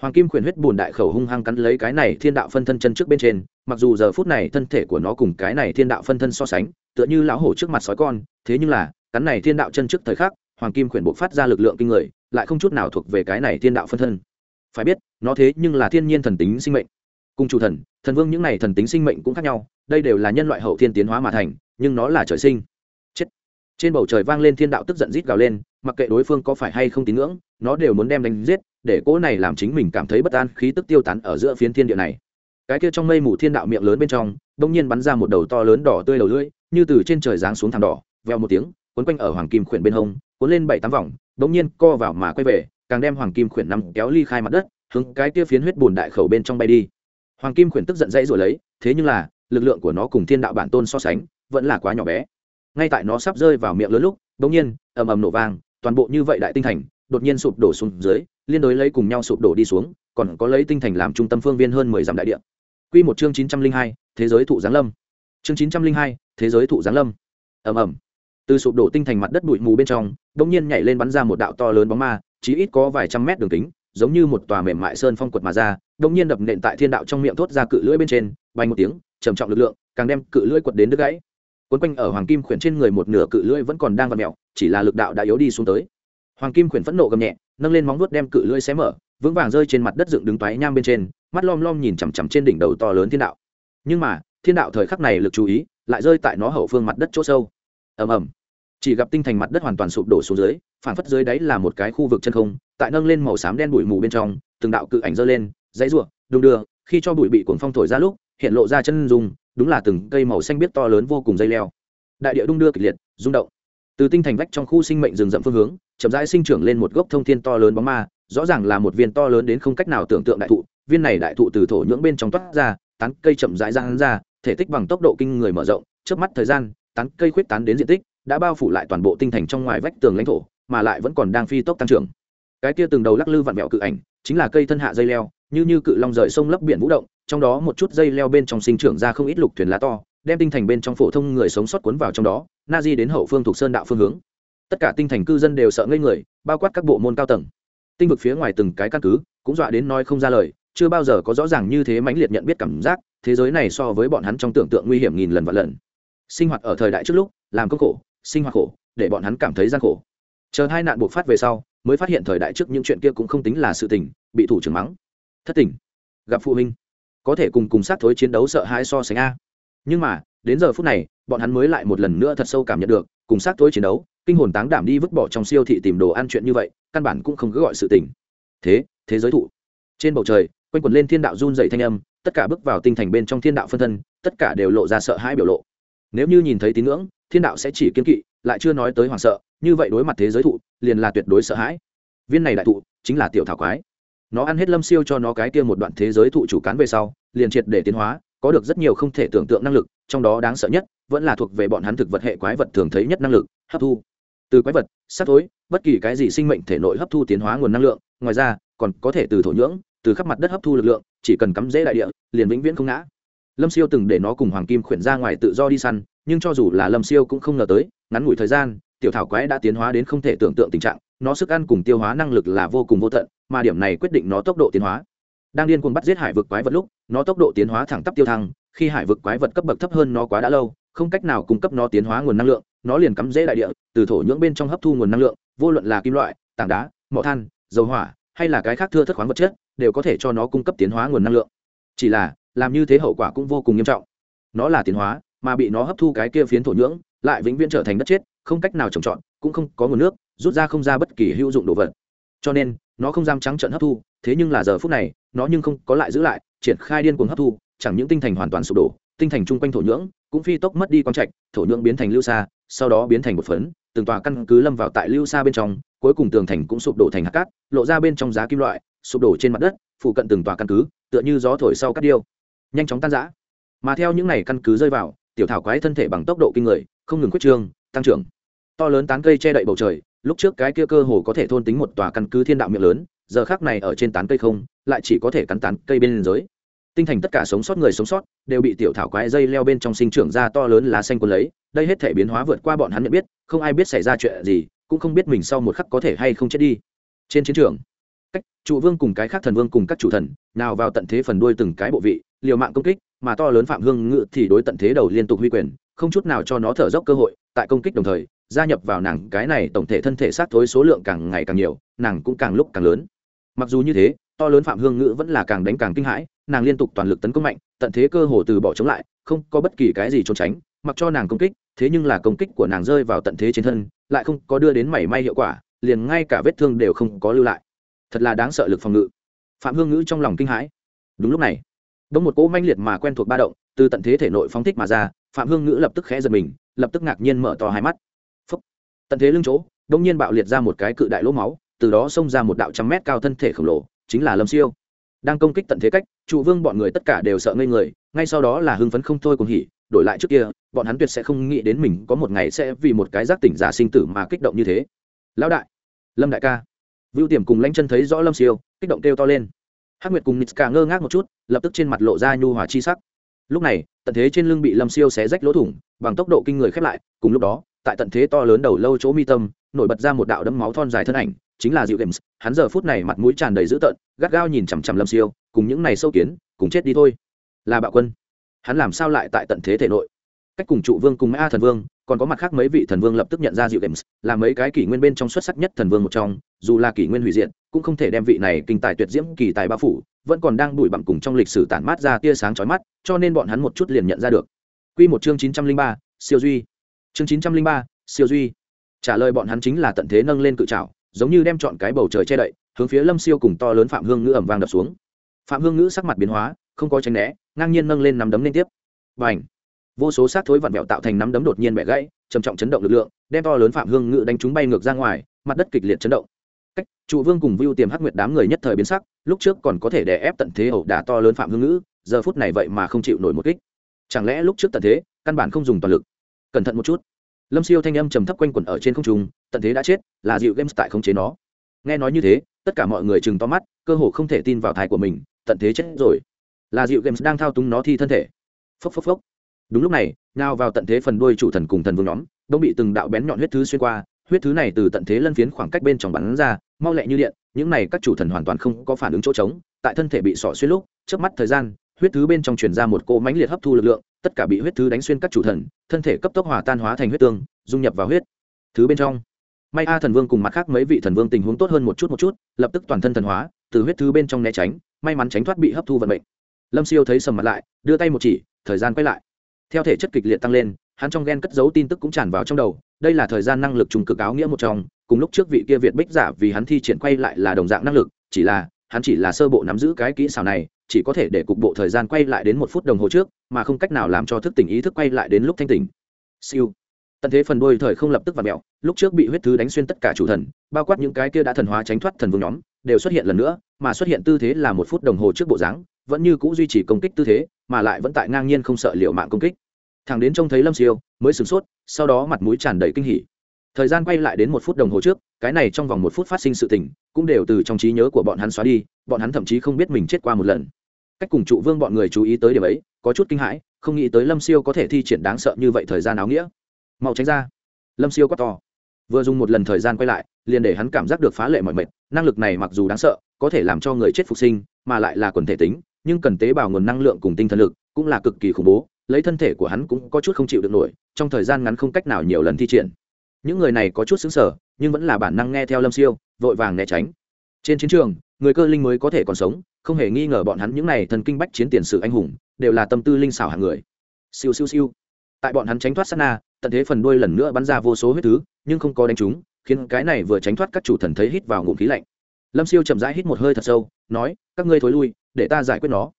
Hoàng kim khuyển huyết bùn đại khẩu hung hăng cắn lấy cái này thiên đạo phân thân chân trước bên trên, mặc dù giờ phút này thân thể của nó cùng cái này thiên đạo phân thân so sánh, tựa như lão hổ trước mặt sói con, thế nhưng là, cắn này thiên đạo chân trước thời khắc, hoàng kim khuyển buộc phát ra lực lượng kinh người, lại không chút nào thuộc về cái này thiên đạo phân thân. Phải biết, nó thế nhưng là thiên nhiên thần tính sinh mệnh. Cùng chủ thần thần vương những này thần tính sinh mệnh cũng khác nhau, đây đều là nhân loại hậu thiên tiến hóa mà thành, nhưng nó là trời sinh trên bầu trời vang lên thiên đạo tức giận rít gào lên, mặc kệ đối phương có phải hay không tín ngưỡng, nó đều muốn đem đánh giết, để cỗ này làm chính mình cảm thấy bất an khí tức tiêu tán ở giữa phiến thiên địa này. Cái kia trong mây mù thiên đạo miệng lớn bên trong đông nhiên bắn ra một đầu to lớn đỏ tươi đầu lưỡi, như từ trên trời giáng xuống thảm đỏ veo một tiếng quấn quanh ở hoàng kim khuyển bên hông, cuốn lên bảy tám vòng đông nhiên co vào mà quay về, càng đem hoàng kim khuyển nằm kéo ly khai mặt đất, hướng cái kia phiến huyết bùn đại khẩu bên trong bay đi. Hoàng kim khuyển tức giận dãy rồi lấy, thế nhưng là, lực lượng của nó cùng thiên đạo bản tôn so sánh, vẫn là quá nhỏ bé ngay tại nó sắp rơi vào miệng lớn lúc đ ỗ n g nhiên, ầm ầm nổ vang, toàn bộ như vậy đại tinh thành, đột nhiên sụp đổ xuống dưới, liên đối lấy cùng nhau sụp đổ đi xuống, còn có lấy tinh thành làm trung tâm phương viên hơn mười dặm đại địa. Q một chương chín trăm linh hai, thế giới thụ giáng lâm. Chương chín trăm linh hai, thế giới thụ giáng lâm. Ầm ầm. Từ sụp đổ tinh thành mặt đất bụi mù bên trong đ ỗ n g nhiên nhảy lên bắn ra một đạo to lớn bóng ma chỉ ít có vài trăm mét đường kính, giống như một tòa mềm mại sơn phong quật mà ra đ ỗ n g nhiên đập nện tại thiên đạo trong miệng thốt ra cự lưỡi bên trên, bay một tiếng, trầm trọng lực lượng, càng đem cự lưỡi quật đến đứt gãy quấn quanh ở hoàng kim khuyển trên người một nửa cự lưỡi vẫn còn đang vặn mẹo chỉ là lực đạo đã yếu đi xuống tới. Hoàng kim khuyển phẫn nộ gầm nhẹ, nâng lên móng vuốt đem cự lưỡi xé mở, vững vàng rơi trên mặt đất dựng đứng toái nham bên trên, mắt lom lom nhìn chằm chằm trên đỉnh đầu to lớn thiên đạo. Nhưng mà, thiên đạo thời khắc này lực chú ý lại rơi tại nó hậu phương mặt đất chỗ sâu. Ầm ầm. Chỉ gặp tinh thành mặt đất hoàn toàn sụp đổ xuống dưới phản phất dưới đáy là một cái khu vực chân không, tại nâng lên màu xám đen bụi mù bên trong, từng đạo cự ảnh dơ lên, dãy ruộng đung đưa, khi cho bụi bị cuồng phong thổi ra lúc, hiện lộ ra chân dùng đúng là từng cây màu xanh biết to lớn vô cùng dây leo. Đại địa đung đưa kịch liệt, rung động. Từ tinh thành vách trong khu sinh mệnh rừng rậm phương hướng, chậm rãi sinh trưởng lên một gốc thông thiên to lớn bóng ma, rõ ràng là một viên to lớn đến không cách nào tưởng tượng đại thụ, viên này đại thụ từ thổ nhưỡng bên trong toát ra, tán cây chậm rãi ra ra, thể tích bằng tốc độ kinh người mở rộng trước mắt thời gian, tán cây khuyết tán đến diện tích, đã bao phủ lại toàn bộ tinh thành trong ngoài vách tường lãnh thổ, mà lại vẫn còn đang phi tốc tăng trưởng. Cái kia từng đầu lắc lư vặn vẹo cự ảnh, chính là cây thân hạ dây leo, như như cự long rời sông lấp biển vũ động trong đó một chút dây leo bên trong sinh trưởng ra không ít lục thuyền lá to, đem tinh thành bên trong phổ thông người sống sót cuốn vào trong đó, na di đến hậu phương thuộc sơn đạo phương hướng. Tất cả tinh thành cư dân đều sợ ngây người, bao quát các bộ môn cao tầng. Tinh vực phía ngoài từng cái căn cứ, cũng dọa đến nói không ra lời, chưa bao giờ có rõ ràng như thế mãnh liệt nhận biết cảm giác, thế giới này so với bọn hắn trong tưởng tượng nguy hiểm nghìn lần và lần. Sinh hoạt ở thời đại trước lúc, làm công khổ, sinh hoạt khổ, để bọn hắn cảm thấy gian khổ. Chờ hai nạn buộc phát về sau, mới phát hiện thời đại trước những chuyện kia cũng không tính là sự tình, bị thủ trưởng mắng. Thất tình. Gặp phụ huynh có thể cùng cùng sát thối chiến đấu sợ hãi so sánh a. Nhưng mà, đến giờ phút này, bọn hắn mới lại một lần nữa thật sâu cảm nhận được, cùng sát thối chiến đấu, kinh hồn táng đảm đi vứt bỏ trong siêu thị tìm đồ ăn chuyện như vậy, căn bản cũng không cứ gọi sự tình. Thế thế giới thụ. Trên bầu trời, quanh quẩn lên thiên đạo run dậy thanh âm, tất cả bước vào tinh thành bên trong thiên đạo phân thân, tất cả đều lộ ra sợ hãi biểu lộ. Nếu như nhìn thấy tín ngưỡng, thiên đạo sẽ chỉ kiên kỵ, lại chưa nói tới hoảng sợ, như vậy đối mặt thế giới thụ, liền là tuyệt đối sợ hãi. Viên này đại thụ chính là tiểu thảo quái nó ăn hết lâm siêu cho nó cái kia một đoạn thế giới thụ chủ cán về sau, liền triệt để tiến hóa, có được rất nhiều không thể tưởng tượng năng lực, trong đó đáng sợ nhất vẫn là thuộc về bọn hắn thực vật hệ quái vật thường thấy nhất năng lực, hấp thu. Từ quái vật, sát thối, bất kỳ cái gì sinh mệnh thể nội hấp thu tiến hóa nguồn năng lượng, ngoài ra, còn có thể từ thổ nhưỡng, từ khắp mặt đất hấp thu lực lượng, chỉ cần cắm rễ đại địa, liền vĩnh viễn không ngã. Lâm siêu từng để nó cùng hoàng kim khuyển ra ngoài tự do đi săn, nhưng cho dù là lâm siêu cũng không ngờ tới, ngắn ngủi thời gian, tiểu thảo quái đã tiến hóa đến không thể tưởng tượng tình trạng nó sức ăn cùng tiêu hóa năng lực là vô cùng vô tận, mà điểm này quyết định nó tốc độ tiến hóa. Đang điên cuồng bắt giết hải vực quái vật lúc, nó tốc độ tiến hóa thẳng tắp tiêu thăng, khi hải vực quái vật cấp bậc thấp hơn nó quá đã lâu, không cách nào cung cấp nó tiến hóa nguồn năng lượng, nó liền cắm rễ đại địa, từ thổ nhưỡng bên trong hấp thu nguồn năng lượng, vô luận là kim loại, tảng đá, mỏ than, dầu hỏa, hay là cái khác thưa thất khoáng vật chất, đều có thể cho nó cung cấp tiến hóa nguồn năng lượng. Chỉ là, làm như thế hậu quả cũng vô cùng nghiêm trọng. Nó là tiến hóa, mà bị nó hấp thu cái kia phiến thổ nhưỡng, lại vĩnh viễn trở thành đất chết, không cách nào trồng trọt, cũng không có nguồn nước rút ra không ra bất kỳ hữu dụng đồ vật. Cho nên, nó không dám trắng trận hấp thu, thế nhưng là giờ phút này, nó nhưng không có lại giữ lại, triển khai điên cuồng hấp thu, chẳng những tinh thành hoàn toàn sụp đổ, tinh thành chung quanh thổ nhưỡng, cũng phi tốc mất đi quang trạch, thổ nhưỡng biến thành lưu xa sau đó biến thành một phấn, từng tòa căn cứ lâm vào tại lưu xa bên trong, cuối cùng tường thành cũng sụp đổ thành hạt cát, lộ ra bên trong giá kim loại, sụp đổ trên mặt đất phụ cận từng tòa căn cứ, tựa như gió thổi sau cát điêu. Nhanh chóng tan rã. Mà theo những ngày căn cứ rơi vào, tiểu thảo quái thân thể bằng tốc độ kinh người, không ngừng quyết trương, tăng trưởng. To lớn tán cây che đậy bầu trời lúc trước cái kia cơ hồ có thể thôn tính một tòa căn cứ thiên đạo miệng lớn, giờ khác này ở trên tán cây không, lại chỉ có thể cắn tán cây bên liên giới tinh thành tất cả sống sót người sống sót đều bị tiểu thảo quái dây leo bên trong sinh trưởng ra to lớn lá xanh quân lấy, đây hết thể biến hóa vượt qua bọn hắn nhận biết, không ai biết xảy ra chuyện gì, cũng không biết mình sau một khắc có thể hay không chết đi. Trên chiến trường, cách trụ vương cùng cái khác thần vương cùng các chủ thần, nào vào tận thế phần đuôi từng cái bộ vị, liều mạng công kích, mà to lớn phạm hương ngự thì đối tận thế đầu liên tục huy quyền, không chút nào cho nó thở dốc cơ hội, tại công kích đồng thời gia nhập vào nàng, cái này tổng thể thân thể sát thối số lượng càng ngày càng nhiều, nàng cũng càng lúc càng lớn. Mặc dù như thế, to lớn phạm hương ngữ vẫn là càng đánh càng kinh hãi, nàng liên tục toàn lực tấn công mạnh, tận thế cơ hồ từ bỏ chống lại, không có bất kỳ cái gì trốn tránh, mặc cho nàng công kích, thế nhưng là công kích của nàng rơi vào tận thế trên thân, lại không có đưa đến mảy may hiệu quả, liền ngay cả vết thương đều không có lưu lại. Thật là đáng sợ lực phòng ngự. Phạm hương ngữ trong lòng kinh hãi. Đúng lúc này đông một cỗ manh liệt mà quen thuộc ba động, từ tận thế thể nội phóng thích mà ra, phạm hương ngữ lập tức khẽ giật mình, lập tức ngạc nhiên mở to hai mắt tận thế lưng chỗ, đông nhiên bạo liệt ra một cái cự đại lỗ máu, từ đó xông ra một đạo trăm mét cao thân thể khổng lồ, chính là lâm siêu. Đang công kích tận thế cách, trụ vương bọn người tất cả đều sợ ngây người, ngay sau đó là hưng phấn không thôi cùng hỉ, đổi lại trước kia, bọn hắn tuyệt sẽ không nghĩ đến mình có một ngày sẽ vì một cái giác tỉnh giả sinh tử mà kích động như thế. Lão đại, lâm đại ca. Vưu tiềm cùng lãnh chân thấy rõ lâm siêu, kích động kêu to lên. Hắc nguyệt cùng nitska ngơ ngác một chút, lập tức trên mặt lộ ra nhu hòa chi sắc. Lúc này, tận thế trên lưng bị lâm siêu xé rách lỗ thủng, bằng tốc độ kinh người khép lại, cùng lúc đó tại tận thế to lớn đầu lâu chỗ mi tâm, nổi bật ra một đạo đấm máu thon dài thân ảnh, chính là diệu games. Hắn giờ phút này mặt mũi tràn đầy dữ tợn, gắt gao nhìn chằm chằm lâm siêu, cùng những này sâu kiến, cùng chết đi thôi. Là bạo quân. Hắn làm sao lại tại tận thế thể nội? Cách cùng trụ vương cùng mã thần vương, còn có mặt khác mấy vị thần vương lập tức nhận ra dịu games, là mấy cái kỷ nguyên bên trong xuất sắc nhất thần vương một trong, dù là kỷ nguyên hủy diện cũng không thể đem vị này kinh tài tuyệt diễm kỳ tài bao phủ, vẫn còn đang đuổi bặm cùng trong lịch sử tản mát ra tia sáng chói mắt, cho nên bọn hắn một chút liền nhận ra được. Quy một chương chín trăm linh ba, siêu duy chương chín trăm linh ba, siêu duy. Trả lời bọn hắn chính là tận thế nâng lên cự trảo, giống như đem chọn cái bầu trời che đậy, hướng phía lâm siêu cùng to lớn phạm hương ngữ ẩm vang đập xuống. Phạm hương ngữ sắc mặt biến hóa, không có tránh né, ngang nhiên nâng lên nắm đấm liên tiếp. Và ảnh vô số sát thối vặn vẹo tạo thành nắm đấm đột nhiên bẻ gãy, trầm trọng chấn động lực lượng, đem to lớn phạm hương ngữ đánh chúng bay ngược ra ngoài, mặt đất kịch liệt chấn động. Cách trụ vương cùng vưu tiềm hắc nguyệt đám người nhất thời biến sắc, lúc trước còn có thể đè ép tận thế ẩu đả to lớn phạm hương ngữ, giờ phút này vậy mà không chịu nổi một kích. Chẳng lẽ lúc trước tận thế, căn bản không dùng toàn lực? Cẩn thận một chút. Lâm siêu thanh âm trầm thấp quanh quẩn ở trên không trung, tận thế đã chết, là dịu games tại không chế nó. Nghe nói như thế, tất cả mọi người chừng to mắt, cơ hồ không thể tin vào thai của mình, tận thế chết rồi. Là dịu games đang thao túng nó thi thân thể. Phốc phốc phốc. Đúng lúc này, nào vào tận thế phần đuôi chủ thần cùng thần vương nhóm đông bị từng đạo bén nhọn huyết thứ xuyên qua, huyết thứ này từ tận thế lân phiến khoảng cách bên trong bắn ra, mau lẹ như điện, những này các chủ thần hoàn toàn không có phản ứng chỗ trống, tại thân thể bị sỏ xuyên lúc trước mắt thời gian, huyết thứ bên trong truyền ra một cỗ mãnh liệt hấp thu lực lượng tất cả bị huyết thứ đánh xuyên các chủ thần, thân thể cấp tốc hòa tan hóa thành huyết tương, dung nhập vào huyết thứ bên trong. May a thần vương cùng mặt khác mấy vị thần vương tình huống tốt hơn một chút một chút, lập tức toàn thân thần hóa, từ huyết thứ bên trong né tránh, may mắn tránh thoát bị hấp thu vận mệnh. Lâm siêu thấy sầm mặt lại, đưa tay một chỉ, thời gian quay lại. Theo thể chất kịch liệt tăng lên, hắn trong gen cất giấu tin tức cũng tràn vào trong đầu, đây là thời gian năng lực trùng cực áo nghĩa một trong, cùng lúc trước vị kia việt bích giả vì hắn thi triển quay lại là đồng dạng năng lực, chỉ là, hắn chỉ là sơ bộ nắm giữ cái kỹ xảo này chỉ có thể để cục bộ thời gian quay lại đến một phút đồng hồ trước, mà không cách nào làm cho thức tỉnh ý thức quay lại đến lúc thanh tỉnh. Siêu. Tận thế phần đôi thời không lập tức và mẹo lúc trước bị huyết thứ đánh xuyên tất cả chủ thần, bao quát những cái kia đã thần hóa tránh thoát thần vương nhóm, đều xuất hiện lần nữa, mà xuất hiện tư thế là một phút đồng hồ trước bộ dáng, vẫn như c ũ duy trì công kích tư thế, mà lại vẫn tại ngang nhiên không sợ liệu mạng công kích. Thằng đến trông thấy lâm siêu, mới sửng sốt, sau đó mặt mũi tràn đầy kinh hỉ thời gian quay lại đến một phút đồng hồ trước, cái này trong vòng một phút phát sinh sự tình, cũng đều từ trong trí nhớ của bọn hắn xóa đi, bọn hắn thậm chí không biết mình chết qua một lần. Cách cùng trụ vương bọn người chú ý tới điểm ấy, có chút kinh hãi, không nghĩ tới lâm siêu có thể thi triển đáng sợ như vậy thời gian áo nghĩa. Mau tránh ra. Lâm siêu quát to. Vừa dùng một lần thời gian quay lại, liền để hắn cảm giác được phá lệ mọi mệt, năng lực này mặc dù đáng sợ, có thể làm cho người chết phục sinh, mà lại là quần thể tính, nhưng cần tế bào nguồn năng lượng cùng tinh thần lực cũng là cực kỳ khủng bố, lấy thân thể của hắn cũng có chút không chịu được nổi, trong thời gian ngắn không cách nào nhiều lần thi triển những người này có chút xứng sở nhưng vẫn là bản năng nghe theo lâm siêu vội vàng né tránh. Trên chiến trường người cơ linh mới có thể còn sống không hề nghi ngờ bọn hắn những n à y thần kinh bách chiến tiền sự anh hùng đều là tâm tư linh xảo hàng người. Siêu siêu siêu. Tại bọn hắn tránh thoát sát na tận thế phần đuôi lần nữa bắn ra vô số huyết thứ nhưng không có đánh chúng, khiến cái này vừa tránh thoát các chủ thần thấy hít vào ngụm khí lạnh. Lâm siêu chậm rãi hít một hơi thật sâu nói các ngươi thối lui để ta giải quyết nó.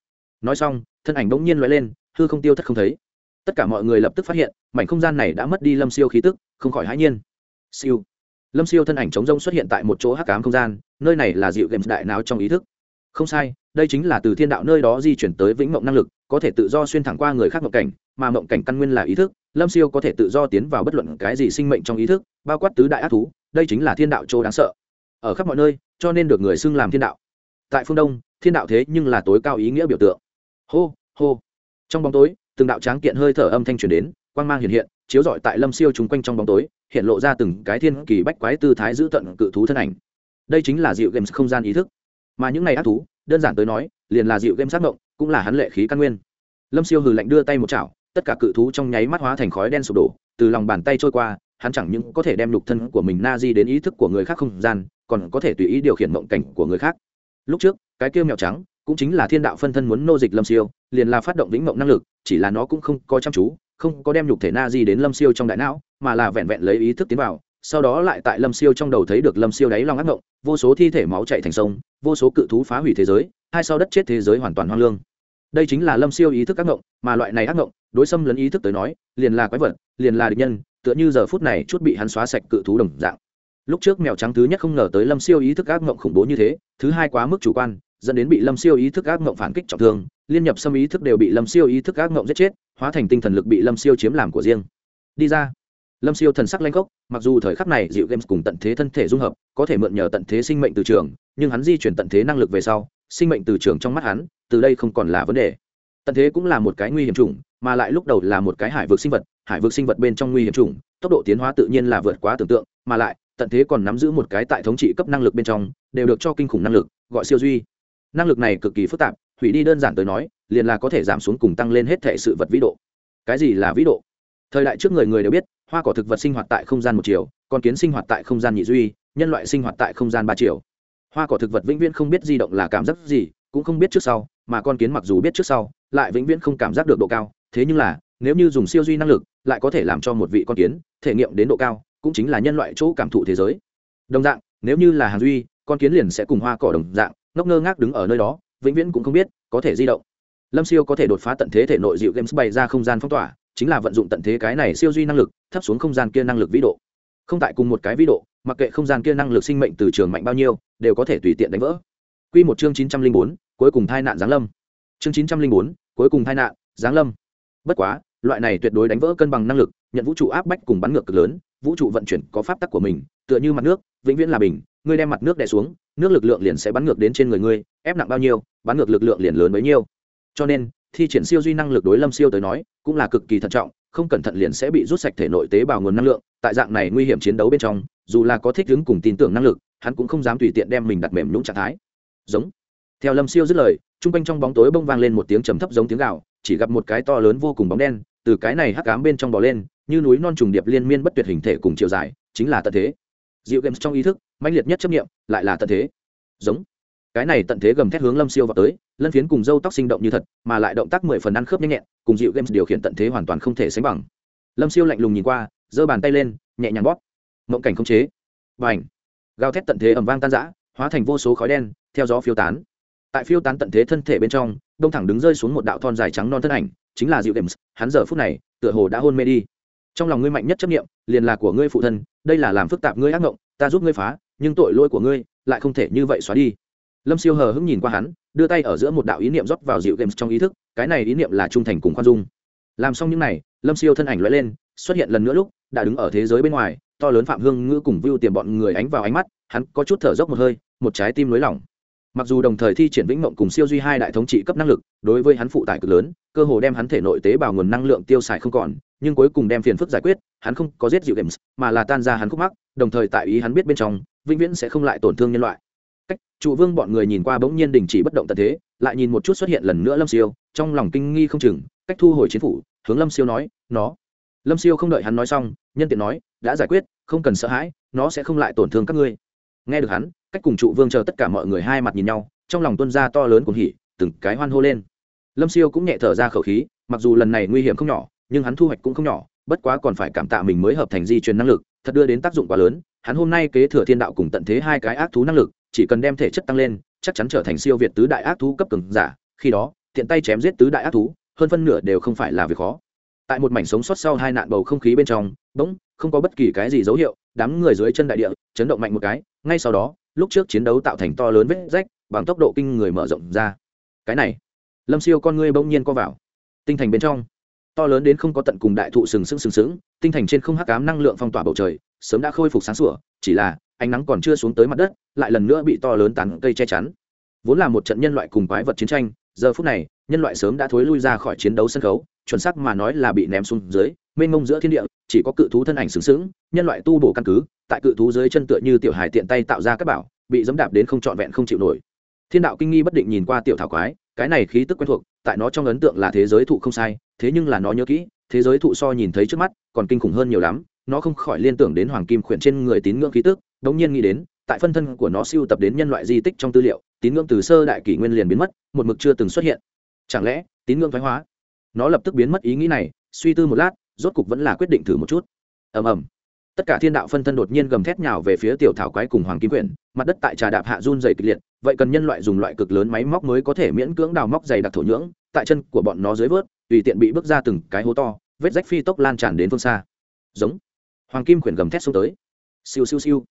Nói xong thân ảnh bỗng nhiên loại lên hư không tiêu thất không thấy tất cả mọi người lập tức phát hiện, mảnh không gian này đã mất đi lâm siêu khí tức, không khỏi hãi nhiên. Siêu. Lâm siêu thân ảnh chống rông xuất hiện tại một chỗ hắc cám không gian, nơi này là dịu games đại nào trong ý thức. Không sai, đây chính là từ thiên đạo nơi đó di chuyển tới vĩnh mộng năng lực, có thể tự do xuyên thẳng qua người khác mộng cảnh, mà mộng cảnh căn nguyên là ý thức, lâm siêu có thể tự do tiến vào bất luận cái gì sinh mệnh trong ý thức, bao quát tứ đại ác thú, đây chính là thiên đạo chỗ đáng sợ. Ở khắp mọi nơi, cho nên được người xưng làm thiên đạo. Tại phương đông, thiên đạo thế nhưng là tối cao ý nghĩa biểu tượng. Hô hô. Trong bóng tối từng đạo tráng kiện hơi thở âm thanh truyền đến, quang mang hiện hiện, chiếu rọi tại lâm siêu chúng quanh trong bóng tối, hiện lộ ra từng cái thiên kỳ bách quái tư thái giữ tận cự thú thân ảnh. Đây chính là dịu games không gian ý thức. Mà những này ác thú, đơn giản tới nói, liền là dịu game sát động cũng là hắn lệ khí căn nguyên. Lâm siêu hừ lạnh đưa tay một chảo, tất cả cự thú trong nháy mắt hóa thành khói đen sụp đổ, từ lòng bàn tay trôi qua, hắn chẳng những có thể đem lục thân của mình na di đến ý thức của người khác không gian, còn có thể tùy ý điều khiển mộng cảnh của người khác. Lúc trước, cái kia mèo trắng, cũng chính là thiên đạo phân thân muốn nô dịch lâm siêu liền là phát động vĩnh mộng năng lực, chỉ là nó cũng không có chăm chú, không có đem nhục thể na di đến lâm siêu trong đại não, mà là vẹn vẹn lấy ý thức tiến vào, sau đó lại tại lâm siêu trong đầu thấy được lâm siêu đáy lòng ác mộng, vô số thi thể máu chạy thành sông, vô số cự thú phá hủy thế giới, hai sau đất chết thế giới hoàn toàn hoang lương. Đây chính là lâm siêu ý thức ác mộng, mà loại này ác mộng, đối xâm lấn ý thức tới nói, liền là quái vật, liền là địch nhân, tựa như giờ phút này chút bị hắn xóa sạch cự thú đồng dạng. Lúc trước mèo trắng thứ nhất không ngờ tới lâm siêu ý thức ác mộng khủng bố như thế, thứ hai quá mức chủ quan, dẫn đến bị lâm siêu ý thức ác mộng phản kích trọng thương liên nhập xâm ý thức đều bị lâm siêu ý thức ác ngộng giết chết, hóa thành tinh thần lực bị lâm siêu chiếm làm của riêng. Đi ra. Lâm siêu thần sắc lanh gốc mặc dù thời khắc này dịu games cùng tận thế thân thể dung hợp, có thể mượn nhờ tận thế sinh mệnh từ trường, nhưng hắn di chuyển tận thế năng lực về sau, sinh mệnh từ trường trong mắt hắn, từ đây không còn là vấn đề. Tận thế cũng là một cái nguy hiểm chủng, mà lại lúc đầu là một cái hải vực sinh vật, hải vực sinh vật bên trong nguy hiểm chủng, tốc độ tiến hóa tự nhiên là vượt quá tưởng tượng, mà lại, tận thế còn nắm giữ một cái tại thống trị cấp năng lực bên trong, đều được cho kinh khủng năng lực, gọi siêu duy. Năng lực này cực kỳ phức tạp hủy đi đơn giản tới nói, liền là có thể giảm xuống cùng tăng lên hết thể sự vật vĩ độ. Cái gì là vĩ độ? Thời đại trước người người đều biết, hoa cỏ thực vật sinh hoạt tại không gian một chiều, con kiến sinh hoạt tại không gian nhị duy, nhân loại sinh hoạt tại không gian ba chiều. Hoa cỏ thực vật vĩnh viễn không biết di động là cảm giác gì, cũng không biết trước sau, mà con kiến mặc dù biết trước sau, lại vĩnh viễn không cảm giác được độ cao. Thế nhưng là, nếu như dùng siêu duy năng lực, lại có thể làm cho một vị con kiến thể nghiệm đến độ cao, cũng chính là nhân loại chỗ cảm thụ thế giới. Đồng dạng, nếu như là hàng duy, con kiến liền sẽ cùng hoa cỏ đồng dạng, ngốc ngơ ngác đứng ở nơi đó vĩnh viễn cũng không biết có thể di động. Lâm siêu có thể đột phá tận thế thể nội dịu games bày ra không gian phong tỏa, chính là vận dụng tận thế cái này siêu duy năng lực, thấp xuống không gian kia năng lực vĩ độ. Không tại cùng một cái vĩ độ, mặc kệ không gian kia năng lực sinh mệnh từ trường mạnh bao nhiêu, đều có thể tùy tiện đánh vỡ. Quy một chương chín trăm linh bốn, cuối cùng tai nạn giáng lâm. Chương chín trăm linh bốn, cuối cùng tai nạn giáng lâm. Bất quá, loại này tuyệt đối đánh vỡ cân bằng năng lực, nhận vũ trụ áp bách cùng bắn ngược cực lớn, vũ trụ vận chuyển có pháp tắc của mình, tựa như mặt nước, vĩnh viễn là bình, ngươi đem mặt nước đè xuống, nước lực lượng liền sẽ bắn ngược đến trên người ngươi ép nặng bao nhiêu, bắn ngược lực lượng liền lớn bấy nhiêu. Cho nên, thi triển siêu duy năng lực đối lâm siêu tới nói, cũng là cực kỳ thận trọng, không cẩn thận liền sẽ bị rút sạch thể nội tế bào nguồn năng lượng. Tại dạng này nguy hiểm chiến đấu bên trong, dù là có thích ứng cùng tin tưởng năng lực, hắn cũng không dám tùy tiện đem mình đặt mềm nhũng trạng thái. Giống. Theo lâm siêu dứt lời t r u n g quanh trong bóng tối bông vang lên một tiếng trầm thấp giống tiếng gạo chỉ gặp một cái to lớn vô cùng bóng đen, từ cái này hắc cám bên trong bò lên, như núi non trùng điệp liên miên bất tuyệt hình thể cùng chiều dài, chính là tận thế. Dịu games trong ý thức, mãnh liệt nhất chấp nghiệm lại là tận thế. Giống cái này tận thế gầm thét hướng lâm siêu vào tới, lân phiến cùng dâu tóc sinh động như thật, mà lại động tác mười phần ăn khớp nhanh nhẹn, cùng dịu games điều khiển tận thế hoàn toàn không thể sánh bằng. Lâm siêu lạnh lùng nhìn qua, giơ bàn tay lên, nhẹ nhàng bóp. Mộng cảnh không chế. Và ảnh gào thét tận thế ẩm vang tan rã, hóa thành vô số khói đen, theo gió phiêu tán. Tại phiêu tán tận thế thân thể bên trong, đông thẳng đứng rơi xuống một đạo thon dài trắng non thân ảnh, chính là dịu games, hắn giờ phút này, tựa hồ đã hôn mê đi. Trong lòng ngươi mạnh nhất chấp nghiệm liền là của ngươi phụ thân, đây là làm phức tạp ngươi ác ngộng, ta giúp ngươi phá, nhưng tội lỗi của ngươi lại không thể như vậy xóa đi lâm siêu hờ hững nhìn qua hắn, đưa tay ở giữa một đạo ý niệm rót vào dịu games trong ý thức, cái này ý niệm là trung thành cùng khoan dung. Làm xong những n à y lâm siêu thân ảnh l lên, xuất hiện lần nữa lúc, đã đứng ở thế giới bên ngoài, to lớn phạm hương ngữ cùng vưu tiềm bọn người ánh vào ánh mắt, hắn có chút thở dốc một hơi, một trái tim nới lỏng. Mặc dù đồng thời thi triển vĩnh mộng cùng siêu duy hai đại thống trị cấp năng lực, đối với hắn phụ tải cực lớn, cơ hồ đem hắn thể nội tế bào nguồn năng lượng tiêu xài không còn, nhưng cuối cùng đem phiền phức giải quyết, hắn không có giết dịu games, mà là tan ra hắn khúc mắc, đồng thời tại ý hắn biết bên trong, vĩnh viễn sẽ không lại tổn thương nhân loại cách, trụ vương bọn người nhìn qua bỗng nhiên đình chỉ bất động tận thế, lại nhìn một chút xuất hiện lần nữa lâm siêu, trong lòng kinh nghi không chừng, cách thu hồi chiến phủ, hướng lâm siêu nói, nó. Lâm siêu không đợi hắn nói xong, nhân tiện nói, đã giải quyết, không cần sợ hãi, nó sẽ không lại tổn thương các ngươi. Nghe được hắn, cách cùng trụ vương chờ tất cả mọi người hai mặt nhìn nhau, trong lòng tuân ra to lớn cùng hỉ, từng cái hoan hô lên. Lâm siêu cũng nhẹ thở ra khẩu khí, mặc dù lần này nguy hiểm không nhỏ, nhưng hắn thu hoạch cũng không nhỏ, bất quá còn phải cảm tạ mình mới hợp thành di truyền năng lực, thật đưa đến tác dụng quá lớn. Hắn hôm nay kế thừa thiên đạo cùng tận thế hai cái ác thú năng lực chỉ cần đem thể chất tăng lên, chắc chắn trở thành siêu việt tứ đại ác thú cấp cường giả, khi đó, tiện tay chém giết tứ đại ác thú, hơn phân nửa đều không phải là việc khó. Tại một mảnh sống sót sau hai nạn bầu không khí bên trong, bỗng, không có bất kỳ cái gì dấu hiệu, đám người dưới chân đại địa, chấn động mạnh một cái, ngay sau đó, lúc trước chiến đấu tạo thành to lớn vết rách, bằng tốc độ kinh người mở rộng ra. Cái này, lâm siêu con ngươi bỗng nhiên co vào. Tinh thành bên trong, to lớn đến không có tận cùng đại thụ sừng sững sừng sững, tinh thành trên không hắc cám năng lượng phong tỏa bầu trời, sớm đã khôi phục sáng sủa, chỉ là ánh nắng còn chưa xuống tới mặt đất, lại lần nữa bị to lớn tán cây che chắn. Vốn là một trận nhân loại cùng quái vật chiến tranh, giờ phút này, nhân loại sớm đã thối lui ra khỏi chiến đấu sân khấu, chuẩn xác mà nói là bị ném xuống dưới, mênh mông giữa thiên địa, chỉ có cự thú thân ảnh xứng xứng nhân loại tu bổ căn cứ, tại cự thú dưới chân tựa như tiểu hài tiện tay tạo ra các bảo, bị dẫm đạp đến không trọn vẹn không chịu nổi. Thiên đạo kinh nghi bất định nhìn qua tiểu thảo quái, cái này khí tức quen thuộc, tại nó trong ấn tượng là thế giới thụ không sai, thế nhưng là nó nhớ kỹ, thế giới thụ so nhìn thấy trước mắt, còn kinh khủng hơn nhiều lắm, nó không khỏi liên tưởng đến hoàng kim khuyển trên người tín ngưỡng khí tức đống nhiên nghĩ đến, tại phân thân của nó siêu tập đến nhân loại di tích trong tư liệu, tín ngưỡng từ sơ đại kỷ nguyên liền biến mất, một mực chưa từng xuất hiện. Chẳng lẽ, tín ngưỡng thoái hóa? Nó lập tức biến mất ý nghĩ này, suy tư một lát, rốt cục vẫn là quyết định thử một chút. Ầm ầm. Tất cả thiên đạo phân thân đột nhiên gầm thét nhào về phía tiểu thảo quái cùng hoàng kim quyển, mặt đất tại trà đạp hạ run dày kịch liệt, vậy cần nhân loại dùng loại cực lớn máy móc mới có thể miễn cưỡng đào móc dày đặc thổ nhưỡng, tại chân của bọn nó dưới vớt, tùy tiện bị bước ra từng cái hố to, vết rách phi tốc lan tràn đến phương xa. Giống. Hoàng kim quyển gầm thét xuống tới. Siêu siêu siêu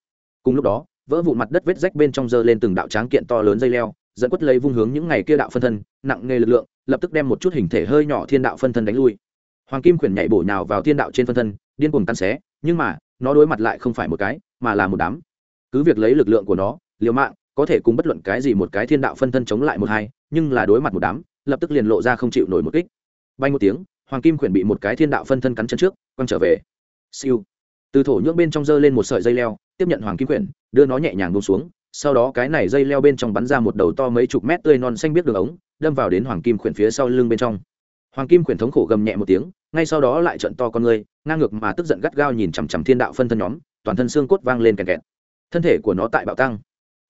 cùng lúc đó, vỡ vụn mặt đất vết rách bên trong dơ lên từng đạo tráng kiện to lớn dây leo, dẫn quất lấy vung hướng những ngày kia đạo phân thân, nặng nghề lực lượng, lập tức đem một chút hình thể hơi nhỏ thiên đạo phân thân đánh lui. Hoàng kim quyển nhảy bổ nhào vào thiên đạo trên phân thân, điên cuồng tan xé, nhưng mà, nó đối mặt lại không phải một cái, mà là một đám. Cứ việc lấy lực lượng của nó, liều mạng, có thể cùng bất luận cái gì một cái thiên đạo phân thân chống lại một hai, nhưng là đối mặt một đám, lập tức liền lộ ra không chịu nổi một kích. Bay một tiếng, hoàng kim quyển bị một cái thiên đạo phân thân cắn chân trước, quăng trở về. Siêu. Từ thổ nhưỡng bên trong dơ lên một sợi dây leo tiếp nhận hoàng kim quyển, đưa nó nhẹ nhàng bông xuống, sau đó cái này dây leo bên trong bắn ra một đầu to mấy chục mét tươi non xanh biết đường ống, đâm vào đến hoàng kim quyển phía sau lưng bên trong. Hoàng kim quyển thống khổ gầm nhẹ một tiếng, ngay sau đó lại trận to con người, ngang ngược mà tức giận gắt gao nhìn chằm chằm thiên đạo phân thân nhóm, toàn thân xương cốt vang lên kèn kẹt. Thân thể của nó tại bạo tăng.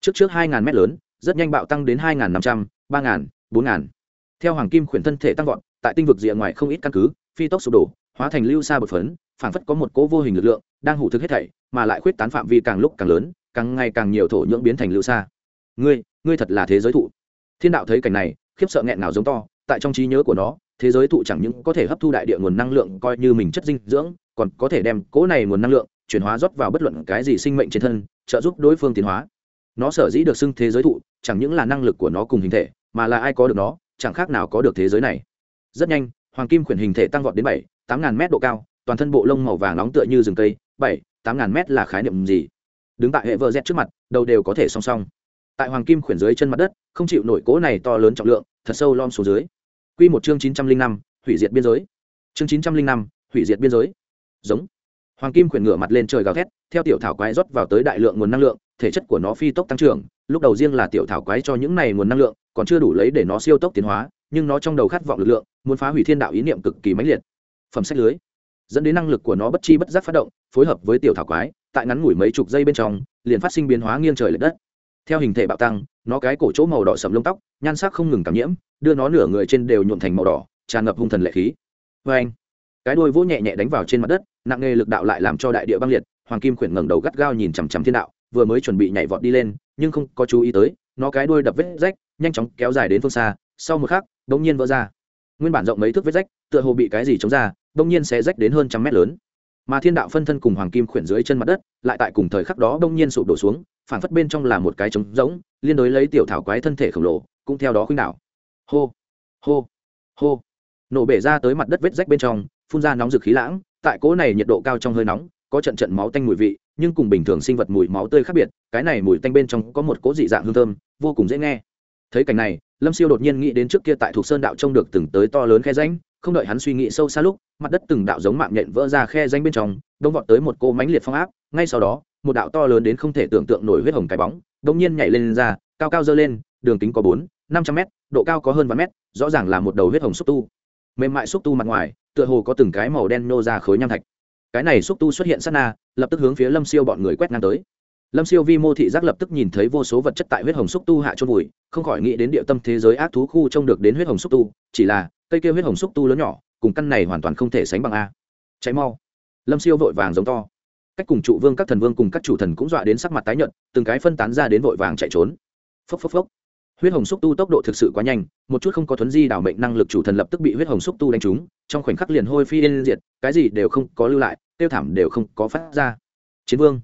Trước trước hai ngàn mét lớn, rất nhanh bạo tăng đến hai ngàn năm trăm, ba ngàn, bốn ngàn. Theo hoàng kim khuyển thân thể tăng vọt, tại tinh vực rìa ngoài không ít căn cứ, phi tốc sụp đổ, hóa thành lưu xa bột phấn, phảng phất có một cỗ vô hình lực lượng, đang hủ thực hết thảy mà lại khuyết tán phạm vi càng lúc càng lớn, càng ngày càng nhiều thổ nhưỡng biến thành lưu xa ngươi ngươi thật là thế giới thụ. Thiên đạo thấy cảnh này, khiếp sợ nghẹn nào giống to, tại trong trí nhớ của nó, thế giới thụ chẳng những có thể hấp thu đại địa nguồn năng lượng coi như mình chất dinh dưỡng, còn có thể đem cỗ này nguồn năng lượng chuyển hóa rót vào bất luận cái gì sinh mệnh trên thân, trợ giúp đối phương tiến hóa. Nó sở dĩ được xưng thế giới thụ, chẳng những là năng lực của nó cùng hình thể, mà là ai có được nó, chẳng khác nào có được thế giới này. Rất nhanh, hoàng kim khuyển hình thể tăng vọt đến bảy, tám ngàn mét độ cao, toàn thân bộ lông màu vàng nóng tựa như rừng cây, bảy tám ngàn mét là khái niệm gì? Đứng tại hệ vợ z trước mặt, đầu đều có thể song song. Tại hoàng kim khuyển dưới chân mặt đất, không chịu nổi cố này to lớn trọng lượng, thật sâu lom xuống dưới. Q một chương chín trăm linh năm, hủy diệt biên giới. Chương chín trăm linh năm, hủy diệt biên giới. Giống. Hoàng kim khuyển ngửa mặt lên trời gào thét, theo tiểu thảo quái rót vào tới đại lượng nguồn năng lượng, thể chất của nó phi tốc tăng trưởng, lúc đầu riêng là tiểu thảo quái cho những này nguồn năng lượng, còn chưa đủ lấy để nó siêu tốc tiến hóa, nhưng nó trong đầu khát vọng lực lượng, muốn phá hủy thiên đạo ý niệm cực kỳ mãnh liệt. Phẩm sách lưới dẫn đến năng lực của nó bất chi bất giác phát động, phối hợp với tiểu thảo quái, tại ngắn ngủi mấy chục giây bên trong, liền phát sinh biến hóa nghiêng trời l ệ đất. Theo hình thể bạo tăng, nó cái cổ chỗ màu đỏ sầm lông tóc, nhan sắc không ngừng cảm nhiễm, đưa nó nửa người trên đều nhuộm thành màu đỏ, tràn ngập hung thần lệ khí. Vê anh cái đuôi vỗ nhẹ nhẹ đánh vào trên mặt đất, nặng nghề lực đạo lại làm cho đại địa băng liệt, hoàng kim khuyển ngẩng đầu gắt gao nhìn chằm chằm thiên đạo, vừa mới chuẩn bị nhảy vọt đi lên, nhưng không có chú ý tới, nó cái đuôi đập vết rách, nhanh chóng kéo dài đến phương xa, sau một khắc đ ỗ n g nhiên vỡ ra. Nguyên bản rộng mấy thước vết rách, tựa hồ bị cái gì chống ra Đông nhiên sẽ rách đến hơn trăm mét lớn. Mà thiên đạo phân thân cùng hoàng kim khuyển dưới chân mặt đất, lại tại cùng thời khắc đó Đông nhiên sụp đổ xuống phản phất bên trong là một cái trống rỗng, liên đối lấy tiểu thảo quái thân thể khổng lồ, cũng theo đó khuynh đảo. Hô hô hô. Nổ bể ra tới mặt đất vết rách bên trong, phun ra nóng rực khí lãng, tại cỗ này nhiệt độ cao trong hơi nóng, có trận trận máu tanh mùi vị, nhưng cùng bình thường sinh vật mùi máu tươi khác biệt, cái này mùi tanh bên trong có một cỗ dị dạng hương thơm, vô cùng dễ nghe. Thấy cảnh này, lâm siêu đột nhiên nghĩ đến trước kia tại thuộc sơn đạo trông được từng tới to lớn khe ránh không đợi hắn suy nghĩ sâu xa lúc mặt đất từng đạo giống mạng nhện vỡ ra khe danh bên trong đông vọt tới một cô mánh liệt phong áp ngay sau đó một đạo to lớn đến không thể tưởng tượng nổi huyết hồng cái bóng đông nhiên nhảy lên, lên ra cao cao dơ lên đường kính có bốn năm trăm mét độ cao có hơn vài mét rõ ràng là một đầu huyết hồng xúc tu. Mềm mại xúc tu mặt ngoài tựa hồ có từng cái màu đen nô ra khối nham thạch. Cái này xúc tu xuất hiện sát na lập tức hướng phía lâm siêu bọn người quét ngang tới. Lâm siêu vi mô thị giác lập tức nhìn thấy vô số vật chất tại huyết hồng xúc tu hạ trôn vùi không khỏi nghĩ đến địa tâm thế giới ác thú khu trông được đến huyết hồng xúc tu chỉ là cây kia huyết hồng xúc tu lớn nhỏ, cùng căn này hoàn toàn không thể sánh bằng a. Cháy mau. Lâm siêu vội vàng giống to. Cách cùng trụ vương các thần vương cùng các chủ thần cũng dọa đến sắc mặt tái nhợt, từng cái phân tán ra đến vội vàng chạy trốn. Phốc phốc phốc. Huyết hồng xúc tu tốc độ thực sự quá nhanh, một chút không có thuấn di đảo mệnh năng lực chủ thần lập tức bị huyết hồng xúc tu đánh trúng, trong khoảnh khắc liền hôi phi lên diệt, cái gì đều không có lưu lại, tiêu thảm đều không có phát ra. Chiến vương.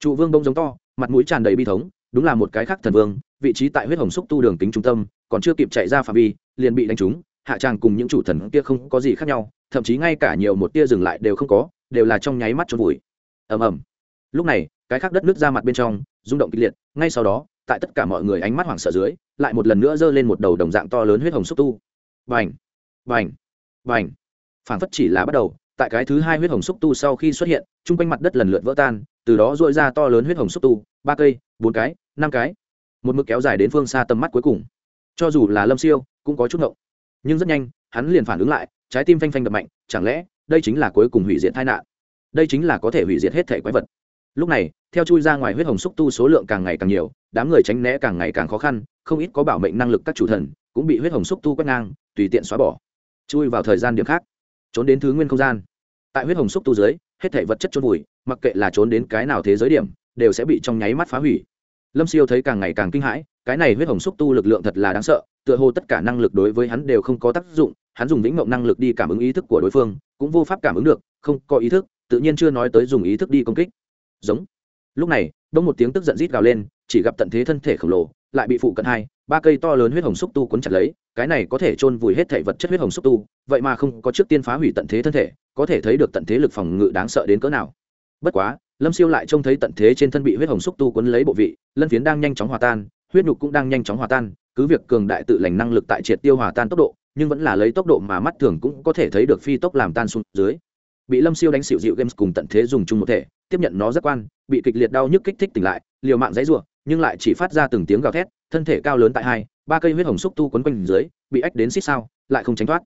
Trụ vương bông giống to, mặt mũi tràn đầy bi thống, đúng là một cái khác thần vương, vị trí tại huyết hồng xúc tu đường kính trung tâm, còn chưa kịp chạy ra phạm vi, liền bị đánh trúng hạ tràng cùng những chủ thần kia không có gì khác nhau, thậm chí ngay cả nhiều một tia dừng lại đều không có, đều là trong nháy mắt trôn vùi. Ầm ầm. Lúc này, cái khác đất nước ra mặt bên trong, rung động kịch liệt, ngay sau đó, tại tất cả mọi người ánh mắt hoảng sợ dưới, lại một lần nữa giơ lên một đầu đồng dạng to lớn huyết hồng xúc tu. Vành vành vành phảng phất chỉ là bắt đầu, tại cái thứ hai huyết hồng xúc tu sau khi xuất hiện, chung quanh mặt đất lần lượt vỡ tan, từ đó dội ra to lớn huyết hồng xúc tu, ba cây, bốn cái, năm cái. Một mực kéo dài đến phương xa tầm mắt cuối cùng. Cho dù là lâm siêu, cũng có chút ngộng nhưng rất nhanh, hắn liền phản ứng lại, trái tim phanh phanh đập mạnh, chẳng lẽ đây chính là cuối cùng hủy diệt tai nạn? Đây chính là có thể hủy diệt hết thể quái vật. Lúc này, theo chui ra ngoài huyết hồng xúc tu số lượng càng ngày càng nhiều, đám người tránh né càng ngày càng khó khăn, không ít có bảo mệnh năng lực các chủ thần cũng bị huyết hồng xúc tu quét ngang, tùy tiện xóa bỏ. Chui vào thời gian điểm khác, trốn đến thứ nguyên không gian. Tại huyết hồng xúc tu dưới, hết thể vật chất trôn vùi, mặc kệ là trốn đến cái nào thế giới điểm, đều sẽ bị trong nháy mắt phá hủy. Lâm siêu thấy càng ngày càng kinh hãi cái này huyết hồng xúc tu lực lượng thật là đáng sợ, tựa hồ tất cả năng lực đối với hắn đều không có tác dụng, hắn dùng vĩnh mộng năng lực đi cảm ứng ý thức của đối phương, cũng vô pháp cảm ứng được, không có ý thức, tự nhiên chưa nói tới dùng ý thức đi công kích. Giống. Lúc này đông một tiếng tức giận rít gào lên, chỉ gặp tận thế thân thể khổng lồ, lại bị phụ cận hai, ba cây to lớn huyết hồng xúc tu cuốn chặt lấy, cái này có thể chôn vùi hết thể vật chất huyết hồng xúc tu, vậy mà không có trước tiên phá hủy tận thế thân thể, có thể thấy được tận thế lực phòng ngự đáng sợ đến cỡ nào. Bất quá, lâm siêu lại trông thấy tận thế trên thân bị huyết hồng xúc tu cuốn lấy bộ vị, lân phiến đang nhanh chóng hòa tan huyết nhục cũng đang nhanh chóng hòa tan, cứ việc cường đại tự lành năng lực tại triệt tiêu hòa tan tốc độ, nhưng vẫn là lấy tốc độ mà mắt thường cũng có thể thấy được phi tốc làm tan xuống dưới. Bị lâm siêu đánh xịu dịu games cùng tận thế dùng chung một thể, tiếp nhận nó rất quan, bị kịch liệt đau nhức kích thích tỉnh lại, liều mạng dãy ruộng nhưng lại chỉ phát ra từng tiếng gào thét, thân thể cao lớn tại hai, ba cây huyết hồng xúc tu quấn quanh dưới, bị ách đến xích sao, lại không tránh thoát.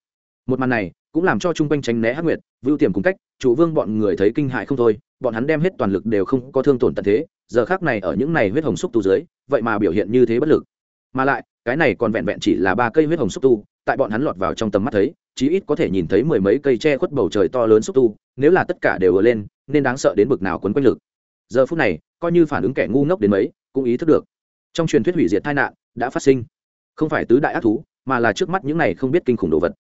Một màn này cũng làm cho chung quanh tránh né hắc nguyệt, vưu tiềm cùng cách, chủ vương bọn người thấy kinh hại không thôi, bọn hắn đem hết toàn lực đều không có thương tổn tận thế giờ khác này ở những này huyết hồng xúc tu dưới, vậy mà biểu hiện như thế bất lực. Mà lại, cái này còn vẹn vẹn chỉ là ba cây huyết hồng xúc tu, tại bọn hắn lọt vào trong tầm mắt thấy, chí ít có thể nhìn thấy mười mấy cây che khuất bầu trời to lớn xúc tu, nếu là tất cả đều ở lên, nên đáng sợ đến bực nào quấn quanh lực. Giờ phút này, coi như phản ứng kẻ ngu ngốc đến mấy, cũng ý thức được. Trong truyền thuyết hủy diệt tai nạn đã phát sinh. Không phải tứ đại ác thú, mà là trước mắt những này không biết kinh khủng đồ vật.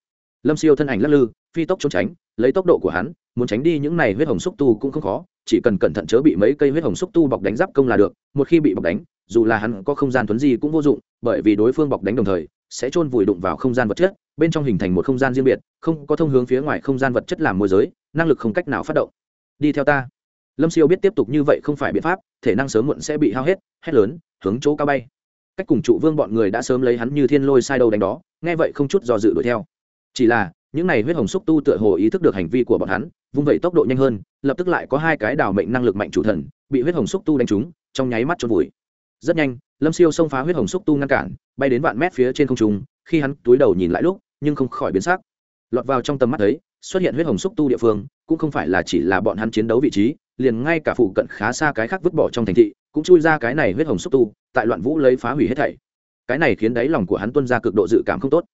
Lâm siêu thân ảnh lắc lư, phi tốc trốn tránh, lấy tốc độ của hắn muốn tránh đi những này huyết hồng xúc tu cũng không khó, chỉ cần cẩn thận chớ bị mấy cây huyết hồng xúc tu bọc đánh giáp công là được, một khi bị bọc đánh, dù là hắn có không gian thuấn gì cũng vô dụng, bởi vì đối phương bọc đánh đồng thời, sẽ chôn vùi đụng vào không gian vật chất, bên trong hình thành một không gian riêng biệt, không có thông hướng phía ngoài không gian vật chất làm môi giới, năng lực không cách nào phát động. Đi theo ta. Lâm siêu biết tiếp tục như vậy không phải biện pháp, thể năng sớm muộn sẽ bị hao hết, hét lớn, hướng chỗ cao bay. Cách cùng trụ vương bọn người đã sớm lấy hắn như thiên lôi sai đầu đánh đó, nghe vậy không chút do dự đuổi theo. Chỉ là, những này huyết hồng xúc tu tựa hồ ý thức được hành vi của bọn hắn vung vẩy tốc độ nhanh hơn, lập tức lại có hai cái đào mệnh năng lực mạnh chủ thần, bị huyết hồng xúc tu đánh trúng, trong nháy mắt trôn vùi. Rất nhanh, lâm siêu xông phá huyết hồng xúc tu ngăn cản, bay đến vạn mét phía trên không trung, khi hắn túi đầu nhìn lại lúc, nhưng không khỏi biến sắc. Lọt vào trong tầm mắt ấy xuất hiện huyết hồng xúc tu địa phương, cũng không phải là chỉ là bọn hắn chiến đấu vị trí, liền ngay cả phụ cận khá xa cái khác vứt bỏ trong thành thị, cũng chui ra cái này huyết hồng xúc tu, tại loạn vũ lấy phá hủy hết thảy. Cái này khiến đáy lòng của hắn tuân ra cực độ dự cảm không tốt.